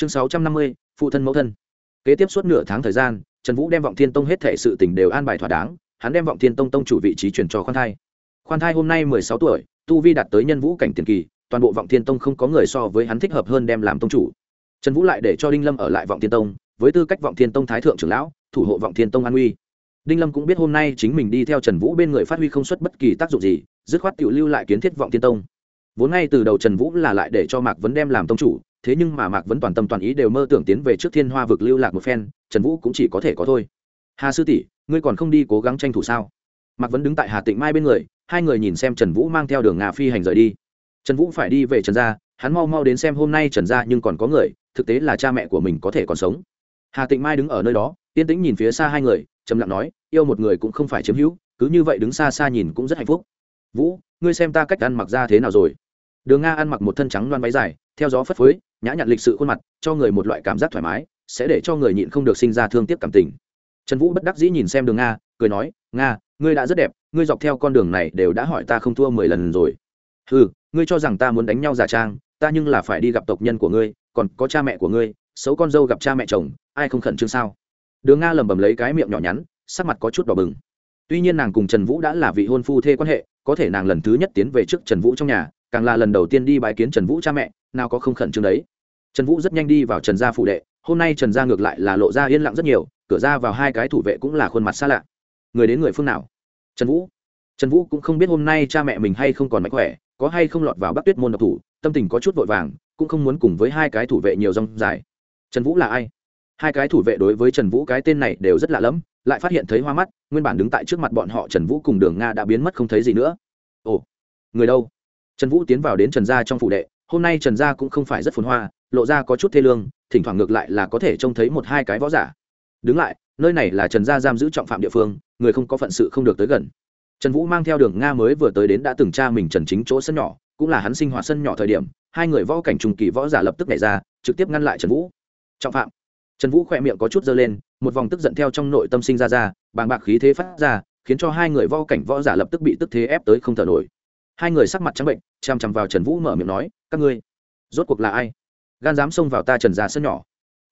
chương sáu trăm năm mươi, phụ thân mẫu thân. Kế tiếp suốt nửa tháng thời gian, trần vũ đem vọng thiên tông hết thể sự tình đều an bài thỏa đáng, hắn đem vọng thiên tông tông chủ vị trí chuyển cho khoan thai. Khoan thai hôm nay mười sáu tuổi, tu vi đạt tới nhân vũ cảnh tiền kỳ, toàn bộ vọng thiên tông không có người so với hắn thích hợp hơn đem làm tông chủ. Trần vũ lại để cho đinh lâm ở lại vọng thiên tông, với tư cách vọng thiên tông thái thượng trưởng lão, thủ hộ vọng thiên tông an uy. Đinh lâm cũng biết hôm nay chính mình đi theo trần vũ bên người phát huy không xuất bất kỳ tác dụng gì, dứt khoát tự lưu lại kiến thiết vọng thiên tông. Vốn ngay từ đầu trần vũ là lại để cho mạc vấn đem làm tông chủ thế nhưng mà mạc vẫn toàn tâm toàn ý đều mơ tưởng tiến về trước thiên hoa vực lưu lạc một phen, trần vũ cũng chỉ có thể có thôi. Hà sư tỷ, ngươi còn không đi cố gắng tranh thủ sao? Mạc vẫn đứng tại hà tịnh mai bên người, hai người nhìn xem trần vũ mang theo đường ngà phi hành rời đi. Trần vũ phải đi về trần gia, hắn mau mau đến xem hôm nay trần gia nhưng còn có người, thực tế là cha mẹ của mình có thể còn sống. Hà tịnh mai đứng ở nơi đó, yên tĩnh nhìn phía xa hai người, trầm lặng nói, yêu một người cũng không phải chiếm hữu, cứ như vậy đứng xa xa nhìn cũng rất hạnh phúc. Vũ, ngươi xem ta cách ăn mặc ra thế nào rồi? Đường nga ăn mặc một thân trắng loan váy dài, theo gió phất phới nhã nhặn lịch sự khuôn mặt, cho người một loại cảm giác thoải mái, sẽ để cho người nhịn không được sinh ra thương tiếc cảm tình. Trần vũ bất đắc dĩ nhìn xem đường nga, cười nói, nga, ngươi đã rất đẹp, ngươi dọc theo con đường này đều đã hỏi ta không thua mười lần rồi. Ừ ngươi cho rằng ta muốn đánh nhau giả trang, ta nhưng là phải đi gặp tộc nhân của ngươi, còn có cha mẹ của ngươi, xấu con dâu gặp cha mẹ chồng, ai không khẩn trương sao? Đường nga lẩm bẩm lấy cái miệng nhỏ nhắn, sắc mặt có chút đỏ bừng. Tuy nhiên nàng cùng trần vũ đã là vị hôn phu thê quan hệ, có thể nàng lần thứ nhất tiến về trước trần vũ trong nhà càng là lần đầu tiên đi bái kiến trần vũ cha mẹ, nào có không khẩn trương đấy. Trần vũ rất nhanh đi vào trần gia phụ đệ, hôm nay trần gia ngược lại là lộ ra yên lặng rất nhiều, cửa ra vào hai cái thủ vệ cũng là khuôn mặt xa lạ. Người đến người phương nào? Trần vũ. Trần vũ cũng không biết hôm nay cha mẹ mình hay không còn mạnh khỏe, có hay không lọt vào bắc tuyết môn độc thủ, tâm tình có chút vội vàng, cũng không muốn cùng với hai cái thủ vệ nhiều rong dài. Trần vũ là ai? Hai cái thủ vệ đối với trần vũ cái tên này đều rất lạ lẫm, lại phát hiện thấy hoa mắt, nguyên bản đứng tại trước mặt bọn họ trần vũ cùng đường nga đã biến mất không thấy gì nữa. Ồ, người đâu? Trần vũ tiến vào đến trần gia trong phủ đệ, hôm nay trần gia cũng không phải rất phồn hoa, lộ ra có chút thê lương, thỉnh thoảng ngược lại là có thể trông thấy một hai cái võ giả. Đứng lại, nơi này là trần gia giam giữ trọng phạm địa phương, người không có phận sự không được tới gần. Trần vũ mang theo đường nga mới vừa tới đến đã từng tra mình trần chính chỗ sân nhỏ, cũng là hắn sinh hoạt sân nhỏ thời điểm, hai người võ cảnh trùng kỳ võ giả lập tức nhảy ra, trực tiếp ngăn lại trần vũ. Trọng phạm. Trần vũ khỏe miệng có chút dơ lên, một vòng tức giận theo trong nội tâm sinh ra ra, bàng bạc khí thế phát ra, khiến cho hai người võ cảnh võ giả lập tức bị tức thế ép tới không thở nổi hai người sắc mặt trắng bệnh, chằm chằm vào trần vũ mở miệng nói, các ngươi, rốt cuộc là ai? Gan dám xông vào ta trần ra sân nhỏ?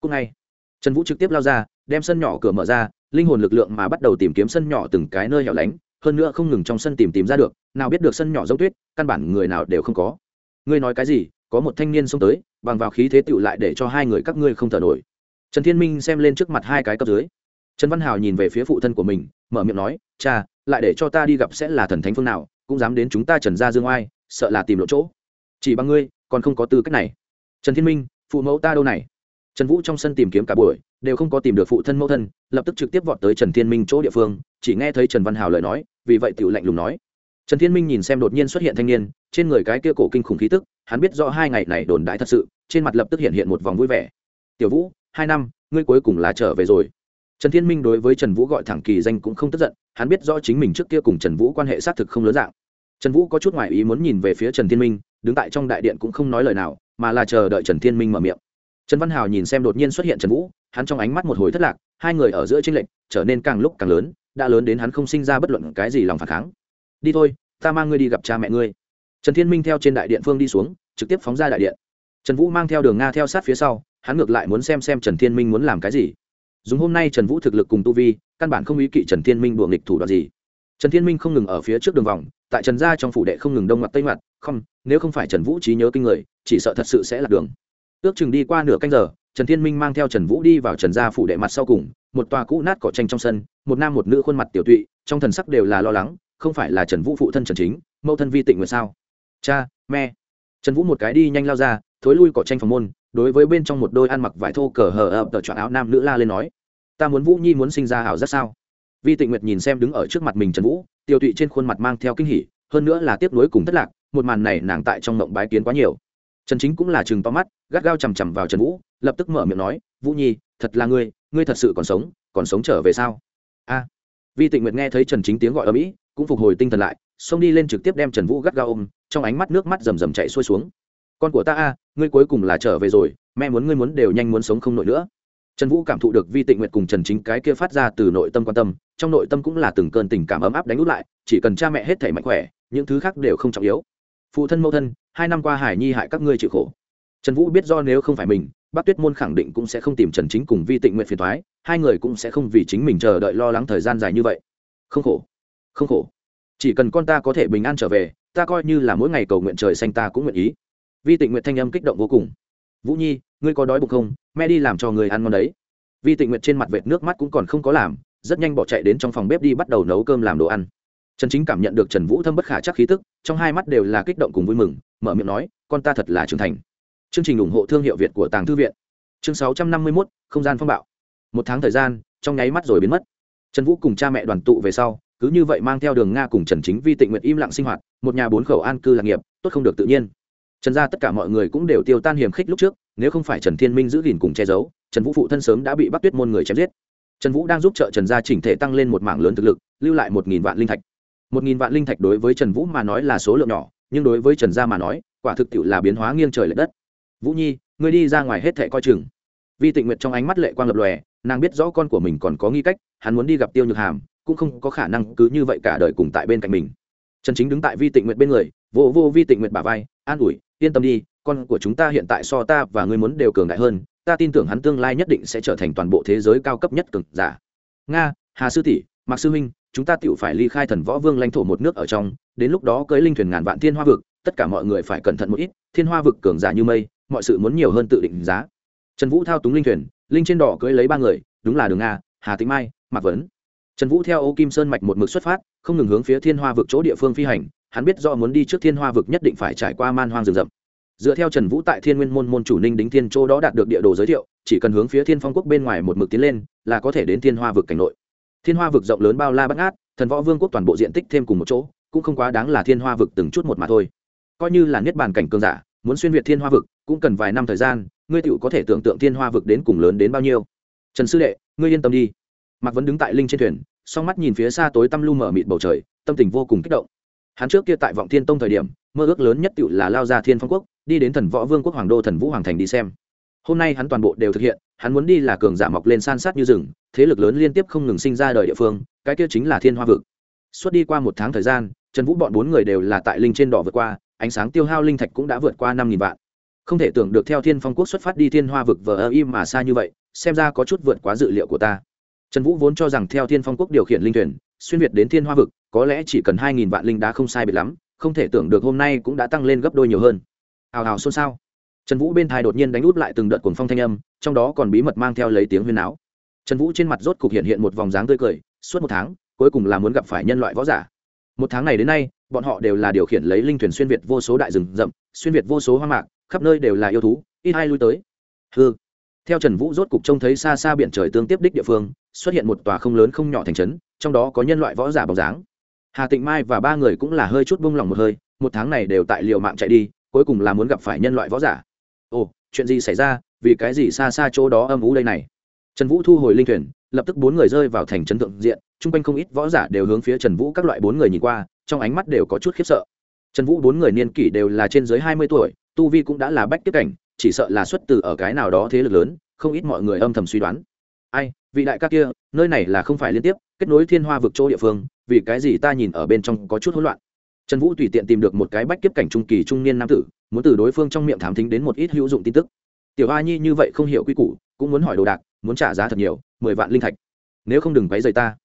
Cũng ngay, trần vũ trực tiếp lao ra, đem sân nhỏ cửa mở ra, linh hồn lực lượng mà bắt đầu tìm kiếm sân nhỏ từng cái nơi hẻo lánh, hơn nữa không ngừng trong sân tìm tìm ra được, nào biết được sân nhỏ giống tuyết, căn bản người nào đều không có. Ngươi nói cái gì? Có một thanh niên xông tới, bằng vào khí thế tựu lại để cho hai người các ngươi không thở nổi. Trần thiên minh xem lên trước mặt hai cái cấp dưới. Trần văn hào nhìn về phía phụ thân của mình, mở miệng nói, cha, lại để cho ta đi gặp sẽ là thần thánh phương nào? Cũng dám đến chúng ta trần gia dương oai, sợ là tìm lộ chỗ. Chỉ bằng ngươi, còn không có tư cách này. Trần thiên minh, phụ mẫu ta đâu này? Trần vũ trong sân tìm kiếm cả buổi, đều không có tìm được phụ thân mẫu thân, lập tức trực tiếp vọt tới trần thiên minh chỗ địa phương, chỉ nghe thấy trần văn hào lời nói, vì vậy tiểu lạnh lùng nói. Trần thiên minh nhìn xem đột nhiên xuất hiện thanh niên, trên người cái kia cổ kinh khủng khí tức, hắn biết rõ hai ngày này đồn đại thật sự, trên mặt lập tức hiện hiện một vòng vui vẻ. Tiểu vũ, hai năm, ngươi cuối cùng là trở về rồi trần thiên minh đối với trần vũ gọi thẳng kỳ danh cũng không tức giận, hắn biết rõ chính mình trước kia cùng trần vũ quan hệ xác thực không lớn dạng. Trần vũ có chút ngoại ý muốn nhìn về phía trần thiên minh, đứng tại trong đại điện cũng không nói lời nào, mà là chờ đợi trần thiên minh mở miệng. Trần văn hào nhìn xem đột nhiên xuất hiện trần vũ, hắn trong ánh mắt một hồi thất lạc, hai người ở giữa tranh lệch, trở nên càng lúc càng lớn, đã lớn đến hắn không sinh ra bất luận cái gì lòng phản kháng. Đi thôi, ta mang ngươi đi gặp cha mẹ ngươi. Trần thiên minh theo trên đại điện phương đi xuống, trực tiếp phóng ra đại điện. Trần vũ mang theo đường nga theo sát phía sau, hắn ngược lại muốn xem xem trần thiên minh muốn làm cái gì dùng hôm nay trần vũ thực lực cùng tu vi, căn bản không ý kỵ trần thiên minh đùa nghịch thủ đoạn gì. Trần thiên minh không ngừng ở phía trước đường vòng, tại trần gia trong phủ đệ không ngừng đông mặt tây mặt không, nếu không phải trần vũ trí nhớ kinh người, chỉ sợ thật sự sẽ là đường. Ước chừng đi qua nửa canh giờ, trần thiên minh mang theo trần vũ đi vào trần gia phủ đệ mặt sau cùng, một tòa cũ nát cỏ tranh trong sân, một nam một nữ khuôn mặt tiểu tụy, trong thần sắc đều là lo lắng, không phải là trần vũ phụ thân trần chính, mẫu thân vi tịnh nguyện sao? Cha, mẹ. Trần vũ một cái đi nhanh lao ra, thối lui cỏ tranh phòng môn đối với bên trong một đôi ăn mặc vải thô cờ hờ ập tờ chọn áo nam nữ la lên nói, ta muốn vũ nhi muốn sinh ra hảo rất sao? Vi tịnh nguyệt nhìn xem đứng ở trước mặt mình trần vũ, tiêu tụy trên khuôn mặt mang theo kinh hỉ, hơn nữa là tiếp nối cùng thất lạc, một màn này nàng tại trong mộng bái kiến quá nhiều. Trần chính cũng là chừng to mắt, gắt gao chằm chằm vào trần vũ, lập tức mở miệng nói, vũ nhi, thật là ngươi ngươi thật sự còn sống còn sống trở về sao? A. Vi tịnh nguyệt nghe thấy trần chính tiếng gọi ở mỹ cũng phục hồi tinh thần lại, xông đi lên trực tiếp đem trần vũ gắt gao ôm, trong ánh mắt nước mắt rầm rầm chạy xuôi xuống con của ta a, ngươi cuối cùng là trở về rồi, mẹ muốn ngươi muốn đều nhanh muốn sống không nổi nữa. Trần vũ cảm thụ được vi tịnh nguyệt cùng trần chính cái kia phát ra từ nội tâm quan tâm, trong nội tâm cũng là từng cơn tình cảm ấm áp đánh út lại, chỉ cần cha mẹ hết thể mạnh khỏe, những thứ khác đều không trọng yếu. Phụ thân mẫu thân, hai năm qua hải nhi hại các ngươi chịu khổ. Trần vũ biết do nếu không phải mình bác tuyết môn khẳng định cũng sẽ không tìm trần chính cùng vi tịnh nguyện phiền thoái hai người cũng sẽ không vì chính mình chờ đợi lo lắng thời gian dài như vậy. Không khổ không khổ. Chỉ cần con ta có thể bình an trở về, ta coi như là mỗi ngày cầu nguyện trời xanh ta cũng nguyện ý vi tịnh nguyện thanh âm kích động vô cùng. Vũ nhi, ngươi có đói bụng không? Mẹ đi làm cho người ăn ngon đấy. Vi tịnh nguyện trên mặt vệt nước mắt cũng còn không có làm, rất nhanh bỏ chạy đến trong phòng bếp đi bắt đầu nấu cơm làm đồ ăn. Trần chính cảm nhận được trần vũ thâm bất khả chắc khí tức, trong hai mắt đều là kích động cùng vui mừng, mở miệng nói, con ta thật là trưởng thành. Chương trình ủng hộ thương hiệu việt của tàng thư viện. Chương sáu trăm năm mươi mốt, không gian phong bạo. Một tháng thời gian, trong nháy mắt rồi biến mất. Trần vũ cùng cha mẹ đoàn tụ về sau, cứ như vậy mang theo đường nga cùng trần chính vi tịnh nguyện im lặng sinh hoạt, một nhà bốn khẩu an cư lạc nghiệp, tốt không được tự nhiên trần gia tất cả mọi người cũng đều tiêu tan hiểm khích lúc trước, nếu không phải trần thiên minh giữ gìn cùng che giấu, trần vũ phụ thân sớm đã bị bắt tuyết môn người chém giết. Trần vũ đang giúp trợ trần gia chỉnh thể tăng lên một mảng lớn thực lực, lưu lại một nghìn vạn linh thạch. Một nghìn vạn linh thạch đối với trần vũ mà nói là số lượng nhỏ, nhưng đối với trần gia mà nói, quả thực tiệu là biến hóa nghiêng trời l ệ đất. Vũ nhi, ngươi đi ra ngoài hết thẻ coi chừng. Vi tịnh nguyệt trong ánh mắt lệ quang lập lòe, nàng biết rõ con của mình còn có nghi cách, hắn muốn đi gặp tiêu nhược hàm, cũng không có khả năng cứ như vậy cả đời cùng tại bên cạnh mình. Trần chính đứng tại vi tịnh nguyệt bên người vô vô vi tịnh nguyệt bà vai an ủi, yên tâm đi, con của chúng ta hiện tại so ta và ngươi muốn đều cường đại hơn, ta tin tưởng hắn tương lai nhất định sẽ trở thành toàn bộ thế giới cao cấp nhất cường giả. Nga, hà sư tỷ, mạc sư huynh, chúng ta tựu phải ly khai thần võ vương lãnh thổ một nước ở trong, đến lúc đó cưới linh thuyền ngàn vạn thiên hoa vực, tất cả mọi người phải cẩn thận một ít, thiên hoa vực cường giả như mây, mọi sự muốn nhiều hơn tự định giá. Trần vũ thao túng linh thuyền, linh trên đỏ cưới lấy ba người, đúng là đường nga, hà tĩnh mai, mạc vấn. Trần vũ theo ô kim sơn mạch một mực xuất phát, không ngừng hướng phía thiên hoa vực chỗ địa phương phi hành hắn biết do muốn đi trước thiên hoa vực nhất định phải trải qua man hoang rừng rậm. Dựa theo trần vũ tại thiên nguyên môn môn chủ ninh đính thiên châu đó đạt được địa đồ giới thiệu, chỉ cần hướng phía thiên phong quốc bên ngoài một mực tiến lên, là có thể đến thiên hoa vực cảnh nội. Thiên hoa vực rộng lớn bao la bắt ngát, thần võ vương quốc toàn bộ diện tích thêm cùng một chỗ, cũng không quá đáng là thiên hoa vực từng chút một mà thôi. Coi như là niết bàn cảnh cường giả, muốn xuyên việt thiên hoa vực, cũng cần vài năm thời gian, ngươi tựu có thể tưởng tượng thiên hoa vực đến cùng lớn đến bao nhiêu. Trần sư đệ, ngươi yên tâm đi. Mạc vẫn đứng tại linh trên thuyền, song mắt nhìn phía xa tối tăm lu mở mịt bầu trời, tâm tình vô cùng kích động hắn trước kia tại vọng thiên tông thời điểm, mơ ước lớn nhất tựu là lao ra thiên phong quốc, đi đến thần võ vương quốc hoàng đô thần vũ hoàng thành đi xem. Hôm nay hắn toàn bộ đều thực hiện, hắn muốn đi là cường giả mọc lên san sát như rừng, thế lực lớn liên tiếp không ngừng sinh ra đời địa phương, cái kia chính là thiên hoa vực. Suốt đi qua một tháng thời gian, trần vũ bọn bốn người đều là tại linh trên đỏ vượt qua, ánh sáng tiêu hao linh thạch cũng đã vượt qua năm nghìn vạn. Không thể tưởng được theo thiên phong quốc xuất phát đi thiên hoa vực vờ ơ im mà xa như vậy, xem ra có chút vượt quá dự liệu của ta. Trần vũ vốn cho rằng theo thiên phong quốc điều khiển linh thuyền, xuyên việt đến thiên hoa vực có lẽ chỉ cần hai nghìn vạn linh đá không sai biệt lắm, không thể tưởng được hôm nay cũng đã tăng lên gấp đôi nhiều hơn. Hào hào xôn xao. Trần vũ bên thai đột nhiên đánh út lại từng đợt cuồng phong thanh âm, trong đó còn bí mật mang theo lấy tiếng huyên áo trần vũ trên mặt rốt cục hiện hiện một vòng dáng tươi cười, suốt một tháng, cuối cùng là muốn gặp phải nhân loại võ giả. Một tháng này đến nay, bọn họ đều là điều khiển lấy linh thuyền xuyên việt vô số đại rừng rậm, xuyên việt vô số hoang mạc, khắp nơi đều là yêu thú, ít ai lui tới. Hư theo trần vũ rốt cục trông thấy xa xa biển trời tương tiếp đích địa phương, xuất hiện một tòa không lớn không nhỏ thành trấn, trong đó có nhân loại võ giả bóng dáng hà tịnh mai và ba người cũng là hơi chút bung lòng một hơi, một tháng này đều tại liều mạng chạy đi, cuối cùng là muốn gặp phải nhân loại võ giả. Ồ, chuyện gì xảy ra? Vì cái gì xa xa chỗ đó âm ú đây này? Trần vũ thu hồi linh thuyền, lập tức bốn người rơi vào thành trấn thượng diện, chung quanh không ít võ giả đều hướng phía trần vũ các loại bốn người nhìn qua, trong ánh mắt đều có chút khiếp sợ. Trần vũ bốn người niên kỷ đều là trên dưới hai mươi tuổi, tu vi cũng đã là bách tiếp cảnh, chỉ sợ là xuất từ ở cái nào đó thế lực lớn, không ít mọi người âm thầm suy đoán. Ai, vị đại ca kia, nơi này là không phải liên tiếp, kết nối thiên hoa vực chỗ địa phương vì cái gì ta nhìn ở bên trong có chút hỗn loạn? Trần vũ tùy tiện tìm được một cái bách kiếp cảnh trung kỳ trung niên nam tử, muốn từ đối phương trong miệng thám thính đến một ít hữu dụng tin tức. Tiểu a nhi như vậy không hiểu quy củ, cũng muốn hỏi đồ đạc, muốn trả giá thật nhiều, mười vạn linh thạch. Nếu không đừng váy dày ta.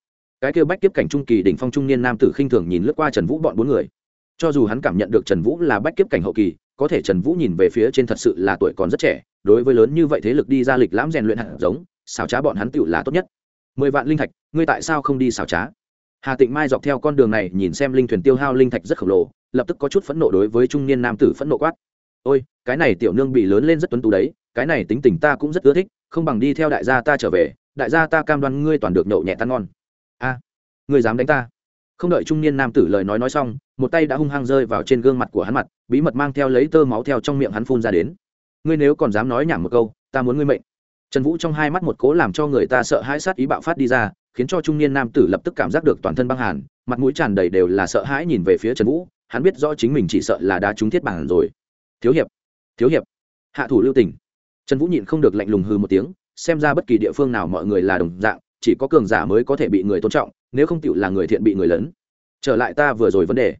Cái kêu bách kiếp cảnh trung kỳ đỉnh phong trung niên nam tử khinh thường nhìn lướt qua trần vũ bọn bốn người. Cho dù hắn cảm nhận được trần vũ là bách kiếp cảnh hậu kỳ, có thể trần vũ nhìn về phía trên thật sự là tuổi còn rất trẻ, đối với lớn như vậy thế lực đi ra lịch lãm rèn luyện hạt giống, xảo trá bọn hắn tựu là tốt nhất. Mười vạn linh thạch, ngươi tại sao không đi xảo trá? Hà tịnh mai dọc theo con đường này nhìn xem linh thuyền tiêu hao linh thạch rất khổng lồ, lập tức có chút phẫn nộ đối với trung niên nam tử phẫn nộ quát. Ôi, cái này tiểu nương bị lớn lên rất tuấn tú đấy, cái này tính tình ta cũng rất ưa thích, không bằng đi theo đại gia ta trở về, đại gia ta cam đoan ngươi toàn được nhậu nhẹ tan ngon. A, ngươi dám đánh ta? Không đợi trung niên nam tử lời nói nói xong, một tay đã hung hăng rơi vào trên gương mặt của hắn mặt, bí mật mang theo lấy tơ máu theo trong miệng hắn phun ra đến. Ngươi nếu còn dám nói nhảm một câu, ta muốn ngươi mệnh. Trần vũ trong hai mắt một cố làm cho người ta sợ hãi sát ý bạo phát đi ra khiến cho trung niên nam tử lập tức cảm giác được toàn thân băng hàn, mặt mũi tràn đầy đều là sợ hãi nhìn về phía trần vũ, hắn biết rõ chính mình chỉ sợ là đã trúng thiết bản rồi. Thiếu hiệp thiếu hiệp. Hạ thủ lưu tình. trần vũ nhịn không được lạnh lùng hư một tiếng, xem ra bất kỳ địa phương nào mọi người là đồng dạng, chỉ có cường giả mới có thể bị người tôn trọng, nếu không tựu là người thiện bị người lớn. Trở lại ta vừa rồi vấn đề.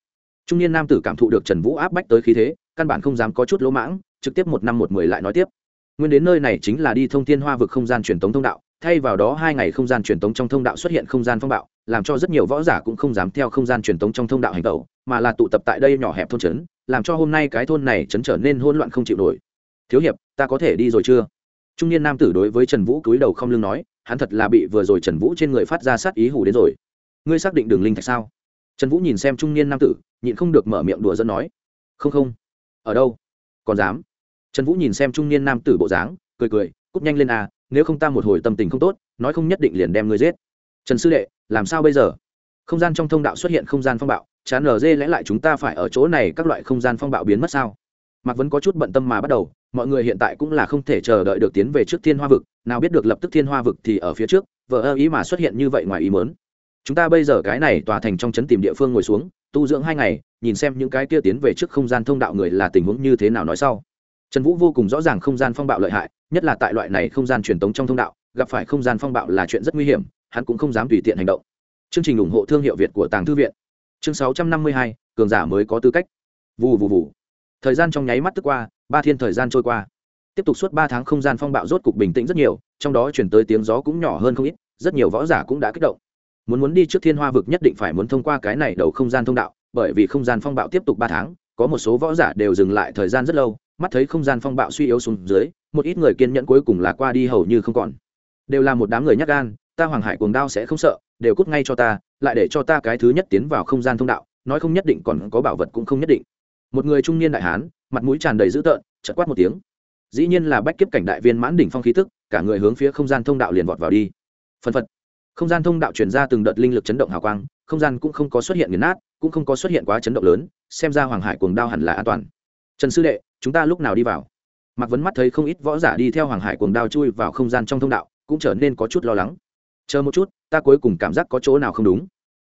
Trung niên nam tử cảm thụ được trần vũ áp bách tới khí thế, căn bản không dám có chút lỗ mãng, trực tiếp một năm một mười lại nói tiếp. Nguyên đến nơi này chính là đi thông thiên hoa vực không gian truyền tống thông đạo thay vào đó hai ngày không gian truyền tống trong thông đạo xuất hiện không gian phong bạo, làm cho rất nhiều võ giả cũng không dám theo không gian truyền tống trong thông đạo hành tẩu, mà là tụ tập tại đây nhỏ hẹp thôn trấn, làm cho hôm nay cái thôn này chấn trở nên hỗn loạn không chịu nổi. Thiếu hiệp, ta có thể đi rồi chưa? Trung niên nam tử đối với trần vũ cúi đầu không lưng nói, hắn thật là bị vừa rồi trần vũ trên người phát ra sát ý hủ đến rồi. Ngươi xác định đường linh thạch sao? Trần vũ nhìn xem trung niên nam tử, nhịn không được mở miệng đùa dẫn nói, không không. Ở đâu? Còn dám. Trần vũ nhìn xem trung niên nam tử bộ dáng, cười cười cúp nhanh lên à nếu không ta một hồi tâm tình không tốt, nói không nhất định liền đem ngươi giết. Trần sư đệ, làm sao bây giờ? Không gian trong thông đạo xuất hiện không gian phong bạo, chán lg lẽ lại chúng ta phải ở chỗ này, các loại không gian phong bạo biến mất sao? Mạc vẫn có chút bận tâm mà bắt đầu, mọi người hiện tại cũng là không thể chờ đợi được tiến về trước thiên hoa vực, nào biết được lập tức thiên hoa vực thì ở phía trước vợ ơ ý mà xuất hiện như vậy ngoài ý mớn chúng ta bây giờ cái này tòa thành trong trấn tìm địa phương ngồi xuống, tu dưỡng hai ngày, nhìn xem những cái kia tiến về trước không gian thông đạo người là tình huống như thế nào nói sau trần vũ vô cùng rõ ràng không gian phong bạo lợi hại, nhất là tại loại này không gian truyền tống trong thông đạo, gặp phải không gian phong bạo là chuyện rất nguy hiểm, hắn cũng không dám tùy tiện hành động. Chương trình ủng hộ thương hiệu việt của tàng thư viện. Chương sáu trăm năm mươi hai, cường giả mới có tư cách. Vù vù vù. Thời gian trong nháy mắt tức qua, ba thiên thời gian trôi qua. Tiếp tục suốt ba tháng không gian phong bạo rốt cục bình tĩnh rất nhiều, trong đó chuyển tới tiếng gió cũng nhỏ hơn không ít, rất nhiều võ giả cũng đã kích động. Muốn muốn đi trước thiên hoa vực nhất định phải muốn thông qua cái này đầu không gian thông đạo, bởi vì không gian phong bạo tiếp tục ba tháng, có một số võ giả đều dừng lại thời gian rất lâu mắt thấy không gian phong bạo suy yếu xuống dưới, một ít người kiên nhẫn cuối cùng là qua đi hầu như không còn. Đều là một đám người nhắc gan, ta hoàng hải cuồng đao sẽ không sợ, đều cút ngay cho ta, lại để cho ta cái thứ nhất tiến vào không gian thông đạo, nói không nhất định còn có bảo vật cũng không nhất định. Một người trung niên đại hán, mặt mũi tràn đầy dữ tợn chật quát một tiếng. Dĩ nhiên là bách kiếp cảnh đại viên mãn đỉnh phong khí tức, cả người hướng phía không gian thông đạo liền vọt vào đi. Phân phật. Không gian thông đạo truyền ra từng đợt linh lực chấn động hào quang, không gian cũng không có xuất hiện nghiền nát, cũng không có xuất hiện quá chấn động lớn, xem ra hoàng hải cuồng đao hẳn là an toàn. Trần sư đệ chúng ta lúc nào đi vào? Mặc vấn mắt thấy không ít võ giả đi theo hoàng hải cuồng đao chui vào không gian trong thông đạo, cũng trở nên có chút lo lắng. Chờ một chút, ta cuối cùng cảm giác có chỗ nào không đúng.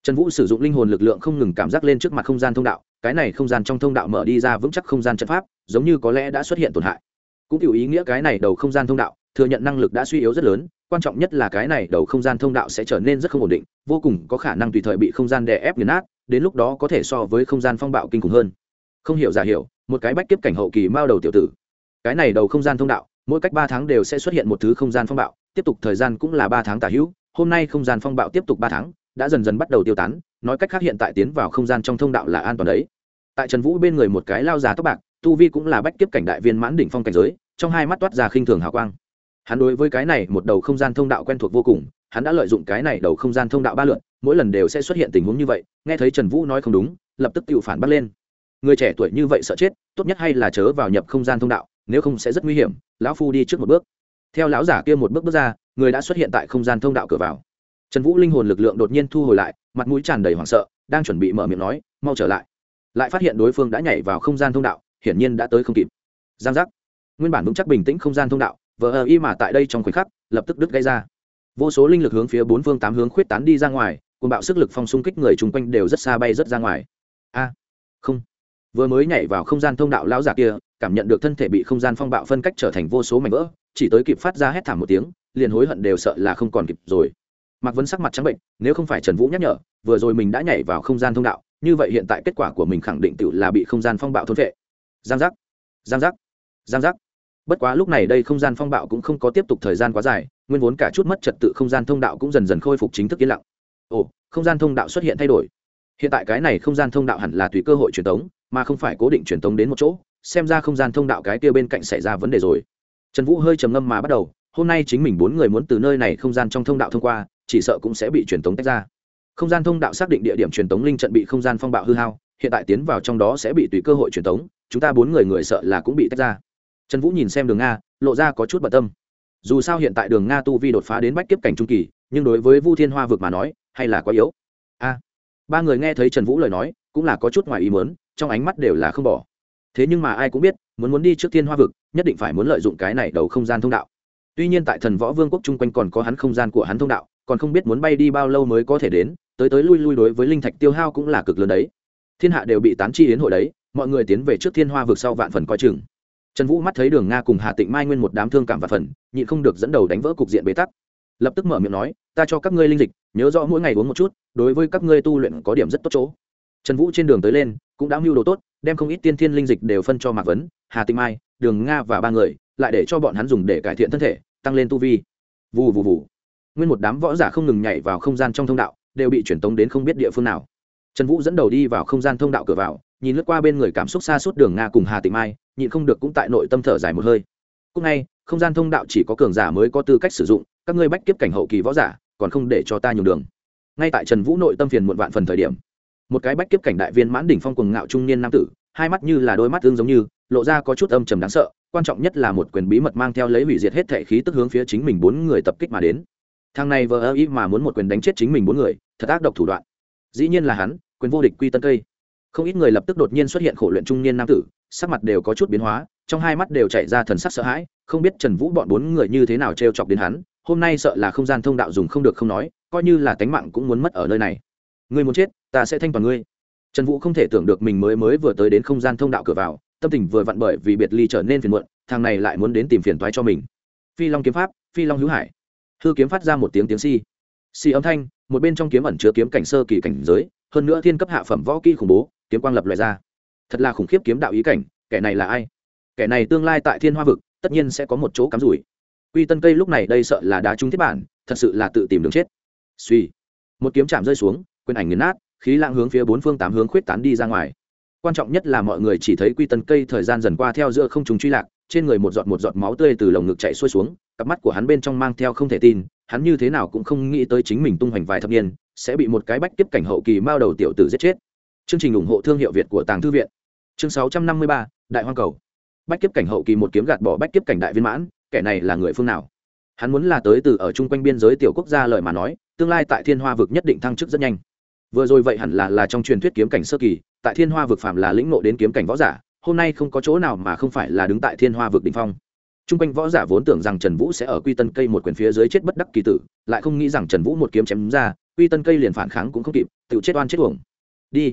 Trần vũ sử dụng linh hồn lực lượng không ngừng cảm giác lên trước mặt không gian thông đạo, cái này không gian trong thông đạo mở đi ra vững chắc không gian trận pháp, giống như có lẽ đã xuất hiện tổn hại. Cũng hiểu ý nghĩa cái này đầu không gian thông đạo, thừa nhận năng lực đã suy yếu rất lớn, quan trọng nhất là cái này đầu không gian thông đạo sẽ trở nên rất không ổn định, vô cùng có khả năng tùy thời bị không gian đè ép nghiền nát, đến lúc đó có thể so với không gian phong bạo kinh khủng hơn. Không hiểu giả hiểu một cái bách kiếp cảnh hậu kỳ mao đầu tiểu tử. Cái này đầu không gian thông đạo, mỗi cách ba tháng đều sẽ xuất hiện một thứ không gian phong bạo, tiếp tục thời gian cũng là ba tháng tả hữu, hôm nay không gian phong bạo tiếp tục ba tháng, đã dần dần bắt đầu tiêu tán, nói cách khác hiện tại tiến vào không gian trong thông đạo là an toàn đấy. Tại trần vũ bên người một cái lao già tóc bạc, tu vi cũng là bách kiếp cảnh đại viên mãn đỉnh phong cảnh giới, trong hai mắt toát ra khinh thường hào quang. Hắn đối với cái này một đầu không gian thông đạo quen thuộc vô cùng, hắn đã lợi dụng cái này đầu không gian thông đạo ba lượn mỗi lần đều sẽ xuất hiện tình huống như vậy, nghe thấy trần vũ nói không đúng, lập tức tự phản bắt lên người trẻ tuổi như vậy sợ chết, tốt nhất hay là chớ vào nhập không gian thông đạo, nếu không sẽ rất nguy hiểm, lão phu đi trước một bước. Theo lão giả kia một bước bước ra, người đã xuất hiện tại không gian thông đạo cửa vào. Trần vũ linh hồn lực lượng đột nhiên thu hồi lại, mặt mũi tràn đầy hoảng sợ, đang chuẩn bị mở miệng nói, mau trở lại. Lại phát hiện đối phương đã nhảy vào không gian thông đạo, hiển nhiên đã tới không kịp. Giang giác. Nguyên bản vững chắc bình tĩnh không gian thông đạo, vờ ờ y mà tại đây trong khoảnh khắc, lập tức đứt gây ra. Vô số linh lực hướng phía bốn phương tám hướng khuyết tán đi ra ngoài cùng bạo sức lực phong xung kích người chung quanh đều rất xa bay rất ra ngoài. A. Không vừa mới nhảy vào không gian thông đạo lão giả kia, cảm nhận được thân thể bị không gian phong bạo phân cách trở thành vô số mảnh vỡ, chỉ tới kịp phát ra hét thảm một tiếng, liền hối hận đều sợ là không còn kịp rồi. Mạc vấn sắc mặt trắng bệnh, nếu không phải trần vũ nhắc nhở, vừa rồi mình đã nhảy vào không gian thông đạo, như vậy hiện tại kết quả của mình khẳng định tự là bị không gian phong bạo thôn vệ. Giang giác giang giác giang giác. Bất quá lúc này đây không gian phong bạo cũng không có tiếp tục thời gian quá dài, nguyên vốn cả chút mất trật tự không gian thông đạo cũng dần dần khôi phục chính thức yên lặng. Ồ, không gian thông đạo xuất hiện thay đổi. Hiện tại cái này không gian thông đạo hẳn là tùy cơ hội truyền tống mà không phải cố định truyền tống đến một chỗ, xem ra không gian thông đạo cái kia bên cạnh xảy ra vấn đề rồi. Trần vũ hơi trầm ngâm mà bắt đầu, hôm nay chính mình bốn người muốn từ nơi này không gian trong thông đạo thông qua, chỉ sợ cũng sẽ bị truyền tống tách ra. Không gian thông đạo xác định địa điểm truyền tống linh trận bị không gian phong bạo hư hao, hiện tại tiến vào trong đó sẽ bị tùy cơ hội truyền tống, chúng ta bốn người người sợ là cũng bị tách ra. Trần vũ nhìn xem đường nga, lộ ra có chút bận tâm. Dù sao hiện tại đường nga tu vi đột phá đến bách kiếp cảnh trung kỳ, nhưng đối với vu thiên hoa vực mà nói, hay là quá yếu. A. Ba người nghe thấy trần vũ lời nói, cũng là có chút ngoài ý mớn trong ánh mắt đều là không bỏ. Thế nhưng mà ai cũng biết, muốn muốn đi trước thiên hoa vực, nhất định phải muốn lợi dụng cái này đầu không gian thông đạo. Tuy nhiên tại thần võ vương quốc chung quanh còn có hắn không gian của hắn thông đạo, còn không biết muốn bay đi bao lâu mới có thể đến, tới tới lui lui đối với linh thạch tiêu hao cũng là cực lớn đấy. Thiên hạ đều bị tán chi yến hội đấy, mọi người tiến về trước thiên hoa vực sau vạn phần coi chừng. Trần vũ mắt thấy đường nga cùng hà tịnh mai nguyên một đám thương cảm và phần, nhịn không được dẫn đầu đánh vỡ cục diện bế tắc. Lập tức mở miệng nói, ta cho các ngươi linh dịch, nhớ rõ mỗi ngày uống một chút, đối với các ngươi tu luyện có điểm rất tốt chỗ. Trần vũ trên đường tới lên cũng đã mưu đồ tốt, đem không ít tiên thiên linh dịch đều phân cho mạc vấn, hà tịnh mai, đường nga và ba người, lại để cho bọn hắn dùng để cải thiện thân thể, tăng lên tu vi. Vù vù vù. Nguyên một đám võ giả không ngừng nhảy vào không gian trong thông đạo, đều bị chuyển tống đến không biết địa phương nào. Trần vũ dẫn đầu đi vào không gian thông đạo cửa vào, nhìn lướt qua bên người cảm xúc xa suốt đường nga cùng hà tịnh mai, nhịn không được cũng tại nội tâm thở dài một hơi. Cúc ngay, không gian thông đạo chỉ có cường giả mới có tư cách sử dụng, các ngươi bách kiếp cảnh hậu kỳ võ giả, còn không để cho ta nhường đường. Ngay tại trần vũ nội tâm phiền muộn vạn phần thời điểm một cái bách kiếp cảnh đại viên mãn đỉnh phong cùng ngạo trung niên nam tử, hai mắt như là đôi mắt tương giống như, lộ ra có chút âm trầm đáng sợ, quan trọng nhất là một quyền bí mật mang theo lấy hủy diệt hết thể khí tức hướng phía chính mình bốn người tập kích mà đến. Thằng này vờ ơ ý mà muốn một quyền đánh chết chính mình bốn người, thật ác độc thủ đoạn. Dĩ nhiên là hắn, quyền vô địch quy tân cây. Không ít người lập tức đột nhiên xuất hiện khổ luyện trung niên nam tử, sắc mặt đều có chút biến hóa, trong hai mắt đều chạy ra thần sắc sợ hãi, không biết trần vũ bọn bốn người như thế nào t r e o chọc đến hắn, hôm nay sợ là không gian thông đạo dùng không được không nói, coi như là tánh mạng cũng muốn mất ở nơi này ngươi muốn chết, ta sẽ thanh toàn ngươi. Trần vũ không thể tưởng được mình mới mới vừa tới đến không gian thông đạo cửa vào, tâm tình vừa vặn bởi vì biệt ly trở nên phiền muộn, thằng này lại muốn đến tìm phiền toái cho mình. Phi long kiếm pháp, phi long hữu hải. Hư kiếm phát ra một tiếng tiếng si si âm thanh, một bên trong kiếm ẩn chứa kiếm cảnh sơ kỳ cảnh giới, hơn nữa thiên cấp hạ phẩm võ kỹ khủng bố, kiếm quang lập loại ra. Thật là khủng khiếp kiếm đạo ý cảnh, kẻ này là ai? Kẻ này tương lai tại thiên hoa vực, tất nhiên sẽ có một chỗ cắm rủi. Quy tân cây lúc này đây sợ là đá trúng thiết bản, thật sự là tự tìm đường chết. Suy một kiếm chạm rơi xuống quyền ảnh nghiền nát, khí lãng hướng phía bốn phương tám hướng khuyết tán đi ra ngoài. Quan trọng nhất là mọi người chỉ thấy quy tân cây thời gian dần qua theo giữa không trùng truy lạc, trên người một giọt một giọt máu tươi từ lồng ngực chạy xuôi xuống, cặp mắt của hắn bên trong mang theo không thể tin, hắn như thế nào cũng không nghĩ tới chính mình tung hoành vài thập niên, sẽ bị một cái bách tiếp cảnh hậu kỳ mao đầu tiểu tử giết chết. Chương trình ủng hộ thương hiệu việt của tàng thư viện. Chương sáu trăm năm mươi ba, đại hoang cầu. Bách kiếp cảnh hậu kỳ một kiếm gạt bỏ bách kiếp cảnh đại viên mãn, kẻ này là người phương nào? Hắn muốn là tới từ ở chung quanh biên giới tiểu quốc gia lời mà nói, tương lai tại thiên hoa vực nhất định thăng chức rất nhanh vừa rồi vậy hẳn là là trong truyền thuyết kiếm cảnh sơ kỳ, tại thiên hoa vực phạm là lĩnh nộ đến kiếm cảnh võ giả, hôm nay không có chỗ nào mà không phải là đứng tại thiên hoa vực đ ỉ n h phong. T r u n g quanh võ giả vốn tưởng rằng trần vũ sẽ ở quy tân cây một quyền phía dưới chết bất đắc kỳ tử, lại không nghĩ rằng trần vũ một kiếm chém ra, quy tân cây liền phản kháng cũng không kịp, tự chết oan chết uổng. Đi.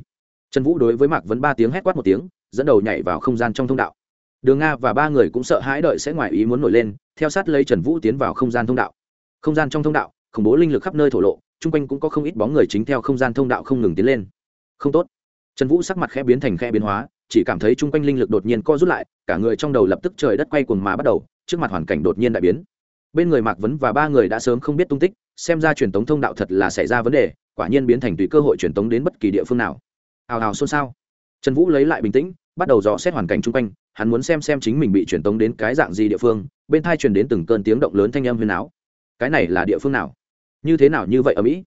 Trần vũ đối với mạc vấn ba tiếng hét quát một tiếng, dẫn đầu nhảy vào không gian trong thông đạo. Đường nga và ba người cũng sợ hãi đợi sẽ ngoài ý muốn nổi lên, theo sát lấy trần vũ tiến vào không gian thông đạo. Không gian trong thông đạo, khủng bố linh lực khắp nơi thổ lộ chung quanh cũng có không ít bóng người chính theo không gian thông đạo không ngừng tiến lên. Không tốt. Trần vũ sắc mặt khẽ biến thành khẽ biến hóa, chỉ cảm thấy chung quanh linh lực đột nhiên co rút lại, cả người trong đầu lập tức trời đất quay cuồng mà bắt đầu, trước mặt hoàn cảnh đột nhiên đại biến. Bên người mạc vấn và ba người đã sớm không biết tung tích, xem ra truyền tống thông đạo thật là xảy ra vấn đề, quả nhiên biến thành tùy cơ hội truyền tống đến bất kỳ địa phương nào. Hào hào xôn xao. Trần vũ lấy lại bình tĩnh, bắt đầu dò xét hoàn cảnh chung quanh, hắn muốn xem xem chính mình bị truyền tống đến cái dạng gì địa phương, bên thai truyền đến từng cơn tiếng động lớn thanh âm huyền áo cái này là địa phương nào? Như thế nào như vậy ở mỹ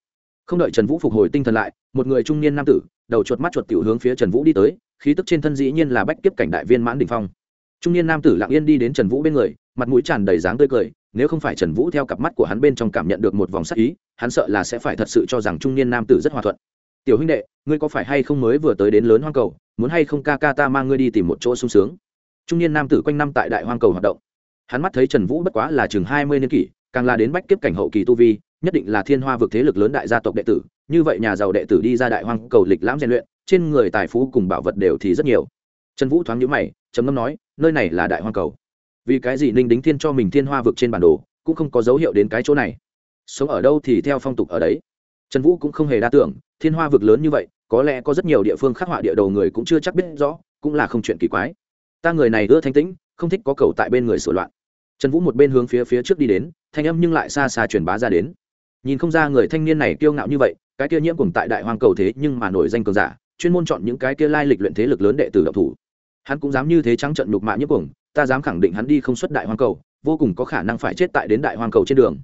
không đợi trần vũ phục hồi tinh thần lại một người trung niên nam tử đầu chuột mắt chuột tiểu hướng phía trần vũ đi tới khí tức trên thân dĩ nhiên là bách kiếp cảnh đại viên mãn đỉnh phong trung niên nam tử lặng yên đi đến trần vũ bên người mặt mũi tràn đầy dáng tươi cười nếu không phải trần vũ theo cặp mắt của hắn bên trong cảm nhận được một vòng sắc ý hắn sợ là sẽ phải thật sự cho rằng trung niên nam tử rất hòa thuận tiểu huynh đệ ngươi có phải hay không mới vừa tới đến lớn hoang cầu muốn hay không ca ca ta mang ngươi đi tìm một chỗ sung sướng trung niên nam tử quanh năm tại đại hoang cầu hoạt động hắn mắt thấy trần vũ bất quá là chừng hai mươi niên kỷ càng là đến bách kiếp cảnh hậu kỳ tu vi nhất định là thiên hoa vực thế lực lớn đại gia tộc đệ tử, như vậy nhà giàu đệ tử đi ra đại hoang cầu lịch lãm rèn luyện, trên người tài phú cùng bảo vật đều thì rất nhiều. Trần vũ thoáng nhữ mày, trầm ngâm nói, nơi này là đại hoang cầu. Vì cái gì ninh đính thiên cho mình thiên hoa vực trên bản đồ, cũng không có dấu hiệu đến cái chỗ này? Sống ở đâu thì theo phong tục ở đấy. Trần vũ cũng không hề đa tưởng, thiên hoa vực lớn như vậy, có lẽ có rất nhiều địa phương khắc họa địa đầu người cũng chưa chắc biết rõ, cũng là không chuyện kỳ quái. Ta người này ưa thanh tĩnh, không thích có cầu tại bên người sửa loạn. Trần vũ một bên hướng phía phía trước đi đến, thanh âm nhưng lại xa xa truyền bá ra đến nhìn không ra người thanh niên này kiêu ngạo như vậy, cái kia nhiễm cùng tại đại hoang cầu thế nhưng mà nổi danh cường giả, chuyên môn chọn những cái kia lai lịch luyện thế lực lớn đệ tử độc thủ. Hắn cũng dám như thế trắng trận nhục mạ nhiễm cùng ta dám khẳng định hắn đi không xuất đại hoang cầu, vô cùng có khả năng phải chết tại đến đại hoang cầu trên đường.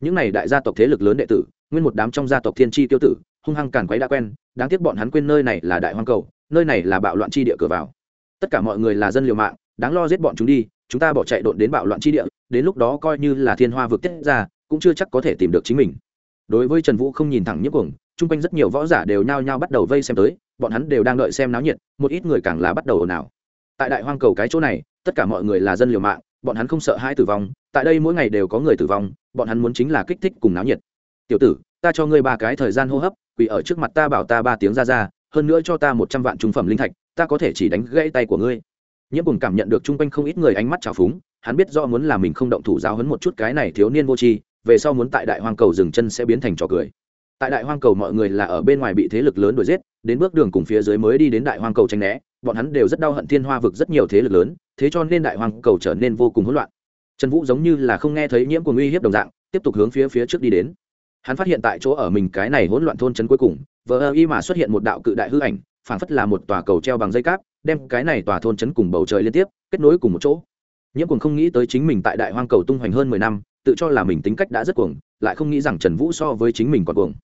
Những này đại gia tộc thế lực lớn đệ tử, nguyên một đám trong gia tộc thiên tri tiêu tử, hung hăng càn quấy đã quen, đáng tiếc bọn hắn quên nơi này là đại hoang cầu, nơi này là bạo loạn chi địa cửa vào. Tất cả mọi người là dân liều mạng, đáng lo giết bọn chúng đi, chúng ta bỏ chạy độn đến bạo loạn chi địa, đến lúc đó coi như là thiên hoa vực tiết ra, cũng chưa chắc có thể tìm được chính mình đối với trần vũ không nhìn thẳng nhiếp cuồng, chung quanh rất nhiều võ giả đều nhao nhao bắt đầu vây xem tới, bọn hắn đều đang đợi xem náo nhiệt, một ít người càng là bắt đầu ồn ào. Tại đại hoang cầu cái chỗ này, tất cả mọi người là dân liều mạng, bọn hắn không sợ hai tử vong, tại đây mỗi ngày đều có người tử vong, bọn hắn muốn chính là kích thích cùng náo nhiệt. Tiểu tử, ta cho ngươi ba cái thời gian hô hấp, quỳ ở trước mặt ta bảo ta ba tiếng ra ra, hơn nữa cho ta một trăm vạn trung phẩm linh thạch, ta có thể chỉ đánh gãy tay của ngươi. Nhiễm cùng cảm nhận được chung quanh không ít người ánh mắt trào phúng, hắn biết do muốn là mình không động thủ giáo hấn một chút cái này thiếu niên vô tri về sau muốn tại đại hoang cầu dừng chân sẽ biến thành trò cười. Tại đại hoang cầu mọi người là ở bên ngoài bị thế lực lớn đuổi giết, đến bước đường cùng phía dưới mới đi đến đại hoang cầu tranh né, bọn hắn đều rất đau hận thiên hoa vực rất nhiều thế lực lớn, thế cho nên đại Hoang cầu trở nên vô cùng hỗn loạn. Trần vũ giống như là không nghe thấy nhiễm của nguy hiếp đồng dạng, tiếp tục hướng phía phía trước đi đến. Hắn phát hiện tại chỗ ở mình cái này hỗn loạn thôn trấn cuối cùng, vờ ơ y mà xuất hiện một đạo cự đại hư ảnh, phảng phất là một tòa cầu treo bằng dây cáp, đem cái này tòa thôn trấn cùng bầu trời liên tiếp, kết nối cùng một chỗ. Nhiễm cùng không nghĩ tới chính mình tại đại hoang cầu tung hoành hơn mười năm tự cho là mình tính cách đã rất cuồng, lại không nghĩ rằng trần vũ so với chính mình còn cuồng.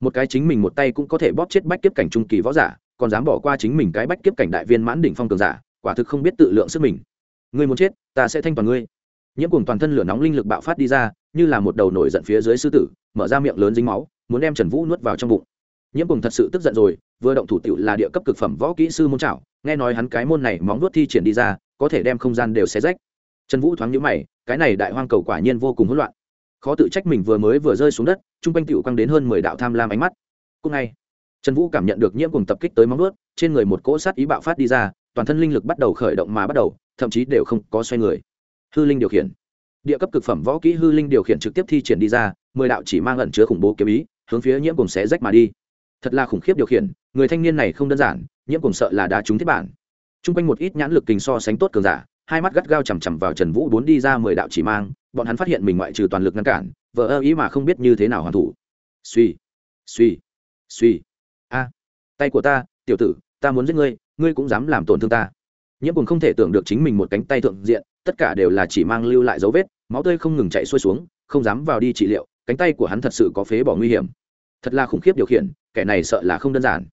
Một cái chính mình một tay cũng có thể bóp chết bách kiếp cảnh trung kỳ võ giả, còn dám bỏ qua chính mình cái bách kiếp cảnh đại viên mãn đỉnh phong cường giả, quả thực không biết tự lượng sức mình. Ngươi muốn chết, ta sẽ thanh toàn ngươi. Nhiễm cùng toàn thân lửa nóng linh lực bạo phát đi ra, như là một đầu nổi giận phía dưới sư tử, mở ra miệng lớn dính máu, muốn đem trần vũ nuốt vào trong bụng. Nhiễm cùng thật sự tức giận rồi, vừa động thủ tiểu là địa cấp cực phẩm võ kỹ sư môn trảo nghe nói hắn cái môn này móng nuốt thi triển đi ra, có thể đem không gian đều xé rách. Trần vũ thoáng nhíu mày cái này đại hoang cầu quả nhiên vô cùng hỗn loạn. Khó tự trách mình vừa mới vừa rơi xuống đất chung quanh tiểu quăng đến hơn mười đạo tham lam ánh mắt. Cùng ngày trần vũ cảm nhận được nhiễm cùng tập kích tới móng ướt trên người một cỗ sát ý bạo phát đi ra, toàn thân linh lực bắt đầu khởi động mà bắt đầu, thậm chí đều không có xoay người. Hư linh điều khiển. Địa cấp cực phẩm võ kỹ hư linh điều khiển trực tiếp thi triển đi ra, mười đạo chỉ mang ẩn chứa khủng bố kiếm ý, hướng phía nhiễm cùng xé rách mà đi. Thật là khủng khiếp điều khiển, người thanh niên này không đơn giản, nhiễm cùng sợ là đá trúng thiết bản. T r u n g quanh một ít nhãn lực kình so sánh tốt cường giả hai mắt gắt gao chằm chằm vào trần vũ bốn đi ra mười đạo chỉ mang, bọn hắn phát hiện mình ngoại trừ toàn lực ngăn cản vợ ơ ý mà không biết như thế nào hoàn thủ. Suy suy suy. A, tay của ta, tiểu tử, ta muốn giết ngươi ngươi cũng dám làm tổn thương ta. Nhiễm cùng không thể tưởng được chính mình một cánh tay thượng diện, tất cả đều là chỉ mang lưu lại dấu vết, máu tươi không ngừng chạy xuôi xuống, không dám vào đi trị liệu, cánh tay của hắn thật sự có phế bỏ nguy hiểm. Thật là khủng khiếp điều khiển, kẻ này sợ là không đơn giản.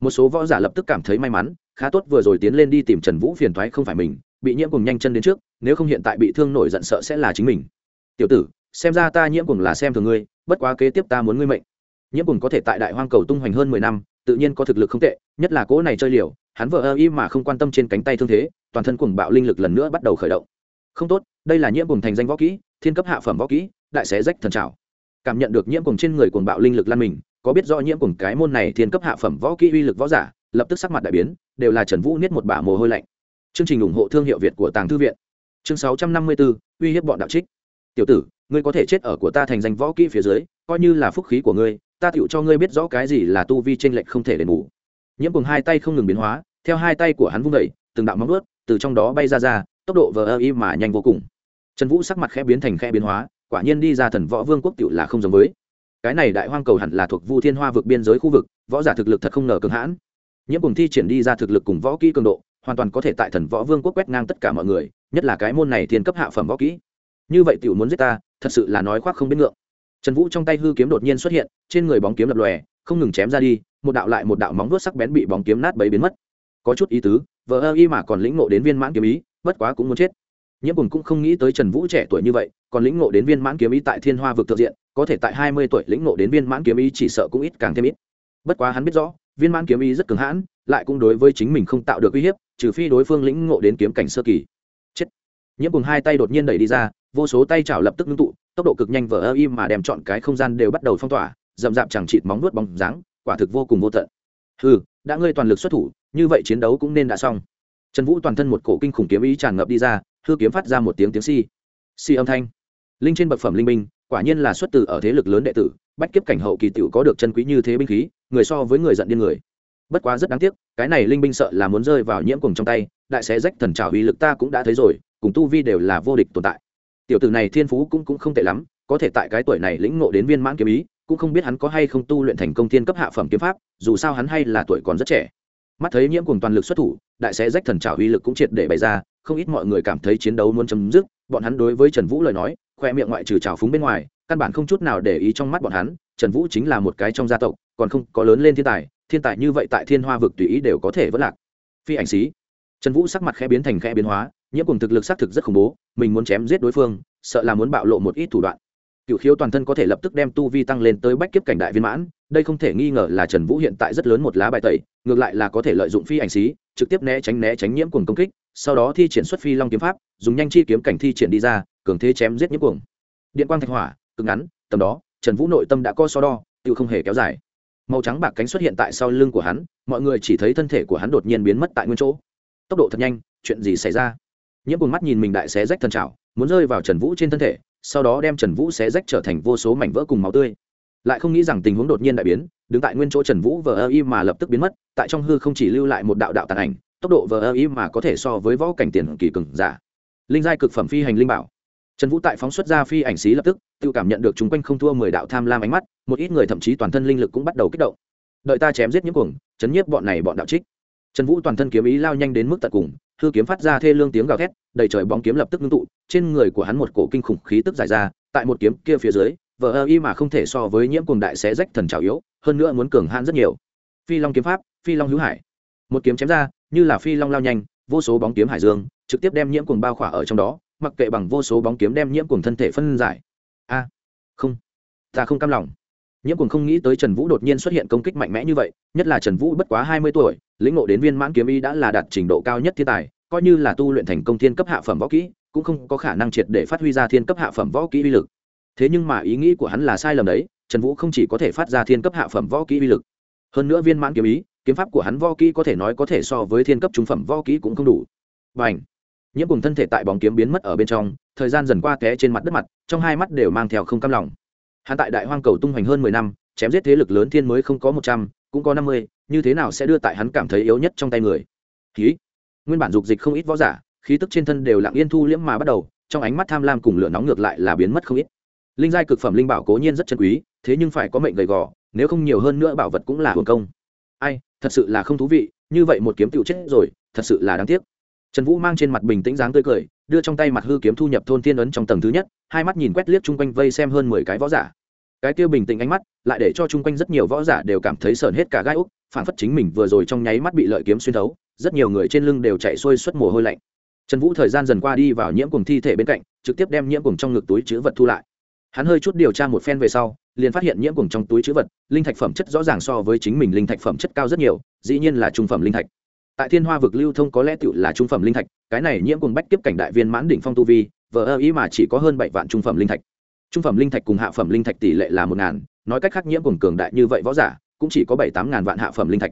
Một số võ giả lập tức cảm thấy may mắn, khá tốt vừa rồi tiến lên đi tìm trần vũ phiền thoái không phải mình bị nhiễm cùng nhanh chân đến trước, nếu không hiện tại bị thương nổi giận sợ sẽ là chính mình. Tiểu tử, xem ra ta nhiễm cùng là xem thường ngươi, bất quá kế tiếp ta muốn ngươi mệnh. Nhiễm cùng có thể tại đại hoang cầu tung hoành hơn mười năm, tự nhiên có thực lực không tệ, nhất là cỗ này chơi liều, hắn vợ ơ y mà không quan tâm trên cánh tay thương thế, toàn thân cùng bạo linh lực lần nữa bắt đầu khởi động. Không tốt, đây là nhiễm cùng thành danh võ kỹ, thiên cấp hạ phẩm võ kỹ, đại xé rách thần trào cảm nhận được nhiễm cùng trên người cuồng bạo linh lực lan mình, có biết rõ nhiễm cùng cái môn này thiên cấp hạ phẩm võ kỹ uy lực võ giả, lập tức sắc mặt đại biến, đều là trần vũ niết một bả mồ hôi lạnh chương trình ủng hộ thương hiệu việt của tàng thư viện. Chương sáu trăm năm mươi bốn uy hiếp bọn đạo trích. Tiểu tử, ngươi có thể chết ở của ta thành danh võ kỹ phía dưới, coi như là phúc khí của ngươi, ta tựu cho ngươi biết rõ cái gì là tu vi t r ê n lệch không thể đền bù. Nhiễm cùng hai tay không ngừng biến hóa, theo hai tay của hắn vung vẩy từng đạo móng ướt từ trong đó bay ra ra, tốc độ vờ ơ y mà nhanh vô cùng. Trần vũ sắc mặt khẽ biến thành khẽ biến hóa, quả nhiên đi ra thần võ vương quốc tựu là không giống với. Cái này đại hoang cầu hẳn là thuộc vu thiên hoa vực biên giới khu vực, võ giả thực lực thật không ngờ cường hãn. Nhiễm cùng thi triển đi ra thực lực cùng võ kỹ cường độ hoàn toàn có thể tại thần võ vương quốc quét ngang tất cả mọi người, nhất là cái môn này thiên cấp hạ phẩm võ kỹ. Như vậy tiểu muốn giết ta, thật sự là nói khoác không biết ngượng. Trần vũ trong tay hư kiếm đột nhiên xuất hiện, trên người bóng kiếm lập lòe, không ngừng chém ra đi, một đạo lại một đạo móng vuốt sắc bén bị bóng kiếm nát bấy biến mất. Có chút ý tứ vợ ơ y mà còn lĩnh ngộ đến viên mãn kiếm ý, bất quá cũng muốn chết. Nhiễm cùng cũng không nghĩ tới trần vũ trẻ tuổi như vậy, còn lĩnh ngộ đến viên mãn kiếm ý tại thiên hoa vực thượng diện, có thể tại hai mươi tuổi lĩnh ngộ đến viên mãn kiếm ý chỉ sợ cũng ít càng thêm ít. Bất quá hắn biết rõ, viên mãn kiếm ý rất cứng hãn lại cũng đối với chính mình không tạo được uy hiếp, trừ phi đối phương lĩnh ngộ đến kiếm cảnh sơ kỳ. Chết. Nhiễm cùng hai tay đột nhiên đẩy đi ra, vô số tay chảo lập tức ngưng tụ, tốc độ cực nhanh vờ ơ im mà đem chọn cái không gian đều bắt đầu phong tỏa rậm rạp chẳng chịt móng nuốt bóng dáng, quả thực vô cùng vô tận. Ừ đã ngươi toàn lực xuất thủ, như vậy chiến đấu cũng nên đã xong. Trần vũ toàn thân một cổ kinh khủng kiếm ý tràn ngập đi ra, hư kiếm phát ra một tiếng tiếng si si âm thanh. Linh trên bậc phẩm linh binh quả nhiên là xuất từ ở thế lực lớn đệ tử, bách kiếp cảnh hậu kỳ tiểu có được chân quý như thế binh khí, người so với người giận điên người bất quá rất đáng tiếc, cái này linh binh sợ là muốn rơi vào nhiễm cùng trong tay, đại xé rách thần trào uy lực ta cũng đã thấy rồi, cùng tu vi đều là vô địch tồn tại. Tiểu tử này thiên phú cũng cũng không tệ lắm, có thể tại cái tuổi này lĩnh ngộ đến viên mãn kiếm ý, cũng không biết hắn có hay không tu luyện thành công thiên cấp hạ phẩm kiếm pháp, dù sao hắn hay là tuổi còn rất trẻ. Mắt thấy nhiễm cùng toàn lực xuất thủ, đại xé rách thần trào uy lực cũng triệt để bày ra, không ít mọi người cảm thấy chiến đấu muốn chấm dứt, bọn hắn đối với trần vũ lời nói, khoe miệng ngoại trừ trào phúng bên ngoài căn bản không chút nào để ý trong mắt bọn hắn, trần vũ chính là một cái trong gia tộc, còn không có lớn lên thiên tài thiên tài như vậy tại thiên hoa vực tùy ý đều có thể vất lạc. Phi ảnh xí. Trần vũ sắc mặt khẽ biến thành khẽ biến hóa, nhiễm cùng thực lực xác thực rất khủng bố, mình muốn chém giết đối phương, sợ là muốn bạo lộ một ít thủ đoạn. Cựu khiếu toàn thân có thể lập tức đem tu vi tăng lên tới bách kiếp cảnh đại viên mãn, đây không thể nghi ngờ là trần vũ hiện tại rất lớn một lá bài tẩy, ngược lại là có thể lợi dụng phi ảnh xí, trực tiếp né tránh né tránh nhiễm cùng công kích, sau đó thi triển xuất phi long kiếm pháp, dùng nhanh chi kiếm cảnh thi triển đi ra, cường thế chém giết nhiễm cuồng. Điện quang thạch hỏa cực ngắn, tầm đó, trần vũ nội tâm đã co so đo tự không hề kéo dài. Màu trắng bạc cánh xuất hiện tại sau lưng của hắn, mọi người chỉ thấy thân thể của hắn đột nhiên biến mất tại nguyên chỗ. Tốc độ thật nhanh, chuyện gì xảy ra? Nhiễm cuồng mắt nhìn mình đại xé rách thân trào muốn rơi vào trần vũ trên thân thể, sau đó đem trần vũ xé rách trở thành vô số mảnh vỡ cùng máu tươi. Lại không nghĩ rằng tình huống đột nhiên đại biến, đứng tại nguyên chỗ trần vũ vờ ơ y mà lập tức biến mất, tại trong hư không chỉ lưu lại một đạo đạo tàn ảnh, tốc độ vờ ơ y mà có thể so với võ cảnh tiền kỳ cường giả. Linh giai cực phẩm phi hành linh bảo trần vũ tại phóng xuất ra phi ảnh xí lập tức, tự cảm nhận được chúng quanh không thua mười đạo tham lam ánh mắt, một ít người thậm chí toàn thân linh lực cũng bắt đầu kích động. Đợi ta chém giết những cuồng, chấn nhiếp bọn này bọn đạo trích. Trần vũ toàn thân kiếm ý lao nhanh đến mức tận cùng, hư kiếm phát ra thê lương tiếng gào thét, đầy trời bóng kiếm lập tức ngưng tụ, trên người của hắn một cổ kinh khủng khí tức dài ra, tại một kiếm kia phía dưới, vờ ơ y mà không thể so với nhiễm cuồng đại sẽ rách thần trào yếu, hơn nữa muốn cường hãn rất nhiều. Phi long kiếm pháp, phi long hữu hải. Một kiếm chém ra, như là phi long lao nhanh, vô số bóng kiếm hải dương, trực tiếp đem nhiễm cuồng bao khỏa ở trong đó mặc kệ bằng vô số bóng kiếm đem nhiễm cùng thân thể phân giải. A, không, ta không cam lòng. Nhiễm cùng không nghĩ tới trần vũ đột nhiên xuất hiện công kích mạnh mẽ như vậy, nhất là trần vũ bất quá hai mươi tuổi, lĩnh ngộ đến viên mãn kiếm y đã là đạt trình độ cao nhất thiên tài, coi như là tu luyện thành công thiên cấp hạ phẩm võ kỹ, cũng không có khả năng triệt để phát huy ra thiên cấp hạ phẩm võ kỹ uy lực. Thế nhưng mà ý nghĩ của hắn là sai lầm đấy, trần vũ không chỉ có thể phát ra thiên cấp hạ phẩm võ kỹ uy lực, hơn nữa viên mãn kiếm ý kiếm pháp của hắn võ kỹ có thể nói có thể so với thiên cấp trung phẩm võ kỹ cũng không đủ. Và ảnh nhiễm cùng thân thể tại bóng kiếm biến mất ở bên trong, thời gian dần qua té trên mặt đất mặt, trong hai mắt đều mang theo không cam lòng. Hắn tại đại hoang cầu tung hoành hơn mười năm, chém giết thế lực lớn thiên mới không có một trăm, cũng có năm mươi, như thế nào sẽ đưa tại hắn cảm thấy yếu nhất trong tay người? Khí. Nguyên bản dục dịch không ít võ giả, khí tức trên thân đều lặng yên thu liễm mà bắt đầu, trong ánh mắt tham lam cùng lửa nóng ngược lại là biến mất không ít. Linh giai cực phẩm linh bảo cố nhiên rất chân quý, thế nhưng phải có mệnh gầy gò, nếu không nhiều hơn nữa bảo vật cũng là hưởng công. Ai, thật sự là không thú vị, như vậy một kiếm tựu chết rồi, thật sự là đáng tiếc trần vũ mang trên mặt bình tĩnh dáng tươi cười, đưa trong tay mặt hư kiếm thu nhập thôn thiên ấn trong tầng thứ nhất, hai mắt nhìn quét liếc chung quanh vây xem hơn mười cái võ giả. Cái tiêu bình tĩnh ánh mắt, lại để cho chung quanh rất nhiều võ giả đều cảm thấy sờn hết cả gai úc phản phất chính mình vừa rồi trong nháy mắt bị lợi kiếm xuyên thấu, rất nhiều người trên lưng đều chạy xuôi suất mồ hôi lạnh. Trần vũ thời gian dần qua đi vào nhiễm cùng thi thể bên cạnh, trực tiếp đem nhiễm cùng trong ngực túi chữ vật thu lại. Hắn hơi chút điều tra một phen về sau, liền phát hiện nhiễm cùng trong túi chữ vật, linh thạch phẩm chất rõ ràng so với chính mình linh thạch phẩm chất cao rất nhiều, dĩ nhiên là trung phẩm linh thạch tại thiên hoa vực lưu thông có lẽ tựu là trung phẩm linh thạch, cái này nhiễm cùng bách tiếp cảnh đại viên mãn đỉnh phong tu vi, vờ ơ ý mà chỉ có hơn bảy vạn trung phẩm linh thạch. Trung phẩm linh thạch cùng hạ phẩm linh thạch tỷ lệ là một ngàn, nói cách khác nhiễm cùng cường đại như vậy võ giả, cũng chỉ có bảy tám ngàn vạn hạ phẩm linh thạch.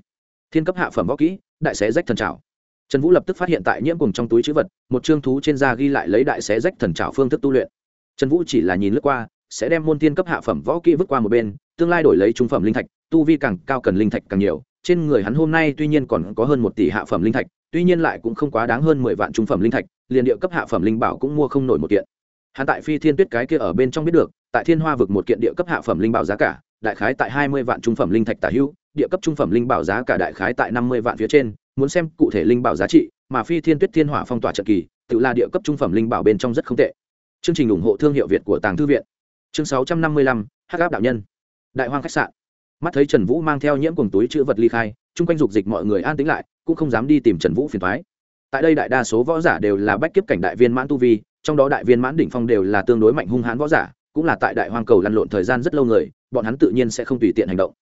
Thiên cấp hạ phẩm võ kỹ, đại xé rách thần trào trần vũ lập tức phát hiện tại nhiễm cùng trong túi chữ vật, một chương thú trên da ghi lại lấy đại xé rách thần trào phương thức tu luyện. Trần vũ chỉ là nhìn lướt qua, sẽ đem môn tiên cấp hạ phẩm võ kỹ vứt qua một bên, tương lai đổi lấy trung phẩm linh thạch, tu vi càng cao cần linh thạch càng nhiều trên người hắn hôm nay tuy nhiên còn có hơn một tỷ hạ phẩm linh thạch, tuy nhiên lại cũng không quá đáng hơn mười vạn trung phẩm linh thạch, liền địa cấp hạ phẩm linh bảo cũng mua không nổi một kiện. Hắn tại phi thiên tuyết cái kia ở bên trong biết được, tại thiên hoa vực một kiện địa cấp hạ phẩm linh bảo giá cả, đại khái tại hai mươi vạn trung phẩm linh thạch tả hữu, địa cấp trung phẩm linh bảo giá cả đại khái tại năm mươi vạn phía trên, muốn xem cụ thể linh bảo giá trị, mà phi thiên tuyết thiên hỏa phong tỏa trận kỳ, tự là địa cấp trung phẩm linh bảo bên trong rất không tệ. Chương trình ủng hộ thương hiệu việt của tàng thư viện. Chương sáu trăm năm mươi lăm, hắc áp đạo nhân. Đại hoang khách sạn mắt thấy trần vũ mang theo nhiễm cùng túi chữ vật ly khai, chung quanh dục dịch mọi người an tính lại, cũng không dám đi tìm trần vũ phiền thoái tại đây đại đa số võ giả đều là bách kiếp cảnh đại viên mãn tu vi, trong đó đại viên mãn đỉnh phong đều là tương đối mạnh hung hãn võ giả, cũng là tại đại hoang cầu lăn lộn thời gian rất lâu người, bọn hắn tự nhiên sẽ không tùy tiện hành động.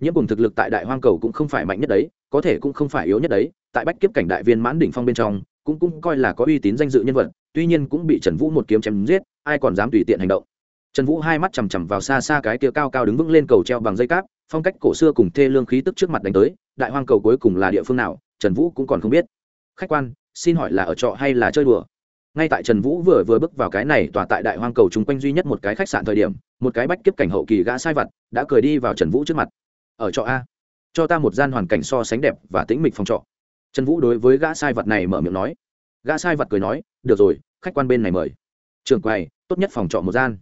Nhiễm cùng thực lực tại đại hoang cầu cũng không phải mạnh nhất đấy, có thể cũng không phải yếu nhất đấy, tại bách kiếp cảnh đại viên mãn đỉnh phong bên trong, cũng cũng coi là có uy tín danh dự nhân vật, tuy nhiên cũng bị trần vũ một kiếm chém giết, ai còn dám tùy tiện hành động. Trần vũ hai mắt chằm chằm vào xa xa cái kia cao cao đứng vững lên cầu treo bằng dây cáp phong cách cổ xưa cùng thê lương khí tức trước mặt đánh tới, đại hoang cầu cuối cùng là địa phương nào, trần vũ cũng còn không biết. Khách quan, xin hỏi là ở trọ hay là chơi đùa? Ngay tại trần vũ vừa vừa bước vào cái này tòa tại đại hoang cầu chung quanh duy nhất một cái khách sạn thời điểm, một cái bách kiếp cảnh hậu kỳ gã sai vặt đã cười đi vào trần vũ trước mặt. Ở trọ a. Cho ta một gian hoàn cảnh so sánh đẹp và tĩnh mịch phòng trọ. Trần vũ đối với gã sai vật này mở miệng nói. Gã sai vật cười nói, được rồi, khách quan bên này mời. Trường quầy, tốt nhất phòng trọ một gian.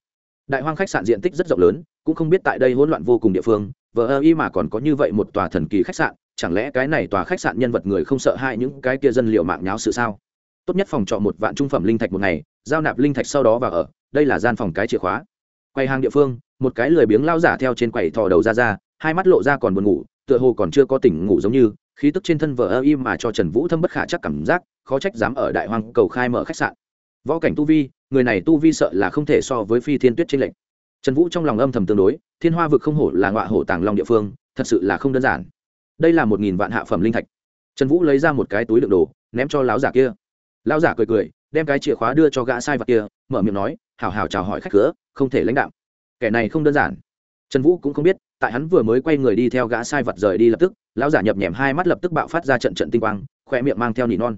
Đại hoang khách sạn diện tích rất rộng lớn, cũng không biết tại đây hỗn loạn vô cùng địa phương vờ ơ y mà còn có như vậy một tòa thần kỳ khách sạn, chẳng lẽ cái này tòa khách sạn nhân vật người không sợ hai những cái kia dân liệu mạng nháo sự sao? Tốt nhất phòng trọ một vạn trung phẩm linh thạch một ngày, giao nạp linh thạch sau đó vào ở, đây là gian phòng cái chìa khóa. Quầy hàng địa phương, một cái lười biếng lao giả theo trên quầy thò đầu ra ra, hai mắt lộ ra còn buồn ngủ, tựa hồ còn chưa có tỉnh ngủ giống như, khí tức trên thân vợ ơ im mà cho trần vũ thâm bất khả chắc cảm giác, khó trách dám ở đại hoang cầu khai mở khách sạn. Võ cảnh tu vi, người này tu vi sợ là không thể so với phi thiên tuyết trinh lệnh trần vũ trong lòng âm thầm tương đối, thiên hoa vực không hổ là ngọa hổ tàng long địa phương, thật sự là không đơn giản. Đây là một nghìn vạn hạ phẩm linh thạch. Trần vũ lấy ra một cái túi đựng đồ, ném cho láo giả kia. Lão giả cười cười, đem cái chìa khóa đưa cho gã sai vật kia, mở miệng nói hào hào chào hỏi khách cửa, không thể lãnh đạo kẻ này không đơn giản. Trần vũ cũng không biết, tại hắn vừa mới quay người đi theo gã sai vật rời đi lập tức, lão giả nhập nhèm hai mắt lập tức bạo phát ra trận trận tinh quang khoe miệng mang theo nỉ non.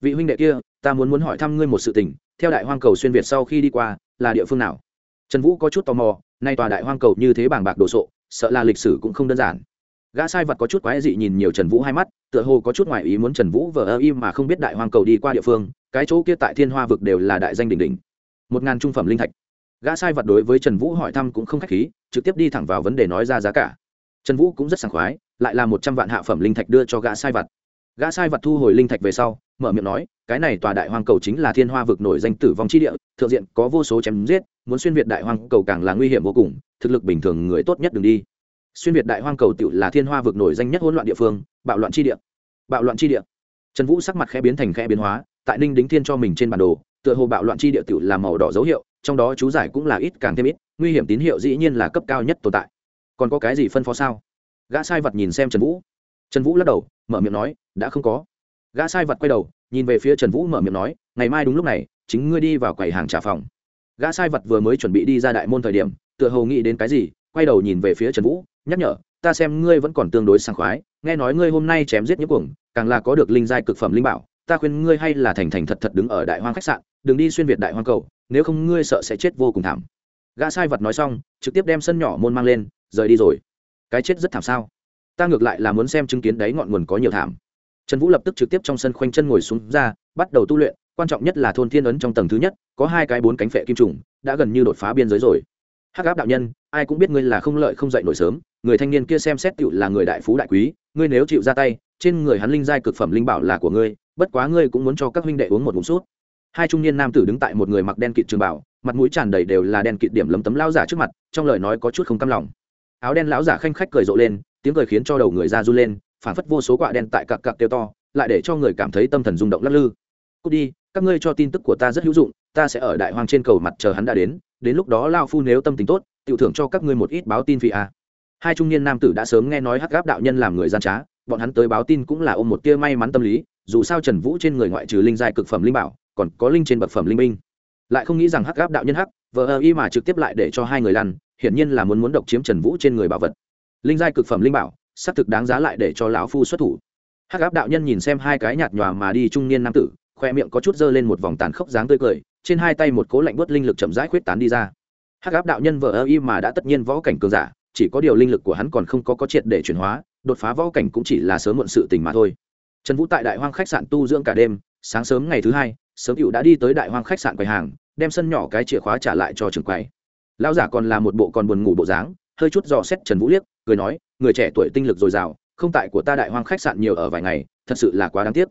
Vị huynh đệ kia, ta muốn muốn hỏi thăm ngươi một sự tình, theo đại hoang cầu xuyên việt sau khi đi qua, là địa phương nào? Trần vũ có chút tò mò, nay tòa đại hoang cầu như thế bàng bạc đồ sộ, sợ là lịch sử cũng không đơn giản. Gã sai vật có chút quái dị nhìn nhiều trần vũ hai mắt, tựa hồ có chút ngoại ý muốn trần vũ vờ ơ im mà không biết đại hoang cầu đi qua địa phương, cái chỗ kia tại thiên hoa vực đều là đại danh đỉnh đỉnh. Một ngàn trung phẩm linh thạch. Gã sai vật đối với trần vũ hỏi thăm cũng không k h á c h khí, trực tiếp đi thẳng vào vấn đề nói ra giá cả. Trần vũ cũng rất sảng khoái, lại là một trăm vạn hạ phẩm linh thạch đưa cho gã sai vật gã sai vật thu hồi linh thạch về sau, mở miệng nói, cái này tòa đại hoang cầu chính là thiên hoa vực nổi danh tử vong chi địa, thượng diện có vô số chém giết, muốn xuyên việt đại hoang cầu càng là nguy hiểm vô cùng, thực lực bình thường người tốt nhất đừng đi. Xuyên việt đại hoang cầu tự là thiên hoa vực nổi danh nhất hỗn loạn địa phương, bạo loạn chi địa. Bạo loạn chi địa. Trần vũ sắc mặt khẽ biến thành khẽ biến hóa, tại ninh đính thiên cho mình trên bản đồ, tựa hồ bạo loạn chi địa tự là màu đỏ dấu hiệu, trong đó chú giải cũng là ít càng thêm ít, nguy hiểm tín hiệu dĩ nhiên là cấp cao nhất tồn tại. Còn có cái gì phân phó sao? Gã sai vật nhìn xem trần vũ trần vũ lắc đầu, mở miệng nói, đã không có. Gã sai vật quay đầu, nhìn về phía trần vũ mở miệng nói, ngày mai đúng lúc này, chính ngươi đi vào quầy hàng trả phòng. Gã sai vật vừa mới chuẩn bị đi ra đại môn thời điểm, tựa hồ nghĩ đến cái gì, quay đầu nhìn về phía trần vũ, nhắc nhở, ta xem ngươi vẫn còn tương đối sảng khoái, nghe nói ngươi hôm nay chém giết nhiếp cuồng, càng là có được linh giai cực phẩm linh bảo, ta khuyên ngươi hay là thành thành thật thật đứng ở đại hoang khách sạn, đừng đi xuyên việt đại hoang cầu, nếu không ngươi sợ sẽ chết vô cùng thảm. Gã sai vật nói xong, trực tiếp đem sân nhỏ môn mang lên, rời đi rồi. Cái chết rất thảm sao? Ta ngược lại là muốn xem chứng kiến đấy ngọn nguồn có nhiều thảm. Trần vũ lập tức trực tiếp trong sân khoanh chân ngồi xuống ra, bắt đầu tu luyện, quan trọng nhất là thôn thiên ấn trong tầng thứ nhất, có hai cái bốn cánh phệ kim trùng, đã gần như đột phá biên giới rồi. Hắc áp đạo nhân, ai cũng biết ngươi là không lợi không dậy nổi sớm, người thanh niên kia xem xét tựu là người đại phú đại quý, ngươi nếu chịu ra tay, trên người hắn linh giai cực phẩm linh bảo là của ngươi, bất quá ngươi cũng muốn cho các huynh đệ uống một ngụm sút hai trung niên nam tử đứng tại một người mặc đen kịt trường bảo, mặt mũi tràn đầy đều là đen kịt điểm lấm tấm lao giả trước mặt, trong lời nói có chút không cam lòng. Áo đen lão giả khanh khách cười rộ lên tiếng cười khiến cho đầu người ra run lên phản phất vô số quạ đen tại cặp cặp tiêu to, lại để cho người cảm thấy tâm thần rung động lắc lư. Cút đi, các ngươi cho tin tức của ta rất hữu dụng, ta sẽ ở đại hoang trên cầu mặt chờ hắn đã đến đến lúc đó lao phu nếu tâm tình tốt tự thưởng cho các ngươi một ít báo tin phi a. Hai trung niên nam tử đã sớm nghe nói hắc gáp đạo nhân làm người gian trá, bọn hắn tới báo tin cũng là ôm một tia may mắn tâm lý, dù sao trần vũ trên người ngoại trừ linh giai cực phẩm linh bảo, còn có linh trên bậc phẩm linh minh. Lại không nghĩ rằng hắc gáp đạo nhân hắc, vờ ơ y mà trực tiếp lại để cho hai người lăn, hiển nhiên là muốn muốn độc chiếm trần vũ trên người bảo vật linh giai cực phẩm linh bảo xác thực đáng giá lại để cho lão phu xuất thủ. Hắc áp đạo nhân nhìn xem hai cái nhạt nhòa mà đi trung niên nam tử, khoe miệng có chút dơ lên một vòng tàn khốc dáng tươi cười, trên hai tay một cố lạnh bớt linh lực chậm rãi khuyết tán đi ra. Hắc áp đạo nhân vợ ơ y mà đã tất nhiên võ cảnh cường giả, chỉ có điều linh lực của hắn còn không có có triệt để chuyển hóa, đột phá võ cảnh cũng chỉ là sớm muộn sự tình mà thôi. Trần vũ tại đại hoang khách sạn tu dưỡng cả đêm, sáng sớm ngày thứ hai, sớm cựu đã đi tới đại hoang khách sạn quầy hàng, đem sân nhỏ cái chìa khóa trả lại cho trường quầy. Lão giả còn là một bộ còn buồn ngủ bộ dáng hơi chút dò xét trần vũ liếc, cười nói, người trẻ tuổi tinh lực dồi dào, không tại của ta đại hoang khách sạn nhiều ở vài ngày, thật sự là quá đáng tiếc.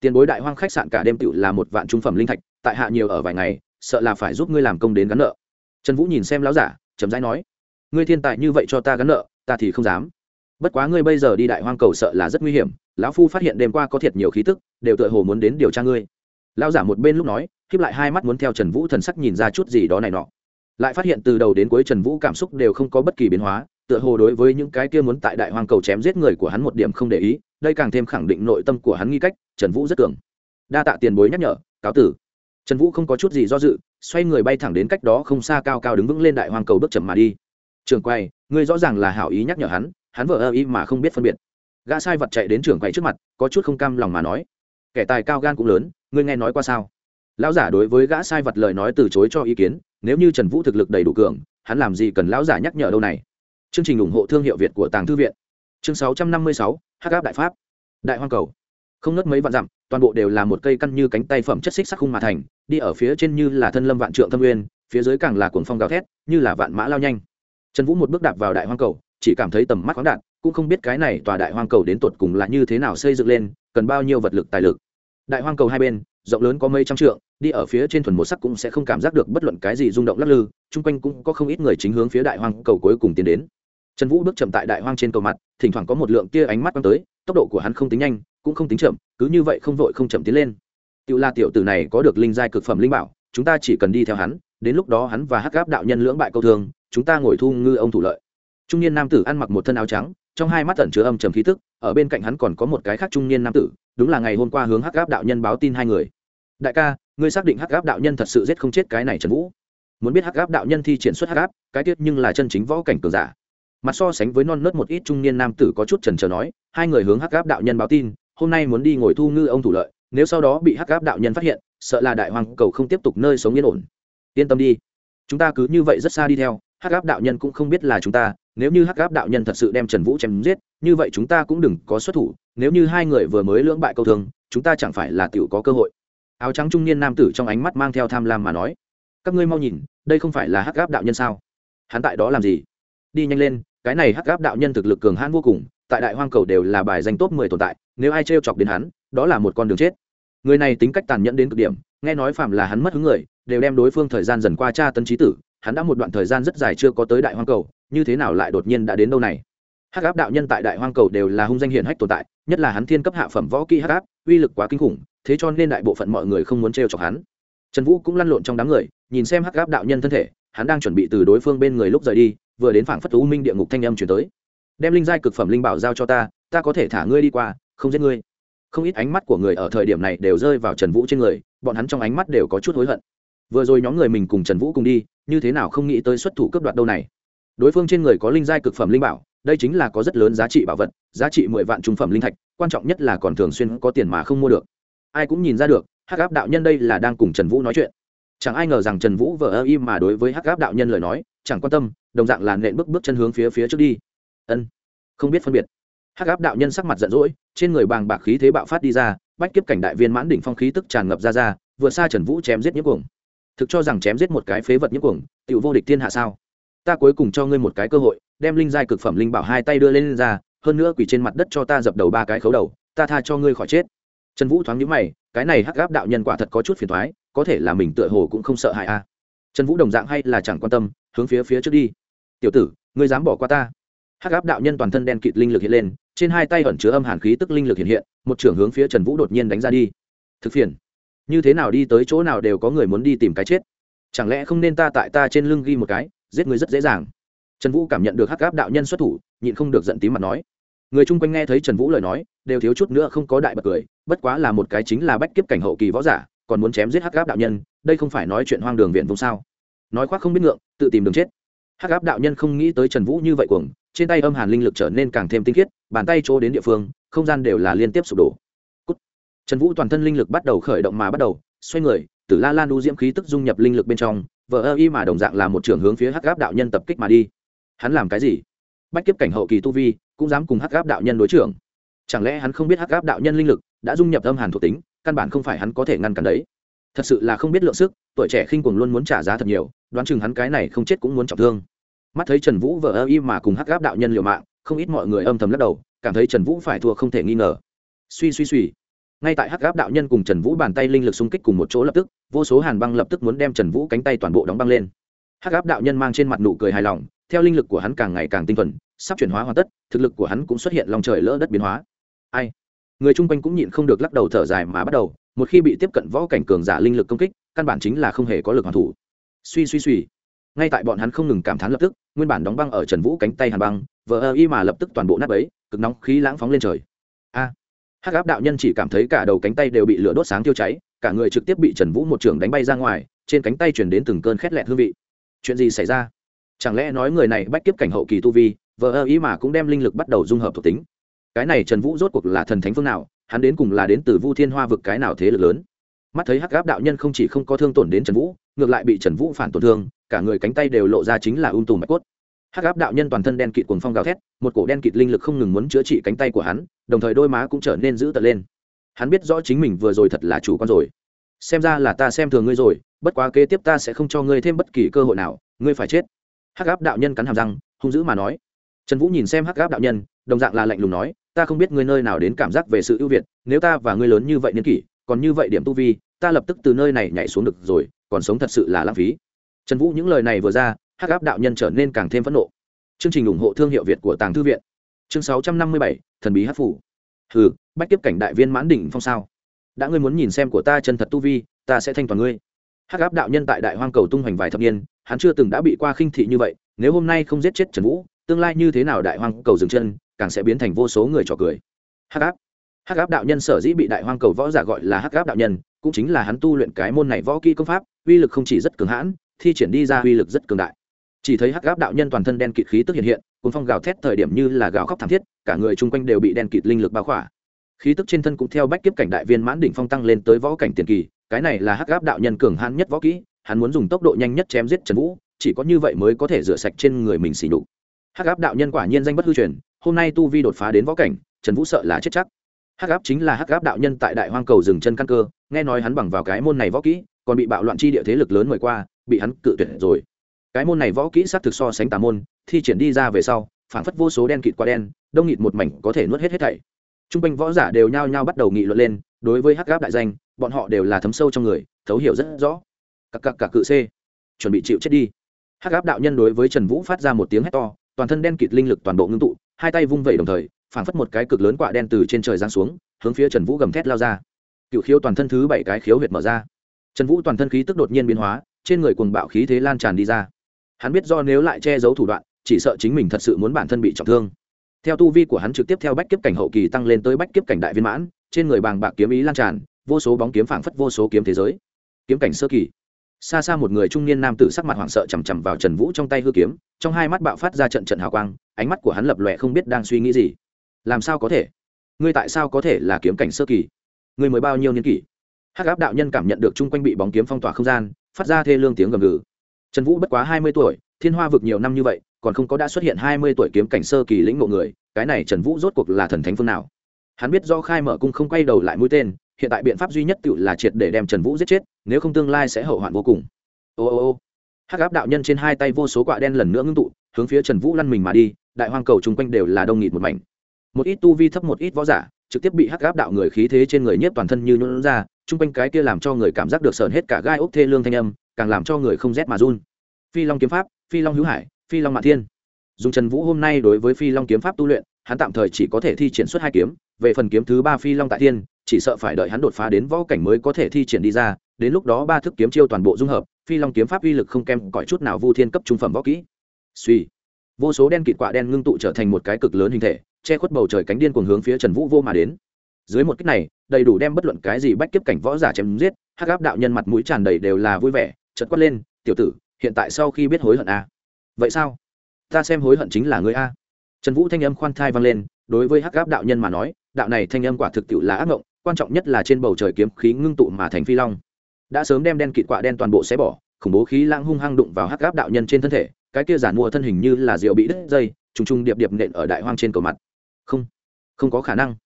Tiền bối đại hoang khách sạn cả đêm tựu là một vạn trung phẩm linh thạch, tại hạ nhiều ở vài ngày, sợ là phải giúp ngươi làm công đến gắn nợ. Trần vũ nhìn xem lão giả chấm dãi nói, ngươi thiên tài như vậy cho ta gắn nợ, ta thì không dám. Bất quá ngươi bây giờ đi đại hoang cầu sợ là rất nguy hiểm, lão phu phát hiện đêm qua có thiệt nhiều khí tức, đều tựa hồ muốn đến điều tra ngươi. Lão giả một bên lúc nói khiếp lại hai mắt muốn theo trần vũ thần sắc nhìn ra chút gì đó này nọ lại phát hiện từ đầu đến cuối trần vũ cảm xúc đều không có bất kỳ biến hóa, tựa hồ đối với những cái kia muốn tại đại hoang cầu chém giết người của hắn một điểm không để ý, đây càng thêm khẳng định nội tâm của hắn nghi cách, trần vũ rất tưởng đa tạ tiền bối nhắc nhở, cáo tử. Trần vũ không có chút gì do dự, xoay người bay thẳng đến cách đó không xa cao cao đứng vững lên đại hoang cầu bước chậm mà đi. Trường quay ngươi rõ ràng là hảo ý nhắc nhở hắn hắn vợ ơ ý mà không biết phân biệt. Gã sai vật chạy đến trường quay trước mặt, có chút không cam lòng mà nói. Kẻ tài cao gan cũng lớn, ngươi nghe nói qua sao? Lão giả đối với gã sai vật lời nói từ chối cho ý kiến nếu như trần vũ thực lực đầy đủ cường, hắn làm gì cần lão giả nhắc nhở đâu này? Chương trình ủng hộ thương hiệu việt của tàng thư viện. Chương sáu trăm năm mươi sáu h áp đại pháp. Đại hoang cầu. Không nớt mấy vạn dặm, toàn bộ đều là một cây căn như cánh tay phẩm chất xích sắc khung mà thành, đi ở phía trên như là thân lâm vạn trượng thâm uyên phía dưới càng là cuồng phong gào thét, như là vạn mã lao nhanh. Trần vũ một bước đạp vào đại hoang cầu, chỉ cảm thấy tầm mắt khoáng đạn cũng không biết cái này tòa đại hoang cầu đến tột cùng là như thế nào xây dựng lên, cần bao nhiêu vật lực tài lực. Đại hoang cầu hai bên rộng lớn có mấy trăm trượng, đi ở phía trên thuần một sắc cũng sẽ không cảm giác được bất luận cái gì rung động lắc lư, chung quanh cũng có không ít người chính hướng phía đại hoang cầu cuối cùng tiến đến. Trần vũ bước chậm tại đại hoang trên cầu mặt, thỉnh thoảng có một lượng tia ánh mắt quăng tới, tốc độ của hắn không tính nhanh, cũng không tính chậm, cứ như vậy không vội không chậm tiến lên. Tự la tiểu tử này có được linh giai cực phẩm linh bảo, chúng ta chỉ cần đi theo hắn, đến lúc đó hắn và hắc gáp đạo nhân lưỡng bại câu thương, chúng ta ngồi thu ngư ông thủ lợi. Trung niên nam tử ăn mặc một thân áo trắng, trong hai mắt tẩn chứa âm trầm khí tức, ở bên cạnh hắn còn có một cái khác trung niên nam tử đúng là ngày hôm qua hướng hắc gáp đạo nhân báo tin hai người. Đại ca, ngươi xác định hắc gáp đạo nhân thật sự giết không chết cái này trần vũ. Muốn biết hắc gáp đạo nhân thi triển xuất hắc gáp cái tiết nhưng là chân chính võ cảnh cường giả. Mặt so sánh với non nớt một ít trung niên nam tử có chút trần trờ nói, hai người hướng hắc gáp đạo nhân báo tin, hôm nay muốn đi ngồi thu ngư ông thủ lợi, nếu sau đó bị hắc gáp đạo nhân phát hiện, sợ là đại hoàng cầu không tiếp tục nơi sống yên ổn. Yên tâm đi. Chúng ta cứ như vậy rất xa đi theo hắc gáp đạo nhân cũng không biết là chúng ta, nếu như hắc gáp đạo nhân thật sự đem trần vũ chém giết, như vậy chúng ta cũng đừng có xuất thủ, nếu như hai người vừa mới lưỡng bại câu thương, chúng ta chẳng phải là tiểu có cơ hội. Áo trắng trung niên nam tử trong ánh mắt mang theo tham lam mà nói. Các ngươi mau nhìn, đây không phải là hắc gáp đạo nhân sao? Hắn tại đó làm gì? Đi nhanh lên, cái này hắc gáp đạo nhân thực lực cường hãn vô cùng, tại đại hoang cầu đều là bài danh top mười tồn tại, nếu ai trêu chọc đến hắn, đó là một con đường chết. Người này tính cách tàn nhẫn đến cực điểm, nghe nói phạm là hắn mất hứng người, đều đem đối phương thời gian dần qua tra tấn trí tử hắn đã một đoạn thời gian rất dài chưa có tới đại hoang cầu, như thế nào lại đột nhiên đã đến đâu này? Hắc áp đạo nhân tại đại hoang cầu đều là hung danh hiển hách tồn tại, nhất là hắn thiên cấp hạ phẩm võ kỹ hắc áp, uy lực quá kinh khủng, thế cho nên đại bộ phận mọi người không muốn trêu chọc hắn. Trần vũ cũng lăn lộn trong đám người, nhìn xem hắc áp đạo nhân thân thể, hắn đang chuẩn bị từ đối phương bên người lúc rời đi, vừa đến phảng phất u minh địa ngục thanh âm chuyển tới. Đem linh giai cực phẩm linh bảo giao cho ta ta có thể thả ngươi đi qua, không giết ngươi. Không ít ánh mắt của người ở thời điểm này đều rơi vào trần vũ trên người, bọn hắn trong ánh mắt đều có chút hối hận vừa rồi nhóm người mình cùng trần vũ cùng đi, như thế nào không nghĩ tới xuất thủ cướp đoạt đâu này. Đối phương trên người có linh giai cực phẩm linh bảo, đây chính là có rất lớn giá trị bảo vật, giá trị mười vạn trung phẩm linh thạch, quan trọng nhất là còn thường xuyên có tiền mà không mua được. Ai cũng nhìn ra được, hắc áp đạo nhân đây là đang cùng trần vũ nói chuyện. Chẳng ai ngờ rằng trần vũ vờ ơ im mà đối với hắc áp đạo nhân lời nói, chẳng quan tâm, đồng dạng là nện bước bước chân hướng phía phía trước đi. Ân, không biết phân biệt. Hắc áp đạo nhân sắc mặt giận dỗi, trên người bàng bạc khí thế bạo phát đi ra, bách kiếp cảnh đại viên mãn đỉnh phong khí tức tràn ngập ra ra, vừa xa trần vũ chém giết nhiễm cuồng thực cho rằng chém giết một cái phế vật nhiễm cuồng tự vô địch thiên hạ sao? Ta cuối cùng cho ngươi một cái cơ hội đem linh giai cực phẩm linh bảo hai tay đưa lên, lên ra hơn nữa quỳ trên mặt đất cho ta dập đầu ba cái khấu đầu ta tha cho ngươi khỏi chết. Trần vũ thoáng nhíu mày cái này hắc gáp đạo nhân quả thật có chút phiền toái, có thể là mình tựa hồ cũng không sợ hại a. Trần vũ đồng dạng hay là chẳng quan tâm hướng phía phía trước đi. Tiểu tử ngươi dám bỏ qua ta. Hắc áp đạo nhân toàn thân đen kịt linh lực hiện lên trên hai tay ẩn chứa âm hàn khí tức linh lực hiện hiện một trưởng hướng phía trần vũ đột nhiên đánh ra đi. Thực phiền như thế nào đi tới chỗ nào đều có người muốn đi tìm cái chết. Chẳng lẽ không nên ta tại ta trên lưng ghi một cái, giết người rất dễ dàng. Trần vũ cảm nhận được hắc áp đạo nhân xuất thủ, nhịn không được giận tím mặt nói. Người chung quanh nghe thấy trần vũ lời nói, đều thiếu chút nữa không có đại bật cười, bất quá là một cái chính là bách kiếp cảnh hậu kỳ võ giả, còn muốn chém giết hắc áp đạo nhân, đây không phải nói chuyện hoang đường viện vùng sao. Nói khoác không biết ngượng, tự tìm đường chết. Hắc áp đạo nhân không nghĩ tới trần vũ như vậy cuồng, trên tay âm hàn linh lực trở nên càng thêm tinh khiết, bàn tay chỗ đến địa phương, không gian đều là liên tiếp sụp đổ trần vũ toàn thân linh lực bắt đầu khởi động mà bắt đầu, xoay người tử la lan đu diễm khí tức dung nhập linh lực bên trong, vờ ơ y mà đồng dạng là một trường hướng phía hắc áp đạo nhân tập kích mà đi. Hắn làm cái gì? Bách kiếp cảnh hậu kỳ tu vi, cũng dám cùng hắc áp đạo nhân đối trưởng. Chẳng lẽ hắn không biết hắc áp đạo nhân linh lực đã dung nhập âm hàn thuộc tính, căn bản không phải hắn có thể ngăn cản đấy. Thật sự là không biết lượng sức, tuổi trẻ khinh cuồng luôn muốn trả giá thật nhiều, đoán chừng hắn cái này không chết cũng muốn trọng thương. Mắt thấy trần vũ vờ ơ y mà cùng hắc áp đạo nhân liều mạng, không ít mọi người âm thầm lắc đầu, cảm thấy trần vũ phải thua không thể nghi ngờ. Suy suy suy ngay tại hắc áp đạo nhân cùng trần vũ bàn tay linh lực xung kích cùng một chỗ lập tức, vô số hàn băng lập tức muốn đem trần vũ cánh tay toàn bộ đóng băng lên. Hắc áp đạo nhân mang trên mặt nụ cười hài lòng, theo linh lực của hắn càng ngày càng tinh thuần, sắp chuyển hóa hoàn tất, thực lực của hắn cũng xuất hiện lòng trời lỡ đất biến hóa. Ai? Người chung quanh cũng nhịn không được lắc đầu thở dài mà bắt đầu, một khi bị tiếp cận võ cảnh cường giả linh lực công kích, căn bản chính là không hề có lực hoàn thủ. Suy suy suy. Ngay tại bọn hắn không ngừng cảm thán lập tức, nguyên bản đóng băng ở trần vũ cánh tay hàn băng, vờ ơ y mà lập tức toàn bộ nắp ấy cực nóng khí lãng phóng lên trời. A! Hắc áp đạo nhân chỉ cảm thấy cả đầu cánh tay đều bị lửa đốt sáng tiêu cháy, cả người trực tiếp bị trần vũ một trường đánh bay ra ngoài, trên cánh tay chuyển đến từng cơn khét lẹt hương vị. Chuyện gì xảy ra? Chẳng lẽ nói người này bách kiếp cảnh hậu kỳ tu vi, vờ ơ ý mà cũng đem linh lực bắt đầu dung hợp thuộc tính? Cái này trần vũ rốt cuộc là thần thánh phương nào, hắn đến cùng là đến từ vu thiên hoa vực cái nào thế lực lớn? Mắt thấy hắc Áp đạo nhân không chỉ không có thương tổn đến trần vũ, ngược lại bị trần vũ phản tổn thương, cả người cánh tay đều lộ ra chính là ung tùm mạch cốt hắc áp đạo nhân toàn thân đen kịt cuồng phong gào thét, một cổ đen kịt linh lực không ngừng muốn chữa trị cánh tay của hắn, đồng thời đôi má cũng trở nên dữ tợn lên. Hắn biết rõ chính mình vừa rồi thật là chủ con rồi. Xem ra là ta xem thường ngươi rồi, bất quá kế tiếp ta sẽ không cho ngươi thêm bất kỳ cơ hội nào, ngươi phải chết. Hắc áp đạo nhân cắn hàm răng, hung dữ mà nói. Trần vũ nhìn xem hắc áp đạo nhân, đồng dạng là lạnh lùng nói, ta không biết ngươi nơi nào đến cảm giác về sự ưu việt, nếu ta và ngươi lớn như vậy niên kỷ, còn như vậy điểm tu vi, ta lập tức từ nơi này nhảy xuống được rồi, còn sống thật sự là lãng phí. Trần vũ những lời này vừa ra hắc áp đạo nhân trở nên càng thêm phẫn nộ. Chương trình ủng hộ thương hiệu việt của tàng thư viện. Chương sáu trăm năm mươi bảy, thần bí hát phủ. Hừ, bách tiếp cảnh đại viên mãn đỉnh phong sao? Đã ngươi muốn nhìn xem của ta chân thật tu vi, ta sẽ thanh toàn ngươi. Hắc áp đạo nhân tại đại hoang cầu tung hoành vài thập niên, hắn chưa từng đã bị qua khinh thị như vậy, nếu hôm nay không giết chết trần vũ, tương lai như thế nào đại hoang cầu dừng chân, càng sẽ biến thành vô số người trò cười. Hắc áp. Hắc áp đạo nhân sở dĩ bị đại hoang cầu võ giả gọi là hắc áp đạo nhân, cũng chính là hắn tu luyện cái môn này võ kỹ công pháp, uy lực không chỉ rất cường hãn, thi triển đi ra uy lực rất cường đại chỉ thấy hắc áp đạo nhân toàn thân đen kịt khí tức hiện hiện, cuốn phong gào thét thời điểm như là gào khóc thảm thiết, cả người chung quanh đều bị đen kịt linh lực bao khỏa. Khí tức trên thân cũng theo bách kiếp cảnh đại viên mãn đỉnh phong tăng lên tới võ cảnh tiền kỳ, cái này là hắc áp đạo nhân cường hãn nhất võ kỹ, hắn muốn dùng tốc độ nhanh nhất chém giết trần vũ, chỉ có như vậy mới có thể rửa sạch trên người mình xỉ đục hắc áp đạo nhân quả nhiên danh bất hư truyền, hôm nay tu vi đột phá đến võ cảnh, trần vũ sợ là chết chắc. Hắc áp chính là hắc áp đạo nhân tại đại hoang cầu dừng chân căn cơ, nghe nói hắn bằng vào cái môn này võ kỹ, còn bị bạo loạn chi địa thế lực lớn mời qua, bị hắn cự tuyệt rồi cái môn này võ kỹ sát thực so sánh tà môn, thi triển đi ra về sau, phảng phất vô số đen kịt qua đen, đông nghịt một mảnh có thể nuốt hết hết thảy. T r u n g quanh võ giả đều nhao nhao bắt đầu nghị luận lên, đối với hắc gáp đại danh, bọn họ đều là thấm sâu trong người, thấu hiểu rất rõ. Cặp cặp cả cự c chuẩn bị chịu chết đi. Hắc gáp đạo nhân đối với trần vũ phát ra một tiếng hét to, toàn thân đen kịt linh lực toàn bộ ngưng tụ, hai tay vung vẩy đồng thời, phảng phất một cái cực lớn quạ đen từ trên trời giáng xuống, hướng phía trần vũ gầm thét lao ra. Cựu khiếu toàn thân thứ bảy cái khiếu huyệt mở ra. Trần vũ toàn thân khí tức đột nhiên biến hóa, trên người cuồng bạo khí thế lan tràn đi ra hắn biết do nếu lại che giấu thủ đoạn, chỉ sợ chính mình thật sự muốn bản thân bị trọng thương. Theo tu vi của hắn trực tiếp theo bách kiếp cảnh hậu kỳ tăng lên tới bách kiếp cảnh đại viên mãn, trên người bàng bạc kiếm ý lan tràn, vô số bóng kiếm phảng phất vô số kiếm thế giới. Kiếm cảnh sơ kỳ. Xa xa một người trung niên nam tử sắc mặt hoảng sợ chằm chằm vào trần vũ trong tay hư kiếm, trong hai mắt bạo phát ra trận trận hào quang, ánh mắt của hắn lập lòe không biết đang suy nghĩ gì. Làm sao có thể? Ngươi tại sao có thể là kiếm cảnh sơ kỳ? Ngươi mới bao nhiêu niên kỷ? Hắc áp đạo nhân cảm nhận được chung quanh bị bóng kiếm phong tỏa không gian, phát ra thê lương tiếng gầm gừ trần vũ bất quá hai mươi tuổi, thiên hoa vực nhiều năm như vậy, còn không có đã xuất hiện hai mươi tuổi kiếm cảnh sơ kỳ lĩnh ngộ người, cái này trần vũ rốt cuộc là thần thánh phương nào? Hắn biết do khai mở cung không quay đầu lại mũi tên, hiện tại biện pháp duy nhất tự là triệt để đem trần vũ giết chết, nếu không tương lai sẽ hậu hoạn vô cùng. Ô ô ô. Hắc áp đạo nhân trên hai tay vô số quạ đen lần nữa ngưng tụ, hướng phía trần vũ lăn mình mà đi, đại hoang cầu chung quanh đều là đông nghịt một mảnh. Một ít tu vi thấp, một ít võ giả, trực tiếp bị hắc áp đạo người khí thế trên người nhiếp toàn thân như nhuận ra, chung quanh cái kia làm cho người cảm giác được sờn hết cả gai ốc thê lương thanh âm càng làm cho người không rét mà run. Phi long kiếm pháp, phi long hữu hải, phi long mạ thiên. Dùng trần vũ hôm nay đối với phi long kiếm pháp tu luyện, hắn tạm thời chỉ có thể thi triển xuất hai kiếm. Về phần kiếm thứ ba phi long tại thiên, chỉ sợ phải đợi hắn đột phá đến võ cảnh mới có thể thi triển đi ra. Đến lúc đó ba thức kiếm chiêu toàn bộ dung hợp, phi long kiếm pháp uy lực không kém cõi chút nào vu thiên cấp trung phẩm võ kỹ. Suy. Vô số đen kịt quạ đen ngưng tụ trở thành một cái cực lớn hình thể, che khuất bầu trời cánh điên cuồng hướng phía trần vũ vô mà đến. Dưới một cách này, đầy đủ đem bất luận cái gì bách kiếp cảnh võ giả chém giết, hắc áp đạo nhân mặt mũi tràn đầy đều là vui vẻ chật quát lên, tiểu tử, hiện tại sau khi biết hối hận à? vậy sao? Ta xem hối hận chính là ngươi a. Trần vũ thanh âm khoan thai vang lên, đối với hắc gáp đạo nhân mà nói, đạo này thanh âm quả thực tiệu là ác ngộng, quan trọng nhất là trên bầu trời kiếm khí ngưng tụ mà thành phi long. Đã sớm đem đen kịt quạ đen toàn bộ xé bỏ, khủng bố khí lãng hung hăng đụng vào hắc gáp đạo nhân trên thân thể, cái kia giản mua thân hình như là rượu bị đứt dây, trùng trùng điệp điệp nện ở đại hoang trên cầu mặt. Không không có khả năng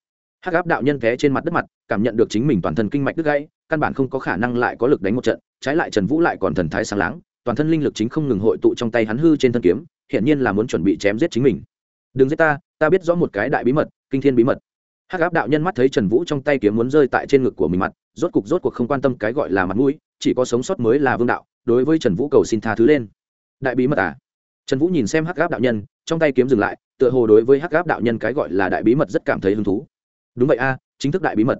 hắc Áp đạo nhân té trên mặt đất mặt, cảm nhận được chính mình toàn thân kinh mạch đứt gãy, căn bản không có khả năng lại có lực đánh một trận, trái lại trần vũ lại còn thần thái sáng láng, toàn thân linh lực chính không ngừng hội tụ trong tay hắn hư trên thân kiếm, hiển nhiên là muốn chuẩn bị chém giết chính mình. Đừng giết ta ta biết rõ một cái đại bí mật, kinh thiên bí mật. Hắc áp đạo nhân mắt thấy trần vũ trong tay kiếm muốn rơi tại trên ngực của mình mặt, rốt cục rốt cuộc không quan tâm cái gọi là mặt mũi, chỉ có sống sót mới là vương đạo, đối với trần vũ cầu xin tha thứ lên. Đại bí mật à? Trần vũ nhìn xem hắc áp đạo nhân, trong tay kiếm dừng lại, tựa hồ đối với hắc áp đạo nhân cái gọi là đại bí mật rất cảm thấy hứng thú đúng vậy a, chính thức đại bí mật.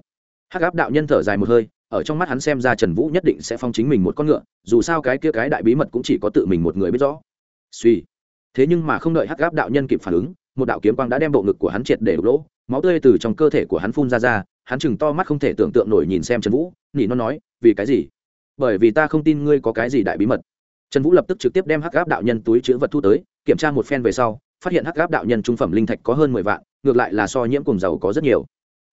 Hắc áp đạo nhân thở dài một hơi, ở trong mắt hắn xem ra trần vũ nhất định sẽ phong chính mình một con ngựa, dù sao cái kia cái đại bí mật cũng chỉ có tự mình một người biết rõ. Suy. Thế nhưng mà không đợi hắc áp đạo nhân kịp phản ứng, một đạo kiếm quang đã đem bộ ngực của hắn triệt để đục lỗ, máu tươi từ trong cơ thể của hắn phun ra ra, hắn chừng to mắt không thể tưởng tượng nổi nhìn xem trần vũ, nỉ nó nói, vì cái gì? Bởi vì ta không tin ngươi có cái gì đại bí mật. Trần vũ lập tức trực tiếp đem hắc áp đạo nhân túi chữ vật thu tới, kiểm tra một phen về sau, phát hiện hắc áp đạo nhân trung phẩm linh thạch có hơn mười vạn, ngược lại là so nhiễm cùng giàu có rất nhiều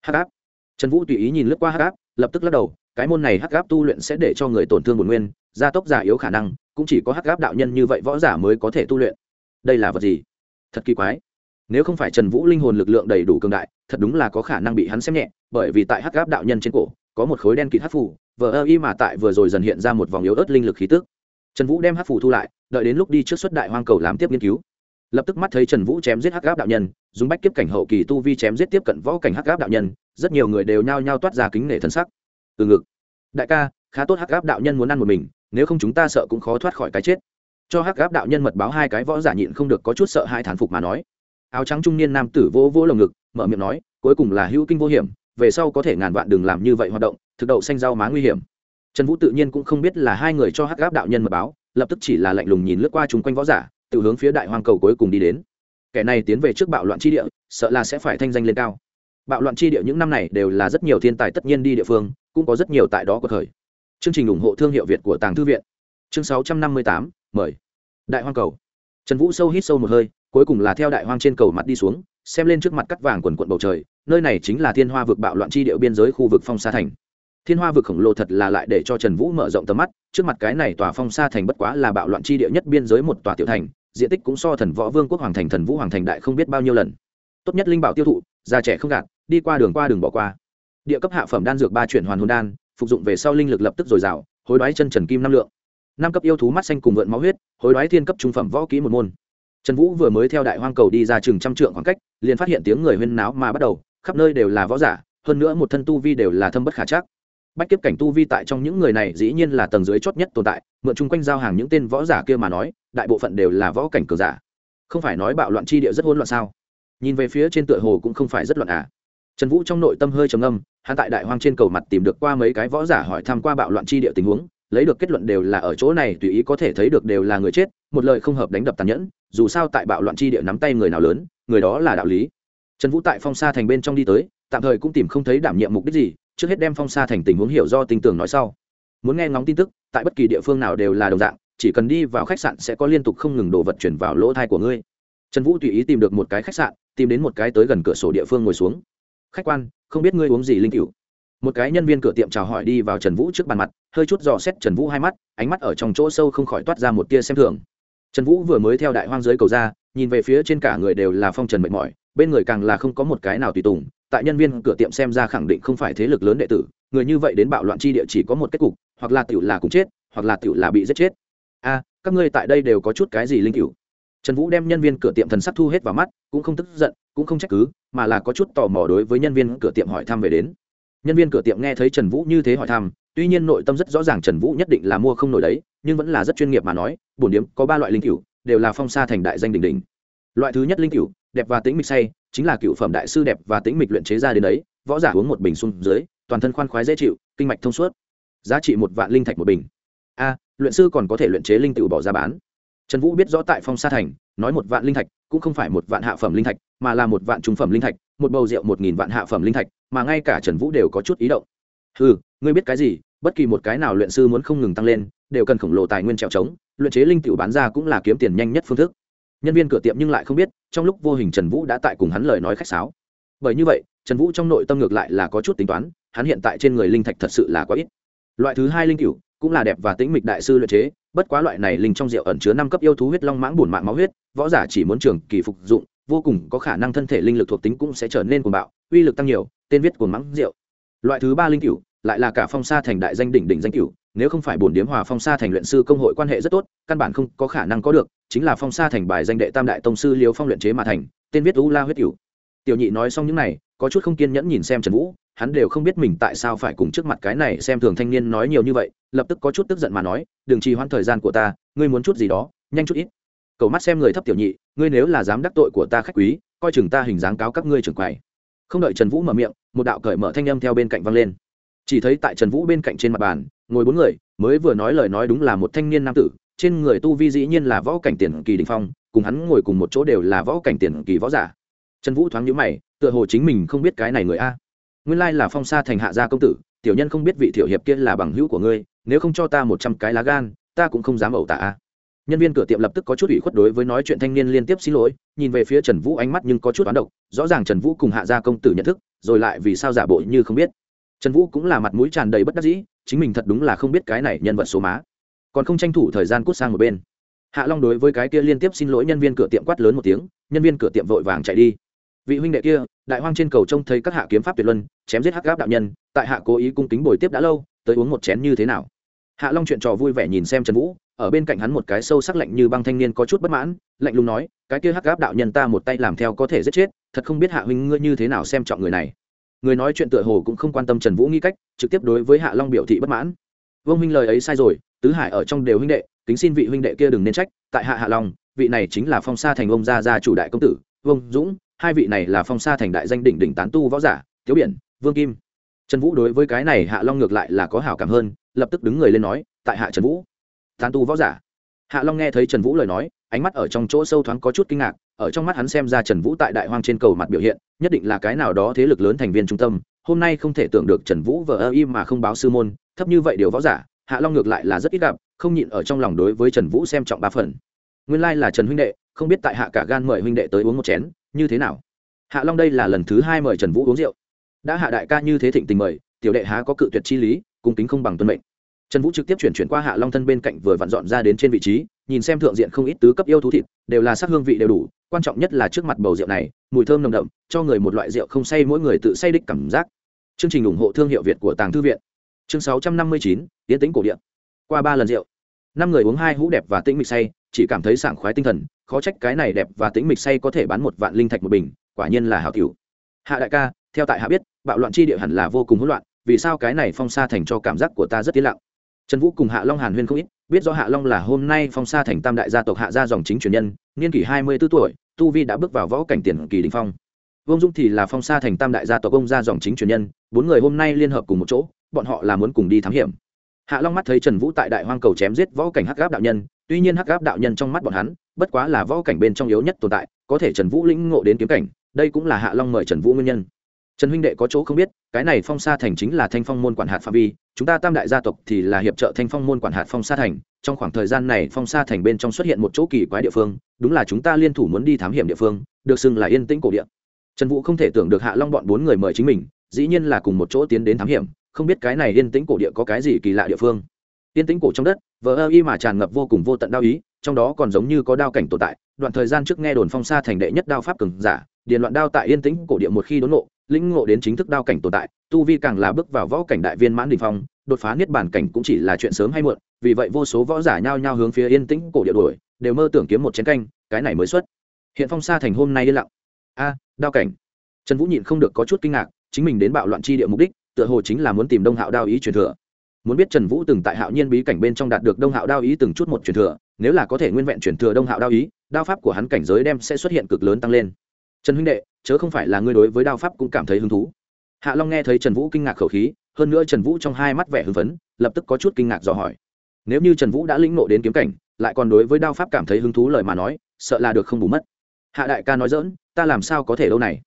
hắc áp. Trần vũ tùy ý nhìn lướt qua hắc áp, lập tức lắc đầu, cái môn này hắc áp tu luyện sẽ để cho người tổn thương bổn nguyên, gia tốc giả yếu khả năng, cũng chỉ có hắc áp đạo nhân như vậy võ giả mới có thể tu luyện. Đây là vật gì? Thật kỳ quái. Nếu không phải trần vũ linh hồn lực lượng đầy đủ cường đại, thật đúng là có khả năng bị hắn xem nhẹ, bởi vì tại hắc áp đạo nhân trên cổ, có một khối đen kịt hắc phủ vờ ơ y mà tại vừa rồi dần hiện ra một vòng yếu ớt linh lực khí tức. Trần vũ đem hắc phủ thu lại, đợi đến lúc đi trước xuất đại hoang cầu làm tiếp nghiên cứu lập tức mắt thấy trần vũ chém giết hắc áp đạo nhân, dùng bách kiếp cảnh hậu kỳ tu vi chém giết tiếp cận võ cảnh hắc áp đạo nhân, rất nhiều người đều nhao nhao toát ra kính nể thân sắc. Từ ngực. Đại ca, khá tốt hắc áp đạo nhân muốn ăn một mình, nếu không chúng ta sợ cũng khó thoát khỏi cái chết. Cho hắc áp đạo nhân mật báo hai cái võ giả nhịn không được có chút sợ hai thán phục mà nói. Áo trắng trung niên nam tử vô vô lồng ngực, mở miệng nói, cuối cùng là hữu kinh vô hiểm, về sau có thể ngàn vạn đừng làm như vậy hoạt động, thực đậu xanh rau má nguy hiểm. Trần vũ tự nhiên cũng không biết là hai người cho hắc áp đạo nhân mật báo, lập tức chỉ là lạnh lùng nhìn lướt qua chung quanh võ giả tự hướng phía đại hoang cầu cuối cùng đi đến. Kẻ này tiến về trước bạo loạn chi địa, sợ là sẽ phải thanh danh lên cao. Bạo loạn chi địa những năm này đều là rất nhiều thiên tài tất nhiên đi địa phương, cũng có rất nhiều tại đó có thời. Chương trình ủng hộ thương hiệu việt của tàng thư viện. Chương sáu trăm năm mươi tám, mời. Đại hoang cầu. Trần vũ sâu hít sâu một hơi, cuối cùng là theo đại hoang trên cầu mặt đi xuống, xem lên trước mặt cắt vàng quần quận bầu trời, nơi này chính là thiên hoa vực bạo loạn chi điệu biên giới khu vực phong sa thành thiên hoa vực khổng lồ thật là lại để cho trần vũ mở rộng tầm mắt, trước mặt cái này tòa phong sa thành bất quá là bạo loạn chi địa nhất biên giới một tòa tiểu thành, diện tích cũng so thần võ vương quốc hoàng thành, thần vũ hoàng thành đại không biết bao nhiêu lần. Tốt nhất linh bảo tiêu thụ, già trẻ không gạt, đi qua đường qua đường bỏ qua. Địa cấp hạ phẩm đan dược ba chuyển hoàn hồn đan, phục dụng về sau linh lực lập tức dồi dào, hối đoái chân trần kim năm lượng. Năm cấp yêu thú mắt xanh cùng vượn máu huyết, hối đoái thiên cấp trung phẩm võ kỹ một môn. Trần vũ vừa mới theo đại hoang cầu đi ra chừng trăm trượng khoảng cách, liền phát hiện tiếng người huyên náo mà bắt đầu, khắp nơi đều là võ giả, hơn nữa một thân tu vi đều là thâm bất khả chắc bách kiếp cảnh tu vi tại trong những người này dĩ nhiên là tầng dưới chót nhất tồn tại, mượn chung quanh giao hàng những tên võ giả kia mà nói, đại bộ phận đều là võ cảnh cường giả. Không phải nói bạo loạn chi địa rất hỗn loạn sao? Nhìn về phía trên tựa hồ cũng không phải rất loạn à. Trần vũ trong nội tâm hơi trầm âm hắn tại đại hoang trên cầu mặt tìm được qua mấy cái võ giả hỏi tham q u a bạo loạn chi địa tình huống, lấy được kết luận đều là ở chỗ này, tùy ý có thể thấy được đều là người chết, một lời không hợp đánh đập tàn nhẫn, dù sao tại bạo loạn chi địa nắm tay người nào lớn, người đó là đạo lý. Trần vũ tại phong sa thành bên trong đi tới, tạm thời cũng tìm không thấy đảm nhiệm mục đích gì trước hết đem phong sa thành tình huống hiểu do tin tưởng nói sau. Muốn nghe ngóng tin tức, tại bất kỳ địa phương nào đều là đồng dạng, chỉ cần đi vào khách sạn sẽ có liên tục không ngừng đổ vật chuyển vào lỗ thai của ngươi. Trần vũ tùy ý tìm được một cái khách sạn, tìm đến một cái tới gần cửa sổ địa phương ngồi xuống. Khách quan, không biết ngươi uống gì linh cựu một cái nhân viên cửa tiệm chào hỏi đi vào trần vũ trước bàn mặt, hơi chút dò xét trần vũ hai mắt, ánh mắt ở trong chỗ sâu không khỏi toát ra một tia xem thường. Trần vũ vừa mới theo đại hoang giới cầu ra, nhìn về phía trên cả người đều là phong trần mệt mỏi, bên người càng là không có một cái nào tùy tùng tại nhân viên cửa tiệm xem ra khẳng định không phải thế lực lớn đệ tử, người như vậy đến bạo loạn chi địa chỉ có một kết cục, hoặc là tiểu là cũng chết, hoặc là tiểu là bị giết chết. A, các ngươi tại đây đều có chút cái gì linh cửu? Trần vũ đem nhân viên cửa tiệm thần sắc thu hết vào mắt, cũng không tức giận, cũng không trách cứ, mà là có chút tò mò đối với nhân viên cửa tiệm hỏi thăm về đến. Nhân viên cửa tiệm nghe thấy trần vũ như thế hỏi thăm, tuy nhiên nội tâm rất rõ ràng trần vũ nhất định là mua không nổi đấy, nhưng vẫn là rất chuyên nghiệp mà nói, bổn điếm có ba loại linh cửu, đều là phong sa thành đại danh đỉnh đỉnh. Loại thứ nhất linh cửu đẹp và tĩnh mịch say, chính là cựu phẩm đại sư đẹp và tĩnh mịch luyện chế ra đến đấy võ giả uống một bình xuống dưới, toàn thân khoan khoái dễ chịu, kinh mạch thông suốt. Giá trị một vạn linh thạch một bình. A, luyện sư còn có thể luyện chế linh tự bỏ ra bán. Trần vũ biết rõ tại phong sa thành, nói một vạn linh thạch cũng không phải một vạn hạ phẩm linh thạch, mà là một vạn trung phẩm linh thạch, một bầu rượu một nghìn vạn hạ phẩm linh thạch, mà ngay cả trần vũ đều có chút ý động. Ừ ngươi biết cái gì, bất kỳ một cái nào luyện sư muốn không ngừng tăng lên, đều cần khổng lồ tài nguyên trèo trống, luyện chế linh tự bán ra cũng là kiếm tiền nhanh nhất phương thức. Nhân viên cửa tiệm nhưng lại không biết trong lúc vô hình trần vũ đã tại cùng hắn lời nói khách sáo. Bởi như vậy, trần vũ trong nội tâm ngược lại là có chút tính toán, hắn hiện tại trên người linh thạch thật sự là quá ít. Loại thứ hai linh cựu cũng là đẹp và tĩnh mịch đại sư luyện chế, bất quá loại này linh trong rượu ẩn chứa năm cấp yêu thú huyết long mãng bùn mạng máu huyết, võ giả chỉ muốn trường kỳ phục dụng, vô cùng có khả năng thân thể linh lực thuộc tính cũng sẽ trở nên cuồng bạo, uy lực tăng nhiều, tên viết cuồng mãng rượu. Loại thứ ba linh cựu lại là cả phong sa thành đại danh đỉnh đỉnh danh cựu nếu không phải bổn điếm hòa phong sa thành luyện sư công hội quan hệ rất tốt, căn bản không có khả năng có được chính là phong sa thành bài danh đệ tam đại tông sư liêu phong luyện chế mà thành, tên viết u la huyết cựu tiểu nhị nói xong những này, có chút không kiên nhẫn nhìn xem trần vũ, hắn đều không biết mình tại sao phải cùng trước mặt cái này xem thường thanh niên nói nhiều như vậy, lập tức có chút tức giận mà nói, đừng trì hoãn thời gian của ta, ngươi muốn chút gì đó, nhanh chút ít. Cầu mắt xem người thấp tiểu nhị, ngươi nếu là dám đắc tội của ta khách quý, coi chừng ta hình dáng cáo các ngươi trưởng quầy. Không đợi trần vũ mở miệng, một đạo cởi mở thanh âm theo bên cạnh văng lên. Chỉ thấy tại trần vũ bên cạnh trên mặt bàn, ngồi bốn người, mới vừa nói lời nói đúng là một thanh niên nam tử trên người tu vi dĩ nhiên là võ cảnh tiền kỳ đình phong, cùng hắn ngồi cùng một chỗ đều là võ cảnh tiền kỳ võ giả. Trần vũ thoáng nhíu mày, tựa hồ chính mình không biết cái này người a. Nguyên lai là phong sa thành hạ gia công tử, tiểu nhân không biết vị tiểu hiệp kia là bằng hữu của ngươi, nếu không cho ta một trăm cái lá gan, ta cũng không dám ẩu tả a. Nhân viên cửa tiệm lập tức có chút ủy khuất đối với nói chuyện thanh niên liên tiếp xin lỗi, nhìn về phía trần vũ ánh mắt nhưng có chút toán độc, rõ ràng trần vũ cùng hạ gia công tử nhận thức, rồi lại vì sao giả bộ như không biết. Trần vũ cũng là mặt mũi tràn đầy bất đắc dĩ, chính mình thật đúng là không biết cái này nhân vật số má còn không tranh thủ thời gian cút sang một bên. Hạ long đối với cái kia liên tiếp xin lỗi nhân viên cửa tiệm quát lớn một tiếng, nhân viên cửa tiệm vội vàng chạy đi. Vị huynh đệ kia, đại hoang trên cầu trông thấy các hạ kiếm pháp tuyệt luân, chém giết hắc gáp đạo nhân, tại hạ cố ý cung kính bồi tiếp đã lâu, tới uống một chén như thế nào? Hạ long chuyện trò vui vẻ nhìn xem trần vũ, ở bên cạnh hắn một cái sâu sắc lạnh như băng thanh niên có chút bất mãn, lạnh lùng nói, cái kia hắc gáp đạo nhân ta một tay làm theo có thể giết chết, thật không biết hạ huynh ngươi như thế nào xem trọng người này. Người nói chuyện tựa hồ cũng không quan tâm trần vũ nghi cách, trực tiếp đối với hạ long biểu thị bất mãn. Vương huynh lời ấy sai rồi tứ hải ở trong đều huynh đệ, kính xin vị huynh đệ kia đừng nên trách, tại hạ hạ long vị này chính là phong sa thành ông gia gia chủ đại công tử, vương dũng, hai vị này là phong sa thành đại danh đỉnh đỉnh tán tu võ giả thiếu biển, vương kim. Trần vũ đối với cái này hạ long ngược lại là có hảo cảm hơn, lập tức đứng người lên nói, tại hạ trần vũ, tán tu võ giả. Hạ long nghe thấy trần vũ lời nói, ánh mắt ở trong chỗ sâu thoáng có chút kinh ngạc, ở trong mắt hắn xem ra trần vũ tại đại hoang trên cầu mặt biểu hiện, nhất định là cái nào đó thế lực lớn thành viên trung tâm, hôm nay không thể tưởng được trần vũ vờ ơ im mà không báo sư môn, thấp như vậy điều võ giả hạ long ngược lại là rất ít gặp không nhịn ở trong lòng đối với trần vũ xem trọng ba phần. Nguyên lai、like、là trần huynh đệ không biết tại hạ cả gan mời huynh đệ tới uống một chén như thế nào? Hạ long đây là lần thứ hai mời trần vũ uống rượu. Đã hạ đại ca như thế thịnh tình mời tiểu đệ há có cự tuyệt chi lý cung kính không bằng tuân mệnh. Trần vũ trực tiếp chuyển chuyển qua hạ long thân bên cạnh vừa vặn dọn ra đến trên vị trí nhìn xem thượng diện không ít tứ cấp yêu thú thịt đều là sắc hương vị đều đủ quan trọng nhất là trước mặt bầu rượu này mùi thơm nồng đậm cho người một loại rượu không say mỗi người tự say đích cảm giác. Chương trình ủng hộ thương hiệu việt của tàng thư viện. Chương 659, tiến tính cổ điện qua ba lần rượu, năm người uống hai hũ đẹp và tĩnh mịch say, chỉ cảm thấy sảng khoái tinh thần, khó trách cái này đẹp và tĩnh mịch say có thể bán một vạn linh thạch một bình, quả nhiên là hảo tiểu. Hạ đại ca, theo tại hạ biết, bạo loạn chi địa hẳn là vô cùng hỗn loạn, vì sao cái này phong sa thành cho cảm giác của ta rất tiến lặng? Trần vũ cùng hạ long hàn huyên không ít, biết do hạ long là hôm nay phong sa thành tam đại gia tộc hạ gia dòng chính truyền nhân, niên kỷ hai mươi b ố tuổi, tu vi đã bước vào võ cảnh tiền kỳ đình phong. Vương dung thì là phong sa thành tam đại gia tộc ông gia dòng chính truyền nhân, bốn người hôm nay liên hợp cùng một chỗ, bọn họ là muốn cùng đi thám hiểm hạ long mắt thấy trần vũ tại đại hoang cầu chém giết võ cảnh hắc gáp đạo nhân, tuy nhiên hắc gáp đạo nhân trong mắt bọn hắn, bất quá là võ cảnh bên trong yếu nhất tồn tại, có thể trần vũ lĩnh ngộ đến kiếm cảnh, đây cũng là hạ long mời trần vũ nguyên nhân. Trần huynh đệ có chỗ không biết, cái này phong sa thành chính là thanh phong môn quản hạt phạm vi, chúng ta tam đại gia tộc thì là hiệp trợ thanh phong môn quản hạt phong sa thành, trong khoảng thời gian này phong sa thành bên trong xuất hiện một chỗ kỳ quái địa phương, đúng là chúng ta liên thủ muốn đi thám hiểm địa phương, được xưng là yên tĩnh cổ địa. Trần vũ không thể tưởng được hạ long bọn bốn người mời chính mình, dĩ nhiên là cùng một chỗ tiến đến thám hiểm không biết cái này yên tĩnh cổ địa có cái gì kỳ lạ địa phương. Yên tĩnh cổ trong đất, vờ ơ y mà tràn ngập vô cùng vô tận đao ý, trong đó còn giống như có đao cảnh tồn tại, đoạn thời gian trước nghe đồn phong sa thành đệ nhất đao pháp cường giả, điền loạn đao tại yên tĩnh cổ địa một khi đốn nộ lĩnh ngộ đến chính thức đao cảnh tồn tại, tu vi càng là bước vào võ cảnh đại viên mãn đình phong, đột phá niết bản cảnh cũng chỉ là chuyện sớm hay muộn, vì vậy vô số võ giả nhao nhao hướng phía yên tĩnh cổ địa đuổi, đều mơ tưởng kiếm một chén canh, cái này mới xuất. Hiện phong sa thành hôm nay yên lặng. A, đao cảnh. Trần vũ nhịn không được có chút kinh ngạc, chính mình đến bạo loạn chi địa mục đích tựa hồ chính là muốn tìm đông hạo đao ý truyền thừa. Muốn biết trần vũ từng tại hạo nhiên bí cảnh bên trong đạt được đông hạo đao ý từng chút một truyền thừa, nếu là có thể nguyên vẹn truyền thừa đông hạo đao ý, đao pháp của hắn cảnh giới đem sẽ xuất hiện cực lớn tăng lên. Trần huynh đệ, chớ không phải là ngươi đối với đao pháp cũng cảm thấy hứng thú. Hạ long nghe thấy trần vũ kinh ngạc khẩu khí, hơn nữa trần vũ trong hai mắt vẻ hưng phấn, lập tức có chút kinh ngạc dò hỏi. Nếu như trần vũ đã lĩnh nộ đến kiếm cảnh, lại còn đối với đao pháp cảm thấy hứng thú lời mà nói, sợ là được không bù mất. Hạ đại ca nói dỡn ta làm sao có thể đâu này?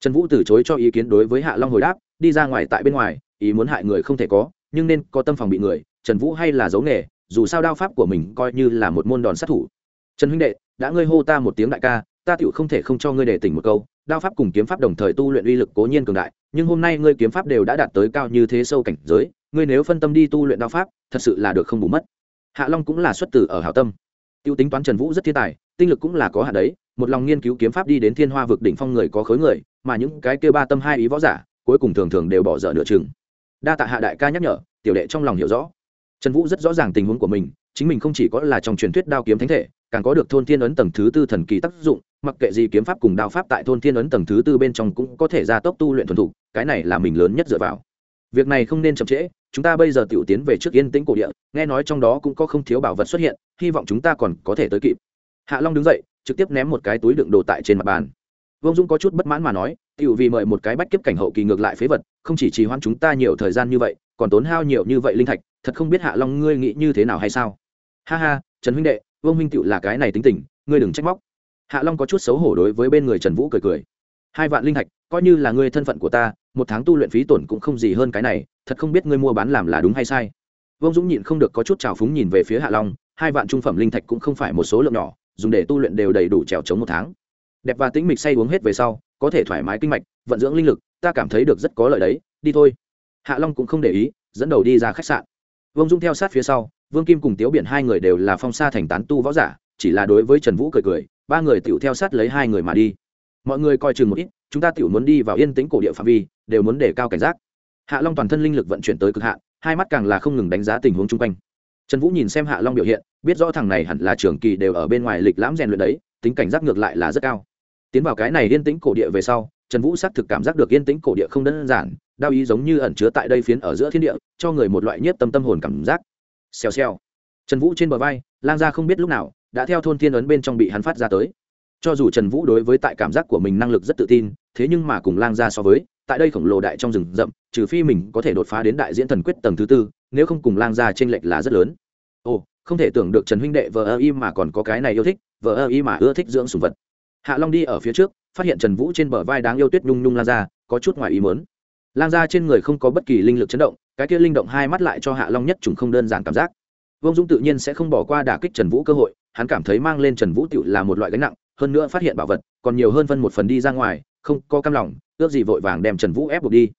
Trần vũ từ chối cho ý kiến đối với hạ long hồi đáp, đi ra ngoài tại bên ngoài, ý muốn hại người không thể có, nhưng nên có tâm phòng bị người, trần vũ hay là giấu nghề, dù sao đao pháp của mình coi như là một môn đòn sát thủ. Trần huynh đệ, đã ngươi hô ta một tiếng đại ca, ta tựu không thể không cho ngươi để tỉnh một câu, đao pháp cùng kiếm pháp đồng thời tu luyện uy lực cố nhiên cường đại, nhưng hôm nay ngươi kiếm pháp đều đã đạt tới cao như thế sâu cảnh giới, ngươi nếu phân tâm đi tu luyện đao pháp, thật sự là được không bù mất. Hạ long cũng là xuất tử ở hảo tâm tiêu tính toán trần vũ rất thiên tài, tinh lực cũng là có hạn đấy, một lòng nghiên cứu kiếm pháp đi đến thiên hoa vực đỉnh phong người có khối người, mà những cái kêu ba tâm hai ý võ giả, cuối cùng thường thường đều bỏ dở nửa chừng. Đa tạ hạ đại ca nhắc nhở, tiểu đệ trong lòng hiểu rõ. Trần vũ rất rõ ràng tình huống của mình, chính mình không chỉ có là trong truyền thuyết đao kiếm thánh thể, càng có được thôn thiên ấn tầng thứ tư thần kỳ tác dụng, mặc kệ gì kiếm pháp cùng đao pháp tại thôn thiên ấn tầng thứ tư bên trong cũng có thể gia tốc tu luyện thuần thục, cái này là mình lớn nhất dựa vào việc này không nên chậm trễ, chúng ta bây giờ tiểu tiến về trước yên tĩnh cổ địa, nghe nói trong đó cũng có không thiếu bảo vật xuất hiện, hy vọng chúng ta còn có thể tới kịp. Hạ long đứng dậy, trực tiếp ném một cái túi đựng đồ tại trên mặt bàn. Vương dũng có chút bất mãn mà nói, tiểu vì mời một cái bách kiếp cảnh hậu kỳ ngược lại phế vật, không chỉ trì hoãn chúng ta nhiều thời gian như vậy, còn tốn hao nhiều như vậy linh thạch, thật không biết hạ long ngươi nghĩ như thế nào hay sao? Ha ha, trần huynh đệ, vương huynh tựu là cái này tính tình, ngươi đừng trách móc. Hạ long có chút xấu hổ đối với bên người trần vũ cười cười. Hai vạn linh thạch, coi như là ngươi thân phận của ta một tháng tu luyện phí tổn cũng không gì hơn cái này, thật không biết ngươi mua bán làm là đúng hay sai. Vương dũng nhịn không được có chút trào phúng nhìn về phía hạ long, hai vạn trung phẩm linh thạch cũng không phải một số lượng nhỏ, dùng để tu luyện đều đầy đủ trèo trống một tháng. Đẹp và tĩnh mịch say uống hết về sau, có thể thoải mái kinh mạch, vận dưỡng linh lực, ta cảm thấy được rất có lợi đấy, đi thôi. Hạ long cũng không để ý, dẫn đầu đi ra khách sạn. Vương dung theo sát phía sau, vương kim cùng tiếu biển hai người đều là phong sa thành tán tu võ giả, chỉ là đối với trần vũ cười cười, ba người tựu theo sát lấy hai người mà đi. Mọi người coi chừng một ít chúng ta tiểu muốn đi vào yên tĩnh cổ địa phạm vi, đều muốn để cao cảnh giác. Hạ long toàn thân linh lực vận chuyển tới cực hạn, hai mắt càng là không ngừng đánh giá tình huống chung quanh. Trần vũ nhìn xem hạ long biểu hiện, biết rõ thằng này hẳn là trường kỳ đều ở bên ngoài lịch lãm rèn luyện đấy, tính cảnh giác ngược lại là rất cao. Tiến vào cái này yên tĩnh cổ địa về sau, trần vũ xác thực cảm giác được yên tĩnh cổ địa không đơn giản, đao ý giống như ẩn chứa tại đây phiến ở giữa thiên địa, cho người một loại nhiếp tâm tâm hồn cảm giác. Xèo xèo. Trần vũ trên bờ vai, lang gia không biết lúc nào, đã theo thôn thiên ấn bên trong bị hắn phát ra tới cho dù trần vũ đối với tại cảm giác của mình năng lực rất tự tin thế nhưng mà cùng lang gia so với tại đây khổng lồ đại trong rừng rậm trừ phi mình có thể đột phá đến đại diễn thần quyết tầng thứ tư nếu không cùng lang gia t r ê n lệch là rất lớn. Ồ không thể tưởng được trần huynh đệ vợ ơ y mà còn có cái này yêu thích vợ ơ y mà ưa thích dưỡng sùng vật. Hạ long đi ở phía trước phát hiện trần vũ trên bờ vai đáng yêu tuyết nhung nhung lang ra, có chút ngoài ý mớn lang gia trên người không có bất kỳ linh lực chấn động cái kia linh động hai mắt lại cho hạ long nhất trùng không đơn giản cảm giác. Vông dũng tự nhiên sẽ không bỏ qua đả kích trần vũ cơ hội hắn cảm thấy mang lên trần vũ tựu là một loại gánh nặng hơn nữa phát hiện bảo vật, còn nhiều hơn phân một phần đi ra ngoài, không có cam lòng, ước gì vội vàng đem trần vũ ép buộc đi.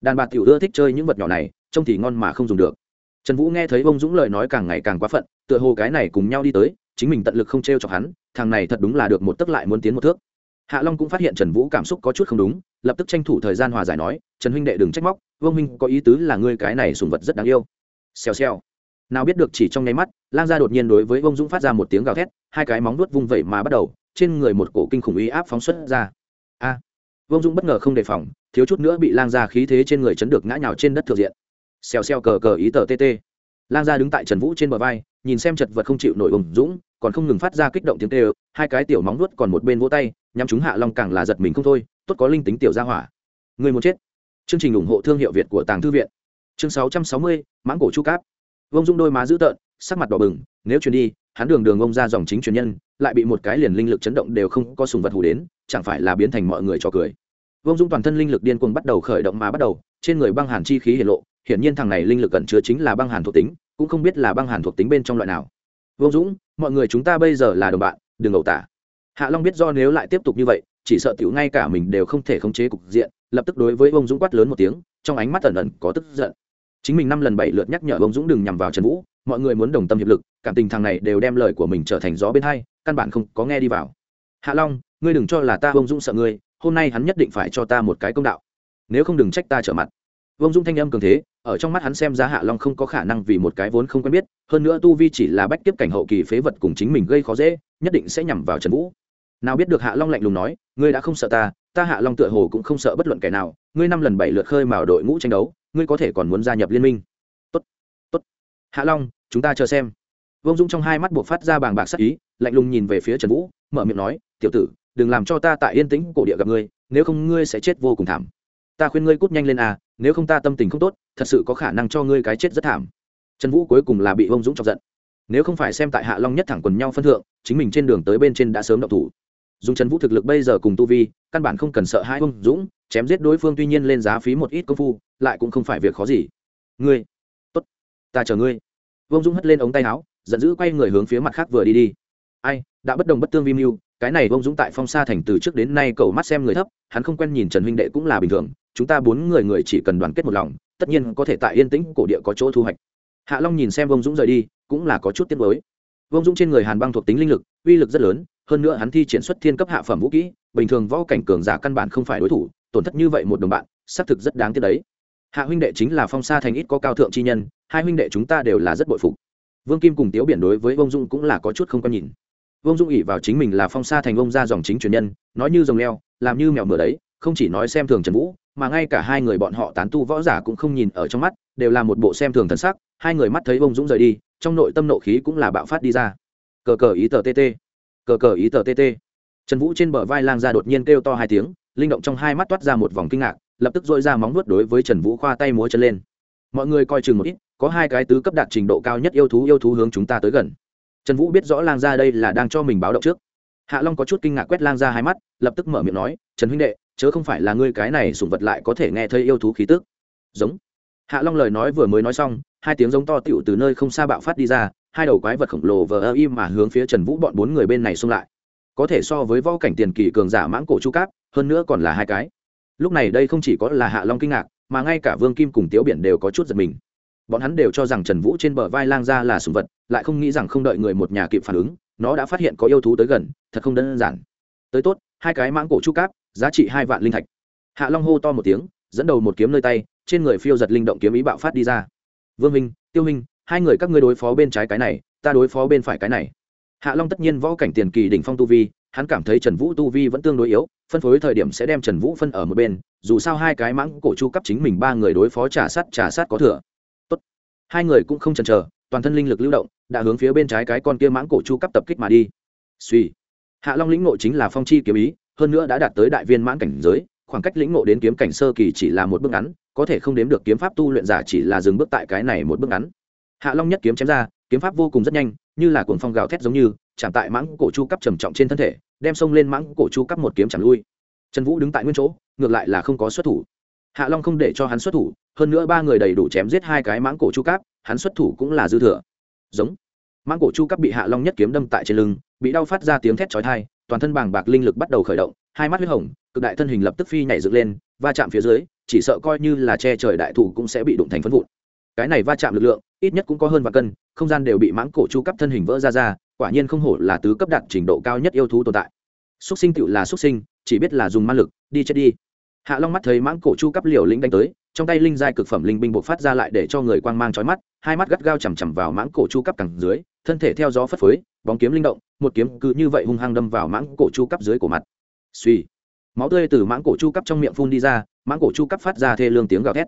Đàn bà tiểu ưa thích chơi những vật nhỏ này, trông thì ngon mà không dùng được. Trần vũ nghe thấy Bông dũng lời nói càng ngày càng quá phận, tựa hồ cái này cùng nhau đi tới, chính mình tận lực không t r e o chọc hắn, thằng này thật đúng là được một tấc lại muốn tiến một thước. Hạ long cũng phát hiện trần vũ cảm xúc có chút không đúng, lập tức tranh thủ thời gian hòa giải nói, trần huynh đệ đừng trách móc, vương huynh có ý tứ là ngươi cái này sùng vật rất đáng yêu. Xèo xèo nào biết được chỉ trong nháy mắt, lang gia đột nhiên đối với vông dũng phát ra một tiếng gào thét, hai cái móng nuốt vung vẩy mà bắt đầu, trên người một cổ kinh khủng uy áp phóng xuất ra. A! Vông dũng bất ngờ không đề phòng, thiếu chút nữa bị lang gia khí thế trên người chấn được ngã nhào trên đất thượng diện. Xèo xèo cờ cờ ý tờ tt lang gia đứng tại trần vũ trên bờ vai, nhìn xem chật vật không chịu nổi ùng dũng, còn không ngừng phát ra kích động tiếng tê hai cái tiểu móng nuốt còn một bên vỗ tay, nhắm chúng hạ long càng là giật mình không thôi, tốt có linh tính tiểu gia hỏa. Người muốn chết. Chương trình ủng hộ thương hiệu việt của tàng thư viện. Chương sáu trăm sáu mươi, mãng cổ chu cáp vông dung đôi má dữ tợn, sắc mặt đỏ bừng, nếu truyền đi, hắn đường đường ông ra dòng chính truyền nhân, lại bị một cái liền linh lực chấn động đều không có sùng vật hù đến, chẳng phải là biến thành mọi người cho cười? Vông dung toàn thân linh lực điên cuồng bắt đầu khởi động mà bắt đầu, trên người băng hàn chi khí hiện lộ, hiển nhiên thằng này linh lực cẩn chứa chính là băng hàn thuộc tính, cũng không biết là băng hàn thuộc tính bên trong loại nào. Vông dũng mọi người chúng ta bây giờ là đồng bạn, đừng ẩu tả. Hạ long biết do nếu lại tiếp tục như vậy, chỉ sợ tiểu ngay cả mình đều không thể khống chế cục diện, lập tức đối với Vông dũng quát lớn một tiếng, trong ánh mắt ẩn ẩn có tức giận chính mình năm lần bảy lượt nhắc nhở ông dũng đừng nhằm vào trần vũ, mọi người muốn đồng tâm hiệp lực, cảm tình thằng này đều đem lời của mình trở thành gió bên hai, căn bản không có nghe đi vào. Hạ long, ngươi đừng cho là ta, ông dũng sợ ngươi, hôm nay hắn nhất định phải cho ta một cái công đạo. Nếu không đừng trách ta trở mặt. Ông dũng thanh âm cường thế, ở trong mắt hắn xem ra hạ long không có khả năng vì một cái vốn không quen biết, hơn nữa tu vi chỉ là bách tiếp cảnh hậu kỳ phế vật cùng chính mình gây khó dễ, nhất định sẽ nhằm vào trần vũ. Nào biết được hạ long lạnh lùng nói, ngươi đã không sợ ta ta hạ long tựa hồ cũng không sợ bất luận kẻ nào, ngươi năm lần bảy lượt khơi mào đội ngũ tranh đấu ngươi có thể còn muốn gia nhập liên minh. Tốt tốt. Hạ long, chúng ta chờ xem. Vương dung trong hai mắt buộc phát ra bàng bạc sắc ý, lạnh lùng nhìn về phía trần vũ, mở miệng nói, tiểu tử, đừng làm cho ta tại yên tĩnh cổ địa gặp ngươi, nếu không ngươi sẽ chết vô cùng thảm. Ta khuyên ngươi cút nhanh lên à nếu không ta tâm tình không tốt, thật sự có khả năng cho ngươi cái chết rất thảm. Trần vũ cuối cùng là bị Vương dũng chọc giận. Nếu không phải xem tại hạ long nhất thẳng quần nhau phân thượng, chính mình trên đường tới bên trên đã sớm đậu thủ. Dùng trần vũ thực lực bây giờ cùng tu vi, căn bản không cần sợ hai Vương dũng, chém giết đối phương tuy nhiên lên giá phí một ít công phu lại cũng không phải việc khó gì. Ngươi, tốt, ta chờ ngươi. Vông dũng hất lên ống tay áo, giận dữ quay người hướng phía mặt khác vừa đi đi. Ai, đã bất đồng bất tương vi mưu, cái này vông dũng tại phong sa thành từ trước đến nay cầu mắt xem người thấp, hắn không quen nhìn trần huynh đệ cũng là bình thường, chúng ta bốn người người chỉ cần đoàn kết một lòng, tất nhiên có thể tại yên tĩnh cổ địa có chỗ thu hoạch. Hạ long nhìn xem vông dũng rời đi, cũng là có chút tiếc mới vông dũng trên người hàn băng thuộc tính linh lực, uy lực rất lớn, hơn nữa hắn thi triển xuất thiên cấp hạ phẩm vũ kỹ, bình thường võ cảnh cường giả căn bản không phải đối thủ, tổn thất như vậy một đồng bạn, xác thực rất đáng tiếc đấy hạ huynh đệ chính là phong sa thành ít có cao thượng chi nhân, hai huynh đệ chúng ta đều là rất bội phục. Vương kim cùng tiếu biển đối với vông dung cũng là có chút không có nhìn. Vông dung ỉ vào chính mình là phong sa thành ông ra dòng chính truyền nhân, nói như rồng leo, làm như mèo mửa đấy, không chỉ nói xem thường trần vũ, mà ngay cả hai người bọn họ tán tu võ giả cũng không nhìn ở trong mắt, đều là một bộ xem thường thần sắc, hai người mắt thấy vông dũng rời đi, trong nội tâm nộ khí cũng là bạo phát đi ra. Cờ cờ ý tờ tt cờ cờ ý tờ tt trần vũ trên bờ vai lang ra đột nhiên kêu to hai tiếng, linh động trong hai mắt toát ra một vòng kinh ngạc lập tức dội ra móng vuốt đối với trần vũ khoa tay múa chân lên. Mọi người coi chừng một ít, có hai cái tứ cấp đạt trình độ cao nhất yêu thú yêu thú hướng chúng ta tới gần. Trần vũ biết rõ lang ra đây là đang cho mình báo động trước. Hạ long có chút kinh ngạc quét lang ra hai mắt, lập tức mở miệng nói, trần huynh đệ, chớ không phải là ngươi cái này sủng vật lại có thể nghe thấy yêu thú khí tức. Giống. Hạ long lời nói vừa mới nói xong, hai tiếng giống to tựu từ nơi không xa bạo phát đi ra, hai đầu quái vật khổng lồ vờ ơ im mà hướng phía trần vũ bọn bốn người bên này xung lại. Có thể so với võ cảnh tiền kỳ cường giả mãng cổ chu cáp, hơn nữa còn là hai cái lúc này đây không chỉ có là hạ long kinh ngạc, mà ngay cả vương kim cùng tiếu biển đều có chút giật mình. Bọn hắn đều cho rằng trần vũ trên bờ vai lang ra là sùng vật, lại không nghĩ rằng không đợi người một nhà kịp phản ứng, nó đã phát hiện có yêu thú tới gần, thật không đơn giản. Tới tốt, hai cái mãng cổ chu cáp, giá trị hai vạn linh thạch. Hạ long hô to một tiếng, dẫn đầu một kiếm nơi tay, trên người phiêu giật linh động kiếm ý bạo phát đi ra. Vương minh, tiêu minh, hai người các ngươi đối phó bên trái cái này, ta đối phó bên phải cái này. Hạ long tất nhiên võ cảnh tiền kỳ đỉnh phong tu vi hắn cảm thấy trần vũ tu vi vẫn tương đối yếu, phân phối thời điểm sẽ đem trần vũ phân ở một bên, dù sao hai cái mãng cổ chu cấp chính mình ba người đối phó trả sát trả sát có thừa. Tốt. hai người cũng không chần chờ, toàn thân linh lực lưu động, đã hướng phía bên trái cái con kia mãng cổ chu cấp tập kích mà đi. Suy hạ long lĩnh ngộ chính là phong chi kiếm ý, hơn nữa đã đạt tới đại viên mãn cảnh giới, khoảng cách lĩnh ngộ đến kiếm cảnh sơ kỳ chỉ là một bước ngắn, có thể không đếm được kiếm pháp tu luyện giả chỉ là dừng bước tại cái này một bước ngắn. Hạ long nhất kiếm chém ra, kiếm pháp vô cùng rất nhanh, như là cuồng phong gào thét giống như, chạm tại mãng cổ chu cấp trầm trọng trên thân thể đem xông lên mãng cổ chu cấp một kiếm chẳng lui. Trần vũ đứng tại nguyên chỗ, ngược lại là không có xuất thủ. Hạ long không để cho hắn xuất thủ, hơn nữa ba người đầy đủ chém giết hai cái mãng cổ chu cấp hắn xuất thủ cũng là dư thừa. Giống. Mãng cổ chu cấp bị hạ long nhất kiếm đâm tại trên lưng, bị đau phát ra tiếng thét chói tai, toàn thân bàng bạc linh lực bắt đầu khởi động, hai mắt huyết hồng, cực đại thân hình lập tức phi nhảy dựng lên, va chạm phía dưới, chỉ sợ coi như là che trời đại thủ cũng sẽ bị đụng thành phân vụn. Cái này va chạm lực lượng ít nhất cũng có hơn vạn cân, không gian đều bị mãng cổ chu cấp thân hình vỡ ra ra, quả nhiên không hổ là tứ cấp đạt trình độ cao nhất yêu thú tồn tại. Súc sinh tựu là súc sinh, chỉ biết là dùng ma lực, đi chết đi. Hạ long mắt thấy mãng cổ chu cấp liều lĩnh đánh tới, trong tay linh giai cực phẩm linh binh bộc phát ra lại để cho người quang mang chói mắt, hai mắt gắt gao chằm chằm vào mãng cổ chu cấp cẳng dưới, thân thể theo gió phất phới, bóng kiếm linh động, một kiếm cứ như vậy hung hăng đâm vào mãng cổ chu cấp dưới cổ mặt. Suy máu tươi từ mãng cổ chu cấp trong miệng phun đi ra, mãng cổ chu cấp phát ra thê lương tiếng gào thét.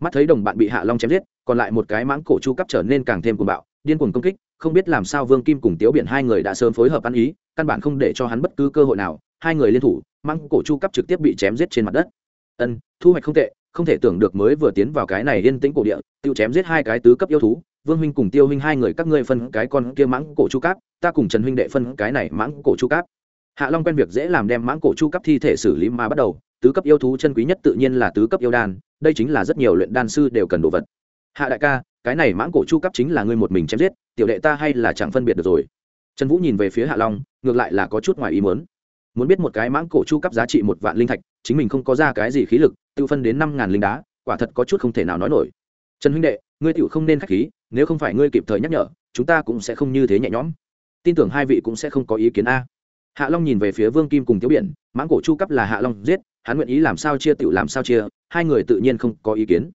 Mắt thấy đồng bạn bị hạ long chém giết còn lại một cái mãng cổ chu cấp trở nên càng thêm cuồng bạo, điên cuồng công kích, không biết làm sao vương kim cùng tiếu biển hai người đã sớm phối hợp ăn ý, căn bản không để cho hắn bất cứ cơ hội nào, hai người liên thủ, mãng cổ chu cấp trực tiếp bị chém giết trên mặt đất. Ân, thu hoạch không tệ, không thể tưởng được mới vừa tiến vào cái này yên tĩnh cổ địa, tiêu chém giết hai cái tứ cấp yêu thú, vương huynh cùng tiêu huynh hai người các ngươi phân cái con kia mãng cổ chu cáp ta cùng trần huynh đệ phân cái này mãng cổ chu cáp hạ long quen việc dễ làm đem mãng cổ chu cấp thi thể xử lý mà bắt đầu, tứ cấp yêu thú chân quý nhất tự nhiên là tứ cấp yêu đan, đây chính là rất nhiều luyện đan sư đều cần đồ vật hạ đại ca, cái này mãng cổ chu cấp chính là ngươi một mình chém giết, tiểu đệ ta hay là chẳng phân biệt được rồi. Trần vũ nhìn về phía hạ long, ngược lại là có chút ngoài ý muốn. Muốn biết một cái mãng cổ chu cấp giá trị một vạn linh thạch, chính mình không có ra cái gì khí lực, tự phân đến năm ngàn linh đá, quả thật có chút không thể nào nói nổi. Trần huynh đệ, ngươi tiểu không nên khách khí, nếu không phải ngươi kịp thời nhắc nhở, chúng ta cũng sẽ không như thế nhẹ nhõm. Tin tưởng hai vị cũng sẽ không có ý kiến a. Hạ long nhìn về phía vương kim cùng tiếu biển, mãng cổ chu cấp là hạ long giết, hắn nguyện ý làm sao chia tiểu làm sao chia, hai người tự nhiên không có ý kiến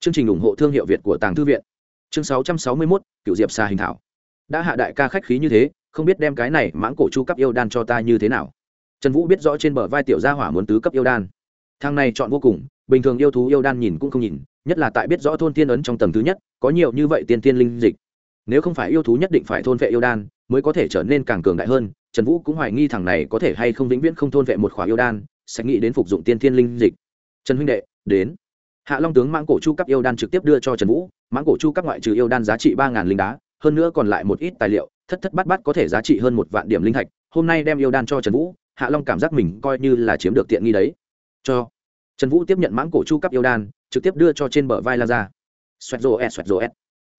chương trình ủng hộ thương hiệu việt của tàng thư viện. Chương sáu trăm sáu mươi mốt cựu diệp Sa hình thảo. Đã hạ đại ca khách khí như thế, không biết đem cái này mãng cổ chu cấp yêu đan cho ta như thế nào. Trần vũ biết rõ trên bờ vai tiểu gia hỏa muốn tứ cấp yêu đan. Thang này chọn vô cùng, bình thường yêu thú yêu đan nhìn cũng không nhìn, nhất là tại biết rõ thôn tiên ấn trong tầng thứ nhất, có nhiều như vậy tiên tiên linh dịch. Nếu không phải yêu thú nhất định phải thôn vệ yêu đan, mới có thể trở nên càng cường đại hơn, trần vũ cũng hoài nghi thằng này có thể hay không vĩnh viễn không thôn vệ một khóa yêu đan, sẽ nghĩ đến phục dụng tiên thiên linh dịch. Trần huynh đệ, đến hạ long tướng mãng cổ chu cấp yêu đan trực tiếp đưa cho trần vũ. Mãng cổ chu cấp ngoại trừ yêu đan giá trị ba linh đá, hơn nữa còn lại một ít tài liệu, thất thất bát bát có thể giá trị hơn một vạn điểm linh thạch. Hôm nay đem yêu đan cho trần vũ, hạ long cảm giác mình coi như là chiếm được tiện nghi đấy. Cho. Trần vũ tiếp nhận mãng cổ chu cấp yêu đan, trực tiếp đưa cho trên bờ vai lang ra xoẹt rô ẹt, xoẹt rô ẹt.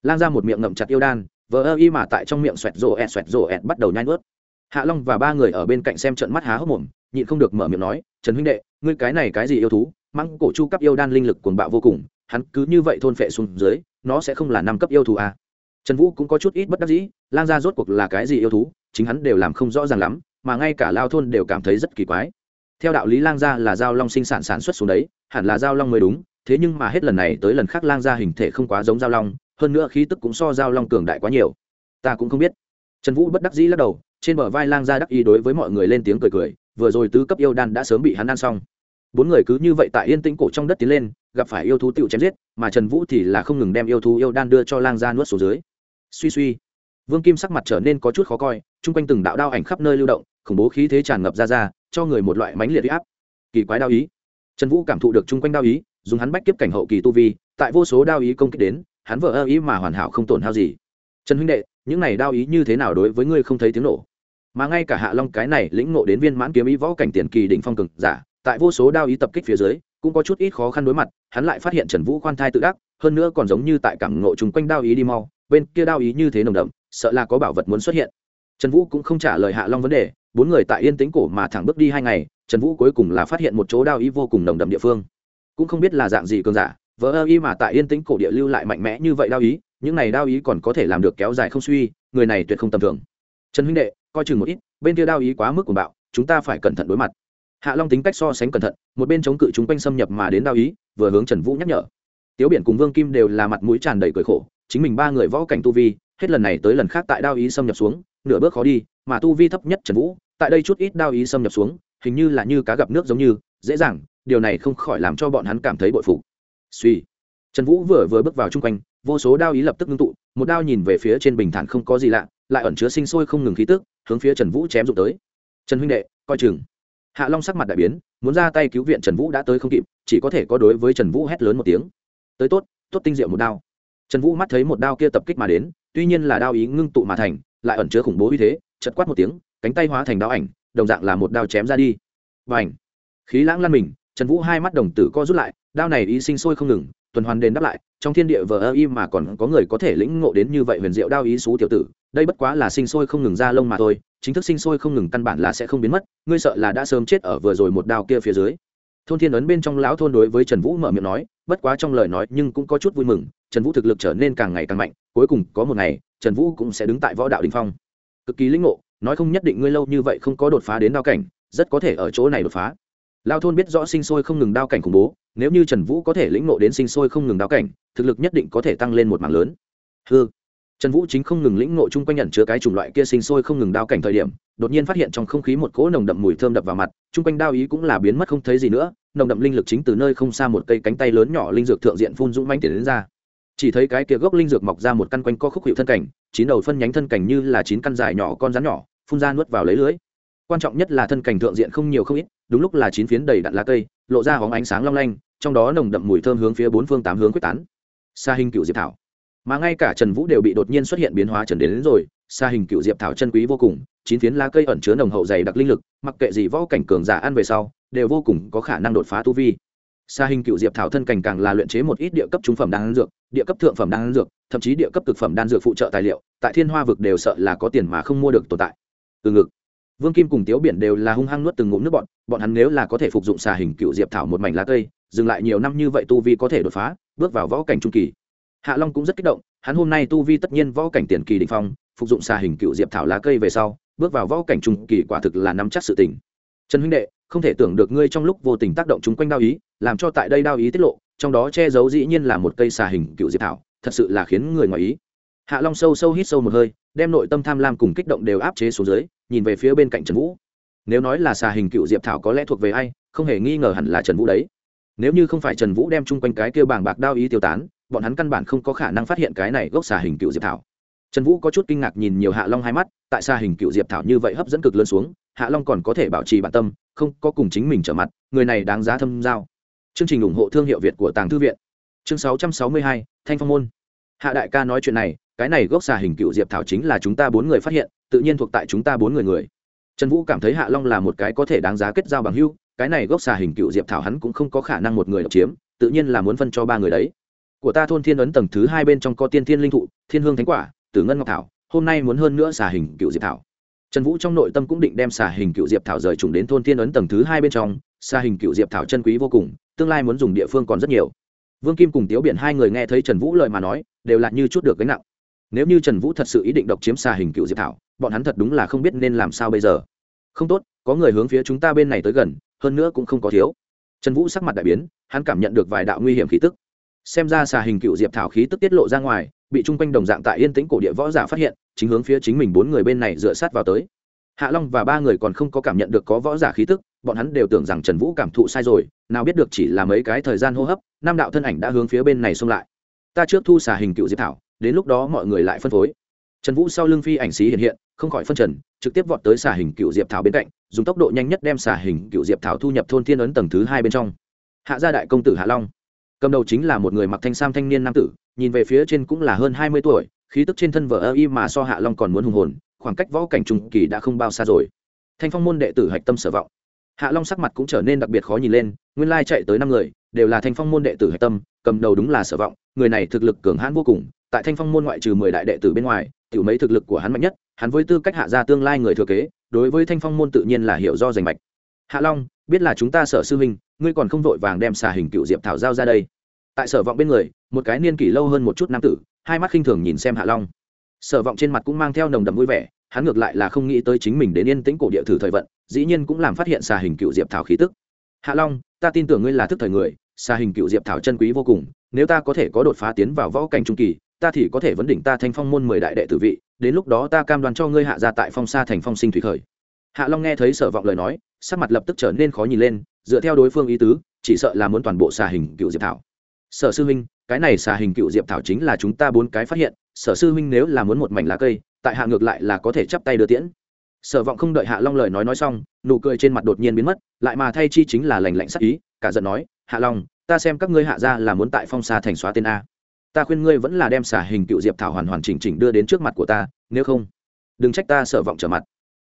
Lang ra một miệng ngậm chặt yêu đan, vờ ơ y mà tại trong miệng xoẹt rô ẹt, xoẹt rô ẹt bắt đầu nhai nuốt. Hạ long và ba người ở bên cạnh xem trận mắt há hốc mồm, nhịn không được mở miệng nói, trần huynh đệ, ngươi cái này cái gì yêu thú? Mãng cổ chu cấp yêu đan linh lực cuồng bạo vô cùng, hắn cứ như vậy thôn phệ xuống dưới, nó sẽ không là năm cấp yêu thú à. trần vũ cũng có chút ít bất đắc dĩ, lang gia rốt cuộc là cái gì yêu thú, chính hắn đều làm không rõ ràng lắm, mà ngay cả lao thôn đều cảm thấy rất kỳ quái. Theo đạo lý lang gia là giao long sinh sản sản xuất xuống đấy, hẳn là giao long mới đúng, thế nhưng mà hết lần này tới lần khác lang gia hình thể không quá giống giao long, hơn nữa khí tức cũng so giao long cường đại quá nhiều. Ta cũng không biết. Trần vũ bất đắc dĩ lắc đầu, trên bờ vai lang gia đắc ý đối với mọi người lên tiếng cười cười, vừa rồi tứ cấp yêu đan đã sớm bị hắn ăn xong bốn người cứ như vậy tại yên tĩnh cổ trong đất tiến lên, gặp phải yêu thú tựu chém giết, mà trần vũ thì là không ngừng đem yêu thú yêu đan đưa cho lang gia nuốt xuống dưới. Suy suy, vương kim sắc mặt trở nên có chút khó coi, chung quanh từng đạo đao ảnh khắp nơi lưu động, khủng bố khí thế tràn ngập ra ra, cho người một loại mánh liệt huy áp. Kỳ quái đao ý. Trần vũ cảm thụ được chung quanh đao ý, dùng hắn bách kiếp cảnh hậu kỳ tu vi, tại vô số đao ý công kích đến, hắn vợ ơ ý mà hoàn hảo không tổn hao gì. Trần huynh đệ, những này đao ý như thế nào đối với ngươi không thấy tiếng nổ? Mà ngay cả hạ long cái này lĩnh ngộ đến viên mãn kiếm ý võ cảnh tiền kỳ đỉnh phong cực giả tại vô số đao ý tập kích phía dưới, cũng có chút ít khó khăn đối mặt, hắn lại phát hiện trần vũ khoan thai tự đắc, hơn nữa còn giống như tại cảng ngộ chung quanh đao ý đi mau, bên kia đao ý như thế nồng đậm, sợ là có bảo vật muốn xuất hiện. Trần vũ cũng không trả lời hạ long vấn đề, bốn người tại yên tĩnh cổ mà thẳng bước đi hai ngày, trần vũ cuối cùng là phát hiện một chỗ đao ý vô cùng nồng đậm địa phương. Cũng không biết là dạng gì cường giả vỡ ơ y mà tại yên tĩnh cổ địa lưu lại mạnh mẽ như vậy đao ý, những này đao ý còn có thể làm được kéo dài không suy, người này tuyệt không tầm thường. Trần huynh đệ, coi chừng một ít, bên kia đao ý quá mức của bạo, chúng ta phải cẩn thận đối mặt hạ long tính cách so sánh cẩn thận, một bên chống cự chúng quanh xâm nhập mà đến đao ý, vừa hướng trần vũ nhắc nhở. Tiếu biển cùng vương kim đều là mặt mũi tràn đầy cười khổ, chính mình ba người võ cảnh tu vi, hết lần này tới lần khác tại đao ý xâm nhập xuống, nửa bước khó đi, mà tu vi thấp nhất trần vũ, tại đây chút ít đao ý xâm nhập xuống, hình như là như cá gặp nước giống như, dễ dàng, điều này không khỏi làm cho bọn hắn cảm thấy bội phục. Suy. Trần vũ vừa vừa bước vào chung quanh, vô số đao ý lập tức ngưng tụ, một đao nhìn về phía trên bình thản không có gì lạ, lại ẩn chứa sinh sôi không ngừng khí tức, hướng phía trần vũ chém rụng tới. Trần huynh đệ, coi chừng hạ long sắc mặt đại biến, muốn ra tay cứu viện trần vũ đã tới không kịp, chỉ có thể có đối với trần vũ hét lớn một tiếng. Tới tốt tốt tinh diệu một đao. Trần vũ mắt thấy một đao kia tập kích mà đến, tuy nhiên là đao ý ngưng tụ mà thành, lại ẩn chứa khủng bố uy thế, chật quát một tiếng, cánh tay hóa thành đao ảnh, đồng dạng là một đao chém ra đi. Và ảnh khí lãng lăn mình, trần vũ hai mắt đồng tử co rút lại, đao này ý sinh sôi không ngừng tuần hoàn đền đáp lại, trong thiên địa vờ ơ y mà còn có người có thể lĩnh ngộ đến như vậy huyền diệu đao ý xú tiểu tử, đây bất quá là sinh sôi không ngừng ra lông mà thôi, chính thức sinh sôi không ngừng căn bản là sẽ không biến mất, ngươi sợ là đã sớm chết ở vừa rồi một đao kia phía dưới. Thôn thiên ấn bên trong lão thôn đối với trần vũ mở miệng nói, bất quá trong lời nói nhưng cũng có chút vui mừng, trần vũ thực lực trở nên càng ngày càng mạnh, cuối cùng có một ngày, trần vũ cũng sẽ đứng tại võ đạo đình phong. Cực kỳ lĩnh ngộ, nói không nhất định ngươi lâu như vậy không có đột phá đến đao cảnh, rất có thể ở chỗ này đột phá. Lao thôn biết rõ sinh sôi không ngừng đao cảnh khủng bố nếu như trần vũ có thể lĩnh ngộ đến sinh sôi không ngừng đáo cảnh, thực lực nhất định có thể tăng lên một mảng lớn. Hư trần vũ chính không ngừng lĩnh ngộ chung quanh nhận chứa cái chủng loại kia sinh sôi không ngừng đao cảnh thời điểm, đột nhiên phát hiện trong không khí một cỗ nồng đậm mùi thơm đập vào mặt, chung quanh đao ý cũng là biến mất không thấy gì nữa, nồng đậm linh lực chính từ nơi không xa một cây cánh tay lớn nhỏ linh dược thượng diện phun dũng manh tiền đến ra. Chỉ thấy cái kia gốc linh dược mọc ra một căn quanh co khúc hiệu thân cảnh, chín đầu phân nhánh thân cảnh như là chín căn dài nhỏ con rắn nhỏ, phun ra nuốt vào lấy lưới. Quan trọng nhất là thân cảnh thượng diện không nhiều không ít, đúng lúc là chín phiến đầy đặn lá cây lộ ra hóng ánh sáng long lanh trong đó nồng đậm mùi thơm hướng phía bốn phương tám hướng quyết tán. Xa hình cựu diệp thảo. Mà ngay cả trần vũ đều bị đột nhiên xuất hiện biến hóa trần đến, đến rồi xa hình cựu diệp thảo chân quý vô cùng chín phiến lá cây ẩn chứa nồng hậu dày đặc linh lực mặc kệ gì võ cảnh cường giả ăn về sau đều vô cùng có khả năng đột phá tu vi. Xa hình cựu diệp thảo thân cảnh càng là luyện chế một ít địa cấp trung phẩm đan dược địa cấp thượng phẩm đan dược thậm chí địa cấp thực phẩm đan dược phụ trợ tài liệu tại thiên hoa vực đều sợ là có tiền mà không mua được tồn tại. Từ ngực vương kim cùng tiếu biển đều là hung hăng nuốt từng ngụm nước bọn bọn hắn nếu là có thể phục dụng xà hình cựu diệp thảo một mảnh lá cây, dừng lại nhiều năm như vậy tu vi có thể đột phá, bước vào võ cảnh trung kỳ. Hạ long cũng rất kích động, hắn hôm nay tu vi tất nhiên võ cảnh tiền kỳ định phong, phục dụng xà hình cựu diệp thảo lá cây về sau, bước vào võ cảnh trung kỳ quả thực là nắm chắc sự tình. Trần huynh đệ, không thể tưởng được ngươi trong lúc vô tình tác động chúng quanh đao ý, làm cho tại đây đao ý tiết lộ, trong đó che giấu dĩ nhiên là một cây xà hình cựu diệp thảo, thật sự là khiến người ngoài ý. Hạ long sâu sâu hít sâu một hơi đem nội tâm tham lam cùng kích động đều áp chế xuống dưới, nhìn về phía bên cạnh trần vũ. Nếu nói là xà hình cựu diệp thảo có lẽ thuộc về ai, không hề nghi ngờ hẳn là trần vũ đấy. Nếu như không phải trần vũ đem chung quanh cái kêu bảng bạc đao ý tiêu tán, bọn hắn căn bản không có khả năng phát hiện cái này gốc xà hình cựu diệp thảo. Trần vũ có chút kinh ngạc nhìn nhiều hạ long hai mắt, tại xà hình cựu diệp thảo như vậy hấp dẫn cực lớn xuống, hạ long còn có thể bảo trì bản tâm, không có cùng chính mình trở mặt, người này đáng giá thâm giao. Chương trình ủng hộ thương hiệu việt của tàng thư viện. Chương sáu trăm sáu mươi hai, thanh phong môn. Hạ đại ca nói chuyện này cái này gốc xà hình cựu diệp thảo chính là chúng ta bốn người phát hiện, tự nhiên thuộc tại chúng ta bốn người người. Trần vũ cảm thấy hạ long là một cái có thể đáng giá kết giao bằng hưu cái này gốc xà hình cựu diệp thảo hắn cũng không có khả năng một người độc chiếm, tự nhiên là muốn phân cho ba người đấy. Của ta thôn thiên ấn tầng thứ hai bên trong có tiên thiên linh thụ, thiên hương thánh quả, tử ngân ngọc thảo, hôm nay muốn hơn nữa xà hình cựu diệp thảo. Trần vũ trong nội tâm cũng định đem xà hình cựu diệp thảo rời trùng đến thôn thiên ấn tầng thứ hai bên trong, xà hình cựu diệp thảo chân quý vô cùng, tương lai muốn dùng địa phương còn rất nhiều. Vương kim cùng tiếu biển hai người nghe thấy trần vũ lời mà nói, đều là như chút được gánh nặng nếu như trần vũ thật sự ý định độc chiếm xà hình cựu diệp thảo, bọn hắn thật đúng là không biết nên làm sao bây giờ. Không tốt, có người hướng phía chúng ta bên này tới gần, hơn nữa cũng không có thiếu. Trần vũ sắc mặt đại biến, hắn cảm nhận được vài đạo nguy hiểm khí tức. Xem ra xà hình cựu diệp thảo khí tức tiết lộ ra ngoài, bị chung quanh đồng dạng tại yên tĩnh cổ địa võ giả phát hiện, chính hướng phía chính mình bốn người bên này dựa sát vào tới. Hạ long và ba người còn không có cảm nhận được có võ giả khí tức, bọn hắn đều tưởng rằng trần vũ cảm thụ sai rồi, nào biết được chỉ là mấy cái thời gian hô hấp nam đạo thân ảnh đã hướng phía bên này xông lại. Ta trước thu xà hình cựu diệp thảo đến lúc đó mọi người lại phân phối. Trần vũ sau lưng phi ảnh xí hiện hiện, không khỏi phân trần, trực tiếp vọt tới xà hình cựu diệp thảo bên cạnh, dùng tốc độ nhanh nhất đem xà hình cựu diệp thảo thu nhập thôn thiên ấn tầng thứ hai bên trong. Hạ gia đại công tử hạ long. Cầm đầu chính là một người mặc thanh sam thanh niên nam tử, nhìn về phía trên cũng là hơn hai mươi tuổi, khí tức trên thân vợ ơ y mà so hạ long còn muốn hùng hồn, khoảng cách võ cảnh trung kỳ đã không bao xa rồi. Thanh phong môn đệ tử hạch tâm sở vọng. Hạ long sắc mặt cũng trở nên đặc biệt khó nhìn lên, nguyên lai chạy tới năm người, đều là thanh phong môn đệ tử hạch tâm, cầm đầu đúng là sở vọng người này thực lực cường hãn vô cùng, tại thanh phong môn ngoại trừ mười đại đệ tử bên ngoài, tiểu mấy thực lực của hắn mạnh nhất, hắn với tư cách hạ gia tương lai người thừa kế, đối với thanh phong môn tự nhiên là hiểu do giành mạch. Hạ long, biết là chúng ta sở sư huynh, ngươi còn không vội vàng đem xà hình cựu diệp thảo giao ra đây. Tại sở vọng bên người, một cái niên kỷ lâu hơn một chút nam tử, hai mắt khinh thường nhìn xem hạ long. Sở vọng trên mặt cũng mang theo nồng đầm vui vẻ, hắn ngược lại là không nghĩ tới chính mình đến yên tĩnh cổ địa thử thời vận, dĩ nhiên cũng làm phát hiện xà hình cựu diệp thảo khí tức. Hạ long, ta tin tưởng ngươi là thức thời người, xà hình cựu diệp thảo chân quý vô cùng nếu ta có thể có đột phá tiến vào võ cảnh trung kỳ, ta thì có thể vấn đỉnh ta thanh phong môn mười đại đệ tử vị, đến lúc đó ta cam đoan cho ngươi hạ ra tại phong sa thành phong sinh thủy khởi. Hạ long nghe thấy sở vọng lời nói, sắc mặt lập tức trở nên khó nhìn lên, dựa theo đối phương ý tứ, chỉ sợ là muốn toàn bộ xà hình cựu diệp thảo. Sở sư huynh, cái này xà hình cựu diệp thảo chính là chúng ta bốn cái phát hiện, sở sư huynh nếu là muốn một mảnh lá cây, tại hạ ngược lại là có thể chắp tay đưa tiễn. Sở vọng không đợi hạ long lời nói nói xong, nụ cười trên mặt đột nhiên biến mất, lại mà thay chi chính là lành lạnh sắc ý, cả giận nói, hạ long ta xem các ngươi hạ ra là muốn tại phong sa thành xóa tên a. Ta khuyên ngươi vẫn là đem xả hình cựu diệp thảo hoàn hoàn chỉnh chỉnh đưa đến trước mặt của ta, nếu không, đừng trách ta sở vọng trở mặt.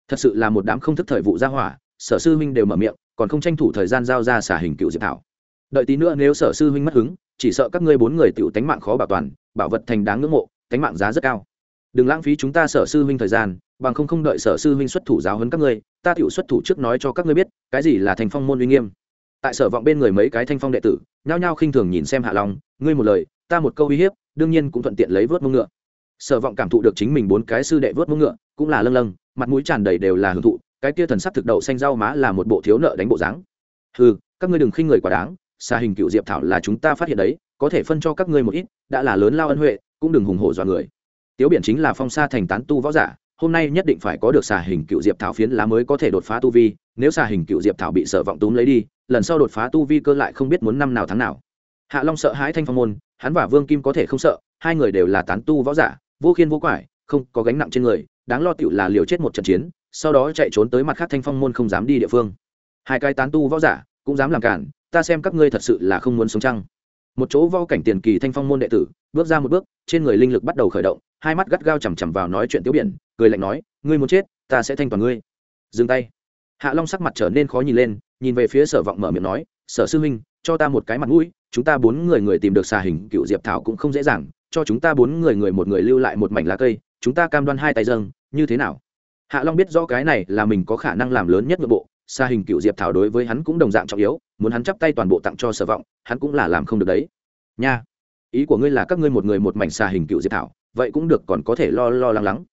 Thật sự là một đám không thức thời vụ ra hỏa, sở sư huynh đều mở miệng, còn không tranh thủ thời gian giao ra xả hình cựu diệp thảo. Đợi tí nữa nếu sở sư huynh mất hứng, chỉ sợ các ngươi bốn người tự tánh mạng khó bảo toàn, bảo vật thành đáng ngưỡng mộ, tánh mạng giá rất cao. Đừng lãng phí chúng ta sở sư huynh thời gian, bằng không không đợi sở sư huynh xuất thủ giáo hơn các ngươi, ta tự xuất thủ trước nói cho các ngươi biết, cái gì là thành phong môn uy nghiêm tại sở vọng bên người mấy cái thanh phong đệ tử, nhao nhao khinh thường nhìn xem hạ long, ngươi một lời, ta một câu uy hiếp, đương nhiên cũng thuận tiện lấy vớt mông ngựa. Sở vọng cảm thụ được chính mình bốn cái sư đệ vớt mông ngựa, cũng là lâng lâng, mặt mũi tràn đầy đều là hưởng thụ, cái kia thần sắc thực đậu xanh rau má là một bộ thiếu nợ đánh bộ dáng. Ừ các ngươi đừng khinh người quá đáng xa hình cựu diệp thảo là chúng ta phát hiện đấy, có thể phân cho các ngươi một ít, đã là lớn lao ân huệ, cũng đừng hùng hổ dọa người. Tiếu biển chính là phong sa thành tán tu võ giả hôm nay nhất định phải có được xà hình cựu diệp thảo phiến lá mới có thể đột phá tu vi, nếu xà hình cựu diệp thảo bị sở vọng túm lấy đi, lần sau đột phá tu vi cơ lại không biết muốn năm nào tháng nào. Hạ long sợ hãi thanh phong môn, hắn và vương kim có thể không sợ, hai người đều là tán tu võ giả, vô khiên vô quải, không có gánh nặng trên người, đáng lo tựu là liều chết một trận chiến, sau đó chạy trốn tới mặt khác thanh phong môn không dám đi địa phương. Hai cái tán tu võ giả cũng dám làm cản, ta xem các ngươi thật sự là không muốn sống chăng. Một chỗ vo cảnh tiền kỳ thanh phong môn đệ tử, bước ra một bước, trên người linh lực bắt đầu khởi động hai mắt gắt gao chằm chằm vào nói chuyện tiếu biển, cười lạnh nói, ngươi muốn chết, ta sẽ thanh toàn ngươi. Dừng tay. Hạ long sắc mặt trở nên khó nhìn lên, nhìn về phía sở vọng mở miệng nói, sở sư huynh, cho ta một cái mặt mũi, chúng ta bốn người người tìm được xà hình cựu diệp thảo cũng không dễ dàng, cho chúng ta bốn người người một người lưu lại một mảnh lá cây, chúng ta cam đoan hai tay dâng, như thế nào? Hạ long biết rõ cái này là mình có khả năng làm lớn nhất nội bộ xa hình cựu diệp thảo đối với hắn cũng đồng dạng trọng yếu, muốn hắn chắp tay toàn bộ tặng cho sở vọng, hắn cũng là làm không được đấy. Nha, ý của ngươi là các ngươi một người một mảnh xa hình cựu diệp thảo vậy cũng được còn có thể lo lo lắng lắng.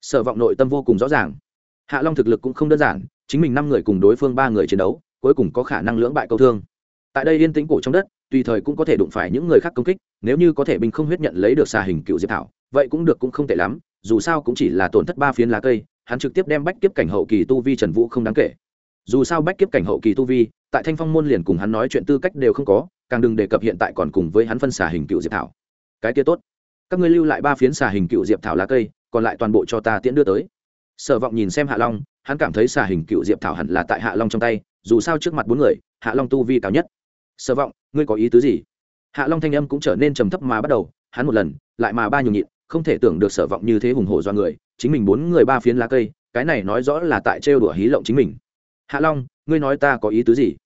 Sở vọng nội tâm vô cùng rõ ràng. Hạ long thực lực cũng không đơn giản, chính mình năm người cùng đối phương ba người chiến đấu, cuối cùng có khả năng lưỡng bại câu thương. Tại đây yên tĩnh cổ trong đất, tùy thời cũng có thể đụng phải những người khác công kích, nếu như có thể binh không huyết nhận lấy được xà hình cựu diệp thảo, vậy cũng được cũng không tệ lắm, dù sao cũng chỉ là tổn thất ba phiến lá cây, hắn trực tiếp đem bách kiếp cảnh hậu kỳ tu vi trần vũ không đáng kể. Dù sao bách kiếp cảnh hậu kỳ tu vi, tại thanh phong môn liền cùng hắn nói chuyện tư cách đều không có, càng đừng đề cập hiện tại còn cùng với hắn phân xà hình cựu diệp thảo. Cái kia tốt các ngươi lưu lại ba phiến xà hình cựu diệp thảo lá cây, còn lại toàn bộ cho ta tiễn đưa tới. Sở vọng nhìn xem hạ long, hắn cảm thấy xà hình cựu diệp thảo hẳn là tại hạ long trong tay, dù sao trước mặt bốn người, hạ long tu vi cao nhất. Sở vọng, ngươi có ý tứ gì? Hạ long thanh âm cũng trở nên trầm thấp mà bắt đầu, hắn một lần, lại mà ba nhường nhịn, không thể tưởng được sở vọng như thế hùng hổ do người, chính mình bốn người ba phiến lá cây, cái này nói rõ là tại trêu đùa hí lộng chính mình. Hạ long, ngươi nói ta có ý tứ gì?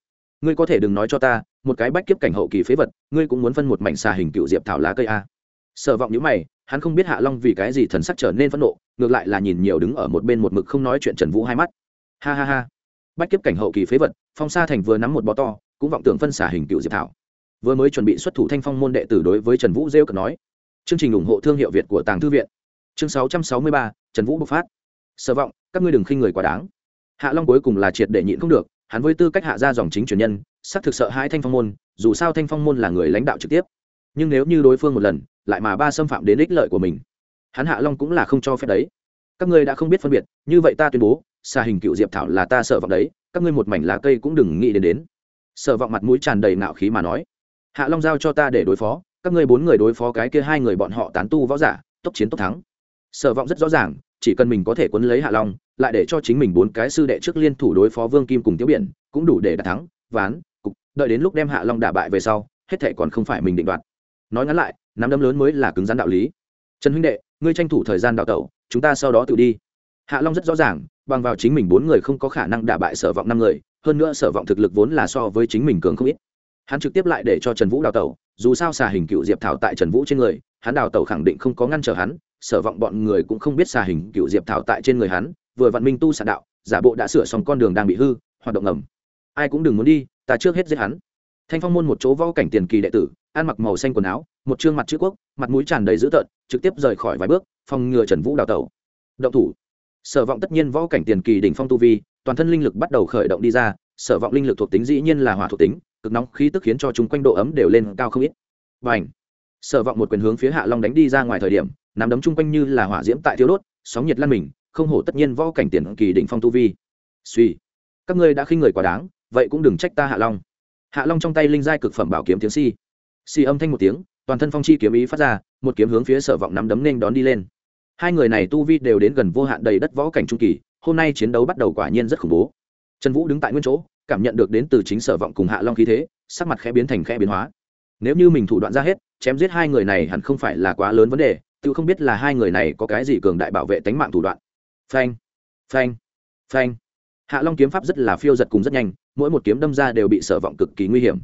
Ngươi có thể đừng nói cho ta, một cái bách kiếp cảnh hậu kỳ phế vật, ngươi cũng muốn phân một mảnh xà hình cựu diệp thảo lá cây a sở vọng nhữ mày, hắn không biết hạ long vì cái gì thần sắc trở nên phẫn nộ, ngược lại là nhìn nhiều đứng ở một bên một mực không nói chuyện trần vũ hai mắt. Ha ha ha. Bách kiếp cảnh hậu kỳ phế vật, phong sa thành vừa nắm một bó to, cũng vọng tưởng phân xả hình cựu diệp thảo. Vừa mới chuẩn bị xuất thủ thanh phong môn đệ tử đối với trần vũ rêu cờ nói. Chương trình ủng hộ thương hiệu việt của tàng thư viện. Chương sáu trăm sáu mươi ba, trần vũ bộc phát. Sở vọng, các ngươi đừng khinh người quá đáng. Hạ long cuối cùng là triệt để nhịn không được, hắn với tư cách hạ ra dòng chính truyền nhân, xác thực sợ hai thanh phong môn, dù sao thanh phong môn là người lãnh đạo trực tiếp nhưng nếu như đối phương một lần, lại mà ba xâm phạm đến ích lợi của mình, hắn hạ long cũng là không cho phép đấy. Các ngươi đã không biết phân biệt, như vậy ta tuyên bố, xà hình cựu diệp thảo là ta sợ vọng đấy, các ngươi một mảnh lá cây cũng đừng nghĩ đến đến. Sợ vọng mặt mũi tràn đầy nạo khí mà nói, hạ long giao cho ta để đối phó, các ngươi bốn người đối phó cái kia hai người bọn họ tán tu võ giả, tốc chiến tốc thắng. Sợ vọng rất rõ ràng, chỉ cần mình có thể quấn lấy hạ long, lại để cho chính mình bốn cái sư đệ trước liên thủ đối phó vương kim cùng tiếu biển, cũng đủ để đạt thắng, ván, cục. Đợi đến lúc đem hạ long đả bại về sau, hết thệ còn không phải mình định đoạt nói ngắn lại, nắm đấm lớn mới là cứng rắn đạo lý. Trần huynh đệ, ngươi tranh thủ thời gian đào tẩu, chúng ta sau đó tự đi. Hạ long rất rõ ràng, bằng vào chính mình bốn người không có khả năng đả bại sở vọng năm người, hơn nữa sở vọng thực lực vốn là so với chính mình cường không ít. Hắn trực tiếp lại để cho trần vũ đào tẩu, dù sao xà hình cựu diệp thảo tại trần vũ trên người, hắn đào tẩu khẳng định không có ngăn trở hắn, sở vọng bọn người cũng không biết xà hình cựu diệp thảo tại trên người hắn, vừa vạn minh tu xà đạo, giả bộ đã sửa xong con đường đang bị hư, hoạt động ngầm. Ai cũng đừng muốn đi, ta trước hết giết hắn. Thanh phong môn một chỗ võ cảnh tiền kỳ đệ tử ăn mặc màu xanh quần áo, một chương mặt chữ quốc, mặt mũi tràn đầy dữ tợn, trực tiếp rời khỏi vài bước, phòng ngừa trần vũ đào tẩu. Động thủ. Sở vọng tất nhiên võ cảnh tiền kỳ đỉnh phong tu vi, toàn thân linh lực bắt đầu khởi động đi ra, sở vọng linh lực thuộc tính dĩ nhiên là hỏa thuộc tính, cực nóng khí tức khiến cho chúng quanh độ ấm đều lên cao không ít. Và ảnh sở vọng một quyền hướng phía hạ long đánh đi ra ngoài thời điểm, nắm đấm chung quanh như là hỏa diễm tại thiếu đốt, sóng nhiệt lan mình, không hổ tất nhiên võ cảnh tiền kỳ đỉnh phong tu vi. Suy. Các ngươi đã khinh người quá đáng, vậy cũng đừng trách ta hạ long. Hạ long trong tay linh giai cực phẩm bảo kiếm tiếng si si âm thanh một tiếng, toàn thân phong chi kiếm ý phát ra, một kiếm hướng phía sở vọng nắm đấm nên đón đi lên. Hai người này tu vi đều đến gần vô hạn đầy đất võ cảnh trung kỳ, hôm nay chiến đấu bắt đầu quả nhiên rất khủng bố. Trần vũ đứng tại nguyên chỗ, cảm nhận được đến từ chính sở vọng cùng hạ long khí thế, sắc mặt khẽ biến thành khẽ biến hóa. Nếu như mình thủ đoạn ra hết, chém giết hai người này hẳn không phải là quá lớn vấn đề, tự không biết là hai người này có cái gì cường đại bảo vệ tánh mạng thủ đoạn. Phanh phanh phanh. Hạ long kiếm pháp rất là phiêu giật cùng rất nhanh, mỗi một kiếm đâm ra đều bị sở vọng cực kỳ nguy hiểm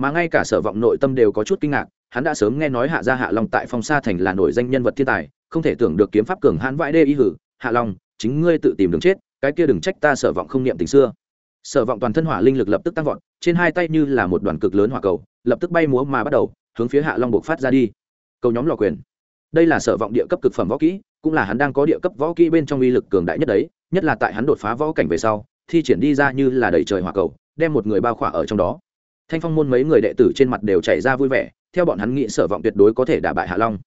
mà ngay cả sở vọng nội tâm đều có chút kinh ngạc, hắn đã sớm nghe nói hạ gia hạ long tại phong sa thành là nổi danh nhân vật thiên tài, không thể tưởng được kiếm pháp cường hãn vãi đê y hử. Hạ long, chính ngươi tự tìm đường chết, cái kia đừng trách ta sở vọng không niệm tình xưa. Sở vọng toàn thân hỏa linh lực lập tức tăng vọt, trên hai tay như là một đoàn cực lớn hỏa cầu, lập tức bay múa mà bắt đầu, hướng phía hạ long buộc phát ra đi. Cầu nhóm lò quyền. Đây là sở vọng địa cấp cực phẩm võ kỹ, cũng là hắn đang có địa cấp võ kỹ bên trong uy lực cường đại nhất đấy, nhất là tại hắn đột phá võ cảnh về sau, thi triển đi ra như là đầy trời hỏa cầu, đem một người bao khỏa ở trong đó thanh phong môn mấy người đệ tử trên mặt đều chảy ra vui vẻ, theo bọn hắn nghĩ sở vọng tuyệt đối có thể đả bại hạ long.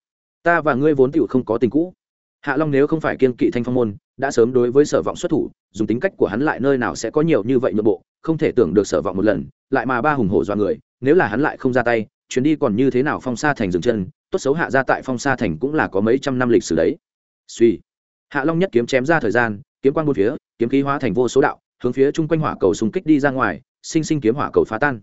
Ta và ngươi vốn tựu không có tình cũ. Hạ long nếu không phải kiên kỵ thanh phong môn, đã sớm đối với sở vọng xuất thủ, dùng tính cách của hắn lại nơi nào sẽ có nhiều như vậy nội bộ, không thể tưởng được sở vọng một lần, lại mà ba hùng hổ do người, nếu là hắn lại không ra tay, chuyến đi còn như thế nào phong sa thành dừng chân, tốt xấu hạ ra tại phong sa thành cũng là có mấy trăm năm lịch sử đấy. Suy. Hạ long nhất kiếm chém ra thời gian, kiếm quan một phía, kiếm khí hóa thành vô số đạo, hướng phía chung quanh hỏa cầu xung kích đi ra ngoài, sinh sinh kiếm hỏa cầu phá tan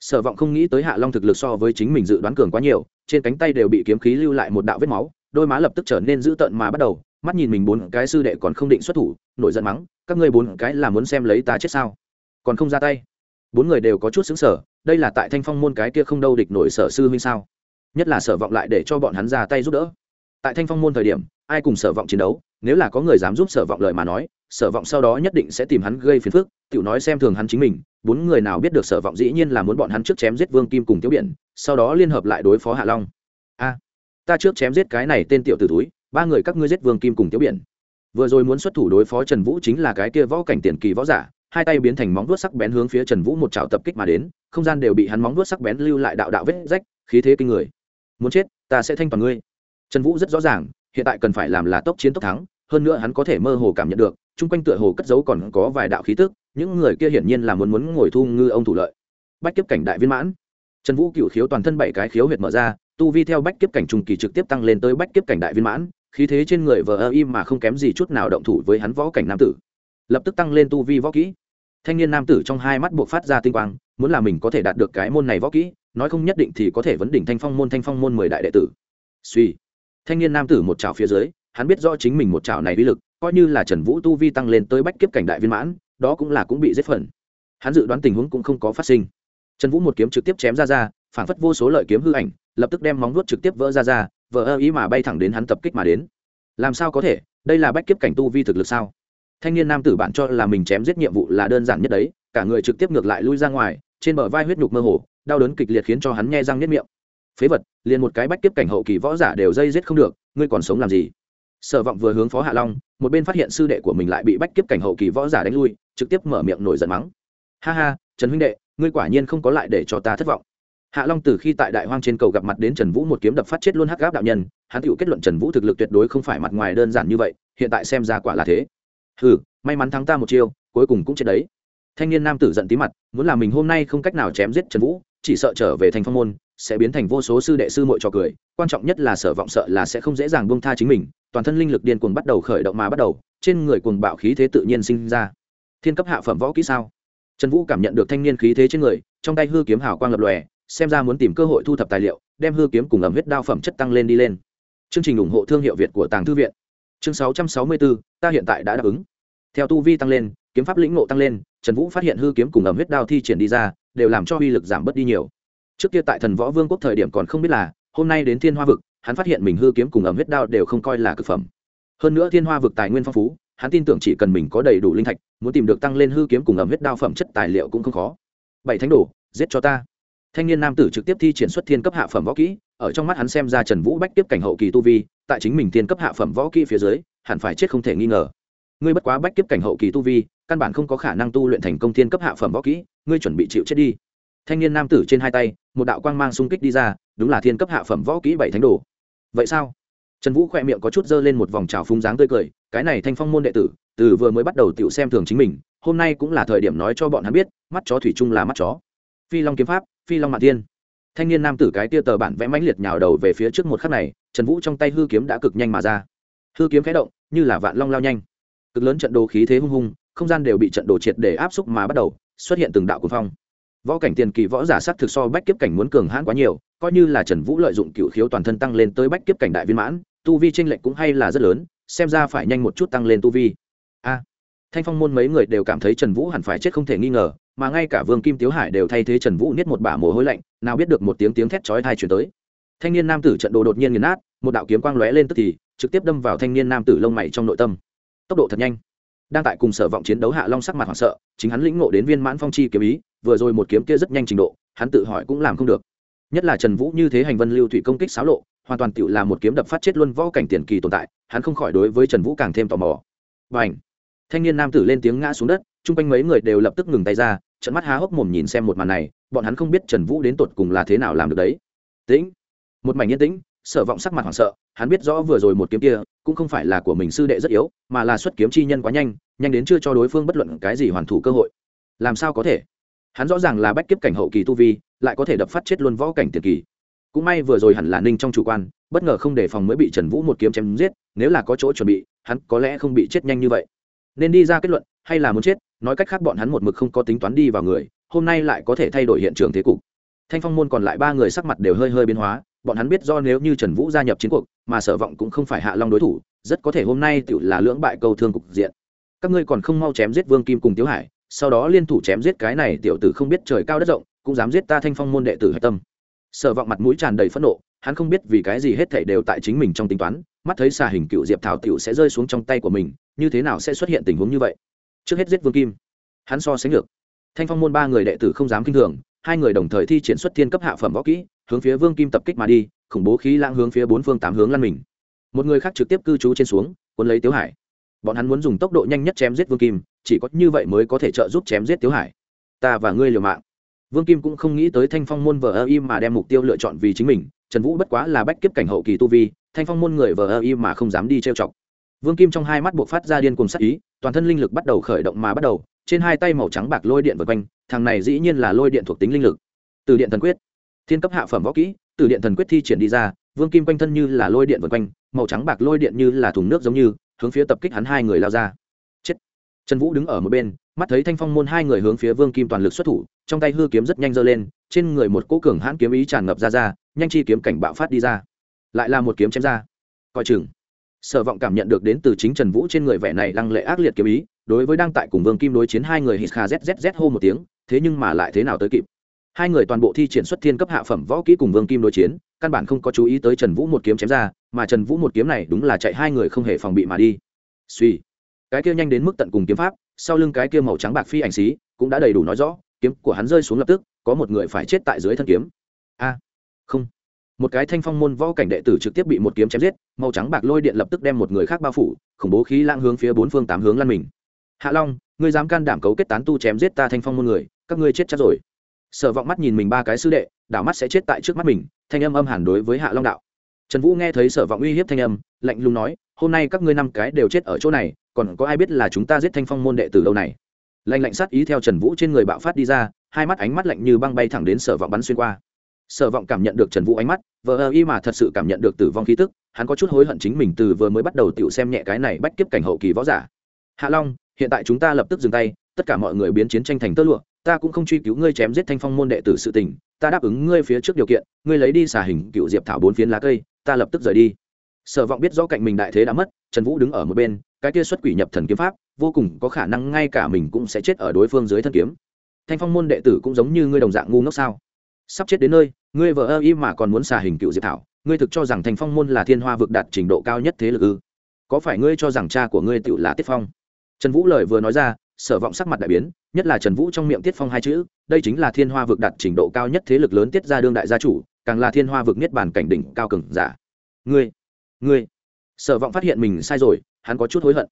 sở vọng không nghĩ tới hạ long thực lực so với chính mình dự đoán cường quá nhiều, trên cánh tay đều bị kiếm khí lưu lại một đạo vết máu, đôi má lập tức trở nên dữ tợn mà bắt đầu, mắt nhìn mình bốn cái sư đệ còn không định xuất thủ, nổi giận mắng, các ngươi bốn cái là muốn xem lấy ta chết sao? Còn không ra tay. Bốn người đều có chút xứng sở đây là tại thanh phong môn cái kia không đâu địch nổi sở sư huynh sao? Nhất là sở vọng lại để cho bọn hắn ra tay giúp đỡ. Tại thanh phong môn thời điểm, ai cùng sở vọng chiến đấu? Nếu là có người dám giúp sở vọng lời mà nói, sở vọng sau đó nhất định sẽ tìm hắn gây phiền phức, tiểu nói xem thường hắn chính mình, bốn người nào biết được sở vọng dĩ nhiên là muốn bọn hắn trước chém giết vương kim cùng tiêu biển sau đó liên hợp lại đối phó hạ long. A, ta trước chém giết cái này tên tiểu t túi ba người các ngươi giết vương kim cùng tiêu biển vừa rồi muốn xuất thủ đối phó trần vũ chính là cái kia võ cảnh tiền kỳ võ giả, hai tay biến thành móng vuốt sắc bén hướng phía trần vũ một trào tập kích mà đến, không gian đều bị hắn móng vuốt sắc bén lưu lại đạo đạo vết rách, khí thế kinh người. Muốn chết, ta sẽ thanh toàn ngươi. Trần vũ rất rõ ràng hiện tại cần phải làm là tốc chiến tốc thắng, hơn nữa hắn có thể mơ hồ cảm nhận được, chung quanh tựa hồ cất giấu còn có vài đạo khí tức, những người kia hiển nhiên là muốn muốn ngồi thu ngư ông thủ lợi. Bách kiếp cảnh đại viên mãn. Trần vũ cựu khiếu toàn thân bảy cái khiếu huyệt mở ra, tu vi theo bách kiếp cảnh trùng kỳ trực tiếp tăng lên tới bách kiếp cảnh đại viên mãn, khí thế trên người vờ ơ im mà không kém gì chút nào động thủ với hắn võ cảnh nam tử. Lập tức tăng lên tu vi võ kỹ. Thanh niên nam tử trong hai mắt buộc phát ra tinh quang, muốn là mình có thể đạt được cái môn này võ kỹ, nói không nhất định thì có thể vấn đỉnh thanh phong môn thanh phong môn mười đại đệ tử. Suy thanh niên nam tử một trào phía dưới, hắn biết rõ chính mình một trào này uy lực, coi như là trần vũ tu vi tăng lên tới bách kiếp cảnh đại viên mãn, đó cũng là cũng bị giết phần. Hắn dự đoán tình huống cũng không có phát sinh. Trần vũ một kiếm trực tiếp chém ra ra, phản phất vô số lợi kiếm hư ảnh, lập tức đem móng vuốt trực tiếp vỡ ra ra, vỡ ơ ý mà bay thẳng đến hắn tập kích mà đến. Làm sao có thể? Đây là bách kiếp cảnh tu vi thực lực sao? Thanh niên nam tử bạn cho là mình chém giết nhiệm vụ là đơn giản nhất đấy, cả người trực tiếp ngược lại lui ra ngoài, trên bờ vai huyết nhục mơ hồ, đau đớn kịch liệt khiến cho hắn nghe răng nhất miệng phế vật, liền một cái bách kiếp cảnh hậu kỳ võ giả đều dây giết không được, ngươi còn sống làm gì? Sở vọng vừa hướng phó hạ long, một bên phát hiện sư đệ của mình lại bị bách kiếp cảnh hậu kỳ võ giả đánh lui, trực tiếp mở miệng nổi giận mắng. Ha ha, trần huynh đệ, ngươi quả nhiên không có lại để cho ta thất vọng. Hạ long từ khi tại đại hoang trên cầu gặp mặt đến trần vũ một kiếm đập phát chết luôn hắc gáp đạo nhân, hắn tự kết luận trần vũ thực lực tuyệt đối không phải mặt ngoài đơn giản như vậy, hiện tại xem ra quả là thế. Ừ may mắn thắng ta một chiêu, cuối cùng cũng chết đấy. Thanh niên nam tử giận tí mặt, muốn là mình hôm nay không cách nào chém giết trần vũ, chỉ sợ trở về thành phong môn sẽ biến thành vô số sư đệ sư muội trò cười, quan trọng nhất là sở vọng sợ là sẽ không dễ dàng buông tha chính mình, toàn thân linh lực điên cuồng bắt đầu khởi động mà bắt đầu, trên người cuồng bạo khí thế tự nhiên sinh ra. Thiên cấp hạ phẩm võ kỹ sao? Trần vũ cảm nhận được thanh niên khí thế trên người, trong tay hư kiếm hào quang lập lòe, xem ra muốn tìm cơ hội thu thập tài liệu, đem hư kiếm cùng ẩm huyết đao phẩm chất tăng lên đi lên. Chương trình ủng hộ thương hiệu việt của tàng thư viện. Chương sáu trăm sáu mươi bốn ta hiện tại đã đáp ứng. Theo tu vi tăng lên, kiếm pháp lĩnh ngộ tăng lên, trần vũ phát hiện hư kiếm cùng ẩm huyết đao thi triển đi ra, đều làm cho uy lực giảm bớt đi nhiều trước kia tại thần võ vương quốc thời điểm còn không biết là, hôm nay đến thiên hoa vực, hắn phát hiện mình hư kiếm cùng ẩm huyết đao đều không coi là cực phẩm. Hơn nữa thiên hoa vực tài nguyên phong phú, hắn tin tưởng chỉ cần mình có đầy đủ linh thạch, muốn tìm được tăng lên hư kiếm cùng ẩm huyết đao phẩm chất tài liệu cũng không khó. Bảy thánh đồ, giết cho ta. Thanh niên nam tử trực tiếp thi triển xuất thiên cấp hạ phẩm võ kỹ, ở trong mắt hắn xem ra trần vũ bách tiếp cảnh hậu kỳ tu vi, tại chính mình thiên cấp hạ phẩm võ kỹ phía dưới, hẳn phải chết không thể nghi ngờ. Ngươi bất quá bách tiếp cảnh hậu kỳ tu vi, căn bản không có khả năng tu luyện thành công thiên cấp hạ phẩm võ kỹ, ngươi chuẩn bị chịu chết đi thanh niên nam tử trên hai tay, một đạo quang mang xung kích đi ra, đúng là thiên cấp hạ phẩm võ kỹ bảy thánh đồ. Vậy sao? Trần vũ khỏe miệng có chút dơ lên một vòng trào phúng dáng tươi cười, cái này thanh phong môn đệ tử, từ vừa mới bắt đầu tự xem thường chính mình, hôm nay cũng là thời điểm nói cho bọn hắn biết, mắt chó thủy chung là mắt chó. Phi long kiếm pháp, phi long mạn thiên. thanh niên nam tử cái tia tờ bản vẽ mãnh liệt nhào đầu về phía trước một khắc này, trần vũ trong tay hư kiếm đã cực nhanh mà ra. Hư kiếm khẽ động, như là vạn long lao nhanh. Cực lớn trận đồ khí thế hung hung, không gian đều bị trận đồ triệt để áp xúc mà bắt đầu, xuất hiện từng đạo cuồng phong võ cảnh tiền kỳ võ giả sắc thực so bách kiếp cảnh muốn cường hãn quá nhiều, coi như là trần vũ lợi dụng cựu khiếu toàn thân tăng lên tới bách kiếp cảnh đại viên mãn, tu vi tranh lệch cũng hay là rất lớn, xem ra phải nhanh một chút tăng lên tu vi. A, thanh phong môn mấy người đều cảm thấy trần vũ hẳn phải chết không thể nghi ngờ, mà ngay cả vương kim tiếu hải đều thay thế trần vũ niết một bả mồ hôi lạnh, nào biết được một tiếng tiếng thét chói thai chuyển tới. Thanh niên nam tử trận đồ đột nhiên nghiền nát, một đạo kiếm quang lóe lên tức thì, trực tiếp đâm vào thanh niên nam tử lông mày trong nội tâm. Tốc độ thật nhanh. Đang tại cùng sở vọng chiến đấu hạ long sắc mặt hoảng sợ, chính hắn lĩnh ngộ đến viên mãn phong chi kiếm ý vừa rồi một kiếm kia rất nhanh trình độ, hắn tự hỏi cũng làm không được. Nhất là trần vũ như thế hành vân lưu thủy công kích xáo lộ, hoàn toàn tự là một kiếm đập phát chết luôn võ cảnh tiền kỳ tồn tại, hắn không khỏi đối với trần vũ càng thêm tò mò. Và thanh niên nam tử lên tiếng ngã xuống đất, chung quanh mấy người đều lập tức ngừng tay ra, trận mắt há hốc mồm nhìn xem một màn này, bọn hắn không biết trần vũ đến tột cùng là thế nào làm được đấy. Tĩnh! Một mảnh yên tĩnh, sở vọng sắc mặt hoảng sợ, hắn biết rõ vừa rồi một kiếm kia cũng không phải là của mình sư đệ rất yếu, mà là xuất kiếm chi nhân quá nhanh nhanh đến chưa cho đối phương bất luận cái gì hoàn thủ cơ hội. Làm sao có thể? Hắn rõ ràng là bách kiếp cảnh hậu kỳ tu vi, lại có thể đập phát chết luôn võ cảnh tiền kỳ. Cũng may vừa rồi hẳn là ninh trong chủ quan, bất ngờ không đề phòng mới bị trần vũ một kiếm chém giết, nếu là có chỗ chuẩn bị, hắn có lẽ không bị chết nhanh như vậy. Nên đi ra kết luận, hay là muốn chết, nói cách khác bọn hắn một mực không có tính toán đi vào người, hôm nay lại có thể thay đổi hiện trường thế cục. Thanh phong môn còn lại ba người sắc mặt đều hơi hơi biến hóa, bọn hắn biết do nếu như trần vũ gia nhập chiến cuộc, mà sở vọng cũng không phải hạ long đối thủ, rất có thể hôm nay tự là lưỡng bại câu thương cục diện. Các ngươi còn không mau chém giết vương kim cùng tiếu hải sau đó liên thủ chém giết cái này tiểu tử không biết trời cao đất rộng, cũng dám giết ta thanh phong môn đệ tử hạch tâm. Sở vọng mặt mũi tràn đầy phẫn nộ, hắn không biết vì cái gì hết thảy đều tại chính mình trong tính toán, mắt thấy xà hình cựu diệp thảo tiểu sẽ rơi xuống trong tay của mình, như thế nào sẽ xuất hiện tình huống như vậy? Trước hết giết vương kim. Hắn so sánh được. Thanh phong môn ba người đệ tử không dám kinh thường, hai người đồng thời thi triển xuất thiên cấp hạ phẩm võ kỹ, hướng phía vương kim tập kích mà đi, khủng bố khí lãng hướng phía bốn phương tám hướng lăn mình. Một người khác trực tiếp cư trú trên xuống, cuốn lấy tiếu hải. Bọn hắn muốn dùng tốc độ nhanh nhất chém giết vương kim chỉ có như vậy mới có thể trợ giúp chém giết tiếu hải. Ta và ngươi liều mạng. Vương kim cũng không nghĩ tới thanh phong môn vờ ơ im mà đem mục tiêu lựa chọn vì chính mình, trần vũ bất quá là bách kiếp cảnh hậu kỳ tu vi, thanh phong môn người vờ ơ im mà không dám đi trêu chọc. Vương kim trong hai mắt buộc phát ra điên cùng sắc ý, toàn thân linh lực bắt đầu khởi động mà bắt đầu, trên hai tay màu trắng bạc lôi điện vượt quanh, thằng này dĩ nhiên là lôi điện thuộc tính linh lực. Từ điện thần quyết, thiên cấp hạ phẩm võ kỹ, từ điện thần quyết thi triển đi ra, vương kim quanh thân như là lôi điện vượt quanh, màu trắng bạc lôi điện như là thùng nước giống như, hướng phía tập kích hắn hai người lao ra trần vũ đứng ở một bên, mắt thấy thanh phong môn hai người hướng phía vương kim toàn lực xuất thủ, trong tay hư kiếm rất nhanh giơ lên, trên người một cỗ cường hãn kiếm ý tràn ngập ra ra, nhanh chi kiếm cảnh bạo phát đi ra. Lại là một kiếm chém ra. Coi chừng. Sở vọng cảm nhận được đến từ chính trần vũ trên người vẻ này lăng lệ ác liệt kiếm ý, đối với đang tại cùng vương kim đối chiến hai người hít kha zzz hô một tiếng, thế nhưng mà lại thế nào tới kịp. Hai người toàn bộ thi triển xuất thiên cấp hạ phẩm võ kỹ cùng vương kim đối chiến, căn bản không có chú ý tới trần vũ một kiếm chém ra, mà trần vũ một kiếm này đúng là chạy hai người không hề phòng bị mà đi. Suy cái kia nhanh đến mức tận cùng kiếm pháp, sau lưng cái kia màu trắng bạc phi ảnh xí, cũng đã đầy đủ nói rõ, kiếm của hắn rơi xuống lập tức, có một người phải chết tại dưới thân kiếm. A, không. Một cái thanh phong môn võ cảnh đệ tử trực tiếp bị một kiếm chém giết, màu trắng bạc lôi điện lập tức đem một người khác bao phủ, khủng bố khí lãng hướng phía bốn phương tám hướng lăn mình. Hạ long, ngươi dám can đảm cấu kết tán tu chém giết ta thanh phong môn người, các ngươi chết chắc rồi. Sở vọng mắt nhìn mình ba cái sư đệ, đảo mắt sẽ chết tại trước mắt mình, thanh âm âm hẳn đối với hạ long đạo. Trần vũ nghe thấy sở vọng uy hiếp thanh âm, lạnh lùng nói hôm nay các ngươi năm cái đều chết ở chỗ này, còn có ai biết là chúng ta giết thanh phong môn đệ từ đâu này? Lạnh lạnh sát ý theo trần vũ trên người bạo phát đi ra, hai mắt ánh mắt lạnh như băng bay thẳng đến sở vọng bắn xuyên qua. Sở vọng cảm nhận được trần vũ ánh mắt, vờ ơ y mà thật sự cảm nhận được tử vong khí tức, hắn có chút hối hận chính mình từ vừa mới bắt đầu tự xem nhẹ cái này bách kiếp cảnh hậu kỳ võ giả. Hạ long, hiện tại chúng ta lập tức dừng tay, tất cả mọi người biến chiến tranh thành tơ lụa, ta cũng không truy cứu ngươi chém giết thanh phong môn đệ tử sự tình, ta đáp ứng ngươi phía trước điều kiện, ngươi lấy đi xả hình cựu diệp thảo bốn phiến lá cây, ta lập tức rời đi sở vọng biết rõ cạnh mình đại thế đã mất, trần vũ đứng ở một bên, cái kia xuất quỷ nhập thần kiếm pháp, vô cùng có khả năng ngay cả mình cũng sẽ chết ở đối phương dưới thân kiếm. Thanh phong môn đệ tử cũng giống như ngươi đồng dạng ngu ngốc sao? Sắp chết đến nơi, ngươi vợ ơ y mà còn muốn xà hình cựu diệp thảo, ngươi thực cho rằng thanh phong môn là thiên hoa vực đạt trình độ cao nhất thế lực ư? Có phải ngươi cho rằng cha của ngươi tự là tiết phong? Trần vũ lời vừa nói ra, sở vọng sắc mặt đại biến, nhất là trần vũ trong miệng tiết phong hai chữ, đây chính là thiên hoa vực đạt trình độ cao nhất thế lực lớn tiết ra đương đại gia chủ, càng là thiên hoa vực niết bàn cảnh đỉnh cao cường giả. Ngươi ngươi. Sở vọng phát hiện mình sai rồi, hắn có chút hối hận.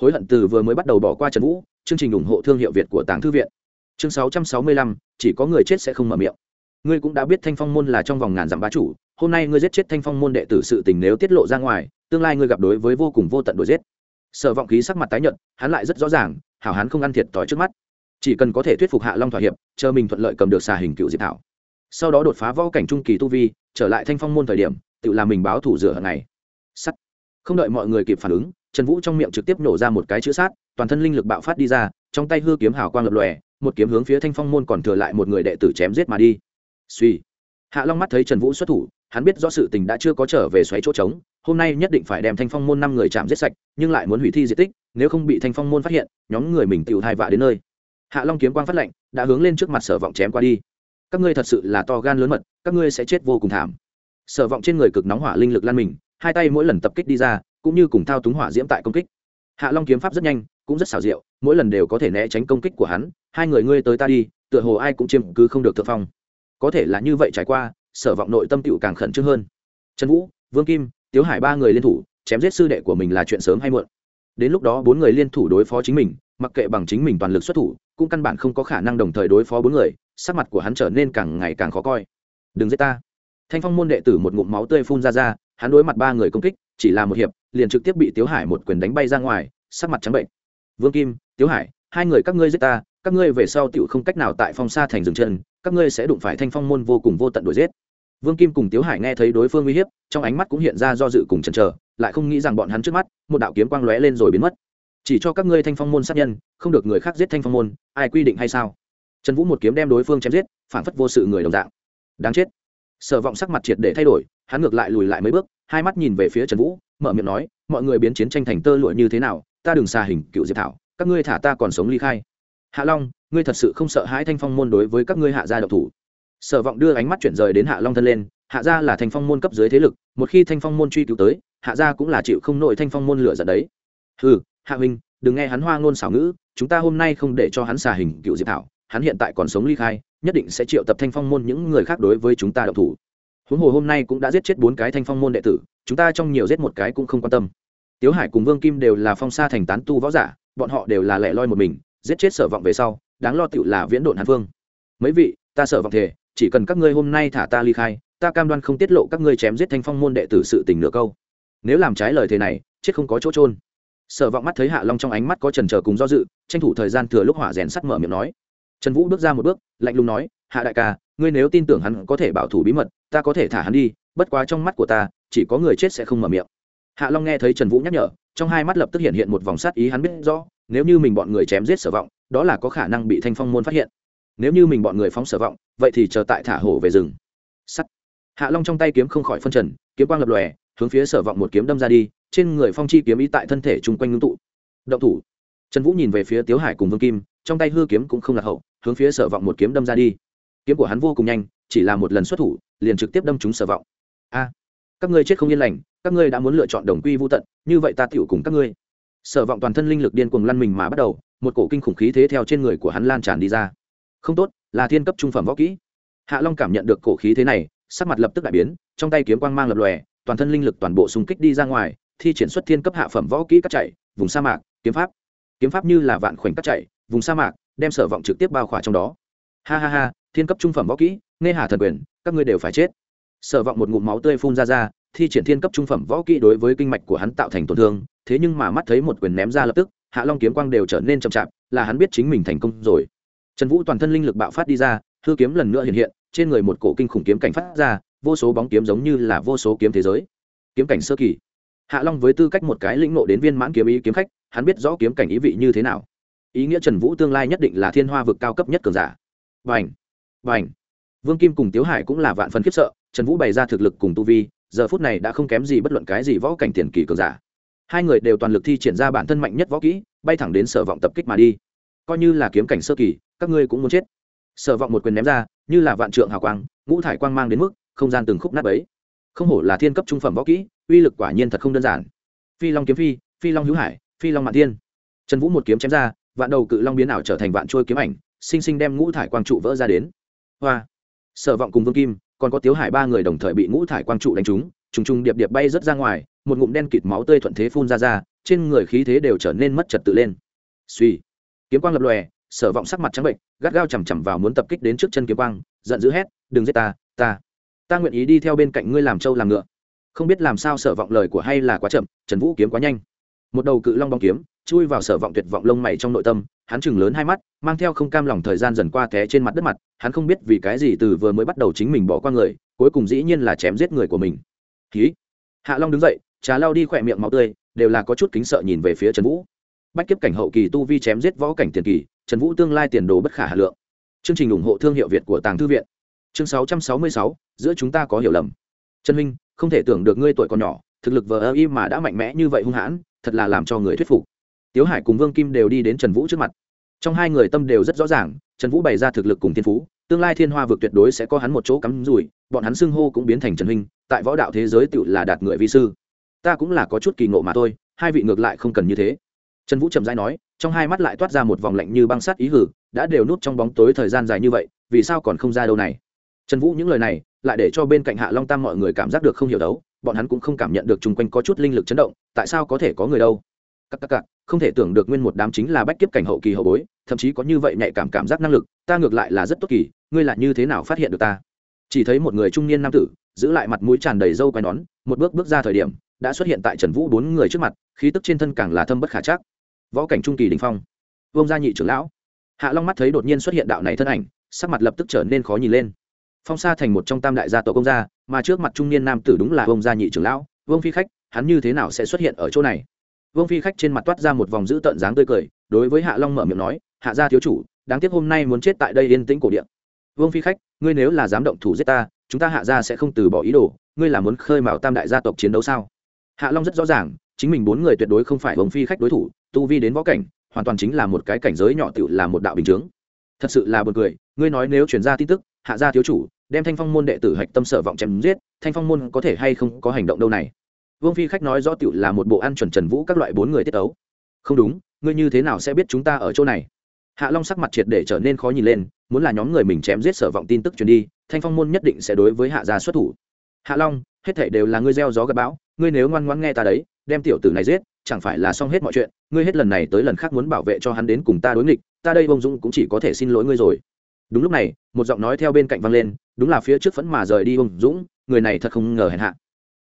Hối hận từ vừa mới bắt đầu bỏ qua trần vũ, chương trình ủng hộ thương hiệu việt của tàng thư viện. Chương sáu trăm sáu mươi lăm, chỉ có người chết sẽ không mở miệng. Ngươi cũng đã biết thanh phong môn là trong vòng ngàn dặm bá chủ, hôm nay ngươi giết chết thanh phong môn đệ tử sự tình nếu tiết lộ ra ngoài, tương lai ngươi gặp đối với vô cùng vô tận đổi giết. Sở vọng khí sắc mặt tái nhợt, hắn lại rất rõ ràng, hảo hắn không ăn thiệt tỏi trước mắt. Chỉ cần có thể thuyết phục hạ long thỏa hiệp, chờ mình thuận lợi cầm được xà hình cựu diệp thảo. Sau đó đột phá võ cảnh trung kỳ tu vi, trở lại thanh phong môn thời điểm, tự làm mình báo thủ rửa hận này sắt. Không đợi mọi người kịp phản ứng, trần vũ trong miệng trực tiếp nổ ra một cái chữ sát, toàn thân linh lực bạo phát đi ra, trong tay hư kiếm hào quang lập lòe, một kiếm hướng phía thanh phong môn còn thừa lại một người đệ tử chém giết mà đi. Suy. Hạ long mắt thấy trần vũ xuất thủ, hắn biết rõ sự tình đã chưa có trở về xoáy chỗ trống, hôm nay nhất định phải đem thanh phong môn năm người chạm giết sạch, nhưng lại muốn hủy thi di tích, nếu không bị thanh phong môn phát hiện, nhóm người mình tự hai vạ đến nơi. Hạ long kiếm quang phát lệnh đã hướng lên trước mặt sở vọng chém qua đi. Các ngươi thật sự là to gan lớn mật, các ngươi sẽ chết vô cùng thảm. Sở vọng trên người cực nóng hỏa linh lực lan mình hai tay mỗi lần tập kích đi ra, cũng như cùng thao túng hỏa diễm tại công kích. Hạ long kiếm pháp rất nhanh, cũng rất xảo diệu, mỗi lần đều có thể né tránh công kích của hắn, hai người ngươi tới ta đi, tựa hồ ai cũng chiếm cứ không được thượng phong. Có thể là như vậy trải qua, sở vọng nội tâm tựu càng khẩn trương hơn. Trần vũ, vương kim, tiếu hải ba người liên thủ, chém giết sư đệ của mình là chuyện sớm hay muộn. Đến lúc đó bốn người liên thủ đối phó chính mình, mặc kệ bằng chính mình toàn lực xuất thủ, cũng căn bản không có khả năng đồng thời đối phó bốn người, sắc mặt của hắn trở nên càng ngày càng khó coi. Đừng giết ta. Thanh phong môn đệ tử một ngụm máu tươi phun ra ra hắn đối mặt ba người công kích, chỉ là một hiệp, liền trực tiếp bị tiếu hải một quyền đánh bay ra ngoài, sắc mặt trắng bệnh. Vương kim, tiếu hải, hai người các ngươi giết ta, các ngươi về sau tựu không cách nào tại phong xa thành dừng chân, các ngươi sẽ đụng phải thanh phong môn vô cùng vô tận đuổi giết. Vương kim cùng tiếu hải nghe thấy đối phương uy hiếp, trong ánh mắt cũng hiện ra do dự cùng chần chờ, lại không nghĩ rằng bọn hắn trước mắt, một đạo kiếm quang lóe lên rồi biến mất. Chỉ cho các ngươi thanh phong môn sát nhân, không được người khác giết thanh phong môn, ai quy định hay sao? Trần vũ một kiếm đem đối phương chém giết, phản phất vô sự người đồng dạng. Đáng chết sở vọng sắc mặt triệt để thay đổi, hắn ngược lại lùi lại mấy bước, hai mắt nhìn về phía trần vũ, mở miệng nói, mọi người biến chiến tranh thành tơ lụa như thế nào? Ta đừng xà hình cựu diệp thảo, các ngươi thả ta còn sống ly khai. Hạ long, ngươi thật sự không sợ hãi thanh phong môn đối với các ngươi hạ gia độc thủ? Sở vọng đưa ánh mắt chuyển rời đến hạ long thân lên, hạ gia là thanh phong môn cấp dưới thế lực, một khi thanh phong môn truy cứu tới, hạ gia cũng là chịu không nổi thanh phong môn lửa giận đấy. Ừ hạ huynh, đừng nghe hắn hoa ngôn xảo ngữ, chúng ta hôm nay không để cho hắn xà hình cựu diệp thảo, hắn hiện tại còn sống ly khai nhất định sẽ triệu tập thanh phong môn những người khác đối với chúng ta độc thủ. Huống hồ hôm nay cũng đã giết chết bốn cái thanh phong môn đệ tử, chúng ta trong nhiều giết một cái cũng không quan tâm. Tiếu hải cùng vương kim đều là phong sa thành tán tu võ giả, bọn họ đều là lẻ loi một mình, giết chết sở vọng về sau, đáng lo tựu là viễn độn hàn phương mấy vị, ta sở vọng thể chỉ cần các ngươi hôm nay thả ta ly khai, ta cam đoan không tiết lộ các ngươi chém giết thanh phong môn đệ tử sự tình nửa câu. Nếu làm trái lời thế này, chết không có chỗ trôn sở vọng mắt thấy hạ long trong ánh mắt có trần trờ cùng do dự, tranh thủ thời gian thừa lúc hỏa rèn sắt mở miệng nói trần vũ bước ra một bước, lạnh lùng nói, hạ đại ca, ngươi nếu tin tưởng hắn có thể bảo thủ bí mật, ta có thể thả hắn đi, bất quá trong mắt của ta, chỉ có người chết sẽ không mở miệng. Hạ long nghe thấy trần vũ nhắc nhở, trong hai mắt lập tức hiện hiện một vòng sát ý hắn biết rõ, nếu như mình bọn người chém giết sở vọng, đó là có khả năng bị thanh phong môn phát hiện. Nếu như mình bọn người phóng sở vọng, vậy thì chờ tại thả hổ về rừng. Sắt. Hạ long trong tay kiếm không khỏi phân trần, kiếm quang lập lòe, hướng phía sở vọng một kiếm đâm ra đi, trên người phong chi kiếm ý tại thân thể chung quanh ngưng tụ. Động thủ. Trần vũ nhìn về phía tiếu hải cùng vương kim trong tay hư kiếm cũng không lạc hậu, hướng phía sở vọng một kiếm đâm ra đi. Kiếm của hắn vô cùng nhanh, chỉ là một lần xuất thủ, liền trực tiếp đâm trúng sở vọng. A, các ngươi chết không yên lành, các ngươi đã muốn lựa chọn đồng quy vô tận, như vậy ta tiểu cùng các ngươi. Sở vọng toàn thân linh lực điên cuồng lăn mình mà bắt đầu, một cổ kinh khủng khí thế theo trên người của hắn lan tràn đi ra. Không tốt, là thiên cấp trung phẩm võ kỹ. Hạ long cảm nhận được cổ khí thế này, sắc mặt lập tức đại biến, trong tay kiếm quang mang lập lòe, toàn thân linh lực toàn bộ xung kích đi ra ngoài, thi triển xuất thiên cấp hạ phẩm võ kỹ cắt chạy, vùng sa mạc, kiếm pháp. Kiếm pháp như là vạn khoảnh cắt chạy vùng sa mạc, đem sở vọng trực tiếp bao khỏa trong đó. Ha ha ha, thiên cấp trung phẩm võ kỹ, nghe hà thần quyền, các ngươi đều phải chết. Sở vọng một ngụm máu tươi phun ra ra, thi triển thiên cấp trung phẩm võ kỹ đối với kinh mạch của hắn tạo thành tổn thương, thế nhưng mà mắt thấy một quyền ném ra lập tức, hạ long kiếm quang đều trở nên chậm chạp, là hắn biết chính mình thành công rồi. Trần vũ toàn thân linh lực bạo phát đi ra, hư kiếm lần nữa hiện hiện, trên người một cổ kinh khủng kiếm cảnh phát ra, vô số bóng kiếm giống như là vô số kiếm thế giới. Kiếm cảnh sơ kỳ. Hạ long với tư cách một cái lĩnh nộ đến viên mãn kiếm ý kiếm khách, hắn biết rõ kiếm cảnh ý vị như thế nào ý nghĩa trần vũ tương lai nhất định là thiên hoa vực cao cấp nhất cường giả. Vành vành vương kim cùng tiếu hải cũng là vạn phần khiếp sợ, trần vũ bày ra thực lực cùng tu vi, giờ phút này đã không kém gì bất luận cái gì võ cảnh tiền kỳ cường giả. Hai người đều toàn lực thi triển ra bản thân mạnh nhất võ kỹ, bay thẳng đến sở vọng tập kích mà đi. Coi như là kiếm cảnh sơ kỳ, các ngươi cũng muốn chết. Sở vọng một quyền ném ra, như là vạn trượng hào quang, ngũ thải quang mang đến mức không gian từng khúc nát ấy không hổ là thiên cấp trung phẩm võ kỹ, uy lực quả nhiên thật không đơn giản. Phi long kiếm phi phi long hữu hải, phi long mạn thiên. Trần vũ một kiếm chém ra vạn đầu cự long biến ảo trở thành vạn trôi kiếm ảnh, sinh sinh đem ngũ thải quang trụ vỡ ra đến. Hoa. Sở vọng cùng vương kim, còn có tiếu hải ba người đồng thời bị ngũ thải quang trụ đánh trúng, trùng trùng điệp điệp bay rớt ra ngoài, một ngụm đen kịt máu tươi thuận thế phun ra ra, trên người khí thế đều trở nên mất trật tự lên. Suy. Kiếm quang lập lòe, sở vọng sắc mặt trắng bệnh, gắt gao chằm chằm vào muốn tập kích đến trước chân kiếm quang, giận dữ hét, đừng giết ta ta. Ta nguyện ý đi theo bên cạnh ngươi làm trâu làm ngựa. Không biết làm sao sở vọng lời của hay là quá chậm, trần vũ kiếm quá nhanh. Một đầu cự long bóng kiếm chui vào sở vọng tuyệt vọng lông mày trong nội tâm, hắn chừng lớn hai mắt, mang theo không cam lòng thời gian dần qua té trên mặt đất mặt, hắn không biết vì cái gì từ vừa mới bắt đầu chính mình bỏ qua người, cuối cùng dĩ nhiên là chém giết người của mình. Ký hạ long đứng dậy, trà lao đi khỏe miệng máu tươi, đều là có chút kính sợ nhìn về phía trần vũ. Bách kiếp cảnh hậu kỳ tu vi chém giết võ cảnh tiền kỳ, trần vũ tương lai tiền đồ bất khả hà lượng. Chương trình ủng hộ thương hiệu việt của tàng thư viện. Chương sáu trăm sáu mươi sáu, giữa chúng ta có hiểu lầm. Trần minh, không thể tưởng được ngươi tuổi còn nhỏ, thực lực vờ ơ y mà đã mạnh mẽ như vậy hung hãn, thật là làm cho người thuyết phục tiếu hải cùng vương kim đều đi đến trần vũ trước mặt. Trong hai người tâm đều rất rõ ràng, trần vũ bày ra thực lực cùng thiên phú, tương lai thiên hoa vực tuyệt đối sẽ có hắn một chỗ cắm rủi, bọn hắn xưng hô cũng biến thành trần huynh, tại võ đạo thế giới tự là đạt người vi sư. Ta cũng là có chút kỳ ngộ mà thôi, hai vị ngược lại không cần như thế. Trần vũ trầm dai nói, trong hai mắt lại toát ra một vòng lạnh như băng sắt ý hử, đã đều nút trong bóng tối thời gian dài như vậy, vì sao còn không ra đâu này? Trần vũ những lời này, lại để cho bên cạnh hạ long tam mọi người cảm giác được không hiểu đấu, bọn hắn cũng không cảm nhận được chung quanh có chút linh lực chấn động, tại sao có thể có người đâu? Các các các không thể tưởng được nguyên một đám chính là bách kiếp cảnh hậu kỳ hậu bối, thậm chí có như vậy nhạy cảm cảm giác năng lực, ta ngược lại là rất tốt kỳ, ngươi là như thế nào phát hiện được ta? Chỉ thấy một người trung niên nam tử, giữ lại mặt mũi tràn đầy râu quai nón, một bước bước ra thời điểm, đã xuất hiện tại trần vũ bốn người trước mặt, khí tức trên thân càng là thâm bất khả chắc. Võ cảnh trung kỳ đình phong. Vông gia nhị trưởng lão. Hạ long mắt thấy đột nhiên xuất hiện đạo này thân ảnh, sắc mặt lập tức trở nên khó nhìn lên. Phong sa thành một trong tam đại gia tổ công gia, mà trước mặt trung niên nam tử đúng là vông gia nhị trưởng lão. Vương phi khách, hắn như thế nào sẽ xuất hiện ở chỗ này? Vương phi khách trên mặt toát ra một vòng dữ tợn dáng tươi cười, đối với hạ long mở miệng nói, hạ gia thiếu chủ, đáng tiếc hôm nay muốn chết tại đây yên tĩnh cổ điện vương phi khách, ngươi nếu là dám động thủ giết ta, chúng ta hạ gia sẽ không từ bỏ ý đồ, ngươi là muốn khơi mào tam đại gia tộc chiến đấu sao? Hạ long rất rõ ràng, chính mình bốn người tuyệt đối không phải vương phi khách đối thủ, tu vi đến võ cảnh, hoàn toàn chính là một cái cảnh giới nhỏ tựu là một đạo bình chướng. Thật sự là buồn cười, ngươi nói nếu truyền ra tin tức, hạ gia thiếu chủ, đem thanh phong môn đệ tử hạch tâm sở vọng chém giết, thanh phong môn có thể hay không có hành động đâu này? Vương phi khách nói rõ tựu là một bộ ăn chuẩn trần vũ các loại bốn người tiết ấu không đúng, ngươi như thế nào sẽ biết chúng ta ở chỗ này? Hạ long sắc mặt triệt để trở nên khó nhìn lên, muốn là nhóm người mình chém giết sở vọng tin tức truyền đi, thanh phong môn nhất định sẽ đối với hạ gia xuất thủ. Hạ long, hết thảy đều là ngươi gieo gió gặp bão, ngươi nếu ngoan ngoãn nghe ta đấy, đem tiểu tử này giết, chẳng phải là xong hết mọi chuyện, ngươi hết lần này tới lần khác muốn bảo vệ cho hắn đến cùng ta đối nghịch, ta đây bông dũng cũng chỉ có thể xin lỗi ngươi rồi. Đúng lúc này, một giọng nói theo bên cạnh vang lên, đúng là phía trước vẫn mà rời đi bông dũng, người này thật không ngờ hèn hạ.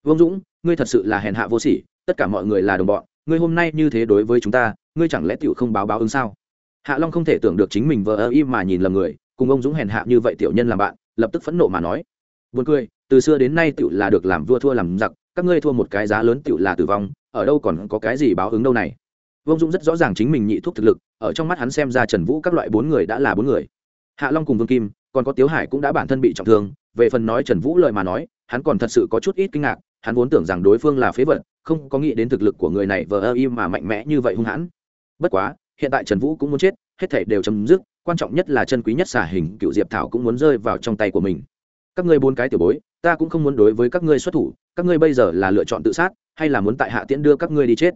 Vương dũng ngươi thật sự là hèn hạ vô sỉ, tất cả mọi người là đồng bọn, ngươi hôm nay như thế đối với chúng ta, ngươi chẳng lẽ tiểu không báo báo ứng sao? Hạ long không thể tưởng được chính mình vờ ơ im mà nhìn lầm người, cùng ông dũng hèn hạ như vậy tiểu nhân làm bạn, lập tức phẫn nộ mà nói. Buồn cười, từ xưa đến nay tiểu là được làm vua thua làm giặc, các ngươi thua một cái giá lớn tiểu là tử vong, ở đâu còn có cái gì báo ứng đâu này? Vương dũng rất rõ ràng chính mình nhị thuốc thực lực, ở trong mắt hắn xem ra trần vũ các loại bốn người đã là bốn người. Hạ long cùng vương kim, còn có tiếu hải cũng đã bản thân bị trọng thương, về phần nói trần vũ lời mà nói, hắn còn thật sự có chút ít kinh ngạc hắn vốn tưởng rằng đối phương là phế vật, không có nghĩ đến thực lực của người này vờ ơ im mà mạnh mẽ như vậy hung hãn. Bất quá, hiện tại trần vũ cũng muốn chết, hết thể đều chấm dứt, quan trọng nhất là chân quý nhất xả hình cựu diệp thảo cũng muốn rơi vào trong tay của mình. Các ngươi bốn cái tiểu bối, ta cũng không muốn đối với các ngươi xuất thủ, các ngươi bây giờ là lựa chọn tự sát, hay là muốn tại hạ tiễn đưa các ngươi đi chết?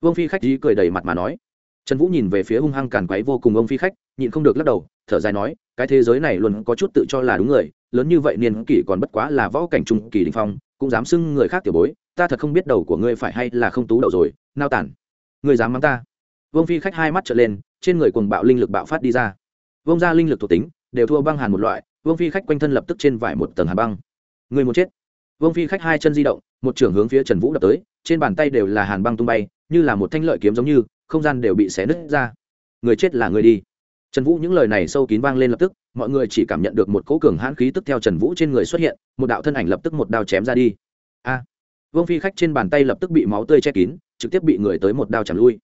Vương phi khách dí cười đầy mặt mà nói trần vũ nhìn về phía hung hăng càn quấy vô cùng ông phi khách, nhịn không được lắc đầu, thở dài nói, cái thế giới này luôn có chút tự cho là đúng người, lớn như vậy niên kỷ còn bất quá là võ cảnh trung kỳ đình phong, cũng dám xưng người khác tiểu bối, ta thật không biết đầu của ngươi phải hay là không tú đậu rồi, nao tản. Ngươi dám mắng ta? Vương phi khách hai mắt trở lên, trên người cuồng bạo linh lực bạo phát đi ra. Vương ra linh lực thuộc tính, đều thua băng hàn một loại, vương phi khách quanh thân lập tức trên vải một tầng hàn băng. Người muốn chết? Vương phi khách hai chân di động, một trưởng hướng phía trần vũ đập tới, trên bàn tay đều là hàn băng tung bay, như là một thanh lợi kiếm giống như không gian đều bị xé nứt ra. Người chết là người đi. Trần vũ những lời này sâu kín vang lên lập tức, mọi người chỉ cảm nhận được một cỗ cường hãn khí tức theo trần vũ trên người xuất hiện, một đạo thân ảnh lập tức một đao chém ra đi. A! Vương phi khách trên bàn tay lập tức bị máu tươi che kín, trực tiếp bị người tới một đao chạm lui.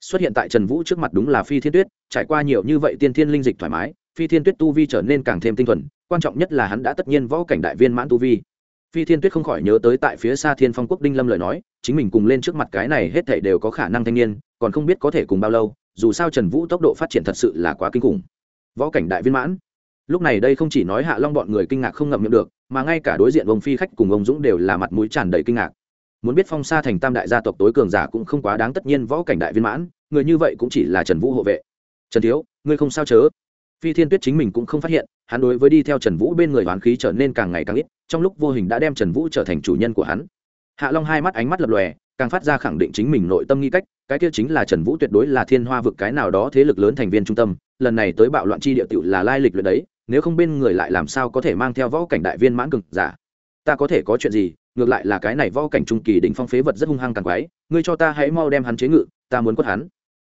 Xuất hiện tại trần vũ trước mặt đúng là phi thiên tuyết, trải qua nhiều như vậy tiên thiên linh dịch thoải mái, phi thiên tuyết tu vi trở nên càng thêm tinh thuần, quan trọng nhất là hắn đã tất nhiên võ cảnh đại viên mãn tu vi phi thiên tuyết không khỏi nhớ tới tại phía xa thiên phong quốc đinh lâm lời nói, chính mình cùng lên trước mặt cái này hết thể đều có khả năng thanh niên, còn không biết có thể cùng bao lâu, dù sao trần vũ tốc độ phát triển thật sự là quá kinh khủng. Võ cảnh đại viên mãn. Lúc này đây không chỉ nói hạ long bọn người kinh ngạc không ngậm miệng được, mà ngay cả đối diện ông phi khách cùng ông dũng đều là mặt mũi tràn đầy kinh ngạc. Muốn biết phong sa thành tam đại gia tộc tối cường giả cũng không quá đáng, tất nhiên võ cảnh đại viên mãn, người như vậy cũng chỉ là trần vũ hộ vệ. Trần thiếu, ngươi không sao chớ. Phi thiên tuyết chính mình cũng không phát hiện, hắn đối với đi theo trần vũ bên người hoán khí trở nên càng ngày càng ít trong lúc vô hình đã đem trần vũ trở thành chủ nhân của hắn. Hạ long hai mắt ánh mắt lập lòe, càng phát ra khẳng định chính mình nội tâm nghi cách, cái kia chính là trần vũ tuyệt đối là thiên hoa vực cái nào đó thế lực lớn thành viên trung tâm, lần này tới bạo loạn chi địa tựu là lai lịch luyện đấy, nếu không bên người lại làm sao có thể mang theo võ cảnh đại viên mãn cực giả? Dạ. Ta có thể có chuyện gì, ngược lại là cái này võ cảnh trung kỳ đỉnh phong phế vật rất hung hăng càng quái, ngươi cho ta hãy mau đem hắn chế ngự, ta muốn quất hắn.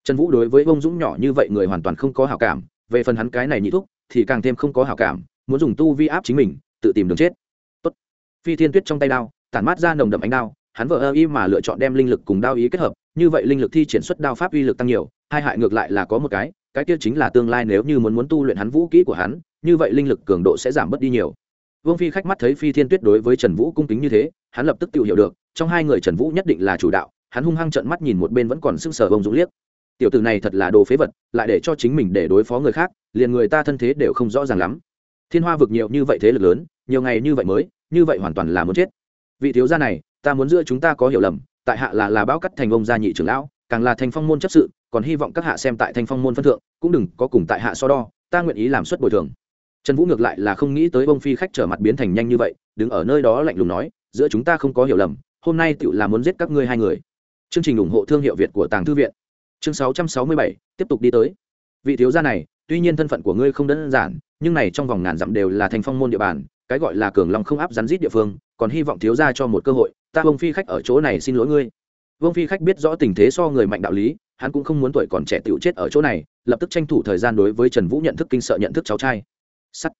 Trần vũ đối với bông dũng nhỏ như vậy người hoàn toàn không có hảo cảm, về phần hắn cái này nhị thúc, thì càng thêm không có hảo cảm, muốn dùng tu vi áp chính mình, tự tìm đường chết phi thiên tuyết trong tay đao, tản mát ra nồng đậm ánh đao, hắn vợ ơ y mà lựa chọn đem linh lực cùng đao ý kết hợp, như vậy linh lực thi triển xuất đao pháp uy lực tăng nhiều, hai hại ngược lại là có một cái cái kia chính là tương lai nếu như muốn muốn tu luyện hắn vũ kỹ của hắn, như vậy linh lực cường độ sẽ giảm bớt đi nhiều. Vương phi khách mắt thấy phi thiên tuyết đối với trần vũ cung kính như thế, hắn lập tức tự hiểu được, trong hai người trần vũ nhất định là chủ đạo, hắn hung hăng trợn mắt nhìn một bên vẫn còn sưng sờ bông dũng liếc. Tiểu tử này thật là đồ phế vật, lại để cho chính mình để đối phó người khác, liền người ta thân thế đều không rõ ràng lắm. Thiên hoa vực nhiều như vậy thế lực lớn, nhiều ngày như vậy mới như vậy hoàn toàn là muốn chết. Vị thiếu gia này ta muốn giữa chúng ta có hiểu lầm tại hạ là là báo cắt thành ông gia nhị trưởng lão càng là thành phong môn chấp sự còn hy vọng các hạ xem tại thanh phong môn phân thượng cũng đừng có cùng tại hạ so đo ta nguyện ý làm suất bồi thường. Trần vũ ngược lại là không nghĩ tới bông phi khách trở mặt biến thành nhanh như vậy đứng ở nơi đó lạnh lùng nói giữa chúng ta không có hiểu lầm hôm nay tựu là muốn giết các ngươi hai người. Chương trình ủng hộ thương hiệu việt của tàng thư viện. Chương 667, tiếp tục đi tới. Vị thiếu gia này tuy nhiên thân phận của ngươi không đơn giản nhưng này trong vòng ngàn dặm đều là thành phong môn địa bàn cái gọi là cường long không áp rắn rít địa phương, còn hy vọng thiếu gia cho một cơ hội, ta vương phi khách ở chỗ này xin lỗi ngươi. Vương phi khách biết rõ tình thế so người mạnh đạo lý, hắn cũng không muốn tuổi còn trẻ tựu chết ở chỗ này, lập tức tranh thủ thời gian đối với trần vũ nhận thức kinh sợ nhận thức cháu trai. Sắt.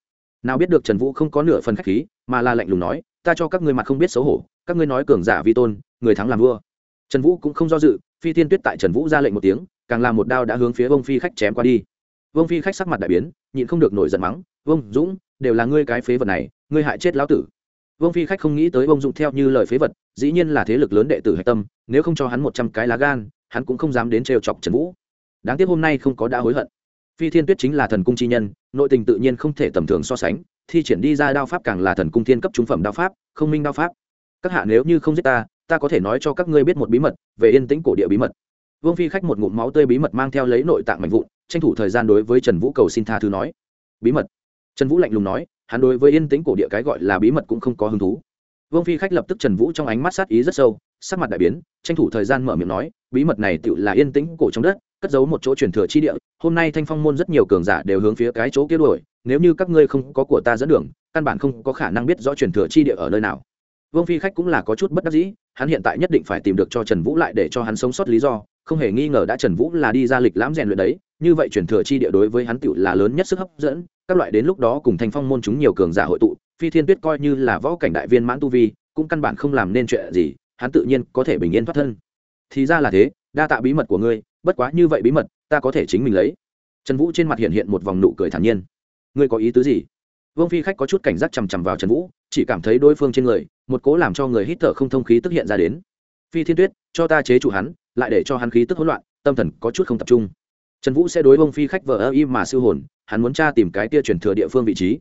Nào biết được trần vũ không có nửa phần khách khí, mà là lạnh lùng nói, ta cho các ngươi mặt không biết xấu hổ, các ngươi nói cường giả vi tôn, người thắng làm vua. Trần vũ cũng không do dự, phi tiên tuyết tại trần vũ ra lệnh một tiếng, càng làm một đao đã hướng phía vương phi khách chém qua đi. Vương phi khách sắc mặt đại biến, nhịn không được nổi giận mắng, vương dũng, đều là ngươi cái phế vật này ngươi hại chết lão tử. Vương phi khách không nghĩ tới vông dụng theo như lời phế vật, dĩ nhiên là thế lực lớn đệ tử hạch tâm, nếu không cho hắn một trăm cái lá gan, hắn cũng không dám đến trêu chọc trần vũ. Đáng tiếc hôm nay không có đã hối hận. Phi thiên tuyết chính là thần cung chi nhân, nội tình tự nhiên không thể tầm thường so sánh, thi triển đi ra đao pháp càng là thần cung thiên cấp trung phẩm đao pháp, không minh đao pháp. Các hạ nếu như không giết ta ta có thể nói cho các ngươi biết một bí mật, về yên tĩnh cổ địa bí mật. Vương phi khách một ngụm máu tươi bí mật mang theo lấy nội tạng mạnh vụn, tranh thủ thời gian đối với trần vũ cầu xin tha thứ nói. Bí mật. Trần vũ lạnh lùng nói hắn đối với yên tĩnh cổ địa cái gọi là bí mật cũng không có hứng thú. Vương phi khách lập tức trần vũ trong ánh mắt sát ý rất sâu, sắc mặt đại biến, tranh thủ thời gian mở miệng nói, bí mật này tự là yên tĩnh cổ trong đất, cất giấu một chỗ truyền thừa chi địa, hôm nay thanh phong môn rất nhiều cường giả đều hướng phía cái chỗ kia đuổi, nếu như các ngươi không có của ta dẫn đường, căn bản không có khả năng biết rõ truyền thừa chi địa ở nơi nào. Vương phi khách cũng là có chút bất đắc dĩ, hắn hiện tại nhất định phải tìm được cho trần vũ lại để cho hắn sống sót lý do không hề nghi ngờ đã trần vũ là đi ra lịch lãm rèn luyện đấy, như vậy truyền thừa chi địa đối với hắn tựu là lớn nhất sức hấp dẫn, các loại đến lúc đó cùng thành phong môn chúng nhiều cường giả hội tụ, phi thiên tuyết coi như là võ cảnh đại viên mãn tu vi, cũng căn bản không làm nên chuyện gì, hắn tự nhiên có thể bình yên thoát thân. Thì ra là thế, đa tạ bí mật của ngươi, bất quá như vậy bí mật, ta có thể chính mình lấy. Trần vũ trên mặt hiện hiện một vòng nụ cười thản nhiên. Ngươi có ý tứ gì? Vương phi khách có chút cảnh giác chằm chằm vào trần vũ, chỉ cảm thấy đối phương trên người, một cố làm cho người hít thở không thông khí tức hiện ra đến. Phi thiên tuyết, cho ta chế chủ hắn lại để cho hắn khí tức hỗn loạn, tâm thần có chút không tập trung. Trần vũ sẽ đối bông phi khách vờ ơ im mà siêu hồn, hắn muốn tra tìm cái tia chuyển thừa địa phương vị trí.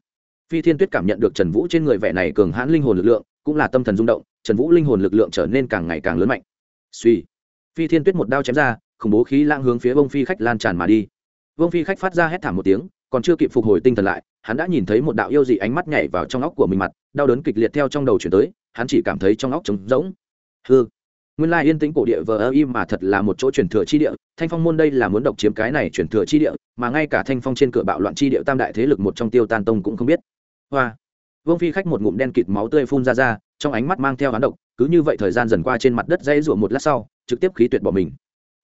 Phi thiên tuyết cảm nhận được trần vũ trên người vẻ này cường hãn linh hồn lực lượng, cũng là tâm thần rung động, trần vũ linh hồn lực lượng trở nên càng ngày càng lớn mạnh. Suy. Phi thiên tuyết một đao chém ra, khủng bố khí lang hướng phía Bông phi khách lan tràn mà đi. Bông phi khách phát ra hét thảm một tiếng, còn chưa kịp phục hồi tinh thần lại, hắn đã nhìn thấy một đạo yêu dị ánh mắt nhảy vào trong óc của mình mặt, đau đớn kịch liệt theo trong đầu chuyển tới, hắn chỉ cảm thấy trong óc trống rỗng. Hư nguyên lai yên tĩnh cổ địa vờ ơ im mà thật là một chỗ chuyển thừa chi địa, thanh phong môn đây là muốn độc chiếm cái này chuyển thừa chi địa, mà ngay cả thanh phong trên cửa bạo loạn chi địa tam đại thế lực một trong tiêu tan tông cũng không biết. Hoa! Vương phi khách một ngụm đen kịt máu tươi phun ra ra, trong ánh mắt mang theo hán độc, cứ như vậy thời gian dần qua trên mặt đất dãy ruộng một lát sau, trực tiếp khí tuyệt bỏ mình.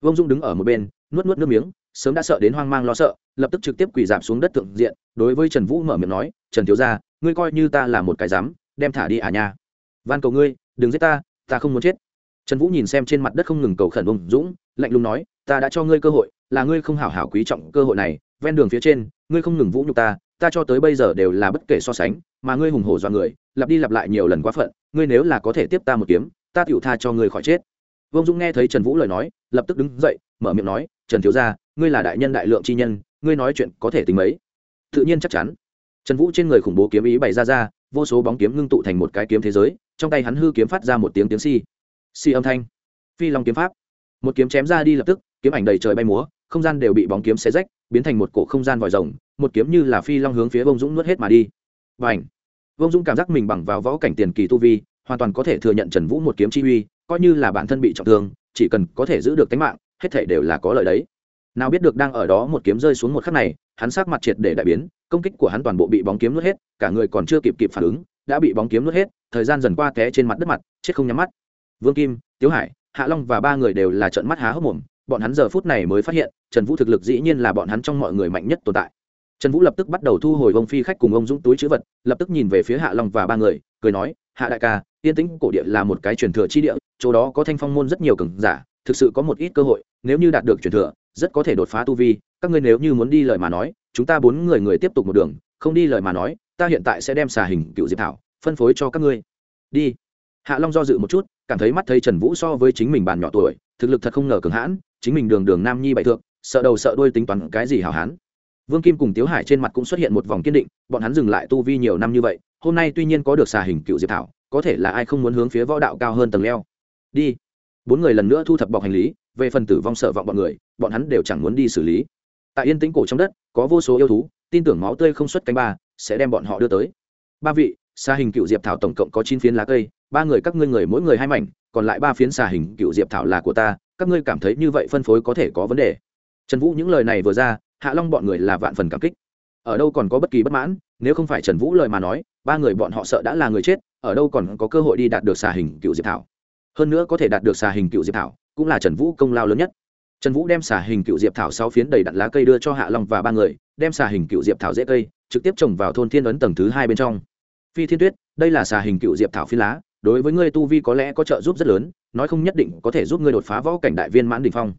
Vương dung đứng ở một bên, nuốt nuốt nước miếng, sớm đã sợ đến hoang mang lo sợ, lập tức trực tiếp quỳ giảm xuống đất thượng diện, đối với trần vũ mở miệng nói, trần thiếu gia, ngươi coi như ta là một cái dám đem thả đi à nha. Van cầu ngươi, đừng giết ta ta không muốn chết trần vũ nhìn xem trên mặt đất không ngừng cầu khẩn ông dũng, lạnh lùng nói, ta đã cho ngươi cơ hội, là ngươi không hảo hảo quý trọng cơ hội này, ven đường phía trên, ngươi không ngừng vũ nhục ta ta cho tới bây giờ đều là bất kể so sánh, mà ngươi hùng hổ do người, lặp đi lặp lại nhiều lần quá phận, ngươi nếu là có thể tiếp ta một kiếm, ta tựu tha cho ngươi khỏi chết. Vương dũng nghe thấy trần vũ lời nói, lập tức đứng dậy, mở miệng nói, trần thiếu gia, ngươi là đại nhân đại lượng chi nhân, ngươi nói chuyện có thể tính mấy? Tự nhiên chắc chắn. Trần vũ trên người khủng bố kiếm ý bày ra ra, vô số bóng kiếm ngưng tụ thành một cái kiếm thế giới, trong tay hắn hư kiếm phát ra một tiếng tiếng si si âm thanh. Phi long kiếm pháp. Một kiếm chém ra đi lập tức, kiếm ảnh đầy trời bay múa, không gian đều bị bóng kiếm xé rách, biến thành một cổ không gian vòi rồng, một kiếm như là phi long hướng phía vông dũng nuốt hết mà đi. Và ảnh vông dũng cảm giác mình bằng vào võ cảnh tiền kỳ tu vi, hoàn toàn có thể thừa nhận trần vũ một kiếm chi uy, coi như là bản thân bị trọng thương, chỉ cần có thể giữ được tính mạng, hết thể đều là có lợi đấy. Nào biết được đang ở đó một kiếm rơi xuống một khắc này, hắn sát mặt triệt để đại biến, công kích của hắn toàn bộ bị bóng kiếm nuốt hết, cả người còn chưa kịp kịp phản ứng, đã bị bóng kiếm nuốt hết, thời gian dần qua té trên mặt đất mặt, chết không nhắm mắt vương kim, tiếu hải, hạ long và ba người đều là trận mắt há hốc mồm, bọn hắn giờ phút này mới phát hiện, trần vũ thực lực dĩ nhiên là bọn hắn trong mọi người mạnh nhất tồn tại. Trần vũ lập tức bắt đầu thu hồi ông phi khách cùng ông dũng túi chữ vật, lập tức nhìn về phía hạ long và ba người, cười nói, hạ đại ca, yên tĩnh, cổ địa là một cái truyền thừa chi địa, chỗ đó có thanh phong môn rất nhiều cường giả, thực sự có một ít cơ hội, nếu như đạt được truyền thừa, rất có thể đột phá tu vi, các ngươi nếu như muốn đi lời mà nói, chúng ta bốn người người tiếp tục một đường, không đi lời mà nói, ta hiện tại sẽ đem xà hình cựu diệp thảo, phân phối cho các ngươi. Đi. Hạ long do dự một chút cảm thấy mắt thấy trần vũ so với chính mình bàn nhỏ tuổi, thực lực thật không ngờ cường hãn, chính mình đường đường nam nhi bại thượng sợ đầu sợ đuôi tính toán cái gì hảo hán. Vương kim cùng tiếu hải trên mặt cũng xuất hiện một vòng kiên định, bọn hắn dừng lại tu vi nhiều năm như vậy, hôm nay tuy nhiên có được xà hình cựu diệp thảo, có thể là ai không muốn hướng phía võ đạo cao hơn tầng leo. Đi. Bốn người lần nữa thu thập bọc hành lý, về phần tử vong sợ vọng bọn người, bọn hắn đều chẳng muốn đi xử lý. Tại yên tĩnh cổ trong đất, có vô số yêu thú, tin tưởng máu tươi không xuất cánh ba, sẽ đem bọn họ đưa tới. Ba vị xa hình cựu diệp thảo tổng cộng có chín phiến lá cây ba người các ngươi người mỗi người hai mảnh, còn lại ba phiến xà hình cựu diệp thảo là của ta, các ngươi cảm thấy như vậy phân phối có thể có vấn đề. Trần vũ những lời này vừa ra, hạ long bọn người là vạn phần cảm kích. Ở đâu còn có bất kỳ bất mãn, nếu không phải trần vũ lời mà nói, ba người bọn họ sợ đã là người chết, ở đâu còn có cơ hội đi đạt được xà hình cựu diệp thảo. Hơn nữa có thể đạt được xà hình cựu diệp thảo, cũng là trần vũ công lao lớn nhất. Trần vũ đem xà hình cựu diệp thảo sáu phiến đầy đặn lá cây đưa cho hạ long và ba người, đem xà hình cựu diệp thảo dễ cây, trực tiếp trồng vào thôn thiên ấn tầng thứ hai bên trong. Phi thiên tuyết, đây là xà hình cựu diệp thảo phi lá đối với ngươi tu vi có lẽ có trợ giúp rất lớn, nói không nhất định có thể giúp ngươi đột phá võ cảnh đại viên mãn đỉnh phong.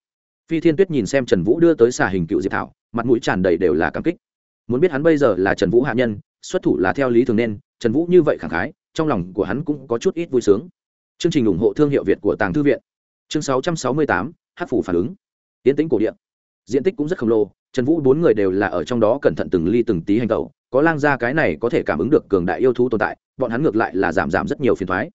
Phi thiên tuyết nhìn xem trần vũ đưa tới xà hình cựu diệp thảo, mặt mũi tràn đầy đều là cảm kích. Muốn biết hắn bây giờ là trần vũ hạ nhân, xuất thủ là theo lý thường nên, trần vũ như vậy khẳng khái, trong lòng của hắn cũng có chút ít vui sướng. Chương trình ủng hộ thương hiệu việt của tàng thư viện. Chương sáu trăm sáu mươi tám hát phủ phản ứng. Tiến tĩnh cổ điện diện tích cũng rất khổng lồ trần vũ bốn người đều là ở trong đó cẩn thận từng ly từng tí hành tẩu, có lang gia cái này có thể cảm ứng được cường đại yêu thú tồn tại, bọn hắn ngược lại là giảm giảm rất nhiều phiền thoái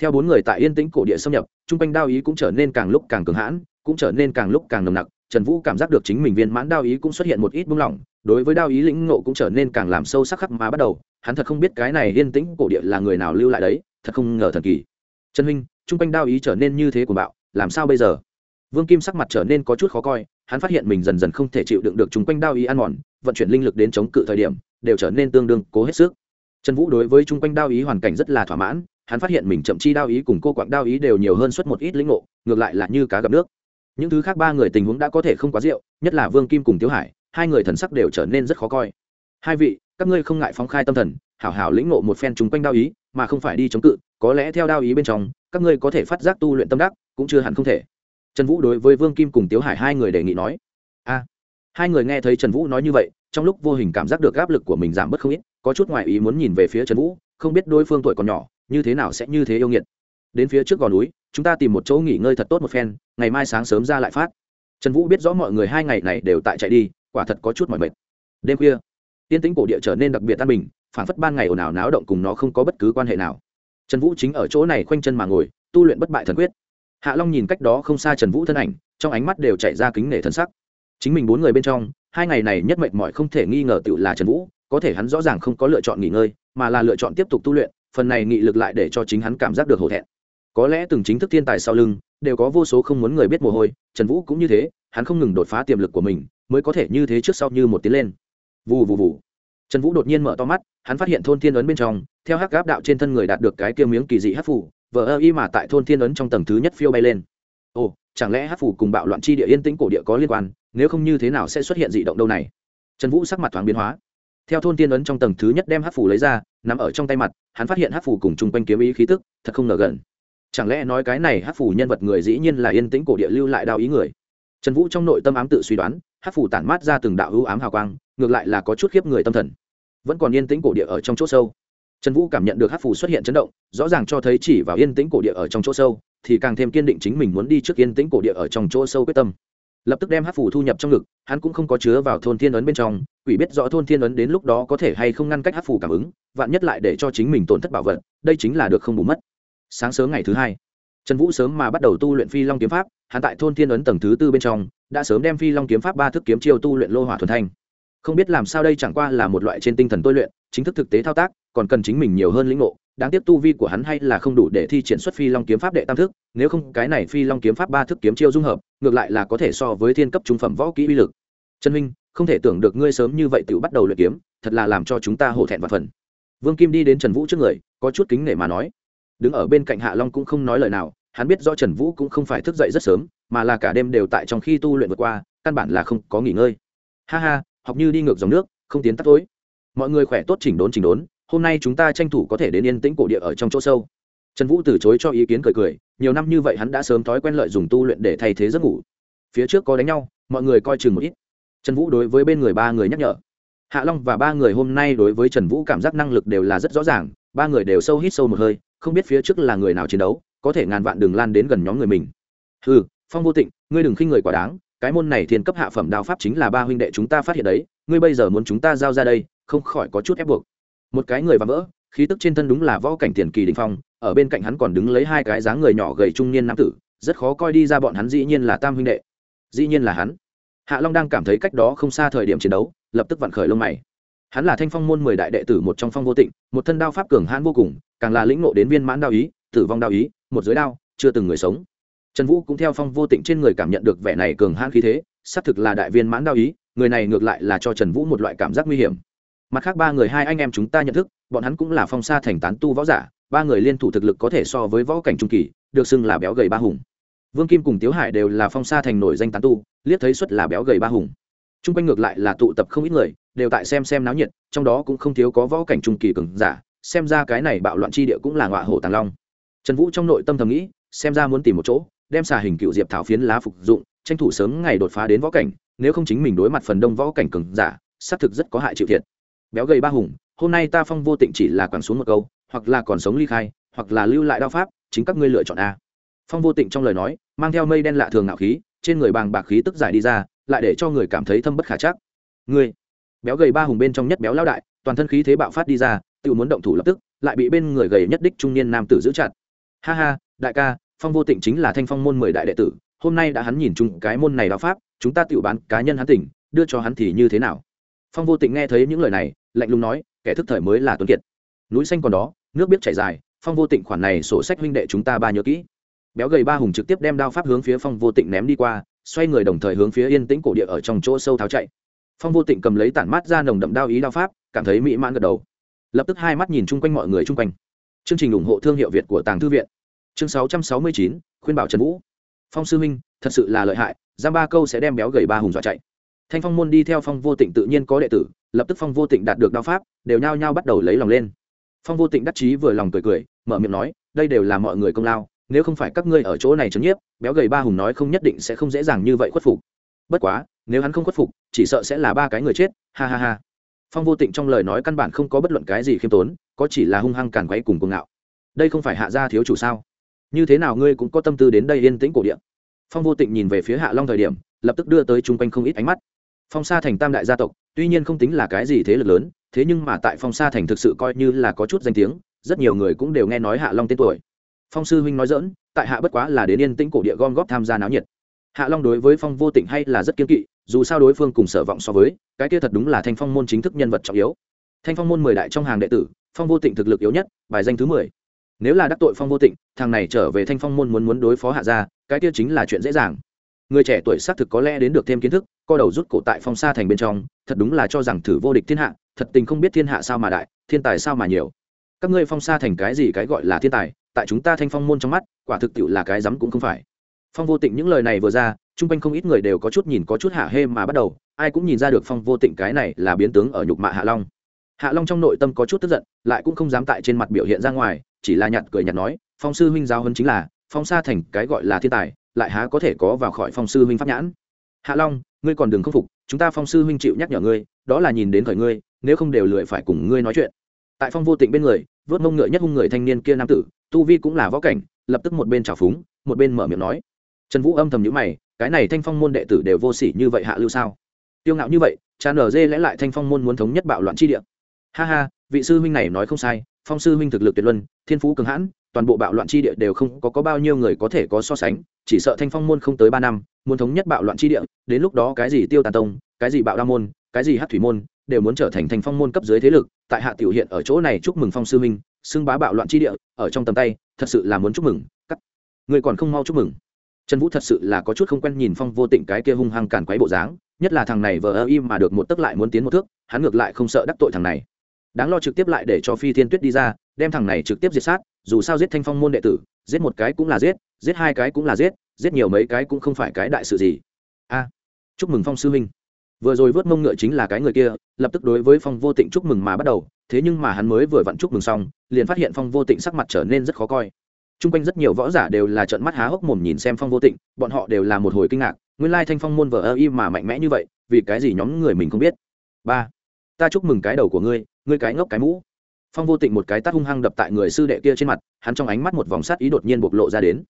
theo bốn người tại yên tĩnh cổ địa xâm nhập chung quanh đao ý cũng trở nên càng lúc càng cường hãn, cũng trở nên càng lúc càng nồng nặc, trần vũ cảm giác được chính mình viên mãn đao ý cũng xuất hiện một ít buông lỏng, đối với đao ý lĩnh ngộ cũng trở nên càng làm sâu sắc khắc mà bắt đầu, hắn thật không biết cái này yên tĩnh cổ địa là người nào lưu lại đấy, thật không ngờ thần kỳ. Trần huynh chung quanh đao ý trở nên như thế của bạo, làm sao bây giờ? Vương kim sắc mặt trở nên có chút khó coi hắn phát hiện mình dần dần không thể chịu đựng được chúng quanh đao ý ăn mòn, vận chuyển linh lực đến chống cự thời điểm, đều trở nên tương đương cố hết sức. Trần vũ đối với chung quanh đao ý hoàn cảnh rất là thỏa mãn, hắn phát hiện mình chậm chi đao ý cùng cô quặng đao ý đều nhiều hơn suất một ít lĩnh ngộ, ngược lại là như cá gặp nước. Những thứ khác ba người tình huống đã có thể không quá rượu nhất là vương kim cùng tiếu hải, hai người thần sắc đều trở nên rất khó coi. Hai vị, các ngươi không ngại phóng khai tâm thần, hảo hảo lĩnh ngộ một phen chung quanh đao ý mà không phải đi chống cự, có lẽ theo đao ý bên trong, các ngươi có thể phát giác tu luyện tâm đắc, cũng chưa hẳn không thể trần vũ đối với vương kim cùng tiếu hải hai người đề nghị nói, a, hai người nghe thấy trần vũ nói như vậy, trong lúc vô hình cảm giác được áp lực của mình giảm bớt không ít, có chút ngoại ý muốn nhìn về phía trần vũ, không biết đối phương tuổi còn nhỏ, như thế nào sẽ như thế yêu nghiệt. Đến phía trước gò núi, chúng ta tìm một chỗ nghỉ ngơi thật tốt một phen, ngày mai sáng sớm ra lại phát. Trần vũ biết rõ mọi người hai ngày này đều tại chạy đi, quả thật có chút mỏi mệt. Đêm khuya, tiên tính cổ địa trở nên đặc biệt an bình phản phất ban ngày ồn ào náo động cùng nó không có bất cứ quan hệ nào. Trần vũ chính ở chỗ này khoanh chân mà ngồi, tu luyện bất bại thần quyết hạ long nhìn cách đó không xa trần vũ thân ảnh, trong ánh mắt đều chạy ra kính nể thân sắc. Chính mình bốn người bên trong, hai ngày này nhất mệnh mọi không thể nghi ngờ tự là trần vũ, có thể hắn rõ ràng không có lựa chọn nghỉ ngơi, mà là lựa chọn tiếp tục tu luyện, phần này nghị lực lại để cho chính hắn cảm giác được hổ thẹn. Có lẽ từng chính thức thiên tài sau lưng, đều có vô số không muốn người biết mồ hôi, trần vũ cũng như thế, hắn không ngừng đột phá tiềm lực của mình, mới có thể như thế trước sau như một tiến lên. Vù vù vù. Trần vũ đột nhiên mở to mắt, hắn phát hiện thôn thiên ấn bên trong, theo hắc gáp đạo trên thân người đạt được cái kia miếng kỳ dị hắc phủ vờ ơ y mà tại thôn thiên ấn trong tầng thứ nhất phiêu bay lên. Ồ, chẳng lẽ hát phủ cùng bạo loạn chi địa yên tĩnh cổ địa có liên quan? Nếu không như thế nào sẽ xuất hiện dị động đâu này? Trần vũ sắc mặt thoáng biến hóa. Theo thôn thiên ấn trong tầng thứ nhất đem hát phủ lấy ra, nằm ở trong tay mặt, hắn phát hiện hát phủ cùng chung quanh kiếm ý khí tức, thật không ngờ gần. Chẳng lẽ nói cái này hát phủ nhân vật người dĩ nhiên là yên tĩnh cổ địa lưu lại đạo ý người? Trần vũ trong nội tâm ám tự suy đoán, hát phủ tản mát ra từng đạo hữu ám hào quang, ngược lại là có chút khiếp người tâm thần. Vẫn còn yên tĩnh cổ địa ở trong chỗ sâu trần vũ cảm nhận được hát Phù xuất hiện chấn động, rõ ràng cho thấy chỉ vào yên tĩnh cổ địa ở trong chỗ sâu, thì càng thêm kiên định chính mình muốn đi trước yên tĩnh cổ địa ở trong chỗ sâu quyết tâm. Lập tức đem hát Phù thu nhập trong ngực, hắn cũng không có chứa vào thôn thiên ấn bên trong, quỷ biết rõ thôn thiên ấn đến lúc đó có thể hay không ngăn cách hát Phù cảm ứng, vạn nhất lại để cho chính mình tổn thất bảo vật, đây chính là được không bù mất. Sáng sớm ngày thứ hai, trần vũ sớm mà bắt đầu tu luyện phi long kiếm pháp, hắn tại thôn thiên ấn tầng thứ tư bên trong, đã sớm đem phi long kiếm pháp ba thức kiếm chiêu tu luyện lô hỏa thuần thanh. Không biết làm sao đây chẳng qua là một loại trên tinh thần tôi luyện chính thức thực tế thao tác, còn cần chính mình nhiều hơn lĩnh ngộ. Đáng tiếc tu vi của hắn hay là không đủ để thi triển xuất phi long kiếm pháp đệ tam thức, nếu không cái này phi long kiếm pháp ba thức kiếm chiêu dung hợp, ngược lại là có thể so với thiên cấp trung phẩm võ kỹ uy lực. Trần huynh không thể tưởng được ngươi sớm như vậy tự bắt đầu luyện kiếm, thật là làm cho chúng ta hổ thẹn và phần vương kim đi đến trần vũ trước người, có chút kính nể mà nói. Đứng ở bên cạnh hạ long cũng không nói lời nào, hắn biết do trần vũ cũng không phải thức dậy rất sớm, mà là cả đêm đều tại trong khi tu luyện vượt qua, căn bản là không có nghỉ ngơi. Ha ha, học như đi ngược dòng nước, không tiến tắt tối mọi người khỏe tốt chỉnh đốn chỉnh đốn, hôm nay chúng ta tranh thủ có thể đến yên tĩnh cổ địa ở trong chỗ sâu. Trần vũ từ chối cho ý kiến cười cười, nhiều năm như vậy hắn đã sớm thói quen lợi dùng tu luyện để thay thế giấc ngủ. Phía trước có đánh nhau, mọi người coi chừng một ít. Trần vũ đối với bên người ba người nhắc nhở. Hạ long và ba người hôm nay đối với trần vũ cảm giác năng lực đều là rất rõ ràng, ba người đều sâu hít sâu một hơi, không biết phía trước là người nào chiến đấu, có thể ngàn vạn đường lan đến gần nhóm người mình. Ừ phong vô tịnh, ngươi đừng khinh người quả đáng, cái môn này thiên cấp hạ phẩm đao pháp chính là ba huynh đệ chúng ta phát hiện đấy, ngươi bây giờ muốn chúng ta giao ra đây không khỏi có chút ép buộc. Một cái người và vỡ, khí tức trên thân đúng là võ cảnh tiền kỳ đình phong, ở bên cạnh hắn còn đứng lấy hai cái dáng người nhỏ gầy trung niên nam tử, rất khó coi đi ra bọn hắn dĩ nhiên là tam huynh đệ. Dĩ nhiên là hắn. Hạ long đang cảm thấy cách đó không xa thời điểm chiến đấu, lập tức vặn khởi lông mày. Hắn là thanh phong môn mười đại đệ tử một trong phong vô tịnh, một thân đao pháp cường hãn vô cùng, càng là lĩnh ngộ đến viên mãn đao ý, tử vong đao ý, một giới đao, chưa từng người sống. Trần vũ cũng theo phong vô tịnh trên người cảm nhận được vẻ này cường hãn khí thế, xác thực là đại viên mãn đao ý, người này ngược lại là cho trần vũ một loại cảm giác nguy hiểm mặt khác ba người hai anh em chúng ta nhận thức, bọn hắn cũng là phong sa thành tán tu võ giả, ba người liên thủ thực lực có thể so với võ cảnh trung kỳ, được xưng là béo gầy ba hùng. Vương kim cùng tiếu hải đều là phong sa thành nổi danh tán tu, liếc thấy xuất là béo gầy ba hùng. T r u n g quanh ngược lại là tụ tập không ít người, đều tại xem xem náo nhiệt, trong đó cũng không thiếu có võ cảnh trung kỳ cường giả, xem ra cái này bạo loạn chi địa cũng là ngọa hổ tàng long. Trần vũ trong nội tâm thầm nghĩ, xem ra muốn tìm một chỗ, đem xà hình cựu diệp thảo phiến lá phục dụng, tranh thủ sớm ngày đột phá đến võ cảnh, nếu không chính mình đối mặt phần đông võ cảnh cường giả, xác thực rất có hại chịu thiệt béo gầy ba hùng, hôm nay ta phong vô tịnh chỉ là quẳng xuống một câu, hoặc là còn sống ly khai, hoặc là lưu lại đao pháp, chính các ngươi lựa chọn a. Phong vô tịnh trong lời nói, mang theo mây đen lạ thường ngạo khí, trên người bàng bạc khí tức giải đi ra, lại để cho người cảm thấy thâm bất khả chắc. Ngươi, béo gầy ba hùng bên trong nhất béo lao đại, toàn thân khí thế bạo phát đi ra, tự muốn động thủ lập tức, lại bị bên người gầy nhất đích trung niên nam tử giữ chặt. Ha ha, đại ca, phong vô tịnh chính là thanh phong môn mười đại đệ tử, hôm nay đã hắn nhìn chung cái môn này đạo pháp, chúng ta tự bán cá nhân hắn tỉnh, đưa cho hắn thì như thế nào? Phong vô tịnh nghe thấy những lời này, lạnh lùng nói, kẻ thức thời mới là tuấn kiệt. Núi xanh còn đó, nước biết chảy dài, phong vô tịnh khoản này sổ sách huynh đệ chúng ta ba nhớ kỹ. Béo gầy ba hùng trực tiếp đem đao pháp hướng phía phong vô tịnh ném đi qua, xoay người đồng thời hướng phía yên tĩnh cổ địa ở trong chỗ sâu tháo chạy. Phong vô tịnh cầm lấy tản mát ra nồng đậm đao ý đao pháp, cảm thấy mỹ mãn gật đầu. Lập tức hai mắt nhìn chung quanh mọi người chung quanh. Chương trình ủng hộ thương hiệu việt của tàng thư viện. Chương sáu trăm sáu mươi chín, khuyên bảo trần vũ. Phong sư huynh, thật sự là lợi hại, giam ba câu sẽ đem béo gầy ba hùng dọa chạy thanh phong môn đi theo phong vô tịnh tự nhiên có đệ tử, lập tức phong vô tịnh đạt được đao pháp, đều nhao nhao bắt đầu lấy lòng lên. Phong vô tịnh đắc chí vừa lòng cười cười, mở miệng nói, đây đều là mọi người công lao, nếu không phải các ngươi ở chỗ này chấn nhiếp, béo gầy ba hùng nói không nhất định sẽ không dễ dàng như vậy khuất phục. Bất quá, nếu hắn không khuất phục, chỉ sợ sẽ là ba cái người chết, ha ha ha. Phong vô tịnh trong lời nói căn bản không có bất luận cái gì khiêm tốn, có chỉ là hung hăng càn quấy cùng cuồng ngạo. Đây không phải hạ gia thiếu chủ sao? Như thế nào ngươi cũng có tâm tư đến đây yên tĩnh cổ điện phong vô tịnh nhìn về phía hạ long thời điểm, lập tức đưa tới chung quanh không ít ánh mắt phong sa thành tam đại gia tộc, tuy nhiên không tính là cái gì thế lực lớn, thế nhưng mà tại phong sa thành thực sự coi như là có chút danh tiếng, rất nhiều người cũng đều nghe nói hạ long tên tuổi. Phong sư huynh nói dỡn tại hạ bất quá là đến yên tĩnh cổ địa gom góp tham gia náo nhiệt. Hạ long đối với phong vô tịnh hay là rất kiên kỵ, dù sao đối phương cùng sở vọng so với, cái kia thật đúng là thanh phong môn chính thức nhân vật trọng yếu. Thanh phong môn mười đại trong hàng đệ tử, phong vô tịnh thực lực yếu nhất, bài danh thứ mười. Nếu là đắc tội phong vô tịnh, thằng này trở về thanh phong môn muốn muốn đối phó hạ gia, cái kia chính là chuyện dễ dàng người trẻ tuổi xác thực có lẽ đến được thêm kiến thức, co đầu rút cổ tại phong sa thành bên trong, thật đúng là cho rằng thử vô địch thiên hạ, thật tình không biết thiên hạ sao mà đại, thiên tài sao mà nhiều. Các ngươi phong sa thành cái gì cái gọi là thiên tài, tại chúng ta thanh phong môn trong mắt, quả thực tiệu là cái rắm cũng không phải. Phong vô tịnh những lời này vừa ra, chung quanh không ít người đều có chút nhìn có chút hạ hê mà bắt đầu, ai cũng nhìn ra được phong vô tịnh cái này là biến tướng ở nhục mạ hạ long. Hạ long trong nội tâm có chút tức giận, lại cũng không dám tại trên mặt biểu hiện ra ngoài, chỉ là nhặt cười nhặt nói, phong sư huynh giáo hơn chính là, phong sa thành cái gọi là thiên tài lại há có thể có vào khỏi phong sư huynh pháp nhãn. Hạ long, ngươi còn đừng khâm phục, chúng ta phong sư huynh chịu nhắc nhở ngươi, đó là nhìn đến khởi ngươi, nếu không đều lười phải cùng ngươi nói chuyện. Tại phong vô tịnh bên người, vớt mông ngựa nhất hung người thanh niên kia nam tử, tu vi cũng là võ cảnh, lập tức một bên trào phúng, một bên mở miệng nói. Trần vũ âm thầm nhữ mày, cái này thanh phong môn đệ tử đều vô sỉ như vậy hạ lưu sao? Tiêu ngạo như vậy cha nở dê lẽ lại thanh phong môn muốn thống nhất bạo loạn chi địa ha ha vị sư huynh này nói không sai phong sư huynh thực lực tuyệt luân thiên phú cường hãn toàn bộ bạo loạn chi địa đều không có, có bao nhiêu người có thể có so sánh chỉ sợ thanh phong môn không tới ba năm muốn thống nhất bạo loạn chi địa đến lúc đó cái gì tiêu tàn tông cái gì bạo đa môn cái gì hát thủy môn đều muốn trở thành thanh phong môn cấp dưới thế lực tại hạ tiểu hiện ở chỗ này chúc mừng phong sư minh xưng bá bạo loạn chi địa ở trong tầm tay thật sự là muốn chúc mừng cắt. Người còn không mau chúc mừng. Trần vũ thật sự là có chút không quen nhìn phong vô tịnh cái kia hung hăng càn quấy bộ dáng nhất là thằng này vờ ơ im mà được một tức lại muốn tiến một thước hắn ngược lại không sợ đắc tội thằng này đáng lo trực tiếp lại để cho phi thiên tuyết đi ra, đem thằng này trực tiếp diệt sát, dù sao giết thanh phong môn đệ tử, giết một cái cũng là giết giết hai cái cũng là giết giết nhiều mấy cái cũng không phải cái đại sự gì. A, chúc mừng phong sư huynh vừa rồi vớt mông ngựa chính là cái người kia, lập tức đối với phong vô tịnh chúc mừng mà bắt đầu, thế nhưng mà hắn mới vừa vặn chúc mừng xong, liền phát hiện phong vô tịnh sắc mặt trở nên rất khó coi. T r u n g quanh rất nhiều võ giả đều là trận mắt há hốc mồm nhìn xem phong vô tịnh, bọn họ đều là một hồi kinh ngạc, nguyên lai thanh phong môn vờ ơ y mà mạnh mẽ như vậy, vì cái gì nhóm người mình không biết? Ba, ta chúc mừng cái đầu của ngươi ngươi cái ngốc cái mũ. Phong vô tịnh một cái tát hung hăng đập tại người sư đệ kia trên mặt, hắn trong ánh mắt một vòng sát ý đột nhiên bộc lộ ra đến.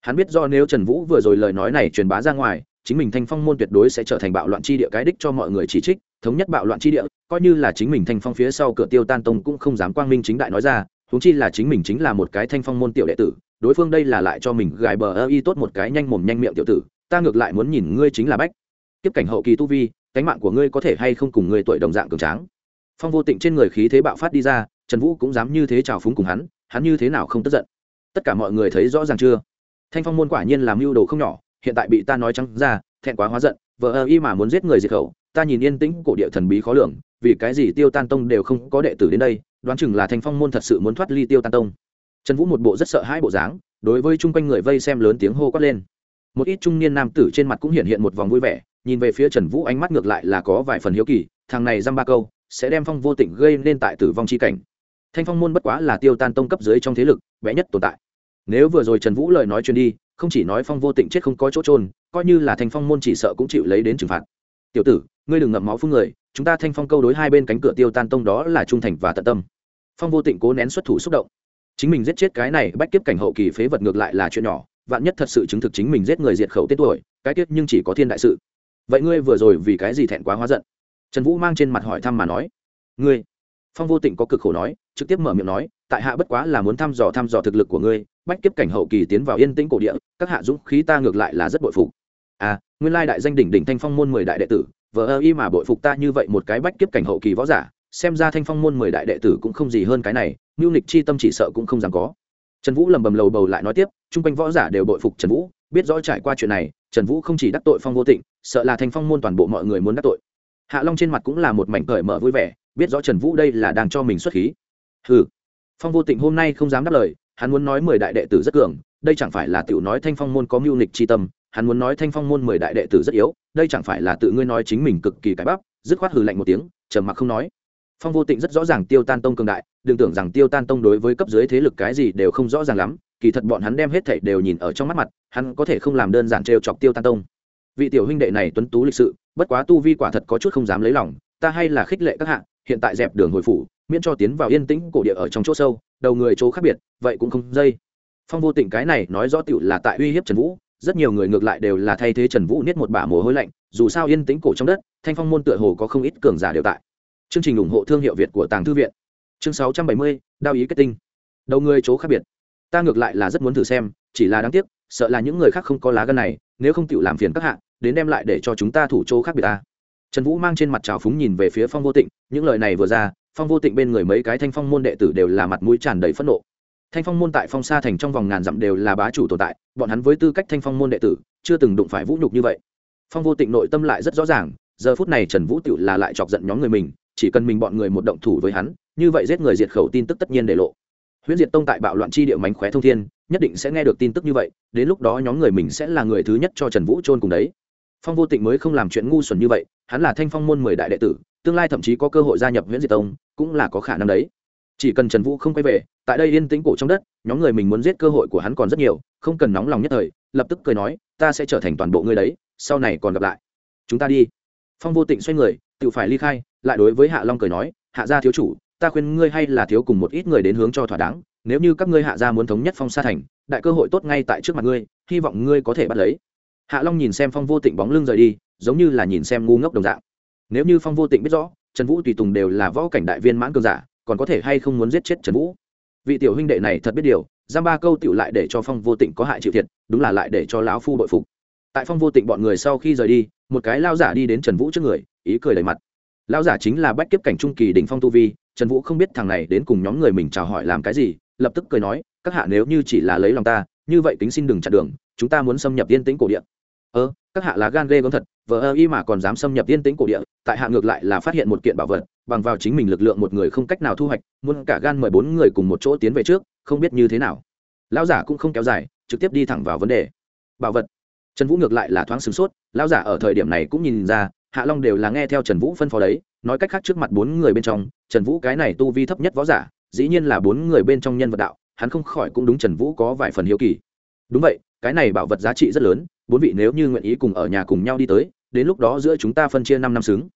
Hắn biết do nếu trần vũ vừa rồi lời nói này truyền bá ra ngoài, chính mình thanh phong môn tuyệt đối sẽ trở thành bạo loạn chi địa cái đích cho mọi người chỉ trích, thống nhất bạo loạn chi địa, coi như là chính mình thanh phong phía sau cửa tiêu tan tông cũng không dám quang minh chính đại nói ra thúng chi là chính mình chính là một cái thanh phong môn tiểu đệ tử, đối phương đây là lại cho mình gài bờ ơ y tốt một cái nhanh mồm nhanh miệng tiểu tử, ta ngược lại muốn nhìn ngươi chính là bách. Tiếp cảnh hậu kỳ tu vi, cánh mạng của ngươi có thể hay không cùng ngươi tuổi đồng dạng cường tráng? Phong vô tịnh trên người khí thế bạo phát đi ra, trần vũ cũng dám như thế trào phúng cùng hắn hắn như thế nào không tức giận? Tất cả mọi người thấy rõ ràng chưa? Thanh phong môn quả nhiên làm mưu đồ không nhỏ, hiện tại bị ta nói trắng ra, thẹn quá hóa giận vợ ơ y mà muốn giết người diệt khẩu, ta nhìn yên tĩnh cổ địa thần bí khó lường, vì cái gì tiêu tan tông đều không có đệ tử đến đây, đoán chừng là thanh phong môn thật sự muốn thoát ly tiêu tan tông. Trần vũ một bộ rất sợ hãi bộ dáng, đối với chung quanh người vây xem lớn tiếng hô quát lên. Một ít trung niên nam tử trên mặt cũng hiện hiện một vòng vui vẻ, nhìn về phía trần vũ ánh mắt ngược lại là có vài phần hiếu kỳ, thằng này dăm ba câu sẽ đem phong vô tịnh gây nên tại tử vong c h i cảnh. Thanh phong môn bất quá là tiêu tan tông cấp dưới trong thế lực vẽ nhất tồn tại. Nếu vừa rồi trần vũ lời nói truyền đi, không chỉ nói phong vô tịnh chết không có chỗ trôn coi như là thanh phong môn chỉ sợ cũng chịu lấy đến trừng phạt. Tiểu tử, ngươi đừng ngậm máu phương người, chúng ta thanh phong câu đối hai bên cánh cửa tiêu tan tông đó là trung thành và tận tâm. Phong vô tịnh cố nén xuất thủ xúc động. Chính mình giết chết cái này bách kiếp cảnh hậu kỳ phế vật ngược lại là chuyện nhỏ, vạn nhất thật sự chứng thực chính mình giết người diệt khẩu tết tuổi, cái tiết nhưng chỉ có thiên đại sự. Vậy ngươi vừa rồi vì cái gì thẹn quá hóa giận? Trần vũ mang trên mặt hỏi thăm mà nói, ngươi? Phong vô tịnh có cực khổ nói, trực tiếp mở miệng nói, tại hạ bất quá là muốn thăm dò thăm dò thực lực của ngươi, bách kiếp cảnh hậu kỳ tiến vào yên tĩnh cổ địa, các hạ dũng khí ta ngược lại là rất bội phục. À nguyên lai đại danh đỉnh đỉnh thanh phong môn mười đại đệ tử, vờ ơ y mà bội phục ta như vậy một cái bách kiếp cảnh hậu kỳ võ giả, xem ra thanh phong môn mười đại đệ tử cũng không gì hơn cái này mưu nịch chi tâm chỉ sợ cũng không dám có. Trần vũ lầm bầm lầu bầu lại nói tiếp chung quanh võ giả đều bội phục trần vũ, biết rõ trải qua chuyện này, trần vũ không chỉ đắc tội phong vô tịnh, sợ là thanh phong môn toàn bộ mọi người muốn đắc tội hạ long trên mặt cũng là một mảnh cởi mở vui vẻ biết rõ trần vũ đây là đang cho mình xuất khí. Hừ, phong vô tịnh hôm nay không dám đáp lời hắn muốn nói mười đại đệ tử rất cường đây chẳng phải là tiểu nói thanh phong môn có mưu nịch chi tâm hắn muốn nói thanh phong môn mười đại đệ tử rất yếu đây chẳng phải là tự ngươi nói chính mình cực kỳ cái bắp dứt khoát hừ lạnh một tiếng trầm mặc không nói. Phong vô tịnh rất rõ ràng tiêu tan tông cường đại đừng tưởng rằng tiêu tan tông đối với cấp dưới thế lực cái gì đều không rõ ràng lắm kỳ thật bọn hắn đem hết thảy đều nhìn ở trong mắt mặt hắn có thể không làm đơn giản trêu chọc tiêu tan tông. Vị tiểu huynh đệ này tuấn tú lịch sự bất quá tu vi quả thật có chút không dám lấy lòng, ta hay là khích lệ các hạng hiện tại dẹp đường hồi phủ, miễn cho tiến vào yên tĩnh cổ địa ở trong chỗ sâu, đầu người chỗ khác biệt, vậy cũng không dây. Phong vô tình cái này nói rõ tựu là tại uy hiếp trần vũ, rất nhiều người ngược lại đều là thay thế trần vũ niết một bả mồ hôi lạnh, dù sao yên tĩnh cổ trong đất, thanh phong môn tựa hồ có không ít cường giả đều tại. Chương trình ủng hộ thương hiệu việt của tàng thư viện. Chương sáu trăm bảy mươi, đao ý kết tinh. Đầu người chỗ khác biệt. Ta ngược lại là rất muốn thử xem, chỉ là đáng tiếc, sợ là những người khác không có lá gân này, nếu không tựu làm phiền các hạ đến đem lại để cho chúng ta thủ chỗ khác biệt ta. Trần vũ mang trên mặt trào phúng nhìn về phía phong vô tịnh, những lời này vừa ra, phong vô tịnh bên người mấy cái thanh phong môn đệ tử đều là mặt mũi tràn đầy phẫn nộ. Thanh phong môn tại phong sa thành trong vòng ngàn dặm đều là bá chủ tồn tại, bọn hắn với tư cách thanh phong môn đệ tử, chưa từng đụng phải vũ nhục như vậy. Phong vô tịnh nội tâm lại rất rõ ràng, giờ phút này trần vũ tựu là lại chọc giận nhóm người mình, chỉ cần mình bọn người một động thủ với hắn, như vậy giết người diệt khẩu tin tức tất nhiên để lộ. Huyễn diệt tông tại bạo loạn chi địa mánh khóe thông thiên, nhất định sẽ nghe được tin tức như vậy, đến lúc đó nhóm người mình sẽ là người thứ nhất cho trần vũ chôn cùng đấy phong vô tịnh mới không làm chuyện ngu xuẩn như vậy, hắn là thanh phong môn mười đại đệ tử, tương lai thậm chí có cơ hội gia nhập huyễn diệt tông, cũng là có khả năng đấy. Chỉ cần trần vũ không quay về, tại đây yên tĩnh cổ trong đất, nhóm người mình muốn giết cơ hội của hắn còn rất nhiều, không cần nóng lòng nhất thời, lập tức cười nói, ta sẽ trở thành toàn bộ ngươi đấy, sau này còn gặp lại. Chúng ta đi. Phong vô tịnh xoay người, tự phải ly khai, lại đối với hạ long cười nói, hạ gia thiếu chủ, ta khuyên ngươi hay là thiếu cùng một ít người đến hướng cho thỏa đáng, nếu như các ngươi hạ gia muốn thống nhất phong sa thành, đại cơ hội tốt ngay tại trước mặt ngươi, hy vọng ngươi có thể bắt lấy hạ long nhìn xem phong vô tịnh bóng lưng rời đi, giống như là nhìn xem ngu ngốc đồng dạng. Nếu như phong vô tịnh biết rõ, trần vũ tùy tùng đều là võ cảnh đại viên mãn cường giả, còn có thể hay không muốn giết chết trần vũ? Vị tiểu huynh đệ này thật biết điều, giam ba câu tựu lại để cho phong vô tịnh có hại chịu thiệt, đúng là lại để cho lão phu bội phục. Tại phong vô tịnh bọn người sau khi rời đi, một cái lao giả đi đến trần vũ trước người, ý cười đầy mặt. Lao giả chính là bách kiếp cảnh trung kỳ đỉnh phong tu vi, trần vũ không biết thằng này đến cùng nhóm người mình chào hỏi làm cái gì, lập tức cười nói, các hạ nếu như chỉ là lấy lòng ta, như vậy tính xin đừng chặn đường, chúng ta muốn xâm nhập yên tĩnh cổ điện ơ, các hạ là gan ghê gớm thật, vờ ơ y mà còn dám xâm nhập yên tĩnh cổ địa, tại hạ ngược lại là phát hiện một kiện bảo vật, bằng vào chính mình lực lượng một người không cách nào thu hoạch, muốn cả gan mời bốn người cùng một chỗ tiến về trước, không biết như thế nào. Lão giả cũng không kéo dài, trực tiếp đi thẳng vào vấn đề. Bảo vật. Trần vũ ngược lại là thoáng sửng sốt, lão giả ở thời điểm này cũng nhìn ra, hạ long đều là nghe theo trần vũ phân phó đấy, nói cách khác trước mặt bốn người bên trong, trần vũ cái này tu vi thấp nhất võ giả, dĩ nhiên là bốn người bên trong nhân vật đạo, hắn không khỏi cũng đúng trần vũ có vài phần hiếu kỳ. Đúng vậy, cái này bảo vật giá trị rất lớn bốn vị nếu như nguyện ý cùng ở nhà cùng nhau đi tới, đến lúc đó giữa chúng ta phân chia năm năm xứng.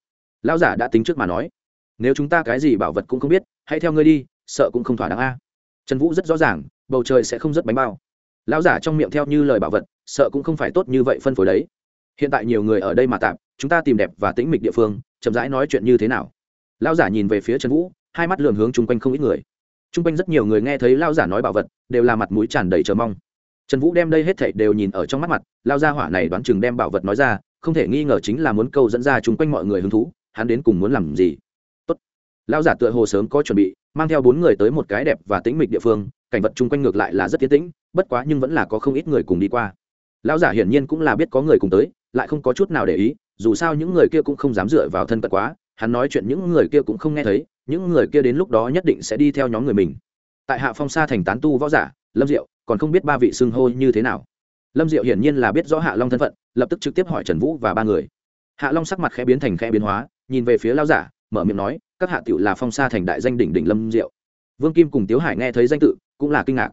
Lão giả đã tính trước mà nói, nếu chúng ta cái gì bảo vật cũng không biết, hãy theo ngươi đi, sợ cũng không thỏa đáng a. Trần vũ rất rõ ràng, bầu trời sẽ không rất bánh bao. Lão giả trong miệng theo như lời bảo vật, sợ cũng không phải tốt như vậy phân phối đấy. Hiện tại nhiều người ở đây mà tạm, chúng ta tìm đẹp và tĩnh mịch địa phương, chậm rãi nói chuyện như thế nào. Lão giả nhìn về phía trần vũ, hai mắt lường hướng chung quanh không ít người. Chung quanh rất nhiều người nghe thấy lão giả nói bảo vật, đều là mặt mũi tràn đầy chờ mong trần vũ đem đây hết thảy đều nhìn ở trong mắt mặt, lao gia hỏa này đoán chừng đem bảo vật nói ra, không thể nghi ngờ chính là muốn câu dẫn ra chung quanh mọi người hứng thú, hắn đến cùng muốn làm gì? Tốt. Lao giả tựa hồ sớm có chuẩn bị, mang theo bốn người tới một cái đẹp và tĩnh mịch địa phương, cảnh vật chung quanh ngược lại là rất tiến tĩnh, bất quá nhưng vẫn là có không ít người cùng đi qua. Lão giả hiển nhiên cũng là biết có người cùng tới, lại không có chút nào để ý, dù sao những người kia cũng không dám dựa vào thân cận quá, hắn nói chuyện những người kia cũng không nghe thấy, những người kia đến lúc đó nhất định sẽ đi theo nhóm người mình. Tại hạ phong sa thành tán tu võ giả, lâm diệu còn không biết ba vị xưng hô như thế nào. Lâm diệu hiển nhiên là biết rõ hạ long thân phận, lập tức trực tiếp hỏi trần vũ và ba người. Hạ long sắc mặt khẽ biến thành khẽ biến hóa, nhìn về phía lao giả, mở miệng nói, các hạ tiểu là phong sa thành đại danh đỉnh đỉnh lâm diệu. Vương kim cùng tiếu hải nghe thấy danh tự, cũng là kinh ngạc.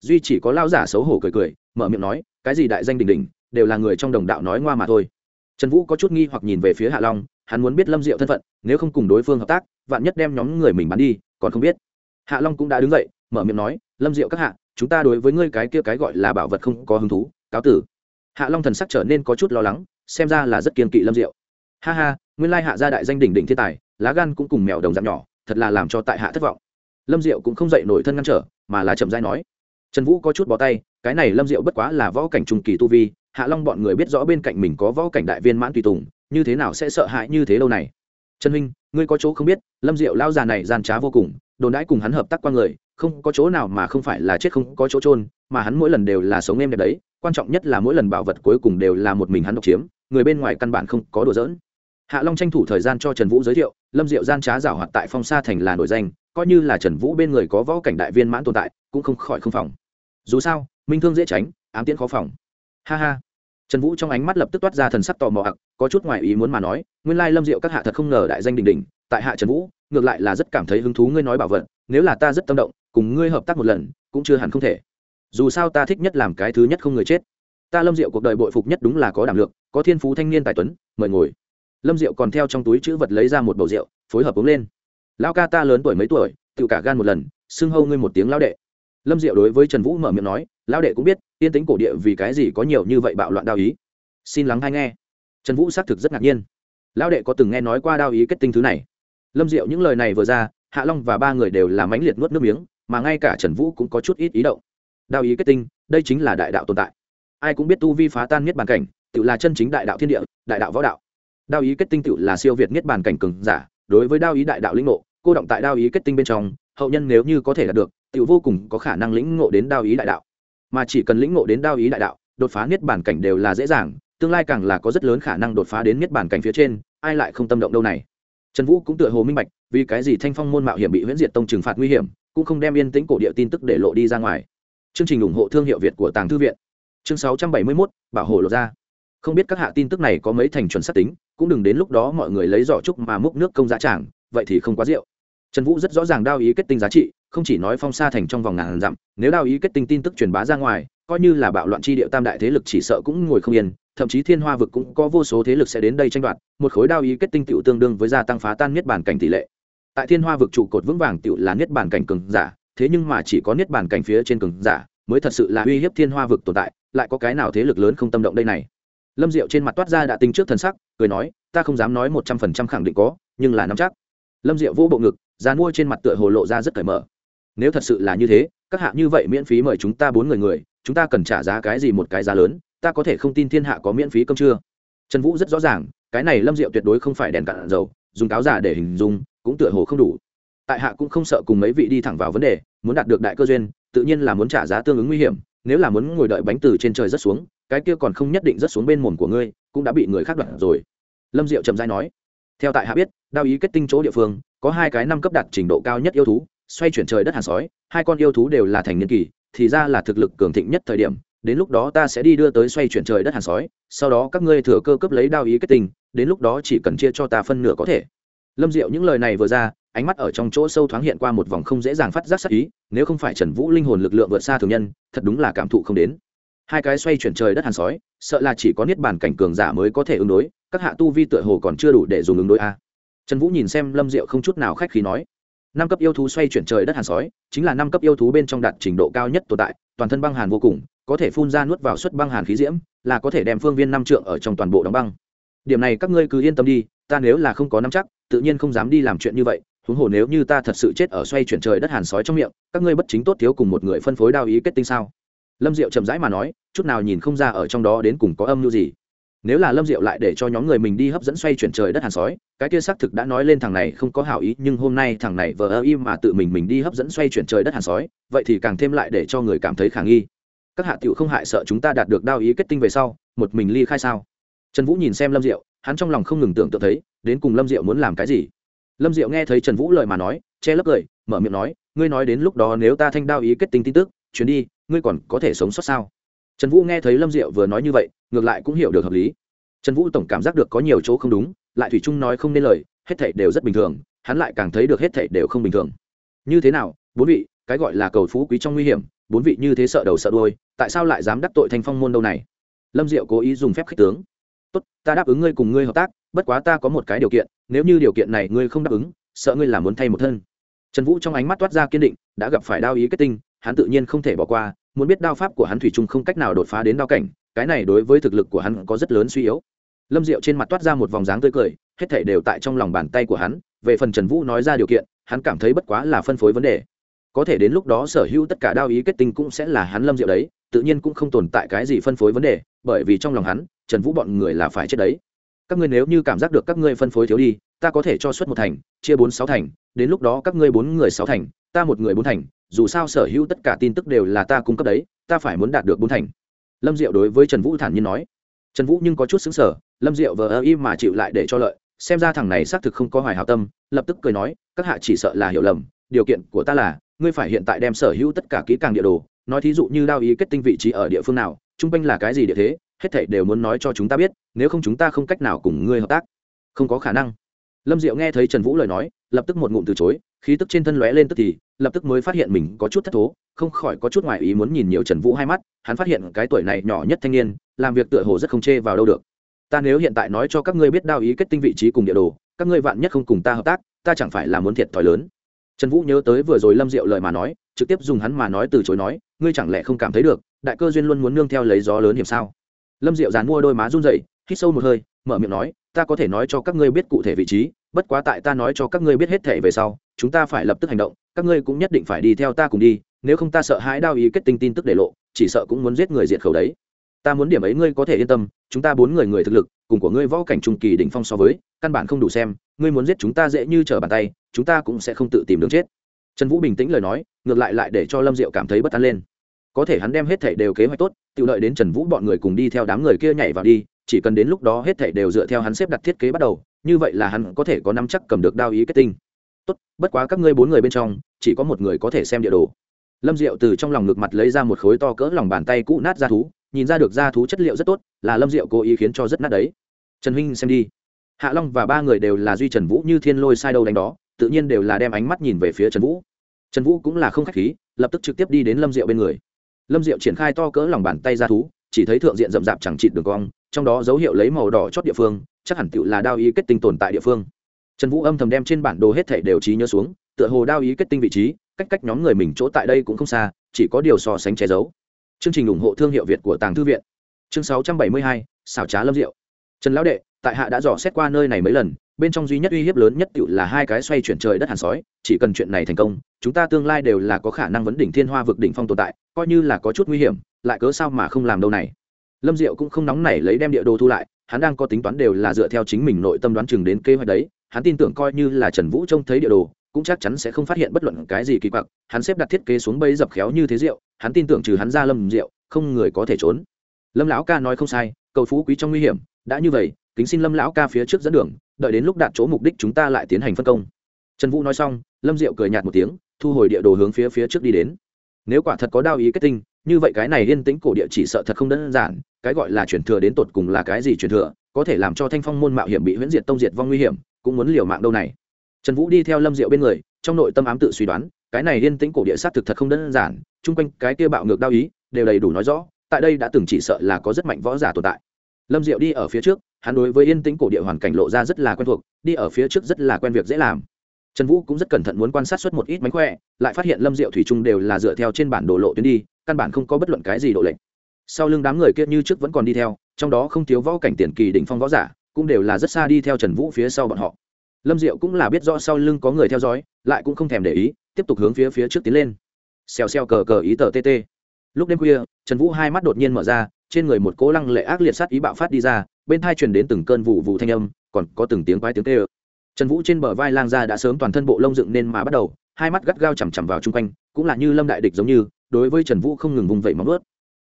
Duy chỉ có lao giả xấu hổ cười cười, mở miệng nói, cái gì đại danh đỉnh đỉnh, đều là người trong đồng đạo nói ngoa mà thôi. Trần vũ có chút nghi hoặc nhìn về phía hạ long, hắn muốn biết lâm diệu thân phận, nếu không cùng đối phương hợp tác, vạn nhất đem nhóm người mình bắn đi, còn không biết. Hạ long cũng đã đứng dậy, mở miệng nói, lâm diệu các hạ chúng ta đối với ngươi cái kia cái gọi là bảo vật không có hứng thú, cáo tử. Hạ long thần sắc trở nên có chút lo lắng, xem ra là rất kiên kỵ lâm diệu. Ha ha, nguyên lai hạ gia đại danh đỉnh đỉnh thiên tài, lá gan cũng cùng mèo đồng dạng nhỏ, thật là làm cho tại hạ thất vọng. Lâm diệu cũng không dậy nổi thân ngăn trở, mà là chậm dai nói. Trần vũ có chút bỏ tay, cái này lâm diệu bất quá là võ cảnh trung kỳ tu vi, hạ long bọn người biết rõ bên cạnh mình có võ cảnh đại viên mãn tùy tùng, như thế nào sẽ sợ hãi như thế lâu này. Trần huynh, ngươi có chỗ không biết, lâm diệu lao già này gian trá vô cùng đồn đãi cùng hắn hợp tác qua người, không có chỗ nào mà không phải là chết không có chỗ trôn mà hắn mỗi lần đều là sống em đẹp đấy, quan trọng nhất là mỗi lần bảo vật cuối cùng đều là một mình hắn độc chiếm, người bên ngoài căn bản không có đùa giỡn. Hạ long tranh thủ thời gian cho trần vũ giới thiệu, lâm diệu gian trá giảo hoạt tại phong sa thành là nổi danh, coi như là trần vũ bên người có võ cảnh đại viên mãn tồn tại, cũng không khỏi không phòng. Dù sao, minh thương dễ tránh, ám tiễn khó phòng. Ha ha. Trần vũ trong ánh mắt lập tức toát ra thần sắc tò mò ặc, có chút ngoài ý muốn mà nói, nguyên lai lâm diệu các hạ thật không ngờ đại danh đình đình tại hạ trần vũ ngược lại là rất cảm thấy hứng thú ngươi nói bảo vật, nếu là ta rất tâm động, cùng ngươi hợp tác một lần, cũng chưa hẳn không thể. Dù sao ta thích nhất làm cái thứ nhất không người chết. Ta lâm diệu cuộc đời bội phục nhất đúng là có đảm lượng, có thiên phú thanh niên tài tuấn, mời ngồi. Lâm diệu còn theo trong túi chữ vật lấy ra một bầu rượu, phối hợp uống lên. Lao ca ta lớn tuổi mấy tuổi tự cả gan một lần, xưng hâu ngươi một tiếng lao đệ. Lâm diệu đối với trần vũ mở miệng nói lao đệ cũng biết tiên tính cổ địa vì cái gì có nhiều như vậy bạo loạn đao ý. Xin lắng hay nghe. Trần vũ xác thực rất ngạc nhiên. Lao đệ có từng nghe nói qua đao ý kết tinh thứ này? Lâm diệu những lời này vừa ra, hạ long và ba người đều là mãnh liệt nuốt nước miếng, mà ngay cả trần vũ cũng có chút ít ý động. Đao ý kết tinh, đây chính là đại đạo tồn tại. Ai cũng biết tu vi phá tan niết bàn cảnh, tự là chân chính đại đạo thiên địa, đại đạo võ đạo. Đao ý kết tinh tự là siêu việt niết bàn cảnh cường giả, đối với đao ý đại đạo lĩnh ngộ, cô động tại đao ý kết tinh bên trong, hậu nhân nếu như có thể đạt được, tự vô cùng có khả năng lĩnh ngộ đến đao ý đại đạo. Mà chỉ cần lĩnh ngộ đến đao ý đại đạo, đột phá niết bàn cảnh đều là dễ dàng, tương lai càng là có rất lớn khả năng đột phá đến niết bàn cảnh phía trên, ai lại không tâm động đâu này? Trần vũ cũng tựa hồ minh bạch, vì cái gì thanh phong môn mạo hiểm bị huyễn diệt tông trừng phạt nguy hiểm, cũng không đem yên tĩnh cổ địa tin tức để lộ đi ra ngoài. Chương trình ủng hộ thương hiệu việt của tàng thư viện. Chương sáu trăm bảy mươi mốt, bảo hộ lộ ra không biết các hạ tin tức này có mấy thành chuẩn xác tính, cũng đừng đến lúc đó mọi người lấy giỏ trúc mà múc nước công giá tràng, vậy thì không quá rượu. Trần vũ rất rõ ràng đao ý kết tinh giá trị không chỉ nói phong sa thành trong vòng ngàn dặm, nếu đao ý kết tinh tin tức truyền bá ra ngoài, coi như là bạo loạn chi điệu tam đại thế lực chỉ sợ cũng ngồi không yên, thậm chí thiên hoa vực cũng có vô số thế lực sẽ đến đây tranh đoạt, một khối đao ý kết tinh tựu tương đương với gia tăng phá tan niết bàn cảnh tỷ lệ. Tại thiên hoa vực trụ cột vững vàng tựu là niết bàn cảnh cường giả, thế nhưng mà chỉ có niết bàn cảnh phía trên cường giả mới thật sự là uy hiếp thiên hoa vực tồn tại, lại có cái nào thế lực lớn không tâm động đây này? Lâm diệu trên mặt toát ra đã tinh trước thần sắc, cười nói, ta không dám nói một trăm phần trăm khẳng định có, nhưng là nắm chắc. Lâm diệu vỗ bộ ngực, dàn mua trên mặt tựa hồ lộ ra rất cởi mở nếu thật sự là như thế, các hạ như vậy miễn phí mời chúng ta bốn người người, chúng ta cần trả giá cái gì một cái giá lớn, ta có thể không tin thiên hạ có miễn phí cơm chưa trần vũ rất rõ ràng, cái này lâm diệu tuyệt đối không phải đèn cạn dầu, dùng cáo giả để hình dung, cũng tựa hồ không đủ. Tại hạ cũng không sợ cùng mấy vị đi thẳng vào vấn đề, muốn đạt được đại cơ duyên, tự nhiên là muốn trả giá tương ứng nguy hiểm, nếu là muốn ngồi đợi bánh từ trên trời rất xuống, cái kia còn không nhất định rất xuống bên mồm của ngươi, cũng đã bị người khác đoạt rồi. Lâm diệu trầm dai nói, theo tại hạ biết, đao ý kết tinh chỗ địa phương, có hai cái năm cấp đạt trình độ cao nhất yêu thú xoay chuyển trời đất hàn sói hai con yêu thú đều là thành niên kỳ thì ra là thực lực cường thịnh nhất thời điểm đến lúc đó ta sẽ đi đưa tới xoay chuyển trời đất hàn sói sau đó các ngươi thừa cơ cấp lấy đao ý kết tình, đến lúc đó chỉ cần chia cho ta phân nửa có thể. Lâm diệu những lời này vừa ra ánh mắt ở trong chỗ sâu thoáng hiện qua một vòng không dễ dàng phát giác sắc ý nếu không phải trần vũ linh hồn lực lượng vượt xa thường nhân thật đúng là cảm thụ không đến. Hai cái xoay chuyển trời đất hàn sói sợ là chỉ có niết bàn cảnh cường giả mới có thể ứng đối các hạ tu vi tựa hồ còn chưa đủ để dùng ứng đối a. Trần vũ nhìn xem lâm diệu không chút nào khách khí nói năm cấp yêu thú xoay chuyển trời đất hàn sói, chính là năm cấp yêu thú bên trong đạt trình độ cao nhất tồn tại, toàn thân băng hàn vô cùng, có thể phun ra nuốt vào suất băng hàn khí diễm, là có thể đem phương viên năm trượng ở trong toàn bộ đóng băng. Điểm này các ngươi cứ yên tâm đi, ta nếu là không có nắm chắc, tự nhiên không dám đi làm chuyện như vậy. Huống hồ nếu như ta thật sự chết ở xoay chuyển trời đất hàn sói trong miệng, các ngươi bất chính tốt thiếu cùng một người phân phối đao ý kết tinh sao? Lâm diệu chậm rãi mà nói, chút nào nhìn không ra ở trong đó đến cùng có âm mưu gì nếu là lâm diệu lại để cho nhóm người mình đi hấp dẫn xoay chuyển trời đất hàn sói, cái kia xác thực đã nói lên thằng này không có hảo ý, nhưng hôm nay thằng này vờ ơ im mà tự mình mình đi hấp dẫn xoay chuyển trời đất hàn sói, vậy thì càng thêm lại để cho người cảm thấy khả nghi. Các hạ tiểu không hại sợ chúng ta đạt được đao ý kết tinh về sau, một mình ly khai sao? Trần vũ nhìn xem lâm diệu, hắn trong lòng không ngừng tưởng tượng thấy, đến cùng lâm diệu muốn làm cái gì? Lâm diệu nghe thấy trần vũ lời mà nói, che lấp cười, mở miệng nói, ngươi nói đến lúc đó nếu ta thanh đao ý kết tinh tin tức, chuyến đi, ngươi còn có thể sống sót sao? Trần vũ nghe thấy lâm diệu vừa nói như vậy ngược lại cũng hiểu được hợp lý. Trần vũ tổng cảm giác được có nhiều chỗ không đúng lại thủy trung nói không nên lời hết thảy đều rất bình thường hắn lại càng thấy được hết thảy đều không bình thường. Như thế nào bốn vị cái gọi là cầu phú quý trong nguy hiểm bốn vị như thế sợ đầu sợ đuôi, tại sao lại dám đắc tội thanh phong môn đâu này? Lâm diệu cố ý dùng phép khích tướng. Tốt ta đáp ứng ngươi cùng ngươi hợp tác bất quá ta có một cái điều kiện nếu như điều kiện này ngươi không đáp ứng sợ ngươi làm muốn thay một thân. Trần vũ trong ánh mắt toát ra kiên định đã gặp phải đao ý kết tinh hắn tự nhiên không thể bỏ qua, muốn biết đao pháp của hắn thủy chung không cách nào đột phá đến đao cảnh, cái này đối với thực lực của hắn có rất lớn suy yếu. Lâm diệu trên mặt toát ra một vòng dáng tươi cười, hết thể đều tại trong lòng bàn tay của hắn, về phần trần vũ nói ra điều kiện, hắn cảm thấy bất quá là phân phối vấn đề. Có thể đến lúc đó sở hữu tất cả đao ý kết tinh cũng sẽ là hắn lâm diệu đấy, tự nhiên cũng không tồn tại cái gì phân phối vấn đề, bởi vì trong lòng hắn, trần vũ bọn người là phải chết đấy. Các ngươi nếu như cảm giác được các ngươi phân phối thiếu đi, ta có thể cho suất một thành, chia bốn sáu thành, đến lúc đó các ngươi bốn người sáu thành, ta một người bốn thành dù sao sở hữu tất cả tin tức đều là ta cung cấp đấy, ta phải muốn đạt được bốn thành. Lâm diệu đối với trần vũ thản nhiên nói. Trần vũ nhưng có chút xứng sở lâm diệu vờ ơ y mà chịu lại để cho lợi, xem ra thằng này xác thực không có hoài hảo tâm, lập tức cười nói, các hạ chỉ sợ là hiểu lầm, điều kiện của ta là, ngươi phải hiện tại đem sở hữu tất cả kỹ càng địa đồ, nói thí dụ như đao ý kết tinh vị trí ở địa phương nào trung quanh là cái gì địa thế, hết thảy đều muốn nói cho chúng ta biết, nếu không chúng ta không cách nào cùng ngươi hợp tác. Không có khả năng. Lâm diệu nghe thấy trần vũ lời nói, lập tức một ngụm từ chối khí tức trên thân lóe lên tức thì, lập tức mới phát hiện mình có chút thất thố, không khỏi có chút ngoại ý muốn nhìn nhiều trần vũ hai mắt, hắn phát hiện cái tuổi này nhỏ nhất thanh niên, làm việc tựa hồ rất không chê vào đâu được. Ta nếu hiện tại nói cho các ngươi biết đao ý kết tinh vị trí cùng địa đồ, các ngươi vạn nhất không cùng ta hợp tác, ta chẳng phải là muốn thiệt thòi lớn? Trần vũ nhớ tới vừa rồi lâm diệu lời mà nói, trực tiếp dùng hắn mà nói từ chối nói, ngươi chẳng lẽ không cảm thấy được, đại cơ duyên luôn muốn nương theo lấy gió lớn hiểm sao? Lâm diệu dàn mua đôi má run dậy hít sâu một hơi, mở miệng nói, ta có thể nói cho các ngươi biết cụ thể vị trí, bất quá tại ta nói cho các ngươi biết hết thể về sau chúng ta phải lập tức hành động, các ngươi cũng nhất định phải đi theo ta cùng đi, nếu không ta sợ hãi đao ý kết tinh tin tức để lộ, chỉ sợ cũng muốn giết người diệt khẩu đấy. Ta muốn điểm ấy ngươi có thể yên tâm, chúng ta bốn người người thực lực, cùng của ngươi võ cảnh trung kỳ đỉnh phong so với, căn bản không đủ xem, ngươi muốn giết chúng ta dễ như trở bàn tay, chúng ta cũng sẽ không tự tìm đường chết. Trần vũ bình tĩnh lời nói, ngược lại lại để cho lâm diệu cảm thấy bất an lên. Có thể hắn đem hết thảy đều kế hoạch tốt, tự lợi đến trần vũ bọn người cùng đi theo đám người kia nhảy vào đi, chỉ cần đến lúc đó hết thảy đều dựa theo hắn xếp đặt thiết kế bắt đầu, như vậy là hắn có thể có năm chắc cầm được đao ý kết tinh tốt, bất quá các ngươi bốn người bên trong, chỉ có một người có thể xem địa đồ. Lâm diệu từ trong lòng ngực mặt lấy ra một khối to cỡ lòng bàn tay cũ nát ra thú, nhìn ra được ra thú chất liệu rất tốt, là lâm diệu cố ý khiến cho rất nát đấy. Trần huynh xem đi. Hạ long và ba người đều là duy trần vũ như thiên lôi sai đâu đánh đó, tự nhiên đều là đem ánh mắt nhìn về phía trần vũ. Trần vũ cũng là không k h á c h khí, lập tức trực tiếp đi đến lâm diệu bên người. Lâm diệu triển khai to cỡ lòng bàn tay ra thú, chỉ thấy thượng diện rậm rạp chẳng trịt đường cong, trong đó dấu hiệu lấy màu đỏ chót địa phương, chắc hẳn tựu là đao ý kết tinh tồn tại địa phương trần vũ âm thầm đem trên bản đồ hết thể đều trí nhớ xuống, tựa hồ đao ý kết tinh vị trí, cách cách nhóm người mình chỗ tại đây cũng không xa, chỉ có điều so sánh che giấu. Chương trình ủng hộ thương hiệu việt của tàng thư viện. Chương sáu trăm bảy mươi hai, xảo trá lâm diệu. Trần lão đệ, tại hạ đã dò xét qua nơi này mấy lần, bên trong duy nhất uy hiếp lớn nhất tự là hai cái xoay chuyển trời đất hàn sói, chỉ cần chuyện này thành công, chúng ta tương lai đều là có khả năng vấn đỉnh thiên hoa vực đỉnh phong tồn tại, coi như là có chút nguy hiểm, lại cớ sao mà không làm đâu này. Lâm diệu cũng không nóng nảy lấy đem địa đồ thu lại, hắn đang có tính toán đều là dựa theo chính mình nội tâm đoán chừng đến kế hoạch đấy hắn tin tưởng coi như là trần vũ trông thấy địa đồ, cũng chắc chắn sẽ không phát hiện bất luận cái gì kỳ quặc. Hắn xếp đặt thiết kế xuống bẫy dập khéo như thế rượu, hắn tin tưởng trừ hắn ra lâm rượu không người có thể trốn. Lâm lão ca nói không sai, cầu phú quý trong nguy hiểm, đã như vậy, kính xin lâm lão ca phía trước dẫn đường, đợi đến lúc đạt chỗ mục đích chúng ta lại tiến hành phân công. Trần vũ nói xong, lâm diệu cười nhạt một tiếng, thu hồi địa đồ hướng phía phía trước đi đến. Nếu quả thật có đao ý kết tinh, như vậy cái này yên tĩnh cổ địa chỉ sợ thật không đơn giản, cái gọi là truyền thừa đến tột cùng là cái gì truyền thừa, có thể làm cho thanh phong môn mạo hiểm bị huyễn diệt tông diệt vong nguy hiểm cũng muốn liều mạng đâu này. Trần vũ đi theo lâm diệu bên người, trong nội tâm ám tự suy đoán, cái này yên tĩnh cổ địa sát thực thật không đơn giản, chung quanh cái kia bạo ngược đao ý, đều đầy đủ nói rõ, tại đây đã từng chỉ sợ là có rất mạnh võ giả tồn tại. Lâm diệu đi ở phía trước, hắn đối với yên tĩnh cổ địa hoàn cảnh lộ ra rất là quen thuộc, đi ở phía trước rất là quen việc dễ làm. Trần vũ cũng rất cẩn thận muốn quan sát suốt một ít mánh khỏe, lại phát hiện lâm diệu thủy trung đều là dựa theo trên bản đồ lộ tuyến đi, căn bản không có bất luận cái gì độ lệnh sau lưng đám người kia như trước vẫn còn đi theo, trong đó không thiếu võ cảnh tiền kỳ đỉnh phong võ giả cũng đều là rất xa đi theo trần vũ phía sau bọn họ. Lâm diệu cũng là biết rõ sau lưng có người theo dõi, lại cũng không thèm để ý, tiếp tục hướng phía phía trước tiến lên. Xèo xèo cờ cờ ý tờ tt lúc đêm khuya, trần vũ hai mắt đột nhiên mở ra, trên người một cỗ lăng lệ ác liệt sát ý bạo phát đi ra, bên thai truyền đến từng cơn vụ vụ thanh âm, còn có từng tiếng quái tiếng tê ơ trần vũ trên bờ vai lang ra đã sớm toàn thân bộ lông dựng nên mà bắt đầu, hai mắt gắt gao chằm chằm vào chung quanh, cũng là như lâm đại địch giống như, đối với trần vũ không ngừng vùng vẫy móng ướt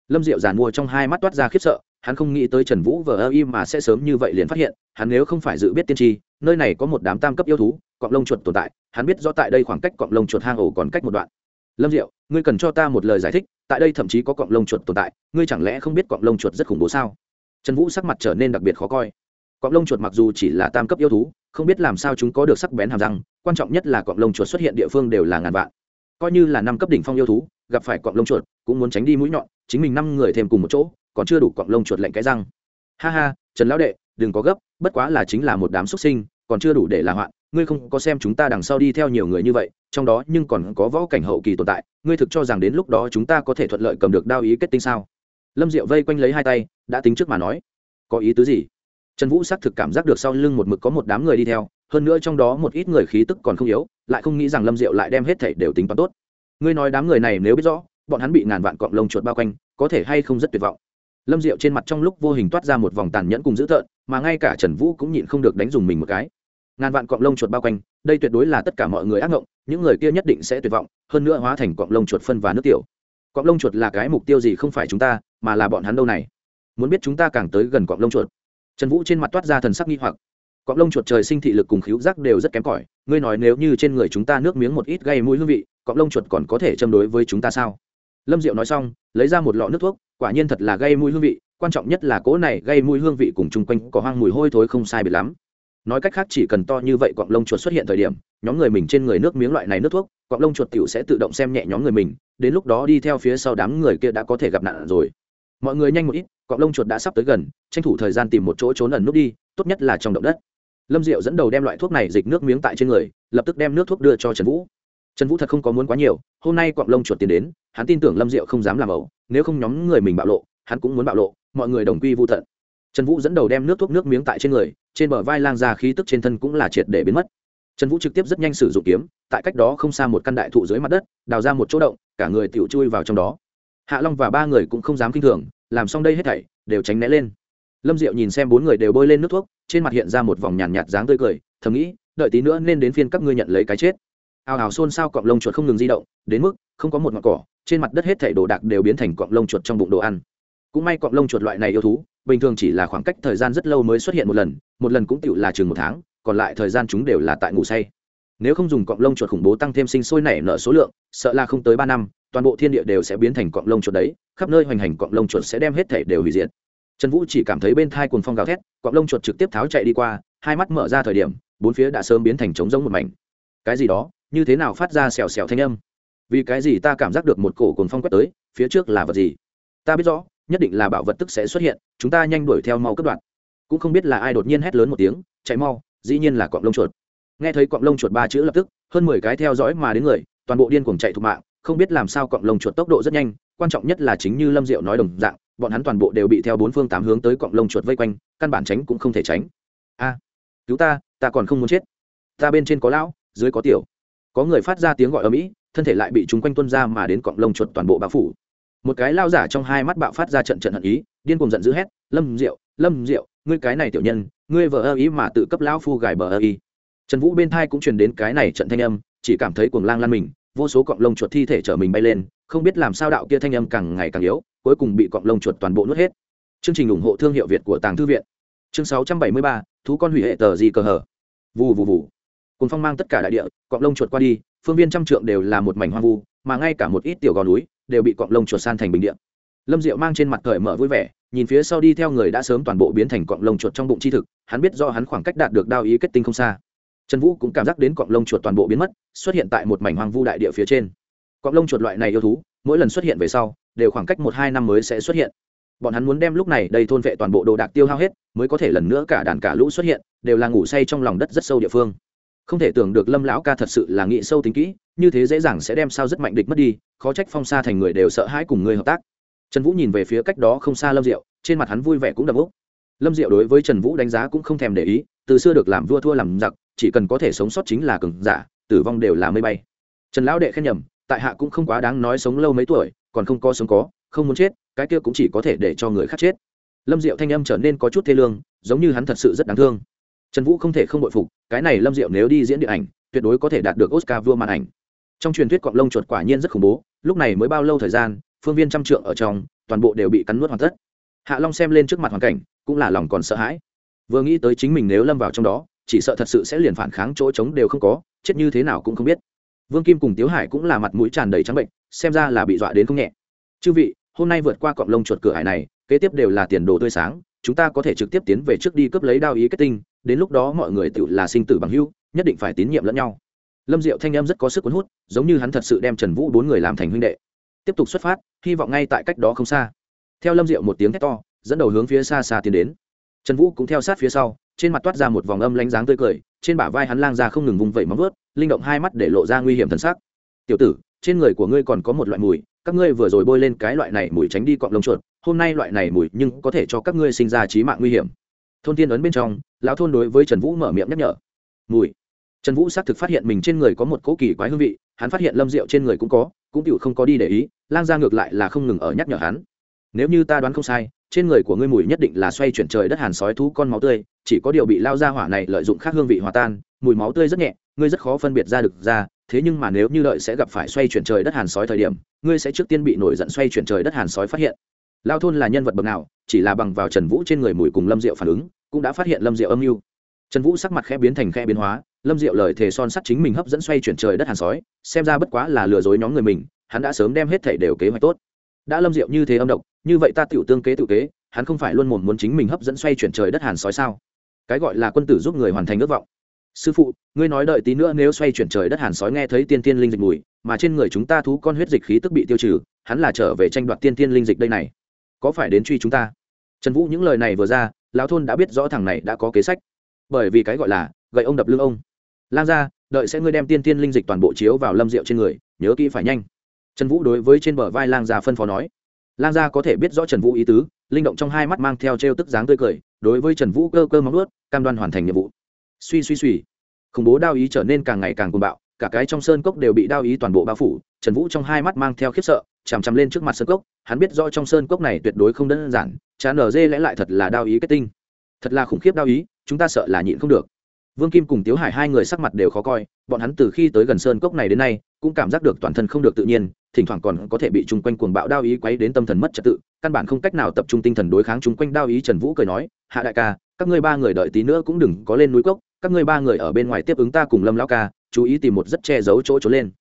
lâm diệu giàn mua trong hai mắt toát ra khiếp sợ hắn không nghĩ tới trần vũ vờ ơ im mà sẽ sớm như vậy liền phát hiện, hắn nếu không phải dự biết tiên tri, nơi này có một đám tam cấp yêu thú, cọng lông chuột tồn tại, hắn biết rõ tại đây khoảng cách cọng lông chuột hang ổ còn cách một đoạn. Lâm diệu, ngươi cần cho ta một lời giải thích, tại đây thậm chí có cọng lông chuột tồn tại, ngươi chẳng lẽ không biết cọng lông chuột rất khủng bố sao? Trần vũ sắc mặt trở nên đặc biệt khó coi. Cọng lông chuột mặc dù chỉ là tam cấp yêu thú, không biết làm sao chúng có được sắc bén hàm răng, quan trọng nhất là cọng lông chuột xuất hiện địa phương đều là ngàn vạn. Coi như là năm cấp đỉnh phong yêu thú, gặp phải cọng lông chuột, cũng muốn tránh đi mũi nhọn, chính mình năm người thêm cùng một chỗ còn chưa đủ cọng lông chuột lạnh cái răng. Ha ha, trần lão đệ, đừng có gấp, bất quá là chính là một đám xuất sinh, còn chưa đủ để là hoạn, ngươi không có xem chúng ta đằng sau đi theo nhiều người như vậy, trong đó nhưng còn có võ cảnh hậu kỳ tồn tại, ngươi thực cho rằng đến lúc đó chúng ta có thể thuận lợi cầm được đao ý kết tinh sao? Lâm diệu vây quanh lấy hai tay, đã tính trước mà nói. Có ý tứ gì? Trần vũ xác thực cảm giác được sau lưng một mực có một đám người đi theo, hơn nữa trong đó một ít người khí tức còn không yếu, lại không nghĩ rằng lâm diệu lại đem hết thảy đều tính toán tốt. Ngươi nói đám người này nếu biết rõ, bọn hắn bị ngàn vạn cọng lông chuột bao quanh, có thể hay không rất tuyệt vọng? Lâm diệu trên mặt trong lúc vô hình toát ra một vòng tàn nhẫn cùng dữ tợn, mà ngay cả trần vũ cũng nhịn không được đánh dùng mình một cái. Ngàn vạn cọng lông chuột bao quanh, đây tuyệt đối là tất cả mọi người ác ngộng, những người kia nhất định sẽ tuyệt vọng, hơn nữa hóa thành cọng lông chuột phân và nước tiểu. Cọng lông chuột là cái mục tiêu gì không phải chúng ta, mà là bọn hắn đâu này? Muốn biết chúng ta càng tới gần cọng lông chuột. Trần vũ trên mặt toát ra thần sắc nghi hoặc. Cọng lông chuột trời sinh thị lực cùng khíu giác đều rất kém cỏi, ngươi nói nếu như trên người chúng ta nước miếng một ít gây mũi hương vị, cọng lông chuột còn có thể châm đối với chúng ta sao? Lâm diệu nói xong, lấy ra một lọ nước thuốc, quả nhiên thật là gây mùi hương vị, quan trọng nhất là cỗ này gây mùi hương vị cùng chung quanh có hoang mùi hôi thối không sai biệt lắm. Nói cách khác chỉ cần to như vậy cọng lông chuột xuất hiện thời điểm, nhóm người mình trên người nước miếng loại này nước thuốc, cọng lông chuột tiểu sẽ tự động xem nhẹ nhóm người mình, đến lúc đó đi theo phía sau đám người kia đã có thể gặp nạn rồi. Mọi người nhanh một ít, cọng lông chuột đã sắp tới gần, tranh thủ thời gian tìm một chỗ trốn ẩn nút đi, tốt nhất là trong động đất. Lâm diệu dẫn đầu đem loại thuốc này dịch nước miếng tại trên người, lập tức đem nước thuốc đưa cho trần vũ trần vũ thật không có muốn quá nhiều, hôm nay quạng lông chuột tiến đến, hắn tin tưởng lâm diệu không dám làm ẩu, nếu không nhóm người mình bạo lộ, hắn cũng muốn bạo lộ, mọi người đồng quy vô tận. Trần vũ dẫn đầu đem nước thuốc nước miếng tại trên người, trên bờ vai lang ra khí tức trên thân cũng là triệt để biến mất. Trần vũ trực tiếp rất nhanh sử dụng kiếm, tại cách đó không xa một căn đại thụ dưới mặt đất, đào ra một chỗ động, cả người tiểu chui vào trong đó. Hạ long và ba người cũng không dám kinh thường, làm xong đây hết thảy, đều tránh né lên. Lâm diệu nhìn xem bốn người đều bơi lên nước thuốc, trên mặt hiện ra một vòng nhàn nhạt dáng tươi cười, thầm nghĩ, đợi tí nữa nên đến phiên các ngươi nhận lấy cái chết ào ào xôn xao cọng lông chuột không ngừng di động, đến mức không có một ngọn cỏ, trên mặt đất hết thảy đồ đạc đều biến thành cọng lông chuột trong bụng đồ ăn. Cũng may cọng lông chuột loại này yêu thú, bình thường chỉ là khoảng cách thời gian rất lâu mới xuất hiện một lần một lần cũng tựu là chừng một tháng, còn lại thời gian chúng đều là tại ngủ say. Nếu không dùng cọng lông chuột khủng bố tăng thêm sinh sôi nảy nở số lượng, sợ là không tới ba năm, toàn bộ thiên địa đều sẽ biến thành cọng lông chuột đấy, khắp nơi hoành hành cọng lông chuột sẽ đem hết thể đều hủy diệt. Trần vũ chỉ cảm thấy bên thai cồn phong gào thét, cọng lông chuột trực tiếp tháo chạy đi qua, hai mắt mở ra thời điểm, bốn phía đã sớm biến thành trống rỗng một mảnh. Cái gì đó? Như thế nào phát ra xèo xèo thanh âm? Vì cái gì ta cảm giác được một cổ cồn phong quét tới, phía trước là vật gì? Ta biết rõ, nhất định là bảo vật tức sẽ xuất hiện, chúng ta nhanh đuổi theo mau cất đoạn. Cũng không biết là ai đột nhiên hét lớn một tiếng, chạy mau, dĩ nhiên là cọng lông chuột. Nghe thấy cọng lông chuột ba chữ lập tức, hơn mười cái theo dõi mà đến người, toàn bộ điên cuồng chạy thục mạng, không biết làm sao cọng lông chuột tốc độ rất nhanh, quan trọng nhất là chính như lâm diệu nói đồng dạng, bọn hắn toàn bộ đều bị theo bốn phương tám hướng tới cọng lông chuột vây quanh, căn bản tránh cũng không thể tránh. A, cứu ta ta còn không muốn chết. Ta bên trên có lão, dưới có tiểu có người phát ra tiếng gọi ở mỹ, thân thể lại bị chúng quanh tuân ra mà đến cọng lông chuột toàn bộ bao phủ. Một cái lao giả trong hai mắt bạo phát ra trận trận hận ý, điên cùng giận dữ hét, lâm diệu lâm diệu, ngươi cái này tiểu nhân, ngươi vợ ơ ý mà tự cấp lão phu gài bờ ơ ý. Trần vũ bên thai cũng truyền đến cái này trận thanh âm, chỉ cảm thấy cuồng lang lan mình, vô số cọng lông chuột thi thể chở mình bay lên, không biết làm sao đạo kia thanh âm càng ngày càng yếu, cuối cùng bị cọng lông chuột toàn bộ nuốt hết. Chương trình ủng hộ thương hiệu việt của tàng thư viện. Chương sáu trăm bảy mươi ba, thú con hủy hệ tờ gì cờ hở. Vù vù vù cùng phong mang tất cả đại địa, cọng lông chuột qua đi, phương viên trăm trượng đều là một mảnh hoang vu, mà ngay cả một ít tiểu gò núi đều bị cọng lông chuột san thành bình địa. lâm diệu mang trên mặt cởi mở vui vẻ, nhìn phía sau đi theo người đã sớm toàn bộ biến thành cọng lông chuột trong bụng chi thực, hắn biết do hắn khoảng cách đạt được đao ý kết tinh không xa. Trần vũ cũng cảm giác đến cọng lông chuột toàn bộ biến mất, xuất hiện tại một mảnh hoang vu đại địa phía trên. Cọng lông chuột loại này yêu thú, mỗi lần xuất hiện về sau, đều khoảng cách một hai năm mới sẽ xuất hiện. Bọn hắn muốn đem lúc này đây thôn vệ toàn bộ đồ đạc tiêu hao hết, mới có thể lần nữa cả đàn cả lũ xuất hiện, đều là ngủ say trong lòng đất rất sâu địa phương không thể tưởng được lâm lão ca thật sự là nghĩ sâu tính kỹ, như thế dễ dàng sẽ đem sao rất mạnh địch mất đi, khó trách phong xa thành người đều sợ hãi cùng người hợp tác. Trần vũ nhìn về phía cách đó không xa lâm diệu, trên mặt hắn vui vẻ cũng đậm úc. Lâm diệu đối với trần vũ đánh giá cũng không thèm để ý, từ xưa được làm vua thua làm giặc, chỉ cần có thể sống sót chính là cường giả, tử vong đều là mây bay. Trần lão đệ khen nhầm, tại hạ cũng không quá đáng nói sống lâu mấy tuổi, còn không có sống có, không muốn chết, cái kia cũng chỉ có thể để cho người khác chết. Lâm diệu thanh âm trở nên có chút thê lương, giống như hắn thật sự rất đáng thương trần vũ không thể không bội phục, cái này lâm diệu nếu đi diễn điện ảnh, tuyệt đối có thể đạt được oscar vua màn ảnh. Trong truyền thuyết cọng lông chuột quả nhiên rất khủng bố, lúc này mới bao lâu thời gian, phương viên trăm trượng ở trong, toàn bộ đều bị cắn nuốt hoàn tất. Hạ long xem lên trước mặt hoàn cảnh, cũng là lòng còn sợ hãi. Vừa nghĩ tới chính mình nếu lâm vào trong đó, chỉ sợ thật sự sẽ liền phản kháng chỗ trống đều không có, chết như thế nào cũng không biết. Vương kim cùng tiếu hải cũng là mặt mũi tràn đầy trắng bệnh, xem ra là bị dọa đến không nhẹ. Chư vị, hôm nay vượt qua cọng lông chuột cửa hải này, kế tiếp đều là tiền đồ tươi sáng, chúng ta có thể trực tiếp tiến về trước đi cướp lấy đao ý kết tinh đến lúc đó mọi người tự là sinh tử bằng hữu, nhất định phải tín nhiệm lẫn nhau. Lâm diệu thanh em rất có sức cuốn hút, giống như hắn thật sự đem trần vũ bốn người làm thành huynh đệ. Tiếp tục xuất phát, hy vọng ngay tại cách đó không xa. Theo lâm diệu một tiếng thét to, dẫn đầu hướng phía xa xa tiến đến. Trần vũ cũng theo sát phía sau, trên mặt toát ra một vòng âm lánh dáng tươi cười, trên bả vai hắn lang ra không ngừng vùng vẩy móng vớt linh động hai mắt để lộ ra nguy hiểm thân xác tiểu tử, trên người của ngươi còn có một loại mùi, các ngươi vừa rồi bôi lên cái loại này mùi tránh đi cọng lông chuột, hôm nay loại này mùi nhưng có thể cho các ngươi sinh ra trí mạng nguy hiểm. Thôn tiên ấn bên trong lão thôn đối với trần vũ mở miệng nhắc nhở. Mùi. Trần vũ xác thực phát hiện mình trên người có một cỗ kỳ quái hương vị, hắn phát hiện lâm rượu trên người cũng có, cũng tựu không có đi để ý, lang ra ngược lại là không ngừng ở nhắc nhở hắn. Nếu như ta đoán không sai, trên người của ngươi mùi nhất định là xoay chuyển trời đất hàn sói thú con máu tươi, chỉ có điều bị lao ra hỏa này lợi dụng khác hương vị hòa tan, mùi máu tươi rất nhẹ, ngươi rất khó phân biệt ra được ra, thế nhưng mà nếu như đợi sẽ gặp phải xoay chuyển trời đất hàn sói thời điểm, ngươi sẽ trước tiên bị nổi giận xoay chuyển trời đất hàn sói phát hiện lao thôn là nhân vật bậc nào, chỉ là bằng vào trần vũ trên người mùi cùng lâm diệu phản ứng, cũng đã phát hiện lâm diệu âm mưu. Trần vũ sắc mặt khẽ biến thành khẽ biến hóa, lâm diệu lời thề son sắt chính mình hấp dẫn xoay chuyển trời đất hàn sói, xem ra bất quá là lừa dối nhóm người mình, hắn đã sớm đem hết thảy đều kế hoạch tốt. Đã lâm diệu như thế âm độc, như vậy ta tiểu tương kế tự kế, hắn không phải luôn mồm muốn chính mình hấp dẫn xoay chuyển trời đất hàn sói sao? Cái gọi là quân tử giúp người hoàn thành ước vọng. Sư phụ, ngươi nói đợi tí nữa nếu xoay chuyển trời đất hàn sói nghe thấy tiên tiên linh dịch mùi, mà trên người chúng ta thú con huyết dịch khí tức bị tiêu trừ, hắn là trở về tranh đoạt tiên tiên linh dịch đây này có phải đến truy chúng ta? Trần vũ những lời này vừa ra, lão thôn đã biết rõ thằng này đã có kế sách. Bởi vì cái gọi là, gậy ông đập lưng ông. Lan ra đợi sẽ ngươi đem tiên tiên linh dịch toàn bộ chiếu vào lâm rượu trên người, nhớ kỹ phải nhanh. Trần vũ đối với trên bờ vai lang gia phân phó nói. Lang gia có thể biết rõ trần vũ ý tứ, linh động trong hai mắt mang theo t r e o tức dáng tươi cười, đối với trần vũ cơ cơ móng ướt cam đoan hoàn thành nhiệm vụ. Suy suy suy. Khủng bố đao ý trở nên càng ngày càng cuồng bạo, cả cái trong sơn cốc đều bị đao ý toàn bộ bao phủ, trần vũ trong hai mắt mang theo khiếp sợ chằm chằm lên trước mặt sơn cốc, hắn biết rõ trong sơn cốc này tuyệt đối không đơn giản chá nở dê lẽ lại thật là đao ý kết tinh. Thật là khủng khiếp đao ý, chúng ta sợ là nhịn không được. Vương kim cùng tiếu hải hai người sắc mặt đều khó coi, bọn hắn từ khi tới gần sơn cốc này đến nay, cũng cảm giác được toàn thân không được tự nhiên, thỉnh thoảng còn có thể bị chung quanh cuồng bạo đao ý quấy đến tâm thần mất trật tự, căn bản không cách nào tập trung tinh thần đối kháng chung quanh đao ý. Trần vũ cười nói, hạ đại ca, các ngươi ba người đợi tí nữa cũng đừng có lên núi cốc, các ngươi ba người ở bên ngoài tiếp ứng ta cùng lâm lão ca, chú ý tìm một rất che giấu chỗ trốn lên.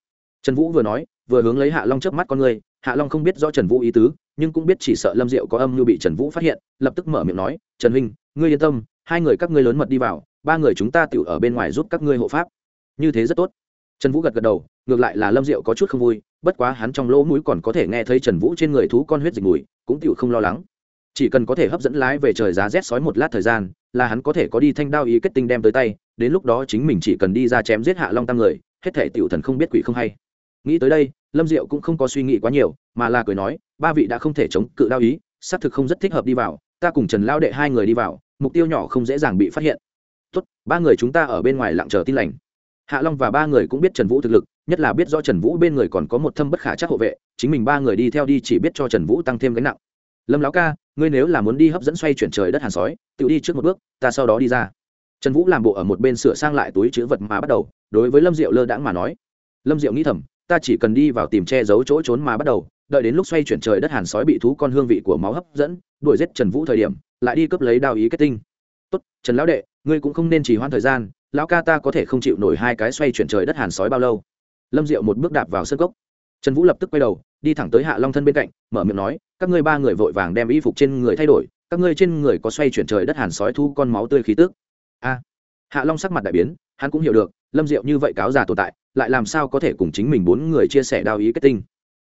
Trần vũ vừa nói, vừa hướng lấy hạ long trước mắt con người hạ long không biết rõ trần vũ ý tứ, nhưng cũng biết chỉ sợ lâm diệu có âm như bị trần vũ phát hiện, lập tức mở miệng nói, trần huynh, ngươi yên tâm, hai người các ngươi lớn mật đi vào, ba người chúng ta tự ở bên ngoài giúp các ngươi hộ pháp. Như thế rất tốt. Trần vũ gật gật đầu, ngược lại là lâm diệu có chút không vui, bất quá hắn trong lỗ mũi còn có thể nghe thấy trần vũ trên người thú con huyết dịch mùi, cũng tự không lo lắng. Chỉ cần có thể hấp dẫn lái về trời giá rét sói một lát thời gian, là hắn có thể có đi thanh đao ý kết tinh đem tới tay, đến lúc đó chính mình chỉ cần đi ra chém giết hạ long tam người, hết thể tiểu thần không biết quỷ không hay nghĩ tới đây, lâm diệu cũng không có suy nghĩ quá nhiều, mà là cười nói, ba vị đã không thể chống cự đao ý, xác thực không rất thích hợp đi vào, ta cùng trần lao đệ hai người đi vào, mục tiêu nhỏ không dễ dàng bị phát hiện. Tốt, ba người chúng ta ở bên ngoài lặng chờ tin lành. Hạ long và ba người cũng biết trần vũ thực lực, nhất là biết do trần vũ bên người còn có một thâm bất khả chắc hộ vệ, chính mình ba người đi theo đi chỉ biết cho trần vũ tăng thêm gánh nặng. Lâm lão ca, ngươi nếu là muốn đi hấp dẫn xoay chuyển trời đất hàn sói, tự đi trước một bước, ta sau đó đi ra. Trần vũ làm bộ ở một bên sửa sang lại túi chữ vật mà bắt đầu, đối với lâm diệu lơ đãng mà nói. Lâm diệu nghĩ thầm ta chỉ cần đi vào tìm che giấu chỗ trốn mà bắt đầu, đợi đến lúc xoay chuyển trời đất hàn sói bị thú con hương vị của máu hấp dẫn, đuổi giết trần vũ thời điểm, lại đi cướp lấy đao ý kết tinh. Tốt, trần lão đệ, ngươi cũng không nên chỉ hoãn thời gian, lão ca ta có thể không chịu nổi hai cái xoay chuyển trời đất hàn sói bao lâu. Lâm diệu một bước đạp vào sân cốc. Trần vũ lập tức quay đầu, đi thẳng tới hạ long thân bên cạnh, mở miệng nói, các ngươi ba người vội vàng đem y phục trên người thay đổi, các ngươi trên người có xoay chuyển trời đất hàn sói thu con máu tươi khí tức. A hạ long sắc mặt đại biến, hắn cũng hiểu được, lâm diệu như vậy cáo già tồn tại, lại làm sao có thể cùng chính mình bốn người chia sẻ đao ý kết tinh.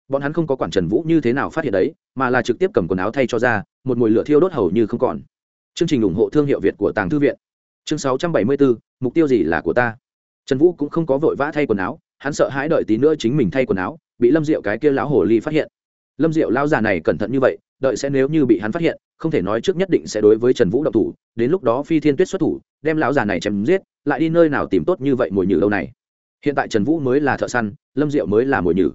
Bọn hắn không có quản trần vũ như thế nào phát hiện đấy, mà là trực tiếp cầm quần áo thay cho ra, một mùi lửa thiêu đốt hầu như không còn. Chương trình ủng hộ thương hiệu việt của tàng thư viện. Chương sáu trăm bảy mươi bốn mục tiêu gì là của ta? Trần vũ cũng không có vội vã thay quần áo, hắn sợ hãi đợi tí nữa chính mình thay quần áo, bị lâm diệu cái kia lão hồ ly phát hiện. Lâm diệu lão già này cẩn thận như vậy đợi sẽ nếu như bị hắn phát hiện, không thể nói trước nhất định sẽ đối với trần vũ độc thủ, đến lúc đó phi thiên tuyết xuất thủ, đem lão già này chém giết, lại đi nơi nào tìm tốt như vậy mồi nhử lâu này. Hiện tại trần vũ mới là thợ săn, lâm diệu mới là mồi nhử.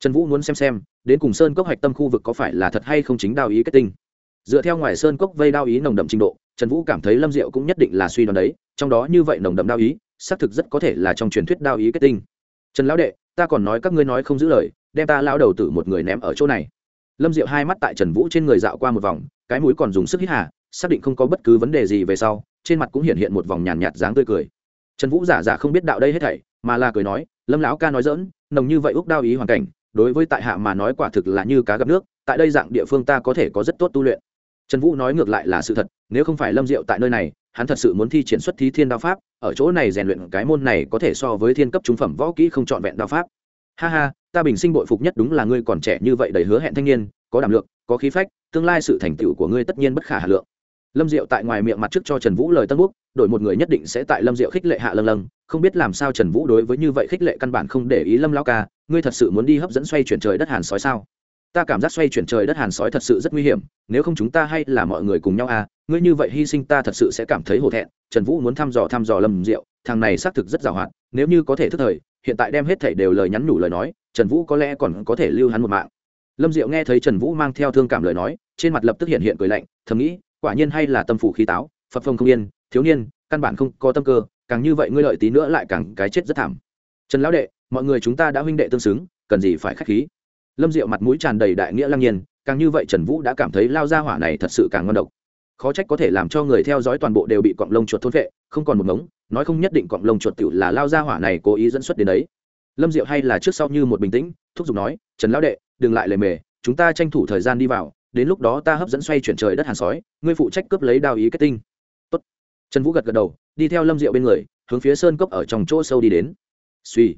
Trần vũ muốn xem xem, đến cùng sơn cốc hạch tâm khu vực có phải là thật hay không chính đao ý kết tinh. Dựa theo ngoài sơn cốc vây đao ý nồng đậm trình độ, trần vũ cảm thấy lâm diệu cũng nhất định là suy đoán đấy, trong đó như vậy nồng đậm đao ý, xác thực rất có thể là trong truyền thuyết đao ý kết tinh. Trần lão đệ, ta còn nói các ngươi nói không giữ lời, đem ta lão đầu tử một người ném ở chỗ này lâm diệu hai mắt tại trần vũ trên người dạo qua một vòng, cái mũi còn dùng sức hít hà, xác định không có bất cứ vấn đề gì về sau, trên mặt cũng hiện hiện một vòng nhàn nhạt dáng tươi cười. Trần vũ giả giả không biết đạo đây hết thảy, mà là cười nói, lâm lão ca nói dỡn nồng như vậy úc đao ý hoàn cảnh, đối với tại hạ mà nói quả thực là như cá gặp nước, tại đây dạng địa phương ta có thể có rất tốt tu luyện. Trần vũ nói ngược lại là sự thật, nếu không phải lâm diệu tại nơi này, hắn thật sự muốn thi triển xuất thí thiên đao pháp, ở chỗ này rèn luyện cái môn này có thể so với thiên cấp trung phẩm võ kỹ không trọn vẹn đao pháp ha ha, ta bình sinh bội phục nhất đúng là ngươi còn trẻ như vậy đầy hứa hẹn thanh niên, có đảm lượng, có khí phách, tương lai sự thành tựu của ngươi tất nhiên bất khả hà lượng. Lâm diệu tại ngoài miệng mặt trước cho trần vũ lời tân búc đổi một người nhất định sẽ tại lâm diệu khích lệ hạ lâng lâng, không biết làm sao trần vũ đối với như vậy khích lệ căn bản không để ý lâm lao ca, ngươi thật sự muốn đi hấp dẫn xoay chuyển trời đất hàn sói sao? Ta cảm giác xoay chuyển trời đất hàn sói thật sự rất nguy hiểm, nếu không chúng ta hay là mọi người cùng nhau à ngươi như vậy hy sinh ta thật sự sẽ cảm thấy hổ thẹn. Trần vũ muốn thăm dò thăm dò lâm diệu, thằng này xác thực rất giàu hạn, nếu như có thể thức thời, hiện tại đem hết thảy đều lời nhắn nhủ lời nói, trần vũ có lẽ còn có thể lưu hắn một mạng. Lâm diệu nghe thấy trần vũ mang theo thương cảm lời nói, trên mặt lập tức hiện hiện cười lạnh, thầm nghĩ, quả nhiên hay là tâm phủ khí táo, phật phong không yên, thiếu niên, căn bản không có tâm cơ, càng như vậy ngươi lợi tí nữa lại càng cái chết rất thảm. Trần lão đệ, mọi người chúng ta đã huynh đệ tương xứng, cần gì phải khách khí? Lâm diệu mặt mũi tràn đầy đại nghĩa lăng nhiên, càng như vậy trần vũ đã cảm thấy lao ra hỏa này thật sự càng ngon độc. Khó trách có thể làm cho người theo dõi toàn bộ đều bị cọng lông chuột thôn vệ, không còn một ngống, nói không nhất định cọng lông chuột tự là lao ra hỏa này cố ý dẫn xuất đến đấy. Lâm diệu hay là trước sau như một bình tĩnh, thúc giục nói, trần lão đệ, đừng lại lề mề, chúng ta tranh thủ thời gian đi vào, đến lúc đó ta hấp dẫn xoay chuyển trời đất hàn sói, ngươi phụ trách cướp lấy đao ý kết tinh. Tốt. trần vũ gật gật đầu, đi theo lâm diệu bên người, hướng phía sơn cốc ở trong chỗ sâu đi đến. Suy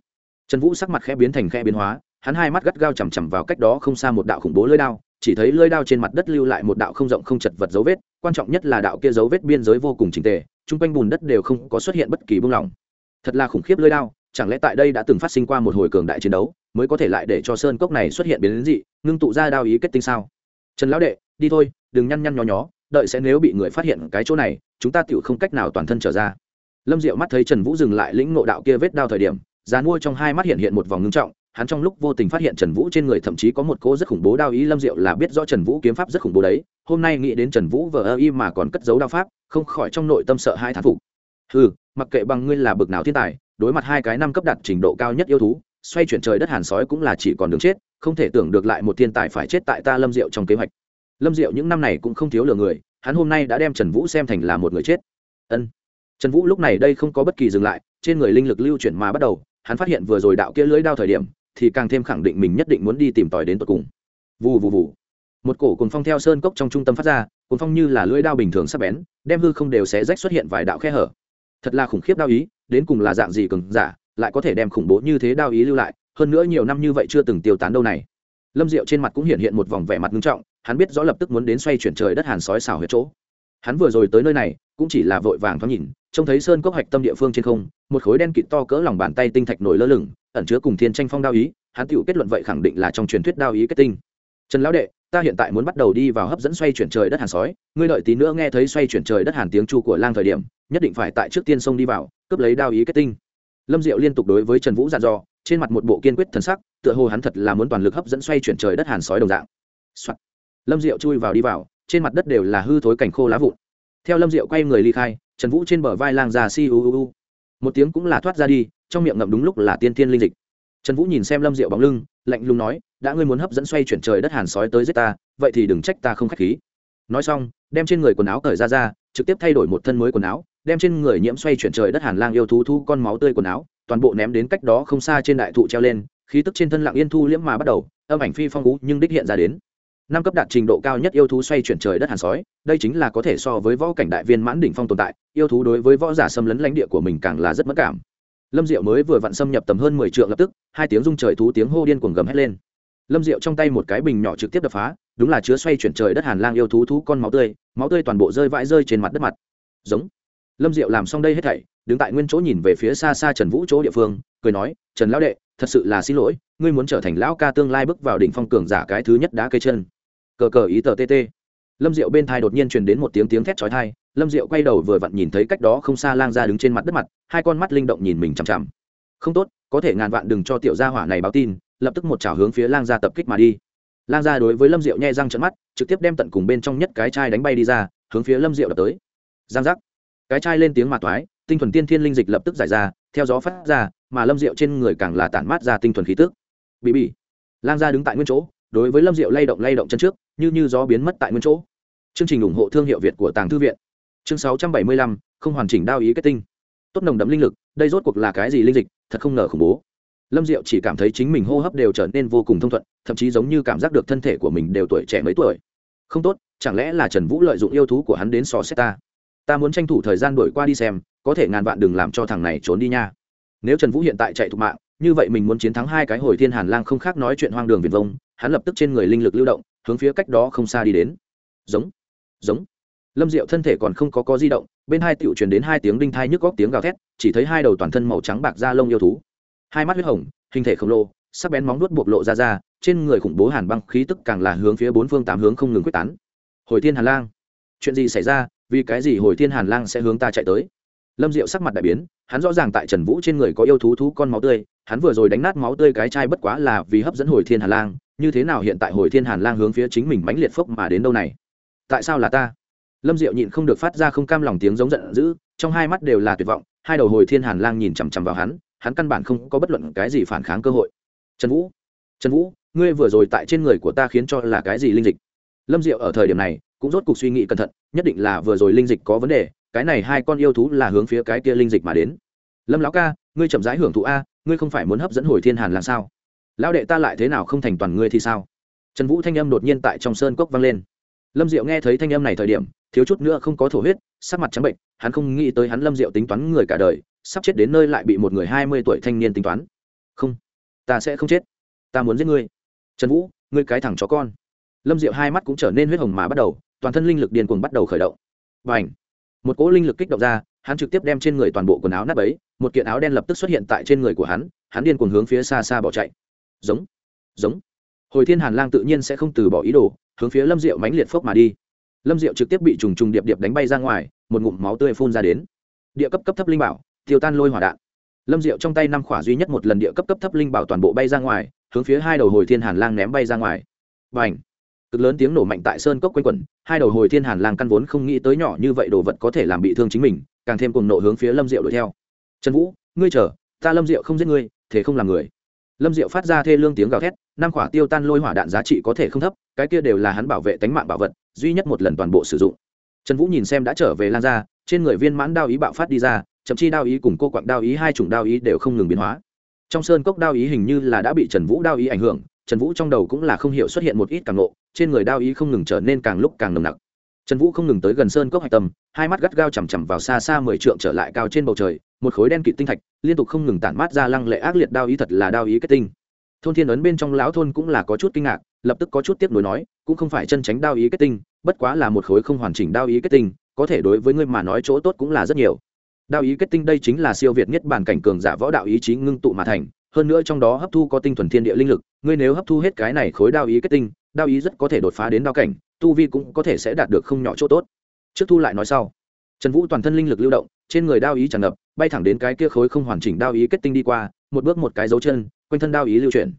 trần vũ sắc mặt khẽ biến thành khẽ biến hóa hắn hai mắt gắt gao chằm chằm vào cách đó không xa một đạo khủng bố lưỡi đao, chỉ thấy lưỡi đao trên mặt đất lưu lại một đạo không rộng không chật vật dấu vết, quan trọng nhất là đạo kia dấu vết biên giới vô cùng chỉnh tề, chung quanh bùn đất đều không có xuất hiện bất kỳ buông lỏng. Thật là khủng khiếp lưỡi đao, chẳng lẽ tại đây đã từng phát sinh qua một hồi cường đại chiến đấu, mới có thể lại để cho sơn cốc này xuất hiện biến đến dị, ngưng tụ ra đao ý kết tinh sao? Trần lão đệ, đi thôi, đừng nhăn nhăn nhó nhó, đợi sẽ nếu bị người phát hiện cái chỗ này, chúng ta tựu không cách nào toàn thân trở ra. Lâm diệu mắt thấy trần vũ dừng lại lĩnh ngộ đạo kia vết đao thời điểm dán mua trong hai mắt hiện hiện một vòng ngưng trọng hắn trong lúc vô tình phát hiện trần vũ trên người thậm chí có một cô rất khủng bố đao ý lâm diệu là biết rõ trần vũ kiếm pháp rất khủng bố đấy hôm nay nghĩ đến trần vũ vờ ơ y mà còn cất giấu đao pháp không khỏi trong nội tâm sợ hai thán phục. Hừ, mặc kệ bằng ngươi là bực nào thiên tài đối mặt hai cái năm cấp đạt trình độ cao nhất yêu thú xoay chuyển trời đất hàn sói cũng là chỉ còn đường chết không thể tưởng được lại một thiên tài phải chết tại ta lâm diệu trong kế hoạch. Lâm diệu những năm này cũng không thiếu lừa người hắn hôm nay đã đem trần vũ xem thành là một người chết. Ân. Trần vũ lúc này đây không có bất kỳ dừng lại trên người linh lực lưu chuyển mà bắt đầu hắn phát hiện vừa rồi đạo kia lưỡi đao thời điểm thì càng thêm khẳng định mình nhất định muốn đi tìm tòi đến tận cùng. Vù vù vù. Một cổ cùng phong theo sơn cốc trong trung tâm phát ra cùng phong như là lưỡi đao bình thường sắp bén, đem hư không đều xé rách xuất hiện vài đạo khe hở. Thật là khủng khiếp đao ý, đến cùng là dạng gì cường giả, lại có thể đem khủng bố như thế đao ý lưu lại, hơn nữa nhiều năm như vậy chưa từng tiêu tán đâu này. Lâm diệu trên mặt cũng hiện hiện một vòng vẻ mặt nghiêm trọng, hắn biết rõ lập tức muốn đến xoay chuyển trời đất hàn sói xào huyết chỗ. Hắn vừa rồi tới nơi này, cũng chỉ là vội vàng thoáng nhìn, trông thấy sơn cốc hạch tâm địa phương trên không, một khối đen kịt to cỡ lòng bàn tay tinh thạch nổi lơ lửng ẩn chứa cùng thiên tranh phong đao ý, hắn tựu kết luận vậy khẳng định là trong truyền thuyết đao ý kết tinh. Trần lão đệ, ta hiện tại muốn bắt đầu đi vào hấp dẫn xoay chuyển trời đất hàn sói, ngươi đợi tí nữa nghe thấy xoay chuyển trời đất hàn tiếng chu của lang thời điểm, nhất định phải tại trước tiên sông đi vào, cướp lấy đao ý kết tinh. Lâm diệu liên tục đối với trần vũ dặn dò, trên mặt một bộ kiên quyết thần sắc, tựa hồ hắn thật là muốn toàn lực hấp dẫn xoay chuyển trời đất hàn sói đồng dạng、Soạn. lâm diệu chui vào đi vào, trên mặt đất đều là hư thối cảnh khô lá vụn. Theo lâm diệu quay người ly khai, trần vũ trên bờ vai lang già si u u u. Một tiếng cũng là thoát ra đi trong miệng ngậm đúng lúc là tiên tiên linh dịch. Trần vũ nhìn xem lâm diệu bóng lưng, lạnh lùng nói, đã ngươi muốn hấp dẫn xoay chuyển trời đất hàn sói tới giết ta, vậy thì đừng trách ta không k h á c h khí. Nói xong, đem trên người quần áo cởi ra ra, trực tiếp thay đổi một thân mới quần áo, đem trên người nhiễm xoay chuyển trời đất hàn lang yêu thú thu con máu tươi quần áo, toàn bộ ném đến cách đó không xa trên đại thụ treo lên, khí tức trên thân lặng yên thu liễm mà bắt đầu, âm ảnh phi phong vũ nhưng đích hiện ra đến. Năm cấp đạt trình độ cao nhất yêu thú xoay chuyển trời đất hàn sói, đây chính là có thể so với võ cảnh đại viên mãn đỉnh phong tồn tại, yêu thú đối với võ giả xâm lấn lãnh địa của mình càng là rất mất cảm lâm diệu mới vừa vặn xâm nhập tầm hơn mười triệu lập tức, hai tiếng rung trời thú tiếng hô điên cuồng gầm hét lên. Lâm diệu trong tay một cái bình nhỏ trực tiếp đập phá, đúng là chứa xoay chuyển trời đất hàn lang yêu thú thú con máu tươi máu tươi toàn bộ rơi vãi rơi trên mặt đất mặt. Giống. Lâm diệu làm xong đây hết thảy, đứng tại nguyên chỗ nhìn về phía xa xa trần vũ chỗ địa phương, cười nói, trần lão đệ, thật sự là xin lỗi, ngươi muốn trở thành lão ca tương lai bước vào đỉnh phong cường giả cái thứ nhất đá cây chân. Cờ cờ ý tờ tt lâm diệu bên thai đột nhiên truyền đến một tiếng tiếng thét chói thai lâm diệu quay đầu vừa vặn nhìn thấy cách đó không xa lang ra đứng trên mặt đất mặt, hai con mắt linh động nhìn mình chằm chằm. Không tốt, có thể ngàn vạn đừng cho tiểu gia hỏa này báo tin, lập tức một chảo hướng phía lang ra tập kích mà đi. Lang gia đối với lâm diệu nhẹ răng trận mắt, trực tiếp đem tận cùng bên trong nhất cái chai đánh bay đi ra, hướng phía lâm diệu đập tới. Giang giác. Cái chai lên tiếng mà toái, tinh thuần tiên thiên linh dịch lập tức giải ra, theo gió phát ra, mà lâm diệu trên người càng là tản mát ra tinh thuần khí tức. Bị bị lang gia đứng tại nguyên chỗ, đối với lâm diệu lay động lay động chân trước, như như gió biến mất tại nguyên chỗ. Chương trình ủng hộ thương hiệu việt của tàng thư viện chương sáu trăm bảy mươi lăm, không hoàn chỉnh đao ý kết tinh. Tốt nồng đậm linh lực, đây rốt cuộc là cái gì linh dịch, thật không ngờ khủng bố. Lâm diệu chỉ cảm thấy chính mình hô hấp đều trở nên vô cùng thông thuận, thậm chí giống như cảm giác được thân thể của mình đều tuổi trẻ mấy tuổi. Không tốt, chẳng lẽ là trần vũ lợi dụng yêu thú của hắn đến sò xét ta? Ta muốn tranh thủ thời gian đổi qua đi xem, có thể ngàn vạn đừng làm cho thằng này trốn đi nha. Nếu trần vũ hiện tại chạy thục mạng, như vậy mình muốn chiến thắng hai cái hồi thiên hàn lang không khác nói chuyện hoang đường viền vông, hắn lập tức trên người linh lực lưu động, hướng phía cách đó không xa đi đến. Giống giống lâm diệu thân thể còn không có có di động, bên hai tựu truyền đến hai tiếng đinh thai nhức góc tiếng gào thét, chỉ thấy hai đầu toàn thân màu trắng bạc da lông yêu thú. Hai mắt huyết hồng, hình thể khổng lồ, sắc bén móng nuốt bộc lộ ra ra, trên người khủng bố hàn băng khí tức càng là hướng phía bốn phương tám hướng không ngừng quyết tán. Hồi thiên hàn lang, chuyện gì xảy ra? Vì cái gì hồi thiên hàn lang sẽ hướng ta chạy tới? Lâm diệu sắc mặt đại biến, hắn rõ ràng tại trần vũ trên người có yêu thú thú con máu tươi, hắn vừa rồi đánh nát máu tươi cái chai bất quá là vì hấp dẫn hồi thiên hàn lang, như thế nào hiện tại hồi thiên hàn lang hướng phía chính mình mãnh liệt phốc mà đến đâu này? Tại sao là ta? Lâm diệu nhịn không được phát ra không cam lòng tiếng giống giận dữ, trong hai mắt đều là tuyệt vọng, hai đầu hồi thiên hàn lang nhìn chằm chằm vào hắn hắn căn bản không có bất luận cái gì phản kháng cơ hội. Trần vũ trần vũ, ngươi vừa rồi tại trên người của ta khiến cho là cái gì linh dịch? Lâm diệu ở thời điểm này, cũng rốt cuộc suy nghĩ cẩn thận, nhất định là vừa rồi linh dịch có vấn đề, cái này hai con yêu thú là hướng phía cái kia linh dịch mà đến. Lâm lão ca, ngươi chậm rãi hưởng thụ a, ngươi không phải muốn hấp dẫn hồi thiên hàn làm sao? Lão đệ ta lại thế nào không thành toàn ngươi thì sao? Trần vũ thanh âm đột nhiên tại trong sơn cốc vang lên. Lâm diệu nghe thấy thanh âm này thời điểm thiếu chút nữa không có thổ huyết, sắc mặt trắng bệnh, hắn không nghĩ tới hắn lâm diệu tính toán người cả đời, sắp chết đến nơi lại bị một người hai mươi tuổi thanh niên tính toán. Không, ta sẽ không chết. Ta muốn giết ngươi. Trần vũ, ngươi cái thẳng chó con. Lâm diệu hai mắt cũng trở nên huyết hồng mà bắt đầu, toàn thân linh lực điền cuồng bắt đầu khởi động. Và ảnh một cỗ linh lực kích động ra, hắn trực tiếp đem trên người toàn bộ quần áo nắp ấy một kiện áo đen lập tức xuất hiện tại trên người của hắn hắn điên cuồng hướng phía xa xa bỏ chạy. Giống! Giống! Hồi thiên hàn lang tự nhiên sẽ không từ bỏ ý đồ, hướng phía lâm diệu mãnh liệt phốc mà đi lâm diệu trực tiếp bị trùng trùng điệp điệp đánh bay ra ngoài, một ngụm máu tươi phun ra đến. Địa cấp cấp thấp linh bảo, tiêu tan lôi hỏa đạn. Lâm diệu trong tay năm khỏa duy nhất một lần địa cấp cấp thấp linh bảo toàn bộ bay ra ngoài, hướng phía hai đầu hồi thiên hàn lang ném bay ra ngoài. Và h cực lớn tiếng nổ mạnh tại sơn cốc quanh quẩn, hai đầu hồi thiên hàn lang căn vốn không nghĩ tới nhỏ như vậy đồ vật có thể làm bị thương chính mình, càng thêm cùng nộ hướng phía lâm diệu đuổi theo. Trần vũ, ngươi chờ, ta lâm diệu không giết ngươi, thế không làm người. Lâm diệu phát ra thê lương tiếng gào thét, năm quả tiêu tan lôi hỏa đạn giá trị có thể không thấp, cái kia đều là hắn bảo vệ tánh mạng bảo vật duy nhất một lần toàn bộ sử dụng. Trần vũ nhìn xem đã trở về lan ra trên người viên mãn đao ý bạo phát đi ra, chậm chi đao ý cùng cô quặng đao ý, hai chủng đao ý đều không ngừng biến hóa. Trong sơn cốc đao ý hình như là đã bị trần vũ đao ý ảnh hưởng, trần vũ trong đầu cũng là không hiểu xuất hiện một ít càng nộ trên người đao ý không ngừng trở nên càng lúc càng nồng nặc. Trần vũ không ngừng tới gần sơn cốc hạch tâm, hai mắt gắt gao chằm chằm vào xa xa mười trượng trở lại cao trên bầu trời, một khối đen kịt tinh thạch, liên tục không ngừng tản mát ra lăng lệ ác liệt đao ý thật là đao ý kết tinh. Thôn thiên ấn bên trong lão thôn cũng là có chút kinh ngạc lập tức có chút tiếp nối nói, cũng không phải chân tránh đao ý kết tinh, bất quá là một khối không hoàn chỉnh đao ý kết tinh, có thể đối với ngươi mà nói chỗ tốt cũng là rất nhiều. Đao ý kết tinh đây chính là siêu việt nhất bản cảnh cường giả võ đạo ý chí ngưng tụ mà thành, hơn nữa trong đó hấp thu có tinh thuần thiên địa linh lực, ngươi nếu hấp thu hết cái này khối đao ý kết tinh, đao ý rất có thể đột phá đến đao cảnh, tu vi cũng có thể sẽ đạt được không nhỏ chỗ tốt. Trước thu lại nói sau. Trần vũ toàn thân linh lực lưu động, trên người đao ý tràn ngập, bay thẳng đến cái kia khối không hoàn chỉnh đao ý kết tinh đi qua, một bước một cái dấu chân, quanh thân đao ý lưu chuyển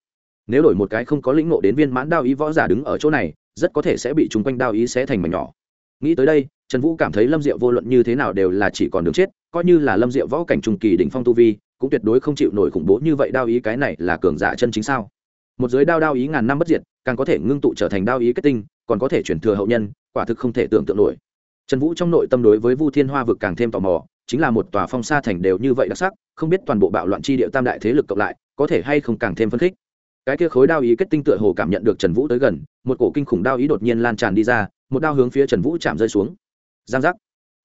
nếu đổi một cái không có lĩnh ngộ đến viên mãn đao ý võ giả đứng ở chỗ này, rất có thể sẽ bị chung quanh đao ý xé thành mảnh nhỏ. Nghĩ tới đây, trần vũ cảm thấy lâm diệu vô luận như thế nào đều là chỉ còn đường chết, coi như là lâm diệu võ cảnh trung kỳ đỉnh phong tu vi, cũng tuyệt đối không chịu nổi khủng bố như vậy đao ý cái này là cường giả chân chính sao? Một giới đao đao ý ngàn năm bất diệt, càng có thể ngưng tụ trở thành đao ý kết tinh, còn có thể chuyển thừa hậu nhân, quả thực không thể tưởng tượng nổi. Trần vũ trong nội tâm đối với vu thiên hoa vực càng thêm tò mò, chính là một tòa phong sa thành đều như vậy đặc sắc, không biết toàn bộ bạo loạn chi địa tam đại thế lực cộng lại, có thể hay không càng thêm phấn khích cái kia khối đao ý kết tinh tựa hồ cảm nhận được trần vũ tới gần, một cổ kinh khủng đao ý đột nhiên lan tràn đi ra, một đao hướng phía trần vũ chạm rơi xuống. Giang giác.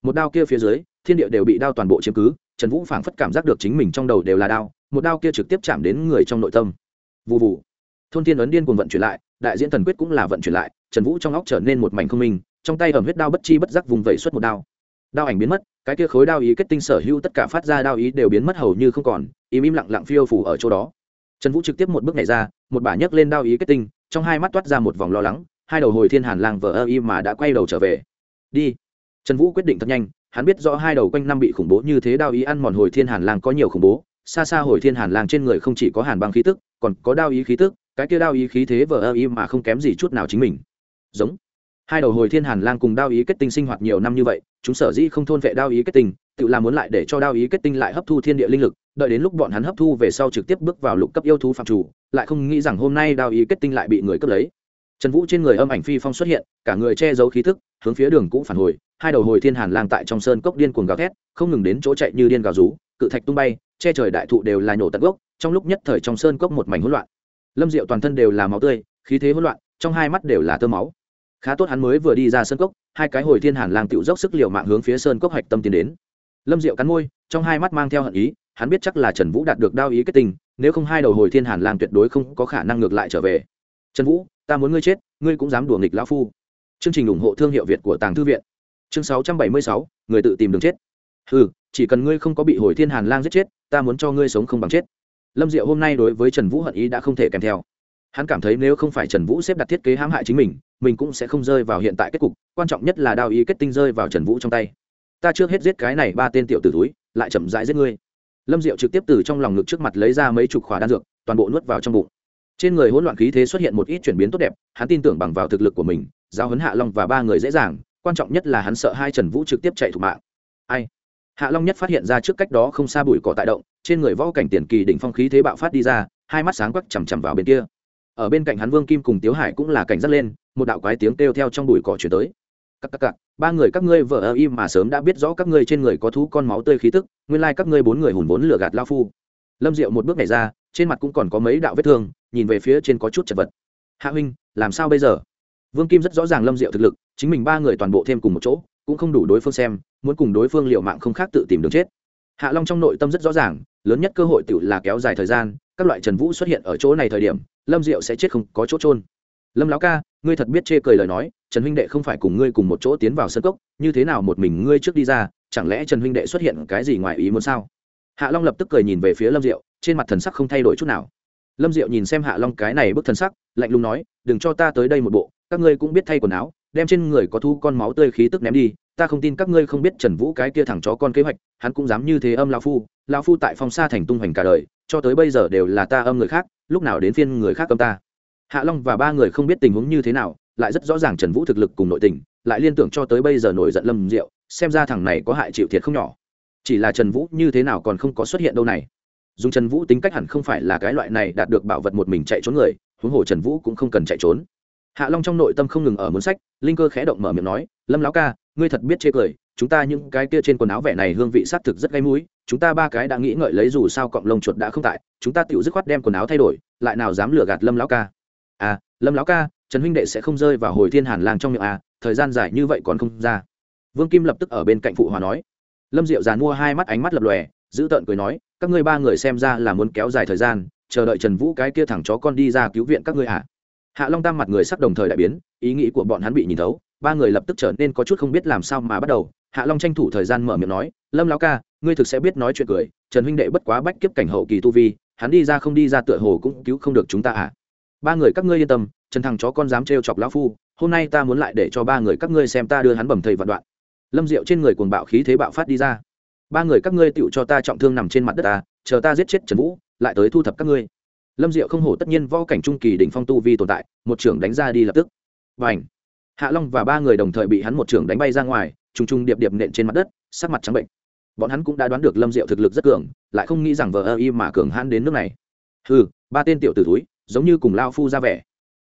Một đao kia phía dưới, thiên địa đều bị đao toàn bộ chiếm cứ, trần vũ phảng phất cảm giác được chính mình trong đầu đều là đao, một đao kia trực tiếp chạm đến người trong nội tâm. Vụ vụ thôn thiên ấn điên cùng vận chuyển lại, đại diễn thần quyết cũng là vận chuyển lại, trần vũ trong óc trở nên một mảnh không minh, trong tay ẩm huyết đao bất chi bất giác vùng vẩy xuất một đao. Đao ảnh biến mất, cái kia khối đao ý kết tinh sở hữu tất cả phát ra đao ý đều biến mất hầu như không còn, im im lặng lặng phiêu phủ ở chỗ đó trần vũ trực tiếp một bước này ra, một bả nhấc lên đao ý kết tinh, trong hai mắt toát ra một vòng lo lắng, hai đầu hồi thiên hàn lang vờ ơ y mà đã quay đầu trở về. Đi. Trần vũ quyết định thật nhanh, hắn biết rõ hai đầu quanh năm bị khủng bố như thế đao ý ăn mòn hồi thiên hàn lang có nhiều khủng bố, xa xa hồi thiên hàn lang trên người không chỉ có hàn băng khí tức, còn có đao ý khí tức, cái kia đao ý khí thế vờ ơ y mà không kém gì chút nào chính mình. Giống. Hai đầu hồi thiên hàn lang cùng đao ý kết tinh sinh hoạt nhiều năm như vậy, chúng sở dĩ không thôn vệ đao ý kết tinh, tự làm muốn lại để cho đao ý kết tinh lại hấp thu thiên địa linh lực đợi đến lúc bọn hắn hấp thu về sau trực tiếp bước vào lục cấp yêu thú phạm chủ, lại không nghĩ rằng hôm nay đao ý kết tinh lại bị người cướp lấy. Trần vũ trên người âm ảnh phi phong xuất hiện, cả người che giấu khí thức, hướng phía đường cũng phản hồi, hai đầu hồi thiên hàn lang tại trong sơn cốc điên cuồng gào thét, không ngừng đến chỗ chạy như điên gào rú, cự thạch tung bay, che trời đại thụ đều là nhổ tận gốc, trong lúc nhất thời trong sơn cốc một mảnh hỗn loạn. Lâm diệu toàn thân đều là máu tươi, khí thế hỗn loạn, trong hai mắt đều là tơ máu. Khá tốt hắn mới vừa đi ra sơn cốc, hai cái hồi thiên hàn lang tựu dốc sức liều mạng hướng phía sơn cốc hạch tâm tiến đến. Lâm diệu cắn môi, trong hai mắt mang theo hận ý hắn biết chắc là trần vũ đạt được đao ý kết tình nếu không hai đầu hồi thiên hàn lang tuyệt đối không có khả năng ngược lại trở về. Trần vũ, ta muốn ngươi chết, ngươi cũng dám đùa nghịch lão phu. Chương trình ủng hộ thương hiệu việt của tàng thư viện. Chương sáu trăm bảy mươi sáu, người tự tìm đường chết. Ừ chỉ cần ngươi không có bị hồi thiên hàn lang giết chết, ta muốn cho ngươi sống không bằng chết. Lâm diệu hôm nay đối với trần vũ hận ý đã không thể kèm theo. Hắn cảm thấy nếu không phải trần vũ xếp đặt thiết kế hãm hại chính mình mình cũng sẽ không rơi vào hiện tại kết cục, quan trọng nhất là đao ý kết tinh rơi vào trần vũ trong tay. Ta trước hết giết cái này ba tên tiểu tử túi, lại chậm rãi giết ngươi lâm diệu trực tiếp từ trong lòng ngực trước mặt lấy ra mấy chục khỏa đan dược, toàn bộ nuốt vào trong bụng. Trên người hỗn loạn khí thế xuất hiện một ít chuyển biến tốt đẹp, hắn tin tưởng bằng vào thực lực của mình giao hấn hạ long và ba người dễ dàng, quan trọng nhất là hắn sợ hai trần vũ trực tiếp chạy thủ mạng. Ai? Hạ long nhất phát hiện ra trước cách đó không xa bụi cỏ tại động, trên người võ cảnh tiền kỳ đỉnh phong khí thế bạo phát đi ra, hai mắt sáng quắc chằm chằm vào bên kia. Ở bên cạnh hắn vương kim cùng tiếu hải cũng là cảnh giác lên, một đạo quái tiếng kêu theo trong bụi cỏ chuyển tới. Cắc cắc cắc ba người các ngươi vợ ơ im mà sớm đã biết rõ các ngươi trên người có thú con máu tươi khí tức, nguyên lai các ngươi bốn người hùn vốn lừa gạt lao phu. Lâm diệu một bước này ra, trên mặt cũng còn có mấy đạo vết thương, nhìn về phía trên có chút chật vật. Hạ huynh, làm sao bây giờ? Vương kim rất rõ ràng lâm diệu thực lực, chính mình ba người toàn bộ thêm cùng một chỗ, cũng không đủ đối phương xem, muốn cùng đối phương liệu mạng không khác tự tìm đường chết. Hạ long trong nội tâm rất rõ ràng, lớn nhất cơ hội tự là kéo dài thời gian, các loại trần vũ xuất hiện ở chỗ này thời điểm, lâm diệu sẽ chết không có chỗ trôn lâm lão ca ngươi thật biết chê cười lời nói, trần huynh đệ không phải cùng ngươi cùng một chỗ tiến vào sân cốc, như thế nào một mình ngươi trước đi ra, chẳng lẽ trần huynh đệ xuất hiện cái gì ngoài ý muốn sao? Hạ long lập tức cười nhìn về phía lâm diệu, trên mặt thần sắc không thay đổi chút nào. Lâm diệu nhìn xem hạ long cái này bức thần sắc, lạnh lùng nói, đừng cho ta tới đây một bộ, các ngươi cũng biết thay quần áo, đem trên người có thu con máu tươi khí tức ném đi, ta không tin các ngươi không biết trần vũ cái kia thẳng chó con kế hoạch, hắn cũng dám như thế âm lao phu lao phu tại phong sa thành tung hoành cả đời, cho tới bây giờ đều là ta âm người khác, lúc nào đến phiên người khác âm ta? Hạ long và ba người không biết tình huống như thế nào, lại rất rõ ràng trần vũ thực lực cùng nội tình, lại liên tưởng cho tới bây giờ nổi giận lâm diệu, xem ra thằng này có hại chịu thiệt không nhỏ. Chỉ là trần vũ như thế nào còn không có xuất hiện đâu này. Dùng trần vũ tính cách hẳn không phải là cái loại này đạt được bảo vật một mình chạy trốn người, huống hồ trần vũ cũng không cần chạy trốn. Hạ long trong nội tâm không ngừng ở muốn sách, linh cơ khẽ động mở miệng nói, lâm lão ca, ngươi thật biết chê cười, chúng ta những cái kia trên quần áo vẻ này hương vị s á t thực rất gây mũi, chúng ta ba cái đã nghĩ ngợi lấy dù sao cọng lông chuột đã không tại, chúng ta tự dứt khoát đem quần áo thay đổi, lại nào dám lừa gạt lâm lão ca? À lâm lão ca, trần huynh đệ sẽ không rơi vào hồi thiên hàn lang trong miệng à thời gian dài như vậy còn không ra. Vương kim lập tức ở bên cạnh phụ hòa nói. Lâm diệu giàn mua hai mắt ánh mắt lập lòe, giữ tợn cười nói, các ngươi ba người xem ra là muốn kéo dài thời gian, chờ đợi trần vũ cái kia thẳng chó con đi ra cứu viện các ngươi à. Hạ long tam mặt người sắc đồng thời đại biến, ý nghĩ của bọn hắn bị nhìn thấu, ba người lập tức trở nên có chút không biết làm sao mà bắt đầu. Hạ long tranh thủ thời gian mở miệng nói, lâm lão ca, ngươi thực sẽ biết nói chuyện cười, trần huynh đệ bất quá bách kiếp cảnh hậu kỳ tu vi, hắn đi ra không đi ra tựa hồ cũng cứu không được chúng ta à ba người các ngươi yên tâm, trần thằng chó con dám trêu chọc lão phu, hôm nay ta muốn lại để cho ba người các ngươi xem ta đưa hắn bầm thầy vạn đoạn. Lâm diệu trên người cuồng bạo khí thế bạo phát đi ra. Ba người các ngươi tựu cho ta trọng thương nằm trên mặt đất ta, chờ ta giết chết trần vũ, lại tới thu thập các ngươi. Lâm diệu không hổ tất nhiên võ cảnh trung kỳ đỉnh phong tu vi tồn tại, một trưởng đánh ra đi lập tức. Và ảnh hạ long và ba người đồng thời bị hắn một trưởng đánh bay ra ngoài, trùng trùng điệp điệp nện trên mặt đất, sắc mặt trắng bệnh. Bọn hắn cũng đã đoán được lâm diệu thực lực rất cường, lại không nghĩ rằng vờ ơ y mà cường hãn đến nước này. Ừ ba tên tiểu tử túi giống như cùng lao phu ra vẻ.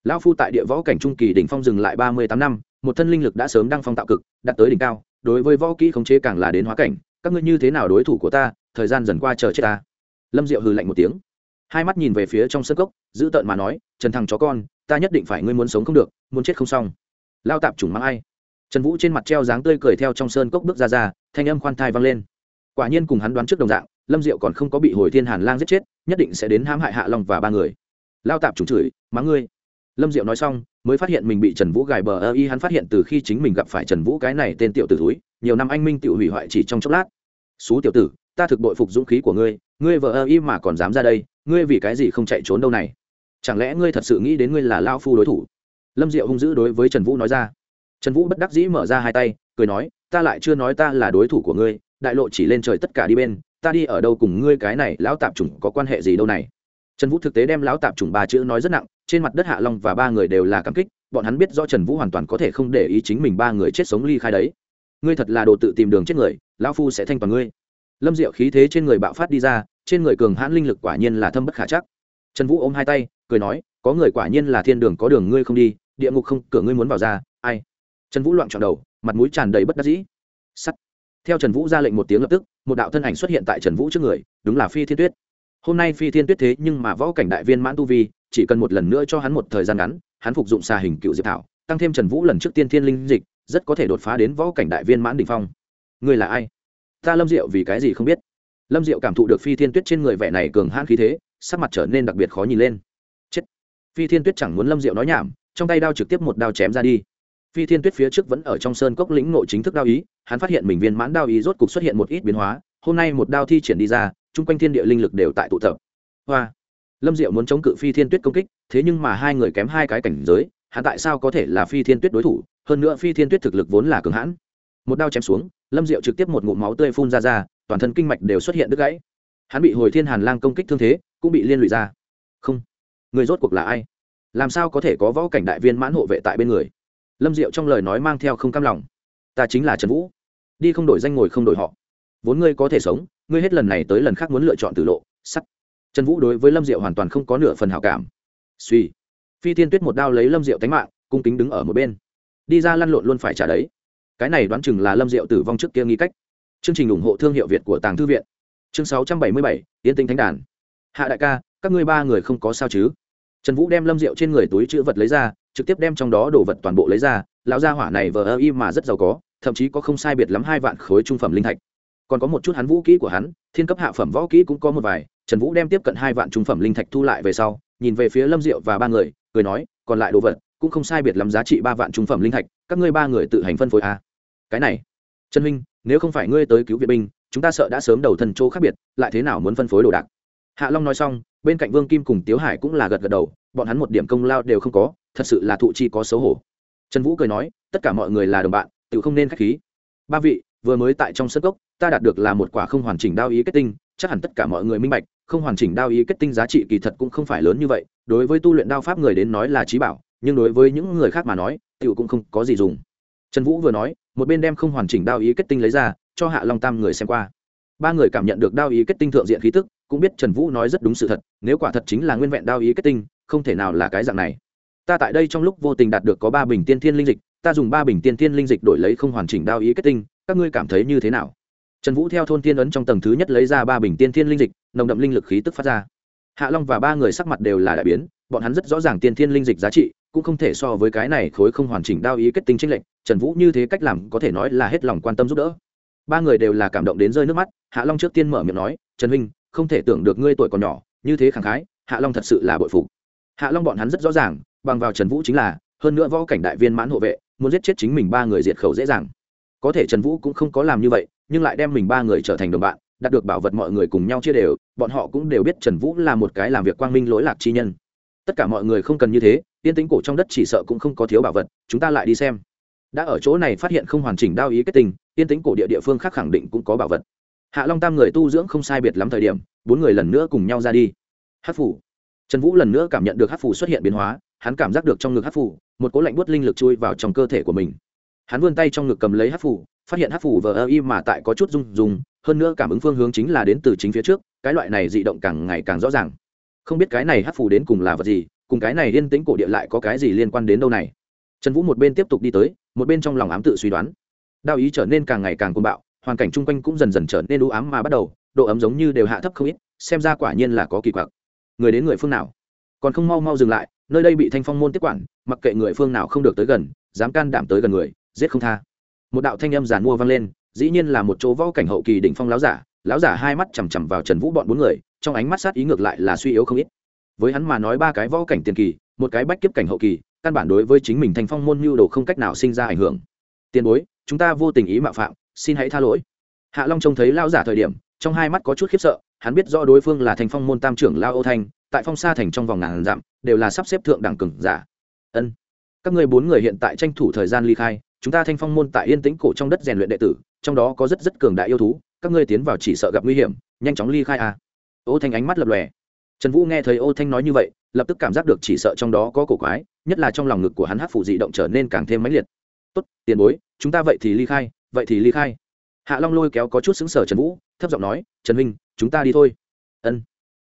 Lao phu tại địa võ cảnh trung kỳ đỉnh phong dừng lại ba mươi tám năm, một thân linh lực đã sớm đăng phong tạo cực, đạt tới đỉnh cao, đối với võ kỹ khống chế càng là đến hóa cảnh. Các ngươi như thế nào đối thủ của ta, thời gian dần qua chờ chết ta. Lâm diệu hừ lạnh một tiếng. Hai mắt nhìn về phía trong sân cốc, giữ tợn mà nói, trần thằng chó con, ta nhất định phải ngươi muốn sống không được, muốn chết không xong. Lao tạp chủng mang ai? Trần vũ trên mặt treo dáng tươi cười theo trong sơn cốc bước ra ra, thanh âm khoan thai vang lên. Quả nhiên cùng hắn đoán trước đồng dạng, lâm diệu còn không có bị hồi thiên hàn lang giết chết, nhất định sẽ đến hãm hại hạ long và ba người lao tạp trùng chửi mắng ngươi. Lâm diệu nói xong, mới phát hiện mình bị trần vũ gài bờ ơ y, hắn phát hiện từ khi chính mình gặp phải trần vũ cái này tên tiểu tử túi nhiều năm anh minh tự hủy hoại chỉ trong chốc lát. Xú tiểu tử, ta thực bội phục dũng khí của ngươi ngươi vợ ơ y mà còn dám ra đây, ngươi vì cái gì không chạy trốn đâu này? Chẳng lẽ ngươi thật sự nghĩ đến ngươi là lao phu đối thủ? Lâm diệu hung dữ đối với trần vũ nói ra. Trần vũ bất đắc dĩ mở ra hai tay, cười nói, ta lại chưa nói ta là đối thủ của ngươi, đại lộ chỉ lên trời tất cả đi bên, ta đi ở đâu cùng ngươi cái này lão tạp chủng có quan hệ gì đâu này? Trần vũ thực tế đem lão tạp chủng ba chữ nói rất nặng, trên mặt đất hạ long và ba người đều là cảm kích, bọn hắn biết do trần vũ hoàn toàn có thể không để ý chính mình ba người chết sống ly khai đấy. Ngươi thật là đồ tự tìm đường chết người, lão phu sẽ thanh toàn ngươi. Lâm diệu khí thế trên người bạo phát đi ra, trên người cường hãn linh lực quả nhiên là thâm bất khả chắc. Trần vũ ôm hai tay, cười nói, có người quả nhiên là thiên đường có đường ngươi không đi, địa ngục không, cửa ngươi muốn vào ra, ai? Trần vũ loạn trọn đầu, mặt mũi tràn đầy bất đắc dĩ. Sắt. Theo trần vũ ra lệnh một tiếng lập tức, một đạo thân ảnh xuất hiện tại trần vũ trước người, đúng là phi thiên tuyết hôm nay phi thiên tuyết thế nhưng mà võ cảnh đại viên mãn tu vi, chỉ cần một lần nữa cho hắn một thời gian ngắn, hắn phục dụng xà hình cựu diệp thảo, tăng thêm trần vũ lần trước tiên thiên linh dịch, rất có thể đột phá đến võ cảnh đại viên mãn đ ỉ n h phong. Ngươi là ai? Ta lâm diệu vì cái gì không biết? Lâm diệu cảm thụ được phi thiên tuyết trên người vẻ này cường hãn khí thế, sắc mặt trở nên đặc biệt khó nhìn lên. Chết! Phi thiên tuyết chẳng muốn lâm diệu nói nhảm, trong tay đao trực tiếp một đao chém ra đi. Phi thiên tuyết phía trước vẫn ở trong sơn cốc lĩnh nội chính thức đao ý, hắn phát hiện mình viên mãn đao ý rốt cục xuất hiện một ít biến hóa, hôm nay một đao thi triển đi ra chung quanh thiên địa linh lực đều tại tụ tập. Hoa. Lâm diệu muốn chống cự phi thiên tuyết công kích, thế nhưng mà hai người kém hai cái cảnh giới, hắn tại sao có thể là phi thiên tuyết đối thủ? Hơn nữa phi thiên tuyết thực lực vốn là cường hãn. Một đao chém xuống, lâm diệu trực tiếp một ngụm máu tươi phun ra ra, toàn thân kinh mạch đều xuất hiện đứt gãy. Hắn bị hồi thiên hàn lang công kích thương thế, cũng bị liên lụy ra. Không. Người rốt cuộc là ai? Làm sao có thể có võ cảnh đại viên mãn hộ vệ tại bên người? Lâm diệu trong lời nói mang theo không cam lòng. Ta chính là trần vũ. Đi không đổi danh ngồi không đổi họ vốn ngươi có thể sống, ngươi hết lần này tới lần khác muốn lựa chọn tử lộ, sắt. Trần vũ đối với lâm diệu hoàn toàn không có nửa phần hảo cảm. Suy. Phi Thiên tuyết một đao lấy lâm diệu tánh mạng, cung kính đứng ở một bên. Đi ra lăn lộn luôn phải trả đấy. Cái này đoán chừng là lâm diệu tử vong trước kia nghi cách. Chương trình ủng hộ thương hiệu việt của tàng thư viện. Chương sáu trăm bảy mươi bảy yên tinh thánh đàn. Hạ đại ca, các ngươi ba người không có sao chứ? Trần vũ đem lâm rượu trên người túi chữ vật lấy ra, trực tiếp đem trong đó đồ vật toàn bộ lấy ra. Lão gia hỏa này vờ ơ y mà rất giàu có, thậm chí có không sai biệt lắm hai vạn khối trung phẩm linh thạch còn có một chút hắn vũ kỹ của hắn, thiên cấp hạ phẩm võ kỹ cũng có một vài, trần vũ đem tiếp cận hai vạn trung phẩm linh thạch thu lại về sau, nhìn về phía lâm diệu và ba người, cười nói, còn lại đồ vật, cũng không sai biệt lắm giá trị ba vạn trung phẩm linh thạch, các ngươi ba người tự hành phân phối a à. cái này, trần minh, nếu không phải ngươi tới cứu viện binh, chúng ta sợ đã sớm đầu thần chỗ khác biệt, lại thế nào muốn phân phối đồ đạc? Hạ long nói xong, bên cạnh vương kim cùng tiếu hải cũng là gật gật đầu, bọn hắn một điểm công lao đều không có, thật sự là thụ chi có xấu hổ. Trần vũ cười nói, tất cả mọi người là đồng bạn tự không nên k h á c h khí. Ba vị, vừa mới tại trong sân gốc ta đạt được là một quả không hoàn chỉnh đao ý kết tinh, chắc hẳn tất cả mọi người minh bạch, không hoàn chỉnh đao ý kết tinh giá trị kỳ thật cũng không phải lớn như vậy, đối với tu luyện đao pháp người đến nói là trí bảo, nhưng đối với những người khác mà nói tựu cũng không có gì dùng. Trần vũ vừa nói, một bên đem không hoàn chỉnh đao ý kết tinh lấy ra, cho hạ long tam người xem qua. Ba người cảm nhận được đao ý kết tinh thượng diện khí tức, cũng biết trần vũ nói rất đúng sự thật, nếu quả thật chính là nguyên vẹn đao ý kết tinh, không thể nào là cái dạng này. Ta tại đây trong lúc vô tình đạt được có ba bình tiên thiên linh dịch, ta dùng ba bình tiên thiên linh dịch đổi lấy không hoàn chỉnh đao ý kết tinh, các ngươi cảm thấy như thế nào? Trần vũ theo thôn tiên ấn trong tầng thứ nhất lấy ra ba bình tiên thiên linh dịch, nồng đậm linh lực khí tức phát ra. Hạ long và ba người sắc mặt đều là đại biến, bọn hắn rất rõ ràng tiên thiên linh dịch giá trị, cũng không thể so với cái này khối không hoàn chỉnh đao ý kết tinh tranh lệch, trần vũ như thế cách làm có thể nói là hết lòng quan tâm giúp đỡ. Ba người đều là cảm động đến rơi nước mắt, hạ long trước tiên mở miệng nói, trần huynh, không thể tưởng được ngươi tuổi còn nhỏ, như thế khẳng khái, hạ long thật sự là bội phục. Hạ long bọn hắn rất rõ ràng, bằng vào trần vũ chính là, hơn nữa võ cảnh đại viên mãn hộ vệ, muốn giết chết chính mình ba người diệt khẩu dễ dàng. Có thể trần vũ cũng không có làm như vậy nhưng lại đem mình ba người trở thành đồng bạn, đạt được bảo vật mọi người cùng nhau chia đều, bọn họ cũng đều biết trần vũ là một cái làm việc quang minh lỗi lạc chi nhân. Tất cả mọi người không cần như thế, yên tính cổ trong đất chỉ sợ cũng không có thiếu bảo vật, chúng ta lại đi xem. Đã ở chỗ này phát hiện không hoàn chỉnh đao ý kết tình, yên tính cổ địa địa phương khác khẳng định cũng có bảo vật. Hạ long tam người tu dưỡng không sai biệt lắm thời điểm, bốn người lần nữa cùng nhau ra đi. Hát phủ. Trần vũ lần nữa cảm nhận được hát phủ xuất hiện biến hóa, hắn cảm giác được trong ngực hát phủ, một cố lạnh bút linh lực chui vào trong cơ thể của mình. Hắn vươn tay trong ngực cầm lấy hát phủ phát hiện hát phủ vờ ơ y mà tại có chút rung rung, hơn nữa cảm ứng phương hướng chính là đến từ chính phía trước, cái loại này dị động càng ngày càng rõ ràng. Không biết cái này hát phủ đến cùng là vật gì, cùng cái này yên tĩnh cổ địa lại có cái gì liên quan đến đâu này? Trần vũ một bên tiếp tục đi tới, một bên trong lòng ám tự suy đoán. Đao ý trở nên càng ngày càng côn bạo, hoàn cảnh chung quanh cũng dần dần trở nên đũ ám mà bắt đầu, độ ấm giống như đều hạ thấp không ít, xem ra quả nhiên là có kỳ quặc. Người đến người phương nào? Còn không mau mau dừng lại, nơi đây bị thanh phong môn tiếp quản, mặc kệ người phương nào không được tới gần, dám can đảm tới gần người, giết không tha một đạo thanh âm giàn mua vang lên, dĩ nhiên là một chỗ võ cảnh hậu kỳ đỉnh phong láo giả láo giả hai mắt chằm chằm vào trần vũ bọn bốn người, trong ánh mắt sát ý ngược lại là suy yếu không ít. Với hắn mà nói ba cái võ cảnh tiền kỳ, một cái bách kiếp cảnh hậu kỳ, căn bản đối với chính mình thanh phong môn mưu đồ không cách nào sinh ra ảnh hưởng. Tiền bối, chúng ta vô tình ý mạo phạm, xin hãy tha lỗi. Hạ long trông thấy lao giả thời điểm, trong hai mắt có chút khiếp sợ, hắn biết rõ đối phương là thành phong môn tam trưởng lao âu thanh, tại phong sa thành trong vòng ngàn dặm, đều là sắp xếp thượng đẳng cừng giả. Ân. Các người bốn người hiện tại tranh thủ thời gian ly khai chúng ta thanh phong môn tại yên tĩnh cổ trong đất rèn luyện đệ tử, trong đó có rất rất cường đại yêu thú, các ngươi tiến vào chỉ sợ gặp nguy hiểm, nhanh chóng ly khai à. ô thanh ánh mắt lập lòe. Trần vũ nghe thấy ô thanh nói như vậy, lập tức cảm giác được chỉ sợ trong đó có cổ quái, nhất là trong lòng ngực của hắn hát phủ dị động trở nên càng thêm mãnh liệt. Tốt, tiền bối, chúng ta vậy thì ly khai, vậy thì ly khai. Hạ long lôi kéo có chút xứng sở trần vũ, thấp giọng nói, trần huynh, chúng ta đi thôi. Ân.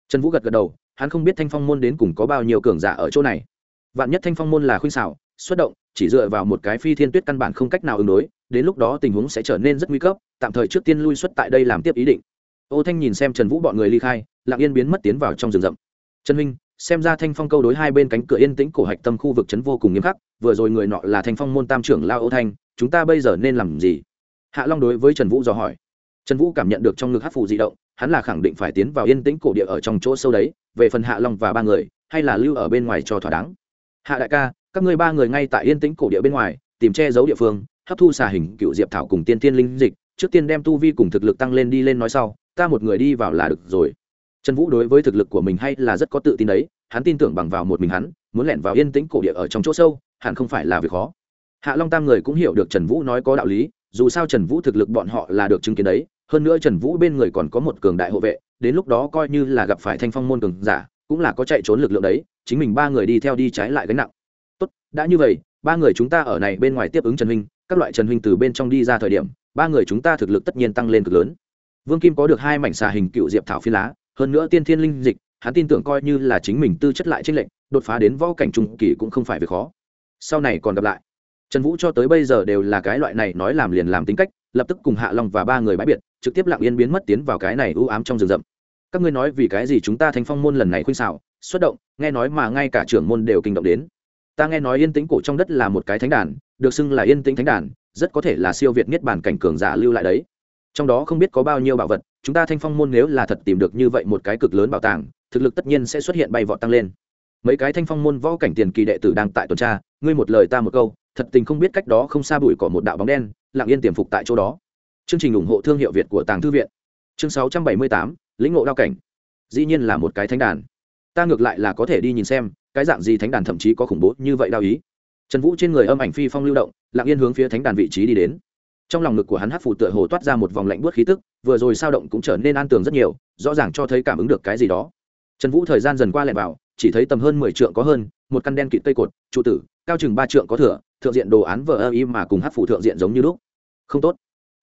Trần vũ gật gật đầu, hắn không biết thanh phong môn đến cùng có bao nhiêu cường giả ở chỗ này. Vạn nhất thanh phong môn là khuynh xảo xuất động, chỉ dựa vào một cái phi thiên tuyết căn bản không cách nào ứng đối, đến lúc đó tình huống sẽ trở nên rất nguy cấp, tạm thời trước tiên lui xuất tại đây làm tiếp ý định. Ô thanh nhìn xem trần vũ bọn người ly khai, lặng yên biến mất tiến vào trong rừng rậm. Trần Minh, xem ra thanh phong câu đối hai bên cánh cửa yên tĩnh cổ hạch tâm khu vực trấn vô cùng nghiêm khắc, vừa rồi người nọ là thanh phong môn tam trưởng lao ô thanh, chúng ta bây giờ nên làm gì? Hạ long đối với trần vũ dò hỏi. Trần vũ cảm nhận được trong ngực hát phù di động, hắn là khẳng định phải tiến vào yên tĩnh cổ địa ở trong chỗ sâu đấy, về phần hạ long và ba người, hay là lưu ở bên ngoài cho thỏa đáng? Hạ đại ca các ngươi ba người ngay tại yên tĩnh cổ địa bên ngoài, tìm che giấu địa phương, hấp thu xà hình cựu diệp thảo cùng tiên tiên linh dịch, trước tiên đem tu vi cùng thực lực tăng lên đi lên nói sau, ta một người đi vào là được rồi. Trần vũ đối với thực lực của mình hay là rất có tự tin đấy, hắn tin tưởng bằng vào một mình hắn, muốn lẻn vào yên tĩnh cổ địa ở trong chỗ sâu, hẳn không phải là việc khó. Hạ long tam người cũng hiểu được trần vũ nói có đạo lý, dù sao trần vũ thực lực bọn họ là được chứng kiến đấy, hơn nữa trần vũ bên người còn có một cường đại hộ vệ, đến lúc đó coi như là gặp phải thanh phong môn cường giả, cũng là có chạy trốn lực lượng đấy, chính mình ba người đi theo đi trái lại gánh nặng đã như vậy, ba người chúng ta ở này bên ngoài tiếp ứng trần huynh, các loại trần huynh từ bên trong đi ra thời điểm, ba người chúng ta thực lực tất nhiên tăng lên cực lớn. Vương kim có được hai mảnh xà hình cựu diệp thảo phi lá, hơn nữa tiên thiên linh dịch, hắn tin tưởng coi như là chính mình tư chất lại trên lệnh đột phá đến võ cảnh trung kỳ cũng không phải việc khó. Sau này còn gặp lại. Trần vũ cho tới bây giờ đều là cái loại này nói làm liền làm tính cách, lập tức cùng hạ long và ba người bãi biệt, trực tiếp lặng yên biến mất tiến vào cái này ưu ám trong rừng rậm. Các ngươi nói vì cái gì chúng ta thành phong môn lần này khuynh xảo, xuất động, nghe nói mà ngay cả trưởng môn đều kinh động đến ta nghe nói yên tĩnh cổ trong đất là một cái thánh đàn, được xưng là yên tĩnh thánh đàn, rất có thể là siêu việt nhất bản cảnh cường giả lưu lại đấy. Trong đó không biết có bao nhiêu bảo vật, chúng ta thanh phong môn nếu là thật tìm được như vậy một cái cực lớn bảo tàng, thực lực tất nhiên sẽ xuất hiện bay vọt tăng lên. Mấy cái thanh phong môn võ cảnh tiền kỳ đệ tử đang tại tuần tra, ngươi một lời ta một câu, thật tình không biết cách đó không xa bụi cỏ một đạo bóng đen, lặng yên tiềm phục tại chỗ đó. Chương trình ủng hộ thương hiệu việt của tàng thư viện. Chương sáu trăm bảy mươi tám, lĩnh ngộ đao cảnh. Dĩ nhiên là một cái thánh đàn. Ta ngược lại là có thể đi nhìn xem cái dạng gì thánh đàn thậm chí có khủng bố như vậy đao ý? Trần vũ trên người âm ảnh phi phong lưu động, lặng yên hướng phía thánh đàn vị trí đi đến. Trong lòng ngực của hắn hát phụ tựa hồ toát ra một vòng lạnh buốt khí tức, vừa rồi sao động cũng trở nên an tường rất nhiều, rõ ràng cho thấy cảm ứng được cái gì đó. Trần vũ thời gian dần qua lẹ vào, chỉ thấy tầm hơn mười trượng có hơn, một căn đen kịt cây cột, trụ tử, cao chừng ba trượng có thửa, thượng diện đồ án vờ ơ y mà cùng hát phụ thượng diện giống như lúc. Không tốt.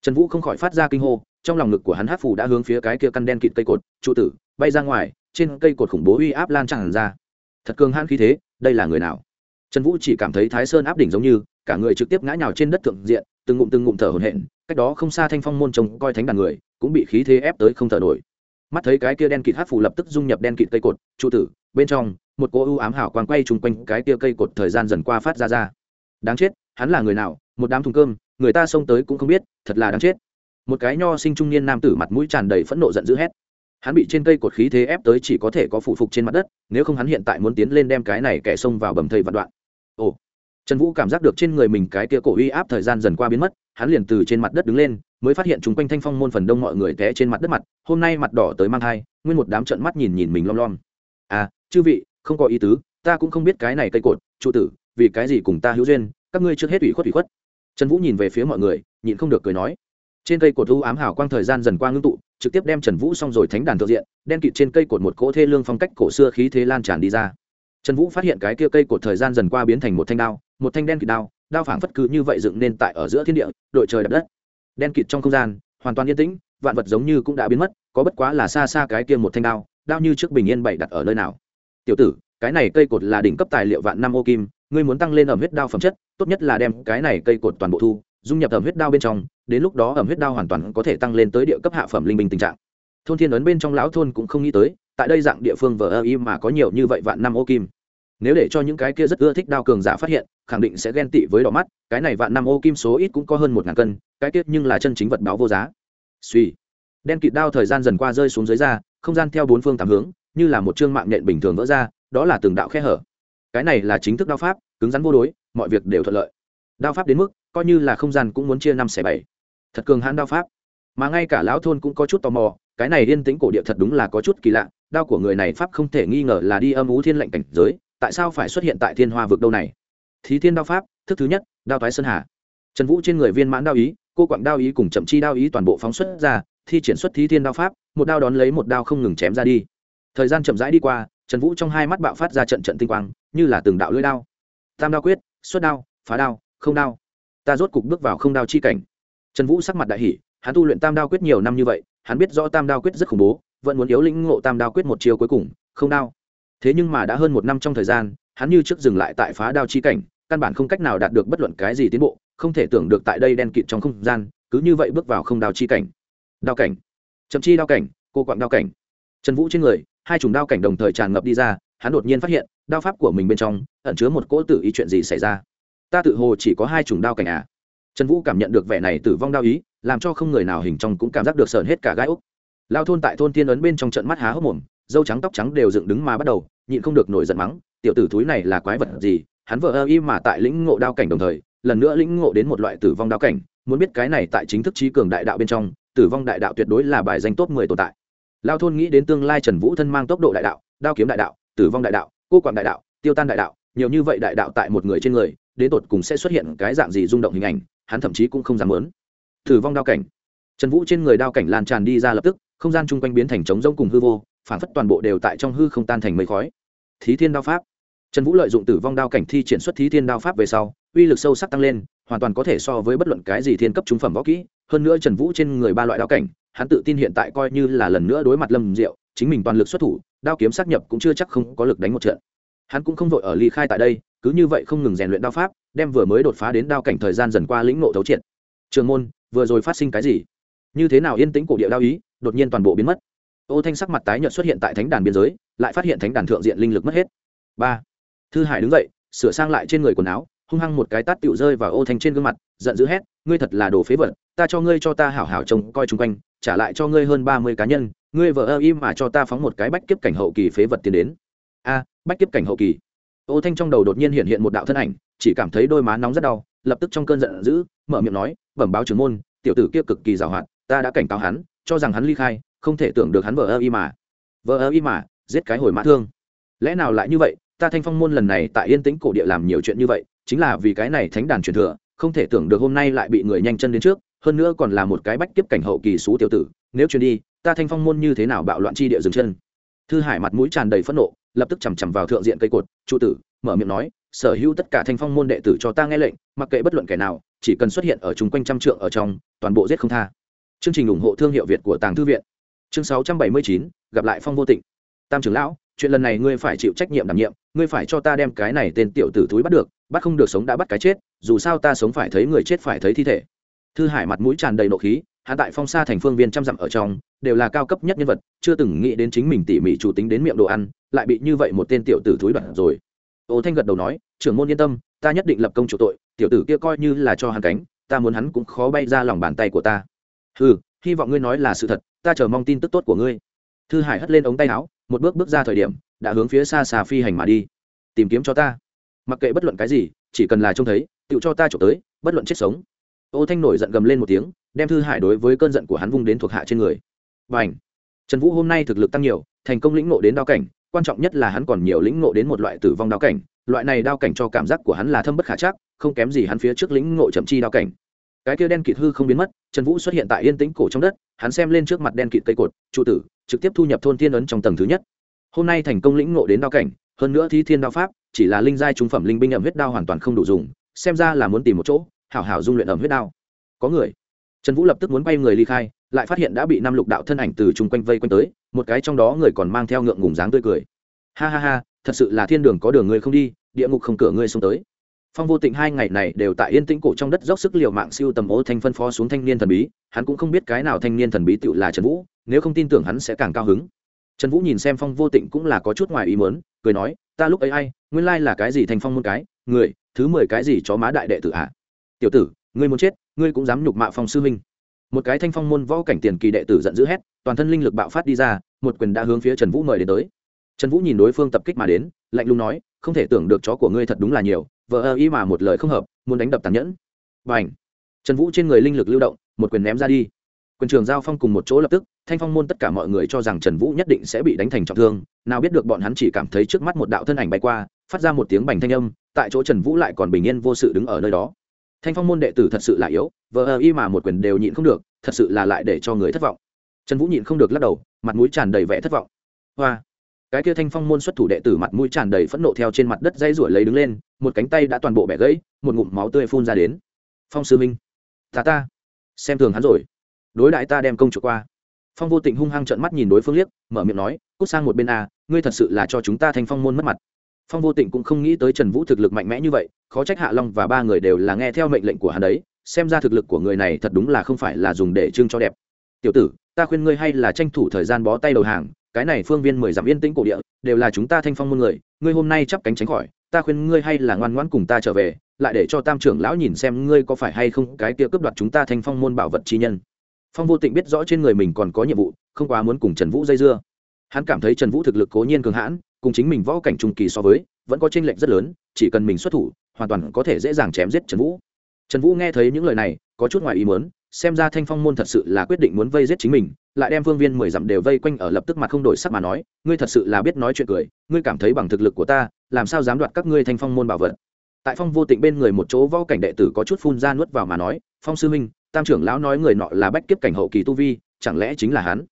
Trần vũ không khỏi phát ra kinh hô, trong lòng ngực của hắn hát phụ đã hướng phía cái kia căn đen kịt cây cột, trụ tử, bay ra ngoài, trên cây cột khủng bố uy áp lan tràn ra thật cường hãn khí thế, đây là người nào? Trần vũ chỉ cảm thấy thái sơn áp đỉnh giống như, cả người trực tiếp ngã nhào trên đất thượng diện, từng ngụm từng ngụm thở hổn hển, cách đó không xa thanh phong môn trông coi thánh đàn người, cũng bị khí thế ép tới không thở nổi. Mắt thấy cái kia đen kịt hát phủ lập tức dung nhập đen kịt cây cột trụ tử, bên trong, một cô ưu ám hảo quang quay chung quanh cái kia cây cột thời gian dần qua phát ra ra. Đáng chết, hắn là người nào? Một đám thùng cơm, người ta xông tới cũng không biết, thật là đáng chết. Một cái nho sinh trung niên nam tử mặt mũi tràn đầy phẫn nộ giận dữ hét hắn bị trên cây cột khí thế ép tới chỉ có thể có phụ phục trên mặt đất, nếu không hắn hiện tại muốn tiến lên đem cái này kẻ xông vào bầm thây vạn đoạn. Ồ, trần vũ cảm giác được trên người mình cái kia cổ uy áp thời gian dần qua biến mất, hắn liền từ trên mặt đất đứng lên, mới phát hiện chung quanh thanh phong môn phần đông mọi người té trên mặt đất mặt, hôm nay mặt đỏ tới mang thai, nguyên một đám trận mắt nhìn nhìn mình lom lom. À chư vị, không có ý tứ, ta cũng không biết cái này cây cột trụ tử, vì cái gì cùng ta hữu duyên, các ngươi trước hết ủy khuất ủy khuất. Trần vũ nhìn về phía mọi người, nhịn không được cười nói. Trên cây cột u ám hào quang thời gian dần qua ngưng tụ trực tiếp đem trần vũ xong rồi thánh đàn thượng diện, đen kịt trên cây cột một cỗ thê lương phong cách cổ xưa khí thế lan tràn đi ra. Trần vũ phát hiện cái kia cây cột thời gian dần qua biến thành một thanh đao, một thanh đen kịt đao đao phảng phất cứ như vậy dựng nên tại ở giữa thiên địa, đội trời đập đất. Đen kịt trong không gian, hoàn toàn yên tĩnh, vạn vật giống như cũng đã biến mất, có bất quá là xa xa cái kia một thanh đao đao như trước bình yên bày đặt ở nơi nào. Tiểu tử, cái này cây cột là đỉnh cấp tài liệu vạn năm ô kim, ngươi muốn tăng lên ẩm huyết đao phẩm chất, tốt nhất là đem cái này cây cột toàn bộ thu, dung nhập ẩm huyết đao bên trong đến lúc đó ẩm huyết đao hoàn toàn có thể tăng lên tới địa cấp hạ phẩm linh minh tình trạng. Thôn thiên ấn bên trong lão thôn cũng không nghĩ tới, tại đây dạng địa phương vờ ơ im mà có nhiều như vậy vạn năm ô kim. Nếu để cho những cái kia rất ưa thích đao cường giả phát hiện, khẳng định sẽ ghen tị với đỏ mắt, cái này vạn năm ô kim số ít cũng có hơn một ngàn cân, cái tiết nhưng là chân chính vật báo vô giá. Suy. Đen kịt đao thời gian dần qua rơi xuống dưới da, không gian theo bốn phương tám hướng, như là một chương mạng nhện bình thường vỡ ra, đó là từng đạo khe hở. Cái này là chính thức đao pháp, cứng rắn vô đối, mọi việc đều thuận lợi. Đao pháp đến mức, coi như là không gian cũng muốn chia năm xẻ bảy thật cường hãn đao pháp. Mà ngay cả lão thôn cũng có chút tò mò, cái này yên tĩnh cổ địa thật đúng là có chút kỳ lạ, đao của người này pháp không thể nghi ngờ là đi âm ú thiên lệnh cảnh giới, tại sao phải xuất hiện tại thiên hoa vực đâu này? Thí thiên đao pháp, thức thứ nhất, đao thái sơn hà. Trần vũ trên người viên mãn đao ý, cô quặng đao ý cùng chậm chi đao ý toàn bộ phóng xuất ra, thi triển xuất thí thiên đao pháp, một đao đón lấy một đao không ngừng chém ra đi. Thời gian chậm rãi đi qua, trần vũ trong hai mắt bạo phát ra trận trận tinh quang, như là từng đạo lưỡi đao. Tam đao quyết, xuất đao, phá đao, không đao. Ta rốt cục bước vào không đao chi cảnh trần vũ sắc mặt đại hỷ hắn tu luyện tam đao quyết nhiều năm như vậy, hắn biết rõ tam đao quyết rất khủng bố, vẫn muốn yếu lĩnh ngộ tam đao quyết một chiều cuối cùng, không đao thế nhưng mà đã hơn một năm trong thời gian, hắn như trước dừng lại tại phá đao chi cảnh, căn bản không cách nào đạt được bất luận cái gì tiến bộ, không thể tưởng được tại đây đen kịt trong không gian, cứ như vậy bước vào không đao chi cảnh. Đao cảnh. Chậm chi đao cảnh, cô quặng đao cảnh. Trần vũ trên người, hai chủng đao cảnh đồng thời tràn ngập đi ra, hắn đột nhiên phát hiện, đao pháp của mình bên trong ẩn chứa một cỗ tự ý chuyện gì xảy ra. Ta tự hồ chỉ có hai chủng đao cảnh à? Trần vũ cảm nhận được vẻ này tử vong đao ý, làm cho không người nào hình trong cũng cảm giác được sờn hết cả gai úc lao thôn tại thôn tiên ấn bên trong trận mắt há hốc mồm, dâu trắng tóc trắng đều dựng đứng mà bắt đầu, nhịn không được nổi giận mắng, tiểu tử thúi này là quái vật gì? Hắn vợ ơ y mà tại lĩnh ngộ đao cảnh đồng thời, lần nữa lĩnh ngộ đến một loại tử vong đao cảnh, muốn biết cái này tại chính thức trí cường đại đạo bên trong, tử vong đại đạo tuyệt đối là bài danh top mười tồn tại. Lao thôn nghĩ đến tương lai trần vũ thân mang tốc độ đại đạo, đao kiếm đại đạo, tử vong đại đạo, cô quản đại đạo, tiêu tan đại đạo, nhiều như vậy đại đạo tại một người trên người, đến tột cùng sẽ xuất hiện cái dạng gì rung động hình ảnh hắn thậm chí cũng không dám muốn tử vong đao cảnh. Trần vũ trên người đao cảnh lan tràn đi ra lập tức, không gian chung quanh biến thành trống rỗng cùng hư vô, phản phất toàn bộ đều tại trong hư không tan thành mây khói. Thí thiên đao pháp. Trần vũ lợi dụng tử vong đao cảnh thi triển xuất thí thiên đao pháp về sau, uy lực sâu sắc tăng lên, hoàn toàn có thể so với bất luận cái gì thiên cấp trung phẩm võ kỹ. Hơn nữa trần vũ trên người ba loại đao cảnh, hắn tự tin hiện tại coi như là lần nữa đối mặt lâm diệu, chính mình toàn lực xuất thủ, đao kiếm sát nhập cũng chưa chắc không có lực đánh một trận. Hắn cũng không vội ở ly khai tại đây cứ như vậy không ngừng rèn luyện đao pháp, đem vừa mới đột phá đến đao cảnh thời gian dần qua lĩnh nộ thấu triệt. Trường môn, vừa rồi phát sinh cái gì? Như thế nào yên tĩnh cổ địa đao ý, đột nhiên toàn bộ biến mất. Ô thanh sắc mặt tái nhợt xuất hiện tại thánh đàn biên giới, lại phát hiện thánh đàn thượng diện linh lực mất hết. Ba. Thư hải đứng dậy, sửa sang lại trên người quần áo, hung hăng một cái tát tựu rơi vào ô thanh trên gương mặt, giận dữ hét, ngươi thật là đồ phế vật, ta cho ngươi cho ta hảo hảo trông coi chung quanh, trả lại cho ngươi hơn ba mươi cá nhân, ngươi vợ ơ im mà cho ta phóng một cái bách kiếp cảnh hậu kỳ phế vật tiến đến. A, bách kiếp cảnh hậu kỳ ô thanh trong đầu đột nhiên hiện hiện một đạo thân ảnh, chỉ cảm thấy đôi má nóng rất đau, lập tức trong cơn giận dữ, mở miệng nói, bẩm báo trưởng môn, tiểu tử kia cực kỳ giàu hoạt ta đã cảnh cáo hắn, cho rằng hắn ly khai, không thể tưởng được hắn vợ ơ y mà. Vợ ơ y mà, giết cái hồi mã thương. Lẽ nào lại như vậy? Ta thanh phong môn lần này tại yên tĩnh cổ địa làm nhiều chuyện như vậy, chính là vì cái này thánh đàn truyền thừa, không thể tưởng được hôm nay lại bị người nhanh chân đến trước, hơn nữa còn là một cái bách kiếp cảnh hậu kỳ xú tiểu tử. Nếu truyền đi, ta thanh phong môn như thế nào bạo loạn chi địa dừng chân? Thư hải mặt mũi tràn đầy phẫn nộ lập tức chằm chằm vào thượng diện cây cột trụ tử, mở miệng nói, sở hữu tất cả thanh phong môn đệ tử cho ta nghe lệnh, mặc kệ bất luận kẻ nào, chỉ cần xuất hiện ở chung quanh trăm trượng ở trong, toàn bộ giết không tha. Chương trình ủng hộ thương hiệu việt của tàng thư viện. Chương sáu trăm bảy mươi chín, gặp lại phong vô tịnh. Tam trưởng lão, chuyện lần này ngươi phải chịu trách nhiệm đảm nhiệm, ngươi phải cho ta đem cái này tên tiểu tử túi bắt được, bắt không được sống đã bắt cái chết, dù sao ta sống phải thấy người chết phải thấy thi thể thư hải mặt mũi tràn đầy nộ khí, hạ tại phong sa thành phương viên trăm dặm ở trong, đều là cao cấp nhất nhân vật, chưa từng nghĩ đến chính mình tỉ mỉ chủ tính đến miệng đồ ăn, lại bị như vậy một tên tiểu tử thúi đoạn rồi. Ô thanh gật đầu nói, trưởng môn yên tâm, ta nhất định lập công chủ tội, tiểu tử kia coi như là cho hắn cánh, ta muốn hắn cũng khó bay ra lòng bàn tay của ta. Ừ hy vọng ngươi nói là sự thật, ta chờ mong tin tức tốt của ngươi. Thư hải hất lên ống tay áo, một bước bước ra thời điểm, đã hướng phía xa xa phi hành mà đi. Tìm kiếm cho ta. Mặc kệ bất luận cái gì, chỉ cần là trông thấy tự cho ta trộm tới, bất luận chết sống ô thanh nổi giận gầm lên một tiếng đem thư hải đối với cơn giận của hắn vung đến thuộc hạ trên người. Và trần vũ hôm nay thực lực tăng nhiều thành công lĩnh ngộ đến đao cảnh quan trọng nhất là hắn còn nhiều lĩnh ngộ đến một loại tử vong đao cảnh. Loại này đao cảnh cho cảm giác của hắn là thâm bất khả trắc, không kém gì hắn phía trước lĩnh ngộ chậm chi đao cảnh. Cái kia đen kịt hư không biến mất trần vũ xuất hiện tại yên tĩnh cổ trong đất hắn xem lên trước mặt đen kịt cây cột trụ tử trực tiếp thu nhập thôn thiên ấn trong tầng thứ nhất. Hôm nay thành công lĩnh ngộ đến đao cảnh hơn nữa thi thiên đao pháp chỉ là linh giai trung phẩm linh binh ẩm huyết đao hoàn toàn không đủ dùng xem ra là muốn tìm một chỗ hảo hảo dung luyện ẩm huyết đao. Có người, trần vũ lập tức muốn quay người ly khai, lại phát hiện đã bị năm lục đạo thân ảnh từ chung quanh vây quanh tới, một cái trong đó người còn mang theo ngượng ngùng dáng tươi cười. Ha ha ha, thật sự là thiên đường có đường người không đi, địa ngục không cửa ngươi xông tới. Phong vô tịnh hai ngày này đều tại yên tĩnh cổ trong đất dốc sức l i ề u mạng siêu tầm ô thanh phân phó xuống thanh niên thần bí, hắn cũng không biết cái nào thanh niên thần bí tự là trần vũ, nếu không tin tưởng hắn sẽ càng cao hứng. Trần vũ nhìn xem phong vô tịnh cũng là có chút ngoài ý mớn cười nói, ta lúc ấy ai, nguyên lai là cái gì thành phong môn cái, người, thứ mười cái gì chó má đại đệ tử ạ à? Tiểu tử, ngươi muốn chết, ngươi cũng dám nhục mạ phong sư huynh. Một cái thanh phong môn võ cảnh tiền kỳ đệ tử giận dữ hét, toàn thân linh lực bạo phát đi ra, một quyền đã hướng phía trần vũ mời đến tới. Trần vũ nhìn đối phương tập kích mà đến, lạnh lùng nói, không thể tưởng được chó của ngươi thật đúng là nhiều, vợ ơ ý mà một lời không hợp, muốn đánh đập tàn nhẫn. Và ảnh trần vũ trên người linh lực lưu động, một quyền ném ra đi. Quyền trường giao phong cùng một chỗ lập tức, thanh phong môn tất cả mọi người cho rằng trần vũ nhất định sẽ bị đánh thành trọng thương, nào biết được bọn hắn chỉ cảm thấy trước mắt một đạo thân ảnh bay qua, phát ra một tiếng bành thanh âm, tại chỗ trần vũ lại còn bình yên vô sự đứng ở nơi đó thanh phong môn đệ tử thật sự là yếu, vờ ơ y mà một quyền đều nhịn không được, thật sự là lại để cho người thất vọng. Trần vũ nhịn không được lắc đầu, mặt mũi tràn đầy vẻ thất vọng. Hoa! Cái kia thanh phong môn xuất thủ đệ tử mặt mũi tràn đầy phẫn nộ theo trên mặt đất dây rủi lấy đứng lên, một cánh tay đã toàn bộ bẻ gãy, một ngụm máu tươi phun ra đến. Phong sư minh, ta ta, xem thường hắn rồi. Đối đại ta đem công chủ qua. Phong vô tình hung hăng trợn mắt nhìn đối phương liếc, mở miệng nói, cút sang một bên a ngươi thật sự là cho chúng ta thanh phong môn mất mặt phong vô tịnh cũng không nghĩ tới trần vũ thực lực mạnh mẽ như vậy, khó trách hạ long và ba người đều là nghe theo mệnh lệnh của hắn đấy, xem ra thực lực của người này thật đúng là không phải là dùng để trưng cho đẹp. Tiểu tử, ta khuyên ngươi hay là tranh thủ thời gian bó tay đầu hàng, cái này phương viên mười dặm yên tĩnh cổ địa, đều là chúng ta thanh phong môn người, ngươi hôm nay chắp cánh tránh khỏi, ta khuyên ngươi hay là ngoan ngoãn cùng ta trở về, lại để cho tam trưởng lão nhìn xem ngươi có phải hay không cái kia cướp đoạt chúng ta thanh phong môn bảo vật chi nhân. Phong vô tịnh biết rõ trên người mình còn có nhiệm vụ, không quá muốn cùng trần vũ dây dưa. Hắn cảm thấy trần vũ thực lực cố nhiên cường hãn cùng chính mình võ cảnh trung kỳ so với, vẫn có tranh lệch rất lớn, chỉ cần mình xuất thủ, hoàn toàn có thể dễ dàng chém giết trần vũ. Trần vũ nghe thấy những lời này, có chút ngoài ý muốn, xem ra thanh phong môn thật sự là quyết định muốn vây giết chính mình, lại đem vương viên mười dặm đều vây quanh ở lập tức mặt không đổi sắc mà nói, ngươi thật sự là biết nói chuyện cười, ngươi cảm thấy bằng thực lực của ta, làm sao dám đoạt các ngươi thanh phong môn bảo vật? Tại phong vô tịnh bên người một chỗ võ cảnh đệ tử có chút phun ra nuốt vào mà nói, phong sư minh tam trưởng lão nói người nọ là bách kiếp cảnh hậu kỳ tu vi, chẳng lẽ chính là hắn?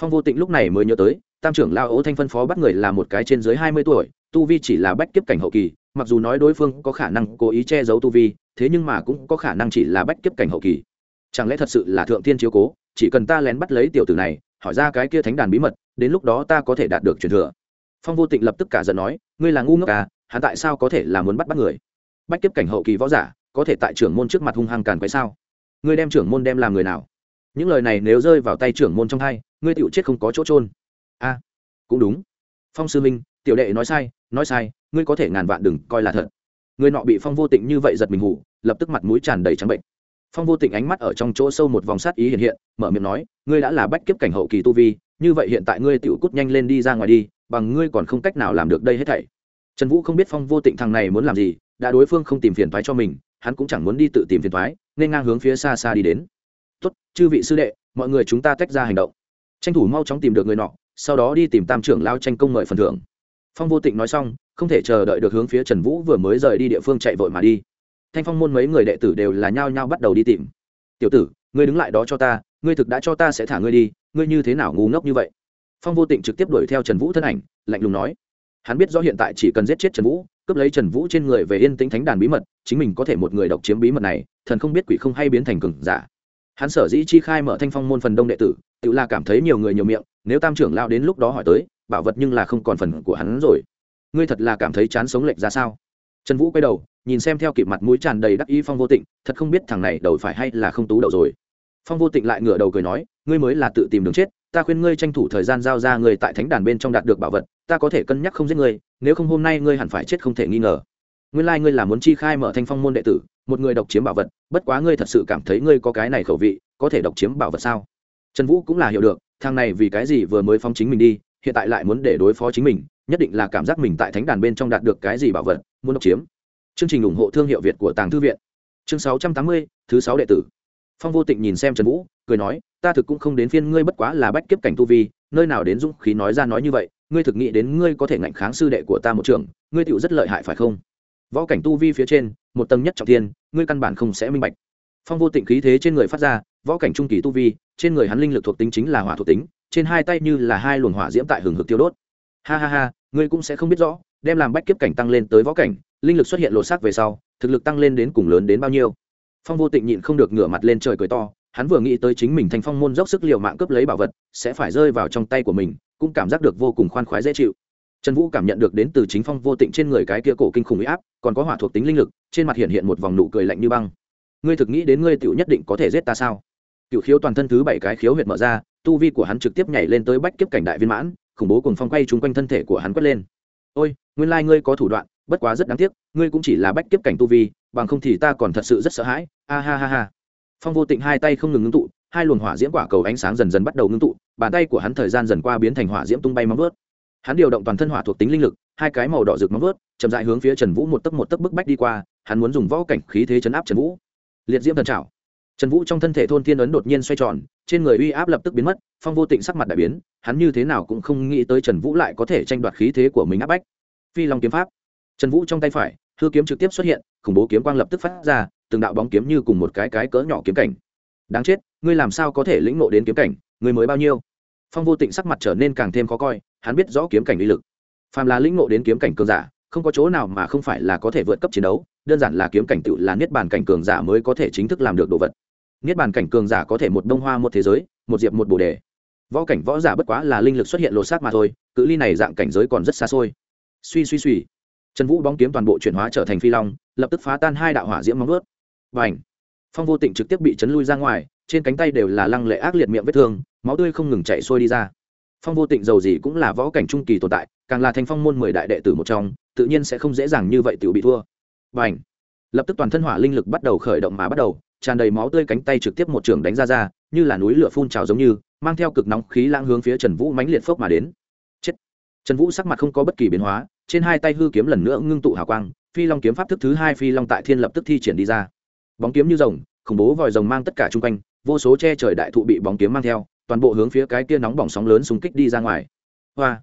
Phong vô tịnh lúc này mới nhớ tới tam trưởng lao ố thanh phân phó bắt người là một cái trên dưới hai mươi tuổi, tu vi chỉ là bách kiếp cảnh hậu kỳ, mặc dù nói đối phương có khả năng cố ý che giấu tu vi, thế nhưng mà cũng có khả năng chỉ là bách kiếp cảnh hậu kỳ. Chẳng lẽ thật sự là thượng tiên chiếu cố, chỉ cần ta lén bắt lấy tiểu tử này, hỏi ra cái kia thánh đàn bí mật, đến lúc đó ta có thể đạt được truyền thừa. Phong vô tịnh lập tức cả giận nói, ngươi là ngu ngốc à hắn tại sao có thể là muốn bắt bắt người? Bách kiếp cảnh hậu kỳ võ giả, có thể tại trưởng môn trước mặt hung hăng càn quái sao? Ngươi đem trưởng môn đem làm người nào? Những lời này nếu rơi vào tay trưởng môn trong hai, ngươi tựu chết không có chỗ trôn cũng đúng. Phong sư minh, tiểu đệ nói sai nói sai, ngươi có thể ngàn vạn đừng coi là thật. Người nọ bị phong vô tịnh như vậy giật mình hủ lập tức mặt mũi tràn đầy trắng bệnh. Phong vô tịnh ánh mắt ở trong chỗ sâu một vòng sát ý hiện hiện, mở miệng nói, ngươi đã là bách kiếp cảnh hậu kỳ tu vi, như vậy hiện tại ngươi tựu cút nhanh lên đi ra ngoài đi, bằng ngươi còn không cách nào làm được đây hết thảy. Trần vũ không biết phong vô tịnh thằng này muốn làm gì, đã đối phương không tìm phiền thoái cho mình, hắn cũng chẳng muốn đi tự tìm phiền thoái nên ngang hướng phía xa xa đi đến. Tốt, chư vị sư đệ, mọi người chúng ta tách ra hành động. Tranh thủ mau chóng tìm được người nọ sau đó đi tìm tam trưởng lao tranh công mời phần thưởng. Phong vô tịnh nói xong, không thể chờ đợi được hướng phía trần vũ vừa mới rời đi địa phương chạy vội mà đi. Thanh phong môn mấy người đệ tử đều là nhao nhao bắt đầu đi tìm. Tiểu tử, ngươi đứng lại đó cho ta, ngươi thực đã cho ta sẽ thả ngươi đi, ngươi như thế nào ngu ngốc như vậy? Phong vô tịnh trực tiếp đuổi theo trần vũ thân ảnh, lạnh lùng nói. Hắn biết rõ hiện tại chỉ cần giết chết trần vũ, cướp lấy trần vũ trên người về yên tĩnh thánh đàn bí mật, chính mình có thể một người độc chiếm bí mật này, thần không biết quỷ không hay biến thành cừng giả. Hắn sở dĩ chi khai mở thanh phong môn phần đông đệ tử, tự là cảm thấy nhiều người nhiều miệng nếu tam trưởng lao đến lúc đó hỏi tới, bảo vật nhưng là không còn phần của hắn rồi. Ngươi thật là cảm thấy chán sống lệch ra sao? Trần vũ quay đầu, nhìn xem theo kịp mặt mũi tràn đầy đắc ý phong vô tịnh, thật không biết thằng này đầu phải hay là không tú đầu rồi. Phong vô tịnh lại ngửa đầu cười nói, ngươi mới là tự tìm đường chết, ta khuyên ngươi tranh thủ thời gian giao ra người tại thánh đàn bên trong đạt được bảo vật, ta có thể cân nhắc không giết ngươi, nếu không hôm nay ngươi hẳn phải chết không thể nghi ngờ. Nguyên lai、like、ngươi là muốn chi khai mở thanh phong môn đệ tử, một người độc chiếm bảo vật, bất quá ngươi thật sự cảm thấy ngươi có cái này khẩu vị, có thể độc chiếm bảo vật sao? Trần vũ cũng là hiểu được thằng này vì cái gì vừa mới phóng chính mình đi, hiện tại lại muốn để đối phó chính mình, nhất định là cảm giác mình tại thánh đàn bên trong đạt được cái gì bảo vật, muốn độc chiếm. Chương trình ủng hộ thương hiệu việt của tàng thư viện. Chương sáu trăm tám mươi, thứ sáu đệ tử. Phong vô tịnh nhìn xem trần vũ, cười nói, ta thực cũng không đến phiên ngươi bất quá là bách kiếp cảnh tu vi, nơi nào đến dũng khí nói ra nói như vậy, ngươi thực nghĩ đến ngươi có thể ngạnh kháng sư đệ của ta một trường, ngươi tựu rất lợi hại phải không? Võ cảnh tu vi phía trên, một tầng nhất trọng thiên, ngươi căn bản không sẽ minh bạch. Phong vô tịnh khí thế trên người phát ra võ cảnh trung kỳ tu vi, trên người hắn linh lực thuộc tính chính là hỏa thuộc tính, trên hai tay như là hai luồng hỏa diễm tại hừng hực tiêu đốt. Ha ha ha, ngươi cũng sẽ không biết rõ, đem làm bách kiếp cảnh tăng lên tới võ cảnh, linh lực xuất hiện lột xác về sau, thực lực tăng lên đến cùng lớn đến bao nhiêu? Phong vô tịnh nhịn không được ngửa mặt lên trời cười to, hắn vừa nghĩ tới chính mình thanh phong môn dốc sức l i ề u mạng cướp lấy bảo vật, sẽ phải rơi vào trong tay của mình, cũng cảm giác được vô cùng khoan khoái dễ chịu. Trần vũ cảm nhận được đến từ chính phong vô tịnh trên người cái kia cổ kinh khủng huy áp, còn có hỏa thuộc tính linh lực, trên mặt hiện hiện một vòng nụ cười lạnh như băng. Ngươi thực nghĩ đến ngươi tựu nhất định có thể giết ta sao? Cựu khiếu toàn thân thứ bảy cái khiếu huyệt mở ra, tu vi của hắn trực tiếp nhảy lên tới bách kiếp cảnh đại viên mãn, khủng bố cùng phong quay chung quanh thân thể của hắn quất lên. Ôi, nguyên lai、like、ngươi có thủ đoạn, bất quá rất đáng tiếc, ngươi cũng chỉ là bách kiếp cảnh tu vi, bằng không thì ta còn thật sự rất sợ hãi. A ha ha ha. Phong vô tịnh hai tay không ngừng ngưng tụ, hai luồng hỏa diễm quả cầu ánh sáng dần dần bắt đầu ngưng tụ, bàn tay của hắn thời gian dần qua biến thành hỏa diễm tung bay móng vớt hắn điều động toàn thân hỏa thuộc tính linh lực, hai cái màu đỏ rực móng vớt chậm dại hướng phía trần vũ một tấc một tấc bức bách đi qua, hắn muốn dùng võ cảnh khí thế chấn áp trần vũ. Liệt diễm thần trào trần vũ trong thân thể thôn thiên ấn đột nhiên xoay tròn, trên người uy áp lập tức biến mất, phong vô tịnh sắc mặt đại biến, hắn như thế nào cũng không nghĩ tới trần vũ lại có thể tranh đoạt khí thế của mình áp bách. Phi long kiếm pháp. Trần vũ trong tay phải, hư kiếm trực tiếp xuất hiện, khủng bố kiếm quang lập tức phát ra, từng đạo bóng kiếm như cùng một cái cái cỡ nhỏ kiếm cảnh. Đáng chết, ngươi làm sao có thể lĩnh nộ đến kiếm cảnh, ngươi mới bao nhiêu? Phong vô tịnh sắc mặt trở nên càng thêm khó coi, hắn biết rõ kiếm cảnh uy lực. Phàm là lĩnh ngộ đến kiếm cảnh cường giả, không có chỗ nào mà không phải là có thể vượt cấp chiến đấu, đơn giản là kiếm cảnh tự là niết bàn cảnh cường giả mới có thể chính thức làm được đồ vật niết bàn cảnh cường giả có thể một đông hoa một thế giới, một diệp một bồ đề. Võ cảnh võ giả bất quá là linh lực xuất hiện lột xác mà thôi, cự ly này dạng cảnh giới còn rất xa xôi. Suy suy suy. Trần vũ bóng kiếm toàn bộ chuyển hóa trở thành phi long, lập tức phá tan hai đạo hỏa diễm móng ướt và ảnh phong vô tịnh trực tiếp bị chấn lui ra ngoài, trên cánh tay đều là lăng lệ ác liệt miệng vết thương, máu tươi không ngừng chạy xuôi đi ra. Phong vô tịnh giàu gì cũng là võ cảnh trung kỳ tồn tại, càng là thành phong môn mười đại đệ tử một trong, tự nhiên sẽ không dễ dàng như vậy tự bị thua. Và ảnh lập tức toàn thân hỏa linh lực bắt đầu khởi động mà bắt đầu tràn đầy máu tươi cánh tay trực tiếp một trường đánh ra ra, như là núi lửa phun trào giống như, mang theo cực nóng khí lãng hướng phía trần vũ mãnh liệt phốc mà đến. Chết! Trần vũ sắc mặt không có bất kỳ biến hóa, trên hai tay hư kiếm lần nữa ngưng tụ hào quang, phi long kiếm pháp thức thứ hai phi long tại thiên lập tức thi triển đi ra. Bóng kiếm như rồng, khủng bố vòi rồng mang tất cả chung quanh, vô số che trời đại thụ bị bóng kiếm mang theo, toàn bộ hướng phía cái kia nóng bỏng sóng lớn xung kích đi ra ngoài. Hoa!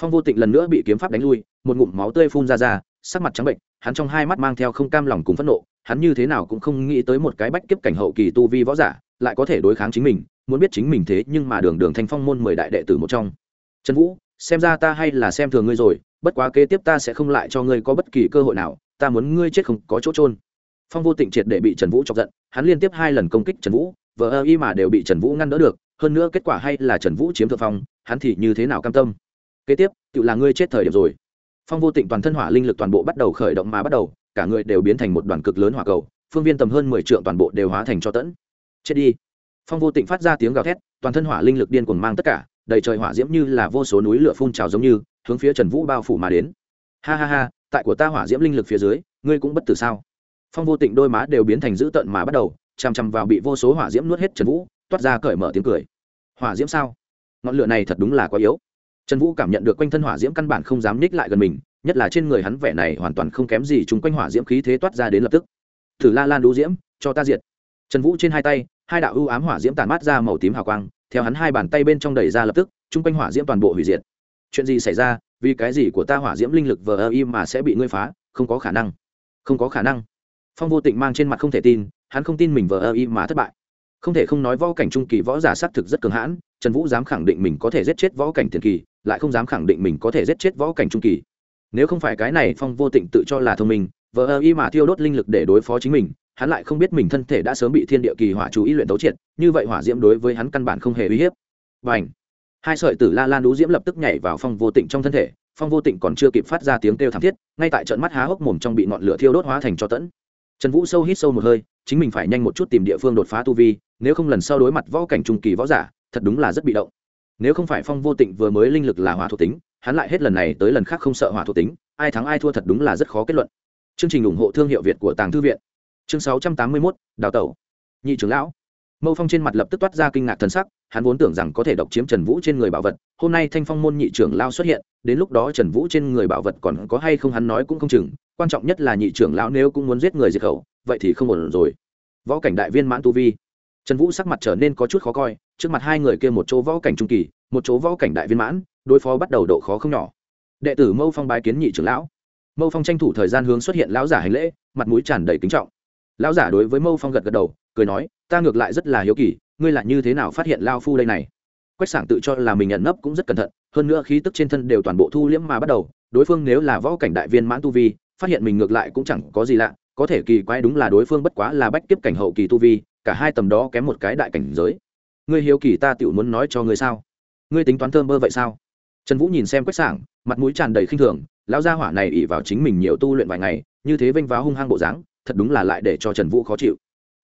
Phong vô tịnh lần nữa bị kiếm pháp đánh lui, một ngụm máu tươi phun ra ra, sắc mặt trắng bệnh hắn trong hai mắt mang theo không cam lòng cùng phẫn nộ hắn như thế nào cũng không nghĩ tới một cái bách kiếp cảnh hậu kỳ tu vi võ giả lại có thể đối kháng chính mình, muốn biết chính mình thế nhưng mà đường đường thanh phong môn mười đại đệ tử một trong. Trần vũ, xem ra ta hay là xem thường ngươi rồi, bất quá kế tiếp ta sẽ không lại cho ngươi có bất kỳ cơ hội nào, ta muốn ngươi chết không có chỗ trôn phong vô tịnh triệt để bị trần vũ chọc giận, hắn liên tiếp hai lần công kích trần vũ, vờ ơ y mà đều bị trần vũ ngăn đỡ được, hơn nữa kết quả hay là trần vũ chiếm thượng phong, hắn thì như thế nào cam tâm? Kế tiếp, tự là ngươi chết thời điểm rồi. Phong vô tịnh toàn thân hỏa linh lực toàn bộ bắt đầu khởi động mà bắt đầu cả người đều biến thành một đoàn cực lớn hỏa cầu, phương viên tầm hơn mười trượng toàn bộ đều hóa thành cho tẫn. Chết đi. Phong vô tịnh phát ra tiếng gào thét, toàn thân hỏa linh lực điên cuồng mang tất cả, đầy trời hỏa diễm như là vô số núi lửa phun trào giống như, hướng phía trần vũ bao phủ mà đến. Ha ha ha, tại của ta hỏa diễm linh lực phía dưới, ngươi cũng bất tử sao? Phong vô tịnh đôi má đều biến thành dữ tợn mà bắt đầu, chằm chằm vào bị vô số hỏa diễm nuốt hết trần vũ, toát ra cởi mở tiếng cười. Hỏa diễm sao? Ngọn lửa này thật đúng là quá yếu. Trần vũ cảm nhận được quanh thân hỏa diễm căn bản không dám ních lại gần mình nhất là trên người hắn vẻ này hoàn toàn không kém gì chúng quanh hỏa diễm khí thế toát ra đến lập tức. Thử la lan đũ diễm, cho ta diệt. Trần vũ trên hai tay, hai đạo ưu ám hỏa diễm tàn mát ra màu tím hào quang, theo hắn hai bàn tay bên trong đẩy ra lập tức, chung quanh hỏa diễm toàn bộ hủy diệt. Chuyện gì xảy ra? Vì cái gì của ta hỏa diễm linh lực vờ ơ im mà sẽ bị ngươi phá? Không có khả năng. Không có khả năng. Phong vô tịnh mang trên mặt không thể tin, hắn không tin mình vờ ơ im mà thất bại. Không thể không nói võ cảnh trung kỳ võ giả xác thực rất cường hãn, trần vũ dám khẳng định mình có thể giết chết võ cảnh tiền kỳ, lại không dám khẳng định mình có thể giết chết võ cảnh trung kỳ nếu không phải cái này phong vô tịnh tự cho là thông minh, vờ ơ y mà thiêu đốt linh lực để đối phó chính mình, hắn lại không biết mình thân thể đã sớm bị thiên địa kỳ hỏa chú ý luyện tấu triệt, như vậy hỏa diễm đối với hắn căn bản không hề uy hiếp. Và h hai sợi tử la lan đũ diễm lập tức nhảy vào phong vô tịnh trong thân thể, phong vô tịnh còn chưa kịp phát ra tiếng kêu thảm thiết, ngay tại trận mắt há hốc mồm trong bị ngọn lửa thiêu đốt hóa thành cho tẫn. Trần vũ sâu hít sâu một hơi, chính mình phải nhanh một chút tìm địa phương đột phá tu vi, nếu không lần sau đối mặt võ cảnh trung kỳ võ giả, thật đúng là rất bị động. Nếu không phải phong vô tịnh vừa mới linh lực là hỏa thuộc tính hắn lại hết lần này tới lần khác không sợ hỏa thuộc tính, ai thắng ai thua thật đúng là rất khó kết luận. Chương trình ủng hộ thương hiệu việt của tàng thư viện. Chương sáu trăm tám mươi mốt, đào tẩu. Nhị trưởng lão. Mâu phong trên mặt lập tức toát ra kinh ngạc thần sắc, hắn vốn tưởng rằng có thể độc chiếm trần vũ trên người bảo vật, hôm nay thanh phong môn nhị trưởng lao xuất hiện, đến lúc đó trần vũ trên người bảo vật còn có hay không hắn nói cũng không chừng, quan trọng nhất là nhị trưởng lão nếu cũng muốn giết người diệt khẩu, vậy thì không ổn rồi. Võ cảnh đại viên mãn tu vi. Trần vũ sắc mặt trở nên có chút khó coi, trước mặt hai người kia một chỗ võ cảnh trung kỳ, một chỗ võ cảnh đại viên mãn đối phó bắt đầu độ khó không nhỏ. Đệ tử mâu phong bái kiến nhị trưởng lão. Mâu phong tranh thủ thời gian hướng xuất hiện lão giả hành lễ, mặt mũi tràn đầy kính trọng. Lão giả đối với mâu phong gật gật đầu, cười nói, ta ngược lại rất là hiếu kỳ, ngươi là như thế nào phát hiện lao phu đây này? Quách sảng tự cho là mình nhận nấp cũng rất cẩn thận, hơn nữa khí tức trên thân đều toàn bộ thu liễm mà bắt đầu, đối phương nếu là võ cảnh đại viên mãn tu vi, phát hiện mình ngược lại cũng chẳng có gì lạ, có thể kỳ quái đúng là đối phương bất quá là bách kiếp cảnh hậu kỳ tu vi, cả hai tầm đó kém một cái đại cảnh giới. Ngươi hiếu kỳ ta tựu muốn nói cho ngươi sao? Ngươi tính toán thơm bơ vậy sao? Trần vũ nhìn xem quách sảng, mặt mũi tràn đầy khinh thường, lão gia hỏa này ỉ vào chính mình nhiều tu luyện vài ngày, như thế vênh váo hung hăng bộ dáng, thật đúng là lại để cho trần vũ khó chịu.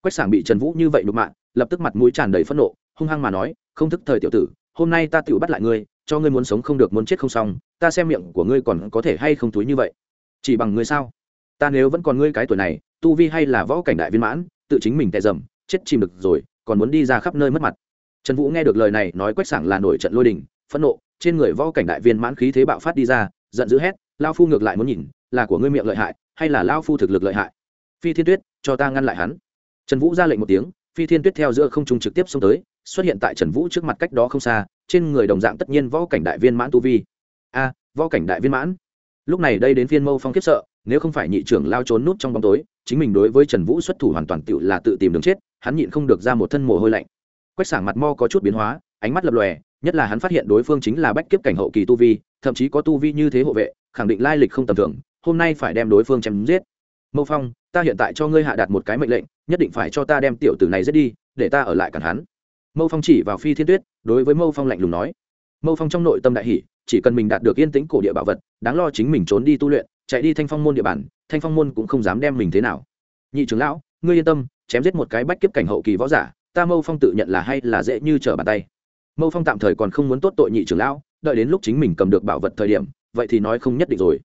Quách sảng bị trần vũ như vậy đục mạng, lập tức mặt mũi tràn đầy phẫn nộ, hung hăng mà nói, không thức thời tiểu tử, hôm nay ta tự bắt lại ngươi, cho ngươi muốn sống không được muốn chết không xong, ta xem miệng của ngươi còn có thể hay không túi như vậy. Chỉ bằng ngươi sao? Ta nếu vẫn còn ngươi cái tuổi này, tu vi hay là võ cảnh đại viên mãn, tự chính mình tệ dầm, chết chìm được rồi, còn muốn đi ra khắp nơi mất mặt. Trần vũ nghe được lời này, nói quách sảng là nổi trận lôi đình, phẫn nộ trên người võ cảnh đại viên mãn khí thế bạo phát đi ra, giận dữ hét lao phu ngược lại muốn nhìn, là của ngươi miệng lợi hại, hay là lao phu thực lực lợi hại? Phi thiên tuyết, cho ta ngăn lại hắn. Trần vũ ra lệnh một tiếng, phi thiên tuyết theo giữa không trung trực tiếp xông tới, xuất hiện tại trần vũ trước mặt cách đó không xa, trên người đồng dạng tất nhiên võ cảnh đại viên mãn tu vi. A, võ cảnh đại viên mãn. Lúc này đây đến phiên mâu phong kiếp sợ, nếu không phải nhị trưởng lao trốn nút trong bóng tối, chính mình đối với trần vũ xuất thủ hoàn toàn tự là tự tìm đường chết, hắn nhịn không được ra một thân mồ hôi lạnh. Quách sảng mặt mo có chút biến hóa, ánh mắt lập lòe nhất là hắn phát hiện đối phương chính là bách kiếp cảnh hậu kỳ tu vi, thậm chí có tu vi như thế hộ vệ, khẳng định lai lịch không tầm thường, hôm nay phải đem đối phương chém giết. Mâu phong, ta hiện tại cho ngươi hạ đạt một cái mệnh lệnh, nhất định phải cho ta đem tiểu tử này giết đi, để ta ở lại cản hắn. Mâu phong chỉ vào phi thiên tuyết, đối với mâu phong lạnh lùng nói. Mâu phong trong nội tâm đại hỷ chỉ cần mình đạt được yên tĩnh cổ địa bảo vật, đáng lo chính mình trốn đi tu luyện, chạy đi thanh phong môn địa bàn, thanh phong môn cũng không dám đem mình thế nào. Nhị trưởng lão, ngươi yên tâm, chém giết một cái bách kiếp cảnh hậu kỳ võ giả, ta mâu phong tự nhận là hay là dễ như trở bàn tay mâu phong tạm thời còn không muốn tốt tội nhị trưởng lão, đợi đến lúc chính mình cầm được bảo vật thời điểm, vậy thì nói không nhất định rồi.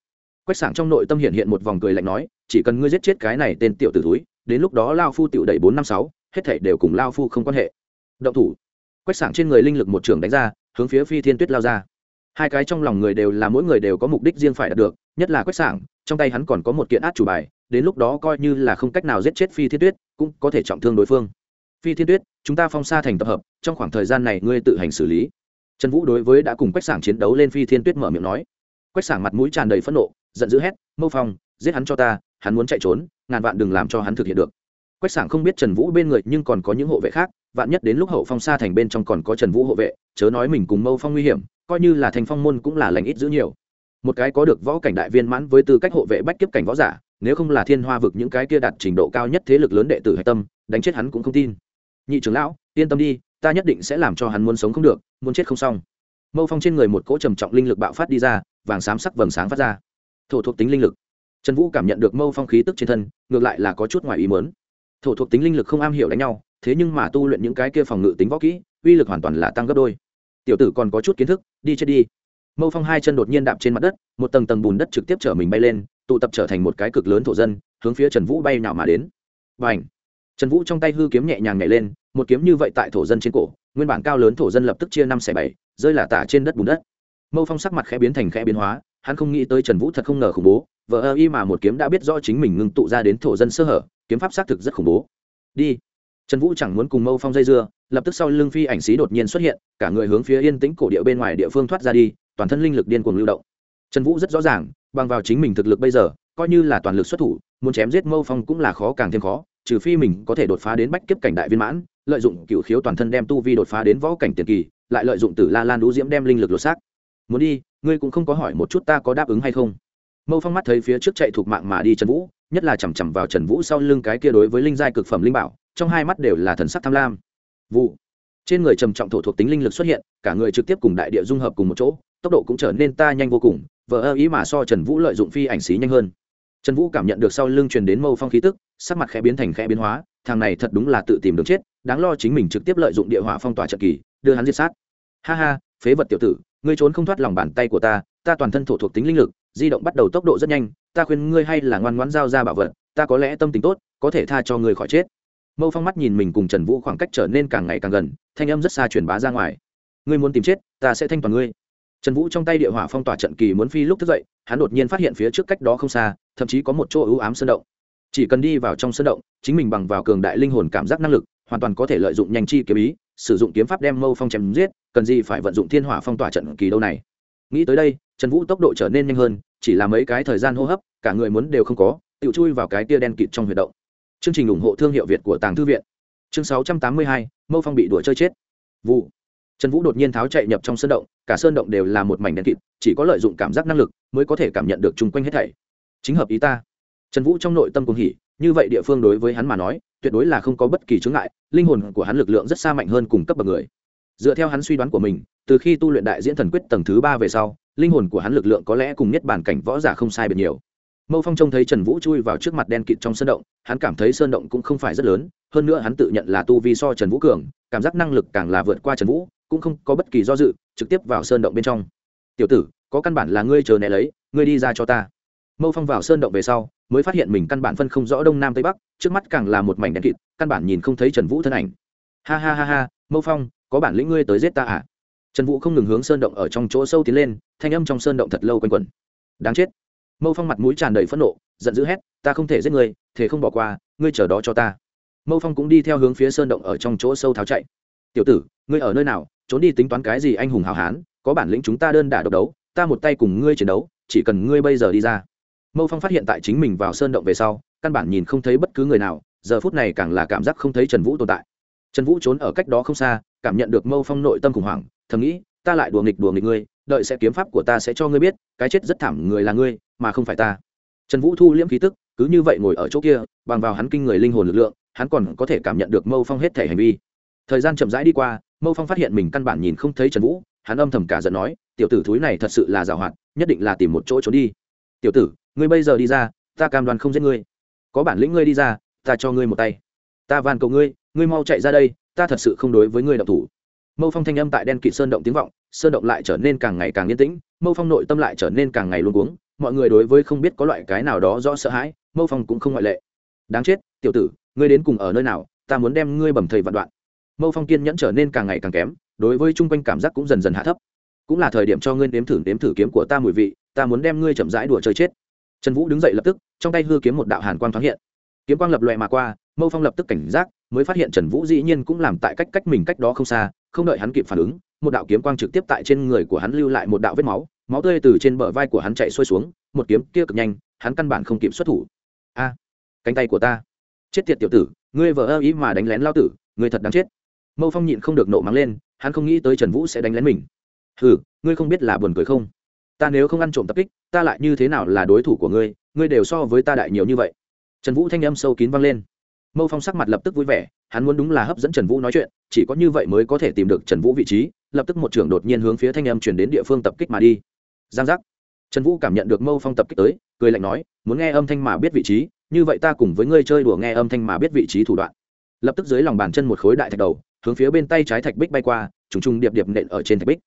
Quách sảng trong nội tâm hiện hiện một vòng cười lạnh nói, chỉ cần ngươi giết chết cái này tên tiểu tử túi đến lúc đó lao phu tiểu đẩy bốn năm sáu, hết thể đều cùng lao phu không quan hệ. Động thủ. Quách sảng trên người linh lực một trường đánh ra, hướng phía phi thiên tuyết lao ra. Hai cái trong lòng người đều là mỗi người đều có mục đích riêng phải đạt được, nhất là quách sảng, trong tay hắn còn có một kiện át chủ bài, đến lúc đó coi như là không cách nào giết chết phi thiên tuyết, cũng có thể trọng thương đối phương. Phi thiên tuyết, chúng ta phong xa thành tập hợp trong khoảng thời gian này ngươi tự hành xử lý. Trần vũ đối với đã cùng quách sảng chiến đấu lên phi thiên tuyết mở miệng nói. Quách sảng mặt mũi tràn đầy phẫn nộ, giận dữ hét, mâu phong, giết hắn cho ta, hắn muốn chạy trốn, ngàn vạn đừng làm cho hắn thực hiện được. Quách sảng không biết trần vũ bên người nhưng còn có những hộ vệ khác, vạn nhất đến lúc hậu phong xa thành bên trong còn có trần vũ hộ vệ, chớ nói mình cùng mâu phong nguy hiểm, coi như là thành phong môn cũng là lành ít giữ nhiều. Một cái có được võ cảnh đại viên mãn với tư cách hộ vệ bách kiếp cảnh võ giả, nếu không là thiên hoa vực những cái kia đạt trình độ cao nhất thế lực lớn đệ tử hạch tâm, đánh chết hắn cũng không tin. Nhị trưởng lão, yên tâm đi ta nhất định sẽ làm cho hắn muốn sống không được, muốn chết không xong. Mâu phong trên người một cỗ trầm trọng linh lực bạo phát đi ra, vàng xám sắc vầng sáng phát ra. Thổ thuộc tính linh lực. Trần vũ cảm nhận được mâu phong khí tức trên thân, ngược lại là có chút ngoài ý mớn thổ thuộc tính linh lực không am hiểu đánh nhau, thế nhưng mà tu luyện những cái kia phòng ngự tính võ kỹ, uy lực hoàn toàn là tăng gấp đôi. Tiểu tử còn có chút kiến thức, đi chết đi. Mâu phong hai chân đột nhiên đạp trên mặt đất, một tầng tầng bùn đất trực tiếp chở mình bay lên, tụ tập trở thành một cái cực lớn thổ dân, hướng phía trần vũ bay nào mà đến. Và ảnh trần vũ trong tay hư kiếm nhẹ nhàng nhảy lên một kiếm như vậy tại thổ dân trên cổ, nguyên bản cao lớn thổ dân lập tức chia năm xẻ bảy, rơi là tả trên đất bùn đất. Mâu phong sắc mặt khẽ biến thành khẽ biến hóa, hắn không nghĩ tới trần vũ thật không ngờ khủng bố, vờ ơ y mà một kiếm đã biết rõ chính mình ngưng tụ ra đến thổ dân sơ hở, kiếm pháp xác thực rất khủng bố. Đi. Trần vũ chẳng muốn cùng mâu phong dây dưa, lập tức sau lưng phi ảnh xí đột nhiên xuất hiện, cả người hướng phía yên tĩnh cổ địa bên ngoài địa phương thoát ra đi, toàn thân linh lực điên cuồng lưu động. Trần vũ rất rõ ràng, bằng vào chính mình thực lực bây giờ, coi như là toàn lực xuất thủ, muốn chém giết mâu phong cũng là khó càng thêm khó trừ phi mình có thể đột phá đến bách kiếp cảnh đại viên mãn, lợi dụng cựu khiếu toàn thân đem tu vi đột phá đến võ cảnh tiền kỳ, lại lợi dụng tử la lan đũ diễm đem linh lực lột xác. Muốn đi, ngươi cũng không có hỏi một chút ta có đáp ứng hay không. Mâu phong mắt thấy phía trước chạy thuộc mạng mà đi trần vũ, nhất là chằm chằm vào trần vũ sau lưng cái kia đối với linh giai cực phẩm linh bảo, trong hai mắt đều là thần sắc tham lam. Vụ. Trên người trầm trọng thổ thuộc tính linh lực xuất hiện, cả người trực tiếp cùng đại địa dung hợp cùng một chỗ, tốc độ cũng trở nên ta nhanh vô cùng, vờ ơ ý mà so trần vũ lợi dụng phi ảnh xí nhanh hơn trần vũ cảm nhận được sau lưng truyền đến mâu phong khí tức, sắc mặt khẽ biến thành khẽ biến hóa, thằng này thật đúng là tự tìm đường chết, đáng lo chính mình trực tiếp lợi dụng địa hỏa phong tỏa trận kỳ, đưa hắn diệt sát. Ha ha, phế vật tiểu tử, ngươi trốn không thoát lòng bàn tay của ta ta toàn thân thổ thuộc tính linh lực, di động bắt đầu tốc độ rất nhanh, ta khuyên ngươi hay là ngoan ngoãn giao ra bảo vật, ta có lẽ tâm tính tốt, có thể tha cho ngươi khỏi chết. Mâu phong mắt nhìn mình cùng trần vũ khoảng cách trở nên càng ngày càng gần, thanh âm rất xa truyền bá ra ngoài. Ngươi muốn tìm chết, ta sẽ thanh toàn ngươi trần vũ trong tay địa hỏa phong tỏa trận kỳ muốn phi lúc thức dậy, hắn đột nhiên phát hiện phía trước cách đó không xa, thậm chí có một chỗ ưu ám sơn động. Chỉ cần đi vào trong sơn động, chính mình bằng vào cường đại linh hồn cảm giác năng lực, hoàn toàn có thể lợi dụng nhanh chi kiếm ý, sử dụng kiếm pháp đem mâu phong chém giết, cần gì phải vận dụng thiên hỏa phong tỏa trận kỳ đâu này. Nghĩ tới đây, trần vũ tốc độ trở nên nhanh hơn, chỉ là mấy cái thời gian hô hấp, cả người muốn đều không có tự chui vào cái tia đen kịt trong huyệt động. Chương trình ủng hộ thương hiệu việt của tàng thư viện. Chương sáu trăm tám mươi hai, mâu phong bị đuổi chơi chết. Vụ trần vũ đột nhiên tháo chạy nhập trong sơn động, cả sơn động đều là một mảnh đen kịt, chỉ có lợi dụng cảm giác năng lực mới có thể cảm nhận được chung quanh hết thảy. Chính hợp ý ta. Trần vũ trong nội tâm cùng hỉ, như vậy địa phương đối với hắn mà nói, tuyệt đối là không có bất kỳ chướng ngại, linh hồn của hắn lực lượng rất xa mạnh hơn cùng cấp bậc người. Dựa theo hắn suy đoán của mình, từ khi tu luyện đại diễn thần quyết tầng thứ ba về sau, linh hồn của hắn lực lượng có lẽ cùng nhất bản cảnh võ giả không sai biệt nhiều. Mâu phong trông thấy trần vũ chui vào trước mặt đen kịt trong sơn động, hắn cảm thấy sơn động cũng không phải rất lớn, hơn nữa hắn tự nhận là tu vi so trần vũ cường, cảm giác năng lực càng là vượt qua trần vũ cũng không có bất kỳ do dự, trực tiếp vào sơn động bên trong. Tiểu tử, có căn bản là ngươi chờ né lấy, ngươi đi ra cho ta. Mâu phong vào sơn động về sau, mới phát hiện mình căn bản phân không rõ đông nam tây bắc, trước mắt càng là một mảnh đen kịt, căn bản nhìn không thấy trần vũ thân ảnh. Ha ha ha ha, mâu phong, có bản lĩnh ngươi tới giết ta à? Trần vũ không ngừng hướng sơn động ở trong chỗ sâu tiến lên, thanh âm trong sơn động thật lâu quanh quẩn. Đáng chết. Mâu phong mặt mũi tràn đầy phẫn nộ, giận dữ hét, ta không thể giết ngươi thế không bỏ qua, ngươi chờ đó cho ta. Mâu phong cũng đi theo hướng phía sơn động ở trong chỗ sâu tháo chạy. Tiểu tử, ngươi ở nơi nào? Trốn đi tính toán cái gì anh hùng hào hán, có bản lĩnh chúng ta đơn đả độc đấu, ta một tay cùng ngươi chiến đấu, chỉ cần ngươi bây giờ đi ra. Mâu phong phát hiện tại chính mình vào sơn động về sau, căn bản nhìn không thấy bất cứ người nào, giờ phút này càng là cảm giác không thấy trần vũ tồn tại. Trần vũ trốn ở cách đó không xa, cảm nhận được mâu phong nội tâm khủng hoảng, thầm nghĩ, ta lại đùa nghịch đùa nghịch ngươi, đợi sẽ kiếm pháp của ta sẽ cho ngươi biết, cái chết rất thảm người là ngươi, mà không phải ta. Trần vũ thu liễm khí tức, cứ như vậy ngồi ở chỗ kia, bằng vào hắn kinh người linh hồn lực lượng, hắn còn có thể cảm nhận được mâu phong hết thể hành vi. Thời gian chậm rãi đi qua mâu phong phát hiện mình căn bản nhìn không thấy trần vũ, hắn âm thầm cả giận nói, tiểu tử thúi này thật sự là giàu hoạt, nhất định là tìm một chỗ trốn đi. Tiểu tử, ngươi bây giờ đi ra, ta cam đoan không giết ngươi. Có bản lĩnh ngươi đi ra, ta cho ngươi một tay. Ta van cầu ngươi ngươi mau chạy ra đây, ta thật sự không đối với ngươi độc thủ. Mâu phong thanh âm tại đen kịt sơn động tiếng vọng, sơn động lại trở nên càng ngày càng yên tĩnh, mâu phong nội tâm lại trở nên càng ngày luôn cuống, mọi người đối với không biết có loại cái nào đó rõ sợ hãi, mâu phong cũng không ngoại lệ. Đáng chết, tiểu tử, ngươi đến cùng ở nơi nào, ta muốn đem ngươi bầm thầy vạn đoạn mâu phong kiên nhẫn trở nên càng ngày càng kém, đối với chung quanh cảm giác cũng dần dần hạ thấp. Cũng là thời điểm cho ngươi nếm thử nếm thử kiếm của ta mùi vị, ta muốn đem ngươi chậm rãi đùa chơi chết. Trần vũ đứng dậy lập tức, trong tay hư kiếm một đạo hàn quang thoáng hiện. Kiếm quang lập loẹ mà qua, mâu phong lập tức cảnh giác, mới phát hiện trần vũ dĩ nhiên cũng làm tại cách cách mình cách đó không xa, không đợi hắn kịp phản ứng, một đạo kiếm quang trực tiếp tại trên người của hắn lưu lại một đạo vết máu máu tươi từ trên bờ vai của hắn chạy xuôi xuống, một kiếm kia cực nhanh, hắn căn bản không kịp xuất thủ. A, cánh tay của ta. Chết tiệt tiểu tử, ngươi vợ ơ ý mà đánh lén lao tử, ngươi thật đáng chết mâu phong nhịn không được nộ mắng lên, hắn không nghĩ tới trần vũ sẽ đánh lén mình. Ừ ngươi không biết là buồn cười không? Ta nếu không ăn trộm tập kích, ta lại như thế nào là đối thủ của ngươi? Ngươi đều so với ta đại nhiều như vậy. Trần vũ thanh âm sâu kín vang lên. Mâu phong sắc mặt lập tức vui vẻ, hắn muốn đúng là hấp dẫn trần vũ nói chuyện, chỉ có như vậy mới có thể tìm được trần vũ vị trí, lập tức một trưởng đột nhiên hướng phía thanh âm chuyển đến địa phương tập kích mà đi. Giang giác. Trần vũ cảm nhận được mâu phong tập kích tới, cười lạnh nói, muốn nghe âm thanh mà biết vị trí, như vậy ta cùng với ngươi chơi đùa nghe âm thanh mà biết vị trí thủ đoạn. Lập tức dưới lòng bàn chân một khối đại thạch đầu hướng phía bên tay trái thạch bích bay qua, trùng trùng điệp điệp nện ở trên thạch bích.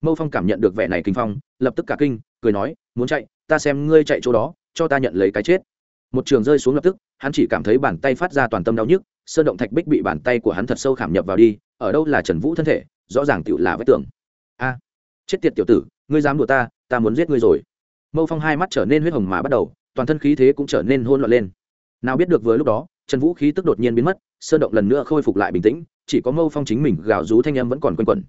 Mâu phong cảm nhận được vẻ này kinh phong, lập tức cả kinh, cười nói, muốn chạy, ta xem ngươi chạy chỗ đó, cho ta nhận lấy cái chết. Một trường rơi xuống lập tức, hắn chỉ cảm thấy bàn tay phát ra toàn tâm đau nhức, sơn động thạch bích bị bàn tay của hắn thật sâu khảm nhập vào đi, ở đâu là trần vũ thân thể, rõ ràng tựu là vách tường. A, chết tiệt tiểu tử, ngươi dám đùa ta ta muốn giết ngươi rồi. Mâu phong hai mắt trở nên huyết hồng mà bắt đầu, toàn thân khí thế cũng trở nên hôn loạn lên. Nào biết được vừa lúc đó, trần vũ khí tức đột nhiên biến mất, sơn động lần nữa khôi phục lại bình tĩnh chỉ có mâu phong chính mình gào rú thanh âm vẫn còn quanh quẩn.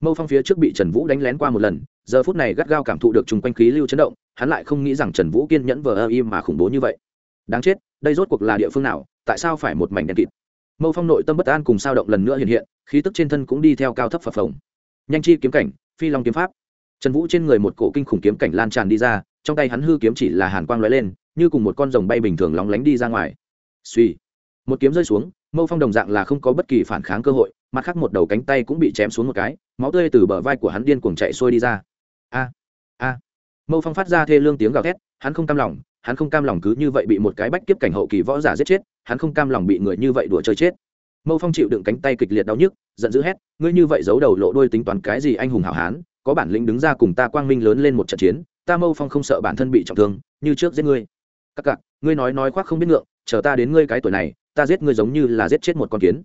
Mâu phong phía trước bị trần vũ đánh lén qua một lần, giờ phút này gắt gao cảm thụ được chung quanh khí lưu chấn động, hắn lại không nghĩ rằng trần vũ kiên nhẫn vờ ơ im mà khủng bố như vậy. Đáng chết, đây rốt cuộc là địa phương nào, tại sao phải một mảnh đen kịt? Mâu phong nội tâm bất an cùng sao động lần nữa hiện hiện, khí tức trên thân cũng đi theo cao thấp phập phồng. Nhanh chi kiếm cảnh, phi long kiếm pháp. Trần vũ trên người một cổ kinh khủng kiếm cảnh lan tràn đi ra, trong tay hắn hư kiếm chỉ là hàn quang lóe lên, như cùng một con rồng bay bình thường lóng lánh đi ra ngoài. Suy một kiếm rơi xuống, mâu phong đồng dạng là không có bất kỳ phản kháng cơ hội, mặt khác một đầu cánh tay cũng bị chém xuống một cái, máu tươi từ bờ vai của hắn điên cuồng chạy xuôi đi ra. A a. Mâu phong phát ra thê lương tiếng gào thét, hắn không cam lòng, hắn không cam lòng cứ như vậy bị một cái bách kiếp cảnh hậu kỳ võ giả giết chết, hắn không cam lòng bị người như vậy đùa chơi chết. Mâu phong chịu đựng cánh tay kịch liệt đau nhức, giận dữ hét, ngươi như vậy giấu đầu lộ đôi tính toán cái gì anh hùng hảo hán, có bản lĩnh đứng ra cùng ta quang minh lớn lên một trận chiến, ta mâu phong không sợ bản thân bị trọng thương, như trước giết ngươi. Các cặc, ngươi nói nói khoác không biết ngượng, chờ ta đến ngươi cái tuổi này ta giết ngươi giống như là giết chết một con kiến.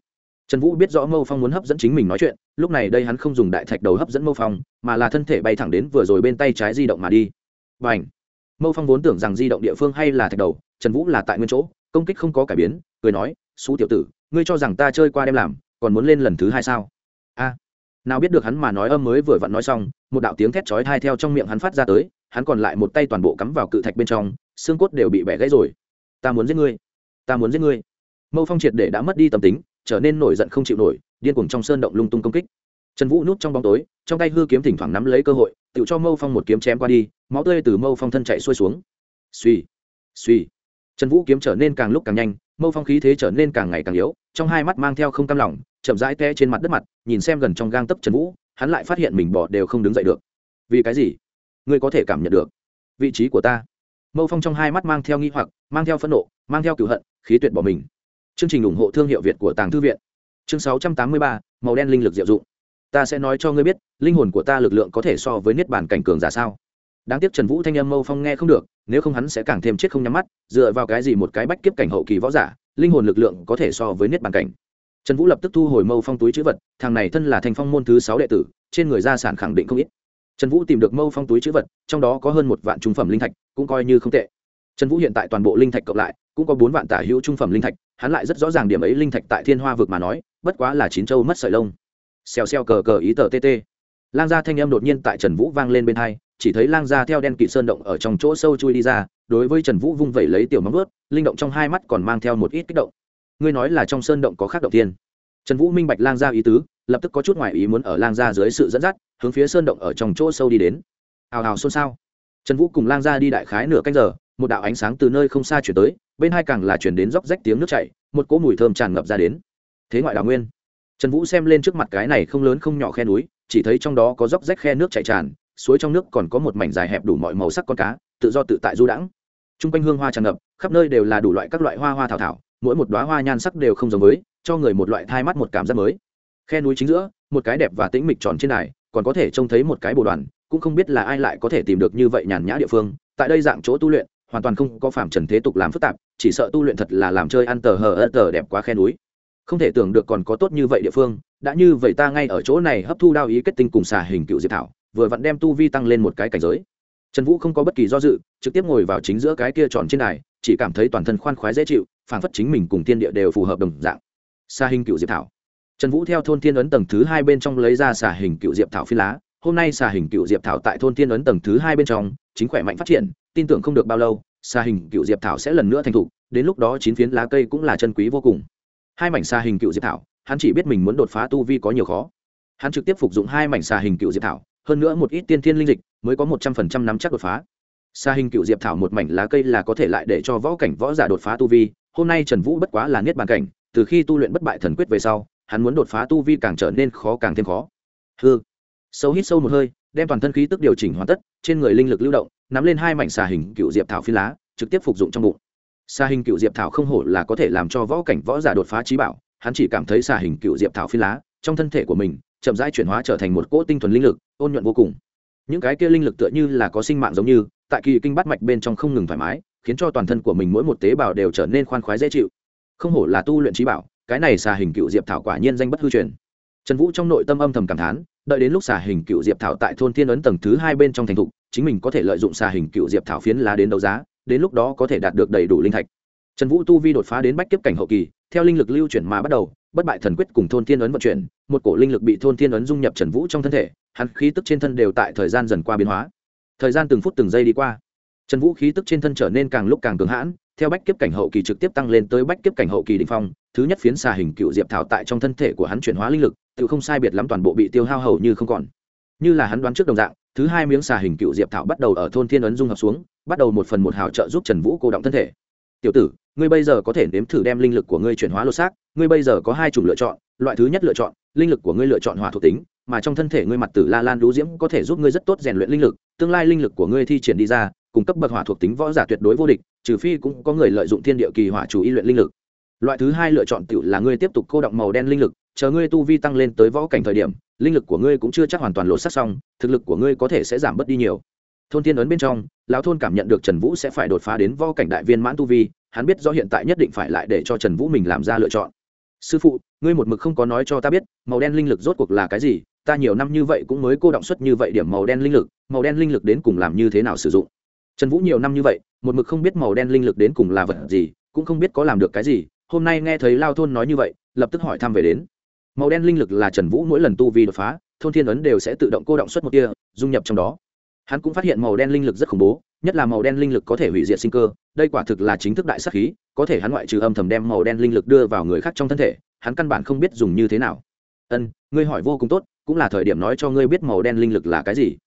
Trần vũ biết rõ mâu phong muốn hấp dẫn chính mình nói chuyện, lúc này đây hắn không dùng đại thạch đầu hấp dẫn mâu phong, mà là thân thể bay thẳng đến vừa rồi bên tay trái di động mà đi. Và ảnh mâu phong vốn tưởng rằng di động địa phương hay là thạch đầu, trần vũ là tại nguyên chỗ, công kích không có cải biến, cười nói, xú tiểu tử, ngươi cho rằng ta chơi qua đem làm, còn muốn lên lần thứ hai sao? A! Nào biết được hắn mà nói âm mới vừa vặn nói xong, một đạo tiếng thét chói thai theo trong miệng hắn phát ra tới, hắn còn lại một tay toàn bộ cắm vào cự thạch bên trong, xương cốt đều bị bẻ gãy rồi. Ta muốn giết ngươi! Ta muốn giết ngươi! Mâu phong triệt để đã mất đi tâm tính, trở nên nổi giận không chịu nổi, điên cuồng trong sơn động lung tung công kích. Trần vũ núp trong bóng tối, trong tay hư kiếm thỉnh thoảng nắm lấy cơ hội, tự cho mâu phong một kiếm chém qua đi, máu tươi từ mâu phong thân chạy xuôi xuống. Suy suy trần vũ kiếm trở nên càng lúc càng nhanh, mâu phong khí thế trở nên càng ngày càng yếu, trong hai mắt mang theo không cam lòng, chậm rãi te trên mặt đất mặt, nhìn xem gần trong gang tấc trần vũ, hắn lại phát hiện mình bỏ đều không đứng dậy được. Vì cái gì? Ngươi có thể cảm nhận được vị trí của ta. Mâu phong trong hai mắt mang theo nghi hoặc, mang theo phẫn nộ, mang theo cựu hận, khí tuyệt bỏ mình chương trình ủng hộ thương hiệu việt của tàng thư viện. Chương sáu trăm tám mươi ba, màu đen linh lực diệu dụng. Ta sẽ nói cho ngươi biết, linh hồn của ta lực lượng có thể so với niết bản cảnh cường giả sao? Đáng tiếc trần vũ thanh âm mâu phong nghe không được, nếu không hắn sẽ càng thêm chết không nhắm mắt, dựa vào cái gì một cái bách kiếp cảnh hậu kỳ võ giả, linh hồn lực lượng có thể so với niết bản cảnh? Trần vũ lập tức thu hồi mâu phong túi chữ vật, thằng này thân là thành phong môn thứ sáu đệ tử, trên người gia sản khẳng định không ít. Trần vũ tìm được mâu phong túi chữ vật, trong đó có hơn một vạn trung phẩm linh thạch, cũng coi như không tệ. Trần vũ hiện tại toàn bộ linh thạch cộng lại, cũng có bốn vạn tả hữu trung phẩm linh thạch hắn lại rất rõ ràng điểm ấy linh thạch tại thiên hoa vực mà nói, bất quá là chín châu mất sợi lông. Xèo xèo cờ cờ ý tờ tt lang gia thanh âm đột nhiên tại trần vũ vang lên bên hai, chỉ thấy lang gia theo đen kỵ sơn động ở trong chỗ sâu chui đi ra, đối với trần vũ vung vẩy lấy tiểu móng ướt linh động trong hai mắt còn mang theo một ít kích động. Ngươi nói là trong sơn động có khác động tiên trần vũ minh bạch lang gia ý tứ, lập tức có chút ngoại ý muốn ở lang gia dưới sự dẫn dắt, hướng phía sơn động ở trong chỗ sâu đi đến. Hào hào xôn xao. Trần vũ cùng lang gia đi đại khái nửa canh giờ, một đạo ánh sáng từ nơi không xa chuyển tới bên hai càng là chuyển đến róc rách tiếng nước chảy, một cỗ mùi thơm tràn ngập ra đến. Thế ngoại đào nguyên. Trần vũ xem lên trước mặt cái này không lớn không nhỏ khe núi, chỉ thấy trong đó có róc rách khe nước chảy tràn, suối trong nước còn có một mảnh dài hẹp đủ mọi màu sắc con cá, tự do tự tại du đãng. T r u n g quanh hương hoa tràn ngập, khắp nơi đều là đủ loại các loại hoa hoa thảo thảo, mỗi một đoá hoa nhan sắc đều không giống với, cho người một loại thai mắt một cảm giác mới. Khe núi chính giữa, một cái đẹp và tĩnh mịch tròn trên đài, còn có thể trông thấy một cái bồ đoàn, cũng không biết là ai lại có thể tìm được như vậy nhàn nhã địa phương, tại đây dạng chỗ tu luyện hoàn toàn không có phạm trần thế tục làm phức tạp, chỉ sợ tu luyện thật là làm chơi ăn tờ hờ ơ tờ đẹp quá khe núi. Không thể tưởng được còn có tốt như vậy địa phương, đã như vậy ta ngay ở chỗ này hấp thu đao ý kết tinh cùng xà hình cựu diệp thảo, vừa vặn đem tu vi tăng lên một cái cảnh giới. Trần vũ không có bất kỳ do dự, trực tiếp ngồi vào chính giữa cái kia tròn trên đài, chỉ cảm thấy toàn thân khoan khoái dễ chịu phản phất chính mình cùng tiên địa đều phù hợp đồng dạng. Xà hình cựu diệp thảo. Trần vũ theo thôn thiên ấn tầng thứ hai bên trong lấy ra xà hình cựu diệp thảo phi lá. Hôm nay xà hình cựu diệp thảo tại thôn thiên ấn tầng thứ hai bên trong, chính khỏe mạnh phát triển tin tưởng không được bao lâu xà hình cựu diệp thảo sẽ lần nữa thành thục, đến lúc đó chín phiến lá cây cũng là chân quý vô cùng. Hai mảnh xà hình cựu diệp thảo, hắn chỉ biết mình muốn đột phá tu vi có nhiều khó. Hắn trực tiếp phục dụng hai mảnh xà hình cựu diệp thảo, hơn nữa một ít tiên thiên linh dịch mới có một trăm phần trăm nắm chắc đột phá. Xà hình cựu diệp thảo một mảnh lá cây là có thể lại để cho võ cảnh võ giả đột phá tu vi, hôm nay trần vũ bất quá là niết bàn cảnh, từ khi tu luyện bất bại thần quyết về sau, hắn muốn đột phá tu vi càng trở nên khó càng thêm khó. Hư sâu hít sâu một hơi, đem toàn thân khí tức điều chỉnh hoàn tất, trên người linh lực lưu động nắm lên hai mảnh xà hình cựu diệp thảo phi lá, trực tiếp phục dụng trong bụng. Xà hình cựu diệp thảo không hổ là có thể làm cho võ cảnh võ giả đột phá trí bảo, hắn chỉ cảm thấy xà hình cựu diệp thảo phi lá trong thân thể của mình chậm rãi chuyển hóa trở thành một cỗ tinh thuần linh lực, ôn nhuận vô cùng. Những cái kia linh lực tựa như là có sinh mạng giống như, tại kỳ kinh bắt mạch bên trong không ngừng thoải mái, khiến cho toàn thân của mình mỗi một tế bào đều trở nên khoan khoái dễ chịu. Không hổ là tu luyện trí bảo, cái này xà hình cựu diệp thảo quả nhiên danh bất hư truyền. Trần vũ trong nội tâm âm thầm cảm thán, đợi đến lúc xà hình cựu diệp thảo tại thôn thiên ấn tầng thứ hai bên trong thành thục chính mình có thể lợi dụng xà hình cựu diệp thảo phiến lá đến đấu giá, đến lúc đó có thể đạt được đầy đủ linh thạch. Trần vũ tu vi đột phá đến bách kiếp cảnh hậu kỳ, theo linh lực lưu chuyển mà bắt đầu, bất bại thần quyết cùng thôn thiên ấn vận chuyển, một cổ linh lực bị thôn thiên ấn dung nhập trần vũ trong thân thể, hắn khí tức trên thân đều tại thời gian dần qua biến hóa. Thời gian từng phút từng giây đi qua, trần vũ khí tức trên thân trở nên càng lúc càng cường hãn, theo bách kiếp cảnh hậu kỳ trực tiếp tăng lên tới bách kiếp cảnh hậu kỳ đ ỉ n h phong, thứ nhất phiến xà hình cựu diệp thảo tại trong thân thể của hắn chuyển hóa linh lực, tự không sai biệt lắm toàn bộ bị tiêu hao hầu như không còn như là hắn đoán trước đồng dạng, thứ hai miếng xà hình cựu diệp thảo bắt đầu ở thôn thiên ấn dung hợp xuống, bắt đầu một phần một hào trợ giúp trần vũ cô động thân thể. Tiểu tử, ngươi bây giờ có thể nếm thử đem linh lực của ngươi chuyển hóa lột xác, ngươi bây giờ có hai chủng lựa chọn, loại thứ nhất lựa chọn, linh lực của ngươi lựa chọn hỏa thuộc tính, mà trong thân thể ngươi mặt tử la lan lũ diễm có thể giúp ngươi rất tốt rèn luyện linh lực, tương lai linh lực của ngươi thi triển đi ra cung cấp bậc hỏa thuộc tính võ giả tuyệt đối vô địch, trừ phi cũng có người lợi dụng thiên địa kỳ hỏa chủ y luyện linh lực. Loại thứ hai lựa chọn tự là ngươi tiếp tục cô động màu đen linh lực, chờ ngươi tu vi tăng lên tới võ cảnh thời điểm linh lực của ngươi cũng chưa chắc hoàn toàn lột sắc xong, thực lực của ngươi có thể sẽ giảm bớt đi nhiều. Thôn thiên ấn bên trong, lão thôn cảm nhận được trần vũ sẽ phải đột phá đến vo cảnh đại viên mãn tu vi, hắn biết do hiện tại nhất định phải lại để cho trần vũ mình làm ra lựa chọn. Sư phụ, ngươi một mực không có nói cho ta biết, màu đen linh lực rốt cuộc là cái gì, ta nhiều năm như vậy cũng mới cô động xuất như vậy điểm màu đen linh lực, màu đen linh lực đến cùng làm như thế nào sử dụng? Trần vũ nhiều năm như vậy, một mực không biết màu đen linh lực đến cùng là vật gì, cũng không biết có làm được cái gì. Hôm nay nghe thấy lao thôn nói như vậy, lập tức hỏi thăm về đến màu đen linh lực là trần vũ mỗi lần tu vi đột phá thôn thiên ấn đều sẽ tự động cô động xuất một tia, dung nhập trong đó. Hắn cũng phát hiện màu đen linh lực rất khủng bố nhất là màu đen linh lực có thể hủy diệt sinh cơ đây quả thực là chính thức đại sắc khí có thể hắn ngoại trừ âm thầm đem màu đen linh lực đưa vào người khác trong thân thể hắn căn bản không biết dùng như thế nào. Ân ngươi hỏi vô cùng tốt cũng là thời điểm nói cho ngươi biết màu đen linh lực là cái gì.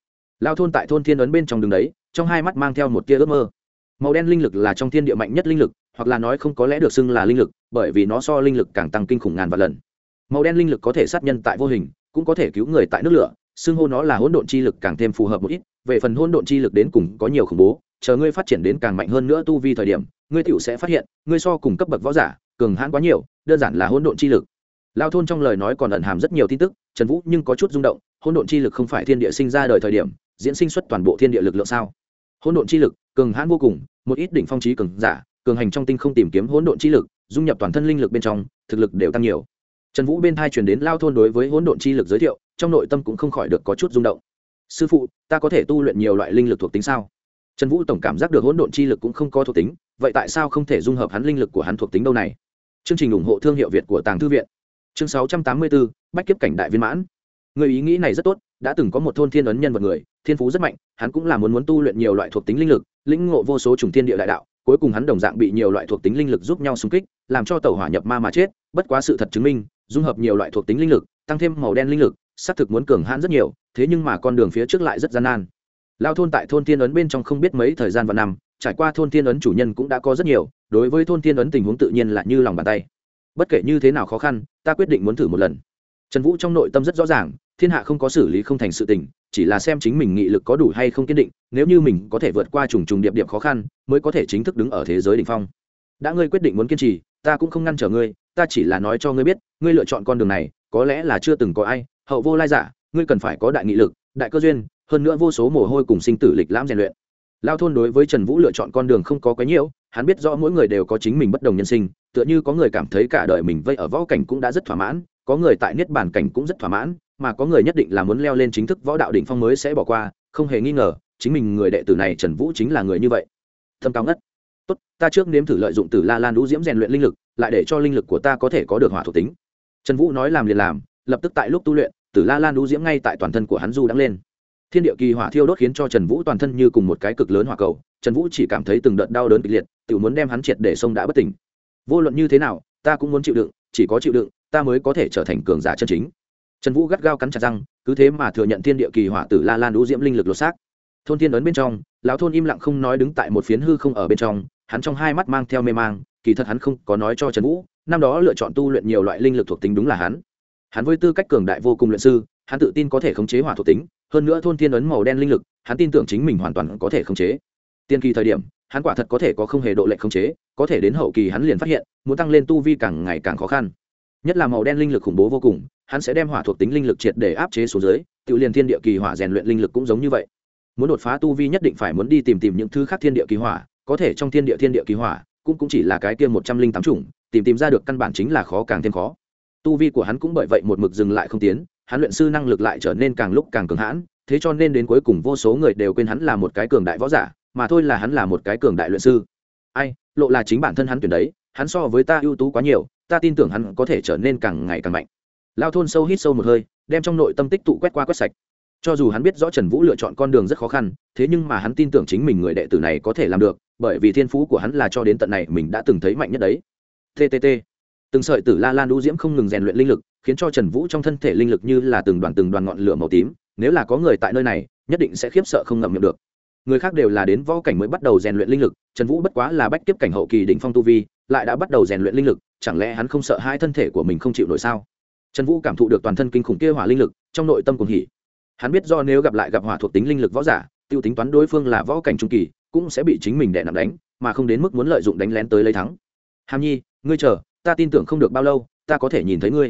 Lao thôn tại thôn thiên ấn bên trong đường đấy trong hai mắt mang theo một tia ước mơ. Màu đen linh lực là trong thiên địa mạnh nhất linh lực hoặc là nói không có lẽ được xưng là linh lực bởi vì nó so linh lực càng tăng kinh khủng ngàn vạn lần màu đen linh lực có thể sát nhân tại vô hình, cũng có thể cứu người tại nước lửa, xưng hô nó là hỗn độn chi lực càng thêm phù hợp một ít, về phần hỗn độn chi lực đến cùng có nhiều khủng bố, chờ ngươi phát triển đến càng mạnh hơn nữa tu vi thời điểm, ngươi tiểu sẽ phát hiện, ngươi so cùng cấp bậc võ giả, cường hãn quá nhiều, đơn giản là hỗn độn chi lực. Lao thôn trong lời nói còn ẩn hàm rất nhiều tin tức, trần vũ nhưng có chút rung động, hỗn độn chi lực không phải thiên địa sinh ra đời thời điểm, diễn sinh xuất toàn bộ thiên địa lực lượng sao? Hỗn độn chi lực, cường hãn vô cùng, một ít đỉnh phong trí cường giả, cường hành trong tinh không tìm kiếm hỗn độn chi lực, dung nhập toàn thân linh lực bên trong, thực lực đều tăng nhiều trần vũ bên thai truyền đến lao thôn đối với hỗn độn chi lực giới thiệu, trong nội tâm cũng không khỏi được có chút rung động. Sư phụ, ta có thể tu luyện nhiều loại linh lực thuộc tính sao? Trần vũ tổng cảm giác được hỗn độn chi lực cũng không có thuộc tính, vậy tại sao không thể dung hợp hắn linh lực của hắn thuộc tính đâu này? Chương trình ủng hộ thương hiệu việt của tàng thư viện. Chương sáu trăm tám mươi bốn bách kiếp cảnh đại viên mãn. Người ý nghĩ này rất tốt, đã từng có một thôn thiên ấn nhân vật người, thiên phú rất mạnh, hắn cũng là muốn muốn tu luyện nhiều loại thuộc tính linh lực, lĩnh ngộ vô số chủng thiên địa đại đạo cuối cùng hắn đồng dạng bị nhiều loại thuộc tính linh lực giúp nhau xung kích, làm cho tàu hỏa nhập ma mà chết, bất quá sự thật chứng minh, dung hợp nhiều loại thuộc tính linh lực, tăng thêm màu đen linh lực, xác thực muốn cường hãn rất nhiều, thế nhưng mà con đường phía trước lại rất gian nan. Lao thôn tại thôn thiên ấn bên trong không biết mấy thời gian và năm, trải qua thôn thiên ấn chủ nhân cũng đã có rất nhiều, đối với thôn thiên ấn tình huống tự nhiên là như lòng bàn tay. Bất kể như thế nào khó khăn, ta quyết định muốn thử một lần. Trần vũ trong nội tâm rất rõ ràng, thiên hạ không có xử lý không thành sự tình chỉ là xem chính mình nghị lực có đủ hay không kiên định, nếu như mình có thể vượt qua trùng trùng điệp điệp khó khăn, mới có thể chính thức đứng ở thế giới đ ỉ n h phong. Đã ngươi quyết định muốn kiên trì, ta cũng không ngăn trở ngươi, ta chỉ là nói cho ngươi biết, ngươi lựa chọn con đường này, có lẽ là chưa từng có ai, hậu vô lai giả, ngươi cần phải có đại nghị lực, đại cơ duyên, hơn nữa vô số mồ hôi cùng sinh tử lịch lãm rèn luyện. Lao thôn đối với trần vũ lựa chọn con đường không có quấy nhiễu, hắn biết rõ mỗi người đều có chính mình bất đồng nhân sinh, tựa như có người cảm thấy cả đời mình vây ở võ cảnh cũng đã rất thỏa mãn, có người tại niết bàn cảnh cũng rất thỏa mãn mà có người nhất định là muốn leo lên chính thức võ đạo đỉnh phong mới sẽ bỏ qua, không hề nghi ngờ, chính mình người đệ tử này trần vũ chính là người như vậy. Thâm cao ngất. Tốt, ta trước nếm thử lợi dụng Tử la lan đũ diễm rèn luyện linh lực, lại để cho linh lực của ta có thể có được hỏa thuộc tính. Trần vũ nói làm liền làm, lập tức tại lúc tu luyện Tử la lan đũ diễm ngay tại toàn thân của hắn du đắng lên. Thiên địa kỳ hỏa thiêu đốt khiến cho trần vũ toàn thân như cùng một cái cực lớn hỏa cầu, trần vũ chỉ cảm thấy từng đợt đau đớn kịch liệt, tự muốn đem hắn triệt để sông đã bất tỉnh. Vô luận như thế nào, ta cũng muốn chịu đựng, chỉ có chịu đựng, ta mới có thể trở thành cường giả chân chính trần vũ gắt gao cắn chặt răng, cứ thế mà thừa nhận thiên địa kỳ hỏa tử la lan đũ diễm linh lực lột xác. Thôn thiên ấn bên trong, lão thôn im lặng không nói đứng tại một phiến hư không ở bên trong, hắn trong hai mắt mang theo mê mang, kỳ thật hắn không có nói cho trần vũ, năm đó lựa chọn tu luyện nhiều loại linh lực thuộc tính đúng là hắn. Hắn với tư cách cường đại vô cùng luyện sư, hắn tự tin có thể khống chế hỏa thuộc tính, hơn nữa thôn thiên ấn màu đen linh lực, hắn tin tưởng chính mình hoàn toàn có thể khống chế. Tiên kỳ thời điểm, hắn quả thật có thể có không hề độ lệnh khống chế, có thể đến hậu kỳ hắn liền phát hiện, muốn tăng lên tu vi càng ngày càng khó khăn. Nhất là màu đen linh lực khủng bố vô cùng hắn sẽ đem hỏa thuộc tính linh lực triệt để áp chế xuống dưới, tự liền thiên địa kỳ hỏa rèn luyện linh lực cũng giống như vậy. Muốn đột phá tu vi nhất định phải muốn đi tìm tìm những thứ khác thiên địa kỳ hỏa, có thể trong thiên địa thiên địa kỳ hỏa, cũng cũng chỉ là cái kia một trăm linh tám chủng, tìm tìm ra được căn bản chính là khó càng thêm khó. Tu vi của hắn cũng bởi vậy một mực dừng lại không tiến, hắn luyện sư năng lực lại trở nên càng lúc càng cường hãn, thế cho nên đến cuối cùng vô số người đều quên hắn là một cái cường đại võ giả, mà thôi là hắn là một cái cường đại luyện sư. Ai, lộ là chính bản thân hắn tuyển đấy, hắn so với ta ưu tú quá nhiều, ta tin tưởng hắn có thể trở nên càng ngày càng mạnh lao thôn sâu hít sâu một hơi, đem trong nội tâm tích tụ quét qua quét sạch. Cho dù hắn biết rõ trần vũ lựa chọn con đường rất khó khăn, thế nhưng mà hắn tin tưởng chính mình người đệ tử này có thể làm được, bởi vì thiên phú của hắn là cho đến tận này mình đã từng thấy mạnh nhất đấy. Ttt từng sợi tử la lan đũ diễm không ngừng rèn luyện linh lực, khiến cho trần vũ trong thân thể linh lực như là từng đoàn từng đoàn ngọn lửa màu tím, nếu là có người tại nơi này, nhất định sẽ khiếp sợ không ngậm miệng được. Người khác đều là đến võ cảnh mới bắt đầu rèn luyện linh lực, trần vũ bất quá là bách tiếp cảnh hậu kỳ đỉnh phong tu vi, lại đã bắt đầu rèn luyện linh lực, chẳng lẽ hắn không sợ hai thân thể của mình không chịu nổi sao? Trần vũ cảm thụ được toàn thân kinh khủng kia hỏa linh lực, trong nội tâm cùng hỉ. Hắn biết do nếu gặp lại gặp hỏa thuộc tính linh lực võ giả t i ê u tính toán đối phương là võ cảnh trung kỳ, cũng sẽ bị chính mình đè nặng đánh, mà không đến mức muốn lợi dụng đánh lén tới lấy thắng. Hàm nhi, ngươi chờ, ta tin tưởng không được bao lâu, ta có thể nhìn thấy ngươi.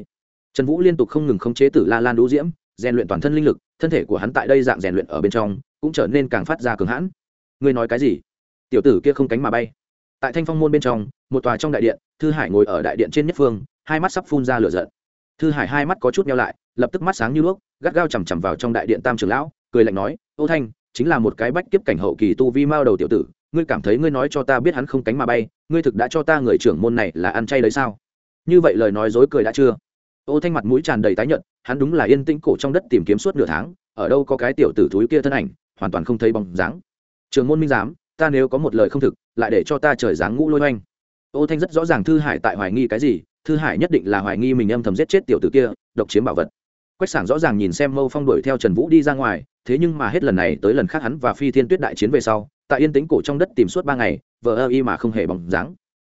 Trần vũ liên tục không ngừng khống chế tử la lan đũ diễm, rèn luyện toàn thân linh lực, thân thể của hắn tại đây dạng rèn luyện ở bên trong, cũng trở nên càng phát ra cường hãn. Ngươi nói cái gì? Tiểu tử kia không cánh mà bay. Tại thanh phong môn bên trong, một tòa trong đại điện, thư hải ngồi ở đại điện trên nhất phương, hai mắt sắp phun ra lửa giận thư hải hai mắt có chút nhau lại, lập tức mắt sáng như đuốc, gắt gao chằm chằm vào trong đại điện tam trường lão, cười lạnh nói, ô thanh, chính là một cái bách kiếp cảnh hậu kỳ tu vi mao đầu tiểu tử, ngươi cảm thấy ngươi nói cho ta biết hắn không cánh mà bay, ngươi thực đã cho ta người trưởng môn này là ăn chay đấy sao? Như vậy lời nói dối cười đã chưa? Ô thanh mặt mũi tràn đầy tái nhợt, hắn đúng là yên tĩnh cổ trong đất tìm kiếm suốt nửa tháng, ở đâu có cái tiểu tử thúi kia thân ảnh, hoàn toàn không thấy bóng dáng. Trường môn minh giám, ta nếu có một lời không thực, lại để cho ta trời dáng ngũ lôi oanh. Ô thanh rất rõ ràng thư hải tại hoài nghi cái gì thư hải nhất định là hoài nghi mình âm thầm giết chết tiểu tử kia, độc chiếm bảo vật. Quách sảng rõ ràng nhìn xem mâu phong đuổi theo trần vũ đi ra ngoài, thế nhưng mà hết lần này tới lần khác hắn và phi thiên tuyết đại chiến về sau, tại yên tĩnh cổ trong đất tìm suốt ba ngày, vờ ơ y mà không hề bóng dáng.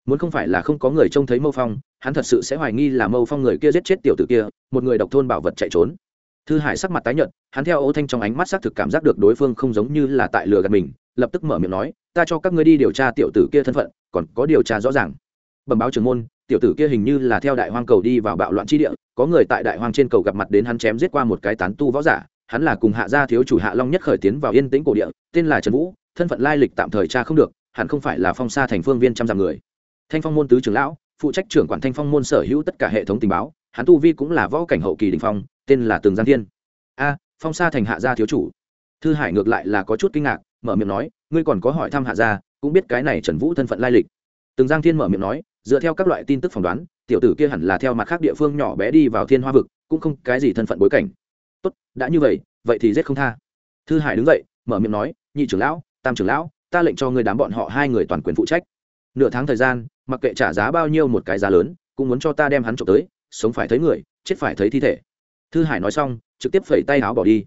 Muốn không phải là không có người trông thấy mâu phong, hắn thật sự sẽ hoài nghi là mâu phong người kia giết chết tiểu tử kia, một người độc thôn bảo vật chạy trốn. Thư hải sắc mặt tái nhợt, hắn theo ô thanh trong ánh mắt xác thực cảm giác được đối phương không giống như là tại lừa gạt mình, lập tức mở miệng nói, ta cho các ngươi đi điều tra tiểu tử kia thân phận, còn có điều tra rõ ràng. Bẩm báo trưởng môn tiểu tử kia hình như là theo đại hoang cầu đi vào bạo loạn chi địa, có người tại đại hoang trên cầu gặp mặt đến hắn chém giết qua một cái tán tu võ giả, hắn là cùng hạ gia thiếu chủ hạ long nhất khởi tiến vào yên tĩnh cổ địa, tên là trần vũ, thân phận lai lịch tạm thời cha không được, hẳn không phải là phong sa thành phương viên trăm dặm người. Thanh phong môn tứ trưởng lão, phụ trách trưởng quản thanh phong môn sở hữu tất cả hệ thống tình báo, hắn tu vi cũng là võ cảnh hậu kỳ đình phong, tên là tường giang thiên. A, phong sa thành hạ gia thiếu chủ. Thư hải ngược lại là có chút kinh ngạc, mở miệng nói, ngươi còn có hỏi thăm hạ gia, cũng biết cái này trần vũ thân phận lai lịch. Tường giang thiên mở miệng nói dựa theo các loại tin tức phỏng đoán, tiểu tử kia hẳn là theo mặt khác địa phương nhỏ bé đi vào thiên hoa vực, cũng không cái gì thân phận bối cảnh. Tốt, đã như vậy vậy thì giết không tha. Thư hải đứng dậy, mở miệng nói, nhị trưởng lão, tam trưởng lão, ta lệnh cho người đám bọn họ hai người toàn quyền phụ trách. Nửa tháng thời gian, mặc kệ trả giá bao nhiêu một cái giá lớn, cũng muốn cho ta đem hắn trộm tới, sống phải thấy người, chết phải thấy thi thể. Thư hải nói xong, trực tiếp phẩy tay áo bỏ đi.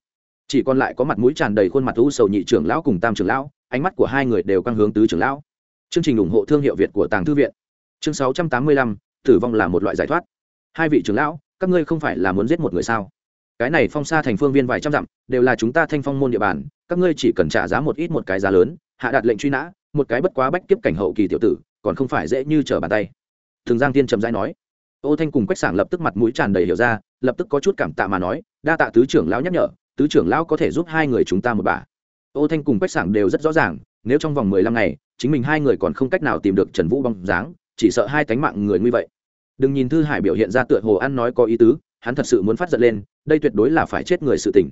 Chỉ còn lại có mặt mũi tràn đầy khuôn mặt u sầu nhị trưởng lão cùng tam trưởng lão, ánh mắt của hai người đều căng hướng tứ trưởng lão. Chương trình ủng hộ thương hiệu việt của tàng thư viện chương sáu trăm tám mươi lăm, tử vong là một loại giải thoát. Hai vị trưởng lão, các ngươi không phải là muốn giết một người sao? Cái này phong xa thành phương viên vài trăm dặm, đều là chúng ta thanh phong môn địa bàn, các ngươi chỉ cần trả giá một ít một cái giá lớn, hạ đạt lệnh truy nã, một cái bất quá bách kiếp cảnh hậu kỳ tiểu tử, còn không phải dễ như trở bàn tay. Thường giang tiên trầm dai nói. Ô thanh cùng quách sảng lập tức mặt mũi tràn đầy hiểu ra, lập tức có chút cảm tạ mà nói, đa tạ tứ trưởng lão nhắc nhở, tứ trưởng lão có thể giúp hai người chúng ta một bà. Ô thanh cùng quách sảng đều rất rõ ràng, nếu trong vòng mười lăm ngày, chính mình hai người còn không cách nào tìm được trần vũ bóng dáng chỉ sợ hai tánh mạng người như vậy. Đừng nhìn thư hải biểu hiện ra tựa hồ ăn nói có ý tứ, hắn thật sự muốn phát giận lên, đây tuyệt đối là phải chết người sự tình.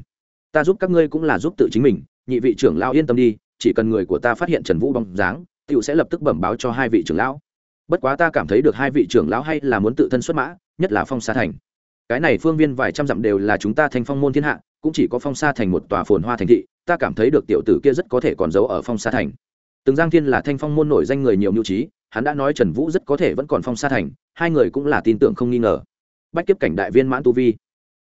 Ta giúp các ngươi cũng là giúp tự chính mình, nhị vị trưởng lão yên tâm đi, chỉ cần người của ta phát hiện trần vũ bóng dáng tựu sẽ lập tức bẩm báo cho hai vị trưởng lão. Bất quá ta cảm thấy được hai vị trưởng lão hay là muốn tự thân xuất mã, nhất là phong sa thành. Cái này phương viên vài trăm dặm đều là chúng ta thành phong môn thiên hạ, cũng chỉ có phong sa thành một tòa phồn hoa thành thị, ta cảm thấy được tiểu tử kia rất có thể còn giấu ở phong sa thành từng giang thiên là thanh phong môn nổi danh người nhiều mưu trí, hắn đã nói trần vũ rất có thể vẫn còn phong sa thành, hai người cũng là tin tưởng không nghi ngờ. Bách kiếp cảnh đại viên mãn tu vi.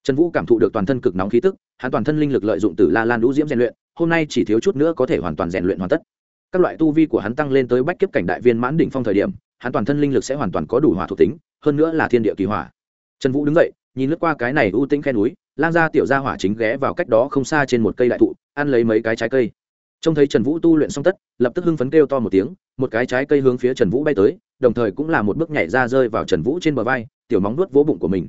Trần vũ cảm thụ được toàn thân cực nóng khí tức, hắn toàn thân linh lực lợi dụng từ la lan lũ diễm rèn luyện, hôm nay chỉ thiếu chút nữa có thể hoàn toàn rèn luyện hoàn tất. Các loại tu vi của hắn tăng lên tới bách kiếp cảnh đại viên mãn đỉnh phong thời điểm, hắn toàn thân linh lực sẽ hoàn toàn có đủ hỏa thuộc tính, hơn nữa là thiên địa kỳ hỏa. Trần vũ đứng dậy, nhìn lướt qua cái này ưu tĩnh khe núi, lang gia tiểu gia hỏa chính ghé vào cách đó không xa trên một cây đại thụ, ăn lấy mấy cái trái cây trông thấy trần vũ tu luyện xong tất, lập tức hưng phấn kêu to một tiếng, một cái trái cây hướng phía trần vũ bay tới, đồng thời cũng là một bước nhảy ra rơi vào trần vũ trên bờ vai, tiểu móng nuốt vỗ bụng của mình.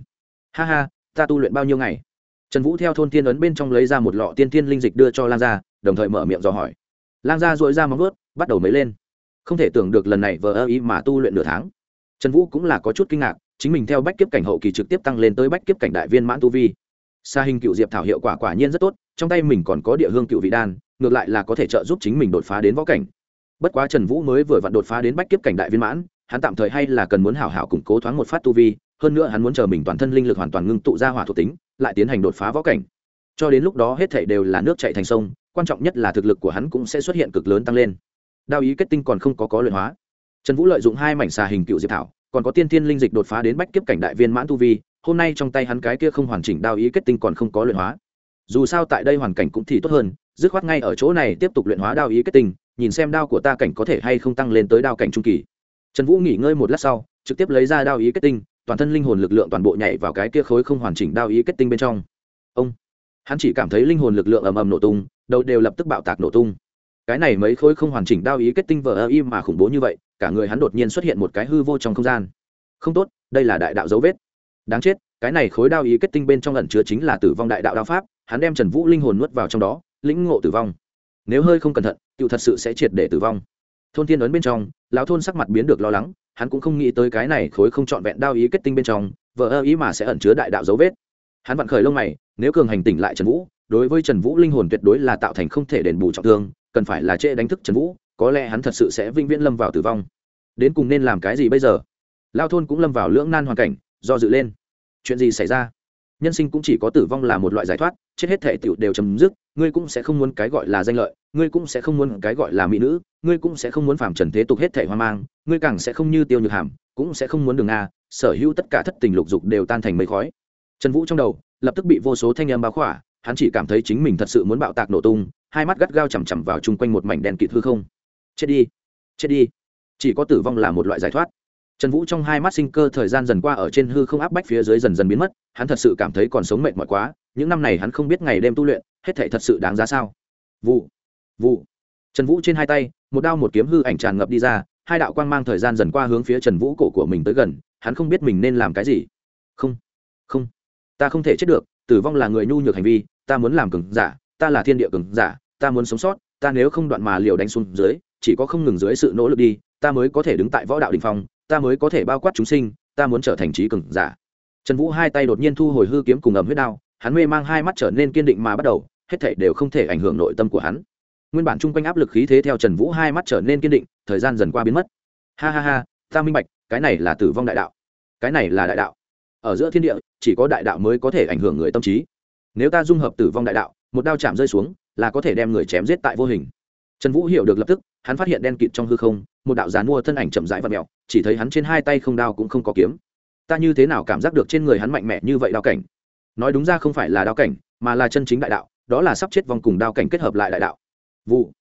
Ha ha, ta tu luyện bao nhiêu ngày? Trần vũ theo thôn tiên ấn bên trong lấy ra một lọ tiên tiên linh dịch đưa cho lan gia, đồng thời mở miệng dò hỏi. Lan gia dội ra móng nuốt, bắt đầu mới lên. Không thể tưởng được lần này vờ ơ ý mà tu luyện nửa tháng. Trần vũ cũng là có chút kinh ngạc, chính mình theo bách kiếp cảnh hậu kỳ trực tiếp tăng lên tới bách kiếp cảnh đại viên mãn tu vi. Sa hình cựu diệp thảo hiệu quả quả nhiên rất tốt, trong tay mình còn có địa hương cựu vị đan ngược lại là có thể trợ giúp chính mình đột phá đến võ cảnh. Bất quá trần vũ mới vừa vặn đột phá đến bách kiếp cảnh đại viên mãn, hắn tạm thời hay là cần muốn hảo hảo củng cố thoáng một phát tu vi, hơn nữa hắn muốn chờ mình toàn thân linh lực hoàn toàn ngưng tụ ra hỏa thuộc tính, lại tiến hành đột phá võ cảnh. Cho đến lúc đó hết thảy đều là nước chảy thành sông, quan trọng nhất là thực lực của hắn cũng sẽ xuất hiện cực lớn tăng lên. Đao ý kết tinh còn không có có luyện hóa. Trần vũ lợi dụng hai mảnh xà hình cựu diệp thảo, còn có tiên tiên linh dịch đột phá đến bách kiếp cảnh đại viên mãn tu vi, hôm nay trong tay hắn cái kia không hoàn chỉnh đao ý kết tinh còn không có luyện hóa. Dù sao tại đây hoàn cảnh cũng thì tốt hơn dứt khoát ngay ở chỗ này tiếp tục luyện hóa đao ý kết tinh nhìn xem đao của ta cảnh có thể hay không tăng lên tới đao cảnh trung kỳ. Trần vũ nghỉ ngơi một lát sau, trực tiếp lấy ra đao ý kết tinh, toàn thân linh hồn lực lượng toàn bộ nhảy vào cái kia khối không hoàn chỉnh đao ý kết tinh bên trong. Ông! Hắn chỉ cảm thấy linh hồn lực lượng ầm ầm nổ tung, đầu đều lập tức bạo tạc nổ tung. Cái này mấy khối không hoàn chỉnh đao ý kết tinh vờ ơ im mà khủng bố như vậy, cả người hắn đột nhiên xuất hiện một cái hư vô trong không gian. Không tốt, đây là đại đạo dấu vết. Đáng chết, cái này khối đao ý kết tinh bên trong lần chứa chính là tử vong đại đạo đao pháp, hắn đem trần vũ linh hồn nuốt vào trong đó lĩnh ngộ tử vong. Nếu hơi không cẩn thận cựu thật sự sẽ triệt để tử vong. Thôn thiên ấn bên trong, lão thôn sắc mặt biến được lo lắng, hắn cũng không nghĩ tới cái này khối không trọn vẹn đao ý kết tinh bên trong vợ ơ ý mà sẽ ẩn chứa đại đạo dấu vết. Hắn vặn khởi lông mày, nếu cường hành tỉnh lại trần vũ, đối với trần vũ linh hồn tuyệt đối là tạo thành không thể đền bù trọng thương, cần phải là trễ đánh thức trần vũ, có lẽ hắn thật sự sẽ vinh viễn lâm vào tử vong. Đến cùng nên làm cái gì bây giờ? Lao thôn cũng lâm vào lưỡng nan hoàn cảnh, do dự lên. Chuyện gì xảy ra? Nhân sinh cũng chỉ có tử vong là một loại giải thoát, chết hết thể tiểu đều chấm dứt, ngươi cũng sẽ không muốn cái gọi là danh lợi, ngươi cũng sẽ không muốn cái gọi là mỹ nữ, ngươi cũng sẽ không muốn phàm trần thế tục hết thể hoang mang, ngươi càng sẽ không như tiêu nhược hàm, cũng sẽ không muốn đường nga, sở hữu tất cả thất tình lục dục đều tan thành mây khói. Trần vũ trong đầu lập tức bị vô số thanh âm báo khỏa, hắn chỉ cảm thấy chính mình thật sự muốn bạo tạc nổ tung, hai mắt gắt gao chằm chằm vào chung quanh một mảnh đèn kịt hư không. Chết đi chết đi. Chỉ có tử vong là một loại giải thoát trần vũ trong hai mắt sinh cơ thời gian dần qua ở trên hư không áp bách phía dưới dần dần biến mất, hắn thật sự cảm thấy còn sống mệt mỏi quá, những năm này hắn không biết ngày đêm tu luyện, hết thể thật sự đáng giá sao? Vụ vụ. Trần vũ trên hai tay, một đao một kiếm hư ảnh tràn ngập đi ra, hai đạo quang mang thời gian dần qua hướng phía trần vũ cổ của mình tới gần, hắn không biết mình nên làm cái gì. Không không. Ta không thể chết được, tử vong là người nhu nhược hành vi, ta muốn làm cường giả, ta là thiên địa cường giả, ta muốn sống sót, ta nếu không đoạn mà liều đánh xuống dưới, chỉ có không ngừng dưới sự nỗ lực đi, ta mới có thể đứng tại võ đạo đình phong ta mới có thể bao quát chúng sinh, ta muốn trở thành trí cường giả. Trần vũ hai tay đột nhiên thu hồi hư kiếm cùng ẩm huyết đao, hắn mê mang hai mắt trở nên kiên định mà bắt đầu, hết thảy đều không thể ảnh hưởng nội tâm của hắn. Nguyên bản chung quanh áp lực khí thế theo trần vũ hai mắt trở nên kiên định, thời gian dần qua biến mất. Ha ha ha, ta minh bạch, cái này là tử vong đại đạo. Cái này là đại đạo. Ở giữa thiên địa, chỉ có đại đạo mới có thể ảnh hưởng người tâm trí. Nếu ta dung hợp tử vong đại đạo, một đao chạm rơi xuống, là có thể đem người chém giết tại vô hình. Trần vũ hiểu được lập tức hắn phát hiện đen kịt trong hư không, một đạo giàn mua thân ảnh chậm rãi và mẹo chỉ thấy hắn trên hai tay không đao cũng không có kiếm. Ta như thế nào cảm giác được trên người hắn mạnh mẽ như vậy đao cảnh? Nói đúng ra không phải là đao cảnh, mà là chân chính đại đạo, đó là sắp chết vòng cùng đao cảnh kết hợp lại đại đạo. Vụ.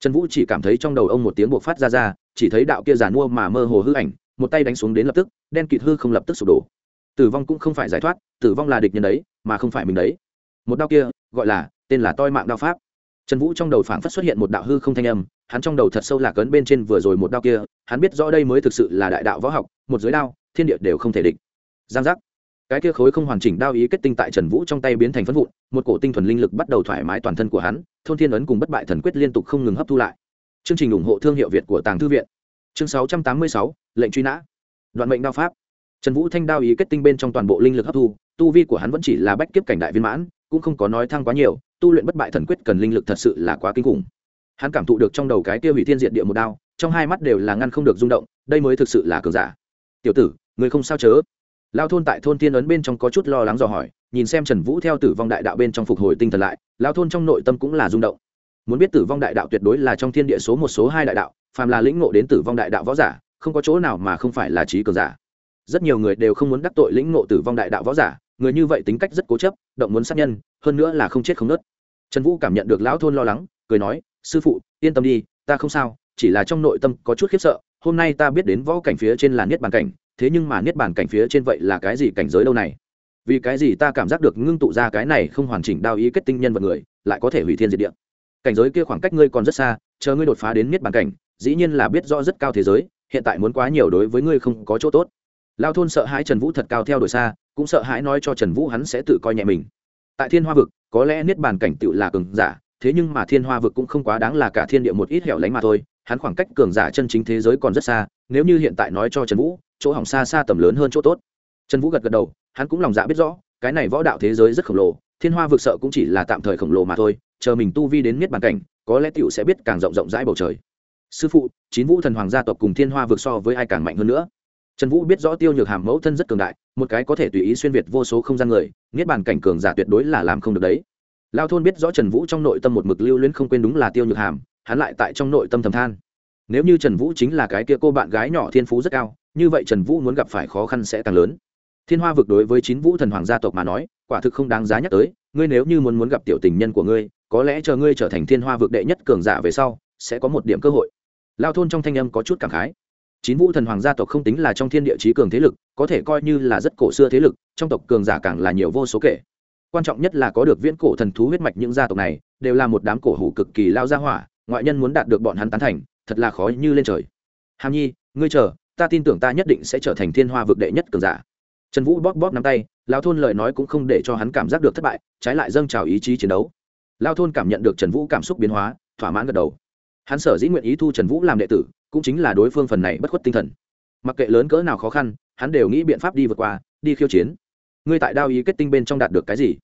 Trần vũ chỉ cảm thấy trong đầu ông một tiếng buộc phát ra ra, chỉ thấy đạo kia giàn mua mà mơ hồ hư ảnh, một tay đánh xuống đến lập tức, đen kịt hư không lập tức sụp đổ. Tử vong cũng không phải giải thoát, tử vong là địch nhân đấy, mà không phải mình đấy. Một đao kia, gọi là, tên là toi mạng đao pháp. Trần vũ trong đầu phảng phất xuất hiện một đạo hư không thanh âm hắn trong đầu thật sâu lạc ấn bên trên vừa rồi một đao kia, hắn biết rõ đây mới thực sự là đại đạo võ học, một giới đao, thiên địa đều không thể địch. Giang giác. Cái kia khối không hoàn chỉnh đao ý kết tinh tại trần vũ trong tay biến thành phân vụn, một cổ tinh thuần linh lực bắt đầu thoải mái toàn thân của hắn, thôn thiên ấn cùng bất bại thần quyết liên tục không ngừng hấp thu lại. Chương trình ủng hộ thương hiệu việt của tàng thư viện. Chương sáu trăm tám mươi sáu, lệnh truy nã. Đoạn mệnh đao pháp. Trần vũ thanh đao ý kết tinh bên trong toàn bộ linh lực hấp thu, tu vi của hắn vẫn chỉ là bách kiếp cảnh đại viên mãn, cũng không có nói thăng quá nhiều, tu luyện bất bại thần quyết cần linh lực thật sự là quá kinh khủng hắn cảm thụ được trong đầu cái kia hủy thiên diệt địa một đao, trong hai mắt đều là ngăn không được rung động, đây mới thực sự là cường giả. Tiểu tử, người không sao chớ? Lao thôn tại thôn tiên ấn bên trong có chút lo lắng dò hỏi, nhìn xem trần vũ theo tử vong đại đạo bên trong phục hồi tinh thần lại, lao thôn trong nội tâm cũng là rung động. Muốn biết tử vong đại đạo tuyệt đối là trong thiên địa số một số hai đại đạo, phàm là lĩnh ngộ đến tử vong đại đạo võ giả, không có chỗ nào mà không phải là trí cường giả. Rất nhiều người đều không muốn đắc tội lĩnh ngộ tử vong đại đạo võ giả, người như vậy tính cách rất cố chấp, động muốn sát nhân, hơn nữa là không chết không nớt trần vũ cảm nhận được lão thôn lo lắng, cười nói sư phụ, yên tâm đi, ta không sao, chỉ là trong nội tâm có chút khiếp sợ, hôm nay ta biết đến võ cảnh phía trên là niết bàn cảnh, thế nhưng mà niết bàn cảnh phía trên vậy là cái gì cảnh giới đâu này? Vì cái gì ta cảm giác được ngưng tụ ra cái này không hoàn chỉnh đao ý kết tinh nhân vật người, lại có thể hủy thiên diệt địa? Cảnh giới kia khoảng cách ngươi còn rất xa, chờ ngươi đột phá đến niết bàn cảnh, dĩ nhiên là biết rõ rất cao thế giới, hiện tại muốn quá nhiều đối với ngươi không có chỗ tốt. Lao thôn sợ hãi trần vũ thật cao theo đuổi xa, cũng sợ hãi nói cho trần vũ hắn sẽ tự coi nhẹ mình. Tại thiên hoa vực, có lẽ niết bàn cảnh tựu là cường giả thế nhưng mà thiên hoa vực cũng không quá đáng là cả thiên địa một ít hẻo lánh mà thôi, hắn khoảng cách cường giả chân chính thế giới còn rất xa, nếu như hiện tại nói cho trần vũ, chỗ hỏng xa xa tầm lớn hơn chỗ tốt. Trần vũ gật gật đầu, hắn cũng lòng dạ biết rõ, cái này võ đạo thế giới rất khổng lồ, thiên hoa vực sợ cũng chỉ là tạm thời khổng lồ mà thôi, chờ mình tu vi đến miết bàn cảnh, có lẽ t sẽ biết càng rộng rộng rãi bầu trời. Sư phụ, chín vũ thần hoàng gia tộc cùng thiên hoa vực so với ai càng mạnh hơn nữa? Trần vũ biết rõ tiêu nhược hàm mẫu thân rất cường đại, một cái có thể tùy ý xuyên việt vô số không gian người niết bàn cảnh cường giả tuyệt đối là làm không được đấy lao thôn biết rõ trần vũ trong nội tâm một mực lưu luyến không quên đúng là tiêu nhược hàm, hắn lại tại trong nội tâm thầm than. Nếu như trần vũ chính là cái kia cô bạn gái nhỏ thiên phú rất cao, như vậy trần vũ muốn gặp phải khó khăn sẽ càng lớn. Thiên hoa vực đối với chín vũ thần hoàng gia tộc mà nói, quả thực không đáng giá nhắc tới, ngươi nếu như muốn muốn gặp tiểu tình nhân của ngươi, có lẽ chờ ngươi trở thành thiên hoa vực đệ nhất cường giả về sau, sẽ có một điểm cơ hội. Lao thôn trong thanh âm có chút cảm khái. Chín vũ thần hoàng gia tộc không tính là trong thiên địa trí cường thế lực, có thể coi như là rất cổ xưa thế lực, trong tộc cường giả càng là nhiều vô số kể quan trọng nhất là có được viễn cổ thần thú huyết mạch những gia tộc này, đều là một đám cổ hủ cực kỳ lao gia hỏa, ngoại nhân muốn đạt được bọn hắn tán thành, thật là khó như lên trời. Hàm nhi, ngươi chờ, ta tin tưởng ta nhất định sẽ trở thành thiên hoa vực đệ nhất cường giả. Trần vũ bóp bóp nắm tay lao thôn lời nói cũng không để cho hắn cảm giác được thất bại, trái lại dâng trào ý chí chiến đấu. Lao thôn cảm nhận được trần vũ cảm xúc biến hóa, thỏa mãn gật đầu. Hắn sở dĩ nguyện ý thu trần vũ làm đệ tử, cũng chính là đối phương phần này bất khuất tinh thần. Mặc kệ lớn cỡ nào khó khăn, hắn đều nghĩ biện pháp đi vượt qua, đi khiêu chiến ngươi tại đao ý kết tinh bên trong đạt được cái gì?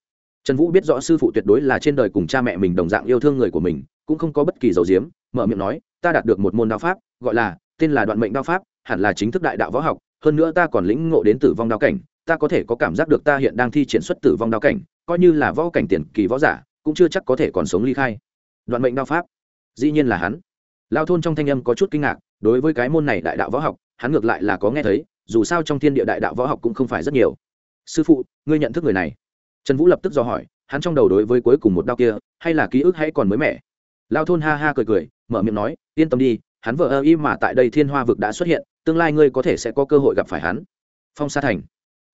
Trần vũ biết rõ sư phụ tuyệt đối là trên đời cùng cha mẹ mình đồng dạng yêu thương người của mình, cũng không có bất kỳ dầu diếm, mở miệng nói, ta đạt được một môn đao pháp, gọi là, tên là đoạn mệnh đao pháp, hẳn là chính thức đại đạo võ học, hơn nữa ta còn lĩnh ngộ đến tử vong đao cảnh, ta có thể có cảm giác được ta hiện đang thi triển xuất tử vong đao cảnh, coi như là võ cảnh tiền kỳ võ giả, cũng chưa chắc có thể còn sống ly khai. Đoạn mệnh đao pháp. Dĩ nhiên là hắn. Lao thôn trong thanh âm có chút kinh ngạc, đối với cái môn này đại đạo võ học, hắn ngược lại là có nghe thấy, dù sao trong thiên địa đại đạo võ học cũng không phải rất nhiều sư phụ, ngươi nhận thức người này? Trần vũ lập tức do hỏi, hắn trong đầu đối với cuối cùng một đao kia, hay là ký ức hay còn mới mẻ. Lao thôn ha ha cười cười, mở miệng nói, yên tâm đi, hắn vợ ơ y mà tại đây thiên hoa vực đã xuất hiện, tương lai ngươi có thể sẽ có cơ hội gặp phải hắn. Phong sa thành.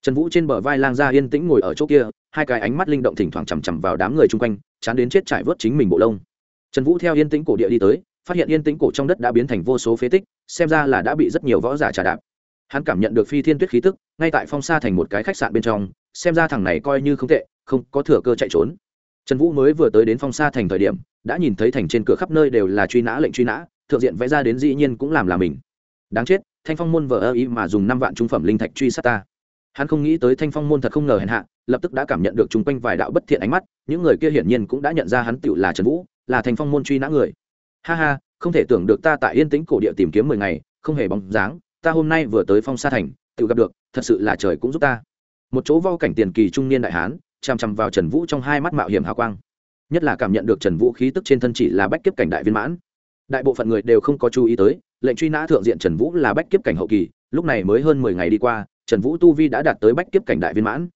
Trần vũ trên bờ vai lang gia yên tĩnh ngồi ở chỗ kia, hai cái ánh mắt linh động thỉnh thoảng chằm chằm vào đám người chung quanh, chán đến chết trải vớt chính mình bộ lông. Trần vũ theo yên tĩnh cổ địa đi tới, phát hiện yên tĩnh cổ trong đất đã biến thành vô số phế tích, xem ra là đã bị rất nhiều võ giả trà đạp hắn cảm nhận được phi thiên tuyết khí tức, ngay tại phong sa thành một cái khách sạn bên trong, xem ra thằng này coi như không tệ, không có thừa cơ chạy trốn. Trần vũ mới vừa tới đến phong sa thành thời điểm, đã nhìn thấy thành trên cửa khắp nơi đều là truy nã lệnh truy nã, thượng diện vẽ ra đến dĩ nhiên cũng làm là mình. Đáng chết, thanh phong môn vờ ơ ý mà dùng năm vạn trung phẩm linh thạch truy sát ta. Hắn không nghĩ tới thanh phong môn thật không ngờ hèn hạ, lập tức đã cảm nhận được chung quanh vài đạo bất thiện ánh mắt, những người kia hiển nhiên cũng đã nhận ra hắn tựu là trần vũ, là thanh phong môn truy nã người. Ha ha, không thể tưởng được ta tại yên tĩnh cổ địa tìm kiếm mười ngày, không hề bóng dáng ta hôm nay vừa tới phong sa thành, tự gặp được, thật sự là trời cũng giúp ta. Một chỗ vo cảnh tiền kỳ trung niên đại hán, chằm chằm vào trần vũ trong hai mắt mạo hiểm hào quang. Nhất là cảm nhận được trần vũ khí tức trên thân chỉ là bách kiếp cảnh đại viên mãn. Đại bộ phận người đều không có chú ý tới, lệnh truy nã thượng diện trần vũ là bách kiếp cảnh hậu kỳ, lúc này mới hơn mười ngày đi qua, trần vũ tu vi đã đạt tới bách kiếp cảnh đại viên mãn.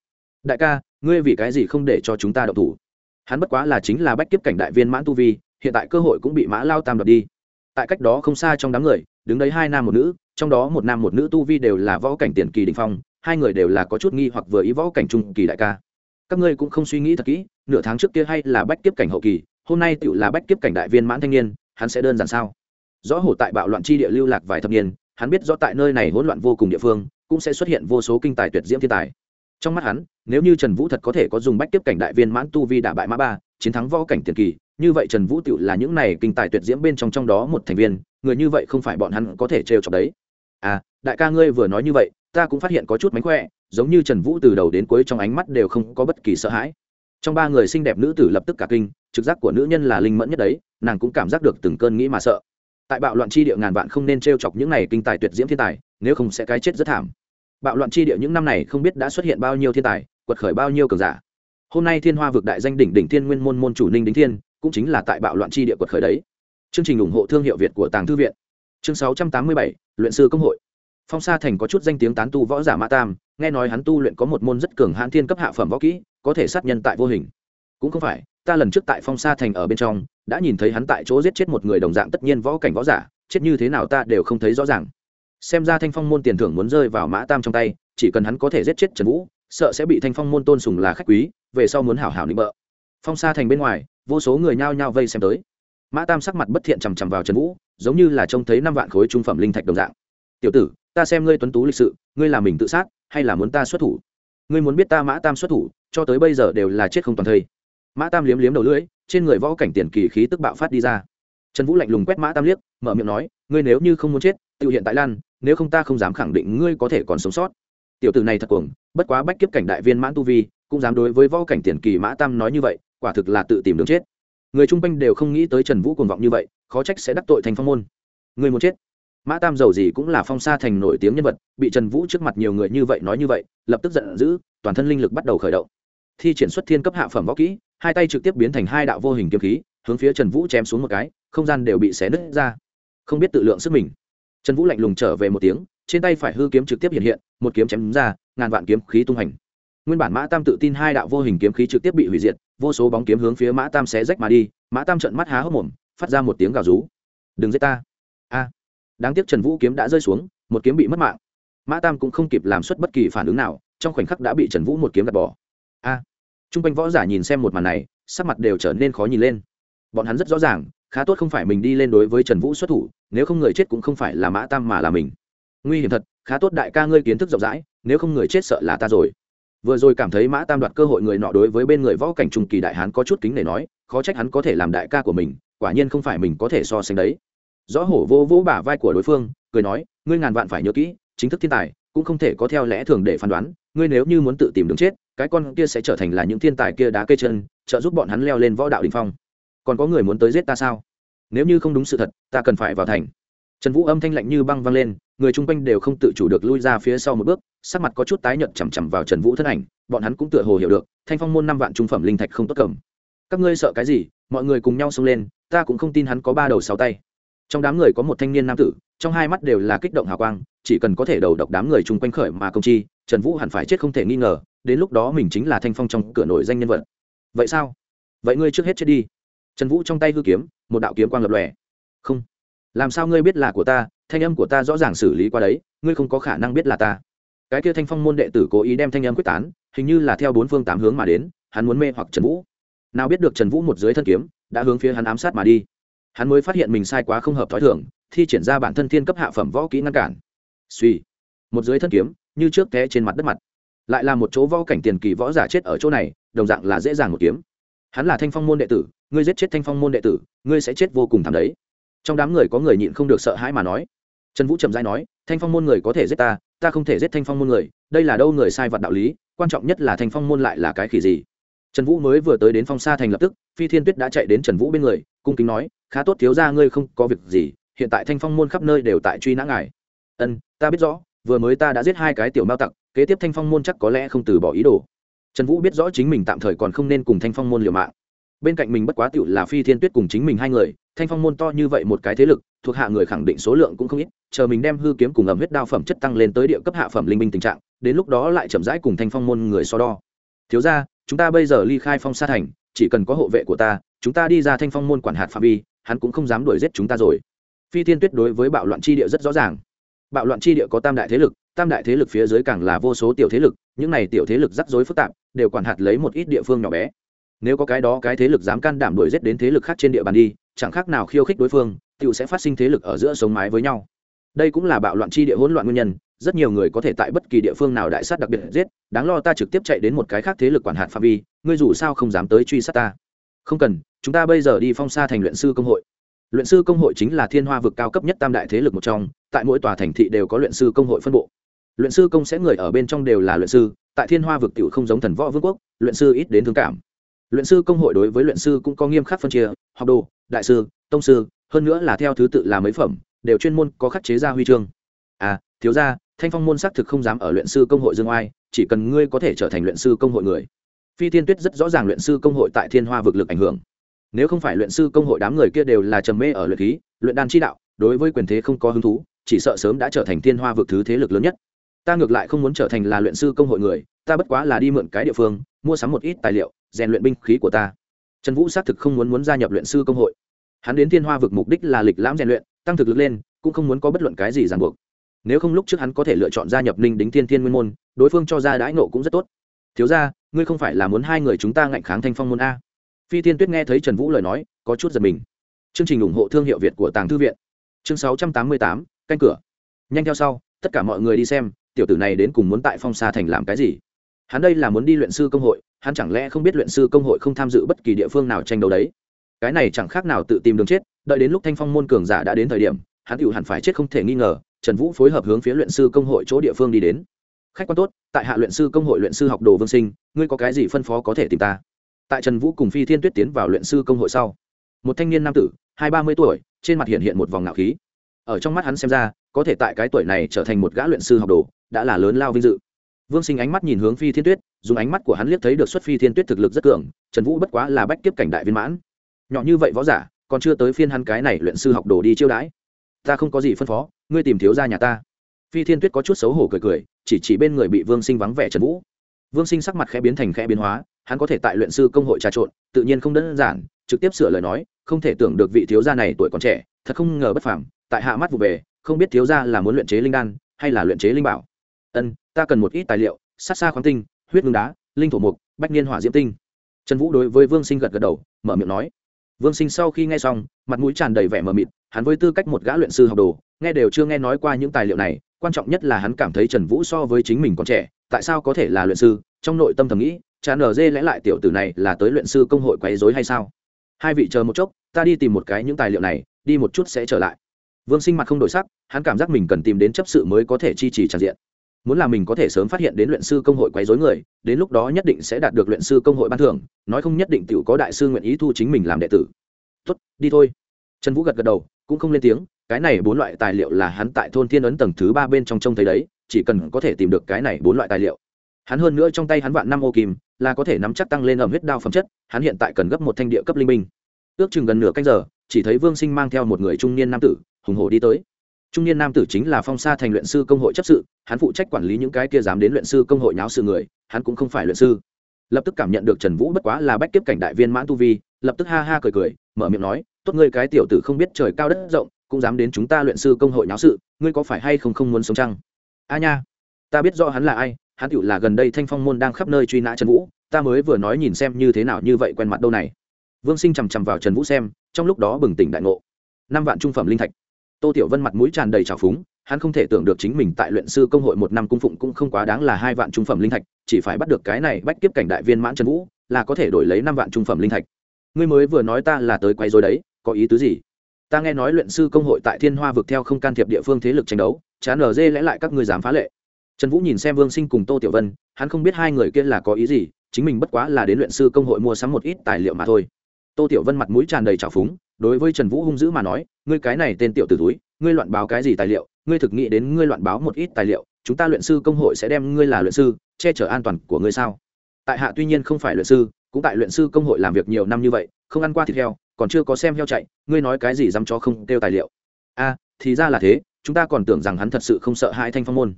Đại ca, ngươi vì cái gì không để cho chúng ta đậu thủ? Hắn bất quá là chính là bách kiếp cảnh đại viên mãn tu vi, hiện tại cơ hội cũng bị mã lao tam đập đi. Tại cách đó không xa trong đám người, đứng đấy hai nam một nữ trong đó một nam một nữ tu vi đều là võ cảnh tiền kỳ đình phong, hai người đều là có chút nghi hoặc vừa ý võ cảnh trung kỳ đại ca. Các ngươi cũng không suy nghĩ thật kỹ, nửa tháng trước kia hay là bách kiếp cảnh hậu kỳ, hôm nay tựu là bách kiếp cảnh đại viên mãn thanh niên, hắn sẽ đơn giản sao? Rõ hổ tại bạo loạn chi địa lưu lạc vài thập niên, hắn biết rõ tại nơi này hỗn loạn vô cùng địa phương, cũng sẽ xuất hiện vô số kinh tài tuyệt diễm thiên tài. Trong mắt hắn, nếu như trần vũ thật có thể có dùng bách kiếp cảnh đại viên mãn tu vi đả bại mã ba, chiến thắng võ cảnh tiền kỳ, như vậy trần vũ tựu là những này kinh tài tuyệt diễm bên trong trong đó một thành viên, người như vậy không phải bọn hắn có thể trêu chọc đấy à đại ca ngươi vừa nói như vậy, ta cũng phát hiện có chút mánh khỏe, giống như trần vũ từ đầu đến cuối trong ánh mắt đều không có bất kỳ sợ hãi. Trong ba người xinh đẹp nữ tử lập tức cả kinh, trực giác của nữ nhân là linh mẫn nhất đấy, nàng cũng cảm giác được từng cơn nghĩ mà sợ. Tại bạo loạn chi địa ngàn vạn không nên t r e o chọc những này kinh tài tuyệt diễm thiên tài, nếu không sẽ cái chết rất thảm. Bạo loạn chi địa những năm này không biết đã xuất hiện bao nhiêu thiên tài, quật khởi bao nhiêu cường giả. Hôm nay thiên hoa vực đại danh đỉnh đỉnh thiên nguyên môn môn chủ ninh đính thiên, cũng chính là tại bạo loạn chi địa quật khởi đấy. Chương trình ủng hộ thương hiệu việt của tàng thư viện chương sáu trăm tám mươi bảy, luyện sư công hội. Phong sa thành có chút danh tiếng tán tu võ giả mã tam, nghe nói hắn tu luyện có một môn rất cường hãn thiên cấp hạ phẩm võ kỹ, có thể sát nhân tại vô hình. Cũng không phải, ta lần trước tại phong sa thành ở bên trong, đã nhìn thấy hắn tại chỗ giết chết một người đồng dạng tất nhiên võ cảnh võ giả, chết như thế nào ta đều không thấy rõ ràng. Xem ra thanh phong môn tiền thưởng muốn rơi vào mã tam trong tay, chỉ cần hắn có thể giết chết trần vũ, sợ sẽ bị thanh phong môn tôn sùng là khách quý, về sau muốn hảo hảo nịnh bợ. Phong sa thành bên ngoài, vô số người nhao nhao vây xem tới. Mã tam sắc mặt bất thiện chằm chằm vào trần vũ giống như là trông thấy năm vạn khối trung phẩm linh thạch đồng dạng. Tiểu tử, ta xem ngươi tuấn tú lịch sự, ngươi là mình tự sát, hay là muốn ta xuất thủ? Ngươi muốn biết ta mã tam xuất thủ, cho tới bây giờ đều là chết không toàn thây. Mã tam liếm liếm đầu lưỡi, trên người võ cảnh tiền kỳ khí tức bạo phát đi ra. Trần vũ lạnh lùng quét mã tam liếc, mở miệng nói, ngươi nếu như không muốn chết tự hiện tại lan, nếu không ta không dám khẳng định ngươi có thể còn sống sót. Tiểu tử này thật cuồng, bất quá bách kiếp cảnh đại viên mãn tu vi, cũng dám đối với võ cảnh tiền kỳ mã tam nói như vậy, quả thực là tự tìm đường chết người chung quanh đều không nghĩ tới trần vũ cuồng vọng như vậy, khó trách sẽ đắc tội thành phong môn. Người muốn chết. Mã tam giàu gì cũng là phong sa thành nổi tiếng nhân vật, bị trần vũ trước mặt nhiều người như vậy nói như vậy, lập tức giận dữ, toàn thân linh lực bắt đầu khởi động. Thi triển xuất thiên cấp hạ phẩm võ kỹ, hai tay trực tiếp biến thành hai đạo vô hình kiếm khí, hướng phía trần vũ chém xuống một cái, không gian đều bị xé nứt ra. Không biết tự lượng sức mình. Trần vũ lạnh lùng trở về một tiếng, trên tay phải hư kiếm trực tiếp hiện hiện, một kiếm chém ra, ngàn vạn kiếm khí tung hành nguyên bản mã tam tự tin hai đạo vô hình kiếm khí trực tiếp bị hủy diệt, vô số bóng kiếm hướng phía mã tam xé rách mà đi, mã tam trận mắt há hốc mồm, phát ra một tiếng gào rú. Đừng giết ta. A. Đáng tiếc trần vũ kiếm đã rơi xuống, một kiếm bị mất mạng. Mã tam cũng không kịp làm xuất bất kỳ phản ứng nào, trong khoảnh khắc đã bị trần vũ một kiếm gạt bỏ. A. T r u n g quanh võ giả nhìn xem một màn này, sắc mặt đều trở nên khó nhìn lên. Bọn hắn rất rõ ràng, khá tốt không phải mình đi lên đối với trần vũ xuất thủ, nếu không người chết cũng không phải là mã tam mà là mình. Nguy hiểm thật, khá tốt đại ca ngươi kiến thức rộng rãi, nếu không người chết sợ là ta rồi vừa rồi cảm thấy mã tam đoạt cơ hội người nọ đối với bên người võ cảnh trung kỳ đại hán có chút kính để nói, khó trách hắn có thể làm đại ca của mình, quả nhiên không phải mình có thể so sánh đấy. Rõ hổ vô vỗ bả vai của đối phương, cười nói, ngươi ngàn vạn phải nhớ kỹ, chính thức thiên tài, cũng không thể có theo lẽ thường để phán đoán, ngươi nếu như muốn tự tìm đường chết, cái con kia sẽ trở thành là những thiên tài kia đá cây chân, trợ giúp bọn hắn leo lên võ đạo đình phong. Còn có người muốn tới giết ta sao? Nếu như không đúng sự thật, ta cần phải vào thành. Trần vũ âm thanh lạnh như băng vang lên, người chung quanh đều không tự chủ được lui ra phía sau một bước sắc mặt có chút tái nhợt chằm chằm vào trần vũ thân ảnh, bọn hắn cũng tựa hồ hiểu được, thanh phong môn năm vạn trung phẩm linh thạch không tốt cầm. Các ngươi sợ cái gì? Mọi người cùng nhau xông lên, ta cũng không tin hắn có ba đầu sáu tay. Trong đám người có một thanh niên nam tử, trong hai mắt đều là kích động hào quang, chỉ cần có thể đầu độc đám người chung quanh khởi mà công chi, trần vũ hẳn phải chết không thể nghi ngờ, đến lúc đó mình chính là thanh phong trong cửa nổi danh nhân vật. Vậy sao? Vậy ngươi trước hết chết đi. Trần vũ trong tay hư kiếm, một đạo kiếm quang lập lòe. Không. Làm sao ngươi biết là của ta? Thanh âm của ta rõ ràng xử lý qua đấy, ngươi không có khả năng biết là ta cái kia thanh phong môn đệ tử cố ý đem thanh âm quyết tán, hình như là theo bốn phương tám hướng mà đến, hắn muốn mê hoặc trần vũ. Nào biết được trần vũ một dưới thân kiếm, đã hướng phía hắn ám sát mà đi. Hắn mới phát hiện mình sai quá không hợp t h ó i thưởng thi triển ra bản thân thiên cấp hạ phẩm võ kỹ ngăn cản. Suy. Một dưới thân kiếm, như trước té trên mặt đất mặt. Lại là một chỗ võ cảnh tiền kỳ võ giả chết ở chỗ này, đồng dạng là dễ dàng một kiếm. Hắn là thanh phong môn đệ tử, ngươi giết chết thanh phong môn đệ tử, ngươi sẽ chết vô cùng thảm đấy. Trong đám người có người nhịn không được sợ hãi mà nói. Trần vũ trầm dai nói thanh phong môn người có thể giết ta ta không thể giết thanh phong môn người, đây là đâu người sai vật đạo lý, quan trọng nhất là thanh phong môn lại là cái khỉ gì. Trần vũ mới vừa tới đến phong sa thành lập tức, phi thiên tuyết đã chạy đến trần vũ bên người, cung kính nói, khá tốt thiếu ra ngươi không có việc gì, hiện tại thanh phong môn khắp nơi đều tại truy nã ngài. Ân ta biết rõ, vừa mới ta đã giết hai cái tiểu mao tặc, kế tiếp thanh phong môn chắc có lẽ không từ bỏ ý đồ. Trần vũ biết rõ chính mình tạm thời còn không nên cùng thanh phong môn liều mạng bên cạnh mình bất quá tựu là phi thiên tuyết cùng chính mình hai người, thanh phong môn to như vậy một cái thế lực, thuộc hạ người khẳng định số lượng cũng không ít, chờ mình đem hư kiếm cùng ẩm huyết đao phẩm chất tăng lên tới địa cấp hạ phẩm linh minh tình trạng, đến lúc đó lại chậm rãi cùng thanh phong môn người so đo. Thiếu ra chúng ta bây giờ ly khai phong sa thành, chỉ cần có hộ vệ của ta, chúng ta đi ra thanh phong môn quản hạt phạm vi, hắn cũng không dám đuổi giết chúng ta rồi. Phi thiên tuyết đối với bạo loạn tri địa rất rõ ràng. Bạo loạn tri địa có tam đại thế lực, tam đại thế lực phía dưới càng là vô số tiểu thế lực, những này tiểu thế lực rắc rối phức tạp, đều quản hạt lấy một ít địa phương nhỏ bé nếu có cái đó cái thế lực dám can đảm đuổi giết đến thế lực khác trên địa bàn đi, chẳng khác nào khiêu khích đối phương tựu sẽ phát sinh thế lực ở giữa sống mái với nhau. Đây cũng là bạo loạn chi địa hỗn loạn nguyên nhân, rất nhiều người có thể tại bất kỳ địa phương nào đại sát đặc biệt giết, đáng lo ta trực tiếp chạy đến một cái khác thế lực quản hạt phạm vi, ngươi dù sao không dám tới truy sát ta. Không cần, chúng ta bây giờ đi phong xa thành luyện sư công hội. Luyện sư công hội chính là thiên hoa vực cao cấp nhất tam đại thế lực một trong, tại mỗi tòa thành thị đều có luyện sư công hội phân bộ. Luyện sư công sẽ người ở bên trong đều là luyện sư, tại thiên hoa vực t không giống thần võ vương quốc, luyện sư ít đến thương cảm luyện sư công hội đối với luyện sư cũng có nghiêm khắc phân chia, học đồ, đại sư, tông sư, hơn nữa là theo thứ tự là mấy phẩm, đều chuyên môn có khắc chế ra huy chương. À thiếu ra thanh phong môn xác thực không dám ở luyện sư công hội dương oai, chỉ cần ngươi có thể trở thành luyện sư công hội người. Phi thiên tuyết rất rõ ràng luyện sư công hội tại thiên hoa vực lực ảnh hưởng. Nếu không phải luyện sư công hội đám người kia đều là trầm mê ở luyện khí, luyện đan chi đạo, đối với quyền thế không có hứng thú, chỉ sợ sớm đã trở thành thiên hoa vực thứ thế lực lớn nhất. Ta ngược lại không muốn trở thành là luyện sư công hội người, ta bất quá là đi mượn cái địa phương, mua sắm một ít tài liệu rèn luyện binh khí của ta. Trần vũ xác thực không muốn muốn gia nhập luyện sư công hội. Hắn đến thiên hoa vực mục đích là lịch lãm rèn luyện, tăng thực lực lên, cũng không muốn có bất luận cái gì ràng buộc. Nếu không lúc trước hắn có thể lựa chọn gia nhập ninh đính thiên thiên nguyên môn, đối phương cho ra đãi nộ cũng rất tốt. Thiếu ra ngươi không phải là muốn hai người chúng ta ngạnh kháng thanh phong môn a? Phi tiên tuyết nghe thấy trần vũ lời nói, có chút giật mình. Chương trình ủng hộ thương hiệu việt của tàng thư viện. Chương sáu trăm tám mươi tám, canh cửa. Nhanh theo sau, tất cả mọi người đi xem, tiểu tử này đến cùng muốn tại phong sa thành làm cái gì? Hắn đây là muốn đi luyện sư công hội hắn chẳng lẽ không biết luyện sư công hội không tham dự bất kỳ địa phương nào tranh đấu đấy? Cái này chẳng khác nào tự tìm đường chết, đợi đến lúc thanh phong môn cường giả đã đến thời điểm, hắn tựu hẳn phải chết không thể nghi ngờ, trần vũ phối hợp hướng phía luyện sư công hội chỗ địa phương đi đến. Khách quan tốt, tại hạ luyện sư công hội luyện sư học đồ vương sinh, ngươi có cái gì phân phó có thể tìm ta? Tại trần vũ cùng phi thiên tuyết tiến vào luyện sư công hội sau, một thanh niên nam tử, hai ba mươi tuổi, trên mặt hiện hiện một vòng ngạo khí. Ở trong mắt hắn xem ra, có thể tại cái tuổi này trở thành một gã luyện sư học đồ, đã là lớn lao vinh dự. Vương sinh ánh mắt nhìn hướng phi thiên tuyết dùng ánh mắt của hắn liếc thấy được xuất phi thiên tuyết thực lực rất cường, trần vũ bất quá là bách kiếp cảnh đại viên mãn. Nhỏ như vậy võ giả, còn chưa tới phiên hắn cái này luyện sư học đồ đi chiêu đãi. Ta không có gì phân phó, ngươi tìm thiếu ra nhà ta. Phi thiên tuyết có chút xấu hổ cười cười, chỉ chỉ bên người bị vương sinh vắng vẻ trần vũ. Vương sinh sắc mặt khẽ biến thành khẽ biến hóa, hắn có thể tại luyện sư công hội trà trộn, tự nhiên không đơn giản, trực tiếp sửa lời nói, không thể tưởng được vị thiếu gia này tuổi còn trẻ, thật không ngờ bất phàm, tại hạ mắt vụ về, không biết thiếu gia là muốn luyện chế linh đan, hay là luyện chế linh bảo. Ân, ta cần một ít tài liệu, sát xa khoáng tinh huyết ngưng đá, linh thổ mục, bách niên hỏa diễm tinh. Trần vũ đối với vương sinh gật gật đầu, mở miệng nói, vương sinh sau khi nghe xong, mặt mũi tràn đầy vẻ mờ mịt, hắn với tư cách một gã luyện sư học đồ, nghe đều chưa nghe nói qua những tài liệu này, quan trọng nhất là hắn cảm thấy trần vũ so với chính mình còn trẻ, tại sao có thể là luyện sư, trong nội tâm thầm nghĩ chán ở dê lẽ lại tiểu tử này là tới luyện sư công hội quấy dối hay sao? Hai vị chờ một chốc, ta đi tìm một cái những tài liệu này, đi một chút sẽ trở lại. Vương sinh mặt không đổi sắc, hắn cảm giác mình cần tìm đến chấp sự mới có thể chi trì tràn diện muốn là mình có thể sớm phát hiện đến luyện sư công hội quấy rối người, đến lúc đó nhất định sẽ đạt được luyện sư công hội ban thưởng, nói không nhất định t có đại sư nguyện ý thu chính mình làm đệ tử. Tuất đi thôi. Trần vũ gật gật đầu, cũng không lên tiếng, cái này bốn loại tài liệu là hắn tại thôn thiên ấn tầng thứ ba bên trong trông thấy đấy, chỉ cần có thể tìm được cái này bốn loại tài liệu. Hắn hơn nữa trong tay hắn vạn năm ô kim, là có thể nắm chắc tăng lên ẩm huyết đao phẩm chất, hắn hiện tại cần gấp một thanh địa cấp linh minh ước chừng gần nửa canh giờ, chỉ thấy vương sinh mang theo một người trung niên nam tử, hùng hổ đi tới trung niên nam tử chính là phong sa thành luyện sư công hội chấp sự, hắn phụ trách quản lý những cái kia dám đến luyện sư công hội nháo sự người, hắn cũng không phải luyện sư. Lập tức cảm nhận được trần vũ bất quá là bách kiếp cảnh đại viên mãn tu vi, lập tức ha ha cười cười, mở miệng nói, tốt ngươi cái tiểu tử không biết trời cao đất rộng, cũng dám đến chúng ta luyện sư công hội nháo sự, ngươi có phải hay không không muốn sống chăng? A nha, ta biết rõ hắn là ai, hắn tựu là gần đây thanh phong môn đang khắp nơi truy nã trần vũ, ta mới vừa nói nhìn xem như thế nào như vậy quen mặt đâu này. Vương sinh chằm chằm vào trần vũ xem, trong lúc đó bừng tỉnh đại ngộ. Năm vạn trung phẩm linh thạch tô tiểu vân mặt mũi tràn đầy trào phúng, hắn không thể tưởng được chính mình tại luyện sư công hội một năm cung phụng cũng không quá đáng là hai vạn trung phẩm linh thạch, chỉ phải bắt được cái này bách kiếp cảnh đại viên mãn trần vũ, là có thể đổi lấy năm vạn trung phẩm linh thạch. Ngươi mới vừa nói ta là tới quay dối đấy, có ý tứ gì? Ta nghe nói luyện sư công hội tại thiên hoa vực theo không can thiệp địa phương thế lực tranh đấu, chán ở dê lẽ lại các ngươi dám phá lệ. Trần vũ nhìn xem vương sinh cùng tô tiểu vân, hắn không biết hai người kia là có ý gì, chính mình bất quá là đến luyện sư công hội mua sắm một ít tài liệu mà thôi. Tô tiểu vân mặt mũi tràn đầy trào phúng đối với trần vũ hung dữ mà nói, ngươi cái này tên tiểu t ử túi ngươi loạn báo cái gì tài liệu? Ngươi thực nghĩ đến ngươi loạn báo một ít tài liệu, chúng ta luyện sư công hội sẽ đem ngươi là luyện sư, che chở an toàn của ngươi sao? Tại hạ tuy nhiên không phải luyện sư, cũng tại luyện sư công hội làm việc nhiều năm như vậy, không ăn qua thịt heo, còn chưa có xem heo chạy, ngươi nói cái gì dám cho không kêu tài liệu? A, thì ra là thế, chúng ta còn tưởng rằng hắn thật sự không sợ hai thanh phong môn.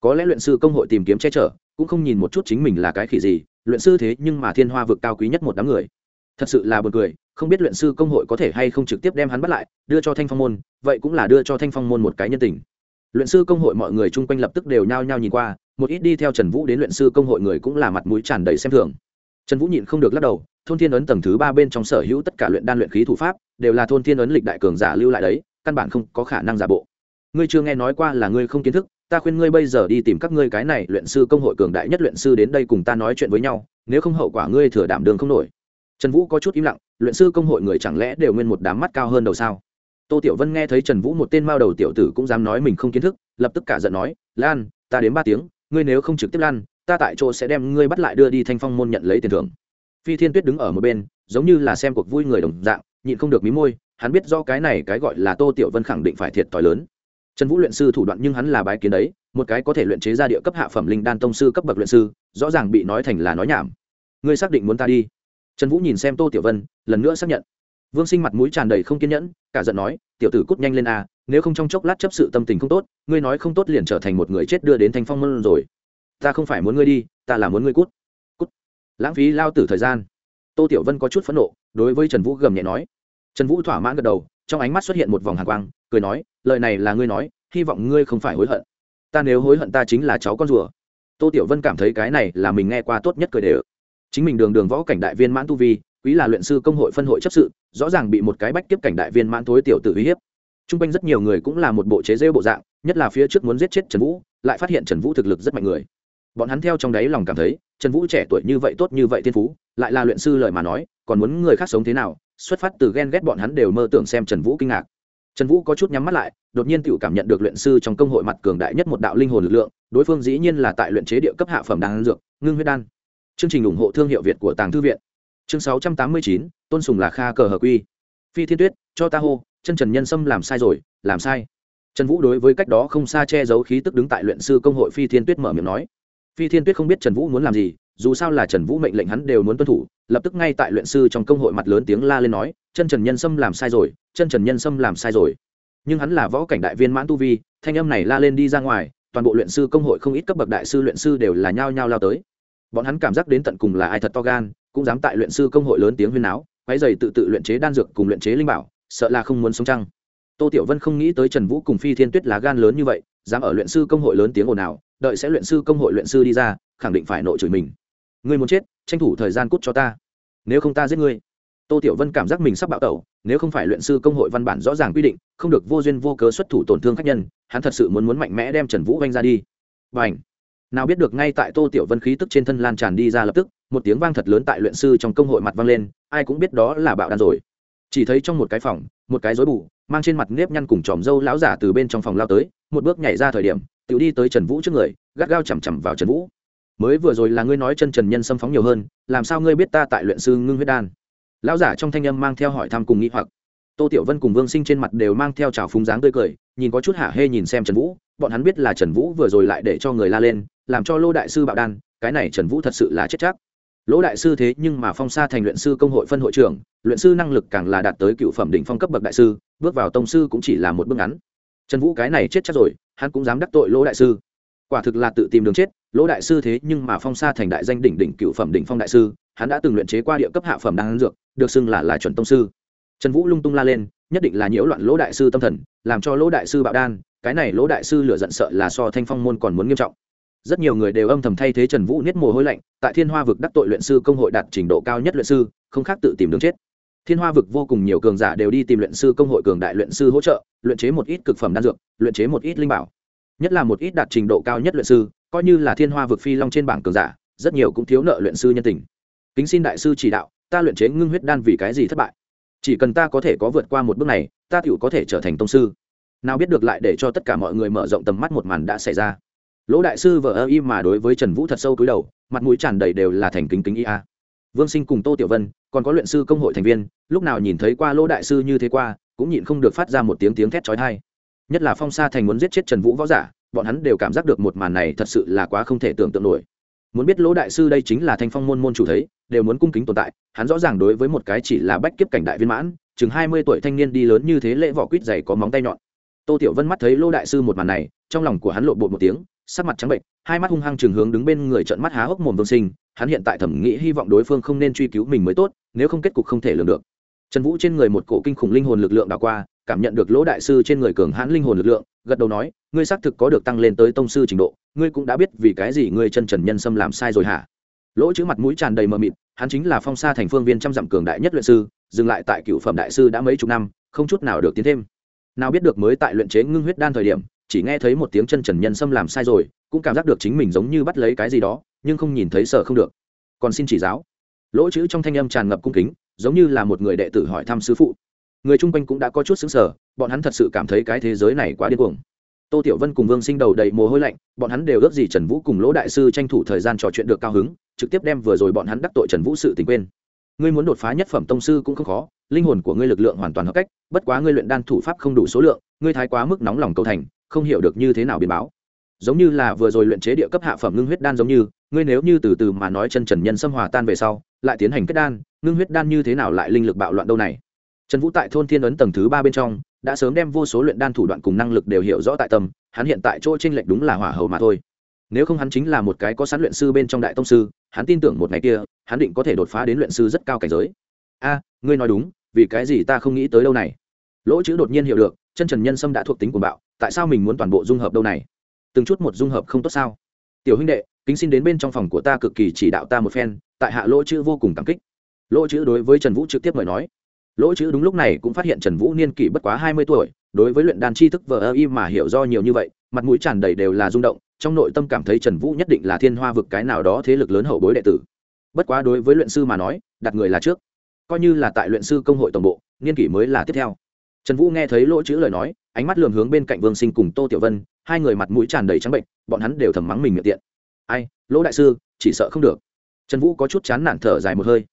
Có lẽ luyện sư công hội tìm kiếm che chở, cũng không nhìn một chút chính mình là cái khỉ gì, luyện sư thế nhưng mà thiên hoa vực cao quý nhất một đám người. Thật sự là buồn cười không biết luyện sư công hội có thể hay không trực tiếp đem hắn bắt lại, đưa cho thanh phong môn, vậy cũng là đưa cho thanh phong môn một cái nhân tình. Luyện sư công hội mọi người chung quanh lập tức đều nhao nhao nhìn qua, một ít đi theo trần vũ đến luyện sư công hội người cũng là mặt mũi tràn đầy xem thường. Trần vũ nhịn không được lắc đầu, thôn thiên ấn tầng thứ ba bên trong sở hữu tất cả luyện đan luyện khí thủ pháp, đều là thôn thiên ấn lịch đại cường giả lưu lại đấy, căn bản không có khả năng giả bộ. Ngươi chưa nghe nói qua là ngươi không kiến thức, ta khuyên ngươi bây giờ đi tìm các ngươi cái này luyện sư công hội cường đại nhất luyện sư đến đây cùng ta nói chuyện với nhau, nếu không hậu quả ngươi thừa đảm đường không nổi trần vũ có chút im lặng, luyện sư công hội người chẳng lẽ đều nguyên một đám mắt cao hơn đầu sao? Tô tiểu vân nghe thấy trần vũ một tên mao đầu tiểu tử cũng dám nói mình không kiến thức, lập tức cả giận nói, lan, ta đến ba tiếng, ngươi nếu không trực tiếp lan, ta tại chỗ sẽ đem ngươi bắt lại đưa đi thanh phong môn nhận lấy tiền thưởng. Phi thiên tuyết đứng ở một bên, giống như là xem cuộc vui người đồng dạng, nhịn không được mí môi, hắn biết do cái này cái gọi là tô tiểu vân khẳng định phải thiệt t lớn. Trần vũ luyện sư thủ đoạn nhưng hắn là bái kiến đấy, một cái có thể luyện chế ra địa cấp hạ phẩm linh đan tông sư cấp bậc luyện sư, rõ ràng bị nói thành là nói nhảm. Ngươi xác định muốn ta đi? Trần vũ nhìn xem tô tiểu vân, lần nữa xác nhận. Vương sinh mặt mũi tràn đầy không kiên nhẫn, cả giận nói, tiểu tử cút nhanh lên a, nếu không trong chốc lát chấp sự tâm tình không tốt, ngươi nói không tốt liền trở thành một người chết đưa đến thanh phong môn rồi. Ta không phải muốn ngươi đi, ta là muốn ngươi cút. Cút. Lãng phí lao tử thời gian. Tô tiểu vân có chút phẫn nộ, đối với trần vũ gầm nhẹ nói. Trần vũ thỏa mãn gật đầu, trong ánh mắt xuất hiện một vòng hàng quang, cười nói, lời này là ngươi nói, hy vọng ngươi không phải hối hận. Ta nếu hối hận ta chính là cháu con rùa. Tô tiểu vân cảm thấy cái này là mình nghe qua tốt nhất cười đều chính mình đường đường võ cảnh đại viên mãn tu vi, quý là luyện sư công hội phân hội chấp sự, rõ ràng bị một cái bách tiếp cảnh đại viên mãn thối tiểu tử uy hiếp. T r u n g quanh rất nhiều người cũng là một bộ chế rêu bộ dạng, nhất là phía trước muốn giết chết trần vũ, lại phát hiện trần vũ thực lực rất mạnh người. Bọn hắn theo trong đáy lòng cảm thấy, trần vũ trẻ tuổi như vậy tốt như vậy thiên phú, lại là luyện sư lời mà nói, còn muốn người khác sống thế nào, xuất phát từ ghen ghét bọn hắn đều mơ tưởng xem trần vũ kinh ngạc. Trần vũ có chút nhắm mắt lại, đột nhiên tự cảm nhận được luyện sư trong công hội mặt cường đại nhất một đạo linh hồn lực lượng, đối phương dĩ nhiên là tại luyện chế địa cấp hạ phẩm đan dược, ngưng huyết đan chương trình ủng hộ thương hiệu việt của tàng thư viện. Chương sáu trăm tám mươi chín, tôn sùng là kha cờ hờ quy. Phi thiên tuyết, cho ta hô, chân trần nhân sâm làm sai rồi, làm sai. Trần vũ đối với cách đó không xa che giấu khí tức đứng tại luyện sư công hội phi thiên tuyết mở miệng nói. Phi thiên tuyết không biết trần vũ muốn làm gì, dù sao là trần vũ mệnh lệnh hắn đều muốn tuân thủ, lập tức ngay tại luyện sư trong công hội mặt lớn tiếng la lên nói, chân trần nhân sâm làm sai rồi, chân trần nhân sâm làm sai rồi. Nhưng hắn là võ cảnh đại viên mãn tu vi, thanh âm này la lên đi ra ngoài, toàn bộ luyện sư công hội không ít cấp bậc đại sư luyện sư đều là nhao nhao lao tới bọn hắn cảm giác đến tận cùng là ai thật to gan, cũng dám tại luyện sư công hội lớn tiếng huyên áo quái dày tự tự luyện chế đan dược cùng luyện chế linh bảo, sợ là không muốn sống trăng tô tiểu vân không nghĩ tới trần vũ cùng phi thiên tuyết lá gan lớn như vậy, dám ở luyện sư công hội lớn tiếng ồn ào, đợi sẽ luyện sư công hội luyện sư đi ra, khẳng định phải nội chửi mình. Ngươi muốn chết, tranh thủ thời gian cút cho ta. Nếu không ta giết ngươi. Tô tiểu vân cảm giác mình sắp bạo tẩu, nếu không phải luyện sư công hội văn bản rõ ràng quy định, không được vô duyên vô cớ xuất thủ tổn thương khách nhân, hắn thật sự muốn muốn mạnh mẽ đem trần vũ oanh ra đi. Và ảnh nào biết được ngay tại tô tiểu vân khí tức trên thân lan tràn đi ra lập tức, một tiếng vang thật lớn tại luyện sư trong công hội mặt vang lên, ai cũng biết đó là bạo đan rồi. Chỉ thấy trong một cái phòng, một cái rối bù, mang trên mặt nếp nhăn cùng tròm râu lão giả từ bên trong phòng lao tới, một bước nhảy ra thời điểm tự đi tới trần vũ trước người, gắt gao chằm chằm vào trần vũ. Mới vừa rồi là ngươi nói chân trần nhân xâm phóng nhiều hơn, làm sao ngươi biết ta tại luyện sư ngưng huyết đan? Lão giả trong thanh âm mang theo hỏi thăm cùng nghĩ hoặc tô tiểu vân cùng vương sinh trên mặt đều mang theo trào phúng dáng tươi cười, nhìn có chút hả hê nhìn xem trần vũ, bọn hắn biết là trần vũ vừa rồi lại để cho người la lên, làm cho lô đại sư bạo đan, cái này trần vũ thật sự là chết chắc. Lỗ đại sư thế nhưng mà phong sa thành luyện sư công hội phân hội trưởng, luyện sư năng lực càng là đạt tới cựu phẩm đỉnh phong cấp bậc đại sư, bước vào tông sư cũng chỉ là một bước ngắn. Trần vũ cái này chết chắc rồi, hắn cũng dám đắc tội lỗ đại sư. Quả thực là tự tìm đường chết lỗ đại sư thế nhưng mà phong sa thành đại danh đỉnh đỉnh cựu phẩm đỉnh phong đại sư, hắn đã từng luyện chế qua địa cấp hạ phẩm đan dược, được xưng là là chuẩn tông sư trần vũ lung tung la lên, nhất định là nhiễu loạn lỗ đại sư tâm thần, làm cho lỗ đại sư bạo đan, cái này lỗ đại sư lựa giận sợ là so thanh phong môn còn muốn nghiêm trọng. Rất nhiều người đều âm thầm thay thế trần vũ niết mồ hôi lạnh, tại thiên hoa vực đắc tội luyện sư công hội đạt trình độ cao nhất luyện sư, không khác tự tìm đường chết. Thiên hoa vực vô cùng nhiều cường giả đều đi tìm luyện sư công hội cường đại luyện sư hỗ trợ, luyện chế một ít cực phẩm đan dược, luyện chế một ít linh bảo. Nhất là một ít đạt trình độ cao nhất luyện sư, coi như là thiên hoa vực phi long trên bảng cường giả, rất nhiều cũng thiếu nợ luyện sư nhân tình. Kính xin đại sư chỉ đạo, ta luyện chế ngưng huyết đan vì cái gì thất bại? Chỉ cần ta có thể có vượt qua một bước này, ta tựu có thể trở thành tông sư. Nào biết được lại để cho tất cả mọi người mở rộng tầm mắt một màn đã xảy ra. Lỗ đại sư vờ ơ y mà đối với trần vũ thật sâu cúi đầu, mặt mũi tràn đầy đều là thành kính kính ia vương sinh cùng tô tiểu vân, còn có luyện sư công hội thành viên, lúc nào nhìn thấy qua lỗ đại sư như thế qua, cũng nhịn không được phát ra một tiếng tiếng thét trói thai nhất là phong sa thành muốn giết chết trần vũ võ giả, bọn hắn đều cảm giác được một màn này thật sự là quá không thể tưởng tượng nổi muốn biết lỗ đại sư đây chính là thanh phong môn môn chủ thấy, đều muốn cung kính tồn tại, hắn rõ ràng đối với một cái chỉ là bách kiếp cảnh đại viên mãn, chừng hai mươi tuổi thanh niên đi lớn như thế lễ vỏ quýt dày có móng tay nhọn. Tô tiểu vân mắt thấy lỗ đại sư một màn này, trong lòng của hắn lộ bột một tiếng, sắc mặt trắng bệnh, hai mắt hung hăng chừng hướng đứng bên người trận mắt há hốc mồm vương sinh, hắn hiện tại thẩm nghĩ hy vọng đối phương không nên truy cứu mình mới tốt, nếu không kết cục không thể lường được. Trần vũ trên người một cổ kinh khủng linh hồn lực lượng đảo qua cảm nhận được lỗ đại sư trên người cường hãn linh hồn lực lượng, gật đầu nói, ngươi xác thực có được tăng lên tới tông sư trình độ, ngươi cũng đã biết vì cái gì ngươi chân trần nhân sâm làm sai rồi hả? Lỗ chữ mặt mũi tràn đầy mờ mịt, hắn chính là phong sa thành phương viên trăm dặm cường đại nhất luyện sư, dừng lại tại cựu phẩm đại sư đã mấy chục năm, không chút nào được tiến thêm. Nào biết được mới tại luyện chế ngưng huyết đan thời điểm, chỉ nghe thấy một tiếng chân trần nhân sâm làm sai rồi, cũng cảm giác được chính mình giống như bắt lấy cái gì đó, nhưng không nhìn thấy sợ không được. Còn xin chỉ giáo. Lỗ chữ trong thanh âm tràn ngập cung kính, giống như là một người đệ tử hỏi thăm sư phụ người chung quanh cũng đã có chút xứng sở, bọn hắn thật sự cảm thấy cái thế giới này quá điên cuồng. Tô tiểu vân cùng vương sinh đầu đầy mồ hôi lạnh, bọn hắn đều ước gì trần vũ cùng lỗ đại sư tranh thủ thời gian trò chuyện được cao hứng, trực tiếp đem vừa rồi bọn hắn đắc tội trần vũ sự tình quên. Ngươi muốn đột phá nhất phẩm tông sư cũng không khó, linh hồn của ngươi lực lượng hoàn toàn hợp cách, bất quá ngươi luyện đan thủ pháp không đủ số lượng, ngươi thái quá mức nóng lòng cầu thành, không hiểu được như thế nào biến báo. Giống như là vừa rồi luyện chế địa cấp hạ phẩm ngưng huyết đan giống như, ngươi nếu như từ từ mà nói chân trần nhân xâm hòa tan về sau, lại tiến hành kết đan, ngưng huyết đan như thế nào lại linh lực bạo loạn đâu này? Trần vũ tại thôn thiên ấn tầng thứ ba bên trong, đã sớm đem vô số luyện đan thủ đoạn cùng năng lực đều hiểu rõ tại tâm, hắn hiện tại chỗ t r ê n lệch đúng là hỏa hầu mà thôi. Nếu không hắn chính là một cái có sẵn luyện sư bên trong đại tông sư, hắn tin tưởng một ngày kia, hắn định có thể đột phá đến luyện sư rất cao cảnh giới. A, ngươi nói đúng, vì cái gì ta không nghĩ tới đâu này? Lỗ chữ đột nhiên hiểu được, chân trần nhân sâm đã thuộc tính của bạo, tại sao mình muốn toàn bộ dung hợp đâu này? Từng chút một dung hợp không tốt sao? Tiểu huynh đệ, kính xin đến bên trong phòng của ta cực kỳ chỉ đạo ta một phen, tại hạ lỗ chữ vô cùng cảm kích. Lỗ chữ đối với trần vũ trực tiếp mời nói lỗ chữ đúng lúc này cũng phát hiện trần vũ niên kỷ bất quá hai mươi tuổi, đối với luyện đàn tri thức vờ ơ y mà hiểu do nhiều như vậy, mặt mũi tràn đầy đều là rung động, trong nội tâm cảm thấy trần vũ nhất định là thiên hoa vực cái nào đó thế lực lớn hậu bối đệ tử. Bất quá đối với luyện sư mà nói, đặt người là trước. Coi như là tại luyện sư công hội tổng bộ, niên kỷ mới là tiếp theo. Trần vũ nghe thấy lỗ chữ lời nói, ánh mắt lườm hướng bên cạnh vương sinh cùng tô tiểu vân, hai người mặt mũi tràn đầy trắng bệnh, bọn hắn đều thầm mắng mình miệng tiện. Ai, lỗ đại sư, chỉ sợ không được. Trần vũ có chút chán nản thở dài một hơi.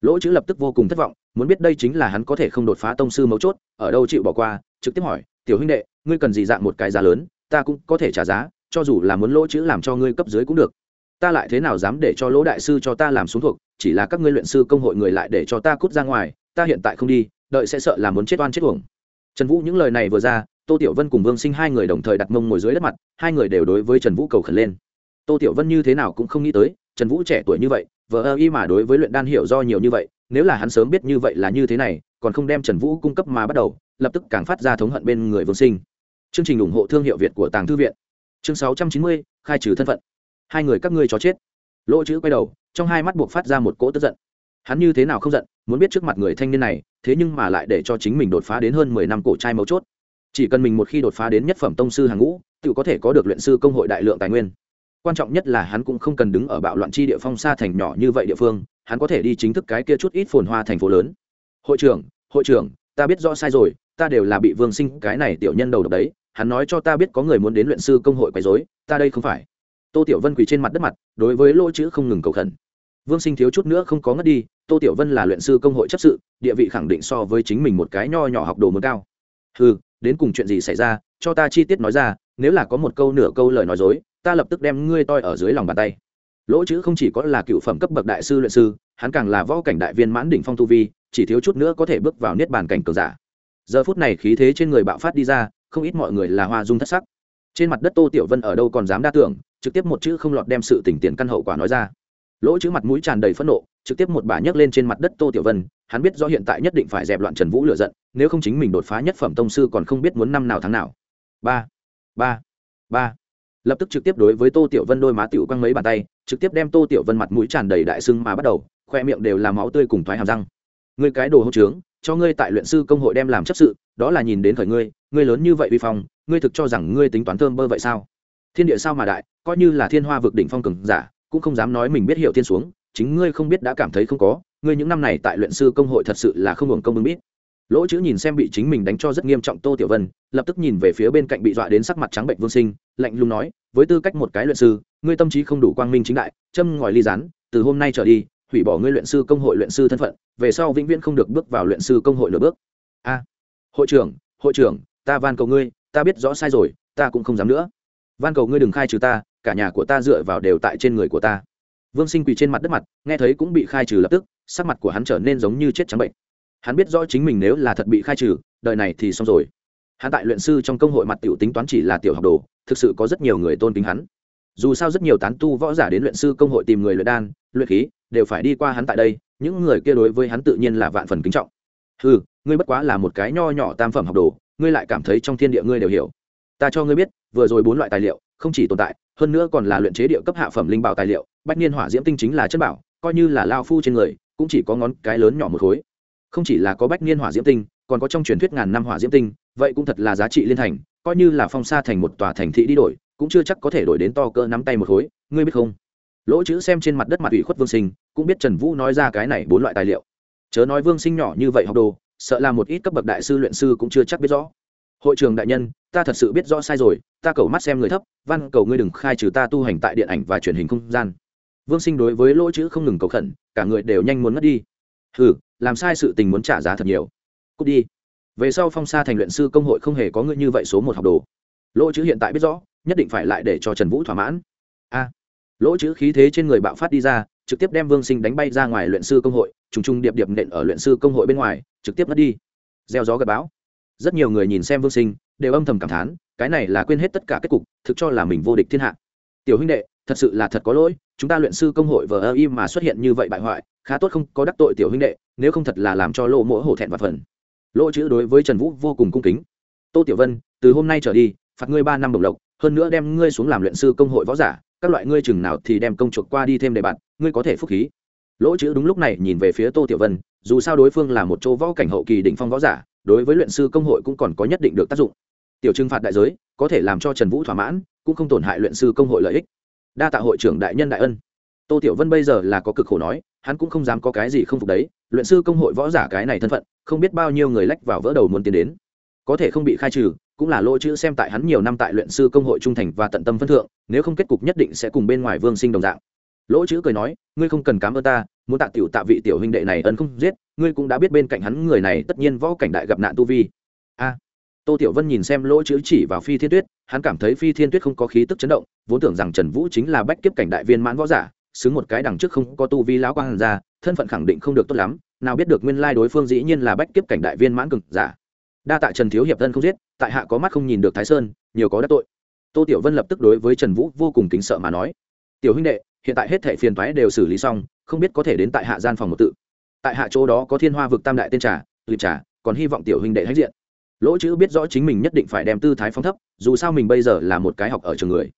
Lỗ chữ lập tức vô cùng thất vọng muốn biết đây chính là hắn có thể không đột phá tông sư mấu chốt, ở đâu chịu bỏ qua, trực tiếp hỏi, tiểu huynh đệ, ngươi cần gì dạng một cái giá lớn, ta cũng có thể trả giá, cho dù là muốn lỗ chữ làm cho ngươi cấp dưới cũng được. Ta lại thế nào dám để cho lỗ đại sư cho ta làm xuống thuộc, chỉ là các ngươi luyện sư công hội người lại để cho ta cút ra ngoài, ta hiện tại không đi, đợi sẽ sợ là muốn chết oan chết uổng. Trần vũ những lời này vừa ra, tô tiểu vân cùng vương sinh hai người đồng thời đặt mông ngồi dưới đất mặt, hai người đều đối với trần vũ cầu khẩn lên. Tô tiểu vân như thế nào cũng không nghĩ tới, trần vũ trẻ tuổi như vậy vừa ơ y mà đối với luyện đan hiểu do nhiều như vậy nếu là hắn sớm biết như vậy là như thế này, còn không đem trần vũ cung cấp mà bắt đầu, lập tức càng phát ra thống hận bên người vương sinh. Chương trình ủng hộ thương hiệu việt của tàng thư viện. Chương sáu trăm chín mươi, khai trừ thân phận. Hai người các ngươi chó chết. Lỗ chữ quay đầu, trong hai mắt buộc phát ra một cỗ tức giận. Hắn như thế nào không giận, muốn biết trước mặt người thanh niên này, thế nhưng mà lại để cho chính mình đột phá đến hơn mười năm cổ trai mấu chốt. Chỉ cần mình một khi đột phá đến nhất phẩm tông sư hàng ngũ, tự có thể có được luyện sư công hội đại lượng tài nguyên. Quan trọng nhất là hắn cũng không cần đứng ở bạo loạn chi địa phong xa thành nhỏ như vậy địa phương hắn có thể đi chính thức cái kia chút ít phồn hoa thành phố lớn. Hội trưởng hội trưởng, ta biết rõ sai rồi, ta đều là bị vương sinh cái này tiểu nhân đầu độc đấy, hắn nói cho ta biết có người muốn đến luyện sư công hội quấy dối ta đây không phải. Tô tiểu vân quỳ trên mặt đất mặt, đối với lỗ chữ không ngừng cầu khẩn. Vương sinh thiếu chút nữa không có ngất đi, tô tiểu vân là luyện sư công hội chấp sự, địa vị khẳng định so với chính mình một cái nho nhỏ học đồ mới cao. Ừ đến cùng chuyện gì xảy ra, cho ta chi tiết nói ra, nếu là có một câu nửa câu lời nói dối, ta lập tức đem ngươi toi ở dưới lòng bàn tay lỗ chữ không chỉ có là cựu phẩm cấp bậc đại sư luyện sư, hắn càng là võ cảnh đại viên mãn đỉnh phong tu vi, chỉ thiếu chút nữa có thể bước vào niết bàn cảnh cường giả. Giờ phút này khí thế trên người bạo phát đi ra, không ít mọi người là hoa dung thất sắc. Trên mặt đất tô tiểu vân ở đâu còn dám đa tưởng, trực tiếp một chữ không lọt đem sự tỉnh tiền căn hậu quả nói ra. Lỗ chữ mặt mũi tràn đầy phẫn nộ, trực tiếp một bà nhấc lên trên mặt đất tô tiểu vân, hắn biết do hiện tại nhất định phải dẹp loạn trần vũ lựa giận, nếu không chính mình đột phá nhất phẩm tông sư còn không biết muốn năm nào tháng nào. Ba ba ba lập tức trực tiếp đối với tô tiểu vân đôi má tiểu quăng mấy bàn tay, trực tiếp đem tô tiểu vân mặt mũi tràn đầy đại sưng mà bắt đầu, khoe miệng đều là máu tươi cùng thoái hàm răng. Ngươi cái đồ hậu trướng, cho ngươi tại luyện sư công hội đem làm chấp sự, đó là nhìn đến khởi ngươi ngươi lớn như vậy vi phong, ngươi thực cho rằng ngươi tính toán thơm bơ vậy sao? Thiên địa sao mà đại, coi như là thiên hoa vực đỉnh phong cường giả, cũng không dám nói mình biết hiểu thiên xuống, chính ngươi không biết đã cảm thấy không có, ngươi những năm này tại luyện sư công hội thật sự là không hưởng công ứng biết. Lỗ chữ nhìn xem bị chính mình đánh cho rất nghiêm trọng tô tiểu vân, lập tức nhìn về phía bên cạnh bị dọa đến sắc mặt trắng bệnh vương sinh lạnh lùng nói, với tư cách một cái luyện sư, ngươi tâm trí không đủ quang minh chính đại, châm ngòi ly rán, từ hôm nay trở đi, hủy bỏ ngươi luyện sư công hội luyện sư thân phận, về sau vĩnh viễn không được bước vào luyện sư công hội nửa bước. A, hội trưởng hội trưởng, ta van cầu ngươi, ta biết rõ sai rồi, ta cũng không dám nữa. Van cầu ngươi đừng khai trừ ta, cả nhà của ta dựa vào đều tại trên người của ta. Vương sinh quỳ trên mặt đất mặt, nghe thấy cũng bị khai trừ lập tức, sắc mặt của hắn trở nên giống như chết trắng bệnh. Hắn biết rõ chính mình nếu là thật bị khai trừ, đời này thì xong rồi. Hắn tại luyện sư trong công hội mặt tiểu tính toán chỉ là tiểu học đồ thực sự có rất nhiều người tôn kính hắn. Dù sao rất nhiều tán tu võ giả đến luyện sư công hội tìm người luyện đan, luyện khí, đều phải đi qua hắn tại đây, những người kia đối với hắn tự nhiên là vạn phần kính trọng. Ừ ngươi bất quá là một cái nho nhỏ tam phẩm học đồ, ngươi lại cảm thấy trong thiên địa ngươi đều hiểu. Ta cho ngươi biết, vừa rồi bốn loại tài liệu, không chỉ tồn tại, hơn nữa còn là luyện chế địa cấp hạ phẩm linh bảo tài liệu, bách niên hỏa diễm tinh chính là chân bảo, coi như là lao phu trên người, cũng chỉ có ngón cái lớn nhỏ một khối. Không chỉ là có bách niên hỏa diễm tinh, còn có trong truyền thuyết ngàn năm hỏa diễm tinh, vậy cũng thật là giá trị liên thành coi như là phong sa thành một tòa thành thị đi đổi, cũng chưa chắc có thể đổi đến to cỡ nắm tay một khối, ngươi biết không? Lỗ chữ xem trên mặt đất mặt ủy khuất vương sinh, cũng biết trần vũ nói ra cái này bốn loại tài liệu. Chớ nói vương sinh nhỏ như vậy học đồ, sợ là một ít cấp bậc đại sư luyện sư cũng chưa chắc biết rõ. Hội trường đại nhân, ta thật sự biết rõ sai rồi, ta cầu mắt xem người thấp, văn cầu ngươi đừng khai trừ ta tu hành tại điện ảnh và truyền hình không gian. Vương sinh đối với lỗ chữ không ngừng cầu khẩn, cả người đều nhanh muốn mất đi. Hừ, làm sai sự tình muốn trả giá thật nhiều. Cút đi về sau phong sa thành luyện sư công hội không hề có ngươi như vậy số một học đồ. Lỗ chữ hiện tại biết rõ, nhất định phải lại để cho trần vũ thỏa mãn. A. Lỗ chữ khí thế trên người bạo phát đi ra, trực tiếp đem vương sinh đánh bay ra ngoài luyện sư công hội, trùng trùng điệp điệp nện ở luyện sư công hội bên ngoài, trực tiếp mất đi. Gieo gió gặp bão. Rất nhiều người nhìn xem vương sinh, đều âm thầm cảm thán, cái này là quên hết tất cả kết cục, thực cho là mình vô địch thiên hạ. Tiểu huynh đệ, thật sự là thật có lỗi, chúng ta luyện sư công hội vờ ơ im mà xuất hiện như vậy bại hoại, khá tốt không có đắc tội tiểu huynh đệ, nếu không thật là làm cho lỗ mỗ hổ thẹn và phần lỗ chữ đối với trần vũ vô cùng cung kính. Tô tiểu vân, từ hôm nay trở đi, phạt ngươi ba năm đồng lộc, hơn nữa đem ngươi xuống làm luyện sư công hội võ giả, các loại ngươi chừng nào thì đem công chuộc qua đi thêm đề bạn ngươi có thể phúc khí. Lỗ chữ đúng lúc này nhìn về phía tô tiểu vân, dù sao đối phương là một chỗ võ cảnh hậu kỳ đỉnh phong võ giả, đối với luyện sư công hội cũng còn có nhất định được tác dụng. Tiểu trừng phạt đại giới, có thể làm cho trần vũ thỏa mãn, cũng không tổn hại luyện sư công hội lợi ích. Đa tạ hội trưởng đại nhân đại ân. Tô tiểu vân bây giờ là có cực khổ nói, hắn cũng không dám có cái gì không phục đấy luyện sư công hội võ giả cái này thân phận, không biết bao nhiêu người lách vào vỡ đầu muốn tiến đến. Có thể không bị khai trừ, cũng là lỗ chữ xem tại hắn nhiều năm tại luyện sư công hội trung thành và tận tâm phân thượng, nếu không kết cục nhất định sẽ cùng bên ngoài vương sinh đồng dạng. Lỗ chữ cười nói, ngươi không cần cám ơn ta, muốn tạ tiểu tạ vị tiểu huynh đệ này ân không giết, ngươi cũng đã biết bên cạnh hắn người này tất nhiên võ cảnh đại gặp nạn tu vi. A. Tô tiểu vân nhìn xem lỗ chữ chỉ vào phi thiên tuyết, hắn cảm thấy phi thiên tuyết không có khí tức chấn động, vốn tưởng rằng trần vũ chính là bách kiếp cảnh đại viên mãn võ giả, xứng một cái đằng trước không có tu vi lão quang ra thân phận khẳng định không được tốt lắm, nào biết được nguyên lai đối phương dĩ nhiên là bách kiếp cảnh đại viên mãn cực giả. Đa tạ trần thiếu hiệp thân không giết, tại hạ có mắt không nhìn được thái sơn, nhiều có đắc tội. Tô tiểu vân lập tức đối với trần vũ vô cùng kính sợ mà nói, tiểu huynh đệ, hiện tại hết thẻ phiền toái đều xử lý xong, không biết có thể đến tại hạ gian phòng một tự. Tại hạ chỗ đó có thiên hoa vực tam đại tên trà lịp trà, còn hy vọng tiểu huynh đệ hãnh diện. Lỗ chữ biết rõ chính mình nhất định phải đem tư thái phong thấp, dù sao mình bây giờ là một cái học ở trường người.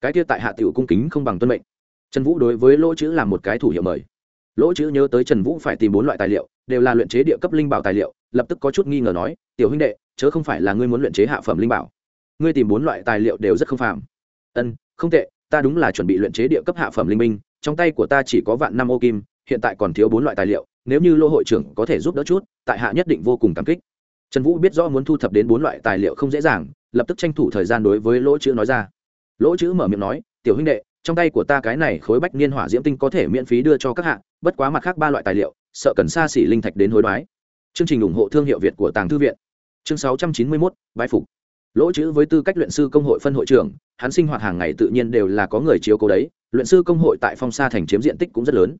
Cái kia tại hạ tiểu cung kính không bằng tuân mệnh. Trần vũ đối với lỗ chữ là một cái thủ hiệu mời lỗ chữ nhớ tới trần vũ phải tìm bốn loại tài liệu, đều là luyện chế địa cấp linh bảo tài liệu, lập tức có chút nghi ngờ nói, tiểu huynh đệ, chớ không phải là ngươi muốn luyện chế hạ phẩm linh bảo. Ngươi tìm bốn loại tài liệu đều rất không phàm. Ân, không tệ, ta đúng là chuẩn bị luyện chế địa cấp hạ phẩm linh minh, trong tay của ta chỉ có vạn năm ô kim, hiện tại còn thiếu bốn loại tài liệu, nếu như lô hội trưởng có thể giúp đỡ chút, tại hạ nhất định vô cùng cảm kích. Trần vũ biết rõ muốn thu thập đến bốn loại tài liệu không dễ dàng, lập tức tranh thủ thời gian đối với lỗ chữ nói ra. Lỗ chữ mở miệng nói, tiểu huynh đệ trong tay của ta cái này khối bách niên hỏa diễm tinh có thể miễn phí đưa cho các hạ, bất quá mặt khác ba loại tài liệu, sợ cần xa xỉ linh thạch đến hối đoái. Chương trình ủng hộ thương hiệu việt của tàng thư viện. Chương sáu trăm chín mươi mốt, bái phục. Lỗ chữ với tư cách luyện sư công hội phân hội trưởng, hắn sinh hoạt hàng ngày tự nhiên đều là có người chiếu cố đấy, luyện sư công hội tại phong sa thành chiếm diện tích cũng rất lớn.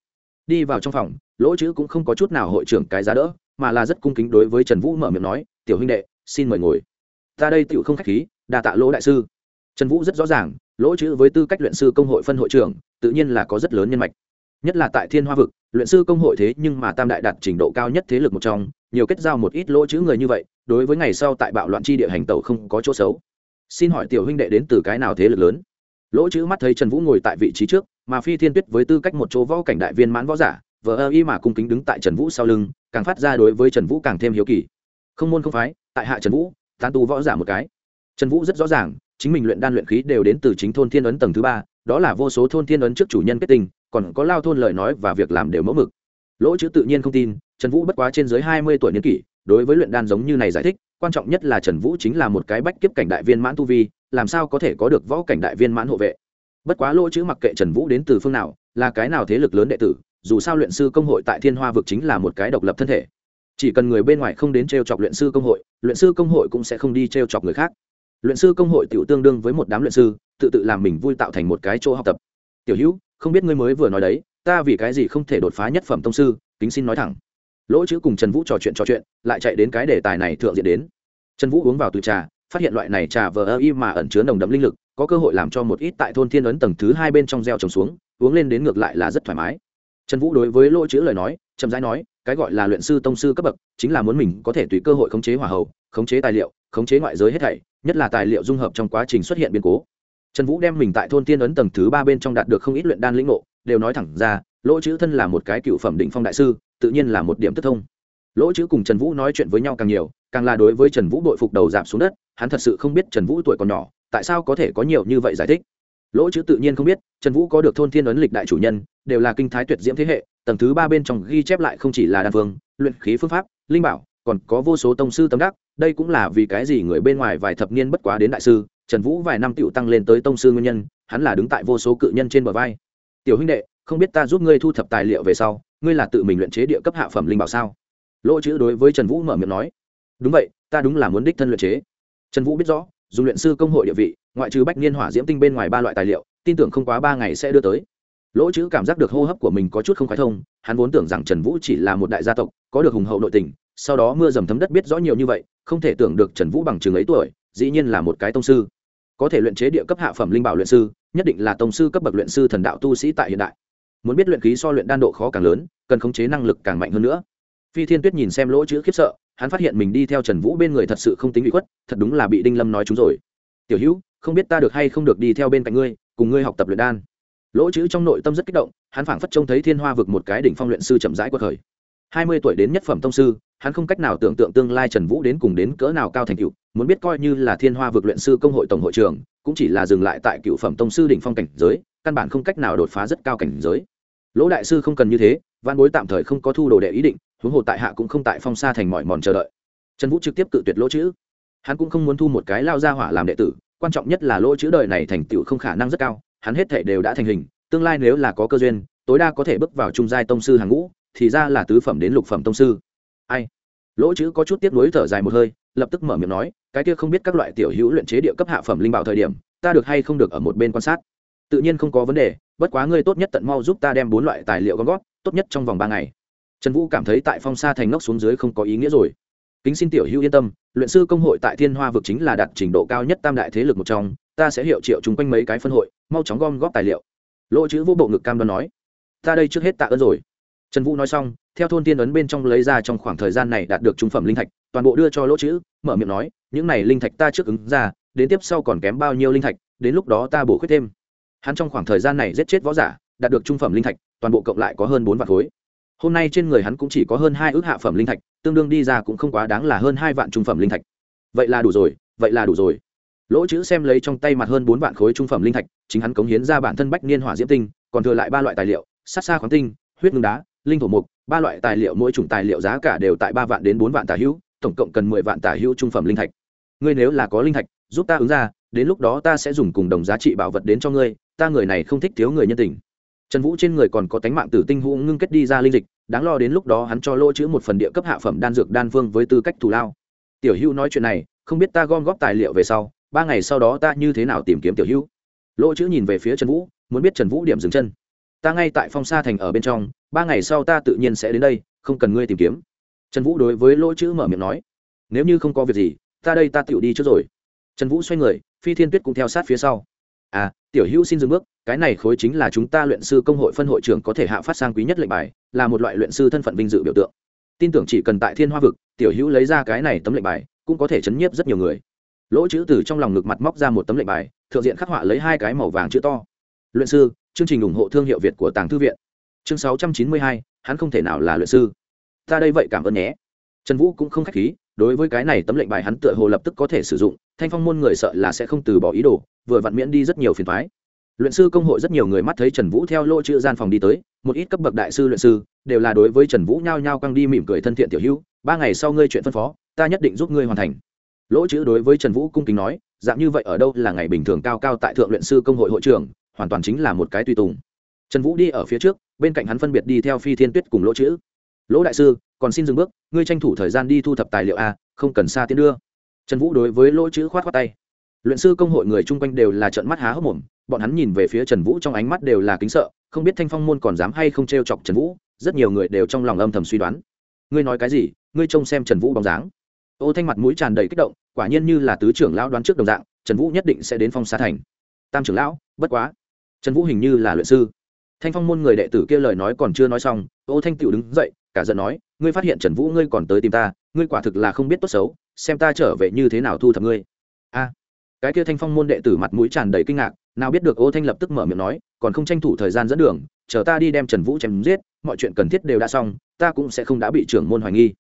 Đi vào trong phòng, lỗ chữ cũng không có chút nào hội trưởng cái giá đỡ, mà là rất cung kính đối với trần vũ mở miệng nói, tiểu huynh đệ, xin mời ngồi. Ta đây tựu không k h á c h khí, đa tạ lỗ đại sư trần vũ rất rõ ràng, lỗ chữ với tư cách luyện sư công hội phân hội trưởng, tự nhiên là có rất lớn nhân mạch. Nhất là tại thiên hoa vực, luyện sư công hội thế nhưng mà tam đại đạt trình độ cao nhất thế lực một trong, nhiều kết giao một ít lỗ chữ người như vậy, đối với ngày sau tại bạo loạn chi địa hành tàu không có chỗ xấu. Xin hỏi tiểu huynh đệ đến từ cái nào thế lực lớn? Lỗ chữ mắt thấy trần vũ ngồi tại vị trí trước, mà phi thiên tuyết với tư cách một chỗ võ cảnh đại viên mãn võ giả, vờ ơ y mà cung kính đứng tại trần vũ sau lưng, càng phát ra đối với trần vũ càng thêm hiếu kỳ. Không môn không phái, tại hạ trần vũ, tán tu võ giả một cái. Trần vũ rất rõ ràng chính mình luyện đan luyện khí đều đến từ chính thôn thiên ấn tầng thứ ba, đó là vô số thôn thiên ấn trước chủ nhân kết tinh còn có lao thôn lời nói và việc làm đều mẫu mực. Lỗ chữ tự nhiên không tin, trần vũ bất quá trên dưới hai mươi tuổi niên kỷ, đối với luyện đan giống như này giải thích, quan trọng nhất là trần vũ chính là một cái bách kiếp cảnh đại viên mãn tu vi, làm sao có thể có được võ cảnh đại viên mãn hộ vệ. Bất quá lỗ chữ mặc kệ trần vũ đến từ phương nào, là cái nào thế lực lớn đệ tử, dù sao luyện sư công hội tại thiên hoa vực chính là một cái độc lập thân thể. Chỉ cần người bên ngoài không đến t r e o chọc luyện sư công hội, luyện sư công hội cũng sẽ không đi t r e o chọc người khác luyện sư công hội tiểu tương đương với một đám luyện sư, tự tự làm mình vui tạo thành một cái chỗ học tập. Tiểu hữu, không biết ngươi mới vừa nói đấy, ta vì cái gì không thể đột phá nhất phẩm tông sư, kính xin nói thẳng. Lỗ chữ cùng trần vũ trò chuyện trò chuyện, lại chạy đến cái đề tài này thượng diện đến. Trần vũ uống vào từ trà, phát hiện loại này trà vờ ơ y mà ẩn chứa nồng đậm linh lực, có cơ hội làm cho một ít tại thôn thiên ấn tầng thứ hai bên trong gieo trồng xuống, uống lên đến ngược lại là rất thoải mái. Trần vũ đối với lỗ chữ lời nói, chậm rãi nói, cái gọi là luyện sư tông sư cấp bậc, chính là muốn mình có thể tùy cơ hội khống chế hỏa hậu khống chế tài liệu, khống chế ngoại giới hết thảy nhất là tài liệu dung hợp trong quá trình xuất hiện biến cố. Trần vũ đem mình tại thôn tiên ấn tầng thứ ba bên trong đạt được không ít luyện đan lĩnh ngộ, đều nói thẳng ra, lỗ chữ thân là một cái cựu phẩm định phong đại sư, tự nhiên là một điểm tức thông. Lỗ chữ cùng trần vũ nói chuyện với nhau càng nhiều, càng là đối với trần vũ đội phục đầu giảm xuống đất, hắn thật sự không biết trần vũ tuổi còn nhỏ, tại sao có thể có nhiều như vậy giải thích. Lỗ chữ tự nhiên không biết, trần vũ có được thôn thiên ấn lịch đại chủ nhân, đều là kinh thái tuyệt diễm thế hệ, tầng thứ ba bên trong ghi chép lại không chỉ là đan phương, luyện khí phương pháp, linh bảo, còn có vô số tông sư tâm đắc đây cũng là vì cái gì người bên ngoài vài thập niên bất quá đến đại sư, trần vũ vài năm tựu tăng lên tới tông sư nguyên nhân, hắn là đứng tại vô số cự nhân trên bờ vai. Tiểu huynh đệ, không biết ta giúp ngươi thu thập tài liệu về sau, ngươi là tự mình luyện chế địa cấp hạ phẩm linh bảo sao? Lỗ chữ đối với trần vũ mở miệng nói. Đúng vậy, ta đúng là muốn đích thân luyện chế. Trần vũ biết rõ, dùng luyện sư công hội địa vị, ngoại trừ bách niên hỏa diễm tinh bên ngoài ba loại tài liệu, tin tưởng không quá ba ngày sẽ đưa tới. Lỗ chữ cảm giác được hô hấp của mình có chút không khoái thông, hắn vốn tưởng rằng trần vũ chỉ là một đại gia tộc, có được hùng hậu nội tình sau đó mưa dầm thấm đất biết rõ nhiều như vậy, không thể tưởng được trần vũ bằng chừng ấy tuổi, dĩ nhiên là một cái tông sư. Có thể luyện chế địa cấp hạ phẩm linh bảo luyện sư, nhất định là tông sư cấp bậc luyện sư thần đạo tu sĩ tại hiện đại. Muốn biết luyện khí so luyện đan độ khó càng lớn, cần khống chế năng lực càng mạnh hơn nữa. Phi thiên tuyết nhìn xem lỗ chữ khiếp sợ, hắn phát hiện mình đi theo trần vũ bên người thật sự không tính bị khuất, thật đúng là bị đinh lâm nói chúng rồi. Tiểu hữu, không biết ta được hay không được đi theo bên cạnh ngươi, cùng ngươi học tập luyện đan. Lỗ chữ trong nội tâm rất kích động, hắn phảng phất trông thấy thiên hoa vực một cái đỉnh phong luyện sư chậm rãi qua thời hai mươi tuổi đến nhất phẩm tông sư hắn không cách nào tưởng tượng tương lai trần vũ đến cùng đến cỡ nào cao thành cựu muốn biết coi như là thiên hoa vực luyện sư công hội tổng hội trường cũng chỉ là dừng lại tại cựu phẩm tông sư đỉnh phong cảnh giới, căn bản không cách nào đột phá rất cao cảnh giới. Lỗ đại sư không cần như thế văn bối tạm thời không có thu đồ đệ ý định, huống hồ tại hạ cũng không tại phong sa thành mọi mòn chờ đợi. Trần vũ trực tiếp cự tuyệt lỗ chữ. Hắn cũng không muốn thu một cái lao ra hỏa làm đệ tử, quan trọng nhất là lỗ chữ đời này thành tựu không khả năng rất cao, hắn hết thể đều đã thành hình, tương lai nếu là có cơ duyên, tối đa có thể bước vào trung giai tông sư hàng ngũ, thì ra là tứ phẩm đến lục phẩm tông sư ai? Lỗ chữ có chút tiếp nối thở dài một hơi, lập tức mở miệng nói, cái kia không biết các loại tiểu hữu luyện chế địa cấp hạ phẩm linh bảo thời điểm, ta được hay không được ở một bên quan sát? Tự nhiên không có vấn đề, bất quá ngươi tốt nhất tận mau giúp ta đem bốn loại tài liệu gom gót tốt nhất trong vòng ba ngày. Trần vũ cảm thấy tại phong sa thành ngốc xuống dưới không có ý nghĩa rồi. Kính xin tiểu hữu yên tâm, luyện sư công hội tại thiên hoa vực chính là đạt trình độ cao nhất tam đại thế lực một trong, ta sẽ hiệu triệu chung quanh mấy cái phân hội, mau chóng gom góp tài liệu. Lỗ chữ vô bộ ngực cam đoan nói, ta đây trước hết tạ ơn rồi trần vũ nói xong, theo thôn tiên ấn bên trong lấy ra trong khoảng thời gian này đạt được trung phẩm linh thạch, toàn bộ đưa cho lỗ chữ, mở miệng nói, những này linh thạch ta trước ứng ra, đến tiếp sau còn kém bao nhiêu linh thạch, đến lúc đó ta bổ khuyết thêm. Hắn trong khoảng thời gian này giết chết võ giả, đạt được trung phẩm linh thạch, toàn bộ cộng lại có hơn bốn vạn khối. Hôm nay trên người hắn cũng chỉ có hơn hai ước hạ phẩm linh thạch, tương đương đi ra cũng không quá đáng là hơn hai vạn trung phẩm linh thạch. Vậy là đủ rồi, vậy là đủ rồi. Lỗ chữ xem lấy trong tay mặt hơn bốn vạn khối trung phẩm linh thạch, chính hắn cống hiến ra bản thân bách niên hỏa diễm tinh, còn thừa lại ba loại tài liệu, sát xa khoáng tinh, huyết ngưng đá linh thổ mục, ba loại tài liệu mỗi chủng tài liệu giá cả đều tại ba vạn đến bốn vạn tả hữu, tổng cộng cần mười vạn tả hữu trung phẩm linh thạch. Ngươi nếu là có linh thạch, giúp ta ứng ra, đến lúc đó ta sẽ dùng cùng đồng giá trị bảo vật đến cho ngươi, ta người này không thích thiếu người nhân tình. Trần vũ trên người còn có tánh mạng tử tinh hữu ngưng kết đi ra linh dịch, đáng lo đến lúc đó hắn cho lỗ chữ một phần địa cấp hạ phẩm đan dược đan phương với tư cách thù lao. Tiểu hữu nói chuyện này, không biết ta gom góp tài liệu về sau, ba ngày sau đó ta như thế nào tìm kiếm tiểu hữu? Lỗ chữ nhìn về phía trần vũ, muốn biết trần vũ điểm dừng chân ta ngay tại phong sa thành ở bên trong, ba ngày sau ta tự nhiên sẽ đến đây, không cần ngươi tìm kiếm. Trần vũ đối với lỗ chữ mở miệng nói. Nếu như không có việc gì, ta đây ta tựu đi trước rồi. Trần vũ xoay người, phi thiên tuyết cũng theo sát phía sau. À tiểu hữu xin dừng bước, cái này khối chính là chúng ta luyện sư công hội phân hội trưởng có thể hạ phát sang quý nhất lệnh bài, là một loại luyện sư thân phận vinh dự biểu tượng. Tin tưởng chỉ cần tại thiên hoa vực, tiểu hữu lấy ra cái này tấm lệnh bài, cũng có thể chấn nhiếp rất nhiều người. Lỗ chữ từ trong lòng ngực mặt móc ra một tấm lệnh bài, thượng diện khắc họa lấy hai cái màu vàng chữ to. Luyện sư chương trình ủng hộ thương hiệu việt của tàng thư viện. Chương sáu trăm chín mươi hai, hắn không thể nào là luyện sư. Ta đây vậy cảm ơn nhé. Trần vũ cũng không k h á c h khí, đối với cái này tấm lệnh bài hắn tựa hồ lập tức có thể sử dụng, thanh phong môn người sợ là sẽ không từ bỏ ý đồ, vừa vặn miễn đi rất nhiều phiền thoái luyện sư công hội rất nhiều người mắt thấy trần vũ theo lỗ chữ gian phòng đi tới, một ít cấp bậc đại sư luyện sư, đều là đối với trần vũ nhao nhao căng đi mỉm cười thân thiện tiểu hữu, ba ngày sau ngươi chuyện phân phó, ta nhất định giúp ngươi hoàn thành. Lỗ chữ đối với trần vũ cung kính nói, dạng như vậy ở đâu là ngày bình thường cao cao tại thượng luyện sư công hội hội trưởng hoàn toàn chính là một cái tùy tùng. Trần vũ đi ở phía trước, bên cạnh hắn phân biệt đi theo phi thiên tuyết cùng lỗ chữ. Lỗ đại sư, còn xin dừng bước, ngươi tranh thủ thời gian đi thu thập tài liệu a, không cần xa tiến đưa. Trần vũ đối với lỗ chữ khoát khoát tay. Luyện sư công hội người chung quanh đều là trận mắt há hốc mồm, bọn hắn nhìn về phía trần vũ trong ánh mắt đều là kính sợ, không biết thanh phong môn còn dám hay không t r e o chọc trần vũ, rất nhiều người đều trong lòng âm thầm suy đoán. Ngươi nói cái gì? Ngươi trông xem trần vũ bóng dáng. Ô thanh mặt mũi tràn đầy kích động, quả nhiên như là tứ trưởng lão đoán trước đồng dạng, trần vũ nhất định sẽ đến phong xa thành. Tam trưởng lão, bất quá trần vũ hình như là luyện sư. Thanh phong môn người đệ tử kia lời nói còn chưa nói xong ô thanh tịu đứng dậy, cả giận nói, ngươi phát hiện trần vũ ngươi còn tới tìm ta, ngươi quả thực là không biết tốt xấu, xem ta trở về như thế nào thu thập ngươi. A. À, cái kia thanh phong môn đệ tử mặt mũi tràn đầy kinh ngạc, nào biết được ô thanh lập tức mở miệng nói, còn không tranh thủ thời gian dẫn đường, chờ ta đi đem trần vũ chém giết, mọi chuyện cần thiết đều đã xong, ta cũng sẽ không đã bị trưởng môn hoài nghi.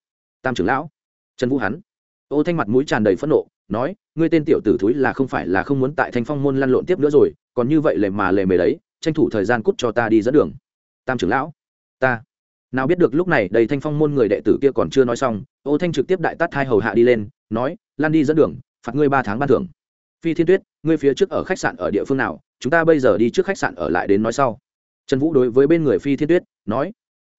Tam trưởng lão. Trần vũ hắn. Ô thanh mặt mũi tràn đầy phẫn nộ, nói, ngươi tên tiểu tử thúi là không phải là không muốn tại thanh phong môn lăn lộn tiếp nữa rồi còn như vậy lề mà lề mề đấy, tranh thủ thời gian cút cho ta đi dẫn đường. Tam trưởng lão, ta. Nào biết được lúc này đầy thanh phong môn người đệ tử kia còn chưa nói xong, ô thanh trực tiếp đại tát hai hầu hạ đi lên, nói, lan đi dẫn đường, phạt ngươi ba tháng ban thưởng. Phi thiên tuyết, ngươi phía trước ở khách sạn ở địa phương nào? Chúng ta bây giờ đi trước khách sạn ở lại đến nói sau. Trần vũ đối với bên người phi thiên tuyết nói,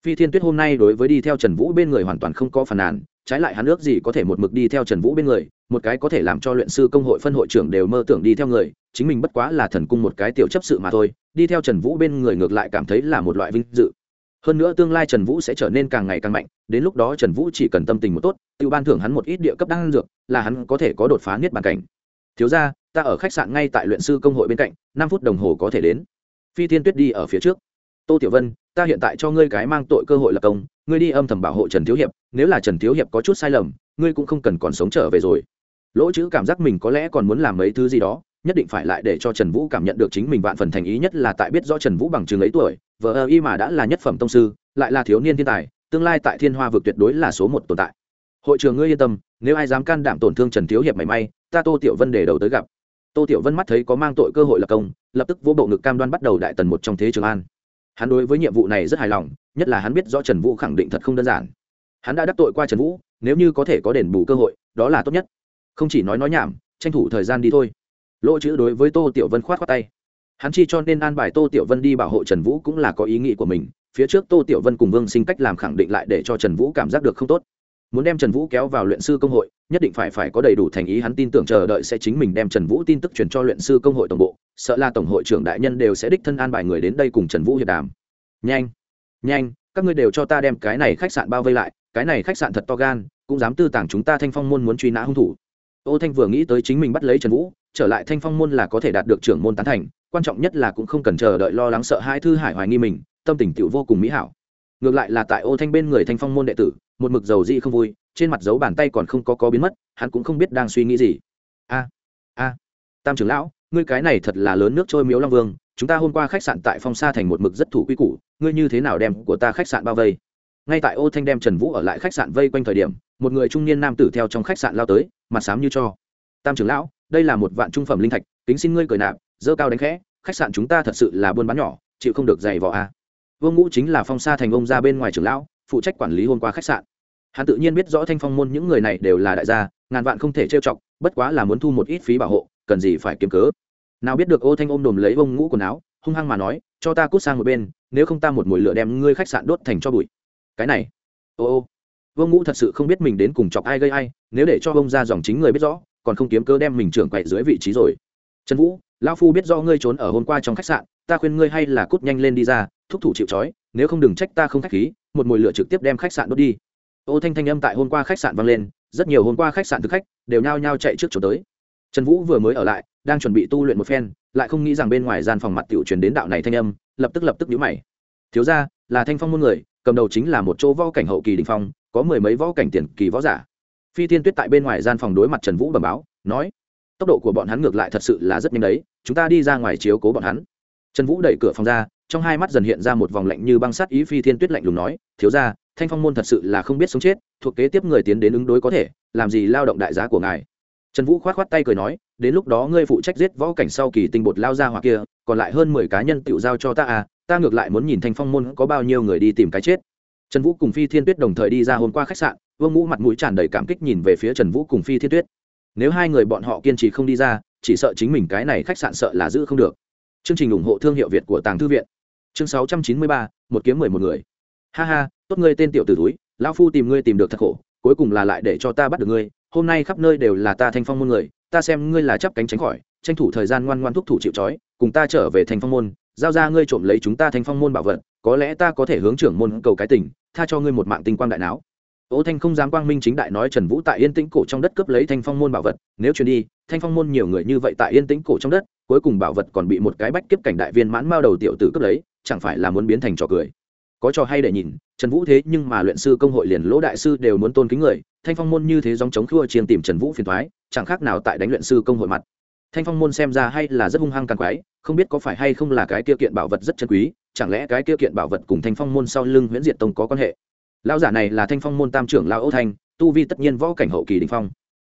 phi thiên tuyết hôm nay đối với đi theo trần vũ bên người hoàn toàn không có phản nàn trái lại hắn ước gì có thể một mực đi theo trần vũ bên người, một cái có thể làm cho luyện sư công hội phân hội trưởng đều mơ tưởng đi theo người, chính mình bất quá là thần cung một cái tiểu chấp sự mà thôi, đi theo trần vũ bên người ngược lại cảm thấy là một loại vinh dự. Hơn nữa tương lai trần vũ sẽ trở nên càng ngày càng mạnh, đến lúc đó trần vũ chỉ cần tâm tình một tốt tiêu ban thưởng hắn một ít địa cấp đan dược, là hắn có thể có đột phá niết bàn cảnh. Thiếu ra ta ở khách sạn ngay tại luyện sư công hội bên cạnh, năm phút đồng hồ có thể đến. Phi thiên tuyết đi ở phía trước. Tô tiểu vân ta hiện tại cho ngươi cái mang tội cơ hội là công, ngươi đi âm thầm bảo hộ trần thiếu hiệp, nếu là trần thiếu hiệp có chút sai lầm, ngươi cũng không cần còn sống trở về rồi. Lỗ chữ cảm giác mình có lẽ còn muốn làm mấy thứ gì đó, nhất định phải lại để cho trần vũ cảm nhận được chính mình vạn phần thành ý nhất là tại biết rõ trần vũ bằng chừng ấy tuổi vợ ơ y mà đã là nhất phẩm tông sư, lại là thiếu niên thiên tài, tương lai tại thiên hoa vực tuyệt đối là số một tồn tại. Hội trường ngươi yên tâm, nếu ai dám can đảm tổn thương trần thiếu hiệp mảy may, ta tô tiểu vân để đầu tới gặp. Tô tiểu vân mắt thấy có mang tội cơ hội lập công, lập tức vô bộ ngực cam đoan bắt đầu đại tần một trong thế trường an hắn đối với nhiệm vụ này rất hài lòng, nhất là hắn biết rõ trần vũ khẳng định thật không đơn giản. Hắn đã đắc tội qua trần vũ, nếu như có thể có đền bù cơ hội, đó là tốt nhất. Không chỉ nói nói nhảm, tranh thủ thời gian đi thôi. Lỗ chữ đối với tô tiểu vân khoát khoát tay. Hắn chi cho nên an bài tô tiểu vân đi bảo hộ trần vũ cũng là có ý nghĩ của mình, phía trước tô tiểu vân cùng vương sinh cách làm khẳng định lại để cho trần vũ cảm giác được không tốt muốn đem trần vũ kéo vào luyện sư công hội, nhất định phải phải có đầy đủ thành ý hắn tin tưởng chờ đợi sẽ chính mình đem trần vũ tin tức truyền cho luyện sư công hội tổng bộ, sợ là tổng hội trưởng đại nhân đều sẽ đích thân an bài người đến đây cùng trần vũ hiệp đàm. Nhanh nhanh, các ngươi đều cho ta đem cái này khách sạn bao vây lại, cái này khách sạn thật to gan, cũng dám tư tàng chúng ta thanh phong môn muốn truy nã hung thủ. Ô thanh vừa nghĩ tới chính mình bắt lấy trần vũ, trở lại thanh phong môn là có thể đạt được trưởng môn tán thành, quan trọng nhất là cũng không cần chờ đợi lo lắng sợ hai thư hải hoài nghi mình, tâm tình tựu vô cùng mỹ hảo. Ngược lại là tại ô thanh bên người thanh phong môn đệ tử một mực dầu dị không vui, trên mặt dấu bàn tay còn không có có biến mất, hắn cũng không biết đang suy nghĩ gì. A a, tam trưởng lão, ngươi cái này thật là lớn nước trôi miếu long vương, chúng ta hôm qua khách sạn tại phong sa thành một mực rất thủ quy củ, ngươi như thế nào đem của ta khách sạn bao vây? Ngay tại ô thanh đem trần vũ ở lại khách sạn vây quanh thời điểm, một người trung niên nam tử theo trong khách sạn lao tới, mặt sám như cho. Tam trưởng lão, đây là một vạn trung phẩm linh thạch, kính xin ngươi cười nạp dơ cao đánh khẽ, khách sạn chúng ta thật sự là buôn bán nhỏ, chịu không được dày vò a. Vương ngũ chính là phong sa thành ông ra bên ngoài trưởng lão phụ trách quản lý hôm qua khách sạn. Hắn tự nhiên biết rõ thanh phong môn những người này đều là đại gia, ngàn vạn không thể trêu chọc, bất quá là muốn thu một ít phí bảo hộ, cần gì phải kiếm cớ. Nào biết được ô thanh ôm đồm lấy bông ngũ quần áo, hung hăng mà nói, cho ta cút sang một bên, nếu không ta một mồi lửa đem ngươi khách sạn đốt thành cho bụi. Cái này, ô ô vương ngũ thật sự không biết mình đến cùng chọc ai gây ai, nếu để cho ông ra dòng chính người biết rõ, còn không kiếm cớ đem mình trưởng quậy dưới vị trí rồi. Trần vũ lao phu biết do ngươi trốn ở hôm qua trong khách sạn, ta khuyên ngươi hay là cút nhanh lên đi ra, thúc thủ chịu trói, nếu không đừng trách ta không khách khí một mồi lửa trực tiếp đem khách sạn đốt đi. Ô thanh thanh âm tại hôm qua khách sạn vang lên, rất nhiều hôm qua khách sạn thực khách đều nhao nhao chạy trước chỗ tới. Trần vũ vừa mới ở lại, đang chuẩn bị tu luyện một phen, lại không nghĩ rằng bên ngoài gian phòng mặt tiểu truyền đến đạo này thanh âm, lập tức lập tức nhíu mày. Thiếu ra là thanh phong môn người, cầm đầu chính là một chỗ võ cảnh hậu kỳ đình phong, có mười mấy võ cảnh tiền kỳ võ giả. Phi thiên tuyết tại bên ngoài gian phòng đối mặt trần vũ bẩm báo, nói, tốc độ của bọn hắn ngược lại thật sự là rất nhanh đấy, chúng ta đi ra ngoài chiếu cố bọn hắn. Trần vũ đẩy cửa phòng ra trong hai mắt dần hiện ra một vòng lạnh như băng sắt ý phi thiên tuyết lạnh lùng nói, thiếu ra thanh phong môn thật sự là không biết sống chết, thuộc kế tiếp người tiến đến ứng đối có thể, làm gì lao động đại giá của ngài? Trần vũ k h o á t k h o á t tay cười nói, đến lúc đó ngươi phụ trách giết võ cảnh sau kỳ tinh bột lao ra hoặc kia, còn lại hơn mười cá nhân tự giao cho ta à ta ngược lại muốn nhìn thanh phong môn có bao nhiêu người đi tìm cái chết. Trần vũ cùng phi thiên tuyết đồng thời đi ra hôm qua khách sạn, vương ngũ mặt mũi tràn đầy cảm kích nhìn về phía trần vũ cùng phi thiên tuyết. Nếu hai người bọn họ kiên trì không đi ra, chỉ sợ chính mình cái này khách sạn sợ là giữ không được. Chương trình ủng hộ thương hiệu việt của tàng thư viện chương sáu trăm chín mươi ba một kiếm mười một người. Ha ha tốt ngươi tên tiểu t ử túi lão phu tìm ngươi tìm được thật khổ cuối cùng là lại để cho ta bắt được ngươi hôm nay khắp nơi đều là ta thanh phong môn người ta xem ngươi là chắp cánh tránh khỏi tranh thủ thời gian ngoan ngoan thúc thủ chịu trói cùng ta trở về thanh phong môn giao ra ngươi trộm lấy chúng ta thanh phong môn bảo vật có lẽ ta có thể hướng trưởng môn cầu cái tình tha cho ngươi một mạng tinh quang đại não. Ô Thanh không dám quang minh chính đại nói Trần Vũ tại Yên Tĩnh cổ trong đất cướp lấy Thanh Phong môn bảo vật, nếu truyền đi, Thanh Phong môn nhiều người như vậy tại Yên Tĩnh cổ trong đất, cuối cùng bảo vật còn bị một cái bách kiếp cảnh đại viên mãn mao đầu tiểu tử cướp lấy chẳng phải là muốn biến thành trò cười. Có trò hay để nhìn, trần vũ thế nhưng mà luyện sư công hội liền lỗ đại sư đều muốn tôn kính người, thanh phong môn như thế dòng chống khua chiên tìm trần vũ phiền thoái chẳng khác nào tại đánh luyện sư công hội mặt. Thanh phong môn xem ra hay là rất hung hăng càng quái, không biết có phải hay không là cái kia kiện bảo vật rất chân quý, chẳng lẽ cái kia kiện bảo vật cùng thanh phong môn sau lưng nguyễn diệt tông có quan hệ? Lão giả này là thanh phong môn tam trưởng lão âu thanh, tu vi tất nhiên võ cảnh hậu kỳ đình phong.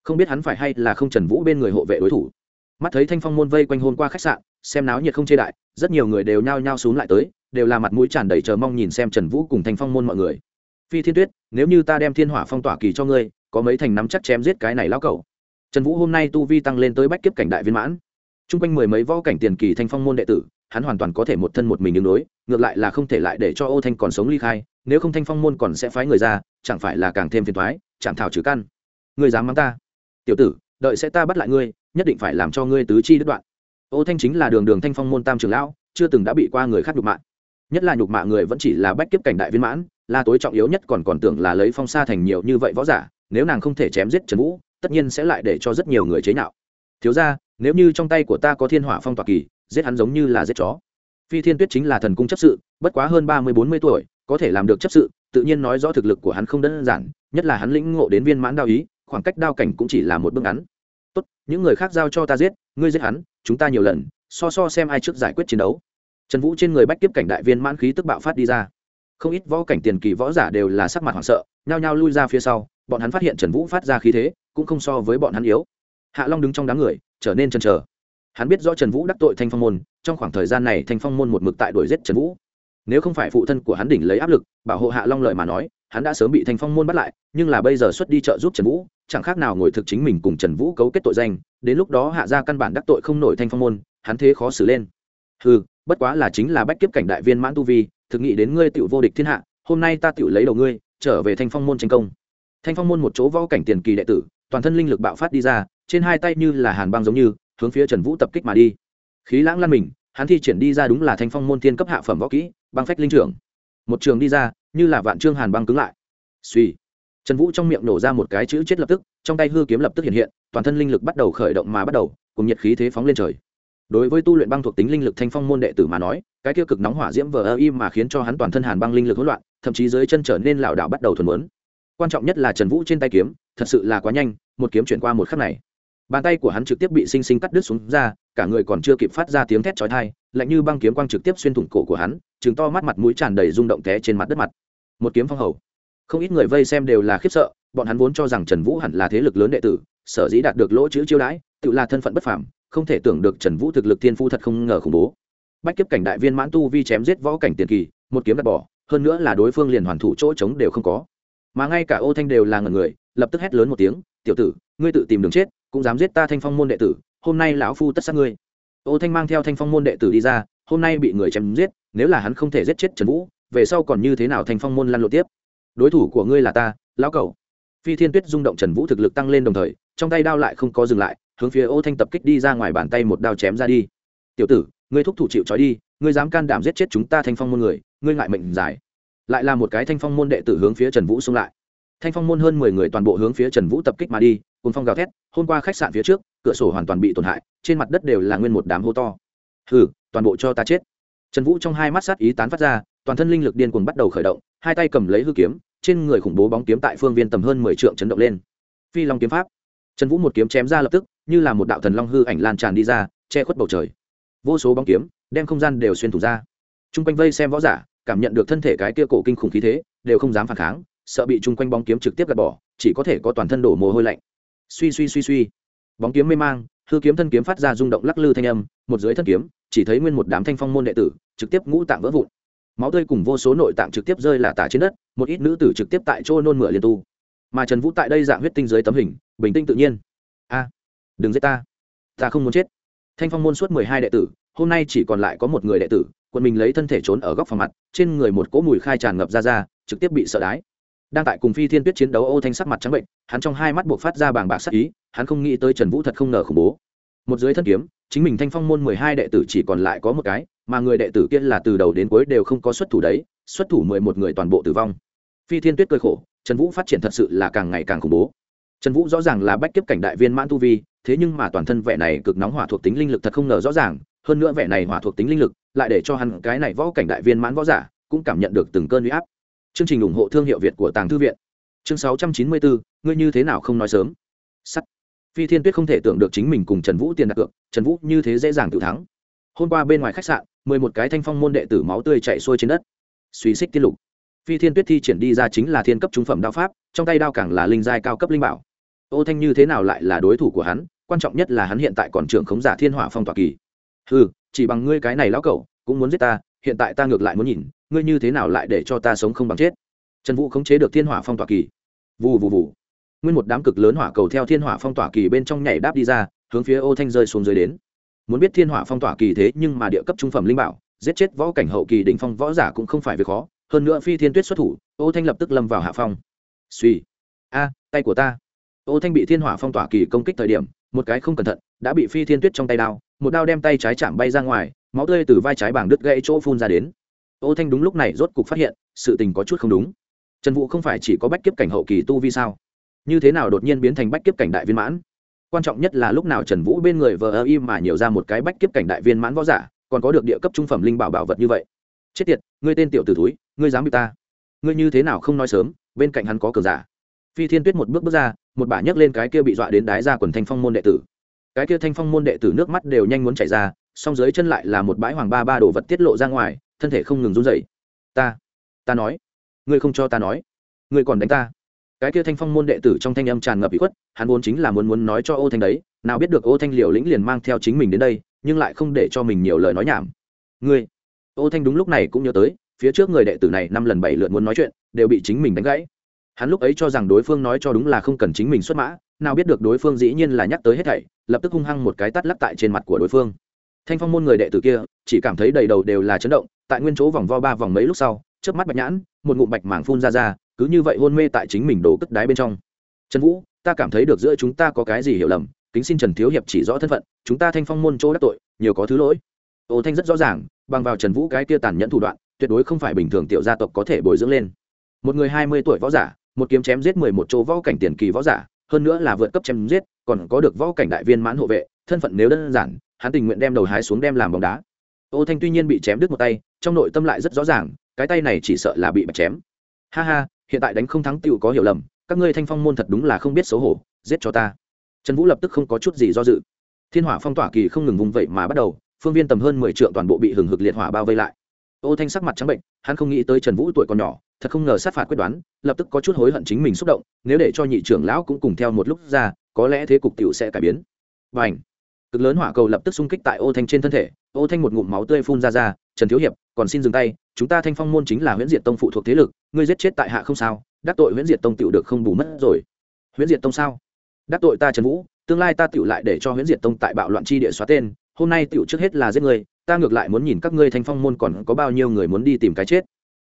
Không biết hắn phải hay là không trần vũ bên người hộ vệ đối thủ. Mắt thấy thanh phong môn vây quanh hôn qua khách sạn, xem náo nhiệt không chê đại rất nhiều người đều nhao nhao xuống lại tới, đều là mặt mũi tràn đầy chờ mong nhìn xem trần vũ cùng thanh phong môn mọi người. Phi thiên tuyết, nếu như ta đem thiên hỏa phong tỏa kỳ cho ngươi, có mấy thành nắm chắc chém giết cái này lao cẩu. Trần vũ hôm nay tu vi tăng lên tới bách kiếp cảnh đại viên mãn. T r u n g quanh mười mấy võ cảnh tiền kỳ thanh phong môn đệ tử, hắn hoàn toàn có thể một thân một mình đứng đối, ngược lại là không thể lại để cho ô thanh còn sống ly khai, nếu không thanh phong môn còn sẽ phái người ra, chẳng phải là càng thêm phiền thoái chẳng thảo trừ căn. Người dám mắng ta? Tiểu tử, đợi sẽ ta bắt lại ngươi, nhất định phải làm cho ngươi tứ chi đứt đoạn ô thanh chính là đường đường thanh phong môn tam trường lão, chưa từng đã bị qua người khác nhục mạ. Nhất là nhục mạ người vẫn chỉ là bách kiếp cảnh đại viên mãn, là tối trọng yếu nhất còn còn tưởng là lấy phong sa thành nhiều như vậy võ giả, nếu nàng không thể chém giết trần vũ, tất nhiên sẽ lại để cho rất nhiều người chế nhạo. Thiếu ra nếu như trong tay của ta có thiên hỏa phong tỏa kỳ, giết hắn giống như là giết chó. Phi thiên tuyết chính là thần cung chấp sự, bất quá hơn ba mươi bốn mươi tuổi, có thể làm được chấp sự, tự nhiên nói rõ thực lực của hắn không đơn giản, nhất là hắn lĩnh ngộ đến viên mãn đao ý, khoảng cách đao cảnh cũng chỉ là một bước ngắn những người khác giao cho ta giết, ngươi giết hắn, chúng ta nhiều lần, so so xem ai trước giải quyết chiến đấu. Trần vũ trên người bách tiếp cảnh đại viên mãn khí tức bạo phát đi ra. Không ít võ cảnh tiền kỳ võ giả đều là sắc mặt hoảng sợ, nhao nhao lui ra phía sau, bọn hắn phát hiện trần vũ phát ra khí thế, cũng không so với bọn hắn yếu. Hạ long đứng trong đám người, trở nên chần chờ. Hắn biết rõ trần vũ đắc tội thanh phong môn, trong khoảng thời gian này thanh phong môn một mực tại đuổi giết trần vũ. Nếu không phải phụ thân của hắn đỉnh lấy áp lực, bảo hộ hạ long lợi mà nói, hắn đã sớm bị thanh phong môn bắt lại, nhưng là bây giờ xuất đi trợ giúp trần vũ chẳng khác nào ngồi thực chính mình cùng trần vũ cấu kết tội danh, đến lúc đó hạ ra căn bản đắc tội không nổi thanh phong môn, hắn thế khó xử lên. Ừ bất quá là chính là bách kiếp cảnh đại viên mãn tu vi, thực nghĩ đến ngươi tựu vô địch thiên hạ, hôm nay ta tựu lấy đầu ngươi, trở về thanh phong môn tranh công. Thanh phong môn một chỗ võ cảnh tiền kỳ đệ tử, toàn thân linh lực bạo phát đi ra, trên hai tay như là hàn băng giống như, hướng phía trần vũ tập kích mà đi. Khí lãng lan mình, hắn thi triển đi ra đúng là thanh phong môn thiên cấp hạ phẩm võ kỹ, băng phách linh trưởng. Một trường đi ra, như là vạn trương hàn băng cứng lại. Suy trần vũ trong miệng nổ ra một cái chữ chết lập tức, trong tay hư kiếm lập tức hiện hiện, toàn thân linh lực bắt đầu khởi động mà bắt đầu, cùng nhiệt khí thế phóng lên trời. Đối với tu luyện băng thuộc tính linh lực thanh phong môn đệ tử mà nói, cái tiêu cực nóng hỏa diễm vờ ơ im mà khiến cho hắn toàn thân hàn băng linh lực hỗn loạn, thậm chí dưới chân trở nên lảo đảo bắt đầu thuần muốn. quan trọng nhất là trần vũ trên tay kiếm, thật sự là quá nhanh, một kiếm chuyển qua một khắc này. Bàn tay của hắn trực tiếp bị sinh sinh cắt đứt xuống ra, cả người còn chưa kịp phát ra tiếng thét chói tai, lạnh như băng kiếm quang trực tiếp xuyên thủng cổ của hắn chứng to mắt mặt mũi tràn đầy rung động té trên mặt đất mặt. Một kiếm phong hầu không ít người vây xem đều là khiếp sợ, bọn hắn vốn cho rằng trần vũ hẳn là thế lực lớn đệ tử, sở dĩ đạt được lỗ chữ chiêu đãi, tự là thân phận bất phàm, không thể tưởng được trần vũ thực lực thiên phu thật không ngờ khủng bố. Bách kiếp cảnh đại viên mãn tu vi chém giết võ cảnh tiền kỳ, một kiếm đặt bỏ, hơn nữa là đối phương liền hoàn thủ chỗ trống đều không có. Mà ngay cả ô thanh đều là ngần người, lập tức hét lớn một tiếng, tiểu tử, ngươi tự tìm đường chết, cũng dám giết ta thanh phong môn đệ tử, hôm nay lão phu tất sát ngươi. Ô thanh mang theo thanh phong môn đệ tử đi ra, hôm nay bị người chém giết, nếu là hắn không thể giết chết trần vũ, về sau còn như thế nào thanh phong môn lăn lộ tiếp? Đối thủ của ngươi là ta, lão cầu phi thiên tuyết rung động trần vũ thực lực tăng lên đồng thời, trong tay đao lại không có dừng lại, hướng phía ô thanh tập kích đi ra ngoài bàn tay một đao chém ra đi. Tiểu tử, ngươi thúc thủ chịu trói đi, ngươi dám can đảm giết chết chúng ta thanh phong môn người, ngươi ngại mệnh giải lại là một cái thanh phong môn đệ tử hướng phía trần vũ xung lại. Thanh phong môn hơn mười người toàn bộ hướng phía trần vũ tập kích mà đi cùng phong gào thét, hôm qua khách sạn phía trước, cửa sổ hoàn toàn bị tổn hại, trên mặt đất đều là nguyên một đám hô to. Hừ, toàn bộ cho ta chết. Trần vũ trong hai mắt sát ý tán phát ra, toàn thân linh lực điên cuồng bắt đầu khởi động, hai tay cầm lấy hư kiếm trên người khủng bố bóng kiếm tại phương viên tầm hơn mười trượng chấn động lên. Phi long kiếm pháp. Trần vũ một kiếm chém ra lập tức, như là một đạo thần long hư ảnh lan tràn đi ra, che khuất bầu trời. Vô số bóng kiếm, đem không gian đều xuyên thủng ra. T r u n g quanh vây xem võ giả, cảm nhận được thân thể cái kia cổ kinh khủng khí thế, đều không dám phản kháng, sợ bị chung quanh bóng kiếm trực tiếp gạt bỏ, chỉ có thể có toàn thân đổ mồ hôi lạnh. Suy suy suy suy. Bóng kiếm mê mang, hư kiếm thân kiếm phát ra rung động lắc lư thanh âm, một dưới thân kiếm, chỉ thấy nguyên một đám thanh phong môn đệ tử, trực tiếp ngũ tạng vỡ vụn máu tươi cùng vô số nội tạng trực tiếp rơi là tả trên đất, một ít nữ tử trực tiếp tại chỗ nôn mửa liên tu. Mà trần vũ tại đây dạng huyết tinh dưới tấm hình, bình tinh tự nhiên. A, đừng giết ta. Ta không muốn chết. Thanh phong môn suốt mười hai đệ tử, hôm nay chỉ còn lại có một người đệ tử quân mình lấy thân thể trốn ở góc phòng mặt, trên người một cỗ mùi khai tràn ngập ra ra, trực tiếp bị sợ đái. Đang tại cùng phi thiên tuyết chiến đấu, ô thanh sắc mặt trắng bệnh, hắn trong hai mắt buộc phát ra bàng bạc sắc ý, hắn không nghĩ tới trần vũ thật không ngờ khủng bố. Một dưới thân kiếm chính mình thanh phong môn mười hai đệ tử chỉ còn lại có một cái, mà người đệ tử kia là từ đầu đến cuối đều không có xuất thủ đấy, xuất thủ mười một người toàn bộ tử vong. Phi thiên tuyết cười khổ, trần vũ phát triển thật sự là càng ngày càng khủng bố. Trần vũ rõ ràng là bách kiếp cảnh đại viên mãn tu vi, thế nhưng mà toàn thân vẻ này cực nóng hỏa thuộc tính linh lực thật không ngờ rõ ràng, hơn nữa vẻ này hỏa thuộc tính linh lực lại để cho hắn cái này võ cảnh đại viên mãn võ giả cũng cảm nhận được từng cơn uy áp. Chương trình ủng hộ thương hiệu việt của tàng thư viện. Chương sáu trăm chín mươi bốn, ngươi như thế nào không nói sớm? Sắt phi thiên tuyết không thể tưởng được chính mình cùng trần vũ tiền đặt cược, trần vũ như thế dễ dàng tự thắng. Hôm qua bên ngoài khách sạn, mười một cái thanh phong môn đệ tử máu tươi chạy xuôi trên đất. Suy xích tiết lục. Phi thiên tuyết thi triển đi ra chính là thiên cấp trung phẩm đao pháp, trong tay đao càng là linh giai cao cấp linh bảo. Ô thanh như thế nào lại là đối thủ của hắn, quan trọng nhất là hắn hiện tại còn trưởng khống giả thiên hỏa phong tỏa kỳ. Ừ chỉ bằng ngươi cái này lão cẩu, cũng muốn giết ta, hiện tại ta ngược lại muốn nhìn, ngươi như thế nào lại để cho ta sống không bằng chết. Trần vũ khống chế được thiên hỏa phong tỏa kỳ. Vù vù vù nguyên một đám cực lớn hỏa cầu theo thiên hỏa phong tỏa kỳ bên trong nhảy đáp đi ra, hướng phía ô thanh rơi xuống dưới đến. Muốn biết thiên hỏa phong tỏa kỳ thế nhưng mà địa cấp trung phẩm linh bảo, giết chết võ cảnh hậu kỳ đỉnh phong võ giả cũng không phải việc khó, hơn nữa phi thiên tuyết xuất thủ, ô thanh lập tức lâm vào hạ phong. Suy, a, tay của ta. Ô thanh bị thiên hỏa phong tỏa kỳ công kích thời điểm, một cái không cẩn thận, đã bị phi thiên tuyết trong tay đao, một đao đem tay trái chạm bay ra ngoài, máu tươi từ vai trái bảng đứt gãy chỗ phun ra đến. Ô thanh đúng lúc này rốt cục phát hiện, sự tình có chút không đúng. Trần vũ không phải chỉ có bách kiếp cảnh hậu kỳ tu vi sao? Như thế nào đột nhiên biến thành bách kiếp cảnh đại viên mãn? Quan trọng nhất là lúc nào trần vũ bên người vờ ơ im mà nhiều ra một cái bách kiếp cảnh đại viên mãn võ giả, còn có được địa cấp trung phẩm linh bảo bảo vật như vậy. Chết tiệt, ngươi tên tiểu t ử túi ngươi dám bị ta. Ngươi như thế nào không nói sớm, bên cạnh hắn có cờ giả. Phi thiên tuyết một bước bước ra, một bả nhấc lên cái kia bị dọa đến đái ra quần thanh phong môn đệ tử. Cái kia thanh phong môn đệ tử nước mắt đều nhanh muốn chảy ra, song dưới chân lại là một bãi hoàng ba ba đồ vật tiết lộ ra ngoài, thân thể không ngừng run dậy ta ta nói, ngươi không cho ta nói, ngươi còn đánh ta cái kia thanh phong môn đệ tử trong thanh âm tràn ngập bị khuất, hắn vốn chính là muốn muốn nói cho ô thanh đấy, nào biết được ô thanh liều lĩnh liền mang theo chính mình đến đây, nhưng lại không để cho mình nhiều lời nói nhảm. Ngươi, ô thanh đúng lúc này cũng nhớ tới, phía trước người đệ tử này năm lần bảy lượt muốn nói chuyện, đều bị chính mình đánh gãy. Hắn lúc ấy cho rằng đối phương nói cho đúng là không cần chính mình xuất mã, nào biết được đối phương dĩ nhiên là nhắc tới hết thảy, lập tức hung hăng một cái tắt lắc tại trên mặt của đối phương. Thanh phong môn người đệ tử kia, chỉ cảm thấy đầy đầu đều là chấn động, tại nguyên chỗ vòng vo ba vòng mấy lúc sau trước mắt bạch nhãn, một ngụm bạch mảng phun ra ra cứ như vậy hôn mê tại chính mình đổ cất đáy bên trong. Trần vũ, ta cảm thấy được giữa chúng ta có cái gì hiểu lầm, kính xin trần thiếu hiệp chỉ rõ thân phận, chúng ta thanh phong môn chỗ đắc tội, nhiều có thứ lỗi. Ô thanh rất rõ ràng, bằng vào trần vũ cái kia tàn nhẫn thủ đoạn, tuyệt đối không phải bình thường tiểu gia tộc có thể bồi dưỡng lên. Một người hai mươi tuổi võ giả, một kiếm chém giết mười một chỗ võ cảnh tiền kỳ võ giả, hơn nữa là vượt cấp chém giết, còn có được võ cảnh đại viên mãn hộ vệ, thân phận nếu đơn giản, hắn tình nguyện đem đầu hái xuống đem làm bóng đá. Ô thanh tuy nhiên bị chém đứt một tay, trong nội tâm lại rất rõ ràng, cái tay này chỉ sợ là bị bạch chém. Ha ha hiện tại đánh không thắng tựu có hiểu lầm, các ngươi thanh phong môn thật đúng là không biết xấu hổ, giết cho ta. Trần vũ lập tức không có chút gì do dự. Thiên hỏa phong tỏa kỳ không ngừng vùng vậy mà bắt đầu, phương viên tầm hơn mười triệu toàn bộ bị hừng hực liệt hỏa bao vây lại. Ô thanh sắc mặt trắng bệnh, hắn không nghĩ tới trần vũ tuổi còn nhỏ, thật không ngờ sát phạt quyết đoán, lập tức có chút hối hận chính mình xúc động, nếu để cho nhị trưởng lão cũng cùng theo một lúc ra, có lẽ thế cục tiểu sẽ cải biến. Và ảnh cực lớn hỏa cầu lập tức xung kích tại ô thanh trên thân thể ô thanh một ngụm máu tươi phun ra ra, trần thiếu hiệp, còn xin dừng tay, chúng ta thanh phong môn chính là huyễn diệt tông phụ thuộc thế lực, ngươi giết chết tại hạ không sao, đắc tội huyễn diệt tông tiểu được không bù mất rồi. Huyễn diệt tông sao? Đắc tội ta trần vũ, tương lai ta tiểu lại để cho huyễn diệt tông tại bạo loạn chi địa xóa tên, hôm nay tiểu trước hết là giết người ta ngược lại muốn nhìn các ngươi thanh phong môn còn có bao nhiêu người muốn đi tìm cái chết.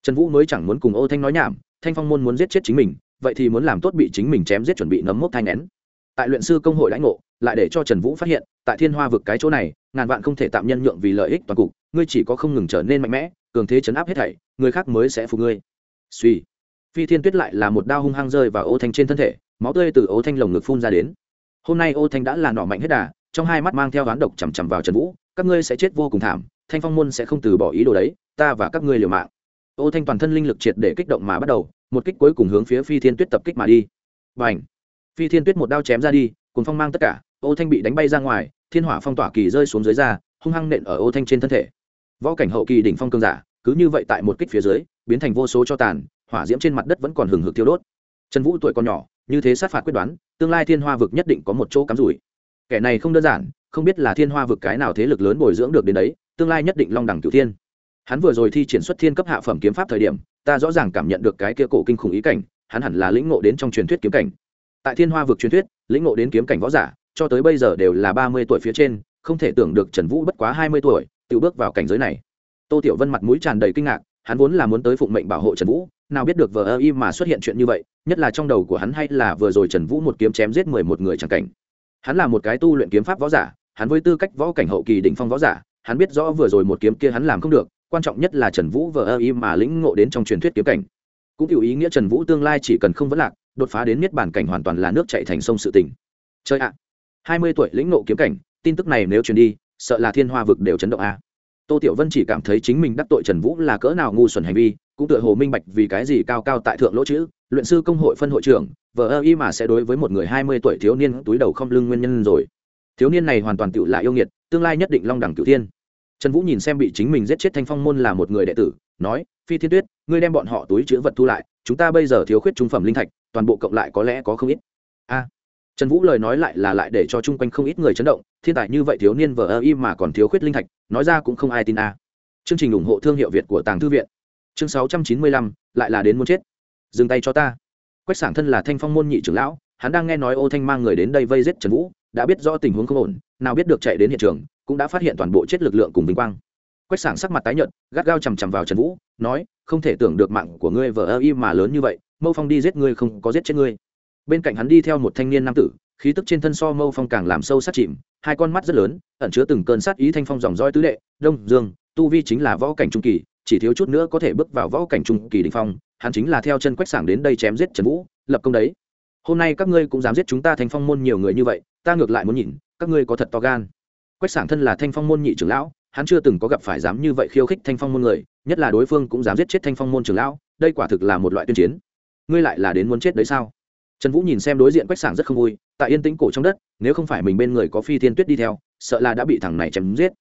Trần vũ mới chẳng muốn cùng ô thanh nói nhảm, thanh phong môn muốn giết chết chính mình, vậy thì muốn làm tốt bị chính mình chém giết chuẩn bị nấm mốc thanh nén tại luyện sư công hội lãnh ngộ lại để cho trần vũ phát hiện, tại thiên hoa vực cái chỗ này, ngàn vạn không thể tạm nhân nhượng vì lợi ích toàn cục, ngươi chỉ có không ngừng trở nên mạnh mẽ, cường thế chấn áp hết thảy, người khác mới sẽ phục ngươi. Suy. Phi thiên tuyết lại là một đao hung hăng rơi vào ô thanh trên thân thể, máu tươi từ ô thanh lồng ngực phun ra đến. Hôm nay ô thanh đã là nọ mạnh hết đà, trong hai mắt mang theo oán độc chằm chằm vào trần vũ, các ngươi sẽ chết vô cùng thảm, thanh phong môn sẽ không từ bỏ ý đồ đấy, ta và các ngươi liều mạng. Ô thanh toàn thân linh lực triệt để kích động mà bắt đầu, một kích cuối cùng hướng phía phi thiên tuyết tập kích mà đi. Bành. phi thiên tuyết một đao chém ra đi cùng phong mang tất cả, ô thanh bị đánh bay ra ngoài, thiên hỏa phong tỏa kỳ rơi xuống dưới ra hung hăng nện ở ô thanh trên thân thể. Võ cảnh hậu kỳ đỉnh phong cương giả, cứ như vậy tại một kích phía dưới, biến thành vô số cho tàn, hỏa diễm trên mặt đất vẫn còn hừng hực thiêu đốt. Trần vũ tuổi còn nhỏ, như thế sát phạt quyết đoán, tương lai thiên hoa vực nhất định có một chỗ cắm rủi. Kẻ này không đơn giản, không biết là thiên hoa vực cái nào thế lực lớn bồi dưỡng được đến đấy, tương lai nhất định long đẳng cửu thiên. Hắn vừa rồi thi triển xuất thiên cấp hạ phẩm kiếm pháp thời điểm, ta rõ ràng cảm nhận được cái kia cổ kinh khủng ý cảnh, hắn hẳn là lĩnh ngộ đến trong truyền thuyết kiếm cảnh. Tại thiên hoa vực truyền thuyết lĩnh ngộ đến kiếm cảnh võ giả, cho tới bây giờ đều là ba mươi tuổi phía trên, không thể tưởng được trần vũ bất quá hai mươi tuổi, tự bước vào cảnh giới này. Tô tiểu vân mặt mũi tràn đầy kinh ngạc, hắn vốn là muốn tới phụng mệnh bảo hộ trần vũ, nào biết được vờ ơ y mà xuất hiện chuyện như vậy, nhất là trong đầu của hắn hay là vừa rồi trần vũ một kiếm chém giết mười một người c cảnh. Hắn là một cái tu luyện kiếm pháp võ giả, hắn với tư cách võ cảnh hậu kỳ đỉnh phong võ giả, hắn biết rõ vừa rồi một kiếm kia hắn làm không được, quan trọng nhất là trần vũ vờ ơ y mà lĩnh ngộ đến trong truyền thuyết kiếm cảnh. Cũng hiểu ý nghĩa trần vũ tương lai chỉ cần không vấn lạc đột phá đến niết bản cảnh hoàn toàn là nước chạy thành sông sự tỉnh chơi ạ, hai mươi tuổi lĩnh nộ kiếm cảnh, tin tức này nếu truyền đi, sợ là thiên hoa vực đều chấn động a. Tô tiểu vân chỉ cảm thấy chính mình đắc tội trần vũ là cỡ nào ngu xuẩn hành vi, cũng tựa hồ minh bạch vì cái gì cao cao tại thượng lỗ chữ, luyện sư công hội phân hội trưởng, vờ ơ y mà sẽ đối với một người hai mươi tuổi thiếu niên túi đầu không lưng nguyên nhân rồi. Thiếu niên này hoàn toàn tựu là yêu nghiệt, tương lai nhất định long đẳng cửu thiên. Trần vũ nhìn xem bị chính mình giết chết thanh phong môn là một người đệ tử, nói, phi thiên tuyết, ngươi đem bọn họ túi chữ vật thu lại, chúng ta bây giờ thiếu khuyết trung phẩm linh thạch toàn bộ cộng lại có lẽ có không ít. A, trần vũ lời nói lại là lại để cho chung quanh không ít người chấn động, thiên tài như vậy thiếu niên vờ ơ y mà còn thiếu khuyết linh thạch, nói ra cũng không ai tin a. Chương trình ủng hộ thương hiệu việt của tàng thư viện. Chương sáu trăm chín mươi lăm, lại là đến muốn chết. Dừng tay cho ta. Quách sảng thân là thanh phong môn nhị trưởng lão, hắn đang nghe nói ô thanh mang người đến đây vây giết trần vũ, đã biết rõ tình huống không ổn, nào biết được chạy đến hiện trường, cũng đã phát hiện toàn bộ chết lực lượng cùng vinh quang. Quách sảng sắc mặt tái nhợt, gắt gao chằm chằm vào trần vũ, nói, không thể tưởng được mạng của ngươi vờ ơ y mà lớn như vậy mâu phong đi giết ngươi không có giết chết ngươi. Bên cạnh hắn đi theo một thanh niên nam tử, khí tức trên thân so mâu phong càng làm sâu sát chìm, hai con mắt rất lớn, ẩn chứa từng cơn sát ý thanh phong dòng roi tứ đệ, đông, dương, tu vi chính là võ cảnh trung kỳ, chỉ thiếu chút nữa có thể bước vào võ cảnh trung kỳ đình phong, hắn chính là theo chân quách sảng đến đây chém giết trần vũ, lập công đấy. Hôm nay các ngươi cũng dám giết chúng ta thanh phong môn nhiều người như vậy, ta ngược lại muốn nhìn, các ngươi có thật to gan. Quách sảng thân là thanh phong môn nhị trưởng lão, hắn chưa từng có gặp phải dám như vậy khiêu khích thanh phong môn người, nhất là đối phương cũng dám giết chết thanh phong môn trưởng lão, đây quả thực là một loại tuyên chiến ngươi lại là đến muốn chết đấy sao? Trần vũ nhìn xem đối diện quách sảng rất không vui, tại yên tĩnh cổ trong đất, nếu không phải mình bên người có phi thiên tuyết đi theo, sợ là đã bị thằng này chém giết.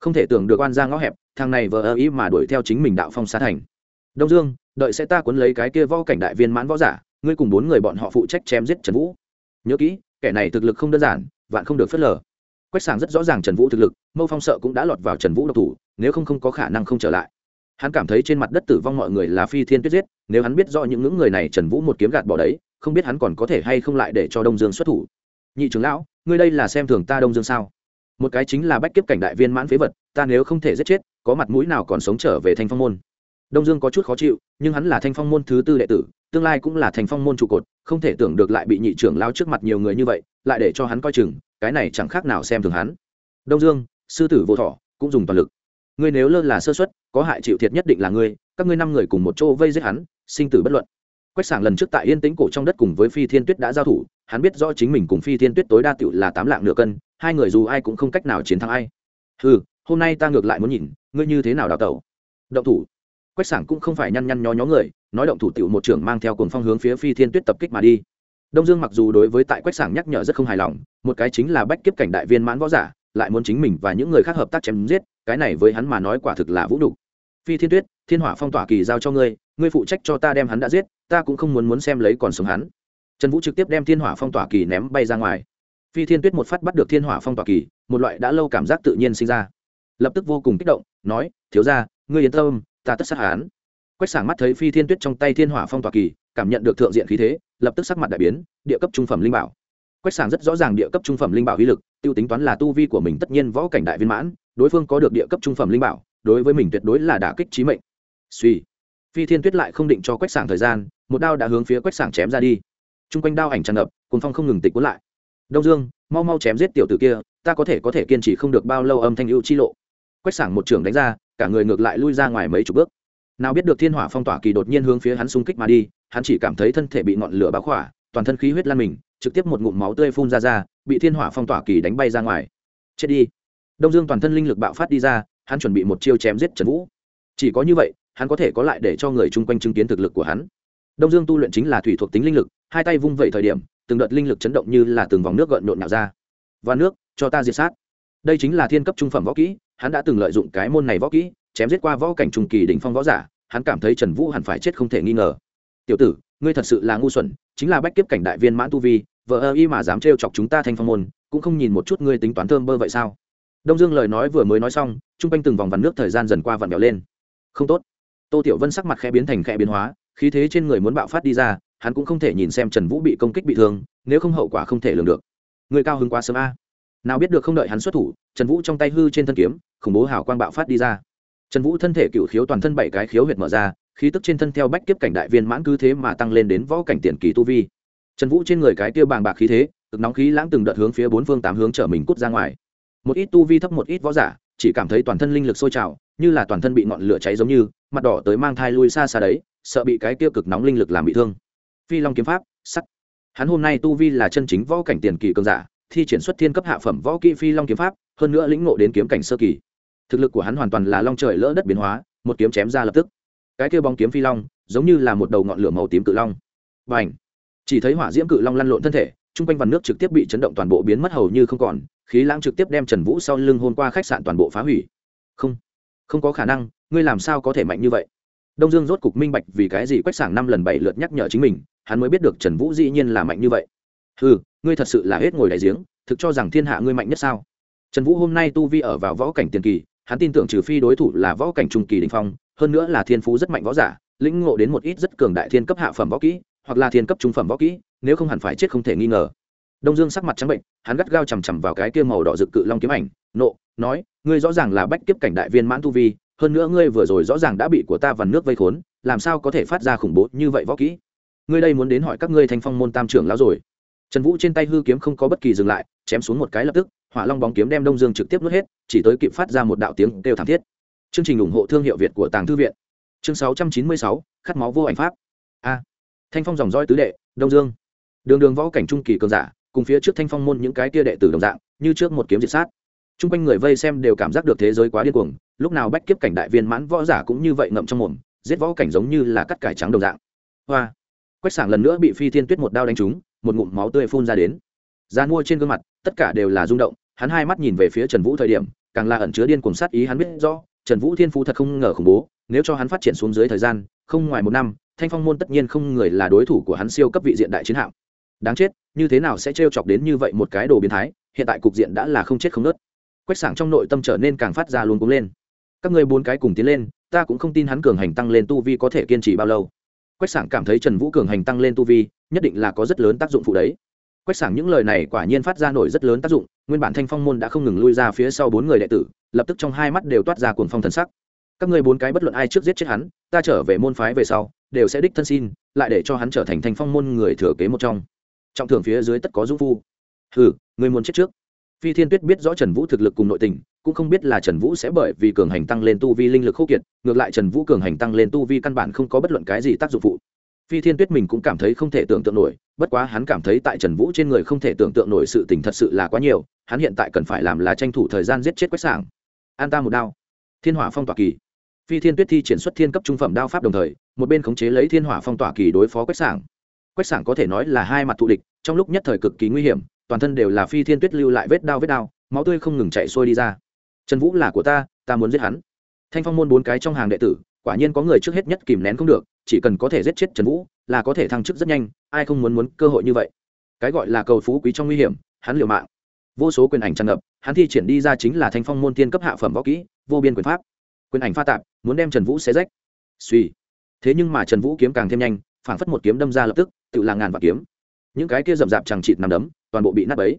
Không thể tưởng được oan ra ngõ hẹp, thằng này vờ ơ ý mà đuổi theo chính mình đạo phong xá thành. Đông dương, đợi sẽ ta cuốn lấy cái kia võ cảnh đại viên mãn võ giả, ngươi cùng bốn người bọn họ phụ trách chém giết trần vũ. Nhớ kỹ, kẻ này thực lực không đơn giản, vạn không được phớt lờ. Quách sảng rất rõ ràng trần vũ thực lực, mâu phong sợ cũng đã lọt vào trần vũ độc thủ, nếu không không có khả năng không trở lại hắn cảm thấy trên mặt đất tử vong mọi người là phi thiên tuyết giết, nếu hắn biết rõ những ngưỡng người này trần vũ một kiếm gạt bỏ đấy, không biết hắn còn có thể hay không lại để cho đông dương xuất thủ. Nhị trưởng lão, ngươi đây là xem thường ta đông dương sao? Một cái chính là bách kiếp cảnh đại viên mãn phế vật, ta nếu không thể giết chết, có mặt mũi nào còn sống trở về thanh phong môn? Đông dương có chút khó chịu, nhưng hắn là thanh phong môn thứ tư đệ tử, tương lai cũng là thanh phong môn trụ cột, không thể tưởng được lại bị nhị trưởng lao trước mặt nhiều người như vậy, lại để cho hắn coi chừng, cái này chẳng khác nào xem thường hắn. Đông dương, sư tử vô thọ, cũng dùng toàn lực ngươi nếu lơ là sơ xuất có hại chịu thiệt nhất định là ngươi, các ngươi năm người cùng một chỗ vây giết hắn, sinh tử bất luận. Quách sảng lần trước tại yên tĩnh cổ trong đất cùng với phi thiên tuyết đã giao thủ, hắn biết rõ chính mình cùng phi thiên tuyết tối đa tựu là tám lạng nửa cân, hai người dù ai cũng không cách nào chiến thắng ai. Ừ hôm nay ta ngược lại muốn nhìn, ngươi như thế nào đào tẩu? Động thủ. Quách sảng cũng không phải nhăn nhăn nhó nhó người, nói động thủ tựu một trưởng mang theo cồn phong hướng phía phi thiên tuyết tập kích mà đi. Đông dương mặc dù đối với tại quách sảng nhắc nhở rất không hài lòng, một cái chính là bách kiếp cảnh đại viên mãn võ giả, lại muốn chính mình và những người khác hợp tác chém giết cái này với hắn mà nói quả thực là vũ đủ. phi thiên tuyết, thiên hỏa phong tỏa kỳ giao cho ngươi ngươi phụ trách cho ta đem hắn đã giết, ta cũng không muốn muốn xem lấy còn sống hắn. Trần vũ trực tiếp đem thiên hỏa phong tỏa kỳ ném bay ra ngoài. Phi thiên tuyết một phát bắt được thiên hỏa phong tỏa kỳ, một loại đã lâu cảm giác tự nhiên sinh ra. Lập tức vô cùng kích động, nói, thiếu ra ngươi yên tâm, ta tất sát hắn. Quách sảng mắt thấy phi thiên tuyết trong tay thiên hỏa phong tỏa kỳ, cảm nhận được thượng diện khí thế, lập tức sắc mặt đại biến, địa cấp trung phẩm linh bảo. Quách sảng rất rõ ràng địa cấp trung phẩm linh bảo uy lực, tiêu tính toán là tu vi của mình tất nhiên võ cảnh đại viên mãn đối phương có được địa cấp trung phẩm linh bảo, đối với mình tuyệt đối là đả kích trí mệnh. Suy. Phi thiên tuyết lại không định cho quách sảng thời gian, một đao đã hướng phía quách sảng chém ra đi. T r u n g quanh đao ảnh tràn ngập cồn phong không ngừng tịch cuốn lại. Đông dương, mau mau chém giết tiểu t ử kia, ta có thể có thể kiên trì không được bao lâu âm thanh ưu chi lộ. Quách sảng một trường đánh ra, cả người ngược lại lui ra ngoài mấy chục bước. Nào biết được thiên hỏa phong tỏa kỳ đột nhiên hướng phía hắn xung kích mà đi, hắn chỉ cảm thấy thân thể bị ngọn lửa báo khỏa, toàn thân khí huyết lan mình, trực tiếp một ngụm máu tươi phun ra ra, bị thiên hỏa phong tỏa kỳ đánh bay ra ngoài. Chết đi đông dương toàn thân linh lực bạo phát đi ra, hắn chuẩn bị một chiêu chém giết trần vũ. Chỉ có như vậy, hắn có thể có lại để cho người chung quanh chứng kiến thực lực của hắn. Đông dương tu luyện chính là thủy thuộc tính linh lực, hai tay vung vẩy thời điểm, từng đợt linh lực chấn động như là từng vòng nước gợn nhộn nhạo ra. Và nước, cho ta diệt sát. Đây chính là thiên cấp trung phẩm võ kỹ, hắn đã từng lợi dụng cái môn này võ kỹ, chém giết qua võ cảnh trung kỳ đỉnh phong võ giả, hắn cảm thấy trần vũ hẳn phải chết không thể nghi ngờ. Tiểu tử, ngươi thật sự là ngu xuẩn, chính là bách kiếp cảnh đại viên mãn tu vi vợ ơ y mà dám trêu chọc chúng ta thanh phong môn, cũng không nhìn một chút ngươi tính toán thơm bơ vậy sao? Đông dương lời nói vừa mới nói xong, chung quanh từng vòng vằn nước thời gian dần qua vặn vẹo lên. Không tốt. Tô tiểu vân sắc mặt khẽ biến thành khẽ biến hóa, khí thế trên người muốn bạo phát đi ra, hắn cũng không thể nhìn xem trần vũ bị công kích bị thương, nếu không hậu quả không thể lường được. Người cao hứng quá sớm a. Nào biết được không đợi hắn xuất thủ, trần vũ trong tay hư trên thân kiếm, khủng bố hào quang bạo phát đi ra. Trần vũ thân thể cựu khiếu toàn thân bảy cái khiếu huyệt mở ra, khí tức trên thân theo bách kiếp cảnh đại viên mãn cứ thế mà tăng lên đến võ cảnh tiền kỳ tu vi. Trần vũ trên người cái tiêu bàng bạc khí thế, cực nóng khí lãng từng đợt hướng phía bốn phương tám hướng trở mình cút ra ngoài một ít tu vi thấp một ít võ giả, chỉ cảm thấy toàn thân linh lực sôi trào, như là toàn thân bị ngọn lửa cháy giống như, mặt đỏ tới mang thai lui xa xa đấy, sợ bị cái tiêu cực nóng linh lực làm bị thương. Phi long kiếm pháp, sắt. Hắn hôm nay tu vi là chân chính võ cảnh tiền kỳ cường giả, thi triển xuất thiên cấp hạ phẩm võ kỹ phi long kiếm pháp, hơn nữa lĩnh ngộ đến kiếm cảnh sơ kỳ. Thực lực của hắn hoàn toàn là long trời lỡ đất biến hóa, một kiếm chém ra lập tức. Cái kia bóng kiếm phi long, giống như là một đầu ngọn lửa màu tím cự long. Và ảnh chỉ thấy hỏa diễm cự long lăn lộn thân thể chung quanh vằn nước trực tiếp bị chấn động toàn bộ biến mất hầu như không còn, khí lãng trực tiếp đem trần vũ sau lưng hôn qua khách sạn toàn bộ phá hủy. Không không có khả năng, ngươi làm sao có thể mạnh như vậy? Đông dương rốt cục minh bạch vì cái gì quách sảng năm lần bảy lượt nhắc nhở chính mình, hắn mới biết được trần vũ dĩ nhiên là mạnh như vậy. Ừ ngươi thật sự là hết ngồi đại giếng, thực cho rằng thiên hạ ngươi mạnh nhất sao? Trần vũ hôm nay tu vi ở vào võ cảnh tiền kỳ, hắn tin tưởng trừ phi đối thủ là võ cảnh trung kỳ đình phong, hơn nữa là thiên phú rất mạnh võ giả, lĩnh ngộ đến một ít rất cường đại thiên cấp hạ phẩm võ kỹ, hoặc là thiên cấp trung phẩm võ kỹ nếu không hẳn phải chết không thể nghi ngờ. Đông dương sắc mặt trắng bệnh, hắn gắt gao chằm chằm vào cái kia màu đỏ rực cự long kiếm ảnh, nộ, nói, ngươi rõ ràng là bách kiếp cảnh đại viên mãn tu vi, hơn nữa ngươi vừa rồi rõ ràng đã bị của ta vằn nước vây khốn, làm sao có thể phát ra khủng bố như vậy võ kỹ? Ngươi đây muốn đến hỏi các ngươi thanh phong môn tam trưởng lão rồi. Trần vũ trên tay hư kiếm không có bất kỳ dừng lại, chém xuống một cái lập tức, hỏa long bóng kiếm đem đông dương trực tiếp nuốt hết, chỉ tới kịp phát ra một đạo tiếng kêu thảm thiết. Chương trình ủng hộ thương hiệu việt của tàng thư viện. Chương sáu trăm chín mươi sáu, khát máu vô ảnh pháp. A. Thanh phong dòng roi tứ đệ, đông dương đường đường võ cảnh trung kỳ cường giả, cùng phía trước thanh phong môn những cái tia đệ tử đồng dạng, như trước một kiếm diệt sát. T r u n g quanh người vây xem đều cảm giác được thế giới quá điên cuồng, lúc nào bách kiếp cảnh đại viên mãn võ giả cũng như vậy ngậm trong mồm, giết võ cảnh giống như là cắt cải trắng đồng dạng. Hoa! Quách sảng lần nữa bị phi thiên tuyết một đao đánh trúng, một ngụm máu tươi phun ra đến. Da mua trên gương mặt, tất cả đều là rung động, hắn hai mắt nhìn về phía trần vũ thời điểm, càng là ẩn chứa điên cuồng sát ý hắn biết rõ, trần vũ thiên phú thật không ngờ khủng bố, nếu cho hắn phát triển xuống dưới thời gian, không ngoài một năm, thanh phong môn tất nhiên không người là đối thủ của hắn siêu cấp vị diện đại chiến hạm đáng chết, như thế nào sẽ trêu chọc đến như vậy một cái đồ biến thái, hiện tại cục diện đã là không chết không nớt quách sảng trong nội tâm trở nên càng phát ra luôn cũng lên. Các người bốn cái cùng tiến lên, ta cũng không tin hắn cường hành tăng lên tu vi có thể kiên trì bao lâu. Quách sảng cảm thấy trần vũ cường hành tăng lên tu vi, nhất định là có rất lớn tác dụng phụ đấy. Quách sảng những lời này quả nhiên phát ra nổi rất lớn tác dụng, nguyên bản thanh phong môn đã không ngừng lui ra phía sau bốn người đệ tử, lập tức trong hai mắt đều toát ra cuồng phong thần sắc. Các ngươi bốn cái bất luận ai trước giết chết hắn, ta trở về môn phái về sau, đều sẽ đích thân xin, lại để cho hắn trở thành thanh phong môn người thừa kế một trong trọng thưởng phía dưới tất có dũng phu. Hừ, người muốn chết trước. Phi thiên tuyết biết rõ trần vũ thực lực cùng nội tình, cũng không biết là trần vũ sẽ bởi vì cường hành tăng lên tu vi linh lực khô kiệt, ngược lại trần vũ cường hành tăng lên tu vi căn bản không có bất luận cái gì tác dụng phụ. Phi thiên tuyết mình cũng cảm thấy không thể tưởng tượng nổi, bất quá hắn cảm thấy tại trần vũ trên người không thể tưởng tượng nổi sự tình thật sự là quá nhiều, hắn hiện tại cần phải làm là tranh thủ thời gian giết chết quách sảng. An ta một đao. Thiên hỏa phong tỏa kỳ. Phi thiên tuyết thi triển xuất thiên cấp trung phẩm đao pháp đồng thời, một bên khống chế lấy thiên hỏa phong tỏa kỳ đối phó quách sảng quách sảng có thể nói là hai mặt thù địch, trong lúc nhất thời cực kỳ nguy hiểm, toàn thân đều là phi thiên tuyết lưu lại vết đao vết đao máu tươi không ngừng chạy xuôi đi ra. Trần vũ là của ta ta muốn giết hắn. Thanh phong môn bốn cái trong hàng đệ tử, quả nhiên có người trước hết nhất kìm nén không được, chỉ cần có thể giết chết trần vũ, là có thể thăng chức rất nhanh, ai không muốn muốn cơ hội như vậy. Cái gọi là cầu phú quý trong nguy hiểm, hắn liều mạng. Vô số quyền ảnh tràn ngập, hắn thi triển đi ra chính là thanh phong môn tiên cấp hạ phẩm võ kỹ, vô biên quyền pháp. Quyền ảnh pha tạp, muốn đem trần vũ xé rách. Suy thế nhưng mà trần vũ kiếm càng thêm nhanh, phảng phất một kiếm đâm ra lập tức tự là ngàn vạn kiếm. Những cái kia rậm rạp chẳng chịt nằm đấm, toàn bộ bị nát bấy.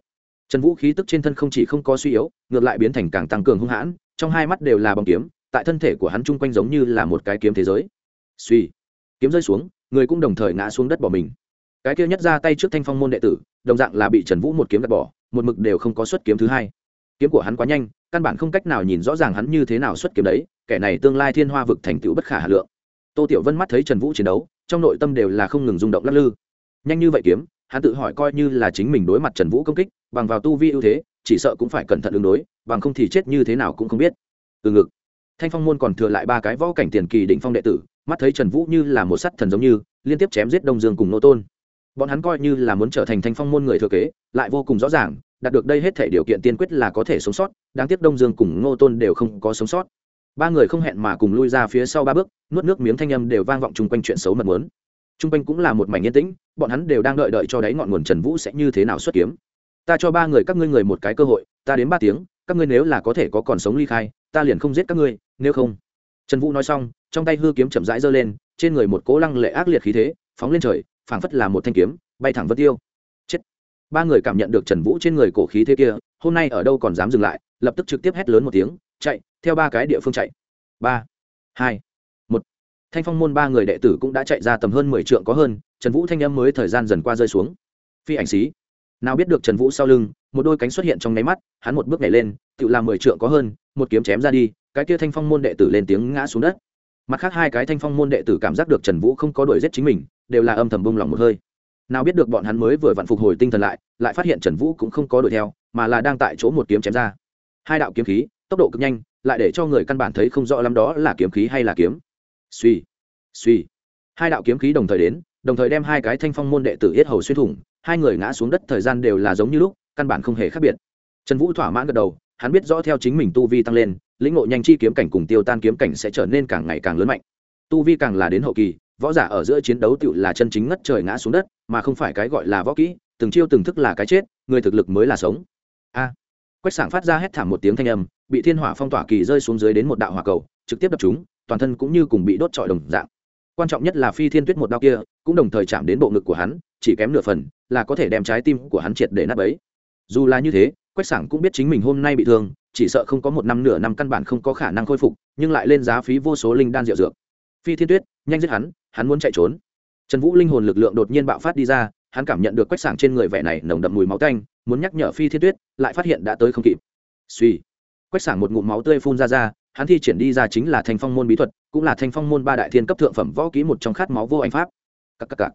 Trần vũ khí tức trên thân không chỉ không có suy yếu, ngược lại biến thành càng tăng cường hung hãn, trong hai mắt đều là bóng kiếm, tại thân thể của hắn chung quanh giống như là một cái kiếm thế giới. Suy, kiếm rơi xuống, người cũng đồng thời ngã xuống đất bỏ mình. Cái kia nhất ra tay trước thanh phong môn đệ tử, đồng dạng là bị trần vũ một kiếm gạt bỏ, một mực đều không có xuất kiếm thứ hai. Kiếm của hắn quá nhanh, căn bản không cách nào nhìn rõ ràng hắn như thế nào xuất kiếm đấy, kẻ này tương lai thiên hoa vực thành tựu bất khả hà lượng. Tô tiểu vân mắt thấy trần vũ chiến đấu trong nội tâm đều là không ngừng rung động lắc lư. Nhanh như vậy kiếm, hắn tự hỏi coi như là chính mình đối mặt trần vũ công kích, bằng vào tu vi ưu thế, chỉ sợ cũng phải cẩn thận ứng đối, bằng không thì chết như thế nào cũng không biết. Từ ngực, thanh phong môn còn thừa lại ba cái võ cảnh tiền kỳ định phong đệ tử, mắt thấy trần vũ như là một sắt thần giống như, liên tiếp chém giết đông dương cùng nô tôn. Bọn hắn coi như là muốn trở thành thanh phong môn người thừa kế, lại vô cùng rõ ràng, đạt được đây hết thể điều kiện tiên quyết là có thể sống sót, đáng tiếc đông dương cùng ngô tôn đều không có sống sót ba người không hẹn mà cùng lui ra phía sau ba bước, nuốt nước miếng thanh âm đều vang vọng chung quanh chuyện xấu mật muốn chung quanh cũng là một mảnh yên tĩnh, bọn hắn đều đang đợi đợi cho đáy ngọn nguồn trần vũ sẽ như thế nào xuất kiếm. Ta cho ba người các ngươi người một cái cơ hội, ta đến ba tiếng, các ngươi nếu là có thể có còn sống ly khai, ta liền không giết các ngươi, nếu không. Trần vũ nói xong, trong tay hư kiếm chậm rãi giơ lên, trên người một cố lăng lệ ác liệt khí thế, phóng lên trời, phảng phất là một thanh kiếm, bay thẳng vân tiêu. Chết. Ba người cảm nhận được trần vũ trên người cổ khí thế kia, hôm nay ở đâu còn dám dừng lại, lập tức trực tiếp hét lớn một tiếng chạy, theo ba cái địa phương chạy. Ba, hai, một. Thanh phong môn ba người đệ tử cũng đã chạy ra tầm hơn mười trượng có hơn, trần vũ thanh âm mới thời gian dần qua rơi xuống. Phi ảnh xí. Nào biết được trần vũ sau lưng, một đôi cánh xuất hiện trong nháy mắt, hắn một bước nhảy lên, tự làm mười trượng có hơn, một kiếm chém ra đi, cái kia thanh phong môn đệ tử lên tiếng ngã xuống đất. Mặt khác hai cái thanh phong môn đệ tử cảm giác được trần vũ không có đuổi giết chính mình, đều là âm thầm bông lòng một hơi. Nào biết được bọn hắn mới vừa vặn phục hồi tinh thần lại lại phát hiện trần vũ cũng không có đuổi theo, mà là đang tại chỗ một kiếm chém ra. Hai đạo kiếm khí tốc độ cực nhanh, lại để cho người căn bản thấy không rõ lắm đó là kiếm khí hay là kiếm. Suy suy hai đạo kiếm khí đồng thời đến, đồng thời đem hai cái thanh phong môn đệ tử yết hầu xuyên thủng, hai người ngã xuống đất thời gian đều là giống như lúc, căn bản không hề khác biệt. Trần vũ thỏa mãn gật đầu, hắn biết rõ theo chính mình tu vi tăng lên, lĩnh ngộ nhanh chi kiếm cảnh cùng tiêu tan kiếm cảnh sẽ trở nên càng ngày càng lớn mạnh. Tu vi càng là đến hậu kỳ, võ giả ở giữa chiến đấu tựu là chân chính ngất trời ngã xuống đất, mà không phải cái gọi là võ kỹ, từng chiêu từng thức là cái chết, người thực lực mới là sống. A. Quách sảng phát ra hét thảm một tiếng thanh âm bị thiên hỏa phong tỏa kỳ rơi xuống dưới đến một đạo hỏa cầu, trực tiếp đập chúng, toàn thân cũng như cùng bị đốt trọi đồng dạng. Quan trọng nhất là phi thiên tuyết một đao kia, cũng đồng thời chạm đến bộ ngực của hắn, chỉ kém nửa phần, là có thể đem trái tim của hắn triệt để nát bấy. Dù là như thế, quách sảng cũng biết chính mình hôm nay bị thương, chỉ sợ không có một năm nửa năm căn bản không có khả năng khôi phục, nhưng lại lên giá phí vô số linh đan rượu dược. Phi thiên tuyết, nhanh giết hắn hắn muốn chạy trốn. Trần vũ linh hồn lực lượng đột nhiên bạo phát đi ra, hắn cảm nhận được quách sảng trên người vẻ này nồng đậm mùi máu tanh, muốn nhắc nhở phi thiên tuyết, lại phát hiện đã tới không kịp. Suy quách sảng một ngụm máu tươi phun ra ra, hắn thi triển đi ra chính là thanh phong môn bí thuật, cũng là thanh phong môn ba đại thiên cấp thượng phẩm võ ký một trong khát máu vô anh pháp. Các các các.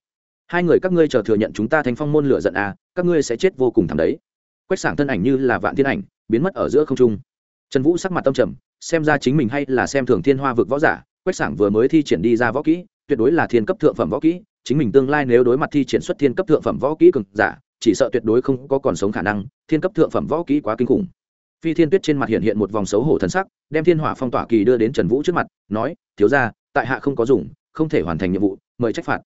hai người các ngươi chờ thừa nhận chúng ta thanh phong môn lửa giận à các ngươi sẽ chết vô cùng thảm đấy. Quách sảng thân ảnh như là vạn thiên ảnh, biến mất ở giữa không trung. Trần vũ sắc mặt tâm trầm, xem ra chính mình hay là xem thường thiên hoa vực võ giả, quách sảng vừa mới thi triển đi ra võ kỹ, tuyệt đối là thiên cấp thượng phẩm võ kỹ, chính mình tương lai nếu đối mặt thi triển xuất thiên cấp thượng phẩm võ kỹ cực giả, chỉ sợ tuyệt đối không có còn sống khả năng, thiên cấp thượng phẩm võ kỹ quá kinh khủng phi thiên tuyết trên mặt hiện hiện một vòng xấu hổ thần sắc, đem thiên hỏa phong tỏa kỳ đưa đến trần vũ trước mặt, nói, thiếu ra tại hạ không có dùng, không thể hoàn thành nhiệm vụ, mời trách phạt.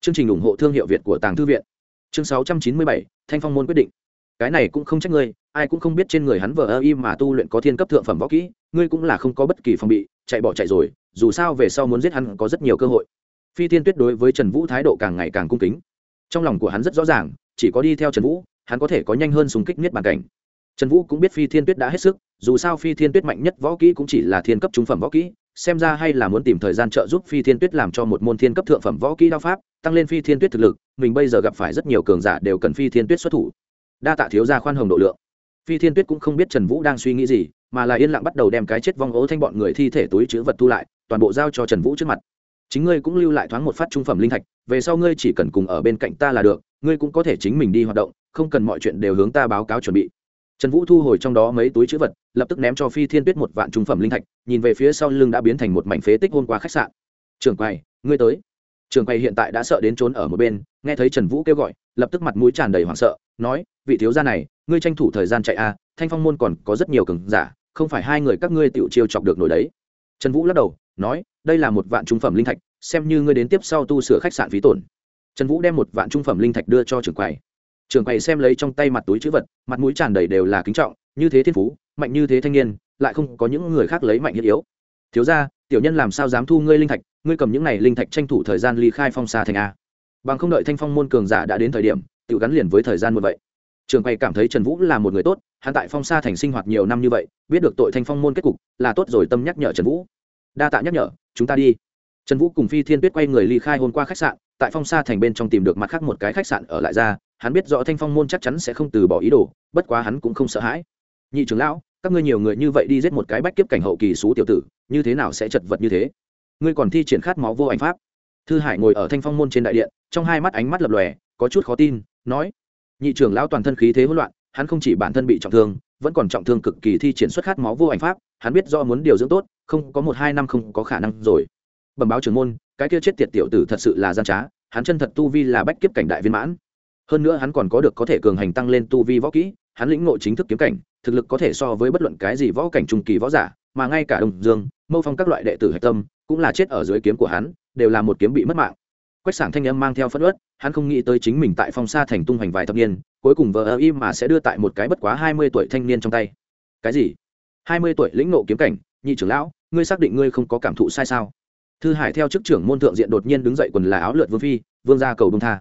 Chương trình ủng hộ thương hiệu việt của tàng thư viện. Chương sáu trăm chín mươi bảy, thanh phong môn quyết định. Cái này cũng không trách ngươi, ai cũng không biết trên người hắn vờ ơ y mà tu luyện có thiên cấp thượng phẩm võ kỹ, ngươi cũng là không có bất kỳ phòng bị, chạy bỏ chạy rồi, dù sao về sau muốn giết hắn có rất nhiều cơ hội. Phi thiên tuyết đối với trần vũ thái độ càng ngày càng cung kính. Trong lòng của hắn rất rõ ràng, chỉ có đi theo trần vũ, hắn có thể có nhanh hơn súng kích niết bàn cảnh trần vũ cũng biết phi thiên tuyết đã hết sức, dù sao phi thiên tuyết mạnh nhất võ kỹ cũng chỉ là thiên cấp trung phẩm võ kỹ, xem ra hay là muốn tìm thời gian trợ giúp phi thiên tuyết làm cho một môn thiên cấp thượng phẩm võ kỹ đao pháp, tăng lên phi thiên tuyết thực lực, mình bây giờ gặp phải rất nhiều cường giả đều cần phi thiên tuyết xuất thủ. Đa tạ thiếu gia khoan hồng độ lượng. Phi thiên tuyết cũng không biết trần vũ đang suy nghĩ gì, mà là yên lặng bắt đầu đem cái chết vong ố thanh bọn người thi thể túi chữ vật thu lại, toàn bộ giao cho trần vũ trước mặt. Chính ngươi cũng lưu lại thoáng một phát trung phẩm linh thạch, về sau ngươi chỉ cần cùng ở bên cạnh ta là được, ngươi cũng có thể chính mình đi hoạt động, không cần mọi chuyện đều hướng ta báo cáo chuẩn bị trần vũ thu hồi trong đó mấy túi chữ vật, lập tức ném cho phi thiên tuyết một vạn trung phẩm linh thạch, nhìn về phía sau lưng đã biến thành một mảnh phế tích hôn qua khách sạn. Trường quầy, ngươi tới. Trường quầy hiện tại đã sợ đến trốn ở một bên, nghe thấy trần vũ kêu gọi, lập tức mặt mũi tràn đầy hoảng sợ, nói, vị thiếu gia này, ngươi tranh thủ thời gian chạy a à, thanh phong môn còn có rất nhiều cường giả, không phải hai người các ngươi tiểu chiêu chọc được nổi đấy. Trần vũ lắc đầu, nói, đây là một vạn trung phẩm linh thạch, xem như ngươi đến tiếp sau tu sửa khách sạn phí tổn. Trần vũ đem một vạn trung phẩm linh thạch đưa cho trưởng quầy trưởng quầy xem lấy trong tay mặt túi chữ vật, mặt mũi tràn đầy đều là kính trọng, như thế thiên phú, mạnh như thế thanh niên, lại không có những người khác lấy mạnh thiết yếu. Thiếu ra tiểu nhân làm sao dám thu ngươi linh thạch? Ngươi cầm những này linh thạch tranh thủ thời gian ly khai phong xa thành a. Bằng không đợi thanh phong môn cường giả đã đến thời điểm tự gắn liền với thời gian một vậy. Trường quay cảm thấy trần vũ là một người tốt, hắn tại phong sa thành sinh hoạt nhiều năm như vậy, biết được tội thanh phong môn kết cục, là tốt rồi tâm nhắc nhở trần vũ. Đa tạ nhắc nhở, chúng ta đi. Trần vũ cùng phi thiên tuyết quay người ly khai hôm qua khách sạn tại phong sa thành bên trong tìm được mặt khác một cái khách sạn ở lại ra, hắn biết rõ thanh phong môn chắc chắn sẽ không từ bỏ ý đồ, bất quá hắn cũng không sợ hãi. Nhị trưởng lão, các ngươi nhiều người như vậy đi giết một cái bách kiếp cảnh hậu kỳ xú tiểu tử, như thế nào sẽ chật vật như thế? Ngươi còn thi triển khát máu vô ảnh pháp. Thư hải ngồi ở thanh phong môn trên đại điện, trong hai mắt ánh mắt lập lòe, có chút khó tin, nói, nhị trưởng lão toàn thân khí thế hỗn loạn, hắn không chỉ bản thân bị trọng thương, vẫn còn trọng thương cực kỳ thi triển xuất khát máu vô ảnh pháp, hắn biết do muốn điều dưỡng tốt, không có một hai năm không có khả năng rồi. Bẩm báo trưởng môn cái kia chết tiệt tiểu tử thật sự là gian trá, hắn chân thật tu vi là bách kiếp cảnh đại viên mãn. Hơn nữa hắn còn có được có thể cường hành tăng lên tu vi võ kỹ, hắn lĩnh ngộ chính thức kiếm cảnh, thực lực có thể so với bất luận cái gì võ cảnh trung kỳ võ giả, mà ngay cả đồng dương, mâu phong các loại đệ tử hạch tâm, cũng là chết ở dưới kiếm của hắn, đều là một kiếm bị mất mạng. Quách sảng thanh âm mang theo phất ớt hắn không nghĩ tới chính mình tại phong sa thành tung hoành vài thập niên, cuối cùng vờ ơ y mà sẽ đưa tại một cái bất quá hai mươi tuổi thanh niên trong tay. Cái gì? Hai mươi tuổi lĩnh nộ kiếm cảnh, nhị trưởng lão, ngươi xác định ngươi không có cảm thụ sai sao? Thư hải theo chức trưởng môn thượng diện đột nhiên đứng dậy quần là áo lượt vương phi, vương gia cầu đông tha.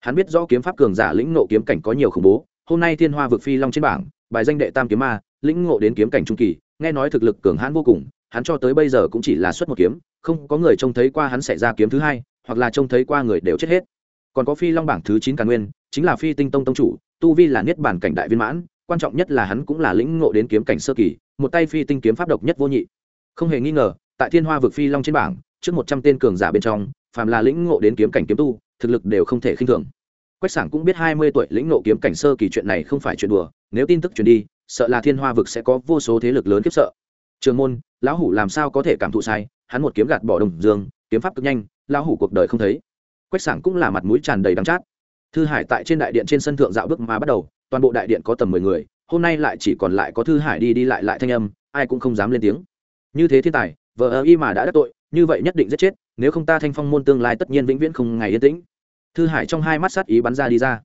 Hắn biết rõ kiếm pháp cường giả lĩnh nộ kiếm cảnh có nhiều khủng bố, hôm nay thiên hoa vực phi long trên bảng, bài danh đệ tam kiếm ma, lĩnh ngộ đến kiếm cảnh trung kỳ, nghe nói thực lực cường hãn vô cùng, hắn cho tới bây giờ cũng chỉ là xuất một kiếm, không có người trông thấy qua hắn xảy ra kiếm thứ hai, hoặc là trông thấy qua người đều chết hết. Còn có phi long bảng thứ chín càn nguyên, chính là phi tinh tông tông chủ, tu vi là niết bản cảnh đại viên mãn, quan trọng nhất là hắn cũng là lĩnh ngộ đến kiếm cảnh sơ kỳ, một tay phi tinh kiếm pháp độc nhất vô nhị. Không hề nghi ngờ, tại thiên hoa vực phi long trên bảng trước một trăm tên cường giả bên trong, phàm là lĩnh ngộ đến kiếm cảnh kiếm tu, thực lực đều không thể khinh thường. Quách sảng cũng biết hai mươi tuổi lĩnh ngộ kiếm cảnh sơ kỳ chuyện này không phải chuyện đùa, nếu tin tức truyền đi, sợ là thiên hoa vực sẽ có vô số thế lực lớn khiếp sợ. Trường môn, lão hủ làm sao có thể cảm thụ sai, hắn một kiếm gạt bỏ đồng dương, kiếm pháp cực nhanh, lão hủ cuộc đời không thấy. Quách sảng cũng là mặt mũi tràn đầy đắng chát. Thư hải tại trên đại điện trên sân thượng dạo bước mà bắt đầu, toàn bộ đại điện có tầm mười người, hôm nay lại chỉ còn lại có thư hải đi đi lại lại thanh âm, ai cũng không dám lên tiếng. Như thế thiên tài vợ ơ y mà đã đắc tội như vậy nhất định giết chết, nếu không ta thanh phong môn tương lai tất nhiên vĩnh viễn không ngày yên tĩnh. Thư hải trong hai mắt sát ý bắn ra đi ra.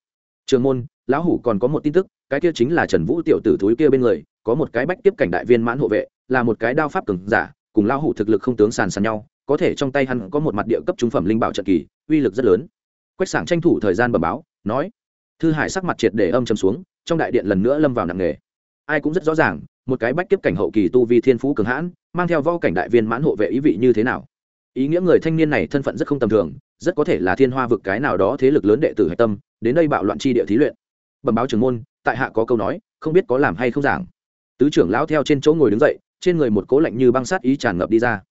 Trường môn, lão hủ còn có một tin tức, cái kia chính là trần vũ tiểu tử thúi kia bên người, có một cái bách tiếp cảnh đại viên mãn hộ vệ, là một cái đao pháp cường giả, cùng lão hủ thực lực không tướng sàn sàn nhau, có thể trong tay hắn có một mặt địa cấp trung phẩm linh bảo trận kỳ, uy lực rất lớn. Quách sảng tranh thủ thời gian bẩm báo, nói, thư hải sắc mặt triệt để âm chầm xuống, trong đại điện lần nữa lâm vào nặng nề ai cũng rất rõ ràng, một cái bách kiếp cảnh hậu kỳ tu vi thiên phú cường hãn, mang theo vo cảnh đại viên mãn hộ vệ ý vị như thế nào? Ý nghĩa người thanh niên này thân phận rất không tầm thường, rất có thể là thiên hoa vực cái nào đó thế lực lớn đệ tử hạch tâm, đến đây bạo loạn chi địa thí luyện. Bẩm báo trưởng môn, tại hạ có câu nói, không biết có làm hay không giảng. Tứ trưởng lão theo trên chỗ ngồi đứng dậy, trên người một cố lạnh như băng sát ý tràn ngập đi ra.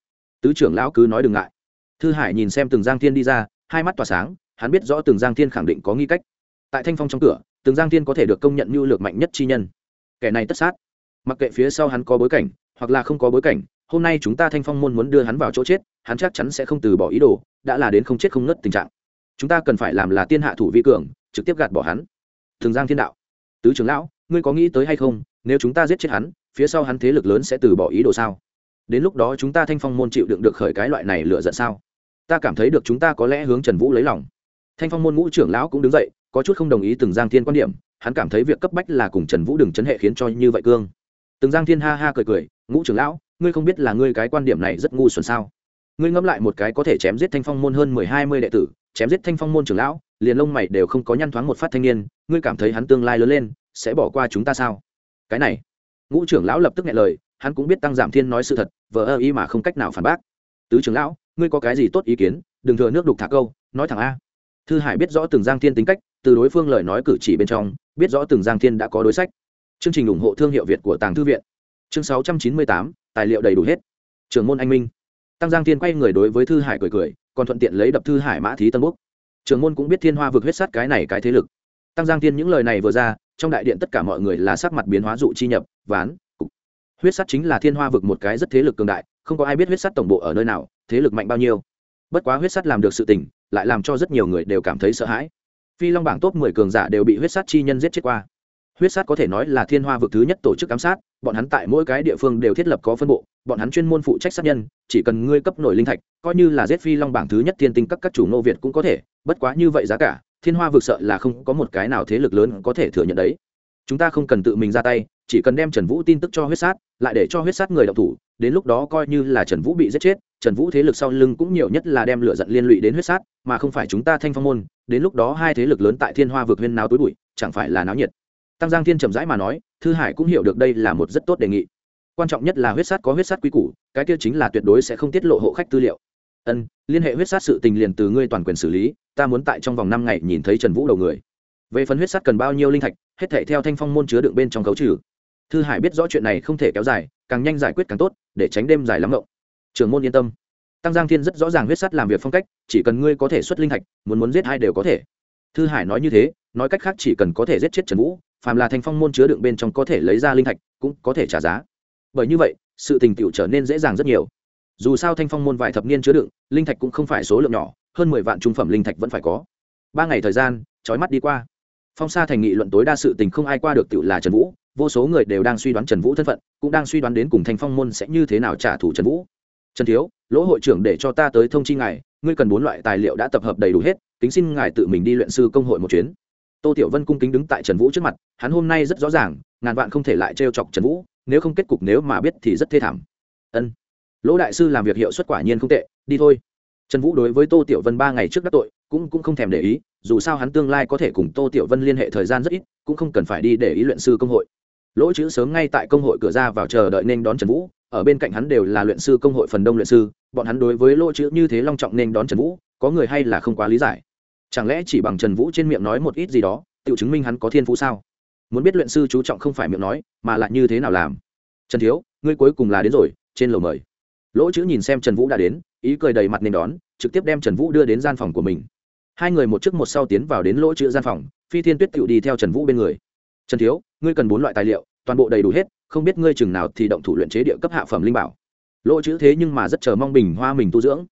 Tứ trưởng lão cứ nói đừng ngại. Thư hải nhìn xem từng giang thiên đi ra, hai mắt tỏa sáng, hắn biết rõ từng giang thiên khẳng định có nghi cách. Tại thanh phong trong cửa từng giang thiên có thể được công nhận như lược mạnh nhất chi nhân kẻ này tất sát. Mặc kệ phía sau hắn có bối cảnh, hoặc là không có bối cảnh, hôm nay chúng ta thanh phong môn muốn đưa hắn vào chỗ chết, hắn chắc chắn sẽ không từ bỏ ý đồ, đã là đến không chết không ngất tình trạng. Chúng ta cần phải làm là tiên hạ thủ vi cường, trực tiếp gạt bỏ hắn. Thường giang thiên đạo. Tứ trưởng lão, ngươi có nghĩ tới hay không, nếu chúng ta giết chết hắn, phía sau hắn thế lực lớn sẽ từ bỏ ý đồ sao? Đến lúc đó chúng ta thanh phong môn chịu đựng được khởi cái loại này lựa giận sao? Ta cảm thấy được chúng ta có lẽ hướng trần vũ lấy lòng. Thanh phong môn ngũ trưởng lão cũng đứng dậy, có chút không đồng ý từng giang thiên quan điểm hắn cảm thấy việc cấp bách là cùng trần vũ đừng chấn hệ khiến cho như vậy cương. Từng giang thiên ha ha cười cười, ngũ trưởng lão, ngươi không biết là ngươi cái quan điểm này rất ngu xuẩn sao? Ngươi ngẫm lại một cái có thể chém giết thanh phong môn hơn mười hai mươi đệ tử, chém giết thanh phong môn trưởng lão, liền lông mày đều không có nhăn thoáng một phát thanh niên, ngươi cảm thấy hắn tương lai lớn lên, sẽ bỏ qua chúng ta sao? Cái này, ngũ trưởng lão lập tức nghe lời, hắn cũng biết tăng giảm thiên nói sự thật, vờ ơ y mà không cách nào phản bác. Tứ trưởng lão, ngươi có cái gì tốt ý kiến? Đừng thừa nước đục thả câu, nói thẳng a. Thư hải biết rõ từng giang thiên tính cách từ đối phương lời nói cử chỉ bên trong, biết rõ từng giang thiên đã có đối sách. Chương trình ủng hộ thương hiệu việt của tàng thư viện. Chương sáu trăm chín mươi tám, tài liệu đầy đủ hết. Trưởng môn anh minh. Tăng giang thiên quay người đối với thư hải cười cười, còn thuận tiện lấy đập thư hải mã thí tân quốc trưởng môn cũng biết thiên hoa vực huyết sát cái này cái thế lực. Tăng giang thiên những lời này vừa ra, trong đại điện tất cả mọi người là sắc mặt biến hóa dụ chi nhập, ván, cục. Huyết sắt chính là thiên hoa vực một cái rất thế lực cường đại, không có ai biết huyết sắt tổng bộ ở nơi nào, thế lực mạnh bao nhiêu. Bất quá huyết sắt làm được sự tình, lại làm cho rất nhiều người đều cảm thấy sợ hãi phi long bảng top mười cường giả đều bị huyết sát chi nhân giết chết qua. Huyết sát có thể nói là thiên hoa vực thứ nhất tổ chức giám sát, bọn hắn tại mỗi cái địa phương đều thiết lập có phân bộ, bọn hắn chuyên môn phụ trách sát nhân, chỉ cần ngươi cấp nổi linh thạch, coi như là giết phi long bảng thứ nhất thiên tinh các các chủ nô việt cũng có thể, bất quá như vậy giá cả, thiên hoa vực sợ là không có một cái nào thế lực lớn có thể thừa nhận đấy. Chúng ta không cần tự mình ra tay, chỉ cần đem trần vũ tin tức cho huyết sát, lại để cho huyết sát người đọc thủ, đến lúc đó coi như là trần vũ bị giết chết, trần vũ thế lực sau lưng cũng nhiều nhất là đem lửa giận liên lụy đến huyết sát, mà không phải chúng ta thanh phong môn đến lúc đó hai thế lực lớn tại thiên hoa vượt huyên náo tối bụi, chẳng phải là náo nhiệt. Tăng giang thiên trầm rãi mà nói, thư hải cũng hiểu được đây là một rất tốt đề nghị. Quan trọng nhất là huyết sát có huyết sát quý củ, cái kia chính là tuyệt đối sẽ không tiết lộ hộ khách tư liệu. Ân, liên hệ huyết sát sự tình liền từ ngươi toàn quyền xử lý, ta muốn tại trong vòng năm ngày nhìn thấy trần vũ đầu người. Về phần huyết sát cần bao nhiêu linh thạch, hết thể theo thanh phong môn chứa đựng bên trong cấu trừ. Thư hải biết rõ chuyện này không thể kéo dài, càng nhanh giải quyết càng tốt, để tránh đêm dài lắm ngộng trường môn yên tâm tăng giang thiên rất rõ ràng huyết sắt làm việc phong cách, chỉ cần ngươi có thể xuất linh thạch, muốn muốn giết hai đều có thể. Thư hải nói như thế, nói cách khác chỉ cần có thể giết chết trần vũ, phàm là thanh phong môn chứa đựng bên trong có thể lấy ra linh thạch, cũng có thể trả giá. Bởi như vậy, sự tình tiệu trở nên dễ dàng rất nhiều. Dù sao thanh phong môn vài thập niên chứa đựng, linh thạch cũng không phải số lượng nhỏ, hơn mười vạn trung phẩm linh thạch vẫn phải có. Ba ngày thời gian trói mắt đi qua. Phong sa thành nghị luận tối đa sự tình không ai qua được tiệu là trần vũ, vô số người đều đang suy đoán trần vũ thân phận, cũng đang suy đoán đến cùng thanh phong môn sẽ như thế nào trả thù trần vũ. Trần thiếu lỗ hội trưởng để cho ta tới thông chi ngài, ngươi cần bốn loại tài liệu đã tập hợp đầy đủ hết, kính xin ngài tự mình đi luyện sư công hội một chuyến. Tô tiểu vân cung kính đứng tại trần vũ trước mặt, hắn hôm nay rất rõ ràng, ngàn vạn không thể lại trêu chọc trần vũ, nếu không kết cục nếu mà biết thì rất thê thảm. Ân. Lỗ đại sư làm việc hiệu suất quả nhiên không tệ, đi thôi. Trần vũ đối với tô tiểu vân ba ngày trước đắc tội, cũng cũng không thèm để ý, dù sao hắn tương lai có thể cùng tô tiểu vân liên hệ thời gian rất ít, cũng không cần phải đi để ý luyện sư công hội. Lỗ chữ sớm ngay tại công hội cửa ra vào chờ đợi nên đón trần vũ ở bên cạnh hắn đều là luyện sư công hội phần đông luyện sư, bọn hắn đối với lỗ chữ như thế long trọng nên đón trần vũ, có người hay là không quá lý giải. Chẳng lẽ chỉ bằng trần vũ trên miệng nói một ít gì đó, tự chứng minh hắn có thiên phú sao? Muốn biết luyện sư chú trọng không phải miệng nói, mà lại như thế nào làm? Trần thiếu, ngươi cuối cùng là đến rồi, trên lầu mời. Lỗ chữ nhìn xem trần vũ đã đến, ý cười đầy mặt nên đón, trực tiếp đem trần vũ đưa đến gian phòng của mình. Hai người một trước một sau tiến vào đến lỗ chữ gian phòng, phi thiên tuyết tự đi theo trần vũ bên người. Trần thiếu, ngươi cần bốn loại tài liệu toàn bộ đầy đủ hết, không biết ngươi chừng nào thì động thủ luyện chế địa cấp hạ phẩm linh bảo. Lỗ chữ thế nhưng mà rất chờ mong bình hoa mình tu dưỡng.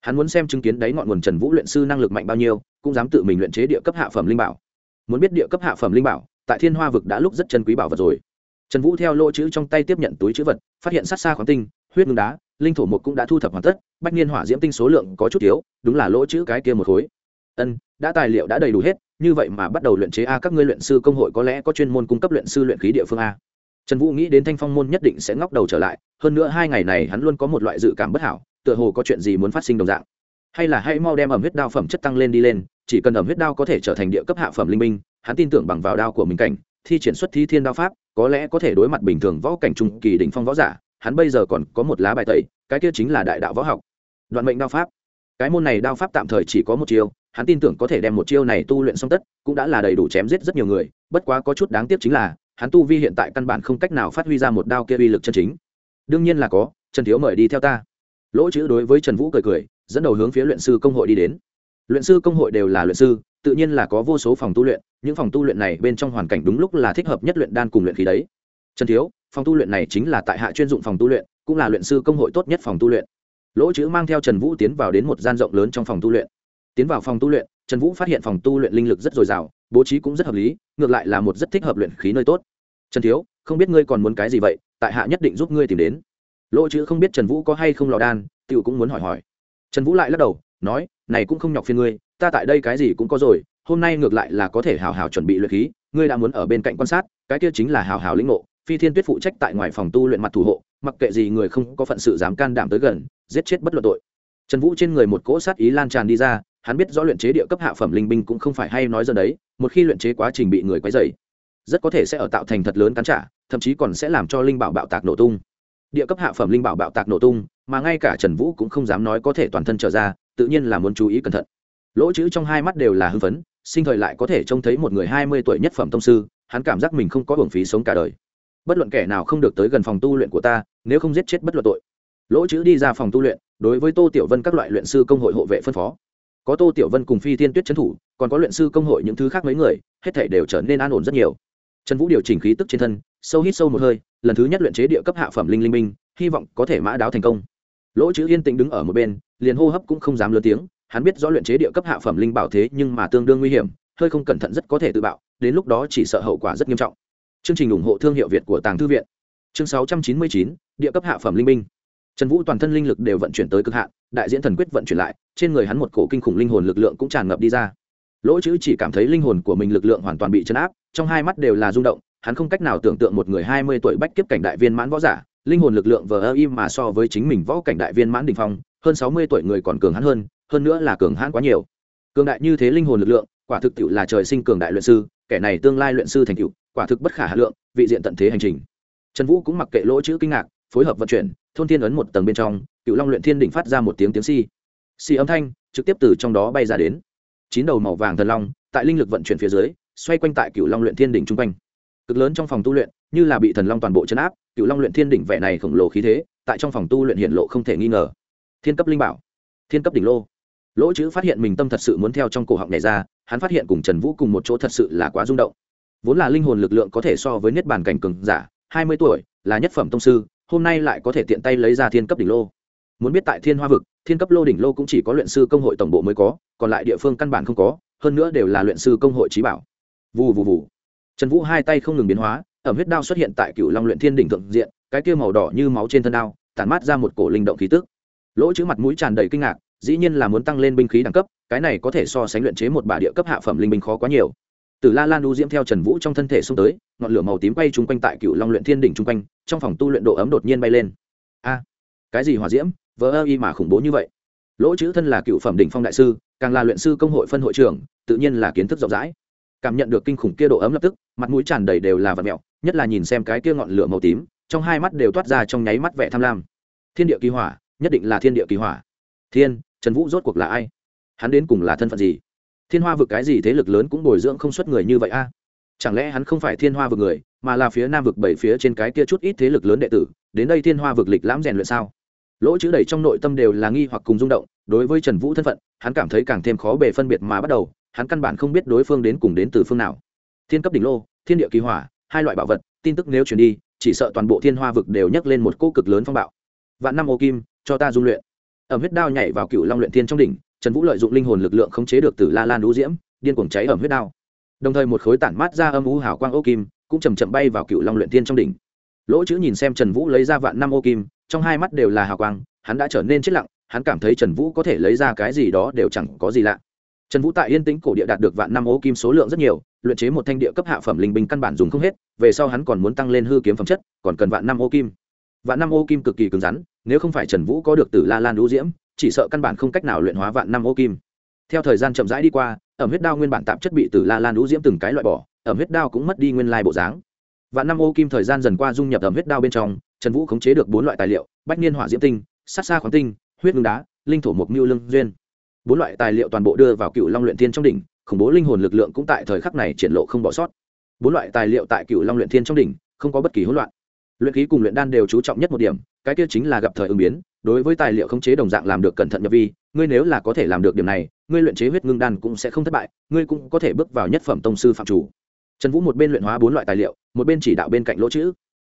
Hắn muốn xem chứng kiến đấy ngọn nguồn trần vũ luyện sư năng lực mạnh bao nhiêu, cũng dám tự mình luyện chế địa cấp hạ phẩm linh bảo. Muốn biết địa cấp hạ phẩm linh bảo, tại thiên hoa vực đã lúc rất chân quý bảo vật rồi. Trần vũ theo lỗ chữ trong tay tiếp nhận túi chữ vật, phát hiện sát xa khoáng tinh, huyết ngưng đá, linh thổ mục cũng đã thu thập hoàn tất, bách niên hỏa diễm tinh số lượng có chút thiếu đúng là lỗ chữ cái kia một khối. Ân, đã tài liệu đã đầy đủ hết như vậy mà bắt đầu luyện chế a, các ngươi luyện sư công hội có lẽ có chuyên môn cung cấp luyện sư luyện khí địa phương a. Trần vũ nghĩ đến thanh phong môn nhất định sẽ ngóc đầu trở lại, hơn nữa hai ngày này hắn luôn có một loại dự cảm bất hảo, tựa hồ có chuyện gì muốn phát sinh đồng dạng. Hay là hãy mau đem ẩm huyết đao phẩm chất tăng lên đi lên, chỉ cần ẩm huyết đao có thể trở thành địa cấp hạ phẩm linh minh hắn tin tưởng bằng vào đao của mình cảnh, thi triển xuất thi thiên đao pháp, có lẽ có thể đối mặt bình thường võ cảnh trung kỳ đỉnh phong võ giả, hắn bây giờ còn có một lá bài tẩy, cái kia chính là đại đạo võ học. Đoạn mệnh đao pháp. Cái môn này đao pháp tạm thời chỉ có một chiều hắn tin tưởng có thể đem một chiêu này tu luyện xong tất, cũng đã là đầy đủ chém giết rất nhiều người, bất quá có chút đáng tiếc chính là, hắn tu vi hiện tại căn bản không cách nào phát huy ra một đao kia uy lực chân chính. Đương nhiên là có, trần thiếu mời đi theo ta. Lỗ chữ đối với trần vũ cười cười, dẫn đầu hướng phía luyện sư công hội đi đến. Luyện sư công hội đều là luyện sư, tự nhiên là có vô số phòng tu luyện, những phòng tu luyện này bên trong hoàn cảnh đúng lúc là thích hợp nhất luyện đan cùng luyện khí đấy. Trần thiếu, phòng tu luyện này chính là tại hạ chuyên dụng phòng tu luyện, cũng là luyện sư công hội tốt nhất phòng tu luyện. Lỗ chữ mang theo trần vũ tiến vào đến một gian rộng lớn trong phòng tu luyện tiến vào phòng tu luyện, trần vũ phát hiện phòng tu luyện linh lực rất dồi dào, bố trí cũng rất hợp lý, ngược lại là một rất thích hợp luyện khí nơi tốt. Trần thiếu, không biết ngươi còn muốn cái gì vậy, tại hạ nhất định giúp ngươi tìm đến. Lỗ chữ không biết trần vũ có hay không lò đan t i ể u cũng muốn hỏi hỏi. Trần vũ lại lắc đầu, nói, này cũng không nhọc phiên ngươi, ta tại đây cái gì cũng có rồi, hôm nay ngược lại là có thể hào hào chuẩn bị luyện khí, ngươi đã muốn ở bên cạnh quan sát, cái kia chính là hào hào lĩnh ngộ. Phi thiên tuyết phụ trách tại ngoài phòng tu luyện mặt thủ hộ, mặc kệ gì người không có phận sự dám can đảm tới gần, giết chết bất luận tội. Trần vũ trên người một cỗ sát ý lan tràn đi ra hắn biết rõ luyện chế địa cấp hạ phẩm linh binh cũng không phải hay nói giờ đấy, một khi luyện chế quá trình bị người quấy dày rất có thể sẽ ở tạo thành thật lớn cắn trả, thậm chí còn sẽ làm cho linh bảo bạo tạc nổ tung. Địa cấp hạ phẩm linh bảo bạo tạc nổ tung, mà ngay cả trần vũ cũng không dám nói có thể toàn thân trở ra, tự nhiên là muốn chú ý cẩn thận. Lỗ chữ trong hai mắt đều là hưng phấn, sinh thời lại có thể trông thấy một người hai mươi tuổi nhất phẩm tông sư, hắn cảm giác mình không có hưởng phí sống cả đời. Bất luận kẻ nào không được tới gần phòng tu luyện của ta, nếu không giết chết bất luận tội. Lỗ chữ đi ra phòng tu luyện, đối với tô tiểu vân các loại luyện sư công hội hộ vệ phân phó có tô tiểu vân cùng phi thiên tuyết trấn thủ còn có luyện sư công hội những thứ khác mấy người hết thể đều trở nên an ổn rất nhiều. Trần vũ điều chỉnh khí tức trên thân sâu hít sâu một hơi lần thứ nhất luyện chế địa cấp hạ phẩm linh linh minh hy vọng có thể mã đáo thành công. Lỗ chữ yên tĩnh đứng ở một bên liền hô hấp cũng không dám lớn tiếng hắn biết rõ luyện chế địa cấp hạ phẩm linh bảo thế nhưng mà tương đương nguy hiểm hơi không cẩn thận rất có thể tự bạo đến lúc đó chỉ sợ hậu quả rất nghiêm trọng. Chương trình ủng hộ thương hiệu việt của tàng thư viện. Chương 699, địa cấp hạ phẩm linh minh trần vũ toàn thân linh lực đều vận chuyển tới cực hạn, đại diễn thần quyết vận chuyển lại, trên người hắn một cổ kinh khủng linh hồn lực lượng cũng tràn ngập đi ra. Lỗ chữ chỉ cảm thấy linh hồn của mình lực lượng hoàn toàn bị chấn áp, trong hai mắt đều là rung động, hắn không cách nào tưởng tượng một người hai mươi tuổi bách kiếp cảnh đại viên mãn võ giả, linh hồn lực lượng vờ ơ im mà so với chính mình võ cảnh đại viên mãn đình phong, hơn sáu mươi tuổi người còn cường hắn hơn hơn nữa là cường hãn quá nhiều. Cường đại như thế linh hồn lực lượng, quả thực tiệu là trời sinh cường đại luyện sư, kẻ này tương lai luyện sư thành tựu, quả thực bất khả hà lượng, vị diện tận thế hành trình. Trần vũ cũng mặc kệ lỗ chữ kinh ngạc, phối hợp vận chuyển thôn thiên ấn một tầng bên trong, cựu long luyện thiên đỉnh phát ra một tiếng tiếng si si âm thanh trực tiếp từ trong đó bay ra đến. Chín đầu màu vàng thần long tại linh lực vận chuyển phía dưới, xoay quanh tại cựu long luyện thiên đỉnh chung quanh. Cực lớn trong phòng tu luyện, như là bị thần long toàn bộ chấn áp, cựu long luyện thiên đỉnh vẻ này khổng lồ khí thế, tại trong phòng tu luyện hiện lộ không thể nghi ngờ. Thiên cấp linh bảo, thiên cấp đỉnh lô. Lỗ chữ phát hiện mình tâm thật sự muốn theo trong cổ họng này ra, hắn phát hiện cùng trần vũ cùng một chỗ thật sự là quá rung động. Vốn là linh hồn lực lượng có thể so với niết bàn cảnh cường giả, hai mươi tuổi, là nhất phẩm tông sư hôm nay lại có thể tiện tay lấy ra thiên cấp đỉnh lô. Muốn biết tại thiên hoa vực, thiên cấp lô đỉnh lô cũng chỉ có luyện sư công hội tổng bộ mới có, còn lại địa phương căn bản không có, hơn nữa đều là luyện sư công hội trí bảo. Vù vù vù. Trần vũ hai tay không ngừng biến hóa, ẩm huyết đao xuất hiện tại cựu long luyện thiên đỉnh thượng diện, cái kia màu đỏ như máu trên thân đao, tản mát ra một cổ linh động khí tức. Lỗ chữ mặt mũi tràn đầy kinh ngạc, dĩ nhiên là muốn tăng lên binh khí đẳng cấp, cái này có thể so sánh luyện chế một bả địa cấp hạ phẩm linh binh khó quá nhiều từ la lan u diễm theo trần vũ trong thân thể xông tới, ngọn lửa màu tím quay chung quanh tại cựu long luyện thiên đỉnh chung quanh, trong phòng tu luyện độ ấm đột nhiên bay lên. A, cái gì hỏa diễm? Vỡ ơ y mà khủng bố như vậy. Lỗ chữ thân là cựu phẩm đỉnh phong đại sư, càng là luyện sư công hội phân hội trưởng, tự nhiên là kiến thức rộng rãi. Cảm nhận được kinh khủng kia độ ấm lập tức, mặt mũi tràn đầy đều là vật mẹo, nhất là nhìn xem cái kia ngọn lửa màu tím, trong hai mắt đều toát ra trong nháy mắt vẻ tham lam. Thiên địa kỳ hỏa, nhất định là thiên địa kỳ hỏa. Thiên, trần vũ rốt cuộc là ai? Hắn đến cùng là thân phận gì? Thiên hoa vực cái gì thế lực lớn cũng bồi dưỡng không xuất người như vậy a? Chẳng lẽ hắn không phải thiên hoa vực người, mà là phía nam vực bảy phía trên cái kia chút ít thế lực lớn đệ tử, đến đây thiên hoa vực lịch lãm rèn luyện sao? Lỗ chữ đầy trong nội tâm đều là nghi hoặc cùng rung động, đối với trần vũ thân phận, hắn cảm thấy càng thêm khó bề phân biệt mà bắt đầu, hắn căn bản không biết đối phương đến cùng đến từ phương nào. Thiên cấp đỉnh lô, thiên địa kỳ hỏa, hai loại bảo vật, tin tức nếu truyền đi, chỉ sợ toàn bộ thiên hoa vực đều nhấc lên một cô cực lớn phong bạo. Vạn năm ô kim, cho ta dung luyện. Ẩm huyết đao nhảy vào cựu long luyện thiên trong đỉnh trần vũ lợi dụng linh hồn lực lượng khống chế được từ la lan đũ diễm, điên cuồng cháy ẩm huyết đao. Đồng thời một khối tản mát ra âm u hào quang ô kim cũng chầm chậm bay vào cựu long luyện thiên trong đỉnh. Lỗ chữ nhìn xem trần vũ lấy ra vạn năm ô kim, trong hai mắt đều là hào quang, hắn đã trở nên chết lặng, hắn cảm thấy trần vũ có thể lấy ra cái gì đó đều chẳng có gì lạ. Trần vũ tại yên tĩnh cổ địa đạt được vạn năm ô kim số lượng rất nhiều, luyện chế một thanh địa cấp hạ phẩm linh binh căn bản dùng không hết, về sau hắn còn muốn tăng lên hư kiếm phẩm chất, còn cần vạn năm ô kim. Vạn năm ô kim cực kỳ cứng rắn, nếu không phải trần vũ có được từ la lan đũ diễm chỉ sợ căn bản không cách nào luyện hóa vạn năm ô kim. Theo thời gian chậm rãi đi qua, ẩm huyết đao nguyên bản tạm chất bị từ la lan vũ diễm từng cái loại bỏ, ẩm huyết đao cũng mất đi nguyên lai bộ dáng. Vạn năm ô kim thời gian dần qua dung nhập ẩm huyết đao bên trong, trần vũ khống chế được bốn loại tài liệu, bách niên hỏa diễm tinh, sát xa khoáng tinh, huyết ngưng đá, linh thổ mục mưu lương duyên. Bốn loại tài liệu toàn bộ đưa vào cựu long luyện thiên trong đỉnh, khủng bố linh hồn lực lượng cũng tại thời khắc này triển lộ không bỏ sót. Bốn loại tài liệu tại cựu long luyện thiên trong đỉnh, không có bất kỳ hỗn loạn. Luyện khí cùng luyện đan đều chú trọng nhất một điểm, cái kia chính là gặp thời ứng biến đối với tài liệu khống chế đồng dạng làm được cẩn thận nhập vi, ngươi nếu là có thể làm được điểm này, ngươi luyện chế huyết ngưng đan cũng sẽ không thất bại, ngươi cũng có thể bước vào nhất phẩm tông sư phạm chủ. Trần vũ một bên luyện hóa bốn loại tài liệu, một bên chỉ đạo bên cạnh lỗ chữ.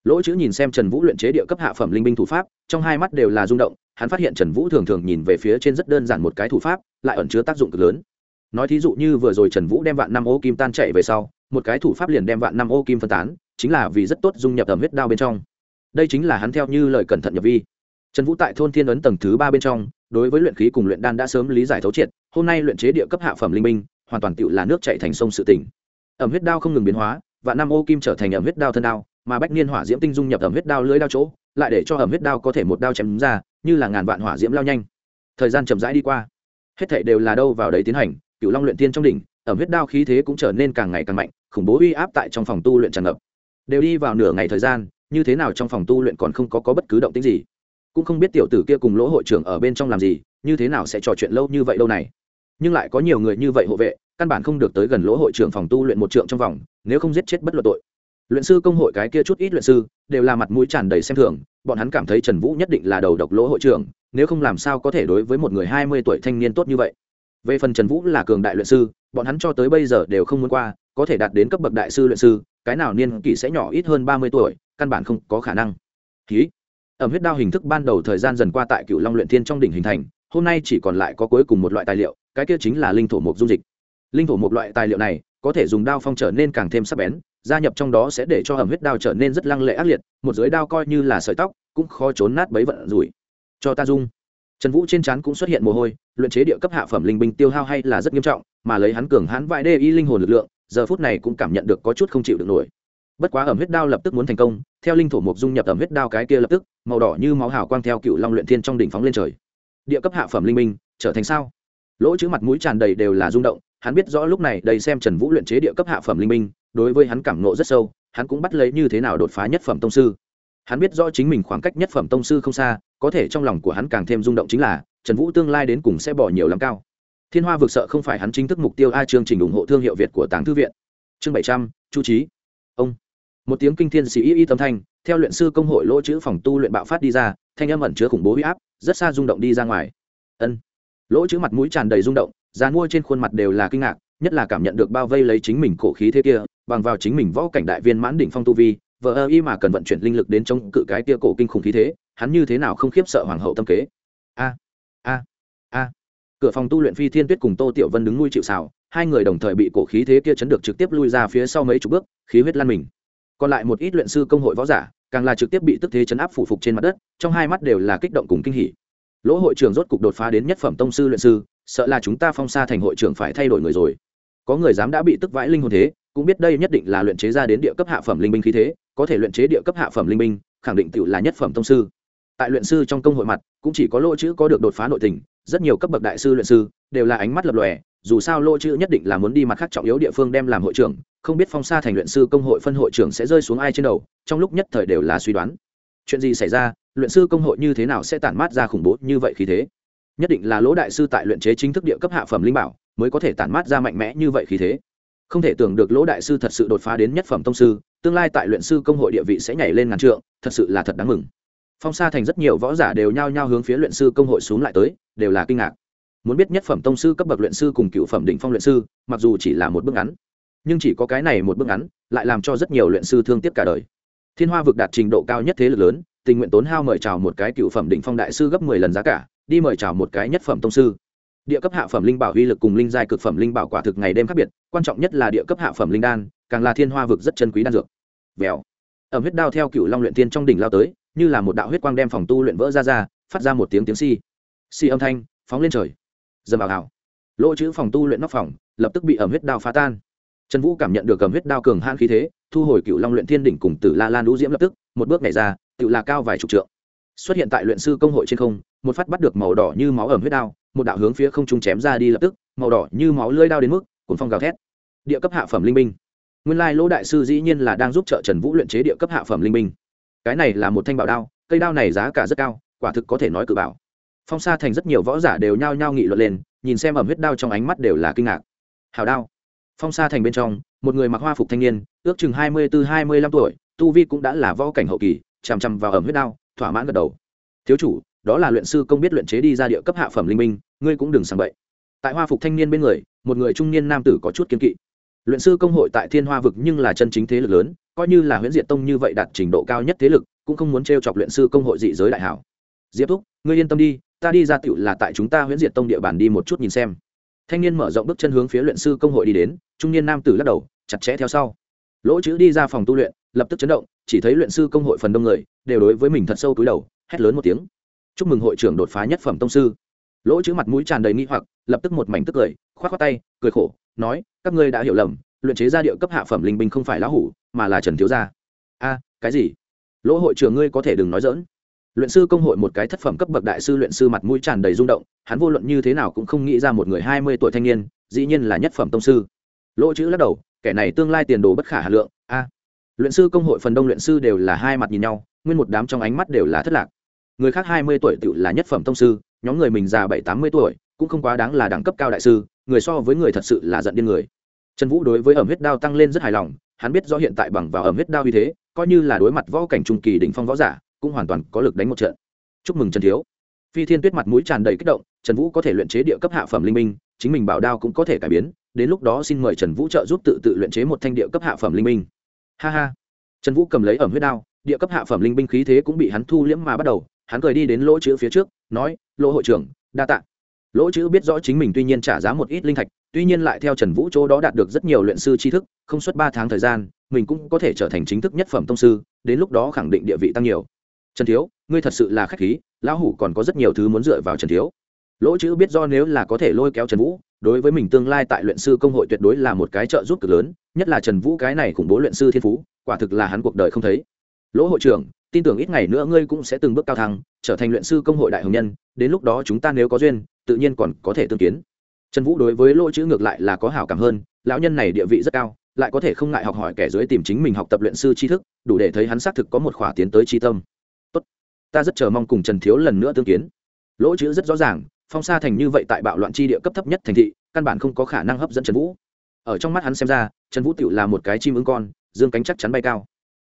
Lỗ chữ nhìn xem trần vũ luyện chế địa cấp hạ phẩm linh binh thủ pháp, trong hai mắt đều là rung động, hắn phát hiện trần vũ thường thường nhìn về phía trên rất đơn giản một cái thủ pháp, lại ẩn chứa tác dụng cực lớn. Nói thí dụ như vừa rồi trần vũ đem vạn năm ô kim tan chạy về sau, một cái thủ pháp liền đem vạn năm ô kim phân tán, chính là vì rất tốt dung nhập ẩm huyết đao bên trong. Đây chính là hắn theo như lời cẩn thận nhập vi trần vũ tại thôn thiên ấn tầng thứ ba bên trong đối với luyện khí cùng luyện đan đã sớm lý giải thấu triệt hôm nay luyện chế địa cấp hạ phẩm linh minh hoàn toàn tựu là nước chạy thành sông sự tỉnh ẩm huyết đao không ngừng biến hóa và năm ô kim trở thành ẩm huyết đao thân đao mà bách niên hỏa diễm tinh dung nhập ẩm huyết đao lưới đao chỗ lại để cho ẩm huyết đao có thể một đao chém ra như là ngàn vạn hỏa diễm lao nhanh. Thời gian chậm rãi đi qua hết thảy đều là đâu vào đấy tiến hành cựu long luyện tiên trong đỉnh ẩm huyết đao khí thế cũng trở nên càng ngày càng mạnh khủng bố uy áp tại trong phòng tu luyện tràn ngập. Đều đi vào nửa ngày thời gian như thế nào trong phòng tu luyện còn không có, có bất cứ động tĩnh gì cũng không biết tiểu tử kia cùng lỗ hội trưởng ở bên trong làm gì, như thế nào sẽ trò chuyện lâu như vậy lâu này. Nhưng lại có nhiều người như vậy hộ vệ, căn bản không được tới gần lỗ hội trưởng phòng tu luyện một trượng trong vòng, nếu không giết chết bất luận tội. Luyện sư công hội cái kia chút ít luyện sư, đều là mặt mũi tràn đầy xem thường, bọn hắn cảm thấy trần vũ nhất định là đầu độc lỗ hội trưởng, nếu không làm sao có thể đối với một người hai mươi tuổi thanh niên tốt như vậy. Về phần trần vũ là cường đại luyện sư, bọn hắn cho tới bây giờ đều không muốn qua, có thể đạt đến cấp bậc đại sư luyện sư, cái nào niên kỷ sẽ nhỏ ít hơn ba mươi tuổi, căn bản không có khả năng. Ký ẩm huyết đao hình thức ban đầu thời gian dần qua tại cựu long luyện thiên trong đỉnh hình thành, hôm nay chỉ còn lại có cuối cùng một loại tài liệu, cái kia chính là linh thổ mục dung dịch. Linh thổ một loại tài liệu này, có thể dùng đao phong trở nên càng thêm sắc bén, gia nhập trong đó sẽ để cho Ẩm huyết đao trở nên rất lăng lệ ác liệt, một giới đao coi như là sợi tóc, cũng khó trốn nát bấy vận rủi. Cho ta dung. Trần vũ trên trán cũng xuất hiện mồ hôi, luyện chế địa cấp hạ phẩm linh binh tiêu hao hay là rất nghiêm trọng, mà lấy hắn cường hãn vãi đê y linh hồn lực lượng, giờ phút này cũng cảm nhận được có chút không chịu được nổi bất quá ẩm huyết đao lập tức muốn thành công, theo linh thổ mục dung nhập ẩm huyết đao cái kia lập tức, màu đỏ như máu hào quang theo cựu long luyện thiên trong đỉnh phóng lên trời. Địa cấp hạ phẩm linh minh, trở thành sao? Lỗ chữ mặt mũi tràn đầy đều là rung động, hắn biết rõ lúc này đầy xem trần vũ luyện chế địa cấp hạ phẩm linh minh, đối với hắn cảm nộ rất sâu, hắn cũng bắt lấy như thế nào đột phá nhất phẩm tông sư. Hắn biết rõ chính mình khoảng cách nhất phẩm tông sư không xa, có thể trong lòng của hắn càng thêm rung động chính là, trần vũ tương lai đến cùng sẽ bỏ nhiều lắm cao. Thiên hoa vực sợ không phải hắn chính thức mục tiêu a chương trình ủng hộ thương hiệu việt của tàng thư viện. Chương bảy trăm, chu trí ông một tiếng kinh thiên sĩ y y tâm thanh, theo luyện sư công hội lỗ chữ phòng tu luyện bạo phát đi ra, thanh âm ẩn chứa khủng bố huy áp, rất xa rung động đi ra ngoài. Ân. Lỗ chữ mặt mũi tràn đầy rung động, dàn mua trên khuôn mặt đều là kinh ngạc, nhất là cảm nhận được bao vây lấy chính mình cổ khí thế kia, bằng vào chính mình võ cảnh đại viên mãn đỉnh phong tu vi vợ ơ y mà cần vận chuyển linh lực đến chống cự cái kia cổ kinh khủng khí thế, hắn như thế nào không khiếp sợ hoàng hậu tâm kế? A a a. Cửa phòng tu luyện phi thiên tuyết cùng tô tiểu vân đứng nuôi chịu xào hai người đồng thời bị cổ khí thế kia chấn được trực tiếp lui ra phía sau mấy chục bước, khí huyết lan mình còn lại một ít luyện sư công hội võ giả, càng là trực tiếp bị tức thế chấn áp phủ phục trên mặt đất, trong hai mắt đều là kích động cùng kinh hỉ. Lỗ hội trưởng rốt cục đột phá đến nhất phẩm tông sư luyện sư, sợ là chúng ta phong xa thành hội trưởng phải thay đổi người rồi. Có người dám đã bị tức vãi linh hồn thế, cũng biết đây nhất định là luyện chế ra đến địa cấp hạ phẩm linh binh khí thế, có thể luyện chế địa cấp hạ phẩm linh binh, khẳng định tự là nhất phẩm tông sư. Tại luyện sư trong công hội mặt, cũng chỉ có lỗ chữ có được đột phá nội tình, rất nhiều cấp bậc đại sư luyện sư đều là ánh mắt lập lòe dù sao lỗ chữ nhất định là muốn đi mặt khác trọng yếu địa phương đem làm hội trưởng, không biết phong sa thành luyện sư công hội phân hội trưởng sẽ rơi xuống ai trên đầu, trong lúc nhất thời đều là suy đoán. Chuyện gì xảy ra, luyện sư công hội như thế nào sẽ tản mát ra khủng bố như vậy khí thế? Nhất định là lỗ đại sư tại luyện chế chính thức địa cấp hạ phẩm linh bảo, mới có thể tản mát ra mạnh mẽ như vậy khí thế. Không thể tưởng được lỗ đại sư thật sự đột phá đến nhất phẩm tông sư, tương lai tại luyện sư công hội địa vị sẽ nhảy lên ngàn trượng, thật sự là thật đáng mừng. Phong sa thành rất nhiều võ giả đều nhao nhao hướng phía luyện sư công hội xuống lại tới, đều là kinh ngạc muốn biết nhất phẩm tông sư cấp bậc luyện sư cùng cựu phẩm định phong luyện sư, mặc dù chỉ là một bước ngắn, nhưng chỉ có cái này một bước ngắn lại làm cho rất nhiều luyện sư thương tiếc cả đời. Thiên hoa vực đạt trình độ cao nhất thế lực lớn, tình nguyện tốn hao mời chào một cái cựu phẩm định phong đại sư gấp mười lần giá cả, đi mời chào một cái nhất phẩm tông sư. Địa cấp hạ phẩm linh bảo uy lực cùng linh giai cực phẩm linh bảo quả thực ngày đêm khác biệt, quan trọng nhất là địa cấp hạ phẩm linh đan, càng là thiên hoa vực rất chân quý đan dược. Vèo. Ẩm huyết đao theo cựu long luyện tiên trong đỉnh lao tới, như là một đạo huyết quang đem phòng tu luyện vỡ ra ra, phát ra một tiếng tiếng si si âm thanh, phóng lên trời dầm vào hào lỗ chữ phòng tu luyện nóc phòng, lập tức bị ẩm huyết đao phá tan. Trần vũ cảm nhận được ẩm huyết đao cường hãn khí thế, thu hồi cựu long luyện thiên đỉnh cùng tử la lan lũ diễm lập tức, một bước nhảy ra, tự là cao vài chục trượng. Xuất hiện tại luyện sư công hội trên không, một phát bắt được màu đỏ như máu ẩm huyết đao, một đạo hướng phía không trung chém ra đi lập tức, màu đỏ như máu lưỡi đao đến mức, cuốn phong gào thét. Địa cấp hạ phẩm linh binh. Nguyên lai lỗ đại sư dĩ nhiên là đang giúp trợ trần vũ luyện chế địa cấp hạ phẩm linh binh. Cái này là một thanh bảo đao, cây đao này giá cả rất cao, quả thực có thể nói cự bảo phong sa thành rất nhiều võ giả đều nhao nhao nghị luận lên, nhìn xem ẩm huyết đao trong ánh mắt đều là kinh ngạc. Hào đao. Phong sa thành bên trong, một người mặc hoa phục thanh niên, ước chừng hai mươi b ố hai mươi lăm tuổi, tu vi cũng đã là võ cảnh hậu kỳ, chằm chằm vào ẩm huyết đao, thỏa mãn gật đầu. Thiếu chủ, đó là luyện sư công biết luyện chế đi ra địa cấp hạ phẩm linh minh, ngươi cũng đừng sang bậy. Tại hoa phục thanh niên bên người, một người trung niên nam tử có chút kiên kỵ. Luyện sư công hội tại thiên hoa vực nhưng là chân chính thế lực lớn, coi như là huyễn diệt tông như vậy đạt trình độ cao nhất thế lực, cũng không muốn t r e o chọc luyện sư công hội dị giới đại hảo. Diệp thúc, ngươi yên tâm đi ta đi ra tựu là tại chúng ta huyễn diệt tông địa bàn đi một chút nhìn xem. Thanh niên mở rộng bước chân hướng phía luyện sư công hội đi đến, trung niên nam tử lắc đầu, chặt chẽ theo sau. Lỗ chữ đi ra phòng tu luyện, lập tức chấn động, chỉ thấy luyện sư công hội phần đông người, đều đối với mình thật sâu túi đầu, hét lớn một tiếng. Chúc mừng hội trưởng đột phá nhất phẩm tông sư. Lỗ chữ mặt mũi tràn đầy nghi hoặc, lập tức một mảnh tức cười k h o á t k tay, cười khổ, nói, các ngươi đã hiểu lầm, luyện chế ra điệu cấp hạ phẩm linh binh không phải lão hủ, mà là trần thiếu gia. A, cái gì? Lỗ hội trưởng ngươi có thể đừng nói dỡn luyện sư công hội một cái thất phẩm cấp bậc đại sư luyện sư mặt mũi tràn đầy rung động, hắn vô luận như thế nào cũng không nghĩ ra một người hai mươi tuổi thanh niên, dĩ nhiên là nhất phẩm tông sư. Lỗ chữ lắc đầu, kẻ này tương lai tiền đồ bất khả hà lượng, a. Luyện sư công hội phần đông luyện sư đều là hai mặt nhìn nhau, nguyên một đám trong ánh mắt đều là thất lạc. Người khác hai mươi tuổi tự là nhất phẩm tông sư, nhóm người mình già bảy, tám mươi tuổi, cũng không quá đáng là đẳng cấp cao đại sư, người so với người thật sự là giận điên người. Trần vũ đối với ẩm huyết đao tăng lên rất hài lòng, hắn biết do hiện tại bằng vào ẩm huyết đao như thế, coi như là đối mặt võ cảnh trung kỳ đỉnh phong võ giả cũng hoàn toàn có lực đánh một trận. Chúc mừng trần thiếu. Phi thiên tuyết mặt mũi tràn đầy kích động, trần vũ có thể luyện chế địa cấp hạ phẩm linh minh, chính mình bảo đao cũng có thể cải biến, đến lúc đó xin mời trần vũ trợ giúp tự tự luyện chế một thanh địa cấp hạ phẩm linh minh. Ha ha. Trần vũ cầm lấy ẩm huyết đao, địa cấp hạ phẩm linh binh khí thế cũng bị hắn thu liễm mà bắt đầu, hắn cười đi đến lỗ chữ phía trước, nói, lỗ hội trưởng, đa t ạ lỗ chữ biết rõ chính mình tuy nhiên trả giá một ít linh thạch, tuy nhiên lại theo trần vũ chỗ đó đạt được rất nhiều luyện sư tri thức, không suốt ba tháng thời gian, mình cũng có thể trở thành chính thức nhất phẩm tông sư, đến lúc đó khẳng định địa vị tăng nhiều trần thiếu, ngươi thật sự là k h á c h khí, lão hủ còn có rất nhiều thứ muốn dựa vào trần thiếu. Lỗ chữ biết do nếu là có thể lôi kéo trần vũ, đối với mình tương lai tại luyện sư công hội tuyệt đối là một cái trợ giúp cực lớn, nhất là trần vũ cái này khủng bố luyện sư thiên phú, quả thực là hắn cuộc đời không thấy. Lỗ hội trưởng, tin tưởng ít ngày nữa ngươi cũng sẽ từng bước cao thăng, trở thành luyện sư công hội đại hồng nhân, đến lúc đó chúng ta nếu có duyên, tự nhiên còn có thể tương kiến. Trần vũ đối với lỗ chữ ngược lại là có hảo cảm hơn, lão nhân này địa vị rất cao, lại có thể không ngại học hỏi kẻ dưới tìm chính mình học tập luyện sư tri thức, đủ để thấy hắn xác thực có một khỏa tiến tới tri tâm ta rất chờ mong cùng trần thiếu lần nữa tương kiến. Lỗ chữ rất rõ ràng, phong sa thành như vậy tại bạo loạn chi địa cấp thấp nhất thành thị, căn bản không có khả năng hấp dẫn trần vũ. Ở trong mắt hắn xem ra, trần vũ tự là một cái chim ưng con, dương cánh chắc chắn bay cao.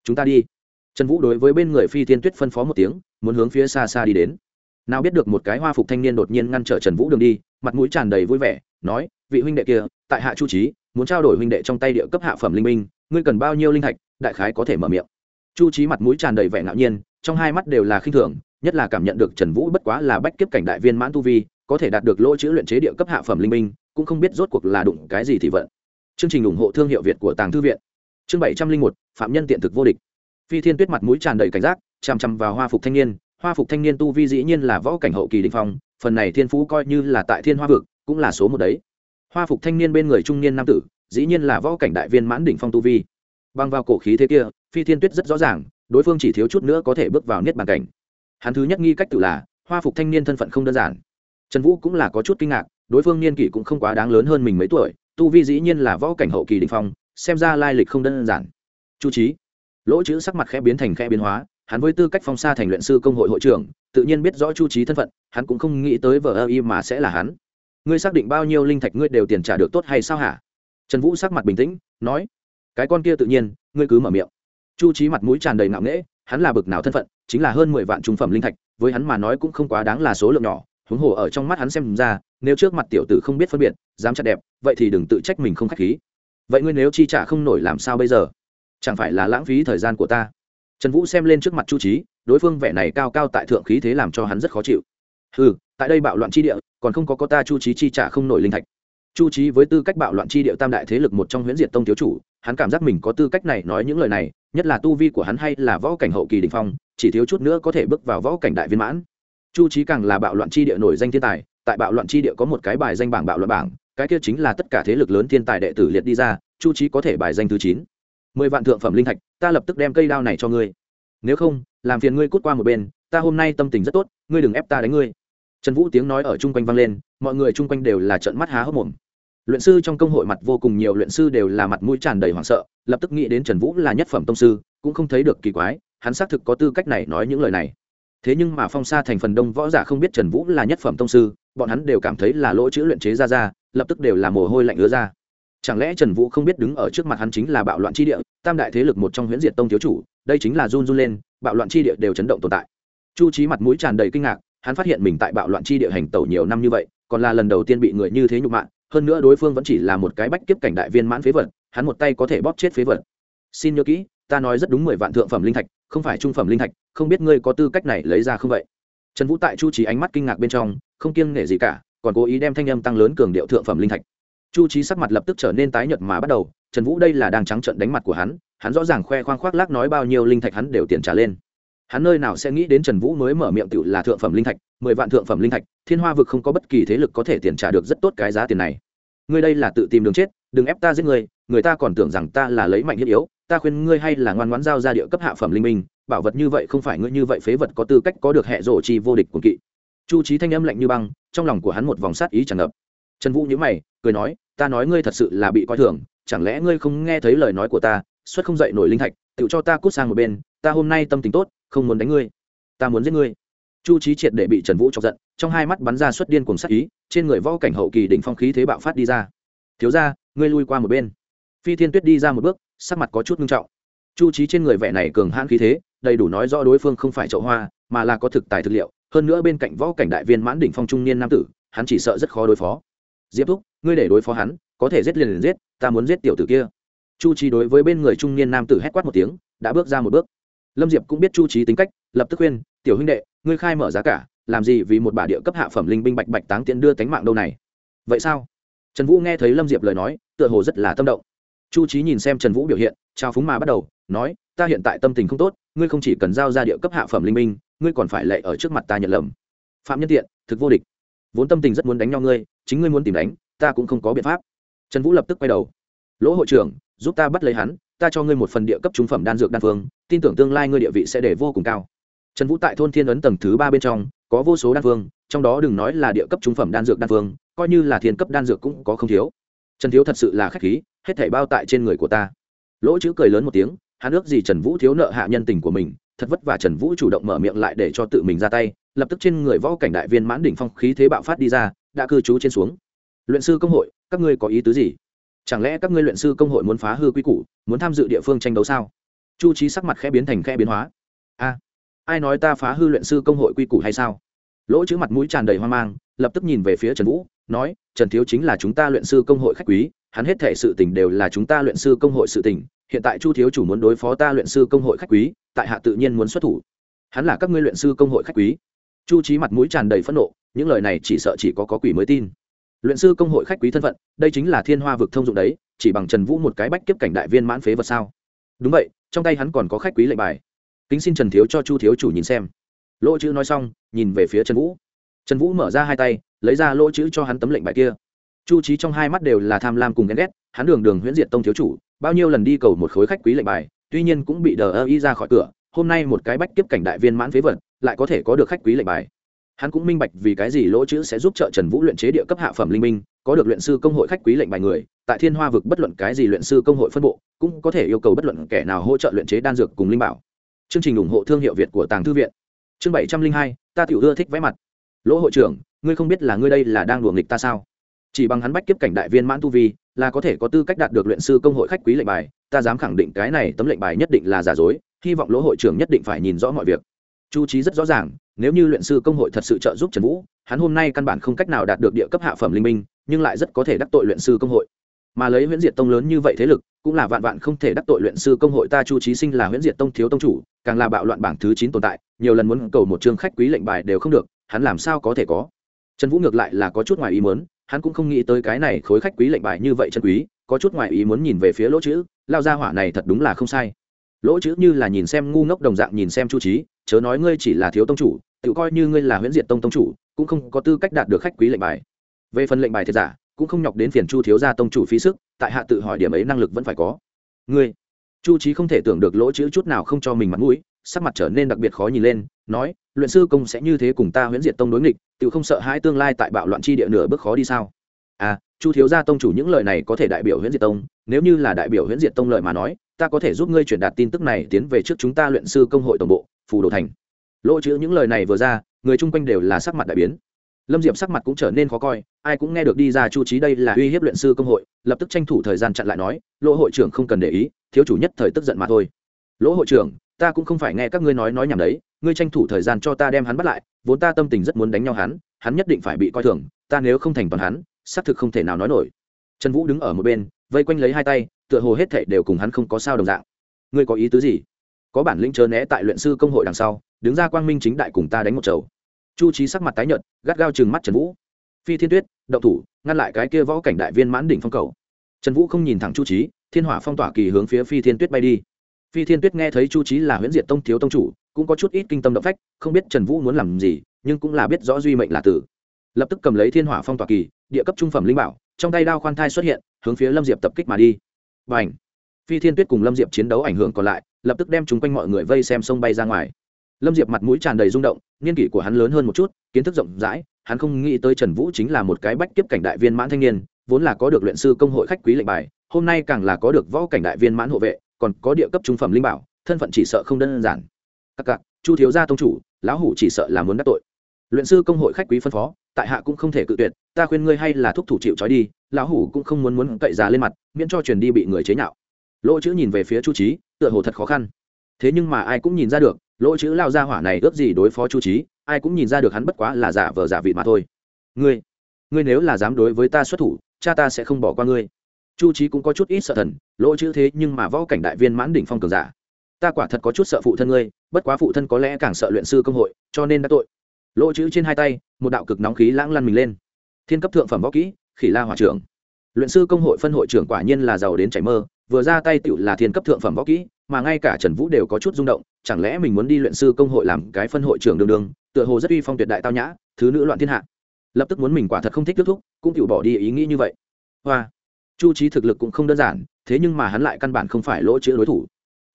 Chúng ta đi. Trần vũ đối với bên người phi thiên tuyết phân phó một tiếng, muốn hướng phía xa xa đi đến. Nào biết được một cái hoa phục thanh niên đột nhiên ngăn trở trần vũ đường đi, mặt mũi tràn đầy vui vẻ, nói, vị huynh đệ kia, tại hạ chu trí muốn trao đổi huynh đệ trong tay địa cấp hạ phẩm linh minh, ngươi cần bao nhiêu linh thạch, đại khái có thể mở miệng. Chu trí mặt mũi tràn đầy vẻ ngạo nhiên trong hai mắt đều là khinh thường, nhất là cảm nhận được trần vũ bất quá là bách kiếp cảnh đại viên mãn tu vi, có thể đạt được lỗ chữ luyện chế địa cấp hạ phẩm linh minh, cũng không biết rốt cuộc là đụng cái gì thì vận. Chương trình ủng hộ thương hiệu việt của tàng thư viện. Chương bảy trăm linh một, phạm nhân tiện thực vô địch. Phi thiên tuyết mặt mũi tràn đầy cảnh giác, chằm chằm vào hoa phục thanh niên. Hoa phục thanh niên tu vi dĩ nhiên là võ cảnh hậu kỳ đình phong, phần này thiên phú coi như là tại thiên hoa vực, cũng là số một đấy. Hoa phục thanh niên bên người trung niên nam tử, dĩ nhiên là võ cảnh đại viên mãn đỉnh phong tu vi. Băng vào cổ khí thế kia, phi thiên tuyết rất rõ ràng đối phương chỉ thiếu chút nữa có thể bước vào niết bàn cảnh. Hắn thứ nhất nghi cách tự là, hoa phục thanh niên thân phận không đơn giản. Trần vũ cũng là có chút kinh ngạc, đối phương niên kỷ cũng không quá đáng lớn hơn mình mấy tuổi, tu vi dĩ nhiên là võ cảnh hậu kỳ đình phong, xem ra lai lịch không đơn giản. Chu trí lỗ chữ sắc mặt khẽ biến thành khẽ biến hóa, hắn với tư cách phong sa thành luyện sư công hội hội trưởng, tự nhiên biết rõ chu trí thân phận, hắn cũng không nghĩ tới vờ ơ y mà sẽ là hắn. Ngươi xác định bao nhiêu linh thạch ngươi đều tiền trả được tốt hay sao hả? Trần vũ sắc mặt bình tĩnh, nói, cái con kia tự nhiên, ngươi cứ mở miệng chu trí mặt mũi tràn đầy ngạo nghễ, hắn là bực nào thân phận, chính là hơn mười vạn trung phẩm linh thạch, với hắn mà nói cũng không quá đáng là số lượng nhỏ, huống hồ ở trong mắt hắn xem ra, nếu trước mặt tiểu tử không biết phân biệt, dám chặt đẹp, vậy thì đừng tự trách mình không k h á c h khí. Vậy ngươi nếu chi trả không nổi làm sao bây giờ? Chẳng phải là lãng phí thời gian của ta? Trần vũ xem lên trước mặt chu trí đối phương vẻ này cao cao tại thượng khí thế làm cho hắn rất khó chịu. Ừ tại đây bạo loạn chi địa, còn không có có ta chu trí chi trả không nổi linh thạch. Chu trí với tư cách bạo loạn chi địa tam đại thế lực một trong huyễn diệt tông thiếu chủ hắn cảm giác mình có tư cách này nói những lời này, nhất là tu vi của hắn hay là võ cảnh hậu kỳ đình phong, chỉ thiếu chút nữa có thể bước vào võ cảnh đại viên mãn. Chu trí càng là bạo loạn chi địa nổi danh thiên tài, tại bạo loạn chi địa có một cái bài danh bảng bạo loạn bảng, cái kia chính là tất cả thế lực lớn thiên tài đệ tử liệt đi ra, chu trí có thể bài danh thứ chín. Mười vạn thượng phẩm linh thạch, ta lập tức đem cây đao này cho ngươi. Nếu không, làm phiền ngươi cút qua một bên, ta hôm nay tâm tình rất tốt, ngươi đừng ép ta đánh ngươi. Trần vũ tiếng nói ở chung quanh vang lên, mọi người chung quanh đều là trận mắt há hốc mồm luyện sư trong công hội mặt vô cùng nhiều luyện sư đều là mặt mũi tràn đầy hoảng sợ, lập tức nghĩ đến trần vũ là nhất phẩm tông sư, cũng không thấy được kỳ quái, hắn xác thực có tư cách này nói những lời này. Thế nhưng mà phong sa thành phần đông võ giả không biết trần vũ là nhất phẩm tông sư, bọn hắn đều cảm thấy là lỗ chữ luyện chế ra ra, lập tức đều là mồ hôi lạnh ứa ra. Chẳng lẽ trần vũ không biết đứng ở trước mặt hắn chính là bạo loạn tri địa, tam đại thế lực một trong huyễn diệt tông thiếu chủ, đây chính là run run lên, bạo loạn tri địa đều chấn động tồn tại. Chu trí mặt mũi tràn đầy kinh ngạc, hắn phát hiện mình tại bạo loạn tri địa hành tẩu nhiều năm như vậy, còn là lần đầu tiên bị người như thế nhục mạ hơn nữa đối phương vẫn chỉ là một cái bách kiếp cảnh đại viên mãn phế vật, hắn một tay có thể bóp chết phế vật. Xin nhớ kỹ, ta nói rất đúng mười vạn thượng phẩm linh thạch, không phải trung phẩm linh thạch, không biết ngươi có tư cách này lấy ra không vậy? Trần vũ tại chu trí ánh mắt kinh ngạc bên trong, không kiêng nể gì cả, còn cố ý đem thanh âm tăng lớn cường điệu thượng phẩm linh thạch. Chu trí sắc mặt lập tức trở nên tái nhợt mà bắt đầu, trần vũ đây là đang trắng trận đánh mặt của hắn hắn rõ ràng khoe khoang khoác lác nói bao nhiêu linh thạch hắn đều tiền trả lên. Hắn nơi nào sẽ nghĩ đến trần vũ mới mở miệng tự là thượng phẩm linh thạch mười vạn thượng phẩm linh thạch, thiên hoa vực không có bất kỳ thế lực có thể tiền trả được rất tốt cái giá tiền này. Ngươi đây là tự tìm đường chết, đừng ép ta giết người người ta còn tưởng rằng ta là lấy mạnh thiết yếu, ta khuyên ngươi hay là ngoan ngoãn giao ra địa cấp hạ phẩm linh minh, bảo vật như vậy không phải ngươi như vậy phế vật có tư cách có được hệ rổ chi vô địch của kỵ. Chu trí thanh âm lạnh như băng, trong lòng của hắn một vòng sát ý tràn ngập. Trần vũ nhữ mày, cười nói, ta nói ngươi thật sự là bị coi thường, chẳng lẽ ngươi không nghe thấy lời nói của ta, xuất không dậy nổi linh thạch, tự cho ta cút sang một bên, ta hôm nay tâm tình tốt, không muốn đánh ngươi. Ta muốn giết ngươi chu trí triệt để bị trần vũ chọc giận, trong hai mắt bắn ra xuất điên cùng sắc ý, trên người võ cảnh hậu kỳ đỉnh phong khí thế bạo phát đi ra. Thiếu ra ngươi lui qua một bên. Phi thiên tuyết đi ra một bước, sắc mặt có chút nghiêm trọng. Chu trí trên người vẻ này cường hãn khí thế, đầy đủ nói rõ đối phương không phải chậu hoa, mà là có thực tài thực liệu, hơn nữa bên cạnh võ cảnh đại viên mãn đỉnh phong trung niên nam tử, hắn chỉ sợ rất khó đối phó. Diệp thúc, ngươi để đối phó hắn, có thể giết liền liền giết, ta muốn giết tiểu tử kia. Chu trí đối với bên người trung niên nam tử hét quát một tiếng, đã bước ra một bước lâm diệp cũng biết chu trí tính cách, lập tức khuyên, tiểu huynh đệ, ngươi khai mở giá cả, làm gì vì một bà địa cấp hạ phẩm linh binh bạch bạch táng tiện đưa tánh mạng đâu này? Vậy sao? Trần vũ nghe thấy lâm diệp lời nói, tựa hồ rất là tâm động. Chu trí nhìn xem trần vũ biểu hiện, trao phúng mà bắt đầu, nói, ta hiện tại tâm tình không tốt, ngươi không chỉ cần giao ra địa cấp hạ phẩm linh minh ngươi còn phải lệ ở trước mặt ta nhận lầm. Phạm nhân tiện, thực vô địch. Vốn tâm tình rất muốn đánh nhau ngươi, chính ngươi muốn tìm đánh, ta cũng không có biện pháp. Trần vũ lập tức quay đầu. Lỗ hội trưởng, giúp ta bắt lấy hắn ta cho ngươi một phần địa cấp trung phẩm đan dược đan phương, tin tưởng tương lai ngươi địa vị sẽ để vô cùng cao. Trần vũ tại thôn thiên ấn tầng thứ ba bên trong, có vô số đan phương, trong đó đừng nói là địa cấp trung phẩm đan dược đan phương, coi như là thiên cấp đan dược cũng có không thiếu. Trần thiếu thật sự là khách khí, hết thảy bao tại trên người của ta. Lỗ chữ cười lớn một tiếng, hắn ước gì trần vũ thiếu nợ hạ nhân tình của mình, thật vất vả trần vũ chủ động mở miệng lại để cho tự mình ra tay, lập tức trên người võ cảnh đại viên mãn đỉnh phong khí thế bạo phát đi ra, đã cư trú trên xuống. Luyện sư công hội, các ngươi có ý tứ gì? Chẳng lẽ các ngươi luyện sư công hội muốn phá hư quy củ, muốn tham dự địa phương tranh đấu sao? Chu trí sắc mặt khẽ biến thành khẽ biến hóa. A, ai nói ta phá hư luyện sư công hội quy củ hay sao? Lỗ chữ mặt mũi tràn đầy hoang mang, lập tức nhìn về phía trần vũ, nói, trần thiếu chính là chúng ta luyện sư công hội khách quý, hắn hết thể sự tình đều là chúng ta luyện sư công hội sự tình, hiện tại chu thiếu chủ muốn đối phó ta luyện sư công hội khách quý, tại hạ tự nhiên muốn xuất thủ. Hắn là các ngươi luyện sư công hội khách quý. Chu trí mặt mũi tràn đầy phẫn nộ, những lời này chỉ sợ chỉ có có quỷ mới tin luyện sư công hội khách quý thân phận, đây chính là thiên hoa vực thông dụng đấy, chỉ bằng trần vũ một cái bách kiếp cảnh đại viên mãn phế vật sao? Đúng vậy, trong tay hắn còn có khách quý lệnh bài. Kính xin trần thiếu cho chu thiếu chủ nhìn xem. Lỗ chữ nói xong, nhìn về phía trần vũ. Trần vũ mở ra hai tay, lấy ra lỗ chữ cho hắn tấm lệnh bài kia. Chu trí trong hai mắt đều là tham lam cùng ghen ghét, hắn đường đường huyễn diệt tông thiếu chủ, bao nhiêu lần đi cầu một khối khách quý lệnh bài, tuy nhiên cũng bị đờ ơ y ra khỏi cửa, hôm nay một cái bách kiếp cảnh đại viên mãn phế vật, lại có thể có được khách quý lệnh bài hắn cũng minh bạch vì cái gì lỗ chữ sẽ giúp trợ trần vũ luyện chế địa cấp hạ phẩm linh minh, có được luyện sư công hội khách quý lệnh bài người, tại thiên hoa vực bất luận cái gì luyện sư công hội phân bộ, cũng có thể yêu cầu bất luận kẻ nào hỗ trợ luyện chế đan dược cùng linh bảo. Chương trình ủng hộ thương hiệu việt của tàng thư viện. Chương bảy trăm linh hai, ta tiểu ưa thích vẽ mặt. Lỗ hội trưởng, ngươi không biết là ngươi đây là đang đùa nghịch ta sao? Chỉ bằng hắn bách kiếp cảnh đại viên mãn tu vi, là có thể có tư cách đạt được luyện sư công hội khách quý lệnh bài, ta dám khẳng định cái này tấm lệnh bài nhất định là giả dối, hy vọng lỗ hội trưởng nhất định phải nhìn rõ mọi việc. Chu trí rất rõ ràng nếu như luyện sư công hội thật sự trợ giúp trần vũ, hắn hôm nay căn bản không cách nào đạt được địa cấp hạ phẩm linh minh, nhưng lại rất có thể đắc tội luyện sư công hội. Mà lấy huyễn diệt tông lớn như vậy thế lực, cũng là vạn vạn không thể đắc tội luyện sư công hội ta chu trí sinh là huyễn diệt tông thiếu tông chủ, càng là bạo loạn bảng thứ chín tồn tại, nhiều lần muốn cầu một chương khách quý lệnh bài đều không được, hắn làm sao có thể có? Trần vũ ngược lại là có chút ngoài ý muốn, hắn cũng không nghĩ tới cái này khối khách quý lệnh bài như vậy chân quý, có chút ngoài ý muốn nhìn về phía lỗ chữ, lao ra hỏa này thật đúng là không sai. Lỗ chữ như là nhìn xem ngu ngốc đồng dạng nhìn xem chu trí chớ nói ngươi chỉ là thiếu tông chủ tự coi như ngươi là huyễn diệt tông tông chủ, cũng không có tư cách đạt được khách quý lệnh bài. Về phần lệnh bài thiệt giả, cũng không nhọc đến phiền chu thiếu gia tông chủ phí sức, tại hạ tự hỏi điểm ấy năng lực vẫn phải có. Ngươi, chu trí không thể tưởng được lỗ chữ chút nào không cho mình mặt mũi, sắc mặt trở nên đặc biệt khó nhìn lên, nói, luyện sư công sẽ như thế cùng ta huyễn diệt tông đối nghịch, tự không sợ hãi tương lai tại bạo loạn chi địa nửa bước khó đi sao? À chu thiếu gia tông chủ những lời này có thể đại biểu huyễn diệt tông, nếu như là đại biểu huyễn diệt tông lời mà nói, ta có thể giúp ngươi truyền đạt tin tức này tiến về trước chúng ta luyện sư công hội tổng bộ, phù đồ thành lỗ chữ những lời này vừa ra, người chung quanh đều là sắc mặt đại biến. Lâm diệp sắc mặt cũng trở nên khó coi, ai cũng nghe được đi ra chu trí đây là uy hiếp luyện sư công hội, lập tức tranh thủ thời gian chặn lại nói, lỗ hội trưởng không cần để ý, thiếu chủ nhất thời tức giận mà thôi. Lỗ hội trưởng, ta cũng không phải nghe các ngươi nói nói nhảm đấy, ngươi tranh thủ thời gian cho ta đem hắn bắt lại, vốn ta tâm tình rất muốn đánh nhau hắn hắn nhất định phải bị coi thường, ta nếu không thành toàn hắn, xác thực không thể nào nói nổi. Trần vũ đứng ở một bên, vây quanh lấy hai tay, tựa hồ hết thảy đều cùng hắn không có sao đồng dạng. Ngươi có ý tứ gì? Có bản lĩnh chớ né tại luyện sư công hội đằng sau đứng ra quang minh chính đại cùng ta đánh một chầu. Chu trí sắc mặt tái nhợt, gắt gao chừng mắt trần vũ. Phi thiên tuyết, động thủ, ngăn lại cái kia võ cảnh đại viên mãn đỉnh phong cầu. Trần vũ không nhìn thẳng chu trí thiên hỏa phong tỏa kỳ hướng phía phi thiên tuyết bay đi. Phi thiên tuyết nghe thấy chu trí là huyễn diệt tông thiếu tông chủ, cũng có chút ít kinh tâm động phách, không biết trần vũ muốn làm gì, nhưng cũng là biết rõ duy mệnh là tử. Lập tức cầm lấy thiên hỏa phong tỏa kỳ, địa cấp trung phẩm linh bảo, trong tay đao khoan thai xuất hiện, hướng phía lâm diệp tập kích mà đi. B à phi thiên tuyết cùng lâm diệp chiến đấu ảnh hưởng còn lại, lập tức đem chúng quanh mọi người vây xem sông bay ra ngoài lâm diệp mặt mũi tràn đầy rung động, niên kỷ của hắn lớn hơn một chút, kiến thức rộng rãi, hắn không nghĩ tới trần vũ chính là một cái bách kiếp cảnh đại viên mãn thanh niên, vốn là có được luyện sư công hội khách quý lệnh bài, hôm nay càng là có được võ cảnh đại viên mãn hộ vệ, còn có địa cấp trung phẩm linh bảo, thân phận chỉ sợ không đơn giản. Các cặp chu thiếu gia tông chủ, lão hủ chỉ sợ là muốn đắc tội. Luyện sư công hội khách quý phân phó, tại hạ cũng không thể cự tuyệt, ta khuyên ngươi hay là thúc thủ chịu trói đi, lão hủ cũng không muốn muốn cậy già lên mặt, miễn cho truyền đi bị người chế nhạo. Lỗ chữ nhìn về phía chu trí tựa hồ thật khó khăn. Thế nhưng mà ai cũng nhìn ra được lỗ chữ lao ra hỏa này ước gì đối phó chu trí ai cũng nhìn ra được hắn bất quá là giả vờ giả vị mà thôi. Ngươi ngươi nếu là dám đối với ta xuất thủ, cha ta sẽ không bỏ qua ngươi. Chu trí cũng có chút ít sợ thần, lỗ chữ thế nhưng mà võ cảnh đại viên mãn đỉnh phong cường giả. Ta quả thật có chút sợ phụ thân ngươi, bất quá phụ thân có lẽ càng sợ luyện sư công hội, cho nên đã tội. Lỗ chữ trên hai tay, một đạo cực nóng khí lãng lăn mình lên. Thiên cấp thượng phẩm võ kỹ, khỉ la hòa trưởng. Luyện sư công hội phân hội trưởng quả nhiên là giàu đến chảy mơ vừa ra tay tựu là thiên cấp thượng phẩm võ kỹ, mà ngay cả trần vũ đều có chút rung động, chẳng lẽ mình muốn đi luyện sư công hội làm cái phân hội trưởng đường đường, tựa hồ rất uy phong tuyệt đại tao nhã, thứ nữ loạn thiên hạ. Lập tức muốn mình quả thật không thích kết thúc, cũng tựu bỏ đi ý nghĩ như vậy. Hoa, chu trí thực lực cũng không đơn giản, thế nhưng mà hắn lại căn bản không phải lỗ chữ đối thủ.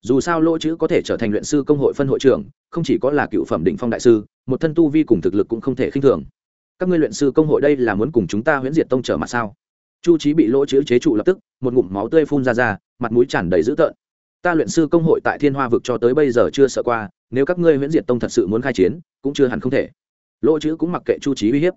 Dù sao lỗ chữ có thể trở thành luyện sư công hội phân hội trưởng, không chỉ có là cựu phẩm định phong đại sư, một thân tu vi cùng thực lực cũng không thể khinh thường. Các ngươi luyện sư công hội đây là muốn cùng chúng ta huyễn diệt tông trở mặt sao? Chu trí bị lỗ chữ chế trụ lập tức, một ngụm máu tươi phun ra ra, mặt mũi tràn đầy dữ tợn. Ta luyện sư công hội tại thiên hoa vực cho tới bây giờ chưa sợ qua, nếu các ngươi huyễn diệt tông thật sự muốn khai chiến, cũng chưa hẳn không thể. Lỗ chữ cũng mặc kệ chu trí uy hiếp.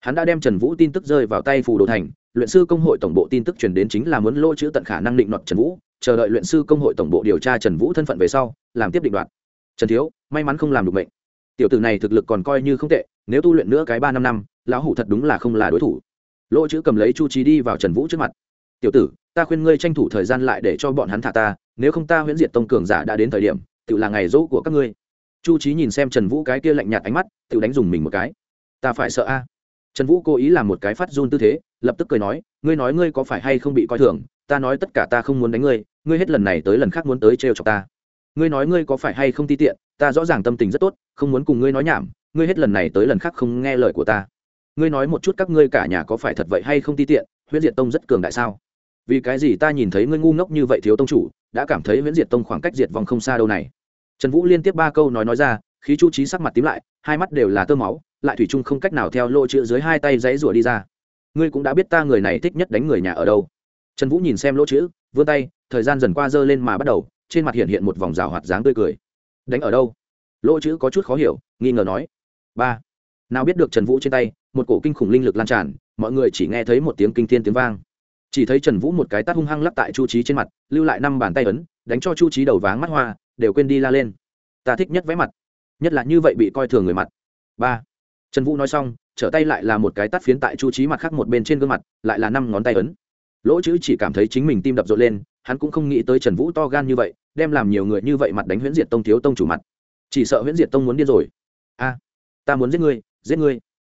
Hắn đã đem trần vũ tin tức rơi vào tay phù đồ thành, luyện sư công hội tổng bộ tin tức truyền đến chính là muốn lỗ chữ tận khả năng định đoạt trần vũ, chờ đợi luyện sư công hội tổng bộ điều tra trần vũ thân phận về sau, làm tiếp định đoạt. Trần thiếu, may mắn không làm được mệnh. Tiểu tử này thực lực còn coi như không tệ, nếu tu luyện nữa cái ba năm năm, lão hủ thật đúng là không là đối thủ lỗ chữ cầm lấy chu trí đi vào trần vũ trước mặt. Tiểu tử, ta khuyên ngươi tranh thủ thời gian lại để cho bọn hắn thả ta, nếu không ta huyễn diệt tông cường giả đã đến thời điểm, tự là ngày dỗ của các ngươi. Chu trí nhìn xem trần vũ cái kia lạnh nhạt ánh mắt, tự đánh dùng mình một cái. Ta phải sợ a. Trần vũ cố ý làm một cái phát run tư thế, lập tức cười nói, ngươi nói ngươi có phải hay không bị coi thường, ta nói tất cả ta không muốn đánh ngươi ngươi hết lần này tới lần khác muốn tới trêu chọc ta. Ngươi nói ngươi có phải hay không ti tiện, ta rõ ràng tâm tình rất tốt, không muốn cùng ngươi nói nhảm, ngươi hết lần này tới lần khác không nghe lời của ta ngươi nói một chút các ngươi cả nhà có phải thật vậy hay không ti tiện, huyễn diệt tông rất cường đại sao? Vì cái gì ta nhìn thấy ngươi ngu ngốc như vậy thiếu tông chủ, đã cảm thấy huyễn diệt tông khoảng cách diệt vòng không xa đâu này? Trần vũ liên tiếp ba câu nói nói ra, khí chu trí sắc mặt tím lại, hai mắt đều là tơ máu, lại thủy chung không cách nào theo lộ chữ dưới hai tay dãy rủa đi ra. Ngươi cũng đã biết ta người này thích nhất đánh người nhà ở đâu. Trần vũ nhìn xem lỗ chữ, vươn tay, thời gian dần qua dơ lên mà bắt đầu, trên mặt hiện hiện một vòng rào hoạt dáng tươi cười. Đánh ở đâu? Lỗ chữ có chút khó hiểu, nghi ngờ nói. Ba nào biết được trần vũ trên tay, một cổ kinh khủng linh lực lan tràn, mọi người chỉ nghe thấy một tiếng kinh thiên tiếng vang. Chỉ thấy trần vũ một cái tát hung hăng lắp tại chu trí trên mặt, lưu lại năm bàn tay ấn, đánh cho chu trí đầu váng mắt hoa, đều quên đi la lên. Ta thích nhất vẽ mặt, nhất là như vậy bị coi thường người mặt. Ba. Trần vũ nói xong, trở tay lại là một cái tát phiến tại chu trí mặt khác một bên trên gương mặt, lại là năm ngón tay ấn. Lỗ chữ chỉ cảm thấy chính mình tim đập rộn lên, hắn cũng không nghĩ tới trần vũ to gan như vậy, đem làm nhiều người như vậy mặt đánh huyễn diệt tông thiếu tông chủ mặt. Chỉ sợ huyễn diệt tông muốn điên rồi. A, ta muốn giết ngươi giết ngươi.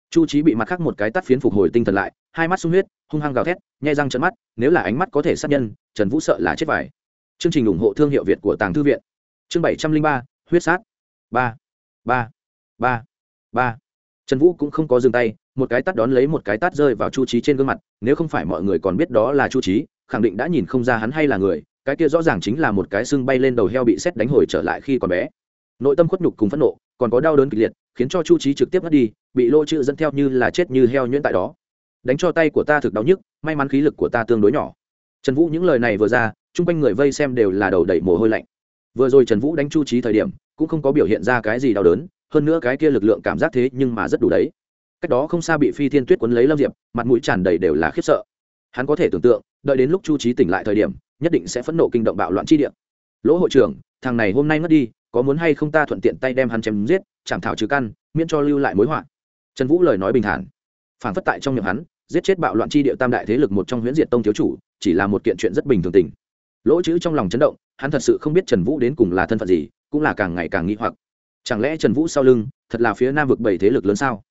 Chu trí bị mặt khác một cái tắt phiến phục hồi tinh thần lại, hai mắt sung huyết, hung hăng gào thét, nhai răng trận mắt, nếu là ánh mắt có thể sát nhân, trần vũ sợ là chết vải. Chương trình ủng hộ thương hiệu việt của tàng thư viện. Chương bảy trăm linh ba, huyết sát. Ba ba ba ba. Trần vũ cũng không có dừng tay, một cái tắt đón lấy một cái tắt rơi vào chu trí trên gương mặt, nếu không phải mọi người còn biết đó là chu trí khẳng định đã nhìn không ra hắn hay là người, cái kia rõ ràng chính là một cái xương bay lên đầu heo bị xét đánh hồi trở lại khi còn bé. Nội tâm khuất nhục cùng phẫn nộ, còn có đau đớn kịch liệt khiến cho chu trí trực tiếp mất đi, bị lỗ chữ dẫn theo như là chết như heo nhuyễn tại đó. Đánh cho tay của ta thực đau nhức, may mắn khí lực của ta tương đối nhỏ. Trần vũ những lời này vừa ra, chung quanh người vây xem đều là đầu đẩy mồ hôi lạnh. Vừa rồi trần vũ đánh chu trí thời điểm, cũng không có biểu hiện ra cái gì đau đớn, hơn nữa cái kia lực lượng cảm giác thế nhưng mà rất đủ đấy. Cách đó không xa bị phi thiên tuyết quấn lấy lâm diệp, mặt mũi tràn đầy đều là khiếp sợ. Hắn có thể tưởng tượng, đợi đến lúc chu trí tỉnh lại thời điểm, nhất định sẽ phẫn nộ kinh động bạo loạn chi điện lỗ hội trưởng, thằng này hôm nay mất đi có muốn hay không ta thuận tiện tay đem hắn chém giết, chảm thảo trừ căn, miễn cho lưu lại mối họa. Trần vũ lời nói bình thản. Phản phất tại trong miệng hắn, giết chết bạo loạn chi địa tam đại thế lực một trong huyễn diệt tông thiếu chủ, chỉ là một kiện chuyện rất bình thường tình. Lỗ chữ trong lòng chấn động, hắn thật sự không biết trần vũ đến cùng là thân phận gì, cũng là càng ngày càng nghĩ hoặc. Chẳng lẽ trần vũ sau lưng, thật là phía nam vực bảy thế lực lớn sao?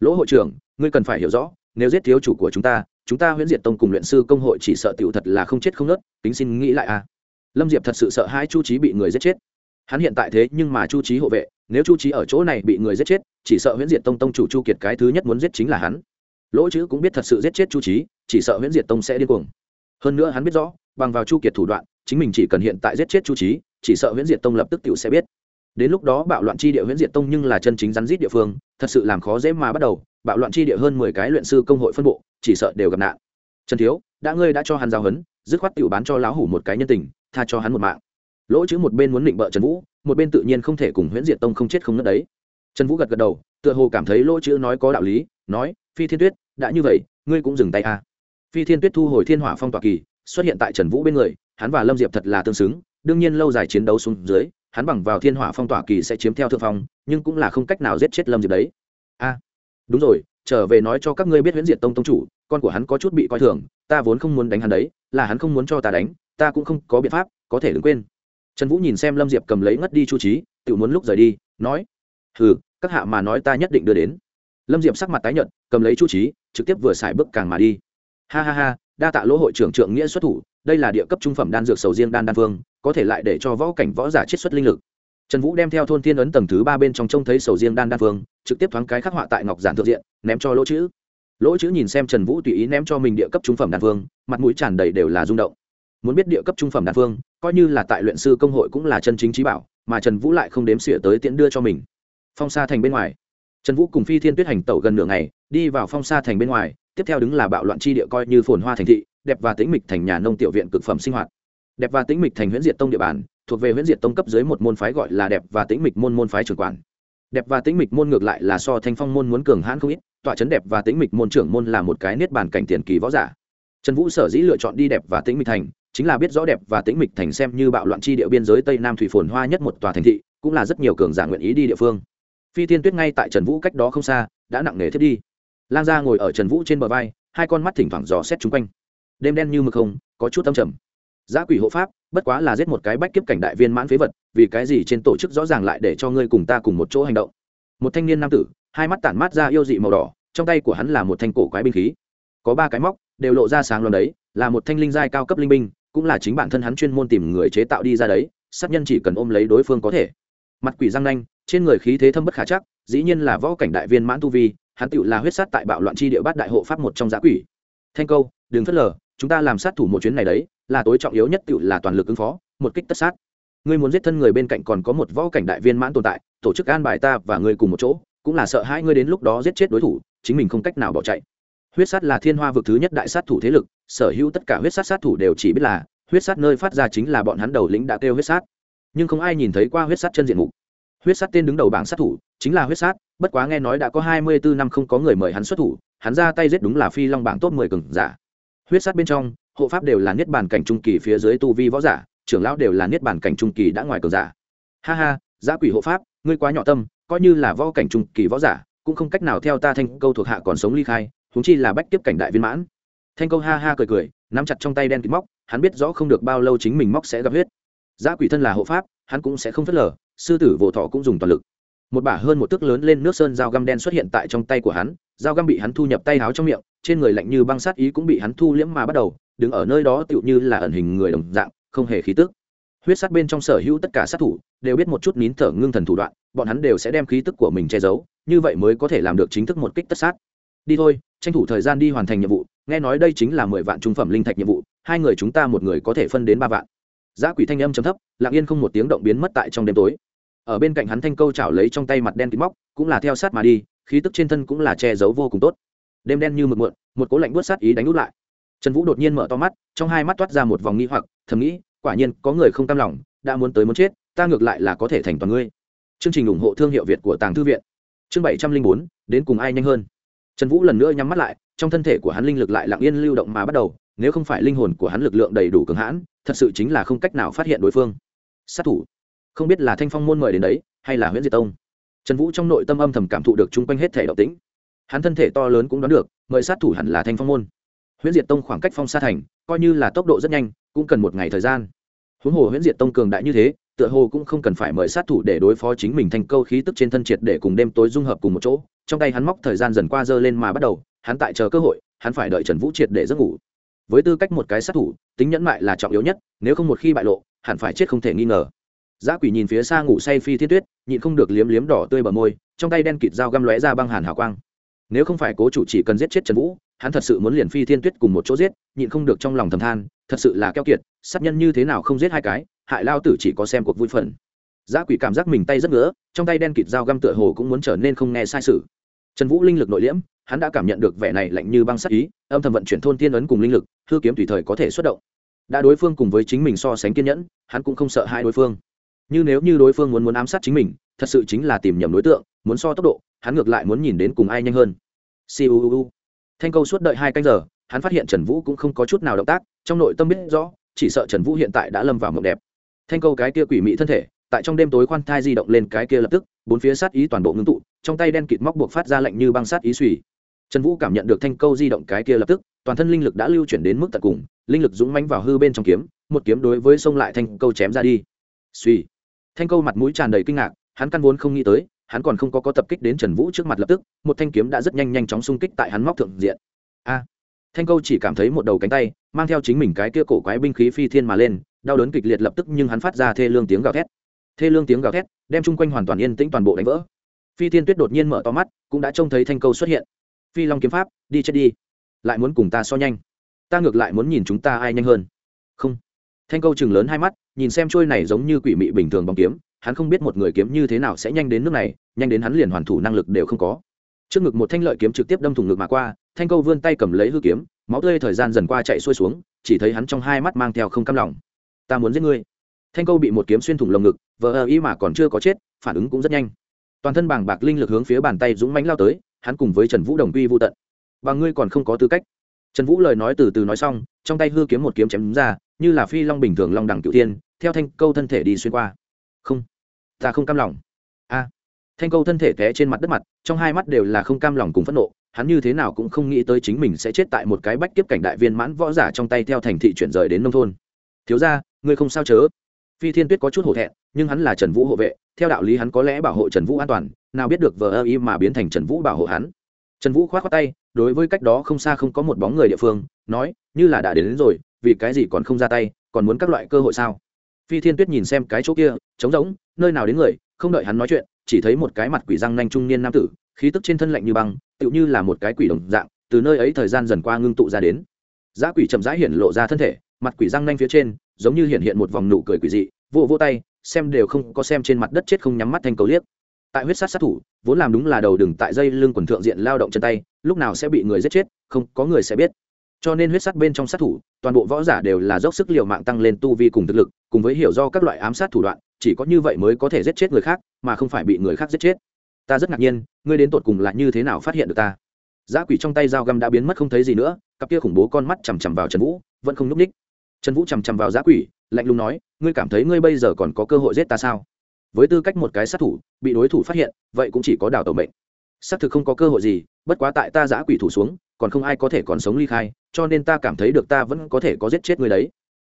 Lỗ hội trưởng, ngươi cần phải hiểu rõ, nếu giết thiếu chủ của chúng ta chúng ta huyễn diệt tông cùng luyện sư công hội chỉ sợ tiểu thật là không chết không nớt, tính xin nghĩ lại à? lâm diệp thật sự sợ hai chu trí bị người giết chết hắn hiện tại thế nhưng mà chu trí hộ vệ, nếu chu trí ở chỗ này bị người giết chết, chỉ sợ huyễn diệt tông tông chủ chu kiệt cái thứ nhất muốn giết chính là hắn. Lỗ chữ cũng biết thật sự giết chết chu trí chỉ sợ huyễn diệt tông sẽ điên cuồng. Hơn nữa hắn biết rõ, bằng vào chu kiệt thủ đoạn, chính mình chỉ cần hiện tại giết chết chu trí chỉ sợ huyễn diệt tông lập tức t sẽ biết. Đến lúc đó bạo loạn chi địa huyễn diệt tông nhưng là chân chính rắn rít địa phương, thật sự làm khó dễ mà bắt đầu, bạo loạn chi địa hơn mười cái luyện sư công hội phân bộ, chỉ sợ đều gặp nạn. Trần thiếu, đã ngươi đã cho hắn giao hấn dứt khoát tự bán cho lão hủ một cái nhân tình, tha cho hắn một mạng lỗ chữ một bên muốn định bợ trần vũ, một bên tự nhiên không thể cùng huyễn diệt tông không chết không nứt đấy. Trần vũ gật gật đầu, tựa hồ cảm thấy lỗ chữ nói có đạo lý, nói, phi thiên tuyết, đã như vậy, ngươi cũng dừng tay a à. phi thiên tuyết thu hồi thiên hỏa phong tỏa kỳ, xuất hiện tại trần vũ bên người, hắn và lâm diệp thật là tương xứng, đương nhiên lâu dài chiến đấu xuống dưới, hắn bằng vào thiên hỏa phong tỏa kỳ sẽ chiếm theo thượng phong, nhưng cũng là không cách nào giết chết lâm diệp đấy. A đúng rồi, trở về nói cho các ngươi biết huyễn diệt tông tông chủ, con của hắn có chút bị coi thường, ta vốn không muốn đánh hắn đấy, là hắn không muốn cho ta đánh, ta cũng không có biện pháp, có thể đừng quên trần vũ nhìn xem lâm diệp cầm lấy ngất đi chu trí tự muốn lúc rời đi, nói, hừ, các hạ mà nói ta nhất định đưa đến. Lâm diệp sắc mặt tái nhợt, cầm lấy chu trí trực tiếp vừa xài bước càng mà đi. Ha ha ha, đa tạ lỗ hội trưởng trưởng nghĩa xuất thủ, đây là địa cấp trung phẩm đan dược sầu riêng đan đan phương có thể lại để cho võ cảnh võ giả chiết xuất linh lực. Trần vũ đem theo thôn thiên ấn tầng thứ ba bên trong trông thấy sầu riêng đan đan phương trực tiếp thoáng cái khắc họa tại ngọc giản thượng diện, ném cho lỗ chữ. Lỗ chữ nhìn xem trần vũ tùy ý ném cho mình địa cấp trung phẩm đan phương mặt mũi tràn đầy đều là rung động. Muốn biết địa cấp trung phẩm đan phương coi như là tại luyện sư công hội cũng là chân chính trí bảo, mà trần vũ lại không đếm xỉa tới tiễn đưa cho mình. Phong sa thành bên ngoài. Trần vũ cùng phi thiên tuyết hành tẩu gần nửa ngày, đi vào phong sa thành bên ngoài, tiếp theo đứng là bạo loạn chi địa coi như phồn hoa thành thị, đẹp và tĩnh mịch thành nhà nông tiểu viện cực phẩm sinh hoạt. Đẹp và tĩnh mịch thành huyễn diệt tông địa bàn, thuộc về huyễn diệt tông cấp dưới một môn phái gọi là đẹp và tĩnh mịch môn môn phái trưởng quản. Đẹp và tĩnh mịch môn ngược lại là so thanh phong môn muốn cường hãn không ít, tọa chấn đẹp và tĩnh mịch môn trưởng môn là một cái niết bàn cảnh tiền kỳ võ giả. Trần vũ sở dĩ lựa chọn đi đẹp và tĩnh mịch thành chính là biết rõ đẹp và tĩnh mịch thành xem như bạo loạn chi địa biên giới tây nam thủy phồn hoa nhất một tòa thành thị, cũng là rất nhiều cường giả nguyện ý đi địa phương. Phi thiên tuyết ngay tại trần vũ cách đó không xa, đã nặng nề thiết đi. Lang gia ngồi ở trần vũ trên bờ vai, hai con mắt thỉnh thoảng dò xét chung quanh. Đêm đen như mực không, có chút tâm trầm. Giá quỷ hộ pháp, bất quá là giết một cái bách kiếp cảnh đại viên mãn phế vật, vì cái gì trên tổ chức rõ ràng lại để cho ngươi cùng ta cùng một chỗ hành động? Một thanh niên nam tử, hai mắt tản mát ra yêu dị màu đỏ, trong tay của hắn là một thanh cổ quái binh khí. Có ba cái móc, đều lộ ra sáng loáng đấy, là một thanh linh giai cao cấp linh binh cũng là chính bản thân hắn chuyên môn tìm người chế tạo đi ra đấy, sát nhân chỉ cần ôm lấy đối phương có thể. Mặt quỷ răng nanh, trên người khí thế thâm bất khả chắc, dĩ nhiên là võ cảnh đại viên mãn tu vi, hắn tựu là huyết sát tại bạo loạn chi địa bát đại hộ pháp một trong giã quỷ. Thanh câu, đừng phớt lờ, chúng ta làm sát thủ một chuyến này đấy, là tối trọng yếu nhất tựu là toàn lực ứng phó, một kích tất sát. Ngươi muốn giết thân người bên cạnh còn có một võ cảnh đại viên mãn tồn tại, tổ chức an bài ta và ngươi cùng một chỗ, cũng là sợ hai ngươi đến lúc đó giết chết đối thủ, chính mình không cách nào bỏ chạy. Huyết sát là thiên hoa vực thứ nhất đại sát thủ thế lực sở hữu tất cả huyết sát sát thủ đều chỉ biết là, huyết sát nơi phát ra chính là bọn hắn đầu lĩnh đã kêu huyết sát. Nhưng không ai nhìn thấy qua huyết sát chân diện mục. Huyết sát tên đứng đầu bảng sát thủ, chính là huyết sát, bất quá nghe nói đã có hai mươi bốn năm không có người mời hắn xuất thủ, hắn ra tay giết đúng là phi long bảng top mười cường giả. Huyết sát bên trong, hộ pháp đều là niết bàn cảnh trung kỳ phía dưới tu vi võ giả, trưởng lão đều là niết bàn cảnh trung kỳ đã ngoài cường giả. Ha ha giá quỷ hộ pháp, ngươi quá nhỏ tâm, coi như là võ cảnh trung kỳ võ giả, cũng không cách nào theo ta thanh câu thuộc hạ còn sống ly khai húng chi là bách tiếp cảnh đại viên mãn thanh câu ha ha cười cười, nắm chặt trong tay đen kịt móc, hắn biết rõ không được bao lâu chính mình móc sẽ gặp huyết. Giá quỷ thân là hộ pháp, hắn cũng sẽ không phớt lờ, sư tử vỗ thọ cũng dùng toàn lực. Một bả hơn một tấc lớn lên nước sơn dao găm đen xuất hiện tại trong tay của hắn, dao găm bị hắn thu nhập tay háo trong miệng, trên người lạnh như băng sát ý cũng bị hắn thu liễm mà bắt đầu, đứng ở nơi đó tựu như là ẩn hình người đồng dạng, không hề khí tức. Huyết sát bên trong sở hữu tất cả sát thủ, đều biết một chút nín thở ngưng thần thủ đoạn, bọn hắn đều sẽ đem khí tức của mình che giấu, như vậy mới có thể làm được chính thức một kích tất sát. Đi thôi tranh thủ thời gian đi hoàn thành nhiệm vụ, nghe nói đây chính là mười vạn trung phẩm linh thạch nhiệm vụ, hai người chúng ta một người có thể phân đến ba vạn. Giá quỷ thanh âm chấm thấp, lặng yên không một tiếng động biến mất tại trong đêm tối. Ở bên cạnh hắn thanh câu chảo lấy trong tay mặt đen kín móc, cũng là theo sát mà đi, khí tức trên thân cũng là che giấu vô cùng tốt. Đêm đen như mực muộn một cố lạnh buốt sát ý đánh út lại. Trần vũ đột nhiên mở to mắt, trong hai mắt toát ra một vòng nghi hoặc, thầm nghĩ, quả nhiên, có người không tam lòng, đã muốn tới muốn chết, ta ngược lại là có thể thành toàn ngươi. Chương trình ủng hộ thương hiệu việt của tàng thư viện. Chương bảy trăm linh bốn, đến cùng ai nhanh hơn? Trần vũ lần nữa nhắm mắt lại, trong thân thể của hắn linh lực lại lặng yên lưu động mà bắt đầu, nếu không phải linh hồn của hắn lực lượng đầy đủ cường hãn, thật sự chính là không cách nào phát hiện đối phương. Sát thủ. Không biết là thanh phong môn mời đến đấy, hay là huyễn diệt tông. Trần vũ trong nội tâm âm thầm cảm thụ được chung quanh hết thể động tĩnh. Hắn thân thể to lớn cũng đoán được, mời sát thủ hẳn là thanh phong môn. Huyễn diệt tông khoảng cách phong sa thành, coi như là tốc độ rất nhanh, cũng cần một ngày thời gian. Huống hồ huyễn diệt tông cường đại như thế, tựa hồ cũng không cần phải mời sát thủ để đối phó chính mình thành câu khí tức trên thân triệt để cùng đêm tối dung hợp cùng một chỗ trong tay hắn móc thời gian dần qua dơ lên mà bắt đầu, hắn tại chờ cơ hội, hắn phải đợi trần vũ triệt để giấc ngủ. Với tư cách một cái sát thủ, tính nhẫn mại là trọng yếu nhất, nếu không một khi bại lộ, hẳn phải chết không thể nghi ngờ. Giá quỷ nhìn phía xa ngủ say phi thiên tuyết, nhịn không được liếm liếm đỏ tươi bờ môi, trong tay đen kịt dao găm lóe ra băng hàn hào quang. Nếu không phải cố chủ chỉ cần giết chết trần vũ, hắn thật sự muốn liền phi thiên tuyết cùng một chỗ giết, nhịn không được trong lòng thầm than, thật sự là keo kiệt, sát nhân như thế nào không giết hai cái, hại lao tử chỉ có xem cuộc vui phần. Giá quỷ cảm giác mình tay rất ngứa, trong tay đen kịt dao găm tựa hồ cũng muốn trở nên không nghe sai sự trần vũ linh lực nội liễm, hắn đã cảm nhận được vẻ này lạnh như băng sắc ý, âm thầm vận chuyển thôn tiên ấn cùng linh lực, hư kiếm tùy thời có thể xuất động. Đã đối phương cùng với chính mình so sánh kiên nhẫn, hắn cũng không sợ hai đối phương. Như nếu như đối phương muốn muốn ám sát chính mình, thật sự chính là tìm nhầm đối tượng, muốn so tốc độ, hắn ngược lại muốn nhìn đến cùng ai nhanh hơn. Siêu thanh câu suốt đợi hai canh giờ, hắn phát hiện trần vũ cũng không có chút nào động tác, trong nội tâm biết rõ, chỉ sợ trần vũ hiện tại đã lâm vào mộng đẹp. Thanh câu cái kia quỷ mị thân thể, tại trong đêm tối khoan thai di động lên cái kia lập tức bốn phía sát ý toàn bộ ngưng tụ, trong tay đen kịt móc buộc phát ra lạnh như băng sát ý suy. Trần vũ cảm nhận được thanh câu di động cái kia lập tức, toàn thân linh lực đã lưu chuyển đến mức tận cùng, linh lực dũng mánh vào hư bên trong kiếm, một kiếm đối với sông lại thanh câu chém ra đi. Suy. Thanh câu mặt mũi tràn đầy kinh ngạc, hắn căn vốn không nghĩ tới, hắn còn không có có tập kích đến trần vũ trước mặt lập tức, một thanh kiếm đã rất nhanh nhanh chóng xung kích tại hắn móc thượng diện. A. Thanh câu chỉ cảm thấy một đầu cánh tay, mang theo chính mình cái kia cổ quái binh khí phi thiên mà lên, đau đớn kịch liệt lập tức nhưng hắn phát ra thê lương tiếng gào thét thê lương tiếng gào thét, đem chung quanh hoàn toàn yên tĩnh toàn bộ đánh vỡ. Phi thiên tuyết đột nhiên mở to mắt, cũng đã trông thấy thanh câu xuất hiện. Phi long kiếm pháp, đi chết đi. Lại muốn cùng ta so nhanh. Ta ngược lại muốn nhìn chúng ta ai nhanh hơn. Không. Thanh câu chừng lớn hai mắt, nhìn xem trôi này giống như quỷ mị bình thường bóng kiếm, hắn không biết một người kiếm như thế nào sẽ nhanh đến nước này, nhanh đến hắn liền hoàn thủ năng lực đều không có. Trước ngực một thanh lợi kiếm trực tiếp đâm thủng ngực mà qua, thanh câu vươn tay cầm lấy hư kiếm, máu tươi thời gian dần qua chạy xuôi xuống, chỉ thấy hắn trong hai mắt mang theo không cam lòng. Ta muốn giết ngươi thanh câu bị một kiếm xuyên thủng lồng ngực, vờ ơ y mà còn chưa có chết, phản ứng cũng rất nhanh. Toàn thân bàng bạc linh lực hướng phía bàn tay dũng mánh lao tới, hắn cùng với trần vũ đồng quy vô tận. Và ngươi còn không có tư cách. Trần vũ lời nói từ từ nói xong, trong tay hư kiếm một kiếm chém ra, như là phi long bình thường long đẳng cựu tiên theo thanh câu thân thể đi xuyên qua. Không, ta không cam lòng. A. Thanh câu thân thể té trên mặt đất mặt, trong hai mắt đều là không cam lòng cùng phẫn nộ, hắn như thế nào cũng không nghĩ tới chính mình sẽ chết tại một cái bách kiếp cảnh đại viên mãn võ giả trong tay theo thành thị chuyển rời đến nông thôn. Thiếu ra ngươi không sao chớ? Phi thiên tuyết có chút hổ thẹn nhưng hắn là trần vũ hộ vệ theo đạo lý hắn có lẽ bảo hộ trần vũ an toàn nào biết được vờ ơ y mà biến thành trần vũ bảo hộ hắn. Trần vũ k h o á t khoác tay đối với cách đó không xa không có một bóng người địa phương nói như là đã đến, đến rồi vì cái gì còn không ra tay còn muốn các loại cơ hội sao? Phi thiên tuyết nhìn xem cái chỗ kia trống rỗng nơi nào đến người không đợi hắn nói chuyện chỉ thấy một cái mặt quỷ răng nanh trung niên nam tử khí tức trên thân lạnh như băng tựu như là một cái quỷ đồng dạng từ nơi ấy thời gian dần qua ngưng tụ ra đến. Giá quỷ chậm rãi hiện lộ ra thân thể mặt quỷ răng nanh phía trên, giống như hiện hiện một vòng nụ cười quỷ dị, vô vô tay, xem đều không có xem trên mặt đất chết không nhắm mắt thanh cầu liếc. Tại huyết sát sát thủ, vốn làm đúng là đầu đừng tại dây lưng quần thượng diện lao động chân tay, lúc nào sẽ bị người giết chết, không có người sẽ biết. Cho nên huyết sát bên trong sát thủ, toàn bộ võ giả đều là dốc sức liều mạng tăng lên tu vi cùng thực lực, cùng với hiểu do các loại ám sát thủ đoạn, chỉ có như vậy mới có thể giết chết người khác, mà không phải bị người khác giết chết. Ta rất ngạc nhiên, ngươi đến tột cùng là như thế nào phát hiện được ta? Giá quỷ trong tay dao găm đã biến mất không thấy gì nữa, cặp kia khủng bố con mắt chằm chằm vào trần vũ, vẫn không nhúc ních trần vũ chằm chằm vào Giá quỷ, lạnh lùng nói, ngươi cảm thấy ngươi bây giờ còn có cơ hội giết ta sao? Với tư cách một cái sát thủ, bị đối thủ phát hiện, vậy cũng chỉ có đào tẩu mệnh. Xác thực không có cơ hội gì, bất quá tại ta giã quỷ thủ xuống, còn không ai có thể còn sống ly khai, cho nên ta cảm thấy được ta vẫn có thể có giết chết người đấy.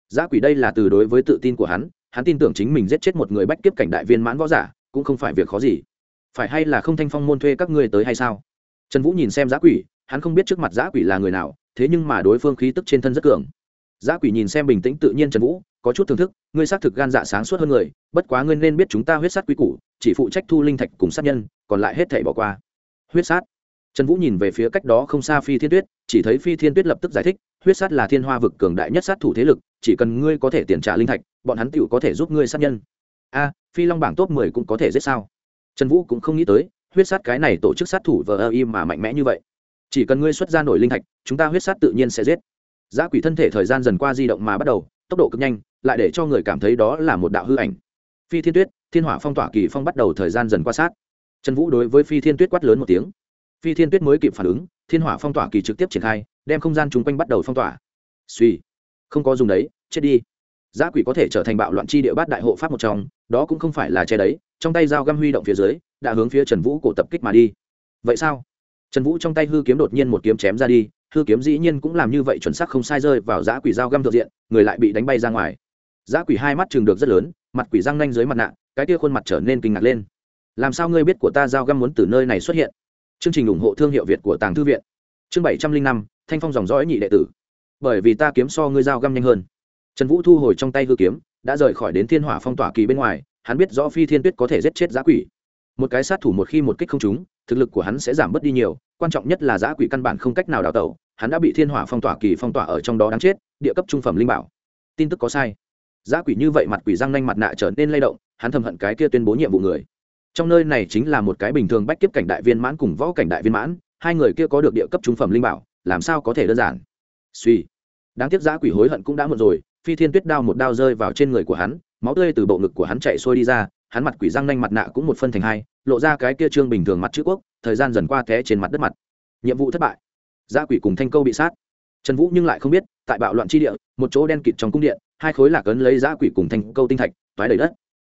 Giã quỷ đây là từ đối với tự tin của hắn hắn tin tưởng chính mình giết chết một người bách kiếp cảnh đại viên mãn võ giả, cũng không phải việc khó gì. Phải hay là không thanh phong môn thuê các ngươi tới hay sao? Trần vũ nhìn xem giã quỷ, hắn không biết trước mặt giã quỷ là người nào, thế nhưng mà đối phương khí tức trên thân rất cường. Giá quỷ nhìn xem bình tĩnh tự nhiên trần vũ, có chút thưởng thức, ngươi xác thực gan dạ sáng suốt hơn người, bất quá ngươi nên biết chúng ta huyết sát quý củ, chỉ phụ trách thu linh thạch cùng sát nhân, còn lại hết thảy bỏ qua. Huyết sát? Trần vũ nhìn về phía cách đó không xa phi thiên tuyết, chỉ thấy phi thiên tuyết lập tức giải thích, huyết sát là thiên hoa vực cường đại nhất sát thủ thế lực, chỉ cần ngươi có thể tiền trả linh thạch, bọn hắn tựu có thể giúp ngươi sát nhân. A, phi long bảng top mười cũng có thể giết sao? Trần vũ cũng không nghĩ tới, huyết sát cái này tổ chức sát thủ vờ im mà mạnh mẽ như vậy. Chỉ cần ngươi xuất ra nổi linh thạch, chúng ta huyết sát tự nhiên sẽ giết giá quỷ thân thể thời gian dần qua di động mà bắt đầu, tốc độ cực nhanh, lại để cho người cảm thấy đó là một đạo hư ảnh. Phi thiên tuyết, thiên hỏa phong tỏa kỳ phong bắt đầu thời gian dần qua sát. Trần vũ đối với phi thiên tuyết quát lớn một tiếng. Phi thiên tuyết mới kịp phản ứng, thiên hỏa phong tỏa kỳ trực tiếp triển khai, đem không gian chung quanh bắt đầu phong tỏa. Suy, không có dùng đấy, chết đi. Giá quỷ có thể trở thành bạo loạn chi địa bát đại hộ pháp một trong, đó cũng không phải là che đấy, trong tay dao găm huy động phía dưới, đã hướng phía trần vũ cổ tập kích mà đi. Vậy sao? Trần vũ trong tay hư kiếm đột nhiên một kiếm chém ra đi hư kiếm dĩ nhiên cũng làm như vậy chuẩn xác không sai rơi vào giã quỷ dao găm thượng diện, người lại bị đánh bay ra ngoài. Giã quỷ hai mắt chừng được rất lớn, mặt quỷ răng nanh dưới mặt nạ, cái kia khuôn mặt trở nên kinh ngạc lên. Làm sao ngươi biết của ta dao găm muốn từ nơi này xuất hiện? Chương trình ủng hộ thương hiệu việt của tàng thư viện. Chương bảy trăm linh năm, thanh phong dòng dõi nhị đệ tử. Bởi vì ta kiếm so ngươi dao găm nhanh hơn. Trần vũ thu hồi trong tay hư kiếm, đã rời khỏi đến thiên hỏa phong tỏa kỳ bên ngoài, hắn biết rõ phi thiên tuyết có thể giết chết giã quỷ. Một cái sát thủ một khi một kích không trúng thực lực của hắn sẽ giảm bớt đi nhiều, quan trọng nhất là giã quỷ căn bản không cách nào đào tẩu, hắn đã bị thiên hỏa phong tỏa, kỳ phong tỏa ở trong đó đáng chết, địa cấp trung phẩm linh bảo. Tin tức có sai. Giã quỷ như vậy mặt quỷ răng nanh mặt nạ trở nên lay động, hắn thầm hận cái kia tuyên bố nhiệm vụ người. Trong nơi này chính là một cái bình thường bách kiếp cảnh đại viên mãn cùng võ cảnh đại viên mãn, hai người kia có được địa cấp trung phẩm linh bảo, làm sao có thể đơn giản? Suy. Đáng tiếc giã quỷ hối hận cũng đã muộn rồi, phi thiên tuyết đao một đao rơi vào trên người của hắn, máu tươi từ bộ ngực của hắn chạy sôi đi ra, hắn mặt quỷ răng nanh mặt nạ cũng một phân thành hai lộ ra cái kia trương bình thường mặt chữ quốc, thời gian dần qua té trên mặt đất mặt. Nhiệm vụ thất bại. Gia quỷ cùng thanh câu bị sát. Trần vũ nhưng lại không biết, tại bạo loạn tri địa, một chỗ đen kịt trong cung điện, hai khối lạc ấn lấy gia quỷ cùng thanh câu tinh thạch, toái đầy đất.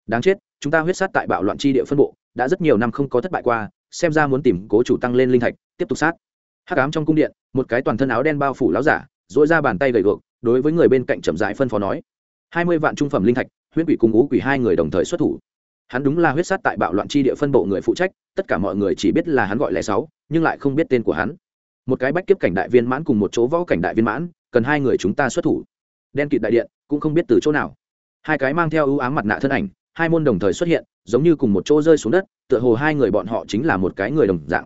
Đáng chết, chúng ta huyết sát tại bạo loạn tri địa phân bộ, đã rất nhiều năm không có thất bại qua, xem ra muốn tìm cố chủ tăng lên linh thạch, tiếp tục sát. Hắc ám trong cung điện, một cái toàn thân áo đen bao phủ láo giả dỗi ra bàn tay gầy gộc đối với người bên cạnh chậm dại phân phó nói. Hai mươi vạn trung phẩm linh thạch, huyết quỷ cùng ngũ quỷ hai người đồng thời xuất thủ hắn đúng là huyết sát tại bạo loạn chi địa phân bộ người phụ trách, tất cả mọi người chỉ biết là hắn gọi lẻ sáu, nhưng lại không biết tên của hắn. Một cái bách kiếp cảnh đại viên mãn cùng một chỗ võ cảnh đại viên mãn, cần hai người chúng ta xuất thủ. Đen kịt đại điện, cũng không biết từ chỗ nào. Hai cái mang theo ưu ám mặt nạ thân ảnh, hai môn đồng thời xuất hiện, giống như cùng một chỗ rơi xuống đất, tựa hồ hai người bọn họ chính là một cái người đồng dạng.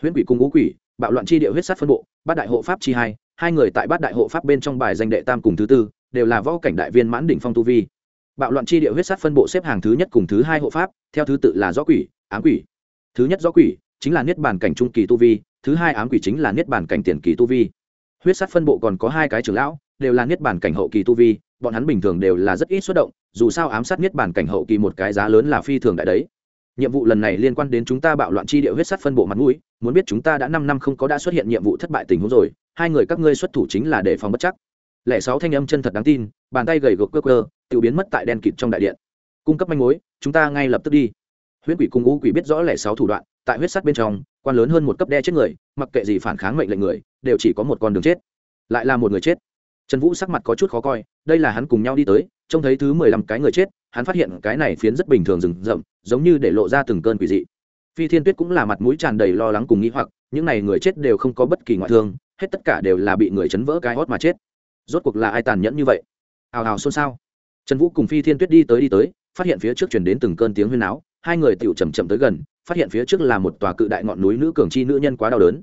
Huyễn quỷ cùng ngũ quỷ, bạo loạn chi địa huyết sát phân bộ, bát đại hộ pháp chi hai hai người tại bát đại hộ pháp bên trong bài danh đệ tam cùng thứ tư, đều là võ cảnh đại viên mãn đỉnh phong tu vi bạo loạn chi địa huyết sát phân bộ xếp hàng thứ nhất cùng thứ hai hộ pháp, theo thứ tự là gió quỷ, ám quỷ. Thứ nhất gió quỷ chính là niết bàn cảnh trung kỳ tu vi, thứ hai ám quỷ chính là niết bàn cảnh tiền kỳ tu vi. Huyết sát phân bộ còn có hai cái trưởng lão, đều là niết bàn cảnh hậu kỳ tu vi, bọn hắn bình thường đều là rất ít xuất động, dù sao ám sát niết bàn cảnh hậu kỳ một cái giá lớn là phi thường đại đấy. Nhiệm vụ lần này liên quan đến chúng ta bạo loạn chi địa huyết sát phân bộ mặt mũi, muốn biết chúng ta đã năm năm không có đã xuất hiện nhiệm vụ thất bại tình huống rồi, hai người các ngươi xuất thủ chính là để phòng bất chắc lẻ sáu thanh âm chân thật đáng tin, bàn tay gầy gộc cơ cơ tự biến mất tại đen kịt trong đại điện. Cung cấp manh mối, chúng ta ngay lập tức đi. Huyết quỷ cung ngũ quỷ biết rõ lẻ sáu thủ đoạn, tại huyết sắt bên trong, quan lớn hơn một cấp đe chết người, mặc kệ gì phản kháng mệnh lệnh người, đều chỉ có một con đường chết. Lại là một người chết. Trần vũ sắc mặt có chút khó coi, đây là hắn cùng nhau đi tới, trông thấy thứ mười lăm cái người chết, hắn phát hiện cái này phiến rất bình thường rừng rậm, giống như để lộ ra từng cơn quỷ dị. Phi thiên tuyết cũng là mặt mũi tràn đầy lo lắng cùng nghĩ hoặc, những n à y người chết đều không có bất kỳ ngoại thương, hết tất cả đều là bị người chấn vỡ cái hót mà chết rốt cuộc là ai tàn nhẫn như vậy? Hào hào xôn xao. Trần vũ cùng phi thiên tuyết đi tới đi tới, phát hiện phía trước chuyển đến từng cơn tiếng huyên áo hai người tựu chầm chậm tới gần, phát hiện phía trước là một tòa cự đại ngọn núi nữ cường chi nữ nhân quá đau đớn.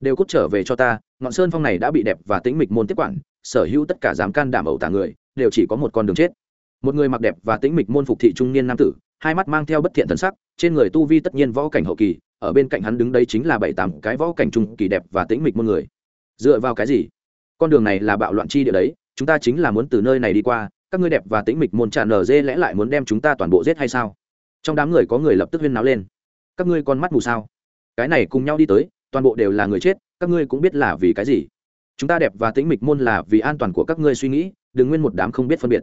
Đều cút trở về cho ta, ngọn sơn phong này đã bị đẹp và tĩnh mịch môn tiếp quản, sở hữu tất cả dám can đảm ẩu tả người, đều chỉ có một con đường chết. Một người mặc đẹp và tĩnh mịch môn phục thị trung niên nam tử, hai mắt mang theo bất thiện thần sắc, trên người tu vi tất nhiên võ cảnh hậu kỳ, ở bên cạnh hắn đứng đây chính là bảy tám cái võ cảnh trung kỳ đẹp và tĩnh mịch môn người. Dựa vào cái gì? Con đường này là bạo loạn chi địa đấy, chúng ta chính là muốn từ nơi này đi qua, các ngươi đẹp và tĩnh mịch môn tràn nở dê lẽ lại muốn đem chúng ta toàn bộ giết hay sao? Trong đám người có người lập tức huyên náo lên. Các ngươi con mắt mù sao? Cái này cùng nhau đi tới, toàn bộ đều là người chết, các ngươi cũng biết là vì cái gì. Chúng ta đẹp và tĩnh mịch môn là vì an toàn của các ngươi suy nghĩ, đừng nguyên một đám không biết phân biệt.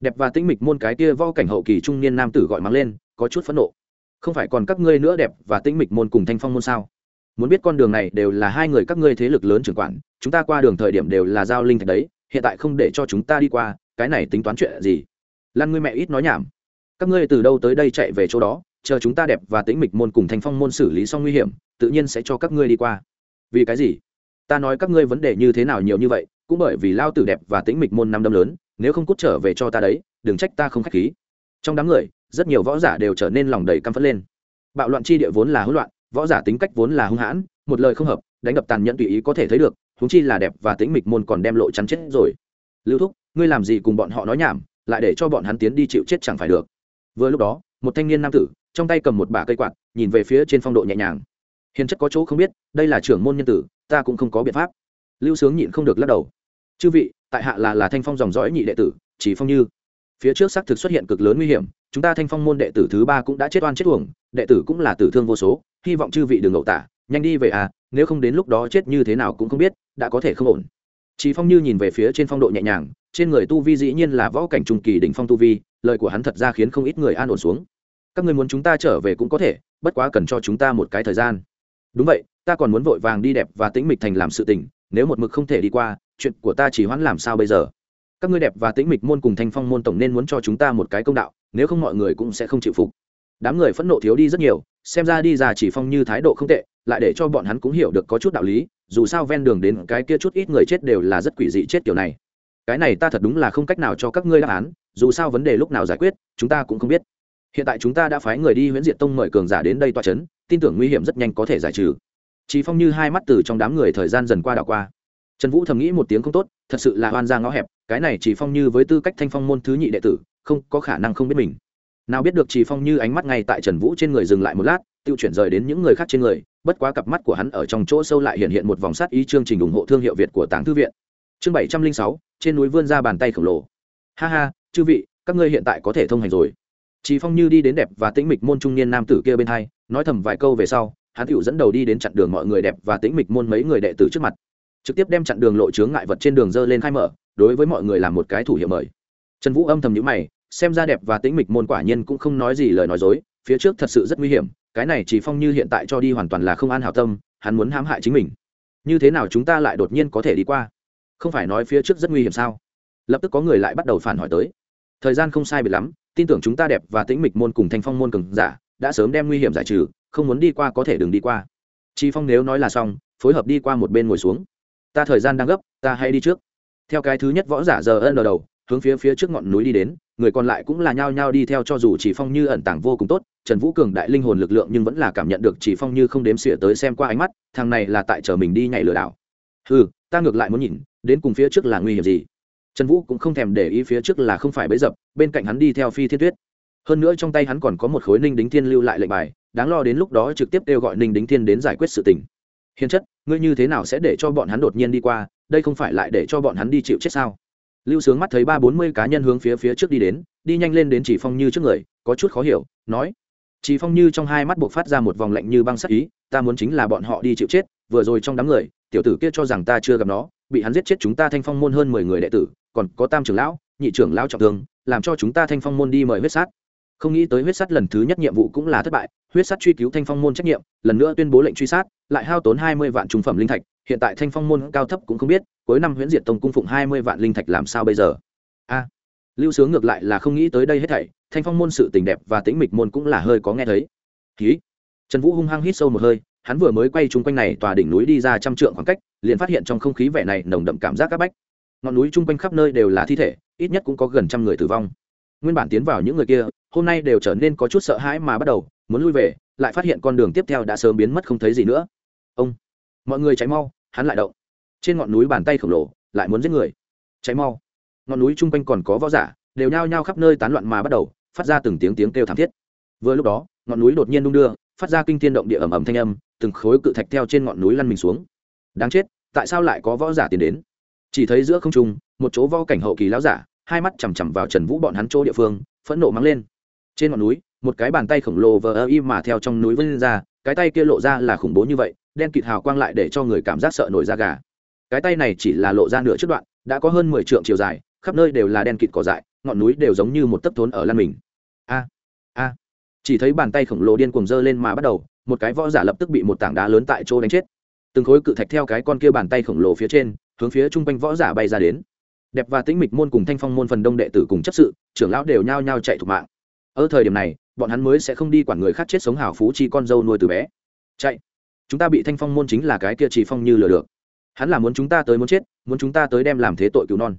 Đẹp và tĩnh mịch môn cái kia vo cảnh hậu kỳ trung niên nam tử gọi mắng lên, có chút phẫn nộ. Không phải còn các ngươi nữa đẹp và tĩnh mịch môn cùng thanh phong môn sao? Muốn biết con đường này đều là hai người các ngươi thế lực lớn trưởng quản, chúng ta qua đường thời điểm đều là giao linh thạch đấy, hiện tại không để cho chúng ta đi qua, cái này tính toán chuyện gì? Lan ngươi mẹ ít nói nhảm. Các ngươi từ đâu tới đây chạy về chỗ đó, chờ chúng ta đẹp và tĩnh mịch môn cùng thành phong môn xử lý xong nguy hiểm, tự nhiên sẽ cho các ngươi đi qua. Vì cái gì? Ta nói các ngươi vấn đề như thế nào nhiều như vậy, cũng bởi vì lao tử đẹp và tĩnh mịch môn năm đâm lớn, nếu không cút trở về cho ta đấy, đừng trách ta không k h á c h khí. Trong đám người, rất nhiều võ giả đều trở nên lòng đầy căm phất lên. Bạo loạn chi địa vốn là hỗn loạn võ giả tính cách vốn là hung hãn, một lời không hợp, đánh đập tàn nhẫn tùy ý có thể thấy được húng chi là đẹp và tĩnh mịch môn còn đem lộ chắn chết rồi. Lưu thúc, ngươi làm gì cùng bọn họ nói nhảm, lại để cho bọn hắn tiến đi chịu chết chẳng phải được. Vừa lúc đó, một thanh niên nam tử, trong tay cầm một bả cây quạt, nhìn về phía trên phong độ nhẹ nhàng. Hiền chất có chỗ không biết, đây là trưởng môn nhân tử, ta cũng không có biện pháp. Lưu sướng nhịn không được lắc đầu. Chư vị, tại hạ là là thanh phong dòng dõi nhị đệ tử, chỉ phong như. Phía trước xác thực xuất hiện cực lớn nguy hiểm, chúng ta thanh phong môn đệ tử thứ ba cũng đã chết oan chết uổng, đệ tử cũng là tử thương vô số hy vọng chư vị đừng ngẫu tả, nhanh đi về à nếu không đến lúc đó chết như thế nào cũng không biết, đã có thể không ổn. Chỉ phong như nhìn về phía trên phong độ nhẹ nhàng, trên người tu vi dĩ nhiên là võ cảnh trung kỳ đỉnh phong tu vi, lời của hắn thật ra khiến không ít người an ổn xuống. Các người muốn chúng ta trở về cũng có thể, bất quá cần cho chúng ta một cái thời gian. Đúng vậy, ta còn muốn vội vàng đi đẹp và tĩnh mịch thành làm sự tình, nếu một mực không thể đi qua, chuyện của ta chỉ hoãn làm sao bây giờ? Các ngươi đẹp và tĩnh mịch môn cùng thanh phong môn tổng nên muốn cho chúng ta một cái công đạo, nếu không mọi người cũng sẽ không chịu phục. Đám người phẫn nộ thiếu đi rất nhiều xem ra đi ra chỉ phong như thái độ không tệ, lại để cho bọn hắn cũng hiểu được có chút đạo lý, dù sao ven đường đến cái kia chút ít người chết đều là rất quỷ dị chết kiểu này. Cái này ta thật đúng là không cách nào cho các ngươi đáp án, dù sao vấn đề lúc nào giải quyết, chúng ta cũng không biết. Hiện tại chúng ta đã phái người đi huyễn diệt tông mời cường giả đến đây toa c h ấ n tin tưởng nguy hiểm rất nhanh có thể giải trừ. Chỉ phong như hai mắt từ trong đám người thời gian dần qua đảo qua. Trần vũ thầm nghĩ một tiếng không tốt, thật sự là oan ra ngõ hẹp, cái này chỉ phong như với tư cách thanh phong môn thứ nhị đệ tử, không có khả năng không biết mình nào biết được chỉ phong như ánh mắt ngay tại trần vũ trên người dừng lại một lát tiêu chuyển rời đến những người khác trên người bất quá cặp mắt của hắn ở trong chỗ sâu lại hiện hiện một vòng sát ý chương trình ủng hộ thương hiệu việt của tàng thư viện chương bảy trăm linh sáu trên núi vươn ra bàn tay khổng lồ ha ha chư vị các ngươi hiện tại có thể thông hành rồi Chỉ Phong như đi đến đẹp và tĩnh mịch môn trung niên nam tử kia bên hai, nói thầm vài câu về sau, hắn tự dẫn đầu đi đến chặn đường mọi người đẹp và tĩnh mịch môn mấy người đệ tử trước mặt. Trực tiếp đem chặn đường lộ chướng ngại vật trên đường dơ lên khai mở, đối với mọi người làm một cái thủ hiệu mời. Trần Vũ âm thầm nhíu mày, xem ra đẹp và tĩnh mịch môn quả nhiên cũng không nói gì lời nói dối, phía trước thật sự rất nguy hiểm, cái này Chỉ Phong như hiện tại cho đi hoàn toàn là không an hảo tâm, hắn muốn hãm hại chính mình. Như thế nào chúng ta lại đột nhiên có thể đi qua? Không phải nói phía trước rất nguy hiểm sao? Lập tức có người lại bắt đầu phản hỏi tới. Thời gian không sai biệt lắm, tin tưởng chúng ta đẹp và tĩnh mịch môn cùng thanh phong môn cường giả đã sớm đem nguy hiểm giải trừ không muốn đi qua có thể đừng đi qua chi phong nếu nói là xong phối hợp đi qua một bên ngồi xuống ta thời gian đang gấp ta hãy đi trước theo cái thứ nhất võ giả giờ ân đầu hướng phía phía trước ngọn núi đi đến, người còn lại cũng là nhao nhao đi theo cho dù chỉ phong như ẩn tàng vô cùng tốt, trần vũ cường đại linh hồn lực lượng nhưng vẫn là cảm nhận được chỉ phong như không đếm xỉa tới xem qua ánh mắt, thằng này là tại chờ mình đi nhảy lừa đảo. Ừ ta ngược lại muốn nhìn, đến cùng phía trước là nguy hiểm gì? Trần vũ cũng không thèm để ý phía trước là không phải bấy dập, bên cạnh hắn đi theo phi thiên tuyết. Hơn nữa trong tay hắn còn có một khối ninh đính thiên lưu lại lệnh bài, đáng lo đến lúc đó trực tiếp kêu gọi ninh đính thiên đến giải quyết sự tình. Hiền chất, ngươi như thế nào sẽ để cho bọn hắn đột nhiên đi qua, đây không phải lại để cho bọn hắn đi chịu chết sao? Lưu sướng mắt thấy ba bốn mươi cá nhân hướng phía phía trước đi đến, đi nhanh lên đến chỉ phong như trước người, có chút khó hiểu, nói, chỉ phong như trong hai mắt buộc phát ra một vòng lạnh như băng sắc ý, ta muốn chính là bọn họ đi chịu chết, vừa rồi trong đám người, tiểu tử kia cho rằng ta chưa gặp nó, bị hắn giết chết chúng ta thanh phong môn hơn mười người đệ tử, còn có tam trưởng lão, nhị trưởng lão trọng thương, làm cho chúng ta thanh phong môn đi mời huyết sát. Không nghĩ tới huyết sát lần thứ nhất nhiệm vụ cũng là thất bại, huyết sát truy cứu thanh phong môn trách nhiệm, lần nữa tuyên bố lệnh truy sát, lại hao tốn hai mươi vạn trung phẩm linh thạch, hiện tại thanh phong môn cao thấp cũng không biết cuối năm huyễn diệt tông cung phụng hai mươi vạn linh thạch làm sao bây giờ? A, lưu sướng ngược lại là không nghĩ tới đây hết thảy, thanh phong môn sự tình đẹp và tĩnh mịch môn cũng là hơi có nghe thấy. Ký trần vũ hung hăng hít sâu một hơi, hắn vừa mới quay chung quanh này tòa đỉnh núi đi ra trăm trượng khoảng cách, liền phát hiện trong không khí vẻ này nồng đậm cảm giác các bách. Ngọn núi chung quanh khắp nơi đều là thi thể, ít nhất cũng có gần trăm người tử vong. Nguyên bản tiến vào những người kia, hôm nay đều trở nên có chút sợ hãi mà bắt đầu, muốn lui về, lại phát hiện con đường tiếp theo đã sớm biến mất không thấy gì nữa. Ông, mọi người cháy mau, hắn lại động trên ngọn núi bàn tay khổng lồ, lại muốn giết người. Cháy mau. Ngọn núi chung quanh còn có võ giả, đều nhao nhao khắp nơi tán loạn mà bắt đầu, phát ra từng tiếng tiếng kêu thảm thiết. Vừa lúc đó, ngọn núi đột nhiên đung đưa, phát ra kinh thiên động địa ầm ầm thanh âm, từng khối cự thạch theo trên ngọn núi lăn mình xuống. Đáng chết, tại sao lại có võ giả tiến đến? Chỉ thấy giữa không trung, một chỗ võ cảnh hậu kỳ lão giả, hai mắt chằm chằm vào trần vũ bọn hắn chỗ địa phương, phẫn nộ mắng lên. Trên ngọn núi, một cái bàn tay khổng lồ vờ ơ y mà theo trong núi vươn ra, cái tay kia lộ ra là khủng bố như vậy, đen kịt hào quang lại để cho người cảm giác sợ nổi da gà cái tay này chỉ là lộ ra nửa trước đoạn, đã có hơn mười trượng chiều dài, khắp nơi đều là đen kịt cỏ dại, ngọn núi đều giống như một tấc thốn ở lan mình. A a. Chỉ thấy bàn tay khổng lồ điên cuồng dơ lên mà bắt đầu, một cái võ giả lập tức bị một tảng đá lớn tại chỗ đánh chết. Từng khối cự thạch theo cái con kia bàn tay khổng lồ phía trên, hướng phía chung quanh võ giả bay ra đến. Đẹp và tĩnh mịch môn cùng thanh phong môn phần đông đệ tử cùng chấp sự, trưởng lão đều nhao nhao chạy thục mạng. Ở thời điểm này, bọn hắn mới sẽ không đi quản người khác chết sống hào phú chi con dâu nuôi từ bé. Chạy. Chúng ta bị thanh phong môn chính là cái kia chỉ phong như lừa được hắn là muốn chúng ta tới muốn chết, muốn chúng ta tới đem làm thế tội cứu non.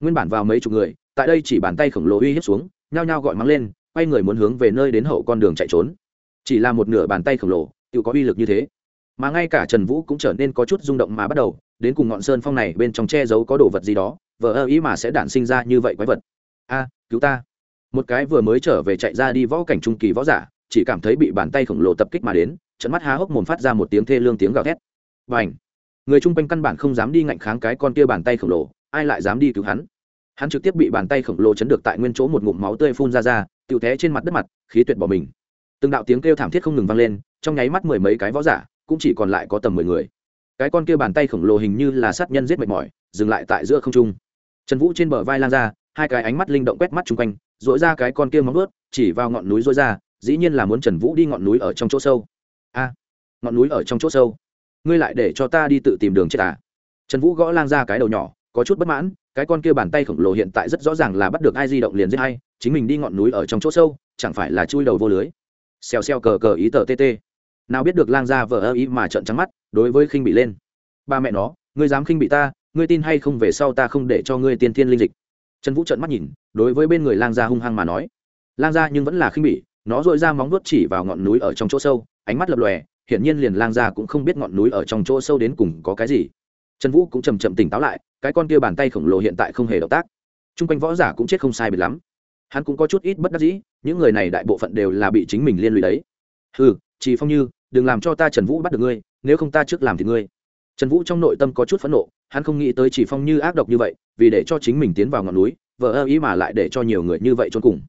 Nguyên bản vào mấy chục người, tại đây chỉ bàn tay khổng lồ uy hiếp xuống, nhao nhao gọi mắng lên, quay người muốn hướng về nơi đến hậu con đường chạy trốn. Chỉ là một nửa bàn tay khổng lồ, tự có uy lực như thế. Mà ngay cả trần vũ cũng trở nên có chút rung động mà bắt đầu, đến cùng ngọn sơn phong này bên trong che giấu có đồ vật gì đó, vờ ơ ý mà sẽ đản sinh ra như vậy quái vật. A, cứu ta. Một cái vừa mới trở về chạy ra đi võ cảnh trung kỳ võ giả, chỉ cảm thấy bị bàn tay khổng lồ tập kích mà đến trận mắt há hốc mồm phát ra một tiếng thê lương tiếng gào thét. Và ảnh người chung quanh căn bản không dám đi ngạnh kháng cái con kia bàn tay khổng lồ, ai lại dám đi cứu hắn? Hắn trực tiếp bị bàn tay khổng lồ chấn được tại nguyên chỗ một ngụm máu tươi phun ra ra tự té trên mặt đất mặt, khí tuyệt bỏ mình. Từng đạo tiếng kêu thảm thiết không ngừng vang lên, trong nháy mắt mười mấy cái võ giả, cũng chỉ còn lại có tầm mười người. Cái con kia bàn tay khổng lồ hình như là sát nhân giết mệt mỏi, dừng lại tại giữa không trung. Trần vũ trên bờ vai lan ra, hai cái ánh mắt linh động quét mắt chung quanh dội ra cái con kia móng ướt chỉ vào ngọn núi dội ra, dĩ nhiên là muốn trần vũ đi ngọn núi ở trong chỗ sâu. A, ngọn núi ở trong chỗ sâu ngươi lại để cho ta đi tự tìm đường chết à? Trần vũ gõ lang ra cái đầu nhỏ, có chút bất mãn, cái con kia bàn tay khổng lồ hiện tại rất rõ ràng là bắt được ai di động liền giết hay chính mình đi ngọn núi ở trong chỗ sâu, chẳng phải là chui đầu vô lưới. Xèo xèo cờ cờ ý tờ tt nào biết được lang gia vợ ơ ý mà trợn trắng mắt, đối với khinh bị lên. Ba mẹ nó, ngươi dám khinh bị ta, ngươi tin hay không về sau ta không để cho ngươi tiên thiên linh dịch. Trần vũ trợn mắt nhìn, đối với bên người lang gia hung hăng mà nói. Lang gia nhưng vẫn là khinh bỉ nó dội ra móng vuốt chỉ vào ngọn núi ở trong chỗ sâu, ánh mắt lập lòe hiển nhiên liền lang gia cũng không biết ngọn núi ở trong chỗ sâu đến cùng có cái gì. Trần vũ cũng chầm chậm tỉnh táo lại, cái con kia bàn tay khổng lồ hiện tại không hề động tác. T r u n g quanh võ giả cũng chết không sai biệt lắm. Hắn cũng có chút ít bất đắc dĩ, những người này đại bộ phận đều là bị chính mình liên lụy đấy. Ừ chỉ phong như, đừng làm cho ta trần vũ bắt được ngươi, nếu không ta trước làm thì ngươi. Trần vũ trong nội tâm có chút phẫn nộ, hắn không nghĩ tới chỉ phong như ác độc như vậy, vì để cho chính mình tiến vào ngọn núi vợ ơ ý mà lại để cho nhiều người như vậy trốn cùng.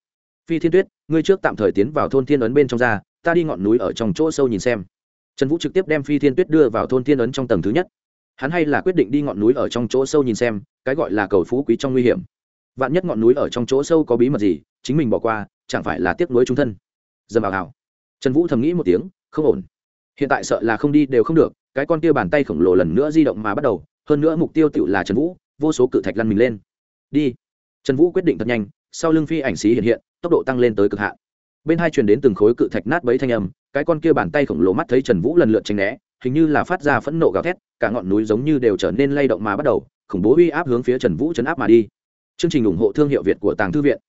Phi thiên tuyết, ngươi trước tạm thời tiến vào thôn thiên ấn bên trong ra, ta đi ngọn núi ở trong chỗ sâu nhìn xem trần vũ trực tiếp đem phi thiên tuyết đưa vào thôn thiên ấn trong tầng thứ nhất. Hắn hay là quyết định đi ngọn núi ở trong chỗ sâu nhìn xem, cái gọi là cầu phú quý trong nguy hiểm. Vạn nhất ngọn núi ở trong chỗ sâu có bí mật gì, chính mình bỏ qua, chẳng phải là tiếc nuối trung thân. Dầm vào hào trần vũ thầm nghĩ một tiếng, không ổn. Hiện tại sợ là không đi đều không được, cái con kia bàn tay khổng lồ lần nữa di động mà bắt đầu, hơn nữa mục tiêu tự là trần vũ, vô số cự thạch lăn mình lên. Đi. Trần vũ quyết định thật nhanh, sau lưng phi ảnh xí hiện hiện, tốc độ tăng lên tới cực hạn bên hai truyền đến từng khối cự thạch nát bấy thanh âm, cái con kia bàn tay khổng lồ mắt thấy trần vũ lần lượt tranh né, hình như là phát ra phẫn nộ gào thét, cả ngọn núi giống như đều trở nên lay động mà bắt đầu, khủng bố uy áp hướng phía trần vũ chấn áp mà đi. Chương trình ủng hộ thương hiệu việt của tàng thư viện.